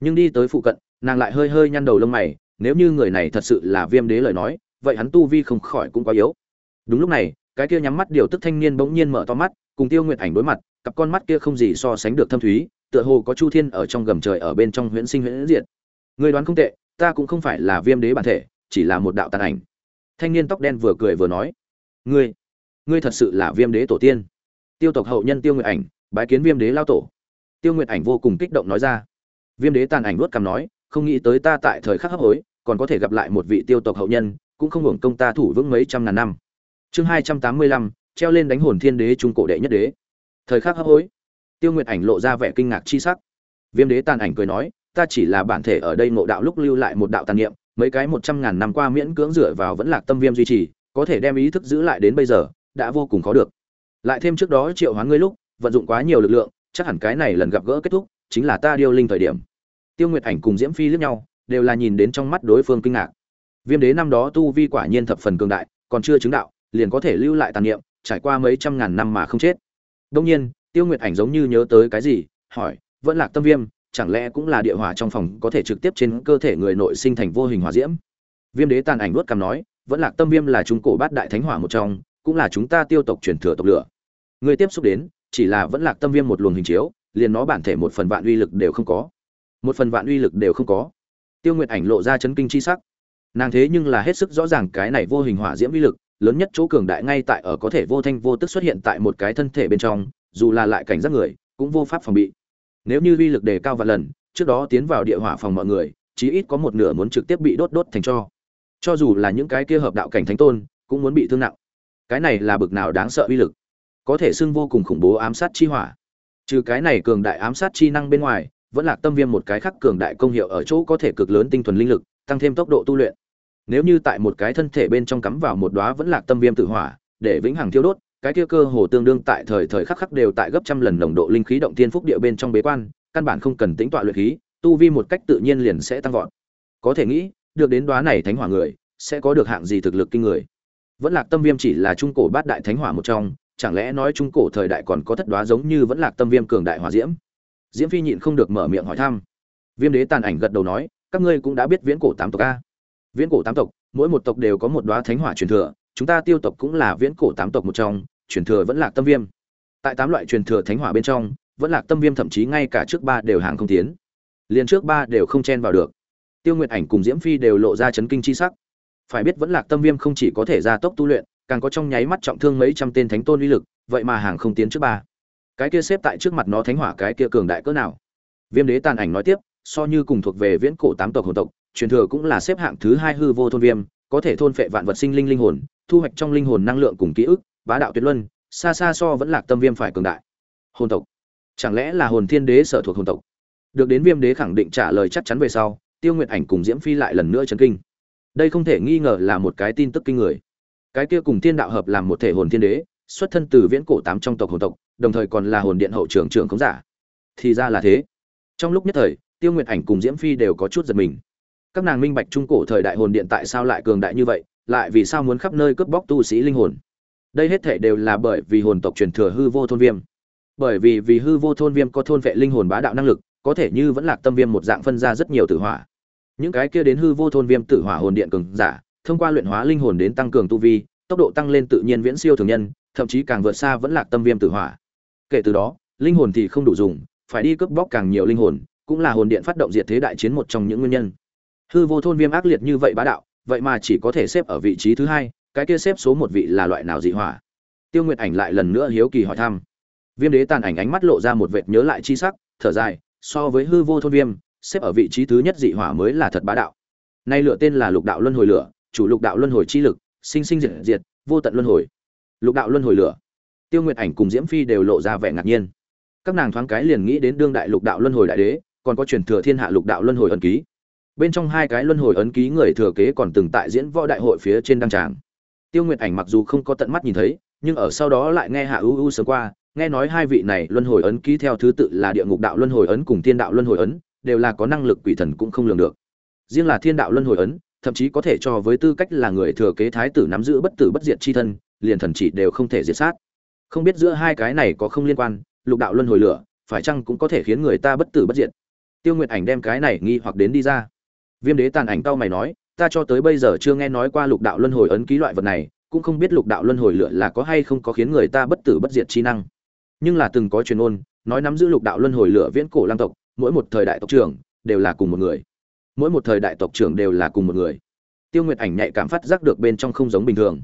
A: Nhưng đi tới phụ cận, nàng lại hơi hơi nhăn đầu lông mày, nếu như người này thật sự là viêm đế lời nói vậy hắn tu vi không khỏi cũng quá yếu. Đúng lúc này, cái kia nhắm mắt điều tức thanh niên bỗng nhiên mở to mắt, cùng tiêu nguyệt ảnh đối mặt, cặp con mắt kia không gì so sánh được thâm thúy, tựa hồ có chu thiên ở trong gầm trời ở bên trong huyễn sinh huyễn diệt. Người đoán không tệ, ta cũng không phải là viêm đế bản thể, chỉ là một đạo tàn ảnh. Thanh niên tóc đen vừa cười vừa nói, ngươi ngươi thật sự là viêm đế tổ tiên. Tiêu tộc hậu nhân tiêu nguyệt ảnh, bái kiến viêm đế lao tổ. Tiêu nguyệt ảnh vô cùng kích động nói ra. Viêm đế tàn ảnh nuốt cằm nói, không nghĩ tới ta tại thời khắc hấp hối, còn có thể gặp lại một vị tiêu tộc hậu nhân cũng không hưởng công ta thủ vững mấy trăm ngàn năm. Chương hai trăm tám mươi lăm, treo lên đánh hồn thiên đế trung cổ đệ nhất đế. Thời khắc hấp hối, tiêu nguyệt ảnh lộ ra vẻ kinh ngạc chi sắc. Viêm đế tàn ảnh cười nói, ta chỉ là bản thể ở đây ngộ đạo lúc lưu lại một đạo tàn niệm, mấy cái một trăm ngàn năm qua miễn cưỡng dựa vào vẫn lạc tâm viêm duy trì, có thể đem ý thức giữ lại đến bây giờ, đã vô cùng khó được. Lại thêm trước đó triệu hoán ngươi lúc, vận dụng quá nhiều lực lượng, chắc hẳn cái này lần gặp gỡ kết thúc, chính là ta điêu linh thời điểm. Tiêu nguyệt ảnh cùng diễm phi liếc nhau, đều là nhìn đến trong mắt đối phương kinh ngạc viêm đế năm đó tu vi quả nhiên thập phần cường đại, còn chưa chứng đạo, liền có thể lưu lại tàn niệm, trải qua mấy trăm ngàn năm mà không chết. Đông nhiên, tiêu nguyệt ảnh giống như nhớ tới cái gì, hỏi, vẫn lạc tâm viêm, chẳng lẽ cũng là địa hỏa trong phòng có thể trực tiếp trên cơ thể người nội sinh thành vô hình hỏa diễm? Viêm đế tàn ảnh nuốt cằm nói, vẫn lạc tâm viêm là trung cổ bát đại thánh hỏa một trong, cũng là chúng ta tiêu tộc truyền thừa tộc lửa. Người tiếp xúc đến, chỉ là vẫn lạc tâm viêm một luồng hình chiếu, liền nó bản thể một phần vạn uy lực đều không có. Một phần vạn uy lực đều không có. Tiêu nguyệt ảnh lộ ra chấn kinh chi sắc nàng thế nhưng là hết sức rõ ràng cái này vô hình hỏa diễm uy lực, lớn nhất chỗ cường đại ngay tại ở có thể vô thanh vô tức xuất hiện tại một cái thân thể bên trong, dù là lại cảnh giác người, cũng vô pháp phòng bị. Nếu như uy lực đề cao vài lần, trước đó tiến vào địa hỏa phòng mọi người, chí ít có một nửa muốn trực tiếp bị đốt đốt thành cho. Cho dù là những cái kia hợp đạo cảnh thánh tôn, cũng muốn bị thương nặng. Cái này là bực nào đáng sợ uy lực. Có thể xưng vô cùng khủng bố ám sát chi hỏa. Trừ cái này cường đại ám sát chi năng bên ngoài, vẫn là tâm viêm một cái khác cường đại công hiệu ở chỗ có thể cực lớn tinh thuần linh lực, tăng thêm tốc độ tu luyện nếu như tại một cái thân thể bên trong cắm vào một đóa vẫn là tâm viêm tự hỏa, để vĩnh hằng thiêu đốt, cái kia cơ hồ tương đương tại thời thời khắc khắc đều tại gấp trăm lần nồng độ linh khí động thiên phúc địa bên trong bế quan, căn bản không cần tính tọa luyện khí, tu vi một cách tự nhiên liền sẽ tăng vọt. Có thể nghĩ, được đến đóa này thánh hỏa người, sẽ có được hạng gì thực lực kinh người. Vẫn lạc tâm viêm chỉ là trung cổ bát đại thánh hỏa một trong, chẳng lẽ nói trung cổ thời đại còn có thất đoá giống như vẫn lạc tâm viêm cường đại hỏa diễm? Diễm phi nhịn không được mở miệng hỏi thăm. Viêm đế tàn ảnh gật đầu nói, các ngươi cũng đã biết viễn cổ tám tộc a viễn cổ tám tộc, mỗi một tộc đều có một đoá thánh hỏa truyền thừa, chúng ta tiêu tộc cũng là viễn cổ tám tộc một trong, truyền thừa vẫn là tâm viêm. Tại tám loại truyền thừa thánh hỏa bên trong, vẫn là tâm viêm thậm chí ngay cả trước ba đều hàng không tiến. Liền trước ba đều không chen vào được. Tiêu nguyệt ảnh cùng diễm phi đều lộ ra chấn kinh chi sắc. Phải biết vẫn là tâm viêm không chỉ có thể gia tốc tu luyện, càng có trong nháy mắt trọng thương mấy trăm tên thánh tôn uy lực, vậy mà hàng không tiến trước ba. Cái kia xếp tại trước mặt nó thánh hỏa cái kia cường đại cỡ nào? Viêm đế tàn ảnh nói tiếp, so như cùng thuộc về viễn cổ tám tộc hồn tộc truyền thừa cũng là xếp hạng thứ hai hư vô thôn viêm, có thể thôn phệ vạn vật sinh linh linh hồn, thu hoạch trong linh hồn năng lượng cùng ký ức, bá đạo tuyệt luân, xa xa so vẫn lạc tâm viêm phải cường đại. Hồn tộc. Chẳng lẽ là hồn thiên đế sở thuộc hồn tộc? Được đến viêm đế khẳng định trả lời chắc chắn về sau, tiêu nguyệt ảnh cùng diễm phi lại lần nữa chấn kinh. Đây không thể nghi ngờ là một cái tin tức kinh người. Cái kia cùng tiên đạo hợp làm một thể hồn thiên đế, xuất thân từ viễn cổ tám trong tộc hồn tộc, đồng thời còn là hồn điện hậu trưởng trưởng khống giả. Thì ra là thế. Trong lúc nhất thời, tiêu nguyệt ảnh cùng diễm phi đều có chút giật mình các nàng minh bạch trung cổ thời đại hồn điện tại sao lại cường đại như vậy, lại vì sao muốn khắp nơi cướp bóc tu sĩ linh hồn. Đây hết thể đều là bởi vì hồn tộc truyền thừa hư vô thôn viêm. Bởi vì vì hư vô thôn viêm có thôn vệ linh hồn bá đạo năng lực, có thể như vẫn lạc tâm viêm một dạng phân ra rất nhiều tử hỏa. Những cái kia đến hư vô thôn viêm tử hỏa hồn điện cường giả, thông qua luyện hóa linh hồn đến tăng cường tu vi, tốc độ tăng lên tự nhiên viễn siêu thường nhân, thậm chí càng vượt xa vẫn lạc tâm viêm tử hỏa. Kể từ đó, linh hồn thì không đủ dùng, phải đi cướp bóc càng nhiều linh hồn, cũng là hồn điện phát động diệt thế đại chiến một trong những nguyên nhân hư vô thôn viêm ác liệt như vậy bá đạo, vậy mà chỉ có thể xếp ở vị trí thứ hai, cái kia xếp số một vị là loại nào dị hỏa? Tiêu nguyệt ảnh lại lần nữa hiếu kỳ hỏi thăm. Viêm đế tàn ảnh ánh mắt lộ ra một vệt nhớ lại chi sắc, thở dài, so với hư vô thôn viêm, xếp ở vị trí thứ nhất dị hỏa mới là thật bá đạo. Nay lựa tên là lục đạo luân hồi lửa, chủ lục đạo luân hồi chi lực, sinh sinh diệt diệt, vô tận luân hồi. Lục đạo luân hồi lửa. Tiêu nguyệt ảnh cùng diễm phi đều lộ ra vẻ ngạc nhiên. Các nàng thoáng cái liền nghĩ đến đương đại lục đạo luân hồi đại đế, còn có truyền thừa thiên hạ lục đạo luân hồi ẩn ký bên trong hai cái luân hồi ấn ký người thừa kế còn từng tại diễn võ đại hội phía trên đăng tràng. Tiêu nguyệt ảnh mặc dù không có tận mắt nhìn thấy, nhưng ở sau đó lại nghe hạ ưu ưu sớm qua, nghe nói hai vị này luân hồi ấn ký theo thứ tự là địa ngục đạo luân hồi ấn cùng thiên đạo luân hồi ấn, đều là có năng lực quỷ thần cũng không lường được. Riêng là thiên đạo luân hồi ấn, thậm chí có thể cho với tư cách là người thừa kế thái tử nắm giữ bất tử bất diệt chi thân, liền thần chỉ đều không thể diệt sát. Không biết giữa hai cái này có không liên quan, lục đạo luân hồi lửa, phải chăng cũng có thể khiến người ta bất tử bất diệt? Tiêu nguyệt ảnh đem cái này nghi hoặc đến đi ra viêm đế tàn ảnh tao mày nói, ta cho tới bây giờ chưa nghe nói qua lục đạo luân hồi ấn ký loại vật này, cũng không biết lục đạo luân hồi lửa là có hay không có khiến người ta bất tử bất diệt chi năng. Nhưng là từng có truyền ôn nói nắm giữ lục đạo luân hồi lửa viễn cổ lang tộc, mỗi một thời đại tộc trưởng đều là cùng một người. Mỗi một thời đại tộc trưởng đều là cùng một người. Tiêu nguyệt ảnh nhạy cảm phát giác được bên trong không giống bình thường.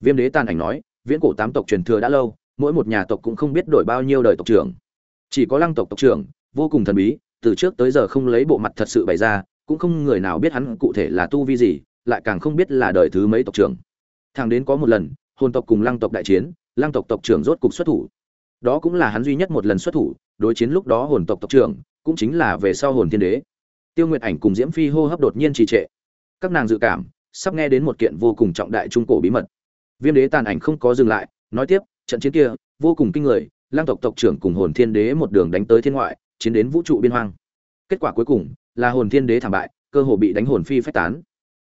A: Viêm đế tàn ảnh nói, viễn cổ tám tộc truyền thừa đã lâu, mỗi một nhà tộc cũng không biết đổi bao nhiêu đời tộc trưởng. Chỉ có lăng tộc tộc trưởng vô cùng thần bí, từ trước tới giờ không lấy bộ mặt thật sự bày ra cũng không người nào biết hắn cụ thể là tu vi gì, lại càng không biết là đời thứ mấy tộc trưởng. Thằng đến có một lần, hồn tộc cùng lăng tộc đại chiến, lăng tộc tộc trưởng rốt cục xuất thủ. Đó cũng là hắn duy nhất một lần xuất thủ, đối chiến lúc đó hồn tộc tộc trưởng, cũng chính là về sau hồn thiên đế. Tiêu nguyệt ảnh cùng diễm phi hô hấp đột nhiên trì trệ. Các nàng dự cảm, sắp nghe đến một kiện vô cùng trọng đại trung cổ bí mật. Viêm đế tàn ảnh không có dừng lại, nói tiếp, trận chiến kia, vô cùng kinh người lang tộc tộc trưởng cùng hồn thiên đế một đường đánh tới thiên ngoại, chiến đến vũ trụ biên hoang. Kết quả cuối cùng là hồn thiên đế thảm bại, cơ hồ bị đánh hồn phi phách tán.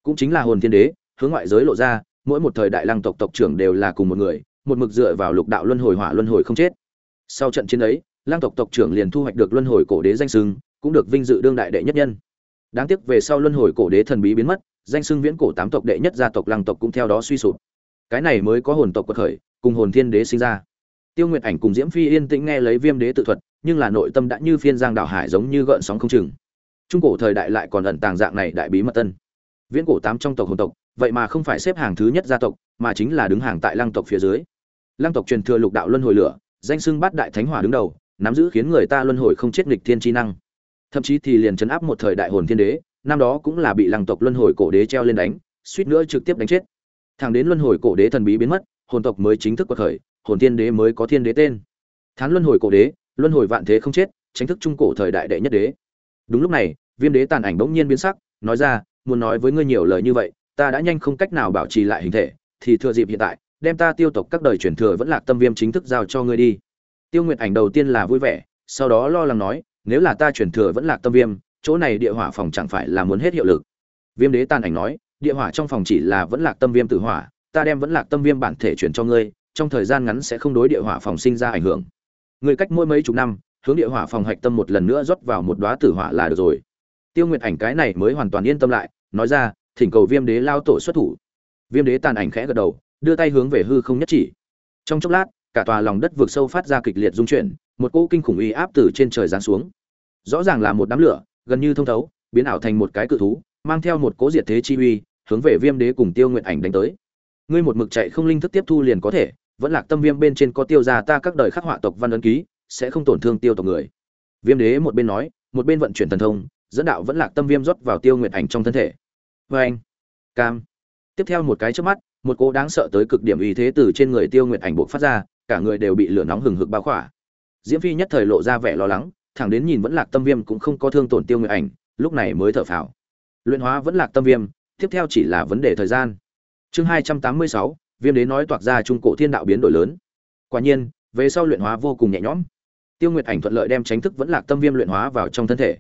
A: Cũng chính là hồn thiên đế, hướng ngoại giới lộ ra, mỗi một thời đại lang tộc tộc trưởng đều là cùng một người, một mực dựa vào lục đạo luân hồi hỏa luân hồi không chết. Sau trận chiến ấy lang tộc tộc trưởng liền thu hoạch được luân hồi cổ đế danh sưng cũng được vinh dự đương đại đệ nhất nhân. Đáng tiếc về sau luân hồi cổ đế thần bí biến mất, danh sưng viễn cổ tám tộc đệ nhất gia tộc lăng tộc cũng theo đó suy sụp. Cái này mới có hồn tộc quật khởi, cùng hồn thiên đế sinh ra. Tiêu nguyệt ảnh cùng diễm phi yên tĩnh nghe lấy viêm đế tự thuật, nhưng là nội tâm đã như phiên giang đảo hải giống như gợn sóng không chừng trung cổ thời đại lại còn ẩn tàng dạng này đại bí mật tân. Viễn cổ tám trong tộc hồn tộc, vậy mà không phải xếp hàng thứ nhất gia tộc, mà chính là đứng hàng tại lăng tộc phía dưới. Lăng tộc truyền thừa lục đạo luân hồi lửa, danh xưng bát đại thánh hỏa đứng đầu, nắm giữ khiến người ta luân hồi không chết nghịch thiên chi năng. Thậm chí thì liền chấn áp một thời đại hồn thiên đế, năm đó cũng là bị lăng tộc luân hồi cổ đế treo lên đánh, suýt nữa trực tiếp đánh chết. Thằng đến luân hồi cổ đế thần bí biến mất, hồn tộc mới chính thức quật khởi, hồn thiên đế mới có thiên đế tên. Thán luân hồi cổ đế, luân hồi vạn thế không chết, chính thức trung cổ thời đại đệ nhất đế đúng lúc này, viêm đế tàn ảnh bỗng nhiên biến sắc, nói ra, muốn nói với ngươi nhiều lời như vậy, ta đã nhanh không cách nào bảo trì lại hình thể, thì thừa dịp hiện tại, đem ta tiêu tộc các đời truyền thừa vẫn lạc tâm viêm chính thức giao cho ngươi đi. Tiêu nguyệt ảnh đầu tiên là vui vẻ, sau đó lo lắng nói, nếu là ta truyền thừa vẫn lạc tâm viêm, chỗ này địa hỏa phòng chẳng phải là muốn hết hiệu lực? Viêm đế tàn ảnh nói, địa hỏa trong phòng chỉ là vẫn lạc tâm viêm tử hỏa, ta đem vẫn lạc tâm viêm bản thể chuyển cho ngươi, trong thời gian ngắn sẽ không đối địa hỏa phòng sinh ra ảnh hưởng. Ngươi cách mỗi mấy chục năm hướng địa hỏa phòng hạch tâm một lần nữa rót vào một đóa tử hỏa là được rồi. Tiêu nguyệt ảnh cái này mới hoàn toàn yên tâm lại, nói ra, thỉnh cầu viêm đế lao tổ xuất thủ. Viêm đế tàn ảnh khẽ gật đầu, đưa tay hướng về hư không nhất chỉ. Trong chốc lát, cả tòa lòng đất vượt sâu phát ra kịch liệt rung chuyển, một cỗ kinh khủng uy áp từ trên trời giáng xuống. Rõ ràng là một đám lửa, gần như thông thấu, biến ảo thành một cái cự thú, mang theo một cố diệt thế chi uy, hướng về viêm đế cùng tiêu nguyệt ảnh đánh tới. Ngươi một mực chạy không linh thức tiếp thu liền có thể, vẫn lạc tâm viêm bên trên có tiêu ra ta các đời khắc họa tộc văn ấn ký sẽ không tổn thương tiêu tộc người. Viêm đế một bên nói, một bên vận chuyển thần thông, dẫn đạo vẫn lạc tâm viêm rót vào tiêu nguyệt ảnh trong thân thể. Vê anh, cam. Tiếp theo một cái trước mắt, một cô đáng sợ tới cực điểm uy thế từ trên người tiêu nguyệt ảnh buộc phát ra, cả người đều bị lửa nóng hừng hực bao khỏa. Diễm phi nhất thời lộ ra vẻ lo lắng, thẳng đến nhìn vẫn lạc tâm viêm cũng không có thương tổn tiêu nguyệt ảnh, lúc này mới thở phào. Luyện hóa vẫn lạc tâm viêm, tiếp theo chỉ là vấn đề thời gian. Chương hai trăm tám mươi sáu, viêm đế nói toạc ra trung cổ thiên đạo biến đổi lớn. Quả nhiên, về sau luyện hóa vô cùng nhẹ nhõm tiêu nguyệt ảnh thuận lợi đem tránh thức vẫn lạc tâm viêm luyện hóa vào trong thân thể.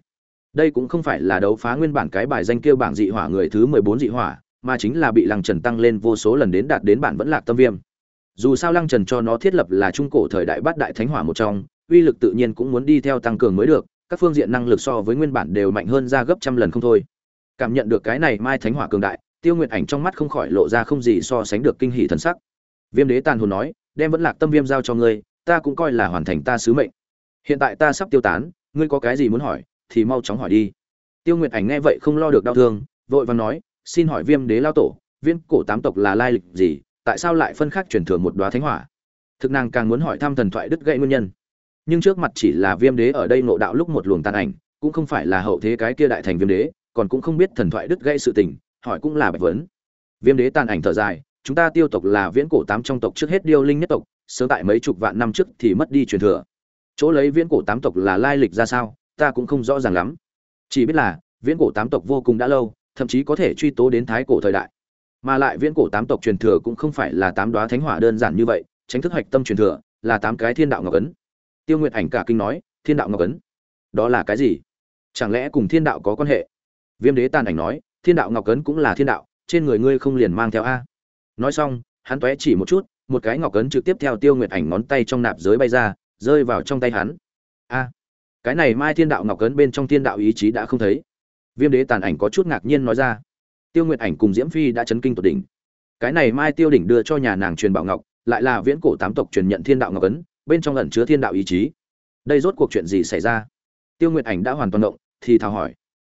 A: Đây cũng không phải là đấu phá nguyên bản cái bài danh kêu bảng dị hỏa người thứ mười bốn dị hỏa, mà chính là bị lăng trần tăng lên vô số lần đến đạt đến bản vẫn lạc tâm viêm. Dù sao lăng trần cho nó thiết lập là trung cổ thời đại bát đại thánh hỏa một trong, uy lực tự nhiên cũng muốn đi theo tăng cường mới được, các phương diện năng lực so với nguyên bản đều mạnh hơn ra gấp trăm lần không thôi. Cảm nhận được cái này mai thánh hỏa cường đại, tiêu nguyệt ảnh trong mắt không khỏi lộ ra không gì so sánh được kinh hỷ thần sắc. Viêm đế tàn hồn nói, đem vẫn lạc tâm viêm giao cho ngươi, ta cũng coi là hoàn thành ta sứ mệnh hiện tại ta sắp tiêu tán, ngươi có cái gì muốn hỏi, thì mau chóng hỏi đi. Tiêu nguyệt ảnh nghe vậy không lo được đau thương, vội vàng nói, xin hỏi viêm đế lao tổ viên cổ tám tộc là lai lịch gì, tại sao lại phân khác truyền thừa một đoá thánh hỏa? Thực nàng càng muốn hỏi thăm thần thoại đứt gãy nguyên nhân. Nhưng trước mặt chỉ là viêm đế ở đây nộ đạo lúc một luồng tàn ảnh, cũng không phải là hậu thế cái kia đại thành viêm đế, còn cũng không biết thần thoại đứt gãy sự tình, hỏi cũng là bạch vấn. Viêm đế tàn ảnh thở dài, chúng ta tiêu tộc là viễn cổ tám trong tộc trước hết điêu linh nhất tộc, sớm tại mấy chục vạn năm trước thì mất đi truyền thừa chỗ lấy viễn cổ tám tộc là lai lịch ra sao, ta cũng không rõ ràng lắm. Chỉ biết là, viễn cổ tám tộc vô cùng đã lâu, thậm chí có thể truy tố đến thái cổ thời đại. Mà lại viễn cổ tám tộc truyền thừa cũng không phải là tám đoá thánh hỏa đơn giản như vậy, tránh thức hoạch tâm truyền thừa, là tám cái thiên đạo ngọc ấn. Tiêu nguyệt ảnh cả kinh nói, thiên đạo ngọc ấn? Đó là cái gì? Chẳng lẽ cùng thiên đạo có quan hệ? Viêm đế tàn ảnh nói, thiên đạo ngọc ấn cũng là thiên đạo, trên người ngươi không liền mang theo a. Nói xong, hắn toé chỉ một chút, một cái ngọc ấn trực tiếp theo tiêu nguyệt ảnh ngón tay trong nạp giới bay ra rơi vào trong tay hắn. A, cái này mai thiên đạo ngọc ấn bên trong thiên đạo ý chí đã không thấy. Viêm đế tàn ảnh có chút ngạc nhiên nói ra. Tiêu nguyệt ảnh cùng diễm phi đã chấn kinh tột đỉnh. Cái này mai tiêu đỉnh đưa cho nhà nàng truyền bảo ngọc, lại là viễn cổ tám tộc truyền nhận thiên đạo ngọc ấn, bên trong ẩn chứa thiên đạo ý chí. Đây rốt cuộc chuyện gì xảy ra? Tiêu nguyệt ảnh đã hoàn toàn động, thì thào hỏi.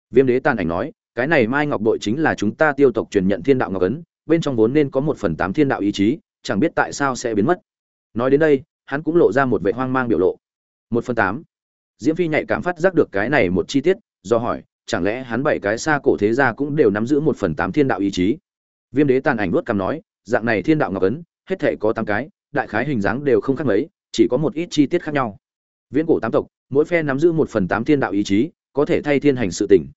A: Viêm đế tàn ảnh nói, cái này mai ngọc bội chính là chúng ta tiêu tộc truyền nhận thiên đạo ngọc ấn, bên trong vốn nên có một phần tám thiên đạo ý chí, chẳng biết tại sao sẽ biến mất. Nói đến đây hắn cũng lộ ra một vẻ hoang mang biểu lộ. Một phần tám. Diễm phi nhạy cảm phát giác được cái này một chi tiết, do hỏi, chẳng lẽ hắn bảy cái xa cổ thế gia cũng đều nắm giữ một phần tám thiên đạo ý chí? Viêm đế tàn ảnh nuốt cằm nói, dạng này thiên đạo ngọc ấn, hết thảy có tám cái, đại khái hình dáng đều không khác mấy, chỉ có một ít chi tiết khác nhau. Viễn cổ tám tộc, mỗi phe nắm giữ một phần tám thiên đạo ý chí, có thể thay thiên hành sự tỉnh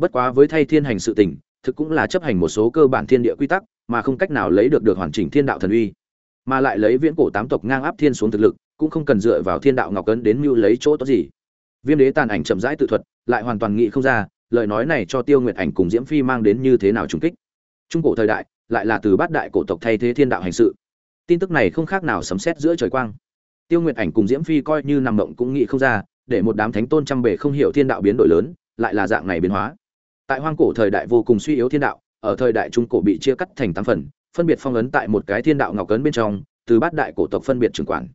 A: bất quá với thay thiên hành sự tỉnh thực cũng là chấp hành một số cơ bản thiên địa quy tắc, mà không cách nào lấy được được hoàn chỉnh thiên đạo thần uy mà lại lấy viễn cổ tám tộc ngang áp thiên xuống thực lực, cũng không cần dựa vào thiên đạo ngọc cấn đến mưu lấy chỗ tốt gì. Viêm đế tàn ảnh chậm rãi tự thuật, lại hoàn toàn nghĩ không ra, lời nói này cho tiêu nguyệt ảnh cùng diễm phi mang đến như thế nào trùng kích. Trung cổ thời đại, lại là từ bát đại cổ tộc thay thế thiên đạo hành sự. Tin tức này không khác nào sấm sét giữa trời quang. Tiêu nguyệt ảnh cùng diễm phi coi như nằm mộng cũng nghĩ không ra, để một đám thánh tôn trăm bề không hiểu thiên đạo biến đổi lớn, lại là dạng này biến hóa. Tại hoang cổ thời đại vô cùng suy yếu thiên đạo, ở thời đại trung cổ bị chia cắt thành tám phần phân biệt phong ấn tại một cái thiên đạo ngọc ấn bên trong, từ bát đại cổ tộc phân biệt trưởng quản.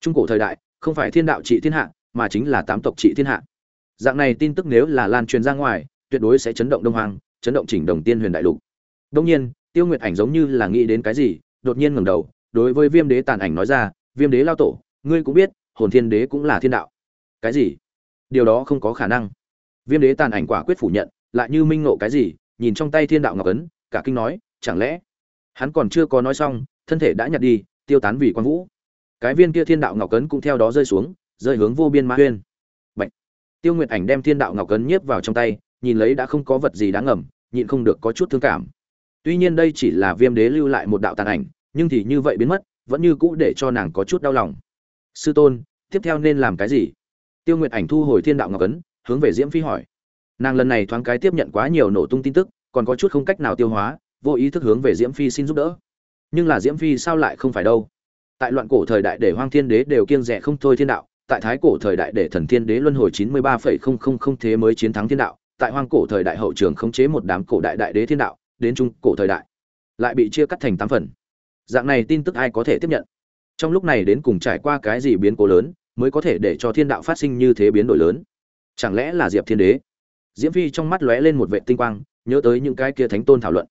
A: Trung cổ thời đại, không phải thiên đạo trị thiên hạ, mà chính là tám tộc trị thiên hạ. Dạng này tin tức nếu là lan truyền ra ngoài, tuyệt đối sẽ chấn động đông hoàng chấn động chỉnh đồng tiên huyền đại lục. Đông nhiên, tiêu nguyệt ảnh giống như là nghĩ đến cái gì, đột nhiên ngẩng đầu, đối với viêm đế tàn ảnh nói ra, viêm đế lao tổ, ngươi cũng biết, hồn thiên đế cũng là thiên đạo. Cái gì? Điều đó không có khả năng. Viêm đế tàn ảnh quả quyết phủ nhận, lại như minh ngộ cái gì, nhìn trong tay thiên đạo ngọc ấn, cả kinh nói, chẳng lẽ hắn còn chưa có nói xong thân thể đã nhặt đi tiêu tán vì quan vũ. Cái viên kia thiên đạo ngọc cấn cũng theo đó rơi xuống rơi hướng vô biên ma huyên. Bạch. tiêu nguyệt ảnh đem thiên đạo ngọc cấn nhiếp vào trong tay nhìn lấy đã không có vật gì đáng ngầm nhịn không được có chút thương cảm. Tuy nhiên đây chỉ là viêm đế lưu lại một đạo tàn ảnh nhưng thì như vậy biến mất vẫn như cũ để cho nàng có chút đau lòng. Sư tôn tiếp theo nên làm cái gì? Tiêu nguyệt ảnh thu hồi thiên đạo ngọc cấn, hướng về diễm phi hỏi. Nàng lần này thoáng cái tiếp nhận quá nhiều nổ tung tin tức còn có chút không cách nào tiêu hóa vô ý thức hướng về diễm phi xin giúp đỡ. Nhưng là diễm phi sao lại không phải đâu? Tại loạn cổ thời đại để hoang thiên đế đều kiêng rẻ không thôi thiên đạo, tại thái cổ thời đại để thần thiên đế luân hồi chín mươi ba phẩy không không không thế mới chiến thắng thiên đạo, tại hoang cổ thời đại hậu trường khống chế một đám cổ đại đại đế thiên đạo, đến trung cổ thời đại, lại bị chia cắt thành tám phần. Dạng này tin tức ai có thể tiếp nhận? Trong lúc này đến cùng trải qua cái gì biến cố lớn mới có thể để cho thiên đạo phát sinh như thế biến đổi lớn? Chẳng lẽ là diệp thiên đế? Diễm phi trong mắt lóe lên một vệ tinh quang, nhớ tới những cái kia thánh tôn thảo luận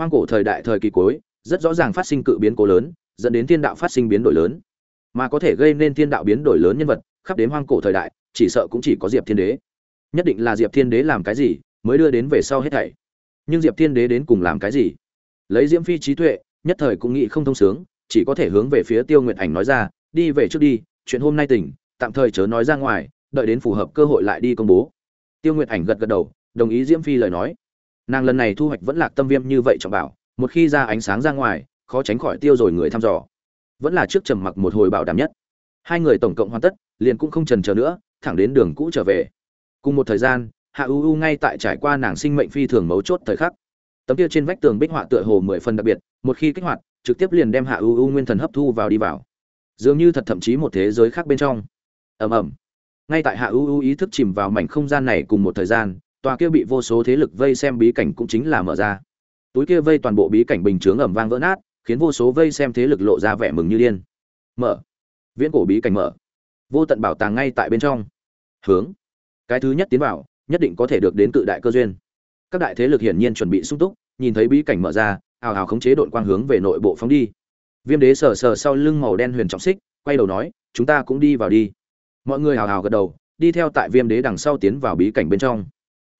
A: hoang cổ thời đại thời kỳ cuối, rất rõ ràng phát sinh cự biến cố lớn, dẫn đến thiên đạo phát sinh biến đổi lớn. Mà có thể gây nên thiên đạo biến đổi lớn nhân vật, khắp đến hoang cổ thời đại, chỉ sợ cũng chỉ có diệp thiên đế. Nhất định là diệp thiên đế làm cái gì, mới đưa đến về sau hết thảy. Nhưng diệp thiên đế đến cùng làm cái gì? Lấy diễm phi trí tuệ, nhất thời cũng nghĩ không thông sướng, chỉ có thể hướng về phía tiêu nguyệt ảnh nói ra, đi về trước đi, chuyện hôm nay tỉnh, tạm thời chớ nói ra ngoài, đợi đến phù hợp cơ hội lại đi công bố. Tiêu nguyệt ảnh gật gật đầu, đồng ý diễm phi lời nói nàng lần này thu hoạch vẫn lạc tâm viêm như vậy trọng bảo, một khi ra ánh sáng ra ngoài, khó tránh khỏi tiêu rồi người thăm dò. Vẫn là trước trầm mặc một hồi bảo đảm nhất. Hai người tổng cộng hoàn tất, liền cũng không trần chờ nữa, thẳng đến đường cũ trở về. Cùng một thời gian, hạ u u ngay tại trải qua nàng sinh mệnh phi thường mấu chốt thời khắc. Tấm kia trên vách tường bích họa tựa hồ mười phần đặc biệt, một khi kích hoạt, trực tiếp liền đem hạ u u nguyên thần hấp thu vào đi vào. Dường như thật thậm chí một thế giới khác bên trong. Ầm ầm. Ngay tại hạ u u ý thức chìm vào mảnh không gian này cùng một thời gian tòa kia bị vô số thế lực vây xem bí cảnh cũng chính là mở ra. Túi kia vây toàn bộ bí cảnh bình chướng ẩm vang vỡ nát, khiến vô số vây xem thế lực lộ ra vẻ mừng như điên. Mở. Viễn cổ bí cảnh mở. Vô tận bảo tàng ngay tại bên trong. Hướng. Cái thứ nhất tiến vào, nhất định có thể được đến cự đại cơ duyên. Các đại thế lực hiển nhiên chuẩn bị sung túc, nhìn thấy bí cảnh mở ra, ào ào khống chế đội quang hướng về nội bộ phóng đi. Viêm đế sờ sờ sau lưng màu đen huyền trọng xích, quay đầu nói, chúng ta cũng đi vào đi. Mọi người hào hào gật đầu, đi theo tại viêm đế đằng sau tiến vào bí cảnh bên trong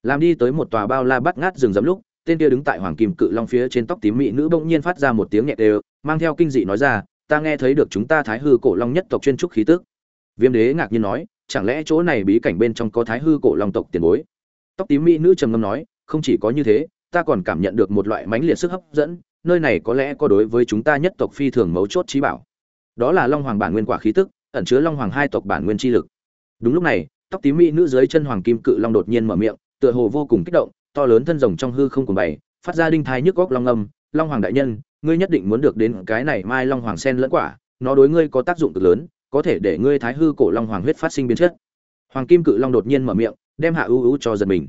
A: làm đi tới một tòa bao la bắt ngát rừng rậm lúc, tên kia đứng tại hoàng kim cự long phía trên tóc tím mỹ nữ bỗng nhiên phát ra một tiếng nhẹ đều, mang theo kinh dị nói ra, ta nghe thấy được chúng ta thái hư cổ long nhất tộc chuyên trúc khí tức. Viêm đế ngạc nhiên nói, chẳng lẽ chỗ này bí cảnh bên trong có thái hư cổ long tộc tiền bối? Tóc tím mỹ nữ trầm ngâm nói, không chỉ có như thế, ta còn cảm nhận được một loại mãnh liệt sức hấp dẫn, nơi này có lẽ có đối với chúng ta nhất tộc phi thường mấu chốt trí bảo. Đó là long hoàng bản nguyên quả khí tức, ẩn chứa long hoàng hai tộc bản nguyên chi lực. Đúng lúc này, tóc tím mỹ nữ dưới chân hoàng kim cự long đột nhiên mở miệng tựa hồ vô cùng kích động, to lớn thân rồng trong hư không cùng bày, phát ra đinh thai nhức góc long âm, long hoàng đại nhân, ngươi nhất định muốn được đến cái này mai long hoàng sen lẫn quả, nó đối ngươi có tác dụng cực lớn, có thể để ngươi thái hư cổ long hoàng huyết phát sinh biến chất. Hoàng kim cự long đột nhiên mở miệng, đem hạ ưu ưu cho giật mình.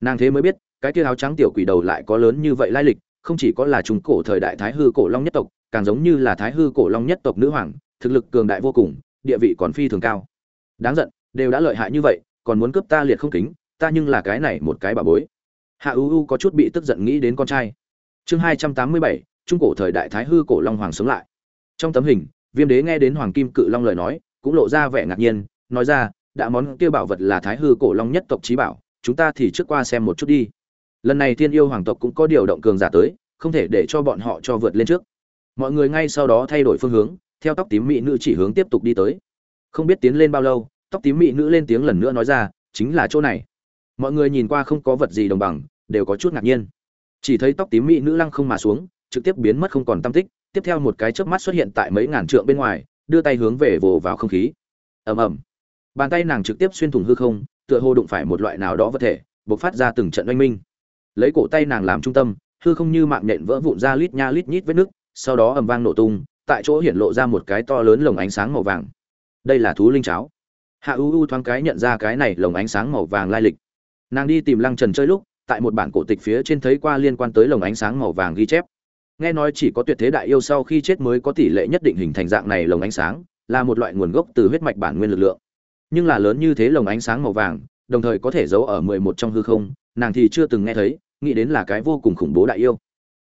A: Nàng thế mới biết, cái kia áo trắng tiểu quỷ đầu lại có lớn như vậy lai lịch, không chỉ có là trung cổ thời đại thái hư cổ long nhất tộc, càng giống như là thái hư cổ long nhất tộc nữ hoàng, thực lực cường đại vô cùng, địa vị còn phi thường cao. Đáng giận, đều đã lợi hại như vậy, còn muốn cướp ta liệt không kính ta nhưng là cái này một cái bà bối. Hạ u u có chút bị tức giận nghĩ đến con trai. Chương hai trăm tám mươi bảy, trung cổ thời đại thái hư cổ long hoàng sống lại. Trong tấm hình, viêm đế nghe đến hoàng kim cự long lời nói, cũng lộ ra vẻ ngạc nhiên, nói ra, đã món kia bảo vật là thái hư cổ long nhất tộc trí bảo, chúng ta thì trước qua xem một chút đi. Lần này thiên yêu hoàng tộc cũng có điều động cường giả tới, không thể để cho bọn họ cho vượt lên trước. Mọi người ngay sau đó thay đổi phương hướng, theo tóc tím mỹ nữ chỉ hướng tiếp tục đi tới. Không biết tiến lên bao lâu, tóc tím mỹ nữ lên tiếng lần nữa nói ra, chính là chỗ này mọi người nhìn qua không có vật gì đồng bằng, đều có chút ngạc nhiên. Chỉ thấy tóc tím mỹ nữ lăng không mà xuống, trực tiếp biến mất không còn tâm tích, tiếp theo một cái chớp mắt xuất hiện tại mấy ngàn trượng bên ngoài, đưa tay hướng về vồ vào không khí. Ầm ầm. Bàn tay nàng trực tiếp xuyên thủng hư không, tựa hồ đụng phải một loại nào đó vật thể, bộc phát ra từng trận oanh minh. Lấy cổ tay nàng làm trung tâm, hư không như mạng nện vỡ vụn ra lít nha lít nhít vết nước, sau đó ầm vang nổ tung, tại chỗ hiện lộ ra một cái to lớn lồng ánh sáng màu vàng. Đây là thú linh cháo. Hạ u u thoáng cái nhận ra cái này lồng ánh sáng màu vàng lai lịch nàng đi tìm lăng trần chơi lúc, tại một bản cổ tịch phía trên thấy qua liên quan tới lồng ánh sáng màu vàng ghi chép. Nghe nói chỉ có tuyệt thế đại yêu sau khi chết mới có tỷ lệ nhất định hình thành dạng này lồng ánh sáng, là một loại nguồn gốc từ huyết mạch bản nguyên lực lượng. Nhưng là lớn như thế lồng ánh sáng màu vàng, đồng thời có thể giấu ở mười một trong hư không, nàng thì chưa từng nghe thấy, nghĩ đến là cái vô cùng khủng bố đại yêu.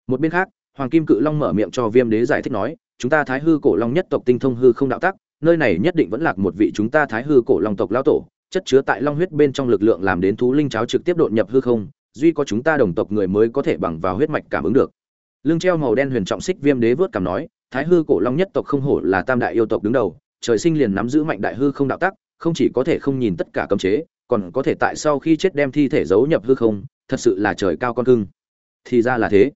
A: Một bên khác, hoàng kim cự long mở miệng cho viêm đế giải thích nói, chúng ta thái hư cổ long nhất tộc tinh thông hư không đạo tắc, nơi này nhất định vẫn lạc một vị chúng ta thái hư cổ long tộc lão tổ chất chứa tại long huyết bên trong lực lượng làm đến thú linh cháo trực tiếp đột nhập hư không, duy có chúng ta đồng tộc người mới có thể bằng vào huyết mạch cảm ứng được. Lưng treo màu đen huyền trọng xích viêm đế vớt cảm nói, thái hư cổ long nhất tộc không hổ là tam đại yêu tộc đứng đầu, trời sinh liền nắm giữ mạnh đại hư không đạo tắc, không chỉ có thể không nhìn tất cả cấm chế, còn có thể tại sau khi chết đem thi thể giấu nhập hư không, thật sự là trời cao con cưng. Thì ra là thế.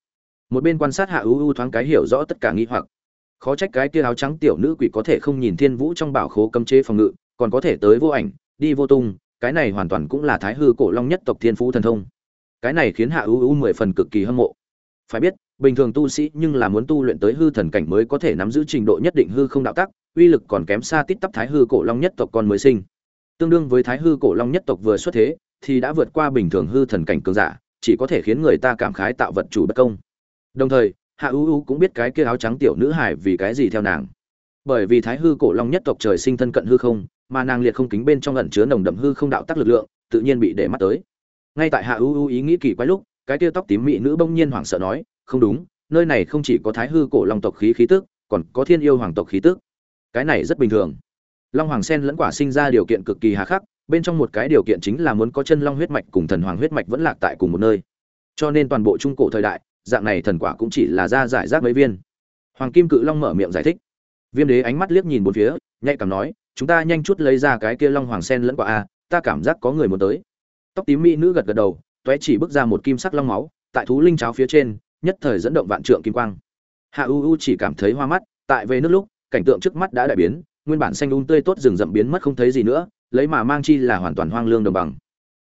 A: Một bên quan sát hạ ưu ưu thoáng cái hiểu rõ tất cả nghi hoặc. Khó trách cái kia áo trắng tiểu nữ quỷ có thể không nhìn thiên vũ trong bảo khố cấm chế phòng ngự, còn có thể tới vô ảnh đi vô tung, cái này hoàn toàn cũng là thái hư cổ long nhất tộc thiên phú thần thông. Cái này khiến hạ ưu ưu mười phần cực kỳ hâm mộ. Phải biết, bình thường tu sĩ nhưng là muốn tu luyện tới hư thần cảnh mới có thể nắm giữ trình độ nhất định hư không đạo tắc, uy lực còn kém xa tít tắp thái hư cổ long nhất tộc con mới sinh. Tương đương với thái hư cổ long nhất tộc vừa xuất thế, thì đã vượt qua bình thường hư thần cảnh cường giả, chỉ có thể khiến người ta cảm khái tạo vật chủ bất công. Đồng thời, hạ ưu ưu cũng biết cái kia áo trắng tiểu nữ hải vì cái gì theo nàng. Bởi vì thái hư cổ long nhất tộc trời sinh thân cận hư không mà nàng liệt không kính bên trong ẩn chứa nồng đậm hư không đạo tắc lực lượng, tự nhiên bị để mắt tới. Ngay tại hạ ưu u ý nghĩ kỳ quái lúc, cái kia tóc tím mỹ nữ bỗng nhiên hoảng sợ nói, không đúng, nơi này không chỉ có thái hư cổ long tộc khí khí tức, còn có thiên yêu hoàng tộc khí tức. Cái này rất bình thường. Long hoàng sen lẫn quả sinh ra điều kiện cực kỳ hà khắc, bên trong một cái điều kiện chính là muốn có chân long huyết mạch cùng thần hoàng huyết mạch vẫn lạc tại cùng một nơi. Cho nên toàn bộ trung cổ thời đại, dạng này thần quả cũng chỉ là ra giải rác mấy viên. Hoàng kim cự long mở miệng giải thích. Viêm đế ánh mắt liếc nhìn bốn phía, nhạy cảm nói chúng ta nhanh chút lấy ra cái kia long hoàng sen lẫn quả a, ta cảm giác có người muốn tới. Tóc tím mỹ nữ gật gật đầu toé chỉ bước ra một kim sắc long máu, tại thú linh cháo phía trên, nhất thời dẫn động vạn trượng kim quang. Hạ u u chỉ cảm thấy hoa mắt, tại về nước lúc, cảnh tượng trước mắt đã đại biến, nguyên bản xanh un tươi tốt rừng rậm biến mất không thấy gì nữa, lấy mà mang chi là hoàn toàn hoang lương đồng bằng.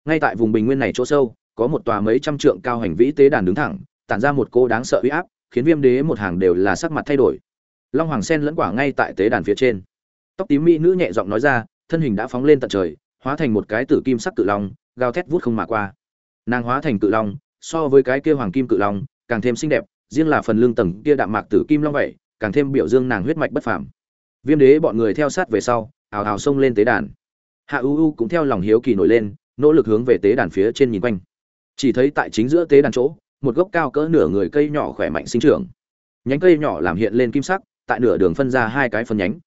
A: Ngay tại vùng bình nguyên này chỗ sâu, có một tòa mấy trăm trượng cao hành vĩ tế đàn đứng thẳng, tản ra một cô đáng sợ uy áp, khiến viêm đế một hàng đều là sắc mặt thay đổi. Long hoàng sen lẫn quả ngay tại tế đàn phía trên tóc tím mỹ nữ nhẹ giọng nói ra, thân hình đã phóng lên tận trời, hóa thành một cái tử kim sắc cự long, gào thét vút không mà qua. Nàng hóa thành cự long, so với cái kia hoàng kim cự long, càng thêm xinh đẹp, riêng là phần lưng tầng kia đạm mạc tử kim long vậy, càng thêm biểu dương nàng huyết mạch bất phàm. Viêm đế bọn người theo sát về sau ào ào xông lên tế đàn. Hạ u u cũng theo lòng hiếu kỳ nổi lên, nỗ lực hướng về tế đàn phía trên nhìn quanh. Chỉ thấy tại chính giữa tế đàn chỗ, một gốc cao cỡ nửa người cây nhỏ khỏe mạnh sinh trưởng. Nhánh cây nhỏ làm hiện lên kim sắc, tại nửa đường phân ra hai cái phân nhánh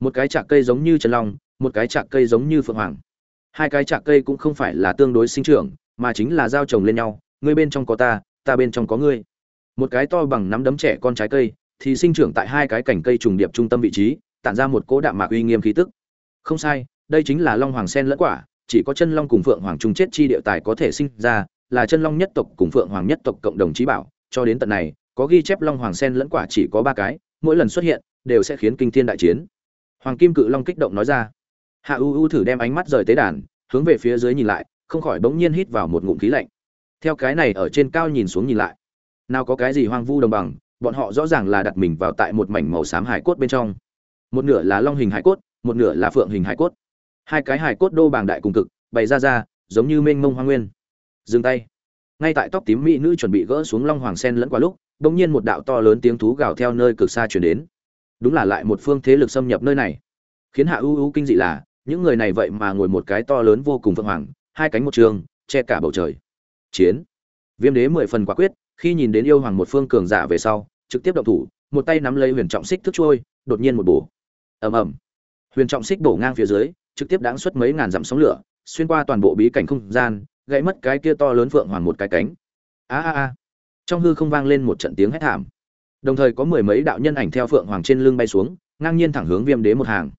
A: một cái chạc cây giống như trần long, một cái chạc cây giống như phượng hoàng. Hai cái chạc cây cũng không phải là tương đối sinh trưởng, mà chính là giao trồng lên nhau, ngươi bên trong có ta ta bên trong có ngươi. Một cái to bằng nắm đấm trẻ con trái cây, thì sinh trưởng tại hai cái cành cây trùng điệp trung tâm vị trí, tản ra một cỗ đạm mạc uy nghiêm khí tức. Không sai, đây chính là long hoàng sen lẫn quả, chỉ có chân long cùng phượng hoàng trung chết chi địa tài có thể sinh ra, là chân long nhất tộc cùng phượng hoàng nhất tộc cộng đồng trí bảo. Cho đến tận này, có ghi chép long hoàng sen lẫn quả chỉ có ba cái, mỗi lần xuất hiện, đều sẽ khiến kinh thiên đại chiến hoàng kim cự long kích động nói ra. Hạ u u thử đem ánh mắt rời tế đàn, hướng về phía dưới nhìn lại, không khỏi bỗng nhiên hít vào một ngụm khí lạnh. Theo cái này ở trên cao nhìn xuống nhìn lại, nào có cái gì hoang vu đồng bằng, bọn họ rõ ràng là đặt mình vào tại một mảnh màu xám hải cốt bên trong. Một nửa là long hình hải cốt, một nửa là phượng hình hải cốt. Hai cái hải cốt đô bàng đại cùng cực, bày ra ra, giống như mênh mông hoa nguyên. Dừng tay. Ngay tại tóc tím mỹ nữ chuẩn bị gỡ xuống long hoàng sen lẫn qua lúc đ ỗ n g nhiên một đạo to lớn tiếng thú gào theo nơi cực xa chuyển đến đúng là lại một phương thế lực xâm nhập nơi này. Khiến hạ ưu ưu kinh dị là, những người này vậy mà ngồi một cái to lớn vô cùng vượng hoàng, hai cánh một trường, che cả bầu trời. Chiến. Viêm đế mười phần quả quyết, khi nhìn đến yêu hoàng một phương cường giả về sau, trực tiếp động thủ, một tay nắm lấy huyền trọng xích thức trôi, đột nhiên một bổ. Ầm ầm. Huyền trọng xích bổ ngang phía dưới, trực tiếp đáng xuất mấy ngàn dặm sóng lửa, xuyên qua toàn bộ bí cảnh không gian, gãy mất cái kia to lớn phượng hoàng một cái cánh. A a a. Trong hư không vang lên một trận tiếng hét thảm đồng thời có mười mấy đạo nhân ảnh theo phượng hoàng trên lưng bay xuống, ngang nhiên thẳng hướng viêm đế một hàng.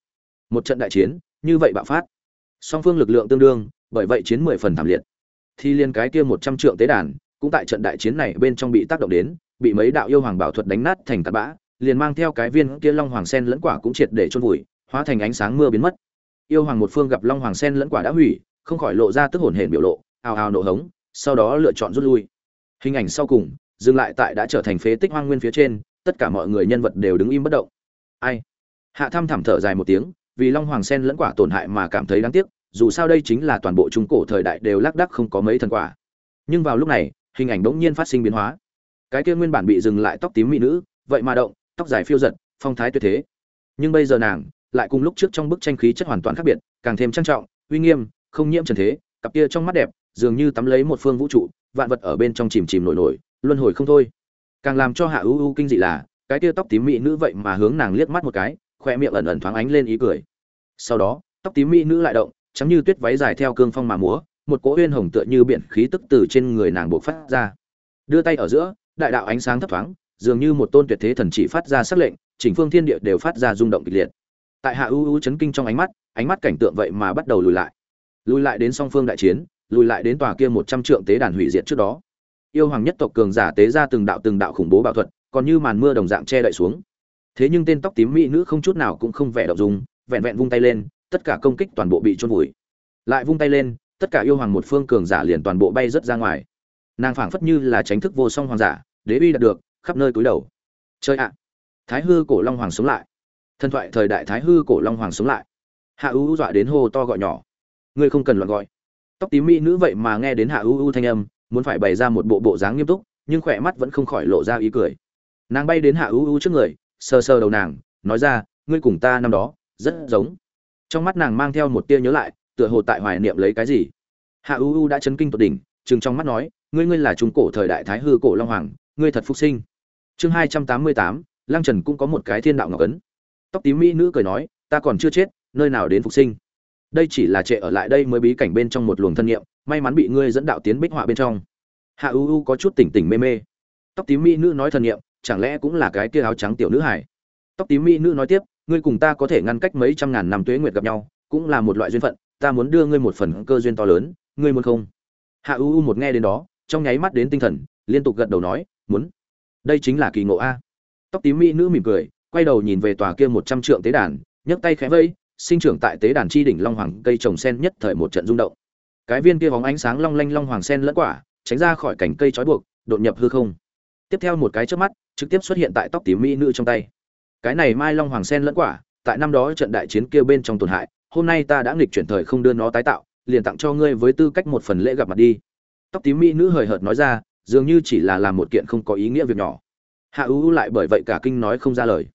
A: Một trận đại chiến, như vậy bạo phát. Song phương lực lượng tương đương, bởi vậy chiến mười phần thảm liệt. Thì liên cái kia một trăm trượng tế đàn, cũng tại trận đại chiến này bên trong bị tác động đến, bị mấy đạo yêu hoàng bảo thuật đánh nát thành tạt bã, liền mang theo cái viên kia long hoàng sen lẫn quả cũng triệt để chôn vùi, hóa thành ánh sáng mưa biến mất. Yêu hoàng một phương gặp long hoàng sen lẫn quả đã hủy, không khỏi lộ ra tức hồn hển biểu lộ, ào ào nổ hống, sau đó lựa chọn rút lui. Hình ảnh sau cùng dừng lại tại đã trở thành phế tích hoang nguyên phía trên, tất cả mọi người nhân vật đều đứng im bất động. Ai? Hạ thăm thảm thở dài một tiếng, vì long hoàng sen lẫn quả tổn hại mà cảm thấy đáng tiếc, dù sao đây chính là toàn bộ trung cổ thời đại đều lác đắc không có mấy thần quả. Nhưng vào lúc này, hình ảnh bỗng nhiên phát sinh biến hóa. Cái kia nguyên bản bị dừng lại tóc tím mỹ nữ, vậy mà động, tóc dài phiêu giật, phong thái tuyệt thế. Nhưng bây giờ nàng, lại cùng lúc trước trong bức tranh khí chất hoàn toàn khác biệt, càng thêm trang trọng, uy nghiêm, không nhiễm trần thế, cặp kia trong mắt đẹp, dường như tắm lấy một phương vũ trụ, vạn vật ở bên trong chìm chìm nổi nổi luân hồi không thôi. Càng làm cho hạ ưu ưu kinh dị là, cái kia tóc tím mỹ nữ vậy mà hướng nàng liếc mắt một cái khoe miệng ẩn ẩn thoáng ánh lên ý cười. Sau đó, tóc tím mỹ nữ lại động, trắng như tuyết váy dài theo cương phong mà múa, một cỗ uyên hồng tựa như biển khí tức từ trên người nàng buộc phát ra. Đưa tay ở giữa, đại đạo ánh sáng thấp thoáng, dường như một tôn tuyệt thế thần chỉ phát ra sắc lệnh, chỉnh phương thiên địa đều phát ra rung động kịch liệt. Tại hạ ưu ưu chấn kinh trong ánh mắt ánh mắt cảnh tượng vậy mà bắt đầu lùi lại. Lùi lại đến song phương đại chiến, lùi lại đến tòa kia một trăm trượng tế đàn hủy diệt trước đó yêu hoàng nhất tộc cường giả tế ra từng đạo từng đạo khủng bố bảo thuật, còn như màn mưa đồng dạng che đậy xuống. Thế nhưng tên tóc tím mỹ nữ không chút nào cũng không vẻ động dung, vẹn vẹn vung tay lên, tất cả công kích toàn bộ bị trôn vùi. Lại vung tay lên, tất cả yêu hoàng một phương cường giả liền toàn bộ bay rớt ra ngoài. Nàng phảng phất như là tránh thức vô song hoàng giả, đế uy đạt được, khắp nơi cúi đầu. Chơi ạ! Thái hư cổ long hoàng sống lại. Thần thoại thời đại thái hư cổ long hoàng sống lại. Hạ u dọa đến hô to gọi nhỏ. Ngươi không cần loạn gọi. Tóc tím mỹ nữ vậy mà nghe đến hạ u u thanh âm muốn phải bày ra một bộ bộ dáng nghiêm túc, nhưng khỏe mắt vẫn không khỏi lộ ra ý cười. Nàng bay đến hạ ưu ưu trước người, sờ sờ đầu nàng, nói ra, ngươi cùng ta năm đó, rất giống. Trong mắt nàng mang theo một tia nhớ lại, tựa hồ tại hoài niệm lấy cái gì. Hạ ưu ưu đã chấn kinh tột đỉnh chừng trong mắt nói, ngươi ngươi là trung cổ thời đại thái hư cổ long hoàng, ngươi thật phục sinh. Chương hai trăm tám mươi tám, lăng trần cũng có một cái thiên đạo ngọc ấn. Tóc tím mỹ nữ cười nói, ta còn chưa chết, nơi nào đến phục sinh? Đây chỉ là trệ ở lại đây mới bí cảnh bên trong một luồng thân nhiệm may mắn bị ngươi dẫn đạo tiến bích họa bên trong. Hạ u u có chút tỉnh tỉnh mê mê. Tóc tím mỹ nữ nói thần nhiệm chẳng lẽ cũng là cái kia áo trắng tiểu nữ hải tóc tím mỹ nữ nói tiếp, ngươi cùng ta có thể ngăn cách mấy trăm ngàn năm tuế nguyệt gặp nhau, cũng là một loại duyên phận, ta muốn đưa ngươi một phần cơ duyên to lớn, ngươi muốn không? Hạ u u một nghe đến đó, trong nháy mắt đến tinh thần, liên tục gật đầu nói, muốn. Đây chính là kỳ ngộ a. Tóc tím mỹ nữ mỉm cười, quay đầu nhìn về tòa kia một trăm trượng tế đàn, nhấc tay khẽ vây sinh trưởng tại tế đàn chi đỉnh long hoàng, cây trồng sen nhất thời một trận rung động cái viên kia bóng ánh sáng long lanh long hoàng sen lẫn quả, tránh ra khỏi cảnh cây trói buộc, đột nhập hư không. Tiếp theo một cái trước mắt, trực tiếp xuất hiện tại tóc tím mỹ nữ trong tay. Cái này mai long hoàng sen lẫn quả, tại năm đó trận đại chiến kia bên trong tổn hại, hôm nay ta đã nghịch chuyển thời không đưa nó tái tạo, liền tặng cho ngươi với tư cách một phần lễ gặp mặt đi. Tóc tím mỹ nữ hời hợt nói ra, dường như chỉ là làm một kiện không có ý nghĩa việc nhỏ. Hạ ưu lại bởi vậy cả kinh nói không ra lời.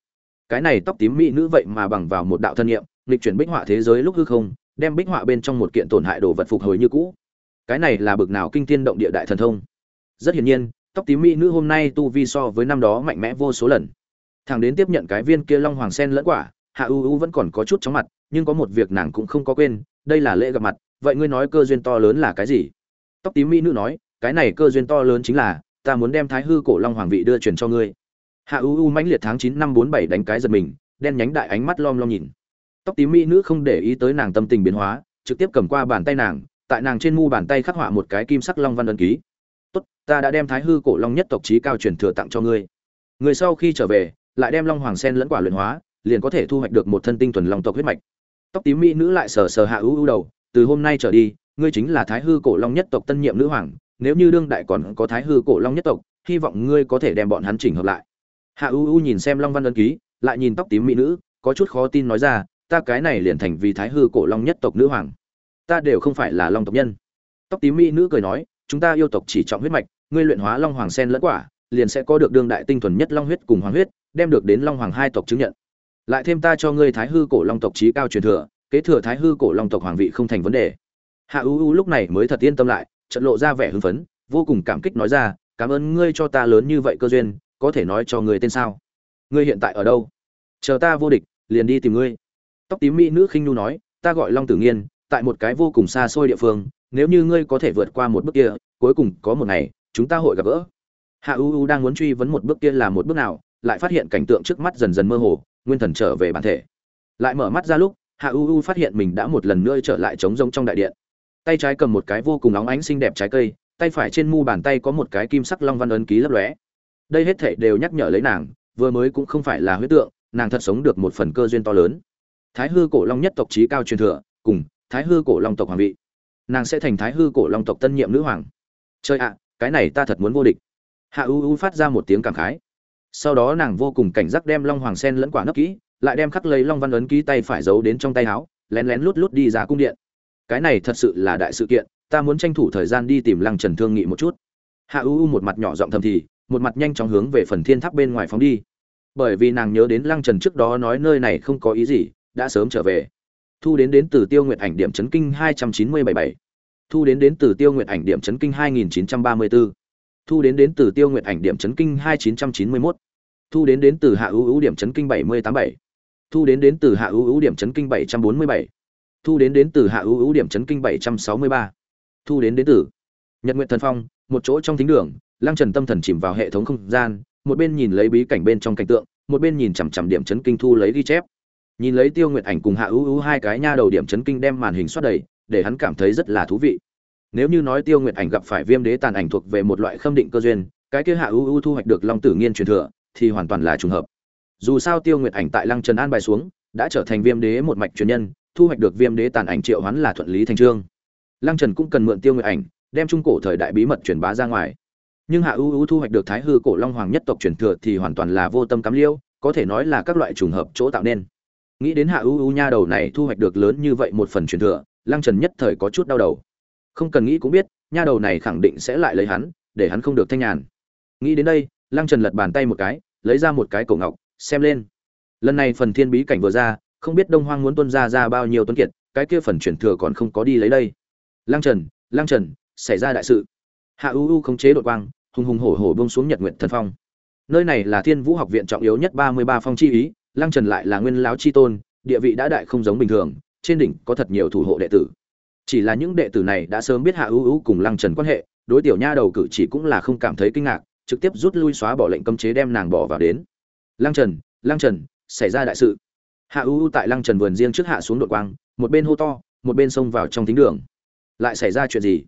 A: Cái này tóc tím mỹ nữ vậy mà bằng vào một đạo thân nhiệm nghịch chuyển bích họa thế giới lúc hư không đem bích họa bên trong một kiện tổn hại đồ vật phục hồi như cũ. Cái này là bực nào kinh thiên động địa đại thần thông. Rất hiển nhiên, tóc tím mỹ nữ hôm nay tu vi so với năm đó mạnh mẽ vô số lần. Thằng đến tiếp nhận cái viên kia long hoàng sen lẫn quả, hạ u u vẫn còn có chút chóng mặt, nhưng có một việc nàng cũng không có quên, đây là lễ gặp mặt, vậy ngươi nói cơ duyên to lớn là cái gì? Tóc tím mỹ nữ nói, cái này cơ duyên to lớn chính là, ta muốn đem thái hư cổ long hoàng vị đưa truyền cho ngươi. Hạ u u mãnh liệt tháng chín năm bốn bảy đánh cái giật mình, đen nhánh đại ánh mắt lom lom nhìn tóc tím mỹ nữ không để ý tới nàng tâm tình biến hóa, trực tiếp cầm qua bàn tay nàng, tại nàng trên mu bàn tay khắc họa một cái kim sắc long văn ấn ký. Tốt, ta đã đem thái hư cổ long nhất tộc trí cao truyền thừa tặng cho ngươi. Người sau khi trở về, lại đem long hoàng sen lẫn quả luyện hóa, liền có thể thu hoạch được một thân tinh thuần long tộc huyết mạch. Tóc tím mỹ nữ lại sờ sờ hạ ưu ưu đầu, từ hôm nay trở đi, ngươi chính là thái hư cổ long nhất tộc tân nhiệm nữ hoàng, nếu như đương đại còn có thái hư cổ long nhất tộc, hy vọng ngươi có thể đem bọn hắn chỉnh hợp lại. Hạ ưu ưu nhìn xem long văn ấn ký, lại nhìn tóc tím mỹ nữ, có chút khó tin nói ra ta cái này liền thành vì thái hư cổ long nhất tộc nữ hoàng. Ta đều không phải là long tộc nhân. Tóc tím mỹ nữ cười nói, chúng ta yêu tộc chỉ trọng huyết mạch, ngươi luyện hóa long hoàng sen lẫn quả, liền sẽ có được đương đại tinh thuần nhất long huyết cùng hoàng huyết, đem được đến long hoàng hai tộc chứng nhận. Lại thêm ta cho ngươi thái hư cổ long tộc trí cao truyền thừa, kế thừa thái hư cổ long tộc hoàng vị không thành vấn đề. Hạ u u lúc này mới thật yên tâm lại trận lộ ra vẻ hưng phấn, vô cùng cảm kích nói ra, cảm ơn ngươi cho ta lớn như vậy cơ duyên, có thể nói cho người tên sao? Ngươi hiện tại ở đâu? Chờ ta vô địch, liền đi tìm ngươi tóc tím mỹ nữ khinh nu nói, ta gọi long tử nghiên, tại một cái vô cùng xa xôi địa phương, nếu như ngươi có thể vượt qua một bước kia, cuối cùng có một ngày, chúng ta hội gặp gỡ. Hạ u u đang muốn truy vấn một bước kia là một bước nào, lại phát hiện cảnh tượng trước mắt dần dần mơ hồ, nguyên thần trở về bản thể. Lại mở mắt ra lúc, hạ u u phát hiện mình đã một lần nữa trở lại trống rông trong đại điện. Tay trái cầm một cái vô cùng óng ánh xinh đẹp trái cây, tay phải trên mu bàn tay có một cái kim sắc long văn ấn ký lấp lóe. Đây hết thể đều nhắc nhở lấy nàng, vừa mới cũng không phải là huyết tượng, nàng thật sống được một phần cơ duyên to lớn thái hư cổ long nhất tộc trí cao truyền thừa, cùng thái hư cổ long tộc hoàng vị. Nàng sẽ thành thái hư cổ long tộc tân nhiệm nữ hoàng. Chơi ạ, cái này ta thật muốn vô địch. Hạ u u phát ra một tiếng cảm khái. Sau đó nàng vô cùng cảnh giác đem long hoàng sen lẫn quả nấp kỹ, lại đem khắc lấy long văn ấn ký tay phải giấu đến trong tay áo, lén lén lút lút đi ra cung điện. Cái này thật sự là đại sự kiện, ta muốn tranh thủ thời gian đi tìm lăng trần thương nghị một chút. Hạ u u một mặt nhỏ giọng thầm thì, một mặt nhanh chóng hướng về phần thiên tháp bên ngoài phóng đi. Bởi vì nàng nhớ đến lăng trần trước đó nói nơi này không có ý gì đã sớm trở về. Thu đến đến từ tiêu nguyệt ảnh điểm chấn kinh hai trăm chín mươi bảy bảy. Thu đến đến từ tiêu nguyệt ảnh điểm chấn kinh hai nghìn chín trăm ba mươi bốn thu đến đến từ tiêu nguyệt ảnh điểm chấn kinh hai chín trăm chín mươi mốt. Thu đến đến từ hạ ưu ưu điểm chấn kinh bảy mươi tám bảy. Thu đến đến từ hạ ưu ưu điểm chấn kinh bảy trăm bốn mươi bảy. Thu đến đến từ hạ ưu ưu điểm chấn kinh bảy trăm sáu mươi ba. Thu đến đến từ nhật nguyện thần phong, một chỗ trong thính đường, lăng trần tâm thần chìm vào hệ thống không gian, một bên nhìn lấy bí cảnh bên trong cảnh tượng, một bên nhìn chằm chằm điểm chấn kinh thu lấy ghi chép nhìn lấy tiêu nguyệt ảnh cùng hạ ưu ưu hai cái nha đầu điểm chấn kinh đem màn hình xoát đầy, để hắn cảm thấy rất là thú vị. Nếu như nói tiêu nguyệt ảnh gặp phải viêm đế tàn ảnh thuộc về một loại khâm định cơ duyên, cái kia hạ ưu ưu thu hoạch được long tử nghiên truyền thừa, thì hoàn toàn là trùng hợp. Dù sao tiêu nguyệt ảnh tại lăng trần an bài xuống, đã trở thành viêm đế một mạch truyền nhân, thu hoạch được viêm đế tàn ảnh triệu hoán là thuận lý thành trương. Lăng trần cũng cần mượn tiêu nguyệt ảnh, đem trung cổ thời đại bí mật truyền bá ra ngoài. Nhưng hạ ưu ưu thu hoạch được thái hư cổ long hoàng nhất tộc truyền thừa thì hoàn toàn là vô tâm cắm liêu, có thể nói là các loại trùng hợp chỗ tạo nên nghĩ đến hạ ưu ưu nha đầu này thu hoạch được lớn như vậy một phần truyền thừa, lăng trần nhất thời có chút đau đầu. Không cần nghĩ cũng biết, nha đầu này khẳng định sẽ lại lấy hắn, để hắn không được thanh nhàn. Nghĩ đến đây, lăng trần lật bàn tay một cái, lấy ra một cái cổ ngọc, xem lên. Lần này phần thiên bí cảnh vừa ra, không biết đông hoang muốn tuân ra ra bao nhiêu tuấn kiệt, cái kia phần chuyển thừa còn không có đi lấy đây. Lăng trần lăng trần, xảy ra đại sự. Hạ u u khống chế đội quang, hùng hùng hổ hổ bông xuống nhật nguyện thần phong. Nơi này là thiên vũ học viện trọng yếu nhất ba mươi ba phong chi ý lăng trần lại là nguyên lão chi tôn, địa vị đã đại không giống bình thường, trên đỉnh có thật nhiều thủ hộ đệ tử. Chỉ là những đệ tử này đã sớm biết hạ ưu ưu cùng lăng trần quan hệ, đối tiểu nha đầu cử chỉ cũng là không cảm thấy kinh ngạc, trực tiếp rút lui xóa bỏ lệnh cấm chế đem nàng bỏ vào đến. Lăng trần lăng trần, xảy ra đại sự. Hạ ưu ưu tại lăng trần vườn riêng trước hạ xuống đội quang, một bên hô to, một bên xông vào trong thính đường. Lại xảy ra chuyện gì?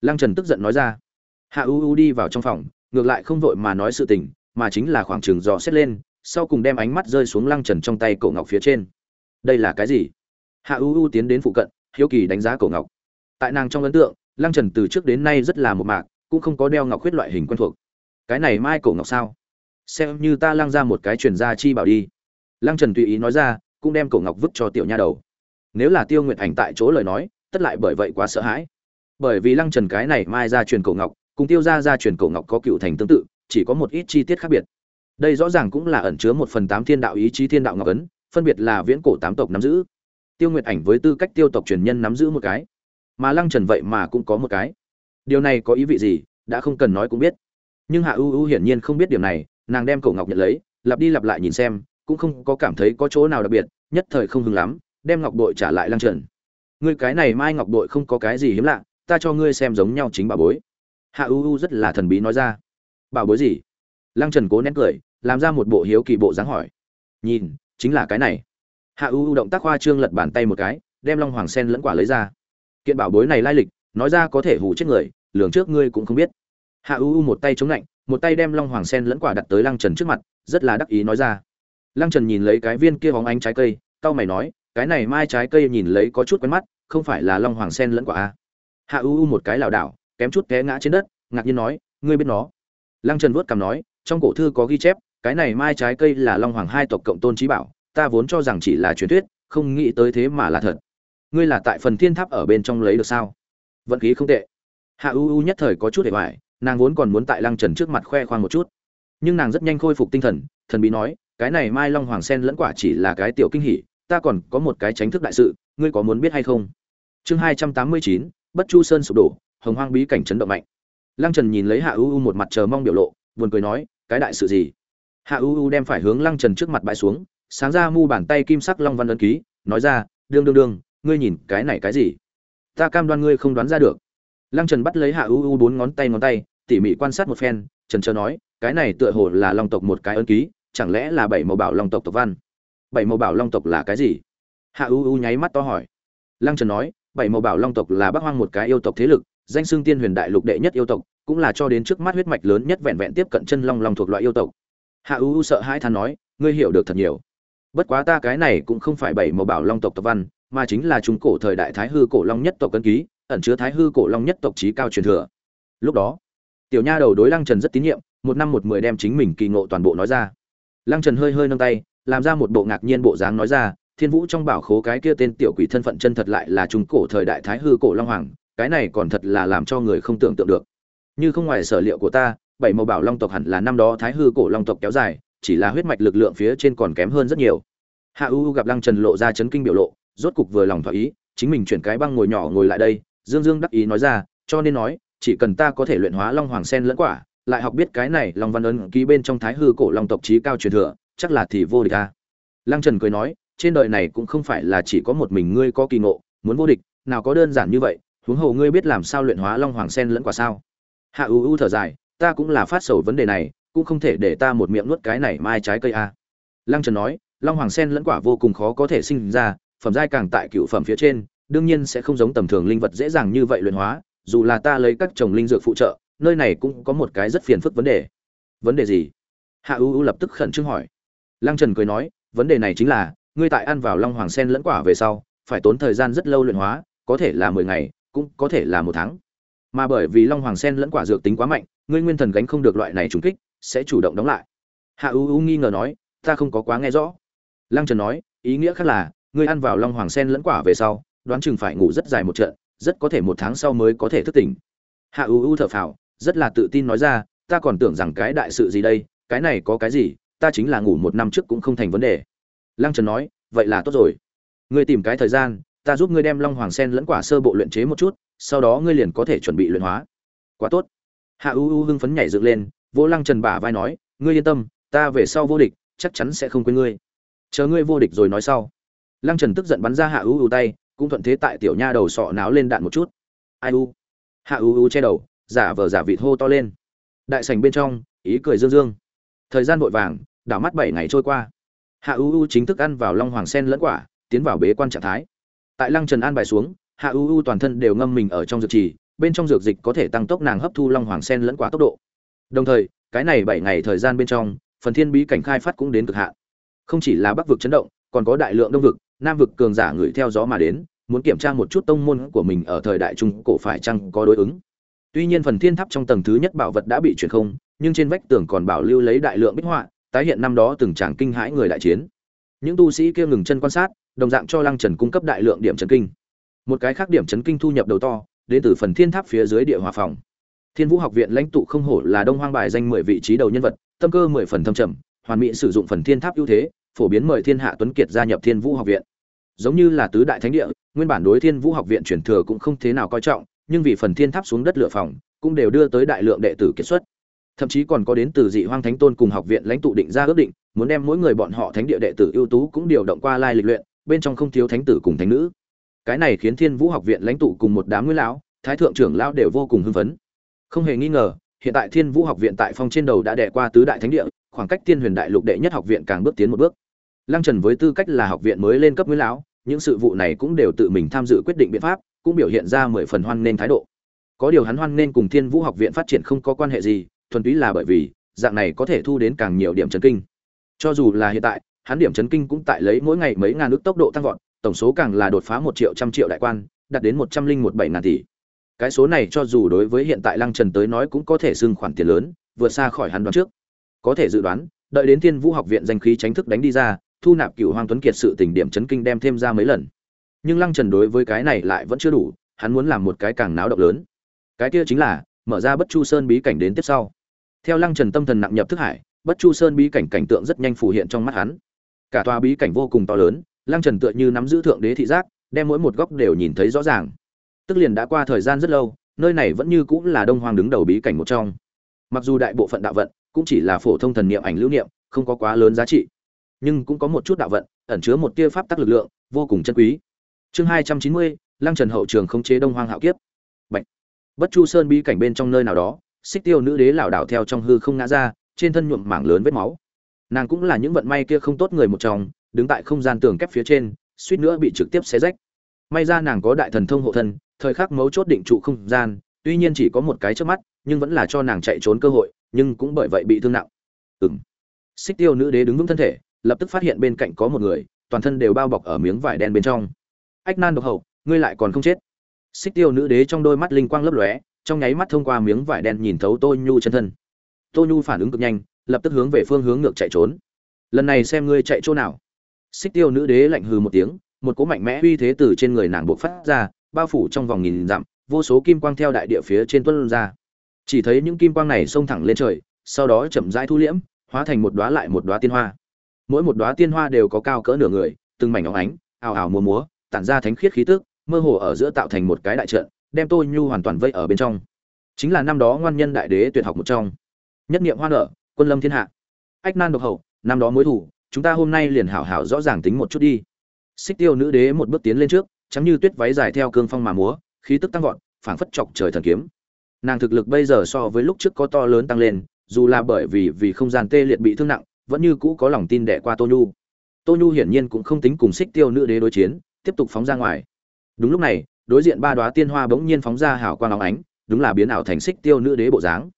A: Lăng trần tức giận nói ra. Hạ ưu ưu đi vào trong phòng, ngược lại không vội mà nói sự tình, mà chính là khoảng trường dò xét lên sau cùng đem ánh mắt rơi xuống lăng trần trong tay cổ ngọc phía trên. Đây là cái gì? Hạ u u tiến đến phụ cận, hiếu kỳ đánh giá cổ ngọc. Tại nàng trong ấn tượng, lăng trần từ trước đến nay rất là một mạc, cũng không có đeo ngọc khuyết loại hình quen thuộc. Cái này mai cổ ngọc sao? Xem như ta lăng ra một cái truyền gia chi bảo đi. Lăng trần tùy ý nói ra, cũng đem cổ ngọc vứt cho tiểu nha đầu. Nếu là tiêu nguyện ảnh tại chỗ lời nói, tất lại bởi vậy quá sợ hãi. Bởi vì lăng trần cái này mai ra truyền cổ ngọc, cùng tiêu ra ra truyền cổ ngọc có cựu thành tương tự, chỉ có một ít chi tiết khác biệt đây rõ ràng cũng là ẩn chứa một phần tám thiên đạo ý chí thiên đạo ngọc ấn, phân biệt là viễn cổ tám tộc nắm giữ. Tiêu nguyệt ảnh với tư cách tiêu tộc truyền nhân nắm giữ một cái. Mà lăng trần vậy mà cũng có một cái. Điều này có ý vị gì, đã không cần nói cũng biết. Nhưng hạ ưu ưu hiển nhiên không biết điểm này, nàng đem cổ ngọc nhận lấy, lặp đi lặp lại nhìn xem, cũng không có cảm thấy có chỗ nào đặc biệt, nhất thời không hứng lắm, đem ngọc bội trả lại lăng trần. Ngươi cái này mai ngọc bội không có cái gì hiếm lạ, ta cho ngươi xem giống nhau chính bà bối. Hạ ưu ưu rất là thần bí nói ra. Bà bối gì? Lăng trần cố nén cười làm ra một bộ hiếu kỳ bộ dáng hỏi. Nhìn, chính là cái này. Hạ u động tác khoa trương lật bàn tay một cái, đem long hoàng sen lẫn quả lấy ra. Kiện bảo bối này lai lịch, nói ra có thể hủ chết người, lường trước ngươi cũng không biết. Hạ u một tay chống lạnh, một tay đem long hoàng sen lẫn quả đặt tới lăng trần trước mặt, rất là đắc ý nói ra. Lăng trần nhìn lấy cái viên kia hóng ánh trái cây, cau mày nói, cái này mai trái cây nhìn lấy có chút quen mắt, không phải là long hoàng sen lẫn quả a à? hạ u một cái lảo đảo, kém chút té ngã trên đất, ngạc nhiên nói, ngươi biết nó. Lăng trần vuốt cằm nói, trong cổ thư có ghi chép cái này mai trái cây là long hoàng hai tộc cộng tôn trí bảo, ta vốn cho rằng chỉ là truyền thuyết, không nghĩ tới thế mà là thật. Ngươi là tại phần thiên tháp ở bên trong lấy được sao? Vận khí không tệ. Hạ u u nhất thời có chút để hoài, nàng vốn còn muốn tại lăng trần trước mặt khoe khoang một chút. Nhưng nàng rất nhanh khôi phục tinh thần thần bí nói, cái này mai long hoàng sen lẫn quả chỉ là cái tiểu kinh hỉ, ta còn có một cái tránh thức đại sự, ngươi có muốn biết hay không? Chương hai trăm tám mươi chín, bất chu sơn sụp đổ, hồng hoang bí cảnh chấn động mạnh. Lăng trần nhìn lấy hạ u u một mặt chờ mong biểu lộ, buồn cười nói, cái đại sự gì? Hạ u u đem phải hướng lăng trần trước mặt bãi xuống, sáng ra mu bàn tay kim sắc long văn ấn ký, nói ra, đương đương đương, ngươi nhìn cái này cái gì? Ta cam đoan ngươi không đoán ra được. Lăng trần bắt lấy hạ u u bốn ngón tay ngón tay, tỉ mỉ quan sát một phen trần trờ nói, cái này tựa hồ là long tộc một cái ấn ký, chẳng lẽ là bảy màu bảo long tộc tộc văn? Bảy màu bảo long tộc là cái gì? Hạ u u nháy mắt to hỏi. Lăng trần nói, bảy màu bảo long tộc là bắc hoang một cái yêu tộc thế lực, danh xưng tiên huyền đại lục đệ nhất yêu tộc, cũng là cho đến trước mắt huyết mạch lớn nhất vẹn vẹn tiếp cận chân long long thuộc loại yêu tộc hạ u u sợ hãi than nói, ngươi hiểu được thật nhiều. Bất quá ta cái này cũng không phải bảy màu bảo long tộc tộc văn, mà chính là trung cổ thời đại thái hư cổ long nhất tộc cân ký, ẩn chứa thái hư cổ long nhất tộc trí cao truyền thừa. Lúc đó, tiểu nha đầu đối lăng trần rất tín nhiệm, một năm một mười đem chính mình kỳ ngộ toàn bộ nói ra. Lăng trần hơi hơi nâng tay, làm ra một bộ ngạc nhiên bộ dáng nói ra, thiên vũ trong bảo khố cái kia tên tiểu quỷ thân phận chân thật lại là trung cổ thời đại thái hư cổ long hoàng, cái này còn thật là làm cho người không tưởng tượng được. Như không ngoài sở liệu của ta bảy màu bảo long tộc hẳn là năm đó thái hư cổ long tộc kéo dài, chỉ là huyết mạch lực lượng phía trên còn kém hơn rất nhiều. Hạ u gặp lăng trần lộ ra chấn kinh biểu lộ, rốt cục vừa lòng thỏa ý, chính mình chuyển cái băng ngồi nhỏ ngồi lại đây, dương dương đắc ý nói ra, cho nên nói, chỉ cần ta có thể luyện hóa long hoàng sen lẫn quả, lại học biết cái này long văn ấn ký bên trong thái hư cổ long tộc trí cao truyền thừa, chắc là thì vô địch ta lăng trần cười nói, trên đời này cũng không phải là chỉ có một mình ngươi có kỳ ngộ, muốn vô địch, nào có đơn giản như vậy, huống hồ ngươi biết làm sao luyện hóa long hoàng sen lẫn quả sao? Hạ u u thở dài ta cũng là phát sầu vấn đề này, cũng không thể để ta một miệng nuốt cái này mai trái cây a lăng trần nói, long hoàng sen lẫn quả vô cùng khó có thể sinh ra, phẩm giai càng tại cựu phẩm phía trên, đương nhiên sẽ không giống tầm thường linh vật dễ dàng như vậy luyện hóa, dù là ta lấy các trồng linh dược phụ trợ, nơi này cũng có một cái rất phiền phức vấn đề. Vấn đề gì? Hạ u u lập tức khẩn trương hỏi. Lăng trần cười nói, vấn đề này chính là, ngươi tại ăn vào long hoàng sen lẫn quả về sau, phải tốn thời gian rất lâu luyện hóa, có thể là mười ngày, cũng có thể là một tháng. Mà bởi vì long hoàng sen lẫn quả dược tính quá mạnh ngươi nguyên thần gánh không được loại này trùng kích, sẽ chủ động đóng lại. Hạ u u nghi ngờ nói, ta không có quá nghe rõ. Lăng trần nói, ý nghĩa khác là, ngươi ăn vào long hoàng sen lẫn quả về sau, đoán chừng phải ngủ rất dài một trận, rất có thể một tháng sau mới có thể thức tỉnh. Hạ u u thở phào, rất là tự tin nói ra, ta còn tưởng rằng cái đại sự gì đây, cái này có cái gì, ta chính là ngủ một năm trước cũng không thành vấn đề. Lăng trần nói, vậy là tốt rồi. Ngươi tìm cái thời gian, ta giúp ngươi đem long hoàng sen lẫn quả sơ bộ luyện chế một chút, sau đó ngươi liền có thể chuẩn bị luyện hóa. Quá tốt hạ u u hưng phấn nhảy dựng lên vô lăng trần bả vai nói, ngươi yên tâm, ta về sau vô địch, chắc chắn sẽ không quên ngươi. Chờ ngươi vô địch rồi nói sau. Lăng trần tức giận bắn ra hạ u u tay, cũng thuận thế tại tiểu nha đầu sọ náo lên đạn một chút. Ai u? Hạ u u che đầu, giả vờ giả vịt hô to lên. Đại Sành bên trong, ý cười dương dương. Thời gian vội vàng, đảo mắt bảy ngày trôi qua. Hạ u u chính thức ăn vào long hoàng sen lẫn quả, tiến vào bế quan trạng thái. Tại lăng trần an bài xuống, hạ u u toàn thân đều ngâm mình ở trong dược trì bên trong dược dịch có thể tăng tốc nàng hấp thu long hoàng sen lẫn quả tốc độ. Đồng thời, cái này bảy ngày thời gian bên trong, phần thiên bí cảnh khai phát cũng đến cực hạn. Không chỉ là bắc vực chấn động, còn có đại lượng đông vực, nam vực cường giả người theo gió mà đến, muốn kiểm tra một chút tông môn của mình ở thời đại trung, cổ phải chăng có đối ứng. Tuy nhiên phần thiên tháp trong tầng thứ nhất bảo vật đã bị chuyển không, nhưng trên vách tường còn bảo lưu lấy đại lượng bích họa, tái hiện năm đó từng tràng kinh hãi người đại chiến. Những tu sĩ kia ngừng chân quan sát, đồng dạng cho lăng trần cung cấp đại lượng điểm trấn kinh. Một cái khác điểm trấn kinh thu nhập đầu to đến từ phần thiên tháp phía dưới địa hòa phòng. Thiên vũ học viện lãnh tụ không hổ là đông hoang bài danh mười vị trí đầu nhân vật, tâm cơ mười phần thâm trầm, hoàn mỹ sử dụng phần thiên tháp ưu thế, phổ biến mời thiên hạ tuấn kiệt gia nhập thiên vũ học viện. Giống như là tứ đại thánh địa, nguyên bản đối thiên vũ học viện truyền thừa cũng không thế nào coi trọng, nhưng vì phần thiên tháp xuống đất lửa phòng, cũng đều đưa tới đại lượng đệ tử kết xuất. Thậm chí còn có đến từ dị hoang thánh tôn cùng học viện lãnh tụ định ra ước định, muốn đem mỗi người bọn họ thánh địa đệ tử ưu tú cũng điều động qua lai lịch luyện, bên trong không thiếu thánh tử cùng thánh nữ cái này khiến thiên vũ học viện lãnh tụ cùng một đám nguyên lão, thái thượng trưởng lão đều vô cùng hưng phấn. Không hề nghi ngờ, hiện tại thiên vũ học viện tại phong trên đầu đã đẻ qua tứ đại thánh địa, khoảng cách thiên huyền đại lục đệ nhất học viện càng bước tiến một bước. Lăng trần với tư cách là học viện mới lên cấp nguyên lão, những sự vụ này cũng đều tự mình tham dự quyết định biện pháp, cũng biểu hiện ra mười phần hoan nên thái độ. Có điều hắn hoan nên cùng thiên vũ học viện phát triển không có quan hệ gì, thuần túy là bởi vì, dạng này có thể thu đến càng nhiều điểm chấn kinh. Cho dù là hiện tại, hắn điểm chấn kinh cũng tại lấy mỗi ngày mấy ngàn ước tốc độ tăng vọt tổng số càng là đột phá một triệu trăm triệu đại quan, đạt đến một trăm linh một bảy ngàn tỷ. Cái số này cho dù đối với hiện tại lăng trần tới nói cũng có thể xưng khoản tiền lớn, vượt xa khỏi hắn đoán trước. Có thể dự đoán, đợi đến thiên vũ học viện danh khí tránh thức đánh đi ra, thu nạp cựu hoàng tuấn kiệt sự tình điểm chấn kinh đem thêm ra mấy lần. Nhưng lăng trần đối với cái này lại vẫn chưa đủ, hắn muốn làm một cái càng náo động lớn. Cái kia chính là, mở ra bất chu sơn bí cảnh đến tiếp sau. Theo lăng trần tâm thần nặng nhập thức hải, bất chu sơn bí cảnh cảnh tượng rất nhanh phù hiện trong mắt hắn. Cả tòa bí cảnh vô cùng to lớn lăng trần tựa như nắm giữ thượng đế thị giác, đem mỗi một góc đều nhìn thấy rõ ràng. Tức liền đã qua thời gian rất lâu, nơi này vẫn như cũng là đông hoang đứng đầu bí cảnh một trong. Mặc dù đại bộ phận đạo vận cũng chỉ là phổ thông thần niệm ảnh lưu niệm, không có quá lớn giá trị, nhưng cũng có một chút đạo vận ẩn chứa một tia pháp tắc lực lượng, vô cùng chân quý. Chương hai trăm chín mươi, lăng trần hậu trường khống chế đông hoang hạo kiếp. Bạch. bất chu sơn bí cảnh bên trong nơi nào đó, xích tiêu nữ đế lảo đảo theo trong hư không ngã ra, trên thân nhuộm mảng lớn vết máu. Nàng cũng là những vận may kia không tốt người một trong đứng tại không gian tường kép phía trên, suýt nữa bị trực tiếp xé rách. May ra nàng có đại thần thông hộ thân, thời khắc mấu chốt định trụ không gian, tuy nhiên chỉ có một cái trước mắt, nhưng vẫn là cho nàng chạy trốn cơ hội, nhưng cũng bởi vậy bị thương nặng. Ừng xích tiêu nữ đế đứng vững thân thể, lập tức phát hiện bên cạnh có một người, toàn thân đều bao bọc ở miếng vải đen bên trong. Ách nan độc hậu, ngươi lại còn không chết. Xích tiêu nữ đế trong đôi mắt linh quang lấp lóe, trong nháy mắt thông qua miếng vải đen nhìn thấu tô nhu chân thân. Tô nhu phản ứng cực nhanh, lập tức hướng về phương hướng ngược chạy trốn. Lần này xem ngươi chạy chỗ nào xích tiêu nữ đế lạnh hừ một tiếng, một cỗ mạnh mẽ uy thế từ trên người nàng buộc phát ra, bao phủ trong vòng nghìn dặm, vô số kim quang theo đại địa phía trên tuân ra. Chỉ thấy những kim quang này xông thẳng lên trời, sau đó chậm rãi thu liễm, hóa thành một đóa lại một đóa tiên hoa. Mỗi một đóa tiên hoa đều có cao cỡ nửa người, từng mảnh óng ánh, ào ào múa múa, tản ra thánh khiết khí tức, mơ hồ ở giữa tạo thành một cái đại trận, đem tôi nhu hoàn toàn vây ở bên trong. Chính là năm đó ngoan nhân đại đế tuyệt học một trong. Nhất niệm hoa nở, quân lâm thiên hạ. Ách nan độc hậu, năm đó mối thủ chúng ta hôm nay liền hảo hảo rõ ràng tính một chút đi. Xích tiêu nữ đế một bước tiến lên trước chắm như tuyết váy dài theo cương phong mà múa, khí tức tăng vọt, phảng phất chọc trời thần kiếm. Nàng thực lực bây giờ so với lúc trước có to lớn tăng lên, dù là bởi vì vì không gian tê liệt bị thương nặng, vẫn như cũ có lòng tin đẻ qua tô nhu. Tô nhu hiển nhiên cũng không tính cùng xích tiêu nữ đế đối chiến, tiếp tục phóng ra ngoài. Đúng lúc này, đối diện ba đoá tiên hoa bỗng nhiên phóng ra hào quang óng ánh, đúng là biến ảo thành xích tiêu nữ đế bộ dáng.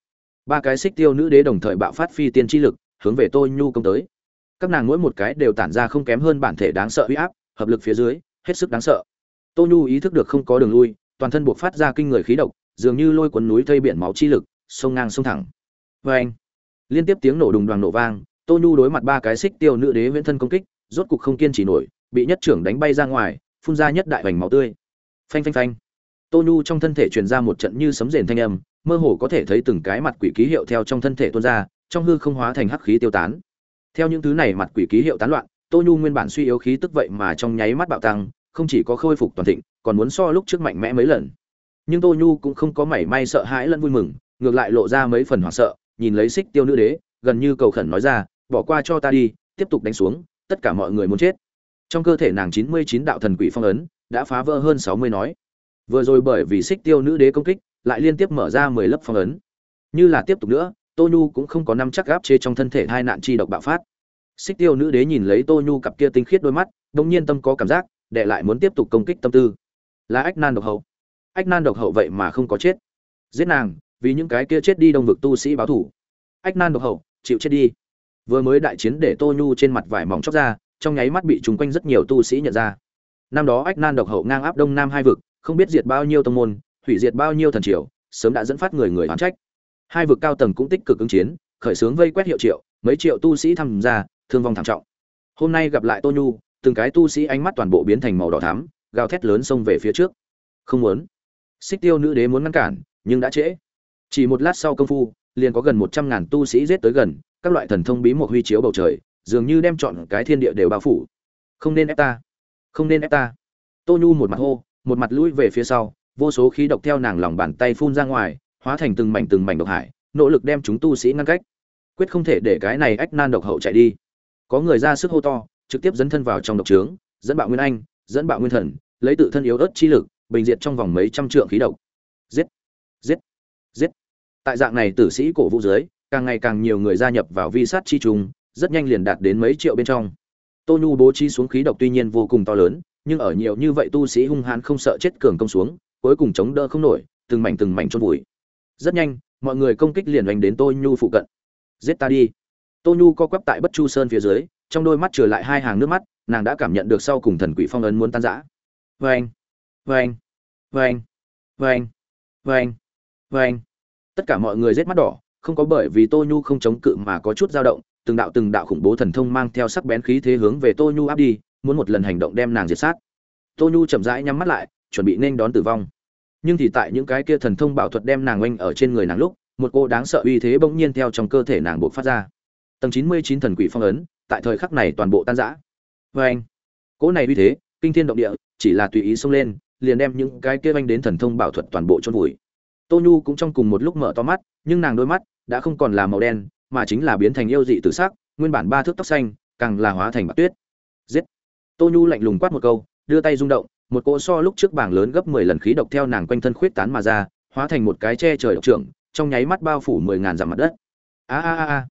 A: Ba cái xích tiêu nữ đế đồng thời bạo phát phi tiên chi lực, hướng về tô nhu công tới các nàng mỗi một cái đều tản ra không kém hơn bản thể đáng sợ uy áp, hợp lực phía dưới, hết sức đáng sợ. Tô nhu ý thức được không có đường lui, toàn thân buộc phát ra kinh người khí độc, dường như lôi cuốn núi thây biển máu chi lực, sông ngang sông thẳng. Vê anh, liên tiếp tiếng nổ đùng đoàn nổ vang, tô nhu đối mặt ba cái xích tiêu nữ đế viễn thân công kích, rốt cục không kiên trì nổi, bị nhất trưởng đánh bay ra ngoài, phun ra nhất đại vành máu tươi. Phanh phanh phanh. Tô nhu trong thân thể truyền ra một trận như sấm rền thanh âm, mơ hồ có thể thấy từng cái mặt quỷ ký hiệu theo trong thân thể tuôn ra, trong hư không hóa thành hắc khí tiêu tán theo những thứ này mặt quỷ ký hiệu tán loạn, tô nhu nguyên bản suy yếu khí tức vậy mà trong nháy mắt bạo tăng, không chỉ có khôi phục toàn thịnh, còn muốn so lúc trước mạnh mẽ mấy lần. Nhưng tô nhu cũng không có mảy may sợ hãi lẫn vui mừng, ngược lại lộ ra mấy phần hoảng sợ, nhìn lấy xích tiêu nữ đế, gần như cầu khẩn nói ra, bỏ qua cho ta đi, tiếp tục đánh xuống, tất cả mọi người muốn chết. Trong cơ thể nàng chín mươi chín đạo thần quỷ phong ấn, đã phá vỡ hơn sáu mươi nói. Vừa rồi bởi vì xích tiêu nữ đế công kích, lại liên tiếp mở ra mười lớp phong ấn. Như là tiếp tục nữa tô nhu cũng không có năm chắc gáp chế trong thân thể hai nạn chi độc bạo phát. Xích tiêu nữ đế nhìn lấy tô nhu cặp kia tinh khiết đôi mắt đ ỗ n g nhiên tâm có cảm giác đệ lại muốn tiếp tục công kích tâm tư. Là ách nan độc hậu. Ách nan độc hậu vậy mà không có chết. Giết nàng, vì những cái kia chết đi đông vực tu sĩ báo thủ. Ách nan độc hậu, chịu chết đi. Vừa mới đại chiến để tô nhu trên mặt vải mỏng chóc ra, trong nháy mắt bị chúng quanh rất nhiều tu sĩ nhận ra. Năm đó ách nan độc hậu ngang áp đông nam hai vực, không biết diệt bao nhiêu tông môn, hủy diệt bao nhiêu thần triều, sớm đã dẫn phát người người oán trách hai vực cao tầng cũng tích cực ứng chiến, khởi xướng vây quét hiệu triệu, mấy triệu tu sĩ tham gia, thương vong thảm trọng. Hôm nay gặp lại tô nhu, từng cái tu sĩ ánh mắt toàn bộ biến thành màu đỏ thắm, gào thét lớn xông về phía trước. Không muốn. Xích tiêu nữ đế muốn ngăn cản, nhưng đã trễ. Chỉ một lát sau công phu, liền có gần một trăm ngàn tu sĩ giết tới gần, các loại thần thông bí một huy chiếu bầu trời, dường như đem chọn cái thiên địa đều bao phủ. Không nên ép ta. Không nên ép ta. Tô nhu một mặt hô, một mặt lũi về phía sau, vô số khí độc theo nàng lòng bàn tay phun ra ngoài hóa thành từng mảnh từng mảnh độc hải, nỗ lực đem chúng tu sĩ ngăn cách. Quyết không thể để cái này ách nan độc hậu chạy đi. Có người ra sức hô to, trực tiếp dẫn thân vào trong độc trướng, dẫn bạo nguyên anh, dẫn bạo nguyên thần, lấy tự thân yếu ớt chi lực, bình diệt trong vòng mấy trăm trượng khí độc. Giết! Giết! Giết! Tại dạng này tử sĩ cổ vũ dưới, càng ngày càng nhiều người gia nhập vào vi sát chi trùng, rất nhanh liền đạt đến mấy triệu bên trong. Tô nhu bố trí xuống khí độc tuy nhiên vô cùng to lớn, nhưng ở nhiều như vậy tu sĩ hung hãn không sợ chết cường công xuống, cuối cùng chống đỡ không nổi, từng mảnh từng mảnh chôn vùi rất nhanh, mọi người công kích liền đánh đến tô nhu phụ cận. Giết ta đi. Tô nhu co quắp tại bất chu sơn phía dưới, trong đôi mắt trở lại hai hàng nước mắt, nàng đã cảm nhận được sau cùng thần quỷ phong ấn muốn tan rã. Vâng vâng vâng vâng vâng vâng. Tất cả mọi người rết mắt đỏ, không có bởi vì tô nhu không chống cự mà có chút dao động, từng đạo từng đạo khủng bố thần thông mang theo sắc bén khí thế hướng về tô nhu áp đi, muốn một lần hành động đem nàng diệt sát. Tô nhu chậm rãi nhắm mắt lại, chuẩn bị nên đón tử vong nhưng thì tại những cái kia thần thông bảo thuật đem nàng oanh ở trên người nàng lúc, một cô đáng sợ uy thế bỗng nhiên theo trong cơ thể nàng buộc phát ra. Tầng chín mươi chín thần quỷ phong ấn, tại thời khắc này toàn bộ tan rã. Vê anh, cỗ này uy thế, kinh thiên động địa, chỉ là tùy ý xông lên, liền đem những cái kia oanh đến thần thông bảo thuật toàn bộ chôn vùi. Tô nhu cũng trong cùng một lúc mở to mắt, nhưng nàng đôi mắt đã không còn là màu đen, mà chính là biến thành yêu dị tử sắc, nguyên bản ba thước tóc xanh, càng là hóa thành bạc tuyết. Giết! Tô nhu lạnh lùng quát một câu, đưa tay rung động một cỗ so lúc trước bảng lớn gấp mười lần khí độc theo nàng quanh thân khuyết tán mà ra, hóa thành một cái che trời độc trưởng, trong nháy mắt bao phủ mười ngàn dặm mặt đất. A a a a.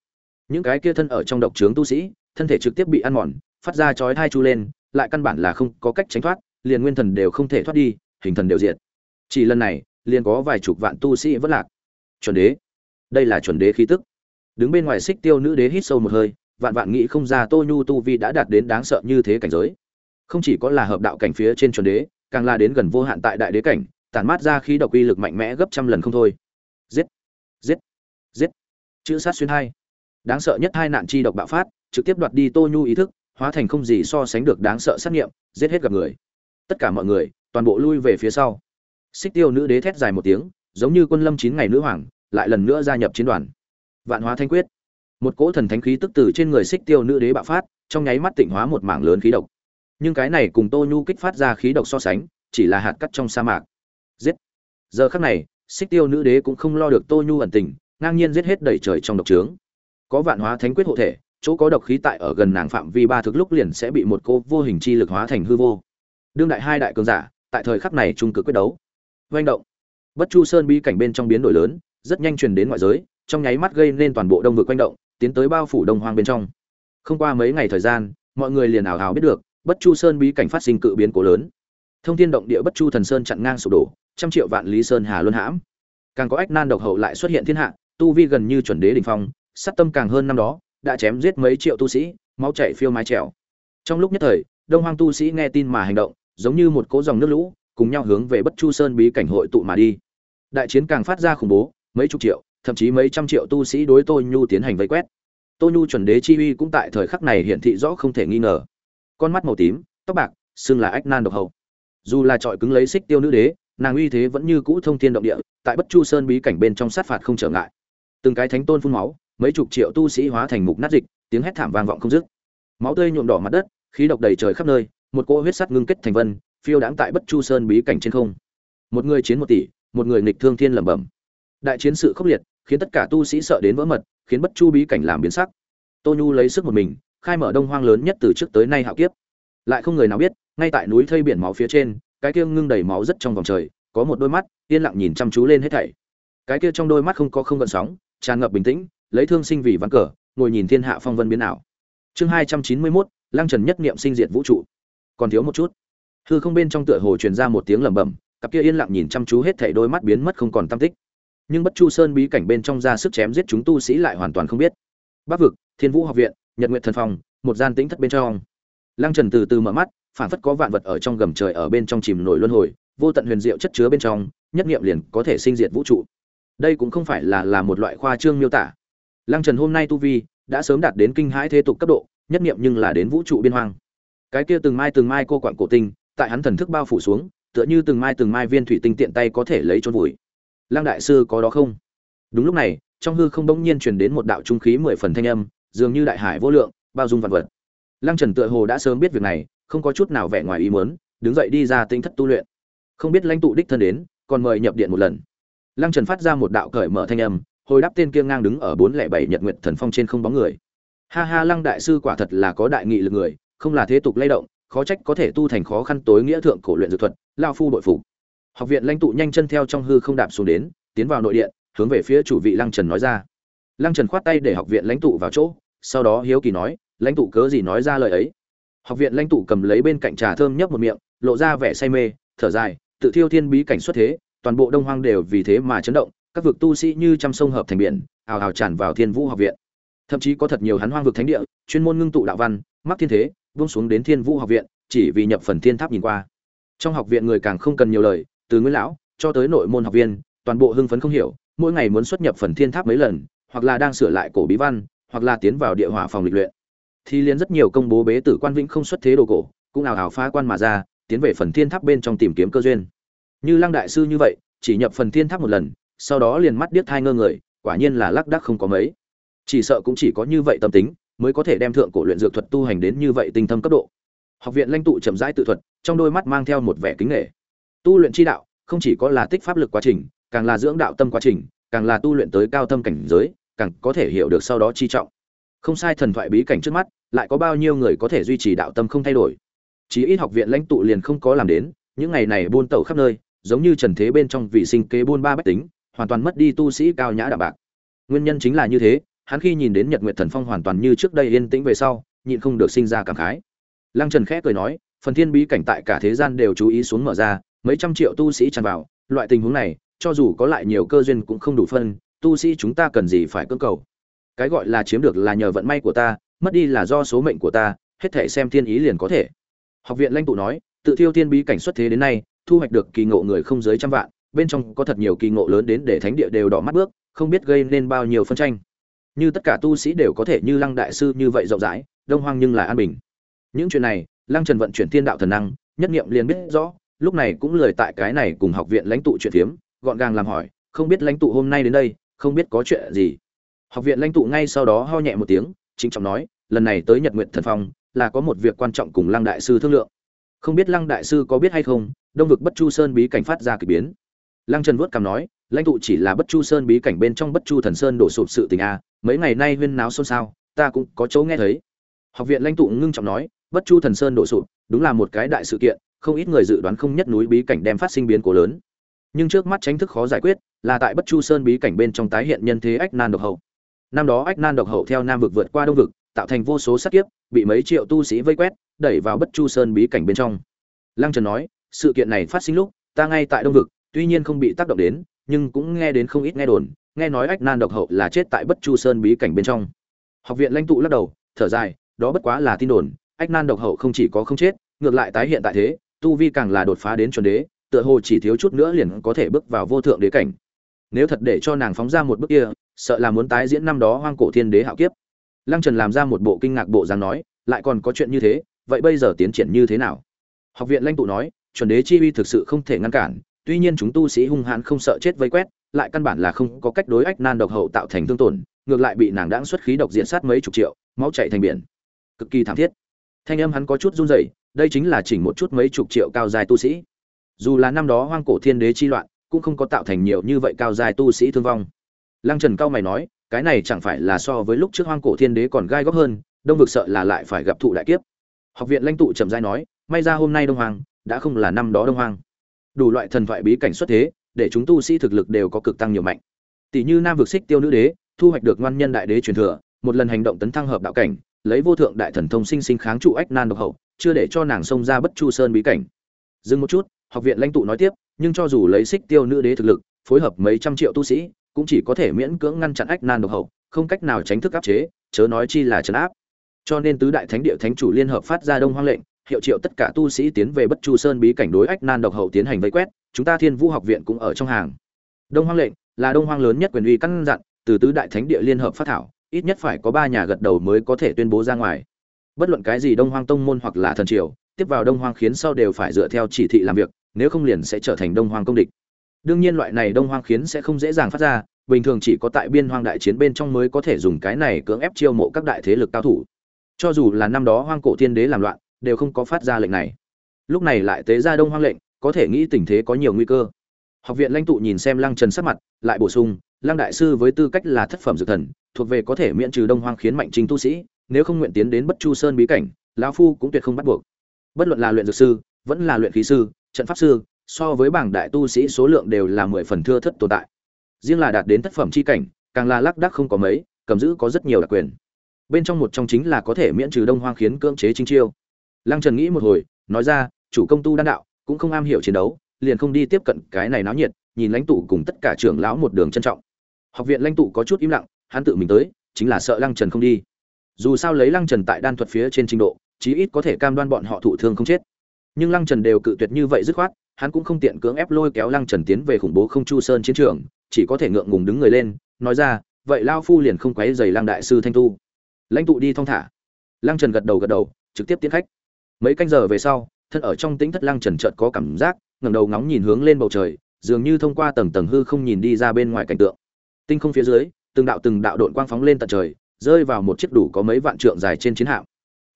A: Những cái kia thân ở trong độc trướng tu sĩ, thân thể trực tiếp bị ăn mòn, phát ra chói tai chu lên, lại căn bản là không có cách tránh thoát, liền nguyên thần đều không thể thoát đi, hình thần đều diệt. Chỉ lần này, liền có vài chục vạn tu sĩ vẫn lạc. Chuẩn đế. Đây là chuẩn đế khí tức. Đứng bên ngoài xích tiêu nữ đế hít sâu một hơi, vạn vạn nghĩ không ra tô nhu tu vi đã đạt đến đáng sợ như thế cảnh giới không chỉ có là hợp đạo cảnh phía trên chuẩn đế, càng là đến gần vô hạn tại đại đế cảnh, tản mát ra khí độc uy lực mạnh mẽ gấp trăm lần không thôi. Giết! Giết! Giết! Chữ sát xuyên hai. Đáng sợ nhất hai nạn chi độc bạo phát, trực tiếp đoạt đi tô nhu ý thức, hóa thành không gì so sánh được đáng sợ sát nghiệm, giết hết gặp người. Tất cả mọi người, toàn bộ lui về phía sau. Xích tiêu nữ đế thét dài một tiếng, giống như quân lâm chín ngày nữ hoàng, lại lần nữa gia nhập chiến đoàn. Vạn hóa thanh quyết. Một cỗ thần thánh khí tức từ trên người xích tiêu nữ đế bạo phát, trong nháy mắt tịnh hóa một mảng lớn khí độc nhưng cái này cùng tô nhu kích phát ra khí độc so sánh, chỉ là hạt cắt trong sa mạc. Giết. Giờ khắc này, xích tiêu nữ đế cũng không lo được tô nhu ẩn tình, ngang nhiên giết hết đầy trời trong độc trướng. Có vạn hóa thánh quyết hộ thể, chỗ có độc khí tại ở gần nàng phạm vi ba thực lúc liền sẽ bị một cô vô hình chi lực hóa thành hư vô. Đương đại hai đại cường giả, tại thời khắc này trung cực quyết đấu. Doanh động. Bất chu sơn bi cảnh bên trong biến đổi lớn, rất nhanh truyền đến ngoại giới, trong nháy mắt gây nên toàn bộ đông vực quanh động, tiến tới bao phủ đông hoang bên trong. Không qua mấy ngày thời gian, mọi người liền ảo hào biết được bất chu sơn bí cảnh phát sinh cự biến cố lớn. Thông thiên động địa bất chu thần sơn chặn ngang sụp đổ, trăm triệu vạn lý sơn hà luân hãm. Càng có ách nan độc hậu lại xuất hiện thiên hạ, tu vi gần như chuẩn đế đỉnh phong, sát tâm càng hơn năm đó, đã chém giết mấy triệu tu sĩ, máu chảy phiêu mái trèo. Trong lúc nhất thời, đông hoang tu sĩ nghe tin mà hành động, giống như một cỗ dòng nước lũ, cùng nhau hướng về bất chu sơn bí cảnh hội tụ mà đi. Đại chiến càng phát ra khủng bố, mấy chục triệu, thậm chí mấy trăm triệu tu sĩ đối tô nhu tiến hành vây quét. Tô nhu chuẩn đế chi uy cũng tại thời khắc này hiển thị rõ không thể nghi ngờ con mắt màu tím, tóc bạc xưng là ách nan độc hậu dù là trọi cứng lấy xích tiêu nữ đế, nàng uy thế vẫn như cũ thông thiên động địa, tại bất chu sơn bí cảnh bên trong sát phạt không trở ngại. Từng cái thánh tôn phun máu, mấy chục triệu tu sĩ hóa thành mục nát dịch, tiếng hét thảm vang vọng không dứt. Máu tươi nhuộm đỏ mặt đất, khí độc đầy trời khắp nơi, một cỗ huyết sắt ngưng kết thành vân, phiêu đãng tại bất chu sơn bí cảnh trên không. Một người chiến một tỷ, một người nghịch thương thiên lẩm bẩm. Đại chiến sự khốc liệt, khiến tất cả tu sĩ sợ đến vỡ mật, khiến bất chu bí cảnh làm biến sắc. Tô nhu lấy sức một mình khai mở đông hoang lớn nhất từ trước tới nay hạo kiếp. Lại không người nào biết, ngay tại núi thây biển máu phía trên, cái kia ngưng đầy máu rất trong vòng trời, có một đôi mắt, yên lặng nhìn chăm chú lên hết thảy. Cái kia trong đôi mắt không có không gợn sóng, tràn ngập bình tĩnh, lấy thương sinh vì ván cờ, ngồi nhìn thiên hạ phong vân biến ảo. Chương hai trăm chín mươi mốt lang trần nhất niệm sinh diệt vũ trụ. Còn thiếu một chút. Hư không bên trong tựa hồ truyền ra một tiếng lẩm bẩm, cặp kia yên lặng nhìn chăm chú hết thảy đôi mắt biến mất không còn tâm tích. Nhưng bất chu sơn bí cảnh bên trong ra sức chém giết chúng tu sĩ lại hoàn toàn không biết. Bắc vực, thiên vũ học viện nhật nguyện thần phòng một gian tĩnh thất bên trong. Lăng trần từ từ mở mắt phản phất có vạn vật ở trong gầm trời ở bên trong chìm nổi luân hồi, vô tận huyền diệu chất chứa bên trong, nhất nghiệm liền có thể sinh diệt vũ trụ. Đây cũng không phải là là một loại khoa trương miêu tả. Lăng trần hôm nay tu vi đã sớm đạt đến kinh hãi thế tục cấp độ, nhất nghiệm nhưng là đến vũ trụ biên hoang. Cái kia từng mai từng mai cô quặn cổ tinh, tại hắn thần thức bao phủ xuống, tựa như từng mai từng mai viên thủy tinh tiện tay có thể lấy trôn vùi. Lăng đại sư có đó không? Đúng lúc này, trong hư không bỗng nhiên truyền đến một đạo trung khí mười phần thanh âm dường như đại hải vô lượng, bao dung vạn vật. Lăng trần tựa hồ đã sớm biết việc này, không có chút nào vẻ ngoài ý muốn, đứng dậy đi ra tinh thất tu luyện. Không biết lãnh tụ đích thân đến, còn mời nhập điện một lần. Lăng trần phát ra một đạo cởi mở thanh âm, hồi đáp tên kia ngang đứng ở bốn lẻ bảy nhật nguyện thần phong trên không bóng người. Ha ha, lăng đại sư quả thật là có đại nghị lực người, không là thế tục lay động, khó trách có thể tu thành khó khăn tối nghĩa thượng cổ luyện dược thuật, lao phu đội phục. Học viện lãnh tụ nhanh chân theo trong hư không đạp xuống đến, tiến vào nội điện, hướng về phía chủ vị lăng trần nói ra lăng trần khoát tay để học viện lãnh tụ vào chỗ, sau đó hiếu kỳ nói, lãnh tụ cớ gì nói ra lời ấy? Học viện lãnh tụ cầm lấy bên cạnh trà thơm nhấp một miệng, lộ ra vẻ say mê, thở dài, tự thiêu thiên bí cảnh xuất thế, toàn bộ đông hoang đều vì thế mà chấn động, các vực tu sĩ như trăm sông hợp thành biển, ào ào tràn vào thiên vũ học viện. Thậm chí có thật nhiều hắn hoang vực thánh địa, chuyên môn ngưng tụ đạo văn, mắc thiên thế buông xuống đến thiên vũ học viện, chỉ vì nhập phần thiên tháp nhìn qua. Trong học viện người càng không cần nhiều lời, từ nguyễn lão cho tới nội môn học viên, toàn bộ hưng phấn không hiểu, mỗi ngày muốn xuất nhập phần thiên tháp mấy lần hoặc là đang sửa lại cổ bí văn hoặc là tiến vào địa hỏa phòng lịch luyện. Thì liền rất nhiều công bố bế tử quan vĩnh không xuất thế đồ cổ cũng ảo ảo phá quan mà ra tiến về phần thiên tháp bên trong tìm kiếm cơ duyên. Như lăng đại sư như vậy chỉ nhập phần thiên tháp một lần sau đó liền mắt điếc thai ngơ người quả nhiên là lắc đắc không có mấy. Chỉ sợ cũng chỉ có như vậy tâm tính mới có thể đem thượng cổ luyện dược thuật tu hành đến như vậy tinh thâm cấp độ. Học viện lãnh tụ chậm rãi tự thuật trong đôi mắt mang theo một vẻ kính nể, tu luyện chi đạo không chỉ có là tích pháp lực quá trình càng là dưỡng đạo tâm quá trình càng là tu luyện tới cao tâm cảnh giới, càng có thể hiểu được sau đó chi trọng. Không sai thần thoại bí cảnh trước mắt, lại có bao nhiêu người có thể duy trì đạo tâm không thay đổi. Chí ít học viện lãnh tụ liền không có làm đến, những ngày này buôn tẩu khắp nơi, giống như trần thế bên trong vị sinh kế buôn ba bách tính, hoàn toàn mất đi tu sĩ cao nhã đạm bạc. Nguyên nhân chính là như thế, hắn khi nhìn đến nhật nguyệt thần phong hoàn toàn như trước đây yên tĩnh về sau, nhịn không được sinh ra cảm khái. Lăng trần khẽ cười nói, phần thiên bí cảnh tại cả thế gian đều chú ý xuống mở ra, mấy trăm triệu tu sĩ tràn vào, loại tình huống này cho dù có lại nhiều cơ duyên cũng không đủ phân, tu sĩ chúng ta cần gì phải cưỡng cầu. Cái gọi là chiếm được là nhờ vận may của ta, mất đi là do số mệnh của ta, hết thể xem thiên ý liền có thể. Học viện lãnh tụ nói, tự thiêu thiên bí cảnh xuất thế đến nay, thu hoạch được kỳ ngộ người không dưới trăm vạn, bên trong có thật nhiều kỳ ngộ lớn đến để thánh địa đều đỏ mắt bước, không biết gây nên bao nhiêu phân tranh. Như tất cả tu sĩ đều có thể như lăng đại sư như vậy rộng rãi, đông hoang nhưng là an bình. Những chuyện này, lăng trần vận chuyển thiên đạo thần năng, nhất niệm liền biết rõ, lúc này cũng lời tại cái này cùng học viện lãnh tụ chuyện phiếm gọn gàng làm hỏi, không biết lãnh tụ hôm nay đến đây, không biết có chuyện gì? Học viện lãnh tụ ngay sau đó ho nhẹ một tiếng chính trọng nói, lần này tới nhật nguyện thần phong, là có một việc quan trọng cùng lăng đại sư thương lượng. Không biết lăng đại sư có biết hay không, đông vực bất chu sơn bí cảnh phát ra k ỳ biến. Lăng trần vuốt cằm nói, lãnh tụ chỉ là bất chu sơn bí cảnh bên trong bất chu thần sơn đổ sụp sự tình a mấy ngày nay huyên náo xôn xao, ta cũng có chỗ nghe thấy. Học viện lãnh tụ ngưng trọng nói, bất chu thần sơn đổ sụp, đúng là một cái đại sự kiện, không ít người dự đoán không nhất núi bí cảnh đem phát sinh biến cố lớn nhưng trước mắt tránh thức khó giải quyết là tại bất chu sơn bí cảnh bên trong tái hiện nhân thế ách nan độc hậu. Năm đó ách nan độc hậu theo nam vực vượt qua đông vực, tạo thành vô số sát kiếp, bị mấy triệu tu sĩ vây quét, đẩy vào bất chu sơn bí cảnh bên trong. Lăng trần nói, sự kiện này phát sinh lúc, ta ngay tại đông vực, tuy nhiên không bị tác động đến, nhưng cũng nghe đến không ít nghe đồn, nghe nói ách nan độc hậu là chết tại bất chu sơn bí cảnh bên trong. Học viện lãnh tụ lắc đầu, thở dài, đó bất quá là tin đồn, ách nan độc hậu không chỉ có không chết, ngược lại tái hiện tại thế, tu vi càng là đột phá đến chuẩn đế tựa hồ chỉ thiếu chút nữa liền có thể bước vào vô thượng đế cảnh. Nếu thật để cho nàng phóng ra một bước kia, sợ là muốn tái diễn năm đó hoang cổ thiên đế hạo kiếp. Lăng trần làm ra một bộ kinh ngạc bộ dáng nói, lại còn có chuyện như thế, vậy bây giờ tiến triển như thế nào? Học viện lãnh tụ nói, chuẩn đế chi uy thực sự không thể ngăn cản, tuy nhiên chúng tu sĩ hung hãn không sợ chết vây quét, lại căn bản là không có cách đối ách nan độc hậu tạo thành thương tổn, ngược lại bị nàng đãng xuất khí độc diện sát mấy chục triệu, máu chảy thành biển. Cực kỳ thảm thiết. Thanh âm hắn có chút run rẩy, đây chính là chỉnh một chút mấy chục triệu cao dài tu sĩ dù là năm đó hoang cổ thiên đế chi loạn, cũng không có tạo thành nhiều như vậy cao dài tu sĩ thương vong. Lăng trần cao mày nói, cái này chẳng phải là so với lúc trước hoang cổ thiên đế còn gai góc hơn, đông vực sợ là lại phải gặp thụ đại kiếp. Học viện lãnh tụ trầm giai nói, may ra hôm nay đông hoàng đã không là năm đó đông hoàng đủ loại thần thoại bí cảnh xuất thế, để chúng tu sĩ thực lực đều có cực tăng nhiều mạnh. Tỷ như nam vực xích tiêu nữ đế, thu hoạch được ngoan nhân đại đế truyền thừa, một lần hành động tấn thăng hợp đạo cảnh, lấy vô thượng đại thần thông sinh sinh kháng trụ ách nan độc hậu, chưa để cho nàng xông ra bất chu sơn bí cảnh. Dừng một chút học viện lãnh tụ nói tiếp, nhưng cho dù lấy xích tiêu nữ đế thực lực, phối hợp mấy trăm triệu tu sĩ, cũng chỉ có thể miễn cưỡng ngăn chặn ách nan độc hậu, không cách nào tránh thức áp chế, chớ nói chi là trấn áp. Cho nên tứ đại thánh địa thánh chủ liên hợp phát ra đông hoang lệnh, hiệu triệu tất cả tu sĩ tiến về bất chu sơn bí cảnh đối ách nan độc hậu tiến hành vây quét, chúng ta thiên vũ học viện cũng ở trong hàng. Đông hoang lệnh là đông hoang lớn nhất quyền uy căn dặn, từ tứ đại thánh địa liên hợp phát thảo, ít nhất phải có ba nhà gật đầu mới có thể tuyên bố ra ngoài. Bất luận cái gì đông hoang tông môn hoặc là thần triều, tiếp vào đông hoang khiến sau đều phải dựa theo chỉ thị làm việc nếu không liền sẽ trở thành đông hoang công địch. Đương nhiên loại này đông hoang khiến sẽ không dễ dàng phát ra, bình thường chỉ có tại biên hoang đại chiến bên trong mới có thể dùng cái này cưỡng ép chiêu mộ các đại thế lực cao thủ. Cho dù là năm đó hoang cổ thiên đế làm loạn, đều không có phát ra lệnh này. Lúc này lại tế ra đông hoang lệnh, có thể nghĩ tình thế có nhiều nguy cơ. Học viện lãnh tụ nhìn xem lăng trần sắc mặt, lại bổ sung, lăng đại sư với tư cách là thất phẩm dược thần, thuộc về có thể miễn trừ đông hoang khiến mạnh chính tu sĩ, nếu không nguyện tiến đến bất chu sơn bí cảnh, lão phu cũng tuyệt không bắt buộc. Bất luận là luyện dược sư, vẫn là luyện khí sư trận pháp sư, so với bảng đại tu sĩ số lượng đều là mười phần thưa thất tồn tại. Riêng là đạt đến thất phẩm chi cảnh, càng là lác đác không có mấy, cầm giữ có rất nhiều đặc quyền. Bên trong một trong chính là có thể miễn trừ đông hoang khiến cưỡng chế chính chiêu. Lăng trần nghĩ một hồi, nói ra, chủ công tu đan đạo, cũng không am hiểu chiến đấu, liền không đi tiếp cận cái này náo nhiệt, nhìn lãnh tụ cùng tất cả trưởng lão một đường trân trọng. Học viện lãnh tụ có chút im lặng, hắn tự mình tới, chính là sợ lăng trần không đi. Dù sao lấy lăng trần tại đan thuật phía trên trình độ, chí ít có thể cam đoan bọn họ thụ thương không chết nhưng lăng trần đều cự tuyệt như vậy dứt khoát hắn cũng không tiện cưỡng ép lôi kéo lăng trần tiến về khủng bố không chu sơn chiến trường chỉ có thể ngượng ngùng đứng người lên nói ra vậy lao phu liền không quấy dày lăng đại sư thanh tu. Lãnh tụ đi thong thả. Lăng trần gật đầu gật đầu trực tiếp tiến khách. Mấy canh giờ về sau thân ở trong tĩnh thất lăng trần chợt có cảm giác ngẩng đầu ngóng nhìn hướng lên bầu trời dường như thông qua tầng tầng hư không nhìn đi ra bên ngoài cảnh tượng. Tinh không phía dưới từng đạo từng đạo đội quang phóng lên tận trời rơi vào một chiếc đủ có mấy vạn trượng dài trên chiến hạm.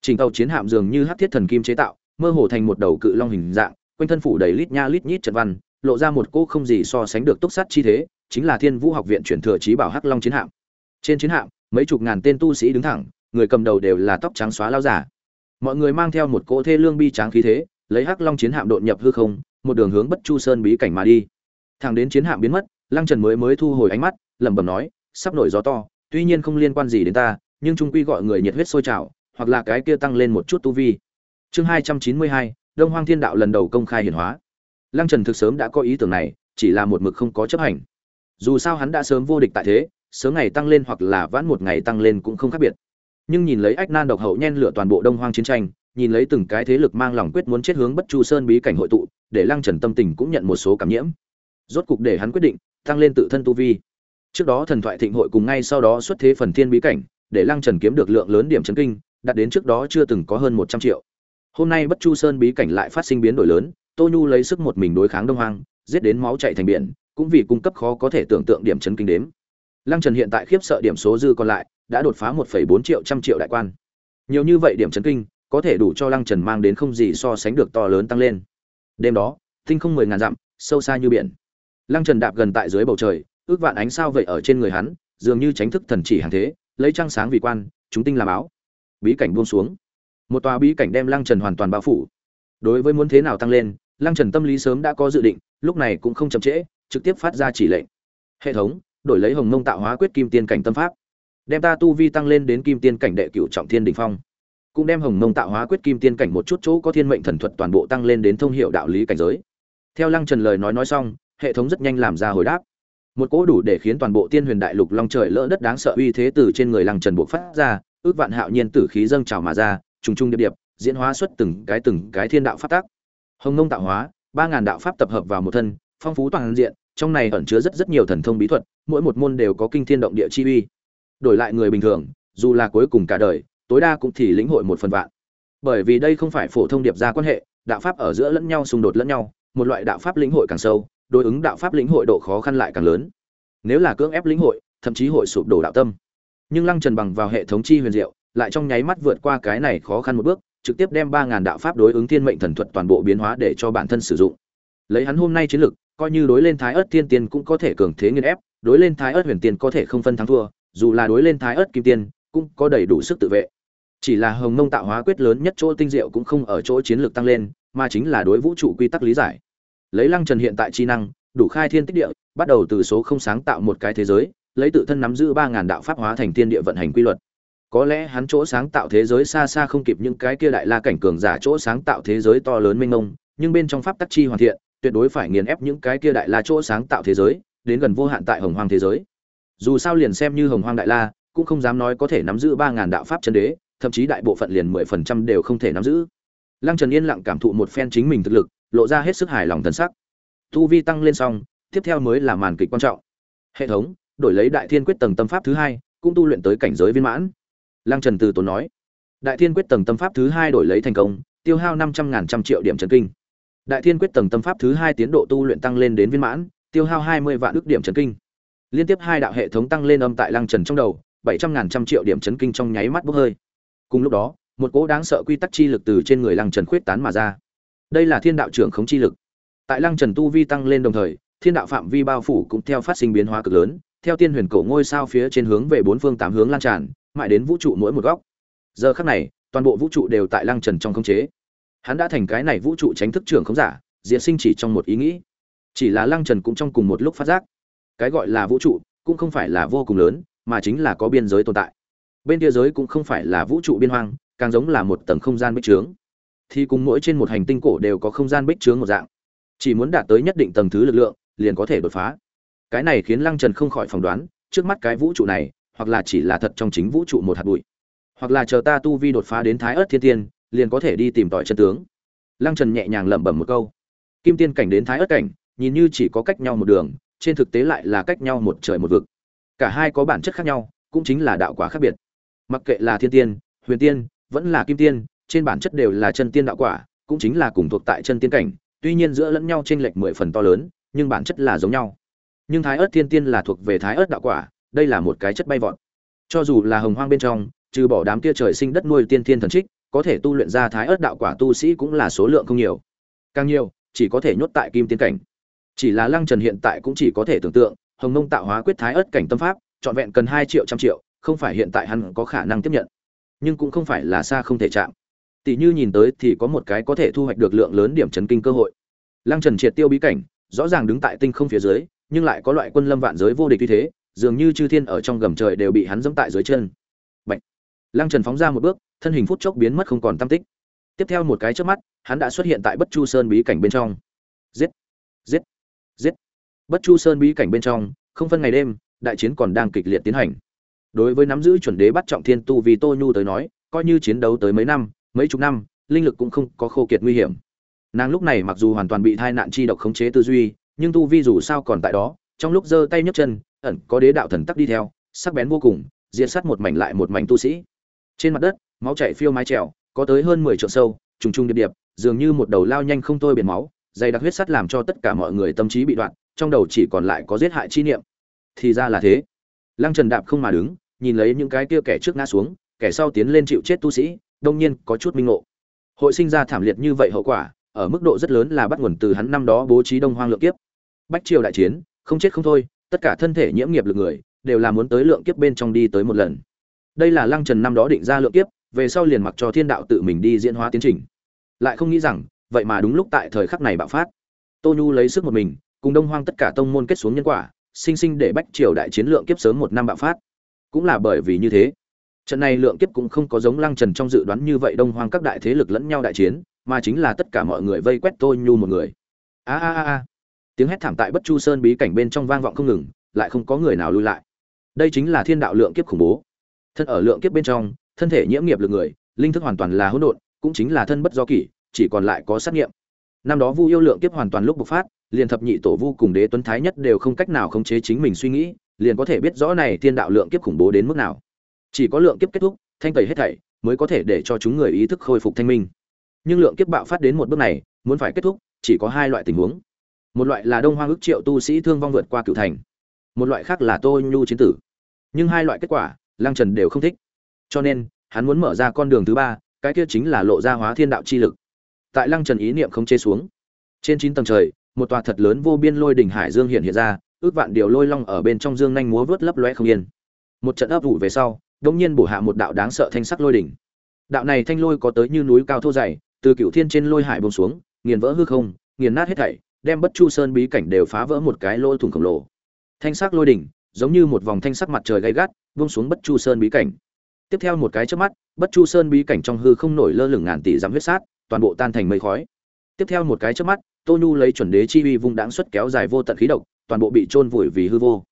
A: Trình tàu chiến hạm dường như hát thiết thần kim chế tạo, mơ hồ thành một đầu cự long hình dạng, quanh thân phủ đầy lít nha lít nhít trận văn, lộ ra một cô không gì so sánh được túc sát chi thế, chính là Thiên Vũ học viện chuyển thừa trí bảo Hắc Long chiến hạm. Trên chiến hạm, mấy chục ngàn tên tu sĩ đứng thẳng, người cầm đầu đều là tóc trắng xóa lao giả. Mọi người mang theo một cỗ thê lương bi tráng khí thế, lấy Hắc Long chiến hạm đột nhập hư không, một đường hướng Bất Chu Sơn bí cảnh mà đi. Thẳng đến chiến hạm biến mất, Lăng Trần mới mới thu hồi ánh mắt, lẩm bẩm nói, sắp nổi gió to, tuy nhiên không liên quan gì đến ta, nhưng trung quy gọi người nhiệt huyết sôi trào, hoặc là cái kia tăng lên một chút tu vi. Chương hai trăm chín mươi hai, Đông Hoang Thiên Đạo lần đầu công khai hiển hóa. Lăng Trần thực sớm đã có ý tưởng này, chỉ là một mực không có chấp hành. Dù sao hắn đã sớm vô địch tại thế, sớm ngày tăng lên hoặc là vãn một ngày tăng lên cũng không khác biệt. Nhưng nhìn lấy Ách Nan độc hậu nhen lửa toàn bộ Đông Hoang chiến tranh, nhìn lấy từng cái thế lực mang lòng quyết muốn chết hướng Bất Chu Sơn bí cảnh hội tụ, để Lăng Trần tâm tình cũng nhận một số cảm nhiễm. Rốt cục để hắn quyết định tăng lên tự thân tu vi. Trước đó thần thoại thịnh hội cùng ngay sau đó xuất thế phần thiên bí cảnh, để Lăng Trần kiếm được lượng lớn điểm chấn kinh, đạt đến trước đó chưa từng có hơn một trăm triệu. Hôm nay Bất Chu Sơn bí cảnh lại phát sinh biến đổi lớn, Tô Nhu lấy sức một mình đối kháng Đông Hoang, giết đến máu chảy thành biển, cũng vì cung cấp khó có thể tưởng tượng điểm chấn kinh đếm. Lăng Trần hiện tại khiếp sợ điểm số dư còn lại, đã đột phá 1.4 triệu trăm triệu đại quan. Nhiều như vậy điểm chấn kinh, có thể đủ cho Lăng Trần mang đến không gì so sánh được to lớn tăng lên. Đêm đó, tinh không mười ngàn dặm, sâu xa như biển. Lăng Trần đạp gần tại dưới bầu trời, ước vạn ánh sao vậy ở trên người hắn, dường như tránh thức thần chỉ hàng thế, lấy trăng sáng vì quan, chúng tinh làm áo. Bí cảnh buông xuống. Một tòa bí cảnh đem Lăng Trần hoàn toàn bao phủ. Đối với muốn thế nào tăng lên, Lăng Trần tâm lý sớm đã có dự định, lúc này cũng không chậm trễ, trực tiếp phát ra chỉ lệnh. Hệ thống, đổi lấy Hồng Mông tạo hóa quyết kim tiên cảnh tâm pháp, đem ta tu vi tăng lên đến kim tiên cảnh đệ cửu trọng thiên đỉnh phong. Cũng đem Hồng Mông tạo hóa quyết kim tiên cảnh một chút chỗ có thiên mệnh thần thuật toàn bộ tăng lên đến thông hiểu đạo lý cảnh giới. Theo Lăng Trần lời nói nói xong, hệ thống rất nhanh làm ra hồi đáp. Một cỗ đủ để khiến toàn bộ Tiên Huyền Đại Lục long trời lỡ đất đáng sợ uy thế từ trên người Lăng Trần buộc phát ra, ước vạn hạo nhiên tử khí dâng trào mà ra, trùng trùng điệp điệp, diễn hóa xuất từng cái từng cái thiên đạo pháp tác. Hồng Ngông tạo hóa, ba ngàn đạo pháp tập hợp vào một thân, phong phú toàn diện, trong này ẩn chứa rất rất nhiều thần thông bí thuật, mỗi một môn đều có kinh thiên động địa chi uy. Đổi lại người bình thường, dù là cuối cùng cả đời, tối đa cũng chỉ lĩnh hội một phần vạn. Bởi vì đây không phải phổ thông điệp ra quan hệ, đạo pháp ở giữa lẫn nhau xung đột lẫn nhau, một loại đạo pháp lĩnh hội càng sâu, đối ứng đạo pháp lĩnh hội độ khó khăn lại càng lớn. Nếu là cưỡng ép lĩnh hội, thậm chí hội sụp đổ đạo tâm. Nhưng Lăng Trần bằng vào hệ thống chi huyền diệu, lại trong nháy mắt vượt qua cái này khó khăn một bước, trực tiếp đem 3000 đạo pháp đối ứng thiên mệnh thần thuật toàn bộ biến hóa để cho bản thân sử dụng. Lấy hắn hôm nay chiến lực, coi như đối lên Thái Ức Thiên Tiên cũng có thể cường thế nghiền ép, đối lên Thái Ức Huyền Tiên có thể không phân thắng thua, dù là đối lên Thái Ức Kim Tiên, cũng có đầy đủ sức tự vệ. Chỉ là Hồng Mông tạo hóa quyết lớn nhất chỗ tinh diệu cũng không ở chỗ chiến lược tăng lên, mà chính là đối vũ trụ quy tắc lý giải. Lấy Lăng Trần hiện tại chi năng, đủ khai thiên tích địa, bắt đầu từ số không sáng tạo một cái thế giới, lấy tự thân nắm giữ 3000 đạo pháp hóa thành tiên địa vận hành quy luật. Có lẽ hắn chỗ sáng tạo thế giới xa xa không kịp những cái kia đại la cảnh cường giả chỗ sáng tạo thế giới to lớn mênh mông, nhưng bên trong pháp tắc chi hoàn thiện, tuyệt đối phải nghiền ép những cái kia đại la chỗ sáng tạo thế giới, đến gần vô hạn tại Hồng Hoang thế giới. Dù sao liền xem như Hồng Hoang đại la, cũng không dám nói có thể nắm giữ ba ngàn đạo pháp chân đế, thậm chí đại bộ phận liền 10% đều không thể nắm giữ. Lăng Trần yên lặng cảm thụ một phen chính mình thực lực, lộ ra hết sức hài lòng thần sắc. Tu vi tăng lên xong, tiếp theo mới là màn kịch quan trọng. Hệ thống, đổi lấy Đại Thiên quyết tầng tâm pháp thứ hai, cũng tu luyện tới cảnh giới viên mãn. Lăng Trần từ tốn nói, Đại Thiên quyết tầng tâm pháp thứ hai đổi lấy thành công, tiêu hao 500 ngàn trăm triệu điểm trấn kinh. Đại Thiên quyết tầng tâm pháp thứ hai tiến độ tu luyện tăng lên đến viên mãn, tiêu hao 20 vạn ức điểm trấn kinh. Liên tiếp hai đạo hệ thống tăng lên âm tại Lăng Trần trong đầu, 700 ngàn trăm triệu điểm trấn kinh trong nháy mắt bốc hơi. Cùng lúc đó, một cỗ đáng sợ quy tắc chi lực từ trên người Lăng Trần khuyết tán mà ra. Đây là Thiên đạo trưởng khống chi lực. Tại Lăng Trần tu vi tăng lên đồng thời, Thiên đạo phạm vi bao phủ cũng theo phát sinh biến hóa cực lớn, theo tiên huyền cổ ngôi sao phía trên hướng về bốn phương tám hướng lan tràn, mãi đến vũ trụ mỗi một góc. Giờ khắc này, toàn bộ vũ trụ đều tại Lăng Trần trong khống chế. Hắn đã thành cái này vũ trụ tránh thức trưởng khống giả, diễn sinh chỉ trong một ý nghĩ. Chỉ là Lăng Trần cũng trong cùng một lúc phát giác, cái gọi là vũ trụ cũng không phải là vô cùng lớn, mà chính là có biên giới tồn tại. Bên kia giới cũng không phải là vũ trụ biên hoang, càng giống là một tầng không gian bích trướng. Thì cùng mỗi trên một hành tinh cổ đều có không gian bích trướng một dạng. Chỉ muốn đạt tới nhất định tầng thứ lực lượng, liền có thể đột phá. Cái này khiến Lăng Trần không khỏi phỏng đoán, trước mắt cái vũ trụ này, hoặc là chỉ là thật trong chính vũ trụ một hạt bụi, hoặc là chờ ta tu vi đột phá đến Thái ớt Thiên Tiên, liền có thể đi tìm tòi chân tướng. Lăng Trần nhẹ nhàng lẩm bẩm một câu. Kim Tiên cảnh đến Thái ớt cảnh, nhìn như chỉ có cách nhau một đường, trên thực tế lại là cách nhau một trời một vực. Cả hai có bản chất khác nhau, cũng chính là đạo quả khác biệt. Mặc kệ là Thiên Tiên, Huyền Tiên, vẫn là Kim Tiên, trên bản chất đều là chân tiên đạo quả, cũng chính là cùng thuộc tại chân tiên cảnh, tuy nhiên giữa lẫn nhau chênh lệch mười phần to lớn, nhưng bản chất là giống nhau. Nhưng Thái ớt Thiên Tiên là thuộc về Thái ớt đạo quả, đây là một cái chất bay vọt. Cho dù là hồng hoang bên trong, trừ bỏ đám kia trời sinh đất nuôi tiên thiên thần trích, có thể tu luyện ra thái ớt đạo quả tu sĩ cũng là số lượng không nhiều. Càng nhiều chỉ có thể nhốt tại kim tiên cảnh. Chỉ là lăng trần hiện tại cũng chỉ có thể tưởng tượng hồng mông tạo hóa quyết thái ớt cảnh tâm pháp trọn vẹn cần hai triệu trăm triệu không phải hiện tại hắn có khả năng tiếp nhận. Nhưng cũng không phải là xa không thể chạm. Tỷ như nhìn tới thì có một cái có thể thu hoạch được lượng lớn điểm chấn kinh cơ hội. Lăng trần triệt tiêu bí cảnh rõ ràng đứng tại tinh không phía dưới nhưng lại có loại quân lâm vạn giới vô địch như thế dường như chư thiên ở trong gầm trời đều bị hắn dẫm tại dưới chân. Bạch. lăng trần phóng ra một bước, thân hình phút chốc biến mất không còn tâm tích. Tiếp theo một cái chớp mắt, hắn đã xuất hiện tại bất chu sơn bí cảnh bên trong. Giết! Giết! Giết! Bất chu sơn bí cảnh bên trong, không phân ngày đêm, đại chiến còn đang kịch liệt tiến hành. Đối với nắm giữ chuẩn đế bắt trọng thiên tu vì tô nhu tới nói, coi như chiến đấu tới mấy năm, mấy chục năm, linh lực cũng không có khô kiệt nguy hiểm. Nàng lúc này mặc dù hoàn toàn bị tai nạn chi độc khống chế tư duy, nhưng tu vi dù sao còn tại đó trong lúc giơ tay nhấc chân, ẩn có đế đạo thần tắc đi theo, sắc bén vô cùng, diệt sát một mảnh lại một mảnh tu sĩ. Trên mặt đất, máu chảy phiêu mái trèo, có tới hơn mười trượng sâu, trùng trùng điệp điệp, dường như một đầu lao nhanh không thôi biển máu, dày đặc huyết sắt làm cho tất cả mọi người tâm trí bị đoạn, trong đầu chỉ còn lại có giết hại chi niệm. Thì ra là thế. Lăng trần đạp không mà đứng, nhìn lấy những cái kia kẻ trước ngã xuống, kẻ sau tiến lên chịu chết tu sĩ, đông nhiên có chút minh ngộ. Hội sinh ra thảm liệt như vậy hậu quả, ở mức độ rất lớn là bắt nguồn từ hắn năm đó bố trí đông hoang lượng kiếp. Bách triều đại chiến không chết không thôi, tất cả thân thể nhiễm nghiệp lực người, đều là muốn tới lượng kiếp bên trong đi tới một lần. Đây là lăng trần năm đó định ra lượng kiếp, về sau liền mặc cho thiên đạo tự mình đi diễn hóa tiến trình. Lại không nghĩ rằng, vậy mà đúng lúc tại thời khắc này bạo phát. Tô nhu lấy sức một mình, cùng đông hoang tất cả tông môn kết xuống nhân quả, sinh sinh để bách triều đại chiến lượng kiếp sớm một năm bạo phát. Cũng là bởi vì như thế, trận này lượng kiếp cũng không có giống lăng trần trong dự đoán như vậy đông hoang các đại thế lực lẫn nhau đại chiến, mà chính là tất cả mọi người vây quét tô nhu một người. A a a a tiếng hét thảm tại bất chu sơn bí cảnh bên trong vang vọng không ngừng, lại không có người nào lui lại. Đây chính là thiên đạo lượng kiếp khủng bố. Thân ở lượng kiếp bên trong, thân thể nhiễm nghiệp lực người, linh thức hoàn toàn là hỗn độn, cũng chính là thân bất do kỷ, chỉ còn lại có sát nghiệm. Năm đó vu yêu lượng kiếp hoàn toàn lúc bộc phát, liền thập nhị tổ vu cùng đế tuấn thái nhất đều không cách nào khống chế chính mình suy nghĩ, liền có thể biết rõ này thiên đạo lượng kiếp khủng bố đến mức nào. Chỉ có lượng kiếp kết thúc, thanh tẩy hết thảy, mới có thể để cho chúng người ý thức khôi phục thanh minh. Nhưng lượng kiếp bạo phát đến một bước này, muốn phải kết thúc, chỉ có hai loại tình huống một loại là đông hoang ức triệu tu sĩ thương vong vượt qua cựu thành, một loại khác là tô nhu chiến tử. Nhưng hai loại kết quả, lăng trần đều không thích. Cho nên, hắn muốn mở ra con đường thứ ba, cái kia chính là lộ ra hóa thiên đạo chi lực. Tại lăng trần ý niệm không chê xuống, trên chín tầng trời, một tòa thật lớn vô biên lôi đỉnh hải dương hiện hiện ra, ước vạn điều lôi long ở bên trong dương nhanh múa vớt lấp loe không yên. Một trận ấp ủ về sau đông nhiên bổ hạ một đạo đáng sợ thanh sắc lôi đỉnh. Đạo này thanh lôi có tới như núi cao thô dày, từ cựu thiên trên lôi hải bông xuống, nghiền vỡ hư không, nghiền nát hết thảy đem bất chu sơn bí cảnh đều phá vỡ một cái lôi thủng khổng lồ. Thanh sắc lôi đỉnh, giống như một vòng thanh sắc mặt trời gay gắt vung xuống bất chu sơn bí cảnh. Tiếp theo một cái trước mắt, bất chu sơn bí cảnh trong hư không nổi lơ lửng ngàn tỷ dặm huyết sát, toàn bộ tan thành mây khói. Tiếp theo một cái trước mắt, tô nhu lấy chuẩn đế chi uy vung đáng xuất kéo dài vô tận khí độc, toàn bộ bị trôn vùi vì hư vô.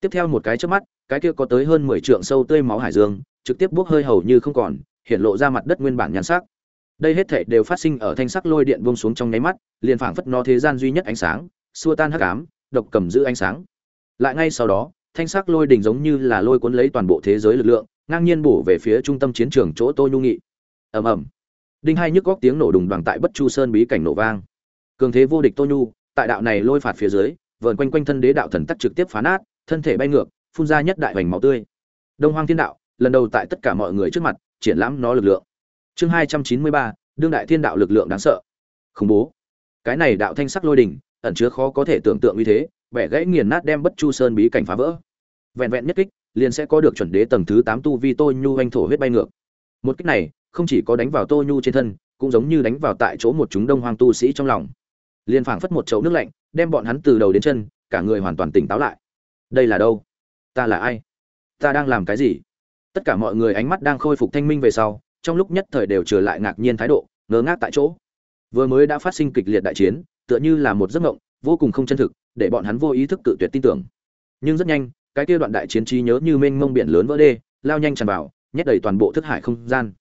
A: Tiếp theo một cái trước mắt, cái kia có tới hơn mười trượng sâu tươi máu hải dương, trực tiếp bốc hơi hầu như không còn, hiện lộ ra mặt đất nguyên bản nhan sắc đây hết thảy đều phát sinh ở thanh sắc lôi điện buông xuống trong nháy mắt, liền phảng phất nó thế gian duy nhất ánh sáng, xua tan hắc ám, độc cầm giữ ánh sáng. Lại ngay sau đó, thanh sắc lôi đỉnh giống như là lôi cuốn lấy toàn bộ thế giới lực lượng, ngang nhiên bổ về phía trung tâm chiến trường chỗ tô nhu nghị. Ầm ầm. Đinh hai nhức góc tiếng nổ đùng đoàn tại bất chu sơn bí cảnh nổ vang. Cường thế vô địch tô nhu, tại đạo này lôi phạt phía dưới, vờn quanh quanh thân đế đạo thần tắc trực tiếp phá nát, thân thể bay ngược, phun ra nhất đại hoành máu tươi. Đông hoang thiên đạo, lần đầu tại tất cả mọi người trước mặt, triển lãm nó lực lượng chương hai trăm chín mươi ba, đương đại thiên đạo lực lượng đáng sợ. Khủng bố. Cái này đạo thanh sắc lôi đình, ẩn chứa khó có thể tưởng tượng như thế vẻ gãy nghiền nát đem bất chu sơn bí cảnh phá vỡ. Vẹn vẹn nhất kích, liền sẽ có được chuẩn đế tầng thứ tám tu vi tô nhu anh thổ huyết bay ngược. Một kích này, không chỉ có đánh vào tô nhu trên thân, cũng giống như đánh vào tại chỗ một chúng đông hoang tu sĩ trong lòng. Liền phảng phất một chậu nước lạnh, đem bọn hắn từ đầu đến chân, cả người hoàn toàn tỉnh táo lại. Đây là đâu? Ta là ai? Ta đang làm cái gì? Tất cả mọi người ánh mắt đang khôi phục thanh minh về sau trong lúc nhất thời đều trở lại ngạc nhiên thái độ, ngơ ngác tại chỗ. Vừa mới đã phát sinh kịch liệt đại chiến, tựa như là một giấc mộng, vô cùng không chân thực, để bọn hắn vô ý thức tự tuyệt tin tưởng. Nhưng rất nhanh, cái kia đoạn đại chiến trí nhớ như mênh mông biển lớn vỡ đê, lao nhanh tràn vào, nhét đầy toàn bộ thức hải không gian.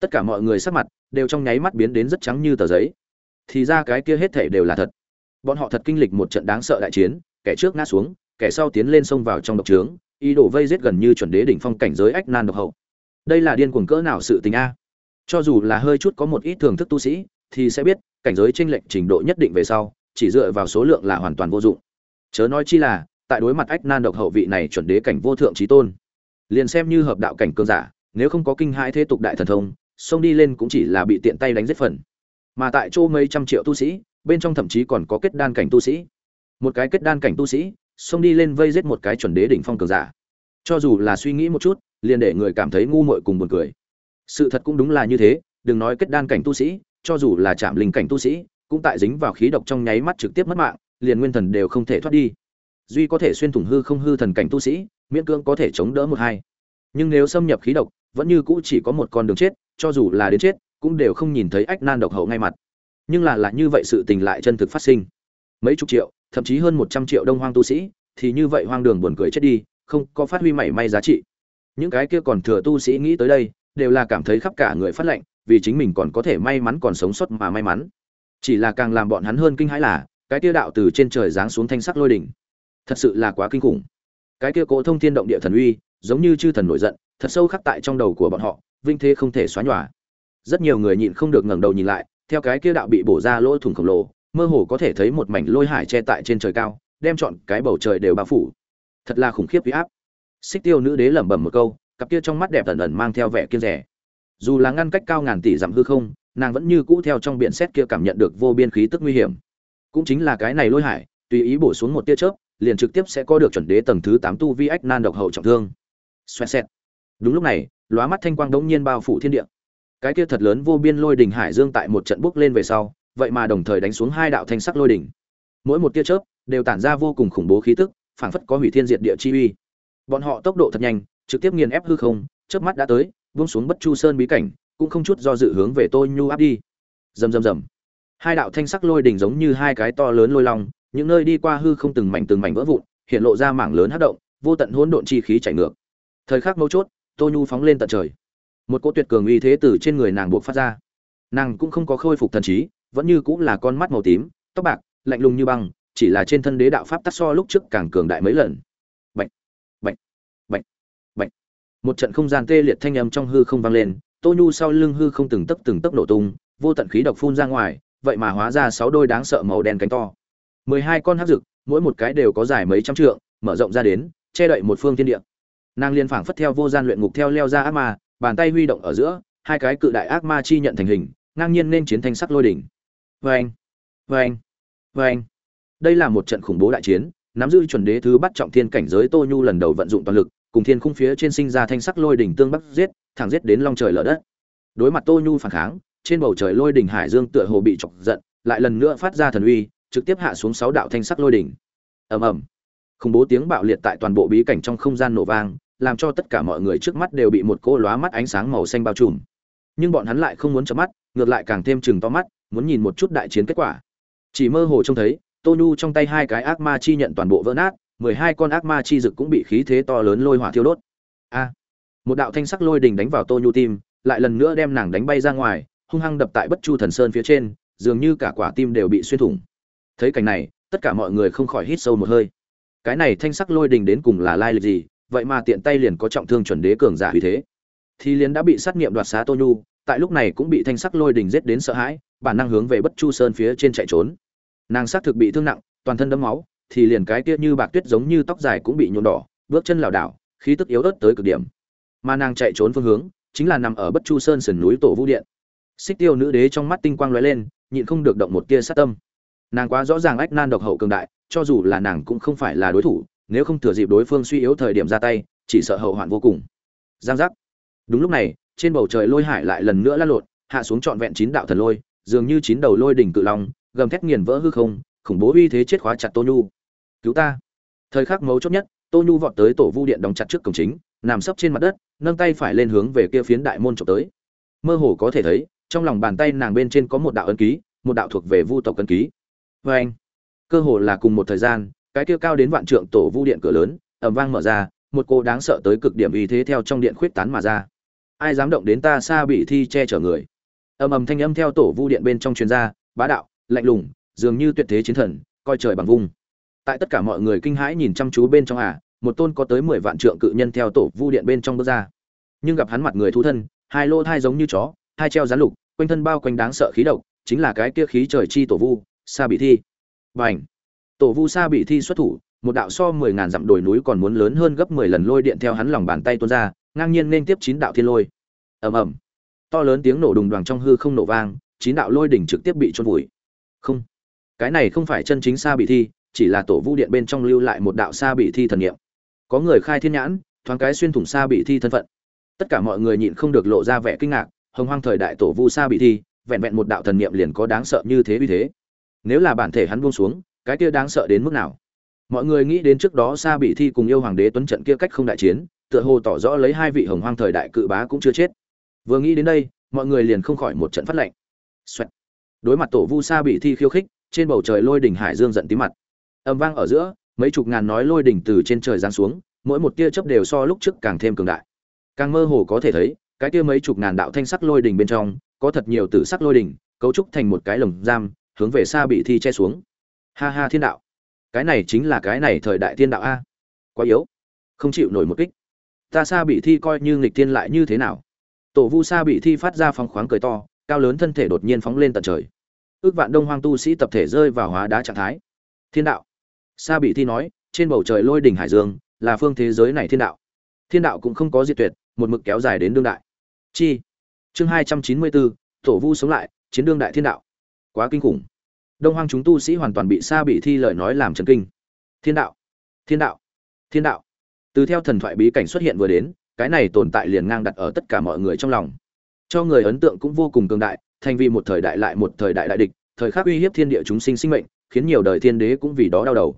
A: Tất cả mọi người sắc mặt đều trong nháy mắt biến đến rất trắng như tờ giấy. Thì ra cái kia hết thể đều là thật. Bọn họ thật kinh lịch một trận đáng sợ đại chiến, kẻ trước ngã xuống, kẻ sau tiến lên xông vào trong độc trướng, ý đồ vây giết gần như chuẩn đế đỉnh phong cảnh giới ách nan độc hậu đây là điên cuồng cỡ nào sự tình a? Cho dù là hơi chút có một ít thưởng thức tu sĩ, thì sẽ biết, cảnh giới tranh lệch trình độ nhất định về sau, chỉ dựa vào số lượng là hoàn toàn vô dụng. Chớ nói chi là, tại đối mặt ách nan độc hậu vị này chuẩn đế cảnh vô thượng trí tôn, liền xem như hợp đạo cảnh cơn giả, nếu không có kinh hãi thế tục đại thần thông, xông đi lên cũng chỉ là bị tiện tay đánh giết phần. Mà tại chỗ mấy trăm triệu tu sĩ, bên trong thậm chí còn có kết đan cảnh tu sĩ. Một cái kết đan cảnh tu sĩ, xông đi lên vây giết một cái chuẩn đế đỉnh phong cường giả. Cho dù là suy nghĩ một chút liền để người cảm thấy ngu muội cùng buồn cười. Sự thật cũng đúng là như thế, đừng nói kết đan cảnh tu sĩ, cho dù là chạm linh cảnh tu sĩ, cũng tại dính vào khí độc trong nháy mắt trực tiếp mất mạng, liền nguyên thần đều không thể thoát đi. Duy có thể xuyên thủng hư không hư thần cảnh tu sĩ, miễn cưỡng có thể chống đỡ một hai. Nhưng nếu xâm nhập khí độc, vẫn như cũ chỉ có một con đường chết, cho dù là đến chết, cũng đều không nhìn thấy ách nan độc hậu ngay mặt. Nhưng là là như vậy sự tình lại chân thực phát sinh. Mấy chục triệu, thậm chí hơn một trăm triệu đông hoang tu sĩ, thì như vậy hoang đường buồn cười chết đi, không có phát huy mảy may giá trị những cái kia còn thừa tu sĩ nghĩ tới đây, đều là cảm thấy khắp cả người phát lệnh vì chính mình còn có thể may mắn còn sống sót mà may mắn. Chỉ là càng làm bọn hắn hơn kinh hãi là, cái kia đạo từ trên trời giáng xuống thanh sắc lôi đỉnh. Thật sự là quá kinh khủng. Cái kia cỗ thông thiên động địa thần uy, giống như chư thần nổi giận, thật sâu khắc tại trong đầu của bọn họ, vinh thế không thể xóa nhòa. Rất nhiều người nhịn không được ngẩng đầu nhìn lại, theo cái kia đạo bị bổ ra lỗ thủng khổng lồ, mơ hồ có thể thấy một mảnh lôi hải che tại trên trời cao, đem chọn cái bầu trời đều bao phủ. Thật là khủng khiếp uy áp xích tiêu nữ đế lẩm bẩm một câu, cặp kia trong mắt đẹp ẩn ẩn mang theo vẻ kiên rẻ. Dù là ngăn cách cao ngàn tỷ dặm hư không, nàng vẫn như cũ theo trong biển xét kia cảm nhận được vô biên khí tức nguy hiểm. Cũng chính là cái này lôi hải, tùy ý bổ xuống một tia chớp, liền trực tiếp sẽ có được chuẩn đế tầng thứ tám tu vi ách nan độc hậu trọng thương. Xoẹt xẹt. Đúng lúc này, lóa mắt thanh quang đống nhiên bao phủ thiên địa. Cái kia thật lớn vô biên lôi đỉnh hải dương tại một trận bước lên về sau, vậy mà đồng thời đánh xuống hai đạo thanh sắc lôi đỉnh. Mỗi một tia chớp đều tản ra vô cùng khủng bố khí tức, phảng phất có hủy thiên diệt địa chi uy bọn họ tốc độ thật nhanh, trực tiếp nghiền ép hư không, chớp mắt đã tới, buông xuống bất chu sơn bí cảnh, cũng không chút do dự hướng về tôi nhu áp đi. Rầm rầm rầm. Hai đạo thanh sắc lôi đỉnh giống như hai cái to lớn lôi long, những nơi đi qua hư không từng mảnh từng mảnh vỡ vụn, hiện lộ ra mảng lớn hất động, vô tận hỗn độn chi khí chảy ngược. Thời khắc mấu chốt, tô nhu phóng lên tận trời. Một cỗ tuyệt cường uy thế từ trên người nàng buộc phát ra. Nàng cũng không có khôi phục thần trí, vẫn như cũng là con mắt màu tím, tóc bạc, lạnh lùng như băng, chỉ là trên thân đế đạo pháp tắc so lúc trước càng cường đại mấy lần bệnh bệnh bệnh bệnh một trận không gian tê liệt thanh âm trong hư không vang lên, tô nhu sau lưng hư không từng tấc từng tấc nổ tung, vô tận khí độc phun ra ngoài, vậy mà hóa ra sáu đôi đáng sợ màu đen cánh to. Mười hai con hát rực mỗi một cái đều có dài mấy trăm trượng, mở rộng ra đến, che đậy một phương thiên địa. Nàng liên phảng phất theo vô gian luyện ngục theo leo ra ác ma, bàn tay huy động ở giữa, hai cái cự đại ác ma chi nhận thành hình, ngang nhiên nên chiến thanh sắc lôi đỉnh. Vê anh vê đây là một trận khủng bố đại chiến, nắm giữ chuẩn đế thứ bắt trọng thiên cảnh giới tô nhu lần đầu vận dụng toàn lực cùng thiên khung phía trên sinh ra thanh sắc lôi đỉnh tương bắc giết, thẳng giết đến long trời lở đất. Đối mặt tô nhu phản kháng, trên bầu trời lôi đỉnh hải dương tựa hồ bị chọc giận, lại lần nữa phát ra thần uy, trực tiếp hạ xuống sáu đạo thanh sắc lôi đỉnh. Ầm ầm. Khủng bố tiếng bạo liệt tại toàn bộ bí cảnh trong không gian nổ vang, làm cho tất cả mọi người trước mắt đều bị một cô lóa mắt ánh sáng màu xanh bao trùm. Nhưng bọn hắn lại không muốn chớp mắt, ngược lại càng thêm chừng to mắt, muốn nhìn một chút đại chiến kết quả. Chỉ mơ hồ trông thấy, tô nhu trong tay hai cái ác ma chi nhận toàn bộ vỡ nát mười hai con ác ma chi dực cũng bị khí thế to lớn lôi hỏa thiêu đốt. A! Một đạo thanh sắc lôi đình đánh vào tô nhu tim, lại lần nữa đem nàng đánh bay ra ngoài, hung hăng đập tại bất chu thần sơn phía trên, dường như cả quả tim đều bị xuyên thủng. Thấy cảnh này, tất cả mọi người không khỏi hít sâu một hơi. Cái này thanh sắc lôi đình đến cùng là lai lịch gì? Vậy mà tiện tay liền có trọng thương chuẩn đế cường giả vì thế. Thì liền đã bị sát nghiệm đoạt xá tô nhu, tại lúc này cũng bị thanh sắc lôi đình giết đến sợ hãi, bản năng hướng về bất chu sơn phía trên chạy trốn. Nàng xác thực bị thương nặng, toàn thân đấm máu thì liền cái kia như bạc tuyết giống như tóc dài cũng bị nhuộm đỏ bước chân lảo đảo khí tức yếu ớt tới cực điểm. Mà nàng chạy trốn phương hướng chính là nằm ở bất chu sơn sườn núi tổ vũ điện. Xích tiêu nữ đế trong mắt tinh quang lóe lên nhịn không được động một tia sát tâm. Nàng quá rõ ràng ách nan độc hậu cường đại cho dù là nàng cũng không phải là đối thủ nếu không thừa dịp đối phương suy yếu thời điểm ra tay chỉ sợ hậu hoạn vô cùng. Giang giác. Đúng lúc này trên bầu trời lôi hải lại lần nữa lan lột, hạ xuống trọn vẹn chín đạo thần lôi dường như chín đầu lôi đỉnh cự long gầm thét nghiền vỡ hư không khủng bố uy thế chết khóa chặt tô nhu cứu ta. Thời khắc mấu chốt nhất, tô nhu vọt tới tổ vu điện đóng chặt trước cổng chính, nằm sấp trên mặt đất, nâng tay phải lên hướng về kia phiến đại môn trộm tới. Mơ hồ có thể thấy, trong lòng bàn tay nàng bên trên có một đạo ấn ký, một đạo thuộc về vu tộc ấn ký. Vê anh, cơ hồ là cùng một thời gian, cái kia cao đến vạn trượng tổ vu điện cửa lớn ẩm vang mở ra, một cô đáng sợ tới cực điểm ý thế theo trong điện khuyết tán mà ra. Ai dám động đến ta xa bị thi che chở người? Ầm ầm thanh âm theo tổ vu điện bên trong truyền ra, bá đạo, lạnh lùng, dường như tuyệt thế chiến thần, coi trời bằng vung tại tất cả mọi người kinh hãi nhìn chăm chú bên trong à một tôn có tới mười vạn trượng cự nhân theo tổ vu điện bên trong bước ra. Nhưng gặp hắn mặt người thú thân, hai lô thai giống như chó, hai treo rán lục, quanh thân bao quanh đáng sợ khí độc, chính là cái kia khí trời chi tổ vu, sa bị thi. B à n h tổ vu sa bị thi xuất thủ, một đạo so mười ngàn dặm đồi núi còn muốn lớn hơn gấp mười lần lôi điện theo hắn lòng bàn tay tuôn ra, ngang nhiên nên tiếp chín đạo thiên lôi. Ầm ầm. To lớn tiếng nổ đùng đoàn trong hư không nổ vang, chín đạo lôi đỉnh trực tiếp bị trôn vùi. Không. Cái này không phải chân chính xa bị thi chỉ là tổ vu điện bên trong lưu lại một đạo xa bị thi thần nghiệm có người khai thiên nhãn, thoáng cái xuyên thủng xa bị thi thân phận. Tất cả mọi người nhịn không được lộ ra vẻ kinh ngạc, hồng hoang thời đại tổ vu xa bị thi, vẹn vẹn một đạo thần niệm liền có đáng sợ như thế vì thế. Nếu là bản thể hắn buông xuống, cái kia đáng sợ đến mức nào? Mọi người nghĩ đến trước đó xa bị thi cùng yêu hoàng đế tuấn trận kia cách không đại chiến, tựa hồ tỏ rõ lấy hai vị hồng hoang thời đại cự bá cũng chưa chết. Vừa nghĩ đến đây, mọi người liền không khỏi một trận phát lệnh. Xoẹt. đối mặt tổ vu sa bị thi khiêu khích, trên bầu trời lôi đỉnh hải dương giận tí mặt âm vang ở giữa, mấy chục ngàn nói lôi đỉnh từ trên trời giáng xuống, mỗi một tia chớp đều so lúc trước càng thêm cường đại. Càng mơ hồ có thể thấy, cái tia mấy chục ngàn đạo thanh sắc lôi đỉnh bên trong, có thật nhiều tử sắc lôi đỉnh, cấu trúc thành một cái lồng giam, hướng về xa bị thi che xuống. Ha ha thiên đạo. Cái này chính là cái này thời đại thiên đạo a. Quá yếu. Không chịu nổi một kích. Ta xa bị thi coi như nghịch thiên lại như thế nào? Tổ vu sa bị thi phát ra phóng khoáng cười to, cao lớn thân thể đột nhiên phóng lên tận trời. Ước vạn đông hoang tu sĩ tập thể rơi vào hóa đá trạng thái. Thiên đạo sa bị thi nói, trên bầu trời lôi đỉnh hải dương, là phương thế giới này thiên đạo. Thiên đạo cũng không có diệt tuyệt, một mực kéo dài đến đương đại. Chi? Chương hai trăm chín mươi bốn, tổ vu sống lại, chiến đương đại thiên đạo. Quá kinh khủng. Đông hoang chúng tu sĩ hoàn toàn bị sa bị thi lời nói làm chấn kinh. Thiên đạo. Thiên đạo. Thiên đạo. Từ theo thần thoại bí cảnh xuất hiện vừa đến, cái này tồn tại liền ngang đặt ở tất cả mọi người trong lòng. Cho người ấn tượng cũng vô cùng cường đại, thành vì một thời đại lại một thời đại đại địch, thời khắc uy hiếp thiên địa chúng sinh sinh mệnh, khiến nhiều đời thiên đế cũng vì đó đau đầu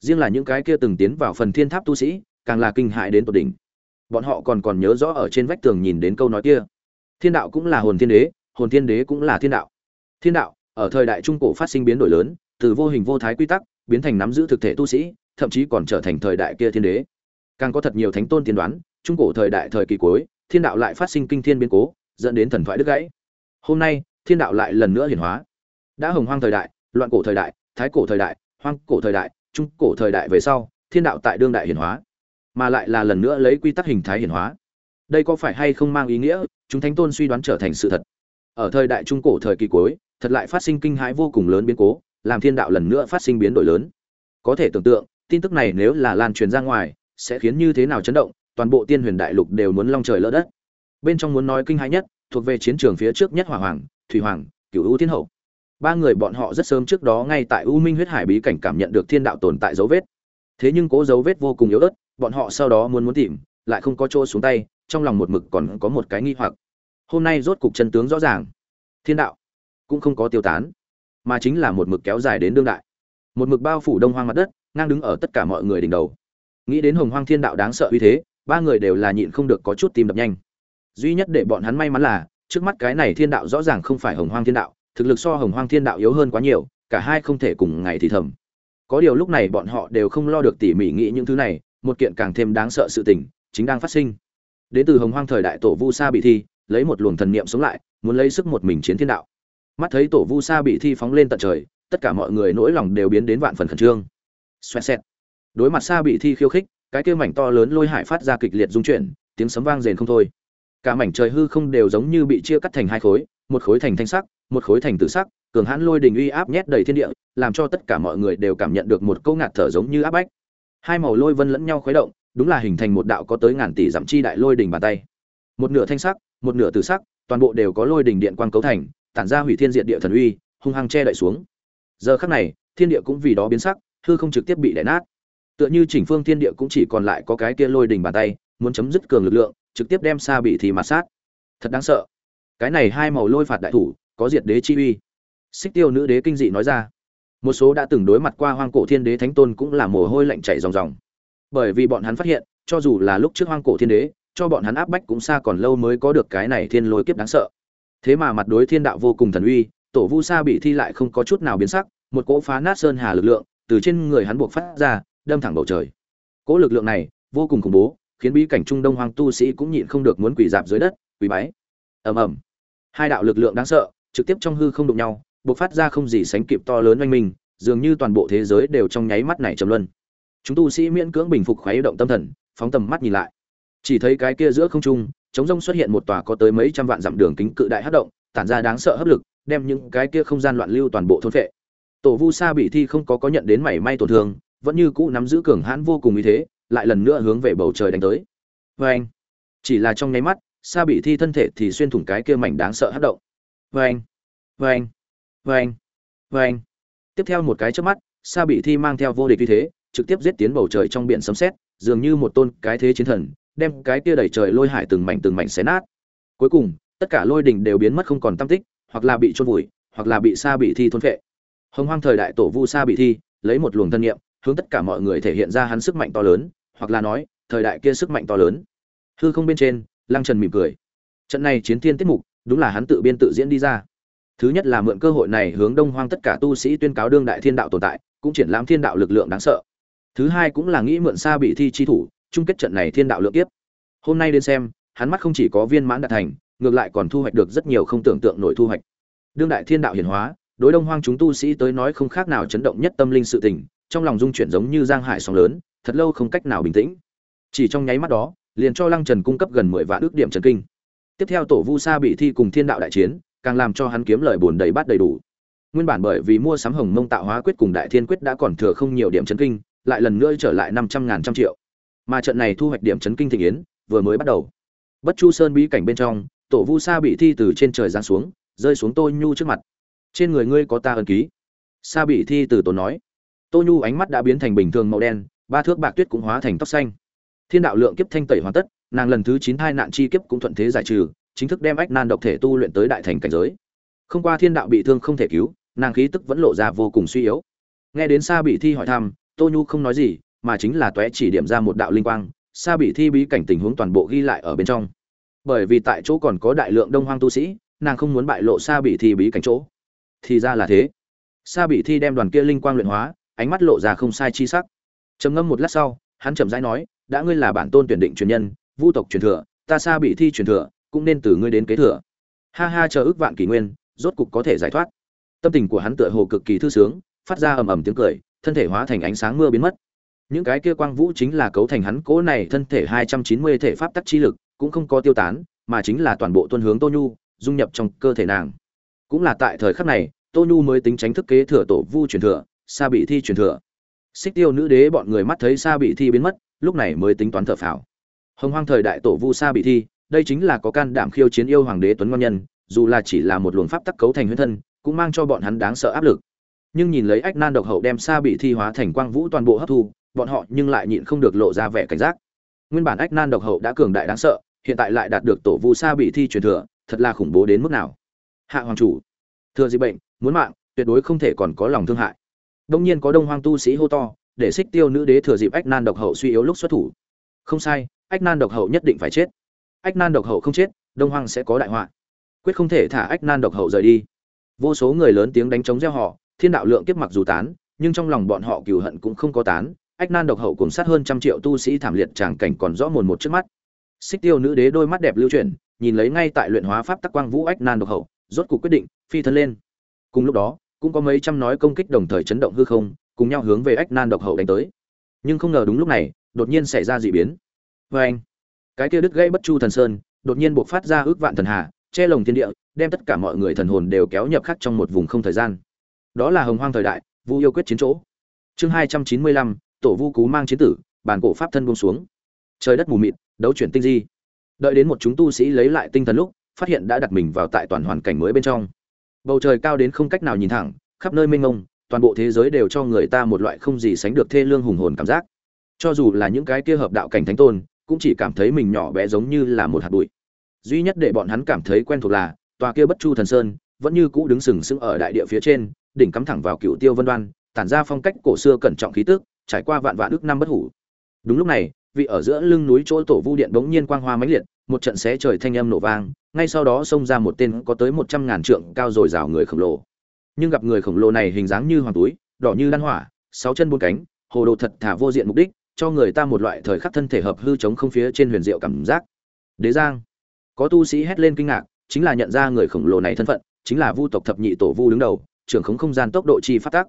A: riêng là những cái kia từng tiến vào phần thiên tháp tu sĩ, càng là kinh hại đến tột đỉnh. Bọn họ còn còn nhớ rõ ở trên vách tường nhìn đến câu nói kia. Thiên đạo cũng là hồn thiên đế, hồn thiên đế cũng là thiên đạo. Thiên đạo, ở thời đại trung cổ phát sinh biến đổi lớn, từ vô hình vô thái quy tắc, biến thành nắm giữ thực thể tu sĩ, thậm chí còn trở thành thời đại kia thiên đế. Càng có thật nhiều thánh tôn tiên đoán, trung cổ thời đại thời kỳ cuối, thiên đạo lại phát sinh kinh thiên biến cố, dẫn đến thần thoại đứt gãy. Hôm nay, thiên đạo lại lần nữa hiển hóa. Đã hồng hoang thời đại, loạn cổ thời đại, thái cổ thời đại, hoang cổ thời đại trung cổ thời đại về sau, thiên đạo tại đương đại hiển hóa, mà lại là lần nữa lấy quy tắc hình thái hiển hóa. Đây có phải hay không mang ý nghĩa, chúng thánh tôn suy đoán trở thành sự thật. Ở thời đại trung cổ thời kỳ cuối, thật lại phát sinh kinh hãi vô cùng lớn biến cố, làm thiên đạo lần nữa phát sinh biến đổi lớn. Có thể tưởng tượng, tin tức này nếu là lan truyền ra ngoài, sẽ khiến như thế nào chấn động, toàn bộ tiên huyền đại lục đều muốn long trời lỡ đất. Bên trong muốn nói kinh hãi nhất, thuộc về chiến trường phía trước nhất hỏa hoàng, thủy hoàng cựu ưu thiên hậu ba người bọn họ rất sớm trước đó ngay tại u minh huyết hải bí cảnh cảm nhận được thiên đạo tồn tại dấu vết. Thế nhưng cố dấu vết vô cùng yếu ớt, bọn họ sau đó muốn muốn tìm, lại không có chỗ xuống tay, trong lòng một mực còn có một cái nghi hoặc. Hôm nay rốt cục chân tướng rõ ràng. Thiên đạo cũng không có tiêu tán, mà chính là một mực kéo dài đến đương đại. Một mực bao phủ đông hoang mặt đất, ngang đứng ở tất cả mọi người đỉnh đầu. Nghĩ đến hồng hoang thiên đạo đáng sợ uy thế, ba người đều là nhịn không được có chút tim đập nhanh. Duy nhất để bọn hắn may mắn là, trước mắt cái này thiên đạo rõ ràng không phải hồng hoang thiên đạo thực lực so hồng hoang thiên đạo yếu hơn quá nhiều, cả hai không thể cùng ngày thì thầm. Có điều lúc này bọn họ đều không lo được tỉ mỉ nghĩ những thứ này, một kiện càng thêm đáng sợ sự tình chính đang phát sinh. Đến từ hồng hoang thời đại tổ vu sa bị thi, lấy một luồng thần niệm sống lại, muốn lấy sức một mình chiến thiên đạo. Mắt thấy tổ vu sa bị thi phóng lên tận trời, tất cả mọi người nỗi lòng đều biến đến vạn phần khẩn trương. Xoẹt xẹt. Đối mặt sa bị thi khiêu khích, cái kia mảnh to lớn lôi hải phát ra kịch liệt dung chuyển, tiếng sấm vang rền không thôi. Cả mảnh trời hư không đều giống như bị chia cắt thành hai khối, một khối thành thanh sắc một khối thành tử sắc, cường hãn lôi đình uy áp nhét đầy thiên địa, làm cho tất cả mọi người đều cảm nhận được một câu ngạt thở giống như áp bách. Hai màu lôi vân lẫn nhau khuấy động, đúng là hình thành một đạo có tới ngàn tỷ dặm chi đại lôi đình bàn tay. Một nửa thanh sắc, một nửa tử sắc, toàn bộ đều có lôi đình điện quang cấu thành, tản ra hủy thiên diệt địa thần uy, hung hăng che đậy xuống. Giờ khắc này, thiên địa cũng vì đó biến sắc, hư không trực tiếp bị đè nát. Tựa như chỉnh phương thiên địa cũng chỉ còn lại có cái kia lôi đỉnh bàn tay, muốn chấm dứt cường lực lượng, trực tiếp đem xa bị thì mà sát. Thật đáng sợ. Cái này hai màu lôi phạt đại thủ có diệt đế chi uy. Xích tiêu nữ đế kinh dị nói ra. Một số đã từng đối mặt qua hoang cổ thiên đế thánh tôn cũng là mồ hôi lạnh chảy ròng ròng. Bởi vì bọn hắn phát hiện, cho dù là lúc trước hoang cổ thiên đế, cho bọn hắn áp bách cũng xa còn lâu mới có được cái này thiên lôi kiếp đáng sợ. Thế mà mặt đối thiên đạo vô cùng thần uy, tổ vu sa bị thi lại không có chút nào biến sắc, một cỗ phá nát sơn hà lực lượng từ trên người hắn buộc phát ra, đâm thẳng bầu trời. Cỗ lực lượng này vô cùng khủng bố, khiến bí cảnh trung đông hoang tu sĩ cũng nhịn không được muốn quỳ dạp dưới đất, quỳ bái. Ầm ầm. Hai đạo lực lượng đáng sợ trực tiếp trong hư không đụng nhau buộc phát ra không gì sánh kịp to lớn oanh minh, dường như toàn bộ thế giới đều trong nháy mắt này trầm luân. Chúng tu sĩ miễn cưỡng bình phục khuấy động tâm thần, phóng tầm mắt nhìn lại. Chỉ thấy cái kia giữa không trung, chống rông xuất hiện một tòa có tới mấy trăm vạn dặm đường kính cự đại hát động, tản ra đáng sợ hấp lực, đem những cái kia không gian loạn lưu toàn bộ thôn phệ. Tổ vu sa bị thi không có có nhận đến mảy may tổn thương, vẫn như cũ nắm giữ cường hãn vô cùng ý thế, lại lần nữa hướng về bầu trời đánh tới. Vê anh chỉ là trong nháy mắt, sa bị thi thân thể thì xuyên thủng cái kia mảnh đáng sợ hát động vâng. Vâng. Vâng. Vâng. Tiếp theo một cái trước mắt, sa bị thi mang theo vô địch như thế, trực tiếp giết tiến bầu trời trong biển sấm sét, dường như một tôn cái thế chiến thần, đem cái kia đẩy trời lôi hải từng mảnh từng mảnh xé nát. Cuối cùng, tất cả lôi đỉnh đều biến mất không còn tâm tích, hoặc là bị trôn vùi, hoặc là bị sa bị thi thôn phệ. Hồng hoang thời đại tổ vu sa bị thi, lấy một luồng thân nhiệm, hướng tất cả mọi người thể hiện ra hắn sức mạnh to lớn, hoặc là nói, thời đại kia sức mạnh to lớn. Hư không bên trên, lăng trần mỉm cười. Trận này chiến thiên tiết mục đúng là hắn tự biên tự diễn đi ra. Thứ nhất là mượn cơ hội này hướng đông hoang tất cả tu sĩ tuyên cáo đương đại thiên đạo tồn tại, cũng triển lãm thiên đạo lực lượng đáng sợ. Thứ hai cũng là nghĩ mượn xa bị thi chi thủ, chung kết trận này thiên đạo lượng tiếp hôm nay đến xem, hắn mắt không chỉ có viên mãn đạt thành, ngược lại còn thu hoạch được rất nhiều không tưởng tượng nổi thu hoạch. Đương đại thiên đạo hiển hóa, đối đông hoang chúng tu sĩ tới nói không khác nào chấn động nhất tâm linh sự tình, trong lòng dung chuyển giống như giang hải sóng lớn, thật lâu không cách nào bình tĩnh. Chỉ trong nháy mắt đó, liền cho lăng trần cung cấp gần mười vạn ước điểm trần kinh tiếp theo tổ vu sa bị thi cùng thiên đạo đại chiến, càng làm cho hắn kiếm lời bồn đầy bát đầy đủ. Nguyên bản bởi vì mua sắm hồng mông tạo hóa quyết cùng đại thiên quyết đã còn thừa không nhiều điểm chấn kinh, lại lần nữa trở lại năm trăm ngàn trăm triệu. Mà trận này thu hoạch điểm chấn kinh thị yến, vừa mới bắt đầu. Bất chu sơn bí cảnh bên trong, tổ vu sa bị thi từ trên trời giáng xuống, rơi xuống tô nhu trước mặt. Trên người ngươi có ta ân ký. Sa bị thi từ tổ nói. Tô nhu ánh mắt đã biến thành bình thường màu đen, ba thước bạc tuyết cũng hóa thành tóc xanh. Thiên đạo lượng kiếp thanh tẩy hoàn tất nàng lần thứ chín hai nạn chi kiếp cũng thuận thế giải trừ, chính thức đem ách nan độc thể tu luyện tới đại thành cảnh giới. Không qua thiên đạo bị thương không thể cứu, nàng khí tức vẫn lộ ra vô cùng suy yếu. Nghe đến sa bị thi hỏi thăm, tô nhu không nói gì, mà chính là tóe chỉ điểm ra một đạo linh quang, sa bị thi bí cảnh tình huống toàn bộ ghi lại ở bên trong. Bởi vì tại chỗ còn có đại lượng đông hoang tu sĩ, nàng không muốn bại lộ sa bị thi bí cảnh chỗ. Thì ra là thế. Sa bị thi đem đoàn kia linh quang luyện hóa, ánh mắt lộ ra không sai chi sắc. Trầm ngâm một lát sau, hắn chậm rãi nói, đã ngươi là bản tôn tuyển định truyền nhân vu tộc truyền thừa, ta xa bị thi truyền thừa, cũng nên từ ngươi đến kế thừa. Ha ha, chờ ước vạn kỷ nguyên, rốt cục có thể giải thoát. Tâm tình của hắn tựa hồ cực kỳ thư sướng, phát ra ầm ầm tiếng cười, thân thể hóa thành ánh sáng mưa biến mất. Những cái kia quang vũ chính là cấu thành hắn cố này thân thể hai trăm chín mươi thể pháp tắc chi lực, cũng không có tiêu tán, mà chính là toàn bộ tuân hướng tô nhu, dung nhập trong cơ thể nàng. Cũng là tại thời khắc này, tô nhu mới tính tránh thức kế thừa tổ vu truyền thừa, xa bị thi truyền thừa. Xích tiêu nữ đế bọn người mắt thấy xa bị thi biến mất, lúc này mới tính toán thở phào hồng hoang thời đại tổ vu sa bị thi, đây chính là có can đảm khiêu chiến yêu hoàng đế tuấn ngon nhân, dù là chỉ là một luồng pháp tắc cấu thành huyết thân, cũng mang cho bọn hắn đáng sợ áp lực. Nhưng nhìn lấy ách nan độc hậu đem sa bị thi hóa thành quang vũ toàn bộ hấp thu, bọn họ nhưng lại nhịn không được lộ ra vẻ cảnh giác. Nguyên bản ách nan độc hậu đã cường đại đáng sợ, hiện tại lại đạt được tổ vu sa bị thi truyền thừa, thật là khủng bố đến mức nào. Hạ hoàng chủ, thừa dị bệnh, muốn mạng, tuyệt đối không thể còn có lòng thương hại. Đông nhiên có đông hoang tu sĩ hô to, để xích tiêu nữ đế thừa dịp ách nan độc hậu suy yếu lúc xuất thủ. Không sai ách nan độc hậu nhất định phải chết. Ách nan độc hậu không chết, đông hoang sẽ có đại họa. Quyết không thể thả ách nan độc hậu rời đi. Vô số người lớn tiếng đánh chống gieo họ, thiên đạo lượng kiếp mặc dù tán, nhưng trong lòng bọn họ cừu hận cũng không có tán. Ách nan độc hậu cùng sát hơn trăm triệu tu sĩ thảm liệt tràng cảnh còn rõ mồn một trước mắt. Xích tiêu nữ đế đôi mắt đẹp lưu chuyển, nhìn lấy ngay tại luyện hóa pháp tắc quang vũ ách nan độc hậu, rốt cuộc quyết định, phi thân lên. Cùng lúc đó, cũng có mấy trăm nói công kích đồng thời chấn động hư không, cùng nhau hướng về ách nan độc hậu đánh tới. Nhưng không ngờ đúng lúc này, đột nhiên xảy ra dị biến vê anh, cái kia đứt gãy bất chu thần sơn, đột nhiên buộc phát ra ước vạn thần hà, che lồng thiên địa, đem tất cả mọi người thần hồn đều kéo nhập khắc trong một vùng không thời gian. Đó là hồng hoang thời đại, vu yêu quyết chiến chỗ. Chương hai trăm chín mươi lăm, tổ vu cú mang chiến tử, bản cổ pháp thân buông xuống. Trời đất mù mịt, đấu chuyển tinh di. Đợi đến một chúng tu sĩ lấy lại tinh thần lúc, phát hiện đã đặt mình vào tại toàn hoàn cảnh mới bên trong. Bầu trời cao đến không cách nào nhìn thẳng, khắp nơi mênh mông, toàn bộ thế giới đều cho người ta một loại không gì sánh được thê lương hùng hồn cảm giác. Cho dù là những cái kia hợp đạo cảnh thánh tôn cũng chỉ cảm thấy mình nhỏ bé giống như là một hạt bụi. Duy nhất để bọn hắn cảm thấy quen thuộc là, tòa kia bất chu thần sơn vẫn như cũ đứng sừng sững ở đại địa phía trên, đỉnh cắm thẳng vào cựu tiêu vân đoan, tản ra phong cách cổ xưa cẩn trọng khí tức, trải qua vạn vạn ước năm bất hủ. Đúng lúc này, vị ở giữa lưng núi chỗ tổ vu điện bỗng nhiên quang hoa mãnh liệt, một trận xé trời thanh âm nổ vang, ngay sau đó xông ra một tên có tới một trăm ngàn trượng cao rồi rào người khổng lồ. Nhưng gặp người khổng lồ này hình dáng như hoàng túi, đỏ như lan hỏa, sáu chân bốn cánh, hồ đồ thật thả vô diện mục đích cho người ta một loại thời khắc thân thể hợp hư chống không phía trên huyền diệu cảm giác. Đế giang. Có tu sĩ hét lên kinh ngạc, chính là nhận ra người khổng lồ này thân phận, chính là vu tộc thập nhị tổ vu đứng đầu, trưởng khống không gian tốc độ chi phát tác.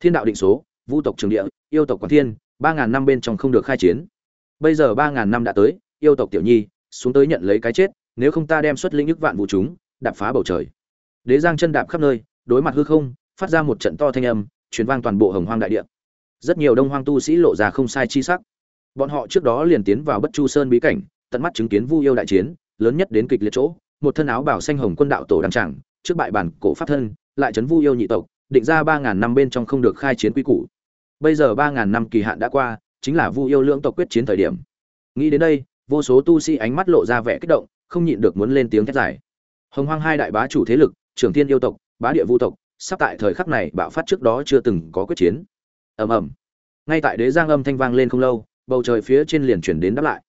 A: Thiên đạo định số, vu tộc trường địa, yêu tộc quảng thiên, ba ngàn năm bên trong không được khai chiến. Bây giờ ba ngàn năm đã tới, yêu tộc tiểu nhi, xuống tới nhận lấy cái chết, nếu không ta đem xuất linh ức vạn vũ chúng, đạp phá bầu trời. Đế giang chân đạp khắp nơi, đối mặt hư không, phát ra một trận to thanh âm, truyền vang toàn bộ hồng hoang đại địa rất nhiều đông hoang tu sĩ lộ ra không sai chi sắc. Bọn họ trước đó liền tiến vào bất chu sơn bí cảnh, tận mắt chứng kiến vu yêu đại chiến, lớn nhất đến kịch liệt chỗ, một thân áo bảo xanh hồng quân đạo tổ đăng tràng trước bại bản cổ pháp thân, lại trấn vu yêu nhị tộc, định ra ba ngàn năm bên trong không được khai chiến quy củ. Bây giờ ba ngàn năm kỳ hạn đã qua, chính là vu yêu lưỡng tộc quyết chiến thời điểm. Nghĩ đến đây, vô số tu sĩ ánh mắt lộ ra vẻ kích động, không nhịn được muốn lên tiếng thét giải hồng hoang hai đại bá chủ thế lực, trưởng thiên yêu tộc, bá địa vu tộc, sắp tại thời khắc này bạo phát trước đó chưa từng có quyết chiến ầm ầm. Ngay tại đế giang âm thanh vang lên không lâu, bầu trời phía trên liền chuyển đến đáp lại.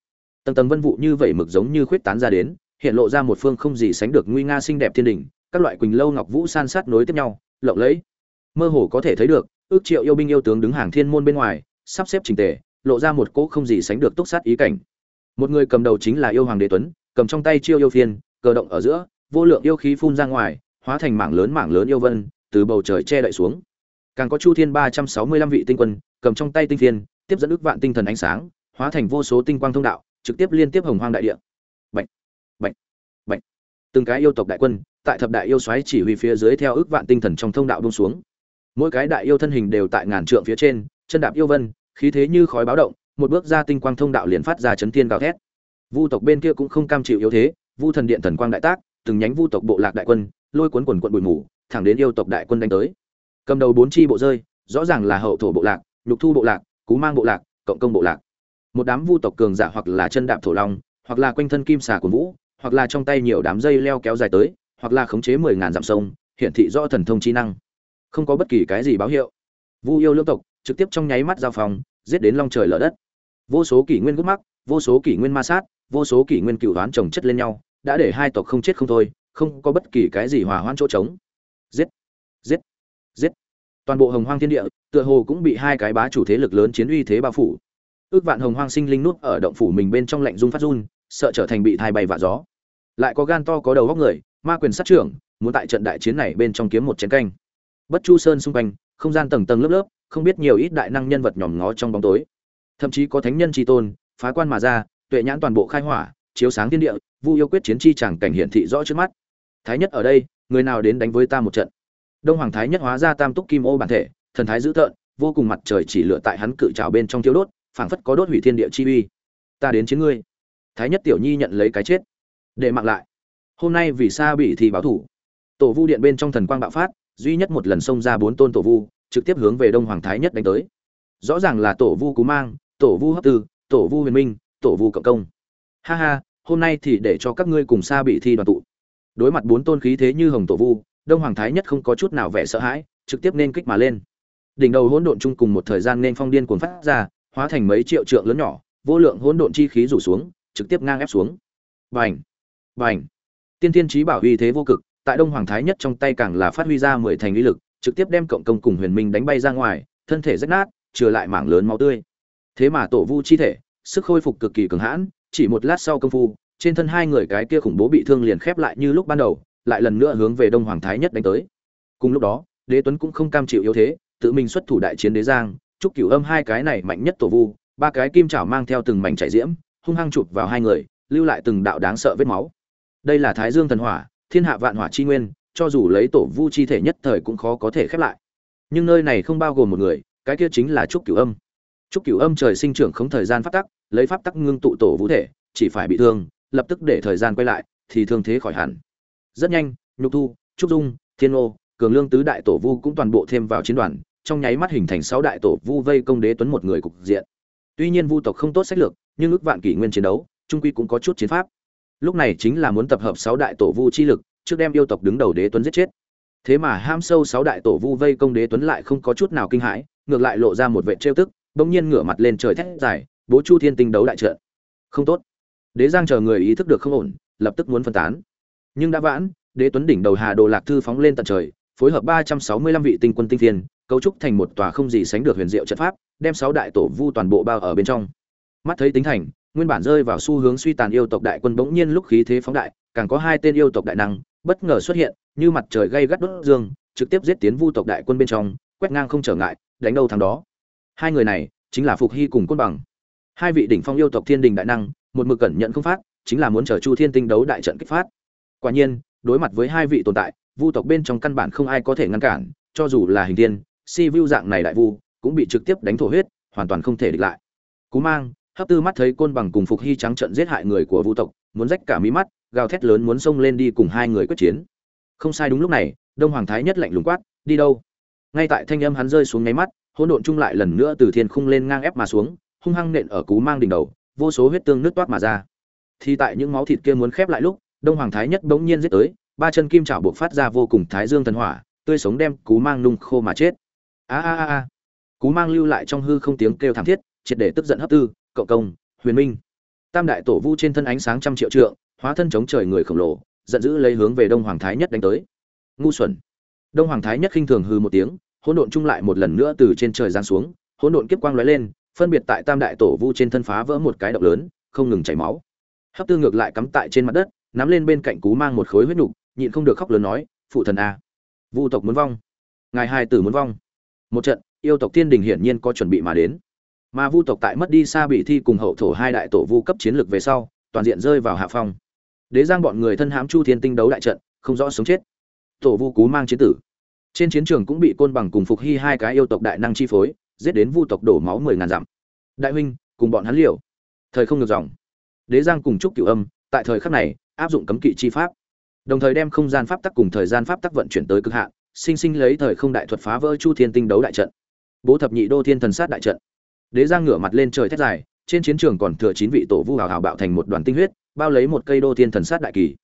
A: Tầng tầng vân vụ như vậy mực giống như khuyết tán ra đến, hiện lộ ra một phương không gì sánh được nguy nga xinh đẹp thiên đình, các loại quỳnh lâu ngọc vũ san sát nối tiếp nhau, lộng lẫy. Mơ hồ có thể thấy được, ước triệu yêu binh yêu tướng đứng hàng thiên môn bên ngoài, sắp xếp trình tề, lộ ra một cỗ không gì sánh được túc sát ý cảnh. Một người cầm đầu chính là yêu hoàng đế tuấn, cầm trong tay chiêu yêu phiên, cờ động ở giữa, vô lượng yêu khí phun ra ngoài, hóa thành mảng lớn mảng lớn yêu vân, từ bầu trời che đậy xuống càng có chu thiên ba trăm sáu mươi lăm vị tinh quân, cầm trong tay tinh thiên tiếp dẫn ức vạn tinh thần ánh sáng, hóa thành vô số tinh quang thông đạo, trực tiếp liên tiếp hồng hoang đại địa. Bệnh bệnh bệnh từng cái yêu tộc đại quân, tại thập đại yêu xoáy chỉ huy phía dưới theo ức vạn tinh thần trong thông đạo bông xuống. Mỗi cái đại yêu thân hình đều tại ngàn trượng phía trên, chân đạp yêu vân, khí thế như khói báo động, một bước ra tinh quang thông đạo liền phát ra chấn thiên gào thét. Vu tộc bên kia cũng không cam chịu yếu thế, vu thần điện thần quang đại tác, từng nhánh vu tộc bộ lạc đại quân, lôi cuốn quần quận bụi mù, thẳng đến yêu tộc đại quân đánh tới cầm đầu bốn chi bộ rơi, rõ ràng là hậu thổ bộ lạc, nhục thu bộ lạc, cú mang bộ lạc, cộng công bộ lạc. Một đám vu tộc cường giả hoặc là chân đạp thổ long, hoặc là quanh thân kim xà của vũ, hoặc là trong tay nhiều đám dây leo kéo dài tới, hoặc là khống chế mười ngàn dặm sông, hiển thị rõ thần thông trí năng. Không có bất kỳ cái gì báo hiệu. Vu yêu lương tộc, trực tiếp trong nháy mắt giao phòng giết đến long trời lở đất. Vô số kỷ nguyên gút mắc, vô số kỷ nguyên ma sát, vô số kỷ nguyên cựu đoán trồng chất lên nhau, đã để hai tộc không chết không thôi, không có bất kỳ cái gì hòa hoãn chỗ trống. Giết! Giết! Giết. Toàn bộ hồng hoang thiên địa, tựa hồ cũng bị hai cái bá chủ thế lực lớn chiến uy thế bao phủ. Ước vạn hồng hoang sinh linh nút ở động phủ mình bên trong lạnh run phát run, sợ trở thành bị thai bay vạ gió. Lại có gan to có đầu góc người, ma quyền sát trưởng, muốn tại trận đại chiến này bên trong kiếm một chiến canh. Bất chu sơn xung quanh, không gian tầng tầng lớp lớp, không biết nhiều ít đại năng nhân vật nhòm ngó trong bóng tối. Thậm chí có thánh nhân tri tôn, phá quan mà ra, tuệ nhãn toàn bộ khai hỏa, chiếu sáng thiên địa, vu yêu quyết chiến chi chẳng cảnh hiển thị rõ trước mắt. Thái nhất ở đây, người nào đến đánh với ta một trận? Đông hoàng thái nhất hóa ra tam túc kim ô bản thể, thần thái dữ tợn, vô cùng mặt trời chỉ lựa tại hắn cự trào bên trong thiếu đốt, phảng phất có đốt hủy thiên địa chi uy. Ta đến chiến ngươi. Thái nhất tiểu nhi nhận lấy cái chết. Để mạng lại. Hôm nay vì sa bị thì báo thủ. Tổ vu điện bên trong thần quang bạo phát, duy nhất một lần xông ra bốn tôn tổ vu, trực tiếp hướng về đông hoàng thái nhất đánh tới. Rõ ràng là tổ vu cú mang, tổ vu hấp tư, tổ vu huyền minh, tổ vu cộng công. Ha ha, hôm nay thì để cho các ngươi cùng xa bị thi đoàn tụ. Đối mặt bốn tôn khí thế như hồng tổ vu đông hoàng thái nhất không có chút nào vẻ sợ hãi, trực tiếp nên kích mà lên. Đỉnh đầu hỗn độn chung cùng một thời gian nên phong điên cuồng phát ra, hóa thành mấy triệu trượng lớn nhỏ, vô lượng hỗn độn chi khí rủ xuống, trực tiếp ngang ép xuống. Bành! Bành! Tiên tiên trí bảo uy thế vô cực, tại đông hoàng thái nhất trong tay càng là phát huy ra mười thành uy lực, trực tiếp đem cộng công cùng huyền minh đánh bay ra ngoài, thân thể rách nát, trừ lại mảng lớn máu tươi. Thế mà tổ vu chi thể, sức khôi phục cực kỳ cường hãn, chỉ một lát sau công phu, trên thân hai người cái kia khủng bố bị thương liền khép lại như lúc ban đầu lại lần nữa hướng về đông hoàng thái nhất đánh tới. Cùng lúc đó, đế tuấn cũng không cam chịu yếu thế, tự mình xuất thủ đại chiến đế giang, chúc cửu âm hai cái này mạnh nhất tổ vu, ba cái kim chảo mang theo từng mảnh chảy diễm, hung hăng chụp vào hai người, lưu lại từng đạo đáng sợ vết máu. Đây là thái dương thần hỏa, thiên hạ vạn hỏa chi nguyên, cho dù lấy tổ vu chi thể nhất thời cũng khó có thể khép lại. Nhưng nơi này không bao gồm một người, cái kia chính là trúc cửu âm. Trúc cửu âm trời sinh trưởng không thời gian phát tắc, lấy pháp tắc ngưng tụ tổ vũ thể, chỉ phải bị thương, lập tức để thời gian quay lại, thì thương thế khỏi hẳn rất nhanh, nhục thu, trúc dung, thiên ô cường lương tứ đại tổ vu cũng toàn bộ thêm vào chiến đoàn, trong nháy mắt hình thành sáu đại tổ vu vây công đế tuấn một người cục diện. Tuy nhiên vu tộc không tốt sách lược, nhưng ước vạn kỷ nguyên chiến đấu, trung quy cũng có chút chiến pháp. Lúc này chính là muốn tập hợp sáu đại tổ vu chi lực, trước đem yêu tộc đứng đầu đế tuấn giết chết. Thế mà ham sâu sáu đại tổ vu vây công đế tuấn lại không có chút nào kinh hãi, ngược lại lộ ra một vệ trêu tức, bỗng nhiên ngửa mặt lên trời thét dài, bố chu thiên tinh đấu đại trận. Không tốt. Đế giang chờ người ý thức được không ổn, lập tức muốn phân tán nhưng đã vãn, đế tuấn đỉnh đầu hà đồ lạc thư phóng lên tận trời, phối hợp ba trăm sáu mươi lăm vị tinh quân tinh thiên cấu trúc thành một tòa không gì sánh được huyền diệu trận pháp, đem sáu đại tổ vu toàn bộ bao ở bên trong. Mắt thấy tính thành, nguyên bản rơi vào xu hướng suy tàn yêu tộc đại quân bỗng nhiên lúc khí thế phóng đại, càng có hai tên yêu tộc đại năng, bất ngờ xuất hiện, như mặt trời gây gắt đốt dương, trực tiếp giết tiến vu tộc đại quân bên trong, quét ngang không trở ngại, đánh đâu thằng đó. Hai người này, chính là phục hy cùng côn bằng. Hai vị đỉnh phong yêu tộc thiên đình đại năng, một mực cẩn nhận không phát, chính là muốn chờ chu thiên tinh đấu đại trận kích phát quả nhiên, đối mặt với hai vị tồn tại, vu tộc bên trong căn bản không ai có thể ngăn cản, cho dù là hình tiên, si vu dạng này đại vu, cũng bị trực tiếp đánh thổ huyết, hoàn toàn không thể địch lại. Cú mang, hấp tư mắt thấy côn bằng cùng phục hy trắng trận giết hại người của vu tộc, muốn rách cả mí mắt, gào thét lớn muốn xông lên đi cùng hai người quyết chiến. Không sai đúng lúc này, đông hoàng thái nhất lạnh lùng quát, đi đâu? Ngay tại thanh âm hắn rơi xuống nháy mắt, hỗn độn chung lại lần nữa từ thiên khung lên ngang ép mà xuống, hung hăng nện ở cú mang đỉnh đầu, vô số huyết tương nước toát mà ra. Thì tại những máu thịt kia muốn khép lại lúc đông hoàng thái nhất bỗng nhiên giết tới, ba chân kim chảo buộc phát ra vô cùng thái dương thần hỏa, tươi sống đem cú mang nung khô mà chết. A a a a. Cú mang lưu lại trong hư không tiếng kêu thảm thiết, triệt để tức giận hấp tư cậu công, huyền minh. Tam đại tổ vu trên thân ánh sáng trăm triệu trượng, hóa thân chống trời người khổng lồ, giận dữ lấy hướng về đông hoàng thái nhất đánh tới. Ngu xuẩn. Đông hoàng thái nhất khinh thường hư một tiếng, hỗn độn chung lại một lần nữa từ trên trời giáng xuống, hỗn độn kiếp quang lóe lên, phân biệt tại tam đại tổ vu trên thân phá vỡ một cái động lớn, không ngừng chảy máu. Hấp tư ngược lại cắm tại trên mặt đất nắm lên bên cạnh cú mang một khối huyết nhục, nhịn không được khóc lớn nói, phụ thần a, vu tộc muốn vong, ngài hai tử muốn vong. Một trận, yêu tộc thiên đình hiển nhiên có chuẩn bị mà đến. Mà vu tộc tại mất đi xa bị thi cùng hậu thổ hai đại tổ vu cấp chiến lược về sau, toàn diện rơi vào hạ phong. Đế giang bọn người thân hãm chu thiên tinh đấu đại trận, không rõ sống chết. Tổ vu cú mang chiến tử. Trên chiến trường cũng bị côn bằng cùng phục hy hai cái yêu tộc đại năng chi phối, giết đến vu tộc đổ máu mười ngàn dặm. Đại huynh, cùng bọn hắn liều. Thời không ngược dòng. Đế giang cùng chúc cửu âm tại thời khắc này, áp dụng cấm kỵ chi pháp. Đồng thời đem không gian pháp tắc cùng thời gian pháp tắc vận chuyển tới cực hạn, sinh sinh lấy thời không đại thuật phá vỡ chu thiên tinh đấu đại trận. Bố thập nhị đô thiên thần sát đại trận. Đế giang ngửa mặt lên trời thét dài, trên chiến trường còn thừa chín vị tổ vu hào hào bạo thành một đoàn tinh huyết, bao lấy một cây đô thiên thần sát đại kỳ.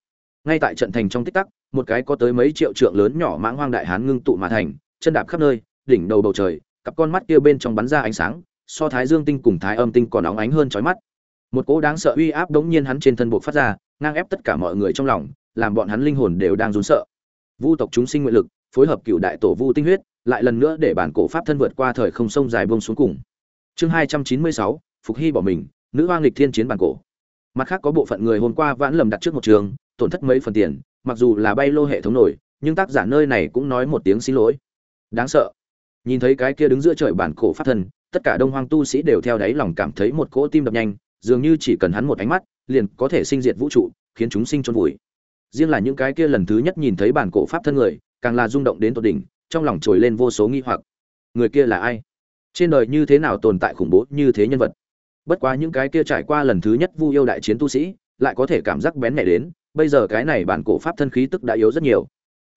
A: Ngay tại trận thành trong tích tắc, một cái có tới mấy triệu trượng lớn nhỏ mãng hoang đại hán ngưng tụ mà thành, chân đạp khắp nơi, đỉnh đầu bầu trời, cặp con mắt kia bên trong bắn ra ánh sáng, so thái dương tinh cùng thái âm tinh còn óng ánh hơn chói mắt một cỗ đáng sợ uy áp đống nhiên hắn trên thân buộc phát ra, ngang ép tất cả mọi người trong lòng, làm bọn hắn linh hồn đều đang run sợ. Vu tộc chúng sinh nguyện lực, phối hợp cựu đại tổ vu tinh huyết, lại lần nữa để bản cổ pháp thân vượt qua thời không sông dài bông xuống cùng. Chương hai trăm chín mươi sáu, phục hy bỏ mình, nữ hoang lịch thiên chiến bản cổ. Mặt khác có bộ phận người hôm qua vãn lầm đặt trước một trường, tổn thất mấy phần tiền, mặc dù là bay lô hệ thống nổi, nhưng tác giả nơi này cũng nói một tiếng xin lỗi. Đáng sợ. Nhìn thấy cái kia đứng giữa trời bản cổ pháp thân, tất cả đông hoang tu sĩ đều theo đáy lòng cảm thấy một cỗ tim đập nhanh dường như chỉ cần hắn một ánh mắt, liền có thể sinh diệt vũ trụ, khiến chúng sinh chôn vùi. Riêng là những cái kia lần thứ nhất nhìn thấy bản cổ pháp thân người, càng là rung động đến tột đỉnh, trong lòng trồi lên vô số nghi hoặc. Người kia là ai? Trên đời như thế nào tồn tại khủng bố như thế nhân vật? Bất quá những cái kia trải qua lần thứ nhất vu yêu đại chiến tu sĩ, lại có thể cảm giác bén nhẹ đến, bây giờ cái này bản cổ pháp thân khí tức đã yếu rất nhiều.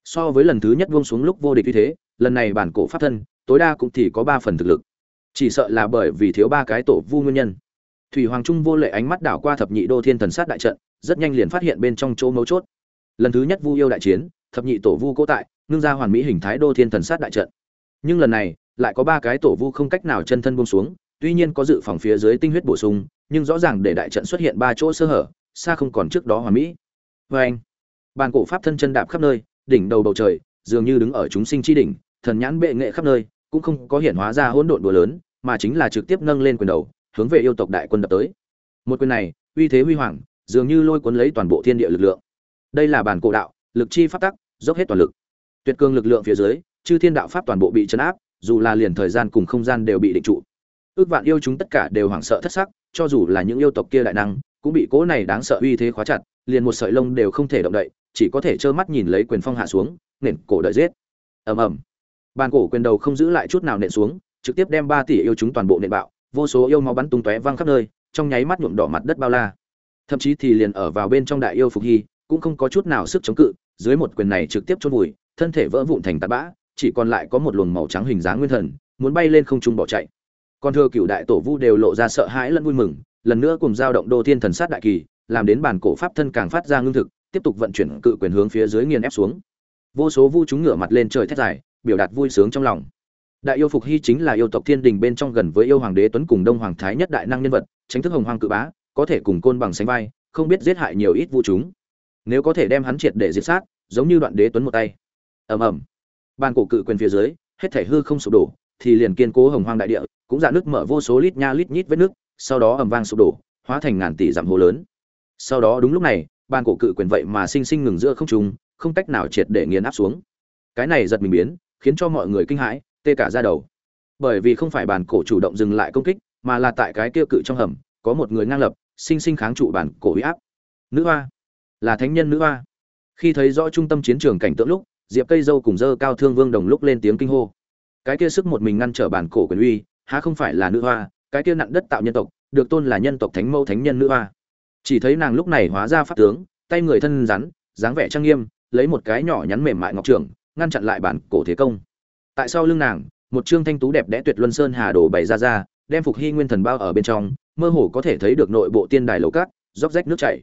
A: So với lần thứ nhất buông xuống lúc vô địch như thế, lần này bản cổ pháp thân, tối đa cũng chỉ có ba phần thực lực. Chỉ sợ là bởi vì thiếu ba cái tổ vu nguyên nhân thủy hoàng trung vô lệ ánh mắt đảo qua thập nhị đô thiên thần sát đại trận, rất nhanh liền phát hiện bên trong chỗ mấu chốt. Lần thứ nhất vu yêu đại chiến, thập nhị tổ vu cố tại, ngưng ra hoàn mỹ hình thái đô thiên thần sát đại trận. Nhưng lần này, lại có ba cái tổ vu không cách nào chân thân buông xuống, tuy nhiên có dự phòng phía dưới tinh huyết bổ sung, nhưng rõ ràng để đại trận xuất hiện ba chỗ sơ hở, xa không còn trước đó hoàn mỹ. Vê anh, bàn cổ pháp thân chân đạp khắp nơi, đỉnh đầu bầu trời, dường như đứng ở chúng sinh chi đỉnh, thần nhãn bệ nghệ khắp nơi, cũng không có hiện hóa ra hỗn độn đùa lớn, mà chính là trực tiếp nâng lên quyền đầu hướng về yêu tộc đại quân đập tới. Một quyền này, uy thế huy hoàng, dường như lôi cuốn lấy toàn bộ thiên địa lực lượng. Đây là bản cổ đạo, lực chi pháp tắc, dốc hết toàn lực. Tuyệt cường lực lượng phía dưới, chư thiên đạo pháp toàn bộ bị chấn áp, dù là liền thời gian cùng không gian đều bị định trụ. Ước vạn yêu chúng tất cả đều hoảng sợ thất sắc, cho dù là những yêu tộc kia đại năng, cũng bị cỗ này đáng sợ uy thế khóa chặt, liền một sợi lông đều không thể động đậy, chỉ có thể trơ mắt nhìn lấy quyền phong hạ xuống nền cổ đợi giết. Ầm ầm. Bàn cổ quyền đầu không giữ lại chút nào nện xuống, trực tiếp đem ba tỷ yêu chúng toàn bộ nện bạo vô số yêu máu bắn tung tóe văng khắp nơi, trong nháy mắt nhuộm đỏ mặt đất bao la. Thậm chí thì liền ở vào bên trong đại yêu phục hy, cũng không có chút nào sức chống cự, dưới một quyền này trực tiếp chôn vùi, thân thể vỡ vụn thành tạt bã, chỉ còn lại có một luồng màu trắng hình dáng nguyên thần, muốn bay lên không trung bỏ chạy. Còn thưa cựu đại tổ vu đều lộ ra sợ hãi lẫn vui mừng, lần nữa cùng giao động đô thiên thần sát đại kỳ, làm đến bản cổ pháp thân càng phát ra ngưng thực, tiếp tục vận chuyển cự quyền hướng phía dưới nghiền ép xuống. Vô số vu chúng ngửa mặt lên trời thét dài, biểu đạt vui sướng trong lòng đại yêu phục hy chính là yêu tộc thiên đình bên trong gần với yêu hoàng đế tuấn cùng đông hoàng thái nhất đại năng nhân vật, tránh thức hồng hoàng cự bá, có thể cùng côn bằng sánh vai, không biết giết hại nhiều ít vụ chúng. Nếu có thể đem hắn triệt để diệt sát, giống như đoạn đế tuấn một tay. Ầm ầm. Ban cổ cự quyền phía dưới, hết thể hư không sụp đổ, thì liền kiên cố hồng hoang đại địa, cũng dạ nước mở vô số lít nha lít nhít vết nước, sau đó ầm vang sụp đổ, hóa thành ngàn tỷ dặm hồ lớn. Sau đó đúng lúc này ban cổ cự quyền vậy mà sinh sinh ngừng giữa không trung, không cách nào triệt để nghiền áp xuống. Cái này giật mình biến, khiến cho mọi người kinh hãi tê cả ra đầu. Bởi vì không phải bản cổ chủ động dừng lại công kích, mà là tại cái kia cự trong hầm, có một người ngang lập, sinh sinh kháng trụ bản cổ huy áp. Nữ hoa. Là thánh nhân nữ hoa. Khi thấy rõ trung tâm chiến trường cảnh tượng lúc, diệp cây dâu cùng dơ cao thương vương đồng lúc lên tiếng kinh hô. Cái kia sức một mình ngăn trở bản cổ quyền uy, há không phải là nữ hoa, cái kia nặng đất tạo nhân tộc, được tôn là nhân tộc thánh mẫu thánh nhân nữ hoa. Chỉ thấy nàng lúc này hóa ra pháp tướng, tay người thân rắn, dáng vẻ trang nghiêm, lấy một cái nhỏ nhắn mềm mại ngọc trưởng ngăn chặn lại bản cổ thế công tại sau lưng nàng, một trương thanh tú đẹp đẽ tuyệt luân sơn hà đồ bày ra ra, đem phục hy nguyên thần bao ở bên trong, mơ hồ có thể thấy được nội bộ tiên đài lầu cát róc rách nước chảy.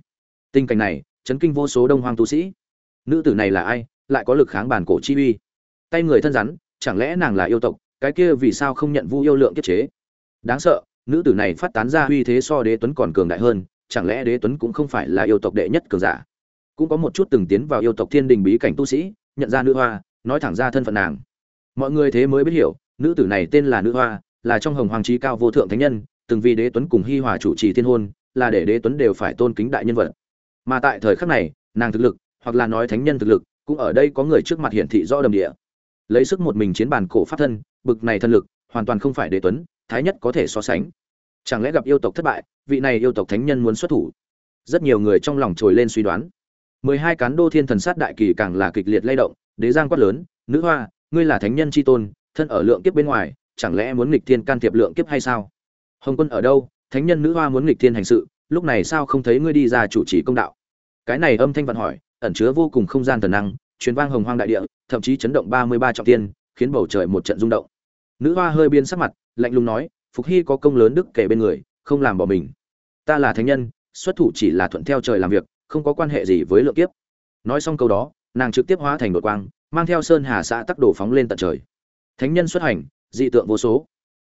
A: Tình cảnh này, chấn kinh vô số đông hoang tu sĩ. Nữ tử này là ai, lại có lực kháng bản cổ chi uy? Tay người thân rắn, chẳng lẽ nàng là yêu tộc, cái kia vì sao không nhận vu yêu lượng kiếp chế? Đáng sợ, nữ tử này phát tán ra uy thế so đế tuấn còn cường đại hơn, chẳng lẽ đế tuấn cũng không phải là yêu tộc đệ nhất cường giả? Cũng có một chút từng tiến vào yêu tộc thiên đình bí cảnh tu sĩ, nhận ra nữ hoa, nói thẳng ra thân phận nàng mọi người thế mới biết hiểu, nữ tử này tên là nữ hoa, là trong hồng hoàng trí cao vô thượng thánh nhân, từng vì đế tuấn cùng hi hòa chủ trì thiên hôn, là để đế tuấn đều phải tôn kính đại nhân vật. Mà tại thời khắc này, nàng thực lực, hoặc là nói thánh nhân thực lực, cũng ở đây có người trước mặt hiển thị rõ đầm địa. Lấy sức một mình chiến bàn cổ pháp thân, bực này thân lực, hoàn toàn không phải đế tuấn, thái nhất có thể so sánh. Chẳng lẽ gặp yêu tộc thất bại, vị này yêu tộc thánh nhân muốn xuất thủ? Rất nhiều người trong lòng trồi lên suy đoán. Mười hai cán đô thiên thần sát đại kỳ càng là kịch liệt lay động, đế giang quát lớn, nữ hoa ngươi là thánh nhân c h i tôn, thân ở lượng kiếp bên ngoài, chẳng lẽ muốn nghịch thiên can thiệp lượng kiếp hay sao? Hồng quân ở đâu? Thánh nhân nữ hoa muốn nghịch thiên hành sự, lúc này sao không thấy ngươi đi ra chủ trì công đạo? Cái này âm thanh vận hỏi, ẩn chứa vô cùng không gian thần năng, truyền vang hồng hoang đại địa, thậm chí chấn động ba mươi ba trọng tiên khiến bầu trời một trận rung động. Nữ hoa hơi biên sắc mặt, lạnh lùng nói, phục hy có công lớn đức kể bên người, không làm bỏ mình. Ta là thánh nhân, xuất thủ chỉ là thuận theo trời làm việc, không có quan hệ gì với lượng kiếp. Nói xong câu đó, nàng trực tiếp hóa thành đột quang mang theo sơn hà xã tắc đổ phóng lên tận trời. Thánh nhân xuất hành, dị tượng vô số.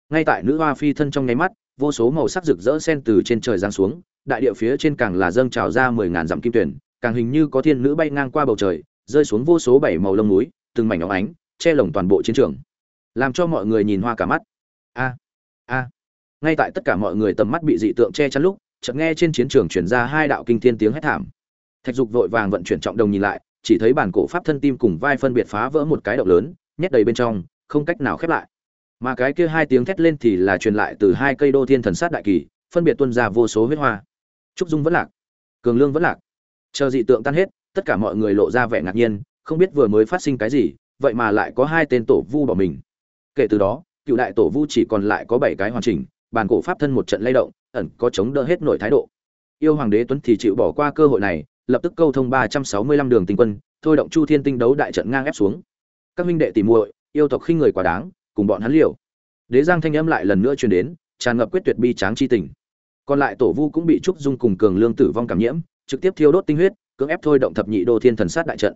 A: Ngay tại nữ hoa phi thân trong nháy mắt, vô số màu sắc rực rỡ sen từ trên trời giáng xuống, đại địa phía trên càng là dâng trào ra mười ngàn dặm kim tuyển, càng hình như có thiên nữ bay ngang qua bầu trời, rơi xuống vô số bảy màu lông núi, từng mảnh óng ánh, che lồng toàn bộ chiến trường. Làm cho mọi người nhìn hoa cả mắt. A a. Ngay tại tất cả mọi người tầm mắt bị dị tượng che chắn lúc, chợt nghe trên chiến trường truyền ra hai đạo kinh thiên tiếng hét thảm. Thạch dục vội vàng vận chuyển trọng đồng nhìn lại chỉ thấy bản cổ pháp thân tim cùng vai phân biệt phá vỡ một cái động lớn, nhét đầy bên trong, không cách nào khép lại. Mà cái kia hai tiếng thét lên thì là truyền lại từ hai cây đô thiên thần sát đại kỳ, phân biệt tuôn ra vô số huyết hoa. Trúc dung vẫn lạc, cường lương vẫn lạc. Chờ dị tượng tan hết, tất cả mọi người lộ ra vẻ ngạc nhiên, không biết vừa mới phát sinh cái gì, vậy mà lại có hai tên tổ vu bỏ mình. Kể từ đó, cựu đại tổ vu chỉ còn lại có bảy cái hoàn chỉnh bàn cổ pháp thân một trận lay động, ẩn có chống đỡ hết nội thái độ. Yêu hoàng đế tuấn thì chịu bỏ qua cơ hội này lập tức câu thông ba trăm sáu mươi lăm đường tinh quân, thôi động chu thiên tinh đấu đại trận ngang ép xuống. Các minh đệ tỉ muội, yêu tộc khinh người quá đáng, cùng bọn hắn liều. Đế giang thanh âm lại lần nữa truyền đến, tràn ngập quyết tuyệt bi tráng chi tình. Còn lại tổ vu cũng bị trúc dung cùng cường lương tử vong cảm nhiễm, trực tiếp thiêu đốt tinh huyết, cưỡng ép thôi động thập nhị đô thiên thần sát đại trận.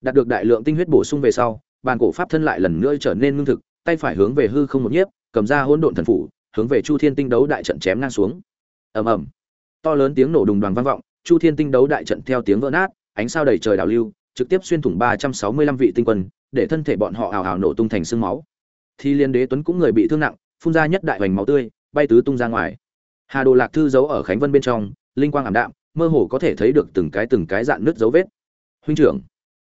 A: Đạt được đại lượng tinh huyết bổ sung về sau, bàn cổ pháp thân lại lần nữa trở nên ngưng thực, tay phải hướng về hư không một nhiếp, cầm ra hỗn độn thần phủ, hướng về chu thiên tinh đấu đại trận chém ngang xuống. Ầm ầm. To lớn tiếng nổ đùng đoàn vang vọng chu thiên tinh đấu đại trận theo tiếng vỡ nát, ánh sao đầy trời đảo lưu, trực tiếp xuyên thủng ba trăm sáu mươi lăm vị tinh quân, để thân thể bọn họ ào ào nổ tung thành xương máu. Thì liên đế tuấn cũng người bị thương nặng, phun ra nhất đại hoành máu tươi, bay tứ tung ra ngoài. Hà đồ lạc thư giấu ở khánh vân bên trong, linh quang ảm đạm, mơ hồ có thể thấy được từng cái từng cái dạn nứt dấu vết. Huynh trưởng,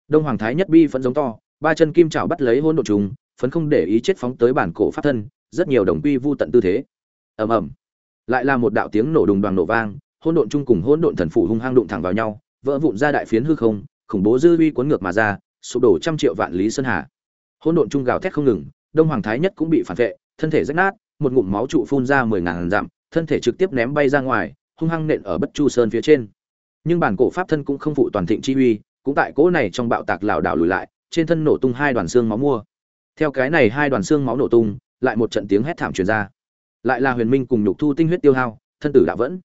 A: đông hoàng thái nhất bi phấn giống to, ba chân kim chảo bắt lấy hôn đột trùng, phấn không để ý chết phóng tới bản cổ pháp thân, rất nhiều đồng quy vu tận tư thế. Ầm ầm. Lại là một đạo tiếng nổ đùng đoàn nổ vang hôn độn chung cùng hôn độn thần phủ hung hăng đụng thẳng vào nhau, vỡ vụn ra đại phiến hư không, khủng bố dư uy cuốn ngược mà ra, sụp đổ trăm triệu vạn lý sơn hà. Hôn độn chung gào thét không ngừng, đông hoàng thái nhất cũng bị phản vệ, thân thể rách nát, một ngụm máu trụ phun ra mười ngàn dặm, thân thể trực tiếp ném bay ra ngoài, hung hăng nện ở bất chu sơn phía trên. Nhưng bản cổ pháp thân cũng không phụ toàn thịnh chi uy, cũng tại cỗ này trong bạo tạc lảo đảo lùi lại, trên thân nổ tung hai đoàn xương máu mua. Theo cái này hai đoàn xương máu nổ tung, lại một trận tiếng hét thảm truyền ra. Lại là huyền minh cùng nhục thu tinh huyết tiêu hao, thân tử đã vẫn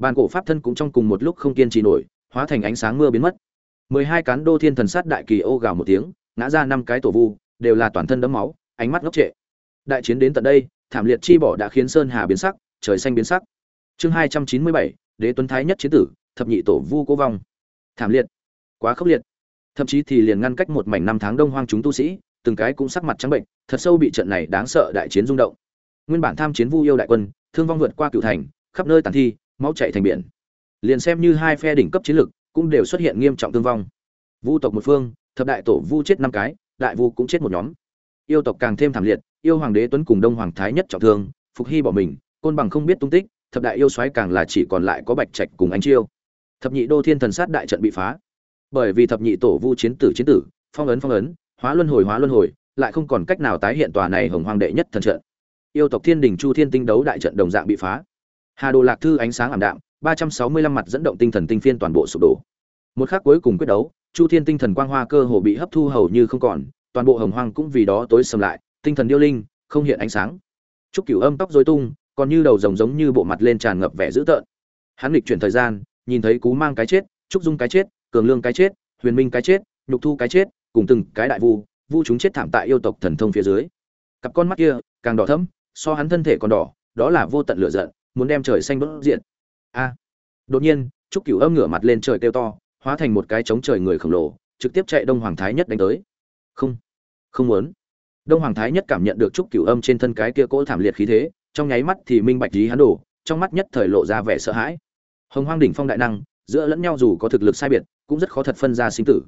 A: bàn cổ pháp thân cũng trong cùng một lúc không kiên trì nổi, hóa thành ánh sáng mưa biến mất. Mười hai cán đô thiên thần sát đại kỳ ô gào một tiếng, ngã ra năm cái tổ vu, đều là toàn thân đấm máu, ánh mắt ngốc trệ. Đại chiến đến tận đây, thảm liệt chi bỏ đã khiến sơn hà biến sắc, trời xanh biến sắc. Chương hai trăm chín mươi bảy, đế tuấn thái nhất chiến tử, thập nhị tổ vu cố vong. Thảm liệt. Quá khốc liệt. Thậm chí thì liền ngăn cách một mảnh năm tháng đông hoang chúng tu sĩ, từng cái cũng sắc mặt trắng bệnh, thật sâu bị trận này đáng sợ đại chiến rung động. Nguyên bản tham chiến vu yêu đại quân, thương vong vượt qua cựu thành, khắp nơi tàn thi máu chảy thành biển. Liền xem như hai phe đỉnh cấp chiến lực cũng đều xuất hiện nghiêm trọng thương vong. Vu tộc một phương, thập đại tổ vu chết năm cái, đại vu cũng chết một nhóm. Yêu tộc càng thêm thảm liệt, yêu hoàng đế tuấn cùng đông hoàng thái nhất trọng thương, phục hy bỏ mình, côn bằng không biết tung tích, thập đại yêu soái càng là chỉ còn lại có bạch trạch cùng anh chiêu. Thập nhị đô thiên thần sát đại trận bị phá. Bởi vì thập nhị tổ vu chiến tử chiến tử, phong ấn phong ấn, hóa luân hồi hóa luân hồi, lại không còn cách nào tái hiện tòa này hồng hoàng đệ nhất thần trận. Yêu tộc thiên đình chu thiên tinh đấu đại trận đồng dạng bị phá hà đồ lạc thư ánh sáng ảm đạm, ba trăm sáu mươi lăm mặt dẫn động tinh thần tinh phiên toàn bộ sụp đổ. Một khắc cuối cùng quyết đấu, chu thiên tinh thần quang hoa cơ hồ bị hấp thu hầu như không còn, toàn bộ hồng hoang cũng vì đó tối sầm lại, tinh thần điêu linh, không hiện ánh sáng. Trúc cửu âm tóc rối tung, còn như đầu rồng giống như bộ mặt lên tràn ngập vẻ dữ tợn. Hắn lịch chuyển thời gian, nhìn thấy cú mang cái chết, trúc dung cái chết, cường lương cái chết, huyền minh cái chết, nhục thu cái chết, cùng từng cái đại vu vu chúng chết thảm tại yêu tộc thần thông phía dưới. Cặp con mắt kia, càng đỏ thẫm, so hắn thân thể còn đỏ, đó là vô tận lửa giận muốn đem trời xanh đốt diện a. Đột nhiên, trúc cửu âm ngửa mặt lên trời kêu to, hóa thành một cái trống trời người khổng lồ, trực tiếp chạy đông hoàng thái nhất đánh tới. Không không muốn. Đông hoàng thái nhất cảm nhận được trúc cửu âm trên thân cái kia cỗ thảm liệt khí thế, trong nháy mắt thì minh bạch lý hắn đổ trong mắt nhất thời lộ ra vẻ sợ hãi. Hồng hoang đỉnh phong đại năng, giữa lẫn nhau dù có thực lực sai biệt, cũng rất khó thật phân ra sinh tử.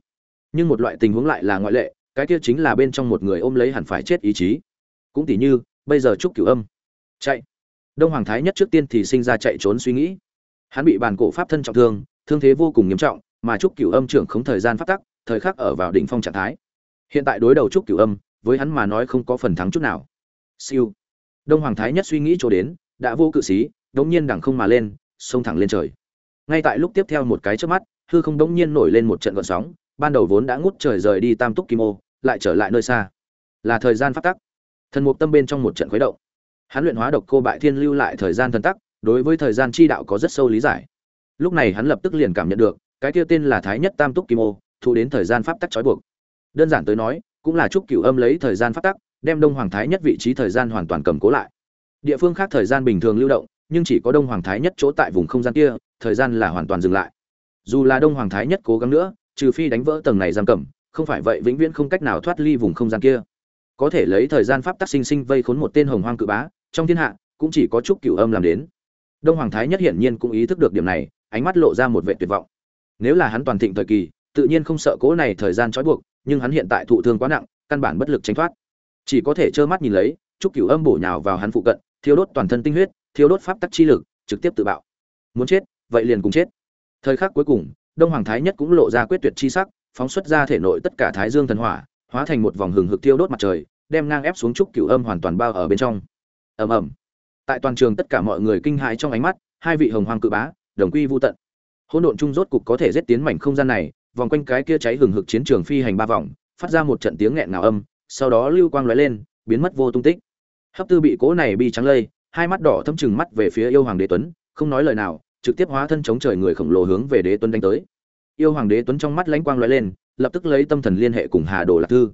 A: Nhưng một loại tình huống lại là ngoại lệ, cái kia chính là bên trong một người ôm lấy hẳn phải chết ý chí. Cũng tỉ như, bây giờ trúc cửu âm chạy đông hoàng thái nhất trước tiên thì sinh ra chạy trốn suy nghĩ. Hắn bị bàn cổ pháp thân trọng thương thương thế vô cùng nghiêm trọng, mà trúc cửu âm trưởng không thời gian phát tắc, thời khắc ở vào đỉnh phong trạng thái. Hiện tại đối đầu trúc cửu âm, với hắn mà nói không có phần thắng chút nào. Siêu. Đông hoàng thái nhất suy nghĩ chỗ đến, đã vô cự sĩ đống nhiên đằng không mà lên, xông thẳng lên trời. Ngay tại lúc tiếp theo một cái trước mắt, hư không đống nhiên nổi lên một trận gợn sóng, ban đầu vốn đã ngút trời rời đi tam túc kim ô, lại trở lại nơi xa. Là thời gian phát tắc. Thần mục tâm bên trong một trận khuấy động hắn luyện hóa độc cô bại thiên lưu lại thời gian thần tắc, đối với thời gian chi đạo có rất sâu lý giải. Lúc này hắn lập tức liền cảm nhận được, cái kia tên là thái nhất tam túc kim ô thu đến thời gian pháp tắc trói buộc. Đơn giản tới nói, cũng là chúc cửu âm lấy thời gian pháp tắc, đem đông hoàng thái nhất vị trí thời gian hoàn toàn cầm cố lại. Địa phương khác thời gian bình thường lưu động, nhưng chỉ có đông hoàng thái nhất chỗ tại vùng không gian kia, thời gian là hoàn toàn dừng lại. Dù là đông hoàng thái nhất cố gắng nữa, trừ phi đánh vỡ tầng này giam cầm, không phải vậy vĩnh viễn không cách nào thoát ly vùng không gian kia. Có thể lấy thời gian pháp tắc sinh sinh vây khốn một tên hồng hoang cự bá trong thiên hạ, cũng chỉ có chúc cửu âm làm đến. Đông hoàng thái nhất hiển nhiên cũng ý thức được điểm này, ánh mắt lộ ra một vẻ tuyệt vọng. Nếu là hắn toàn thịnh thời kỳ, tự nhiên không sợ cố này thời gian trói buộc, nhưng hắn hiện tại thụ thương quá nặng, căn bản bất lực tránh thoát. Chỉ có thể trơ mắt nhìn lấy chúc cửu âm bổ nhào vào hắn phụ cận, thiêu đốt toàn thân tinh huyết, thiêu đốt pháp tắc chi lực, trực tiếp tự bạo. Muốn chết, vậy liền cùng chết. Thời khắc cuối cùng, đông hoàng thái nhất cũng lộ ra quyết tuyệt chi sắc, phóng xuất ra thể nội tất cả thái dương thần hỏa, hóa thành một vòng hừng hực thiêu đốt mặt trời, đem ngang ép xuống trúc cửu âm hoàn toàn bao ở bên trong ầm ầm. Tại toàn trường tất cả mọi người kinh hãi trong ánh mắt, hai vị hồng hoàng cự bá, đồng quy vu tận. Hỗn độn chung rốt cục có thể giết tiến mảnh không gian này, vòng quanh cái kia cháy hừng hực chiến trường phi hành ba vòng, phát ra một trận tiếng nghẹn ngào âm, sau đó lưu quang lóe lên, biến mất vô tung tích. Hấp tư bị cố này bi trắng lây, hai mắt đỏ thâm chừng mắt về phía yêu hoàng đế tuấn, không nói lời nào, trực tiếp hóa thân chống trời người khổng lồ hướng về đế tuấn đánh tới. Yêu hoàng đế tuấn trong mắt lãnh quang lóe lên, lập tức lấy tâm thần liên hệ cùng hà đồ lạc thư.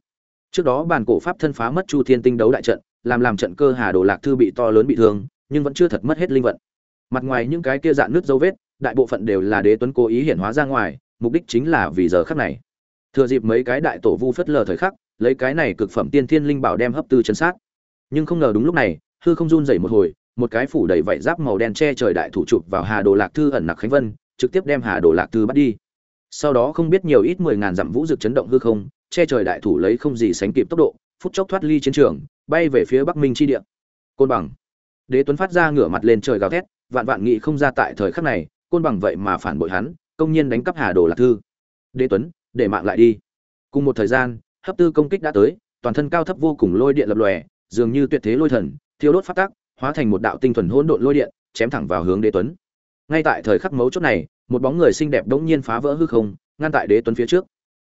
A: Trước đó bản cổ pháp thân phá mất chu thiên tinh đấu đại trận làm làm trận cơ hà đồ lạc thư bị to lớn bị thương, nhưng vẫn chưa thật mất hết linh vận. Mặt ngoài những cái kia dạn nước dấu vết, đại bộ phận đều là đế tuấn cố ý hiển hóa ra ngoài, mục đích chính là vì giờ khắc này. Thừa dịp mấy cái đại tổ vu phất lờ thời khắc, lấy cái này cực phẩm tiên thiên linh bảo đem hấp tư chân sát. Nhưng không ngờ đúng lúc này, hư không run rẩy một hồi, một cái phủ đầy vảy giáp màu đen che trời đại thủ chụp vào hà đồ lạc thư ẩn nặc khánh vân, trực tiếp đem hà đồ lạc thư bắt đi. Sau đó không biết nhiều ít mười ngàn dặm vũ rực chấn động hư không, che trời đại thủ lấy không gì sánh kịp tốc độ, phút chốc thoát ly chiến trường bay về phía bắc minh chi địa. Côn bằng. Đế tuấn phát ra ngửa mặt lên trời gào thét, vạn vạn nghị không ra tại thời khắc này, côn bằng vậy mà phản bội hắn, công nhiên đánh cắp hà đồ lạc thư. Đế tuấn, để mạng lại đi. Cùng một thời gian, hấp tư công kích đã tới, toàn thân cao thấp vô cùng lôi điện lập lòe, dường như tuyệt thế lôi thần, thiêu đốt phát tác hóa thành một đạo tinh thuần hỗn độn lôi điện, chém thẳng vào hướng đế tuấn. Ngay tại thời khắc mấu chốt này, một bóng người xinh đẹp đống nhiên phá vỡ hư không, ngăn tại đế tuấn phía trước.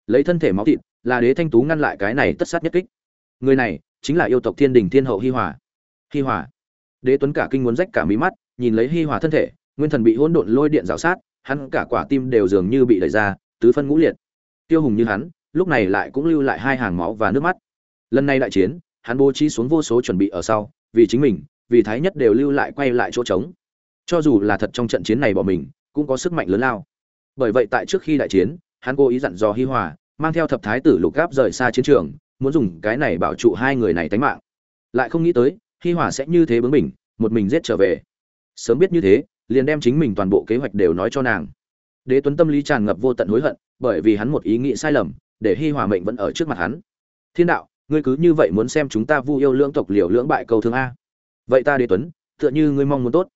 A: Lấy thân thể máu thịt, là đế thanh tú ngăn lại cái này tất sát nhất kích. Người này chính là yêu tộc thiên đình thiên hậu hi hòa. Hi hòa. Đế tuấn cả kinh muốn rách cả mí mắt, nhìn lấy hi hòa thân thể, nguyên thần bị hỗn độn lôi điện rào sát, hắn cả quả tim đều dường như bị đẩy ra, tứ phân ngũ liệt. Tiêu hùng như hắn, lúc này lại cũng lưu lại hai hàng máu và nước mắt. Lần này đại chiến, hắn bố trí xuống vô số chuẩn bị ở sau, vì chính mình, vì thái nhất đều lưu lại quay lại chỗ trống. Cho dù là thật trong trận chiến này bỏ mình, cũng có sức mạnh lớn lao. Bởi vậy tại trước khi đại chiến, hắn cố ý dặn dò hi hòa, mang theo thập thái tử lục gáp rời xa chiến trường muốn dùng cái này bảo trụ hai người này tánh mạng. Lại không nghĩ tới, hi hòa sẽ như thế bướng mình một mình giết trở về. Sớm biết như thế, liền đem chính mình toàn bộ kế hoạch đều nói cho nàng. Đế tuấn tâm lý tràn ngập vô tận hối hận, bởi vì hắn một ý nghĩ sai lầm, để hi hòa mệnh vẫn ở trước mặt hắn. Thiên đạo, ngươi cứ như vậy muốn xem chúng ta vu yêu lưỡng tộc liều lưỡng bại cầu thương a. Vậy ta đế tuấn, tựa như ngươi mong muốn tốt.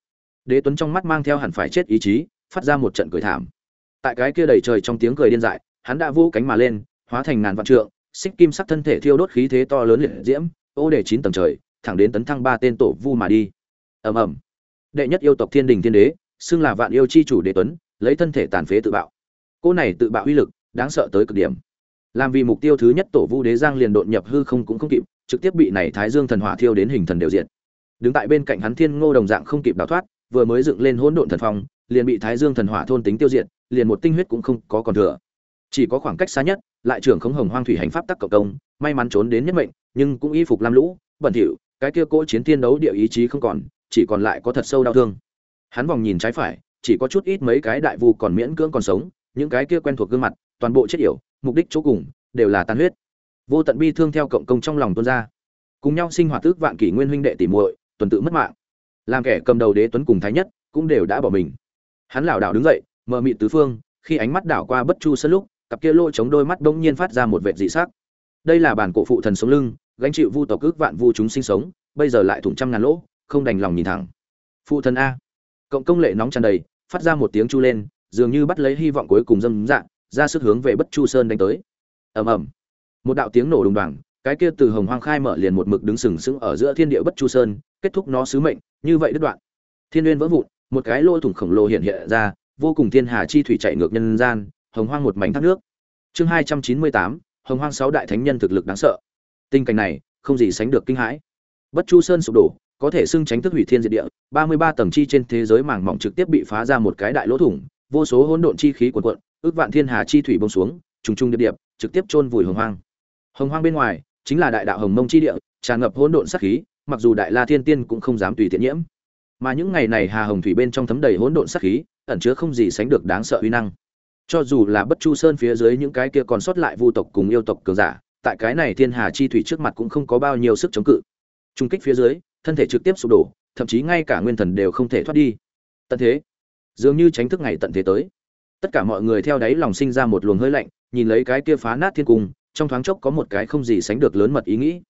A: Đế tuấn trong mắt mang theo hẳn phải chết ý chí, phát ra một trận cười thảm. Tại cái kia đầy trời trong tiếng cười điên dại, hắn đã vũ cánh mà lên, hóa thành ngàn vạn trượng xích kim sắc thân thể thiêu đốt khí thế to lớn liệt diễm, ô để chín tầng trời, thẳng đến tấn thăng ba tên tổ vu mà đi. Ầm ầm. Đệ nhất yêu tộc thiên đình thiên đế, xưng là vạn yêu chi chủ đế tuấn, lấy thân thể tàn phế tự bạo. Cô này tự bạo uy lực, đáng sợ tới cực điểm. Làm vì mục tiêu thứ nhất tổ vu đế giang liền đột nhập hư không cũng không kịp, trực tiếp bị này thái dương thần hỏa thiêu đến hình thần đều diện đứng tại bên cạnh hắn thiên ngô đồng dạng không kịp đào thoát, vừa mới dựng lên hỗn độn thần phong, liền bị thái dương thần hỏa thôn tính tiêu diệt, liền một tinh huyết cũng không có còn thừa chỉ có khoảng cách xa nhất, lại trưởng khống hồng hoang thủy hành pháp tắc cộng công, may mắn trốn đến nhất mệnh, nhưng cũng y phục lam lũ, bẩn thỉu, cái kia cỗ chiến thiên đấu địa ý chí không còn, chỉ còn lại có thật sâu đau thương. Hắn vòng nhìn trái phải, chỉ có chút ít mấy cái đại vu còn miễn cưỡng còn sống, những cái kia quen thuộc gương mặt, toàn bộ chết yểu, mục đích chỗ cùng, đều là tan huyết. Vô tận bi thương theo cộng công trong lòng tuôn ra. Cùng nhau sinh hoạt tước vạn kỷ nguyên huynh đệ tỉ muội, tuần tự mất mạng. Làm kẻ cầm đầu đế tuấn cùng thái nhất, cũng đều đã bỏ mình. Hắn lảo đảo đứng dậy, mờ mịt tứ phương, khi ánh mắt đảo qua bất chu sân lúc cặp kia lôi chống đôi mắt bỗng nhiên phát ra một vệt dị sắc. Đây là bản cổ phụ thần sống lưng gánh chịu vu tộc ước vạn vu chúng sinh sống bây giờ lại thủng trăm ngàn lỗ không đành lòng nhìn thẳng. Phụ thần a. Cộng công lệ nóng tràn đầy phát ra một tiếng chu lên dường như bắt lấy hy vọng cuối cùng dâm dạng ra sức hướng về bất chu sơn đánh tới. Ầm ầm. Một đạo tiếng nổ đùng đoảng, cái kia từ hồng hoang khai mở liền một mực đứng sừng sững ở giữa thiên địa bất chu sơn kết thúc nó sứ mệnh như vậy đứt đoạn. Thiên nguyên vỡ vụn một cái lỗ thủng khổng lồ hiện hiện ra vô cùng thiên hà chi thủy chạy ngược nhân gian hồng hoang một mảnh thác nước. Chương hai trăm chín mươi tám, hồng hoang sáu đại thánh nhân thực lực đáng sợ. Tình cảnh này, không gì sánh được kinh hãi. Bất chu sơn sụp đổ, có thể xưng tránh thức hủy thiên diệt địa, ba mươi ba tầng chi trên thế giới màng mỏng trực tiếp bị phá ra một cái đại lỗ thủng, vô số hỗn độn chi khí cuồn cuộn, ước vạn thiên hà chi thủy bông xuống, trùng trùng điệp điệp, trực tiếp chôn vùi hồng hoang. Hồng hoang bên ngoài, chính là đại đạo hồng mông chi địa, tràn ngập hỗn độn sát khí, mặc dù đại la thiên tiên cũng không dám tùy tiện nhiễm. Mà những ngày này hà hồng thủy bên trong thấm đầy hỗn độn sát khí, ẩn chứa không gì sánh được đáng sợ uy năng cho dù là bất chu sơn phía dưới những cái kia còn sót lại vu tộc cùng yêu tộc cường giả, tại cái này thiên hà chi thủy trước mặt cũng không có bao nhiêu sức chống cự. Trung kích phía dưới, thân thể trực tiếp sụp đổ, thậm chí ngay cả nguyên thần đều không thể thoát đi. Tận thế, dường như tránh thức ngày tận thế tới. Tất cả mọi người theo đáy lòng sinh ra một luồng hơi lạnh, nhìn lấy cái kia phá nát thiên cung, trong thoáng chốc có một cái không gì sánh được lớn mật ý nghĩ.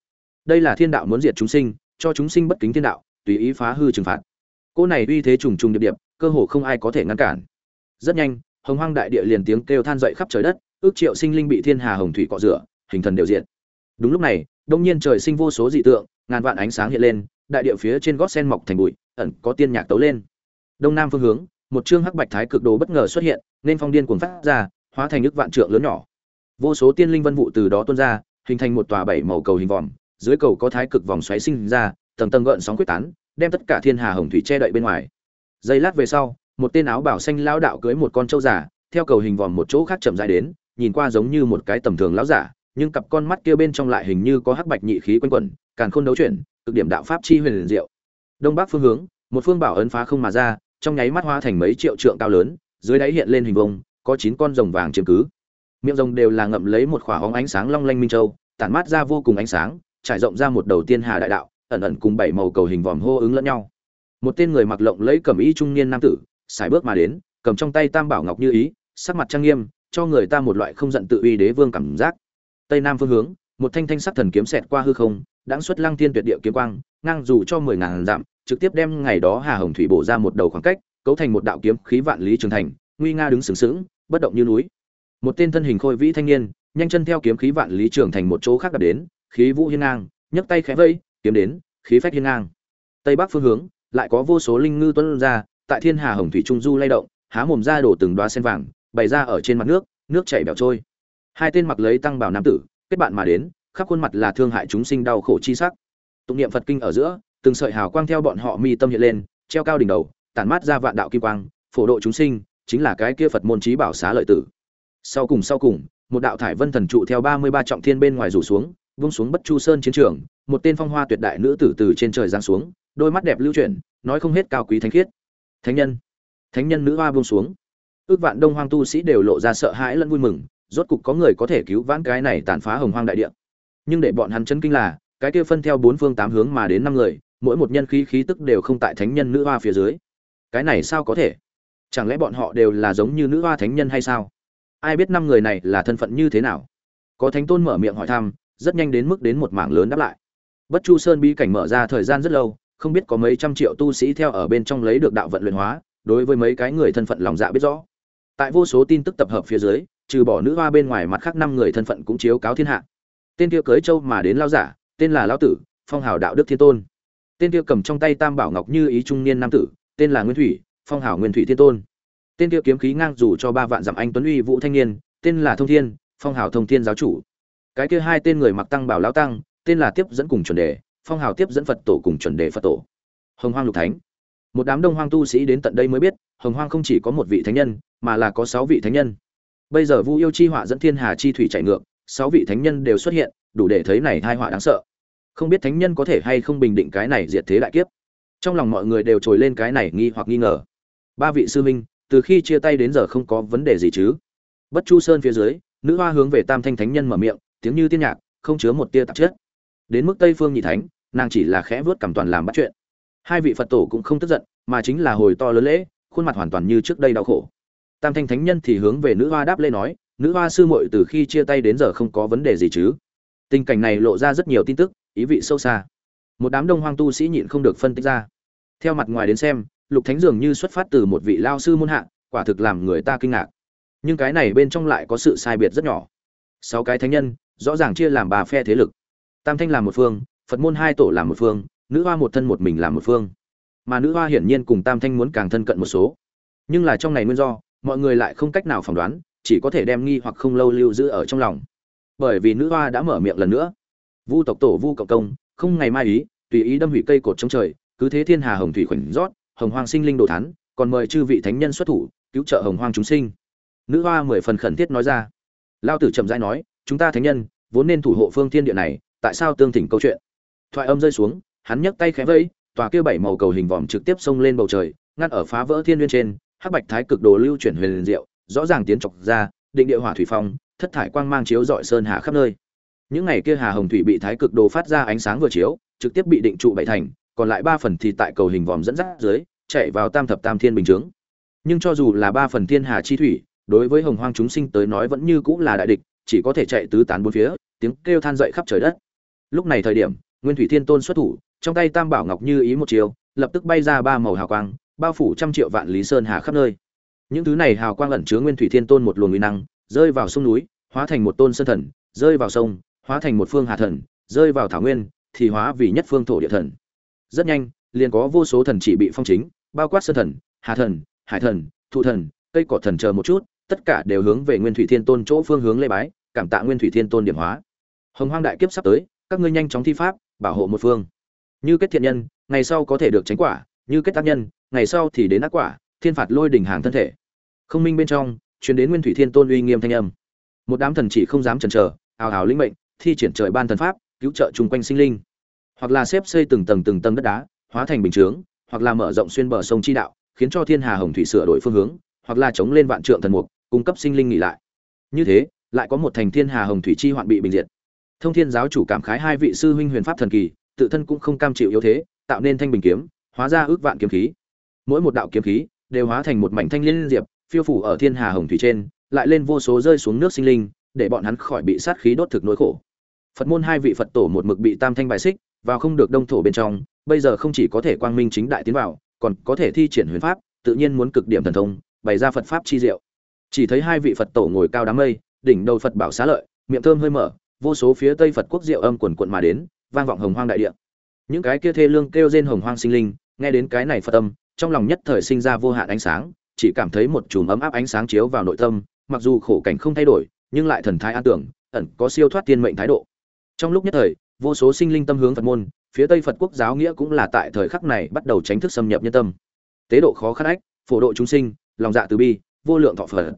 A: Đây là thiên đạo muốn diệt chúng sinh, cho chúng sinh bất kính thiên đạo, tùy ý phá hư trừng phạt. Cô này uy thế trùng trùng điệp điệp, cơ hồ không ai có thể ngăn cản. Rất nhanh hồng hoang đại địa liền tiếng kêu than dậy khắp trời đất, ước triệu sinh linh bị thiên hà hồng thủy cọ rửa, hình thần đều diện đúng lúc này, đông nhiên trời sinh vô số dị tượng, ngàn vạn ánh sáng hiện lên, đại địa phía trên gót sen mọc thành bụi, ẩn có tiên nhạc tấu lên. Đông nam phương hướng, một chương hắc bạch thái cực đồ bất ngờ xuất hiện, nên phong điên cuồng phát ra, hóa thành nước vạn trượng lớn nhỏ. Vô số tiên linh vân vụ từ đó tuôn ra, hình thành một tòa bảy màu cầu hình vòm, dưới cầu có thái cực vòng xoáy sinh ra, tầng tầng gợn sóng quyết tán, đem tất cả thiên hà hồng thủy che đậy bên ngoài. Giây lát về sau một tên áo bảo xanh lão đạo cưới một con trâu giả theo cầu hình vòm một chỗ khác chậm rãi đến, nhìn qua giống như một cái tầm thường lão giả, nhưng cặp con mắt kia bên trong lại hình như có hắc bạch nhị khí quanh quẩn, càn khôn đấu chuyển, cực điểm đạo pháp chi huyền liền diệu. Đông bắc phương hướng, một phương bảo ấn phá không mà ra, trong nháy mắt hóa thành mấy triệu trượng cao lớn, dưới đáy hiện lên hình vông có chín con rồng vàng chiếm cứ. Miệng rồng đều là ngậm lấy một khỏa hóng ánh sáng long lanh minh châu, tản mát ra vô cùng ánh sáng, trải rộng ra một đầu tiên hà đại đạo, ẩn ẩn cùng bảy màu cầu hình vòm hô ứng lẫn nhau. Một tên người mặc lộng lấy cẩm y trung niên nam tử xài bước mà đến, cầm trong tay tam bảo ngọc như ý, sắc mặt trang nghiêm, cho người ta một loại không giận tự uy đế vương cảm giác. Tây nam phương hướng, một thanh thanh sắc thần kiếm xẹt qua hư không, đãng xuất lăng thiên tuyệt địa kiếm quang, ngang dù cho mười ngàn dặm, trực tiếp đem ngày đó hà hồng thủy bổ ra một đầu khoảng cách, cấu thành một đạo kiếm khí vạn lý trường thành, nguy nga đứng sừng sững, bất động như núi. Một tên thân hình khôi vĩ thanh niên, nhanh chân theo kiếm khí vạn lý trường thành một chỗ khác đập đến, khí vũ hiên ngang, nhấc tay khẽ vây, kiếm đến, khí phách hiên ngang. Tây bắc phương hướng, lại có vô số linh ngư tuấn ra tại thiên hà hồng thủy trung du lay động, há mồm ra đổ từng đoá sen vàng, bày ra ở trên mặt nước nước chảy bẻo trôi. Hai tên mặc lấy tăng bảo nam tử, kết bạn mà đến, khắp khuôn mặt là thương hại chúng sinh đau khổ chi sắc. Tụng niệm phật kinh ở giữa, từng sợi hào quang theo bọn họ mi tâm hiện lên, treo cao đỉnh đầu, tản mát ra vạn đạo kim quang, phổ độ chúng sinh, chính là cái kia phật môn trí bảo xá lợi tử. Sau cùng sau cùng, một đạo thải vân thần trụ theo ba mươi ba trọng thiên bên ngoài rủ xuống, vung xuống bất chu sơn chiến trường, một tên phong hoa tuyệt đại nữ tử từ trên trời giáng xuống, đôi mắt đẹp lưu chuyển, nói không hết cao quý thánh khiết thánh nhân. Thánh nhân nữ hoa buông xuống. Ước vạn đông hoang tu sĩ đều lộ ra sợ hãi lẫn vui mừng, rốt cục có người có thể cứu vãn cái này tàn phá hồng hoang đại địa. Nhưng để bọn hắn chấn kinh là, cái kia phân theo bốn phương tám hướng mà đến năm người, mỗi một nhân khí khí tức đều không tại thánh nhân nữ hoa phía dưới. Cái này sao có thể? Chẳng lẽ bọn họ đều là giống như nữ hoa thánh nhân hay sao? Ai biết năm người này là thân phận như thế nào? Có thánh tôn mở miệng hỏi thăm, rất nhanh đến mức đến một mảng lớn đáp lại. Bất chu sơn bí cảnh mở ra thời gian rất lâu không biết có mấy trăm triệu tu sĩ theo ở bên trong lấy được đạo vận luyện hóa, đối với mấy cái người thân phận lòng dạ biết rõ. Tại vô số tin tức tập hợp phía dưới, trừ bỏ nữ hoa bên ngoài mặt khác năm người thân phận cũng chiếu cáo thiên hạ. Tên kia cưới châu mà đến lao giả, tên là lao tử, phong hào đạo đức thiên tôn. Tên kia cầm trong tay tam bảo ngọc như ý trung niên nam tử, tên là nguyên thủy, phong hảo nguyên thủy thiên tôn. Tên kia kiếm khí ngang dù cho ba vạn dặm anh tuấn uy vũ thanh niên, tên là thông thiên, phong hảo thông thiên giáo chủ. Cái kia hai tên người mặc tăng bảo lão tăng, tên là tiếp dẫn cùng chuẩn đề phong hào tiếp dẫn phật tổ cùng chuẩn đề phật tổ. Hồng hoang lục thánh. Một đám đông hoang tu sĩ đến tận đây mới biết, hồng hoang không chỉ có một vị thánh nhân, mà là có sáu vị thánh nhân. Bây giờ vu yêu chi họa dẫn thiên hà chi thủy chạy ngược, sáu vị thánh nhân đều xuất hiện, đủ để thấy này thai họa đáng sợ. Không biết thánh nhân có thể hay không bình định cái này diệt thế đại kiếp. Trong lòng mọi người đều trồi lên cái này nghi hoặc nghi ngờ. Ba vị sư minh từ khi chia tay đến giờ không có vấn đề gì chứ? Bất chu sơn phía dưới, nữ hoa hướng về tam thanh thánh nhân mở miệng, tiếng như tiên nhạc, không chứa một tia tạp chất đến mức tây phương nhị thánh, nàng chỉ là khẽ vớt cảm toàn làm bắt chuyện. Hai vị phật tổ cũng không tức giận, mà chính là hồi to lớn lễ, khuôn mặt hoàn toàn như trước đây đau khổ. Tam thanh thánh nhân thì hướng về nữ hoa đáp lê nói, nữ hoa sư muội từ khi chia tay đến giờ không có vấn đề gì chứ? Tình cảnh này lộ ra rất nhiều tin tức, ý vị sâu xa. Một đám đông hoang tu sĩ nhịn không được phân tích ra. Theo mặt ngoài đến xem, lục thánh dường như xuất phát từ một vị lao sư môn hạ, quả thực làm người ta kinh ngạc. Nhưng cái này bên trong lại có sự sai biệt rất nhỏ. Sáu cái thánh nhân, rõ ràng chia làm ba phe thế lực tam thanh làm một phương, phật môn hai tổ làm một phương, nữ hoa một thân một mình làm một phương. Mà nữ hoa hiển nhiên cùng tam thanh muốn càng thân cận một số. Nhưng là trong này nguyên do, mọi người lại không cách nào phỏng đoán, chỉ có thể đem nghi hoặc không lâu lưu giữ ở trong lòng. Bởi vì nữ hoa đã mở miệng lần nữa. Vu tộc tổ vu cộng công, không ngày mai ý, tùy ý đâm hủy cây cột trong trời, cứ thế thiên hà hồng thủy khoảnh rót, hồng hoang sinh linh đồ thán, còn mời chư vị thánh nhân xuất thủ, cứu trợ hồng hoang chúng sinh. Nữ hoa mười phần khẩn thiết nói ra. Lao tử chậm rãi nói, chúng ta thánh nhân, vốn nên thủ hộ phương thiên địa này tại sao tương thỉnh câu chuyện? Thoại âm rơi xuống, hắn nhấc tay khẽ vẫy, tòa kia bảy màu cầu hình vòm trực tiếp xông lên bầu trời ngăn ở phá vỡ thiên nguyên trên, hắc bạch thái cực đồ lưu chuyển huyền diệu, rõ ràng tiến chọc ra, định địa hỏa thủy phong, thất thải quang mang chiếu dọi sơn hà khắp nơi. Những ngày kia hà hồng thủy bị thái cực đồ phát ra ánh sáng vừa chiếu, trực tiếp bị định trụ bảy thành, còn lại ba phần thì tại cầu hình vòm dẫn dắt dưới, chạy vào tam thập tam thiên bình chướng. Nhưng cho dù là ba phần thiên hà chi thủy, đối với hồng hoang chúng sinh tới nói vẫn như cũng là đại địch, chỉ có thể chạy tứ tán bốn phía, tiếng kêu than dậy khắp trời đất lúc này thời điểm, nguyên thủy thiên tôn xuất thủ, trong tay tam bảo ngọc như ý một chiều lập tức bay ra ba màu hào quang, bao phủ trăm triệu vạn lý sơn hà khắp nơi. Những thứ này hào quang ẩn chứa nguyên thủy thiên tôn một luồng uy năng, rơi vào sông núi, hóa thành một tôn sơn thần, rơi vào sông, hóa thành một phương hà thần, rơi vào thảo nguyên, thì hóa vì nhất phương thổ địa thần. Rất nhanh, liền có vô số thần chỉ bị phong chính, bao quát sơn thần, hà thần, hải thần, thụ thần, cây cỏ thần chờ một chút, tất cả đều hướng về nguyên thủy thiên tôn chỗ phương hướng lê bái, cảm tạ nguyên thủy thiên tôn điểm hóa. Hồng hoang đại kiếp sắp tới các ngươi nhanh chóng thi pháp, bảo hộ một phương. Như kết thiện nhân, ngày sau có thể được tránh quả, như kết tác nhân, ngày sau thì đến ác quả, thiên phạt lôi đỉnh hàng thân thể. Không minh bên trong chuyển đến nguyên thủy thiên tôn uy nghiêm thanh âm. Một đám thần chỉ không dám chần chờ, ào ào linh mệnh, thi triển trời ban thần pháp, cứu trợ chung quanh sinh linh. Hoặc là xếp xây từng tầng từng tầng đất đá, hóa thành bình chướng, hoặc là mở rộng xuyên bờ sông chi đạo, khiến cho thiên hà hồng thủy sửa đổi phương hướng, hoặc là chống lên vạn trượng thần mục, cung cấp sinh linh nghỉ lại. Như thế, lại có một thành thiên hà hồng thủy chi hoạn bị bình diệt thông thiên giáo chủ cảm khái hai vị sư huynh huyền pháp thần kỳ, tự thân cũng không cam chịu yếu thế, tạo nên thanh bình kiếm, hóa ra ước vạn kiếm khí. Mỗi một đạo kiếm khí đều hóa thành một mảnh thanh liên diệp, phiêu phủ ở thiên hà hồng thủy trên, lại lên vô số rơi xuống nước sinh linh, để bọn hắn khỏi bị sát khí đốt thực nỗi khổ. Phật môn hai vị phật tổ một mực bị tam thanh bài xích, vào không được đông thổ bên trong, bây giờ không chỉ có thể quang minh chính đại tiến vào, còn có thể thi triển huyền pháp, tự nhiên muốn cực điểm thần thông, bày ra phật pháp chi diệu. Chỉ thấy hai vị phật tổ ngồi cao đám mây, đỉnh đầu phật bảo xá lợi, miệng thơm hơi mở vô số phía tây phật quốc diệu âm quần quận mà đến, vang vọng hồng hoang đại địa. Những cái kia thê lương kêu rên hồng hoang sinh linh, nghe đến cái này phật âm, trong lòng nhất thời sinh ra vô hạn ánh sáng, chỉ cảm thấy một chùm ấm áp ánh sáng chiếu vào nội tâm, mặc dù khổ cảnh không thay đổi, nhưng lại thần thái an tưởng, ẩn có siêu thoát tiên mệnh thái độ. Trong lúc nhất thời, vô số sinh linh tâm hướng phật môn, phía tây phật quốc giáo nghĩa cũng là tại thời khắc này bắt đầu tránh thức xâm nhập nhân tâm. Tế độ khó khăn ách, phổ độ chúng sinh, lòng dạ từ bi, vô lượng thọ phật.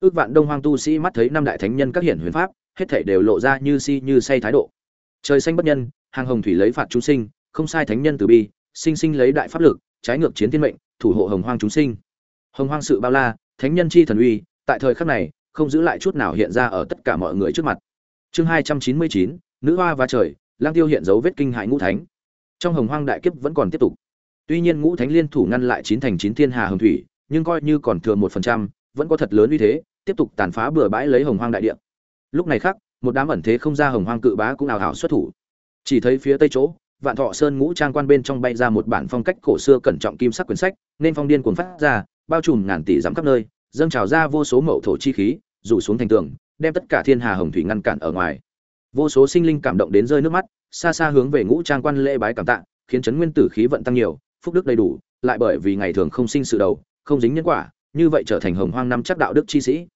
A: Ước vạn đông hoang tu sĩ mắt thấy năm đại thánh nhân các hiển huyền pháp hết thảy đều lộ ra như si như say thái độ. Trời xanh bất nhân, hàng hồng thủy lấy phạt chúng sinh, không sai thánh nhân từ bi, sinh sinh lấy đại pháp lực, trái ngược chiến thiên mệnh, thủ hộ hồng hoang chúng sinh. Hồng hoang sự bao la, thánh nhân chi thần uy, tại thời khắc này, không giữ lại chút nào hiện ra ở tất cả mọi người trước mặt. Chương hai trăm chín mươi chín, nữ hoa và trời, lang tiêu hiện dấu vết kinh hại ngũ thánh. Trong hồng hoang đại kiếp vẫn còn tiếp tục. Tuy nhiên ngũ thánh liên thủ ngăn lại chín thành chín thiên hà hồng thủy, nhưng coi như còn thừa một phần trăm, vẫn có thật lớn uy thế, tiếp tục tàn phá bừa bãi lấy hồng hoang đại địa lúc này khác, một đám ẩn thế không ra hồng hoang cự bá cũng ảo hảo xuất thủ. Chỉ thấy phía tây chỗ, vạn thọ sơn ngũ trang quan bên trong bay ra một bản phong cách cổ xưa cẩn trọng kim sắc quyển sách, nên phong điên cuồng phát ra, bao trùm ngàn tỷ dặm khắp nơi, dâng trào ra vô số mậu thổ chi khí, rủ xuống thành tường, đem tất cả thiên hà hồng thủy ngăn cản ở ngoài. Vô số sinh linh cảm động đến rơi nước mắt, xa xa hướng về ngũ trang quan lễ bái cảm tạ, khiến chấn nguyên tử khí vận tăng nhiều, phúc đức đầy đủ, lại bởi vì ngày thường không sinh sự đầu, không dính nhân quả, như vậy trở thành hồng hoang năm chắc đạo đức chi sĩ.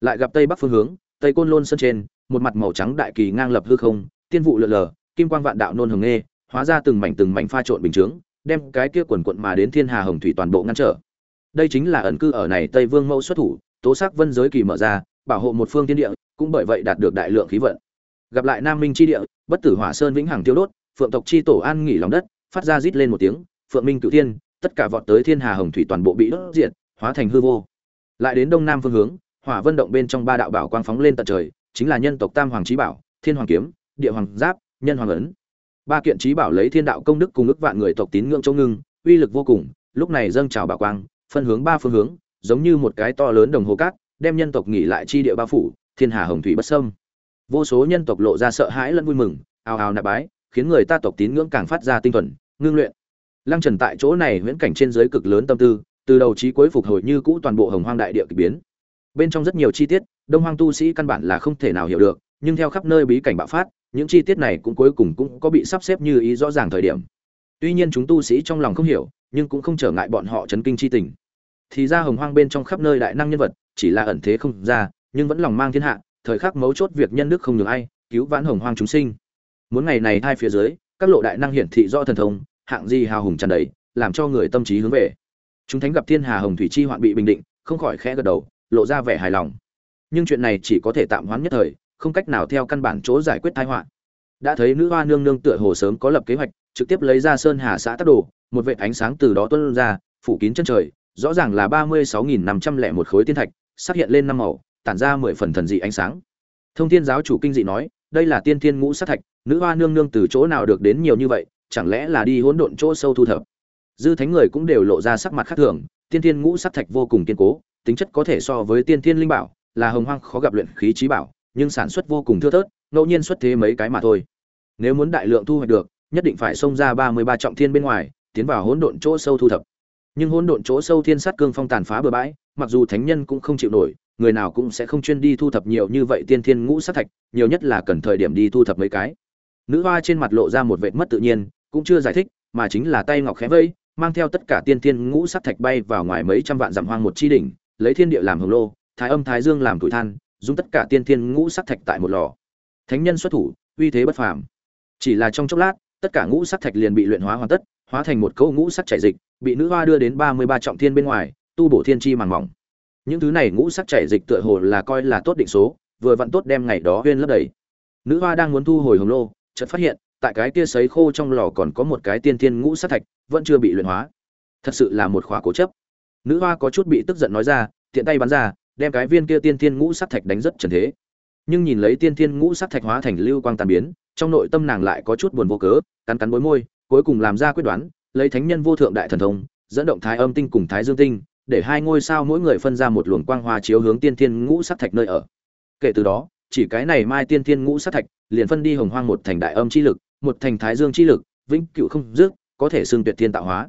A: Lại gặp tây bắc phương hướng tây côn lôn sân trên, một mặt màu trắng đại kỳ ngang lập hư không, tiên vụ lượn lờ, kim quang vạn đạo nôn hồng nghê hóa ra từng mảnh từng mảnh pha trộn bình chướng, đem cái kia quần quận mà đến thiên hà hồng thủy toàn bộ ngăn trở. Đây chính là ẩn cư ở này tây vương mẫu xuất thủ, tố sắc vân giới kỳ mở ra, bảo hộ một phương thiên địa, cũng bởi vậy đạt được đại lượng khí vận. Gặp lại nam minh chi địa, bất tử hỏa sơn vĩnh hằng tiêu đốt, phượng tộc chi tổ an nghỉ lòng đất, phát ra rít lên một tiếng, phượng minh cửu tiên tất cả vọt tới thiên hà hồng thủy toàn bộ bị đốt diệt, hóa thành hư vô. Lại đến đông nam phương hướng hỏa vân động bên trong ba đạo bảo quang phóng lên tận trời, chính là nhân tộc tam hoàng trí bảo, thiên hoàng kiếm, địa hoàng giáp, nhân hoàng ấn. Ba kiện trí bảo lấy thiên đạo công đức cùng ức vạn người tộc tín ngưỡng châu ngưng, uy lực vô cùng, lúc này dâng trào bảo quang, phân hướng ba phương hướng, giống như một cái to lớn đồng hồ cát, đem nhân tộc nghỉ lại chi địa ba phủ, thiên hà hồng thủy bất sâm vô số nhân tộc lộ ra sợ hãi lẫn vui mừng, ào ào nạp bái, khiến người ta tộc tín ngưỡng càng phát ra tinh thuần, ngưng luyện. Lăng trần tại chỗ này huyễn cảnh trên giới cực lớn tâm tư, từ đầu trí cuối phục hồi như cũ toàn bộ hồng hoang đại địa kỳ biến bên trong rất nhiều chi tiết, đông hoang tu sĩ căn bản là không thể nào hiểu được, nhưng theo khắp nơi bí cảnh bạo phát, những chi tiết này cũng cuối cùng cũng có bị sắp xếp như ý rõ ràng thời điểm. Tuy nhiên chúng tu sĩ trong lòng không hiểu, nhưng cũng không trở ngại bọn họ chấn kinh chi tình. Thì ra hồng hoang bên trong khắp nơi đại năng nhân vật, chỉ là ẩn thế không ra, nhưng vẫn lòng mang thiên hạ, thời khắc mấu chốt việc nhân đức không nhường ai, cứu vãn hồng hoang chúng sinh. Muốn ngày này hai phía dưới, các lộ đại năng hiển thị do thần thông, hạng gì hào hùng tràn đầy, làm cho người tâm trí hướng về. Chúng thánh gặp thiên hà hồng thủy chi hoạn bị bình định, không khỏi khẽ gật đầu lộ ra vẻ hài lòng. Nhưng chuyện này chỉ có thể tạm hoãn nhất thời, không cách nào theo căn bản chỗ giải quyết tai họa. Đã thấy nữ hoa nương nương tựa hồ sớm có lập kế hoạch, trực tiếp lấy ra sơn hà xã tắc đồ, một vệt ánh sáng từ đó tuôn ra, phủ kín chân trời, rõ ràng là ba mươi sáu nghìn năm trăm lẻ một khối tiên thạch xuất hiện lên năm màu, tản ra mười phần thần dị ánh sáng. Thông thiên giáo chủ kinh dị nói, đây là tiên thiên ngũ sát thạch, nữ hoa nương nương từ chỗ nào được đến nhiều như vậy, chẳng lẽ là đi hỗn độn chỗ sâu thu thập? Dư thánh người cũng đều lộ ra sắc mặt khác thường, tiên thiên ngũ sát thạch vô cùng kiên cố tính chất có thể so với tiên thiên linh bảo là hồng hoang khó gặp luyện khí trí bảo nhưng sản xuất vô cùng thưa thớt ngẫu nhiên xuất thế mấy cái mà thôi. Nếu muốn đại lượng thu hoạch được nhất định phải xông ra ba mươi ba trọng thiên bên ngoài tiến vào hỗn độn chỗ sâu thu thập. Nhưng hỗn độn chỗ sâu thiên sát cương phong tàn phá bừa bãi mặc dù thánh nhân cũng không chịu nổi người nào cũng sẽ không chuyên đi thu thập nhiều như vậy tiên thiên ngũ sát thạch nhiều nhất là cần thời điểm đi thu thập mấy cái. Nữ hoa trên mặt lộ ra một vẻ mất tự nhiên cũng chưa giải thích mà chính là tay ngọc khẽ vẫy, mang theo tất cả tiên thiên ngũ sát thạch bay vào ngoài mấy trăm vạn dặm hoang một chi đỉnh lấy thiên địa làm hồng lô, thái âm, thái dương làm tuổi than, dùng tất cả tiên thiên ngũ sắc thạch tại một lò. Thánh nhân xuất thủ, uy thế bất phàm. Chỉ là trong chốc lát, tất cả ngũ sắc thạch liền bị luyện hóa hoàn tất, hóa thành một câu ngũ sắc chảy dịch, bị nữ hoa đưa đến ba mươi ba trọng thiên bên ngoài, tu bổ thiên chi màn mỏng. Những thứ này ngũ sắc chảy dịch tựa hồ là coi là tốt định số, vừa vặn tốt đem ngày đó huyên lấp đầy. Nữ hoa đang muốn thu hồi hồng lô, chợt phát hiện, tại cái kia sấy khô trong lò còn có một cái tiên thiên ngũ sắc thạch, vẫn chưa bị luyện hóa. Thật sự là một khóa cố chấp nữ hoa có chút bị tức giận nói ra, tiện tay bắn ra, đem cái viên kia tiên thiên ngũ sắc thạch đánh rất trần thế. Nhưng nhìn lấy tiên thiên ngũ sắc thạch hóa thành lưu quang tàn biến, trong nội tâm nàng lại có chút buồn vô cớ, cắn cắn bối môi, cuối cùng làm ra quyết đoán, lấy thánh nhân vô thượng đại thần thông, dẫn động thái âm tinh cùng thái dương tinh, để hai ngôi sao mỗi người phân ra một luồng quang hoa chiếu hướng tiên thiên ngũ sắc thạch nơi ở. Kể từ đó, chỉ cái này mai tiên thiên ngũ sắc thạch, liền phân đi hồng hoang một thành đại âm chi lực, một thành thái dương chi lực, vĩnh cựu không dứt, có thể xưng tuyệt thiên tạo hóa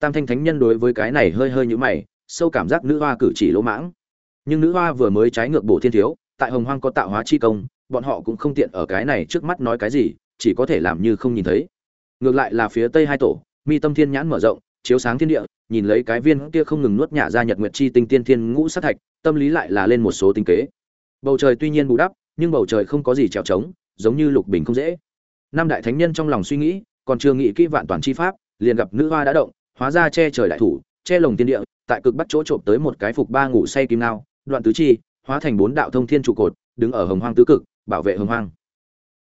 A: tam thanh thánh nhân đối với cái này hơi hơi như mày, sâu cảm giác nữ hoa cử chỉ lỗ mãng. Nhưng nữ hoa vừa mới trái ngược bổ thiên thiếu, tại hồng hoang có tạo hóa chi công, bọn họ cũng không tiện ở cái này trước mắt nói cái gì, chỉ có thể làm như không nhìn thấy. Ngược lại là phía tây hai tổ, mi tâm thiên nhãn mở rộng, chiếu sáng thiên địa, nhìn lấy cái viên kia không ngừng nuốt nhả ra nhật nguyệt chi tinh tiên thiên ngũ sát thạch, tâm lý lại là lên một số tinh kế. Bầu trời tuy nhiên bù đắp, nhưng bầu trời không có gì trèo trống, giống như lục bình không dễ. Năm đại thánh nhân trong lòng suy nghĩ, còn chưa nghĩ kỹ vạn toàn chi pháp, liền gặp nữ hoa đã động hóa ra che trời đại thủ, che lồng tiên địa, tại cực bắt chỗ trộm tới một cái phục ba ngủ say kim nao đoạn tứ chi, hóa thành bốn đạo thông thiên trụ cột, đứng ở hồng hoang tứ cực, bảo vệ hồng hoang.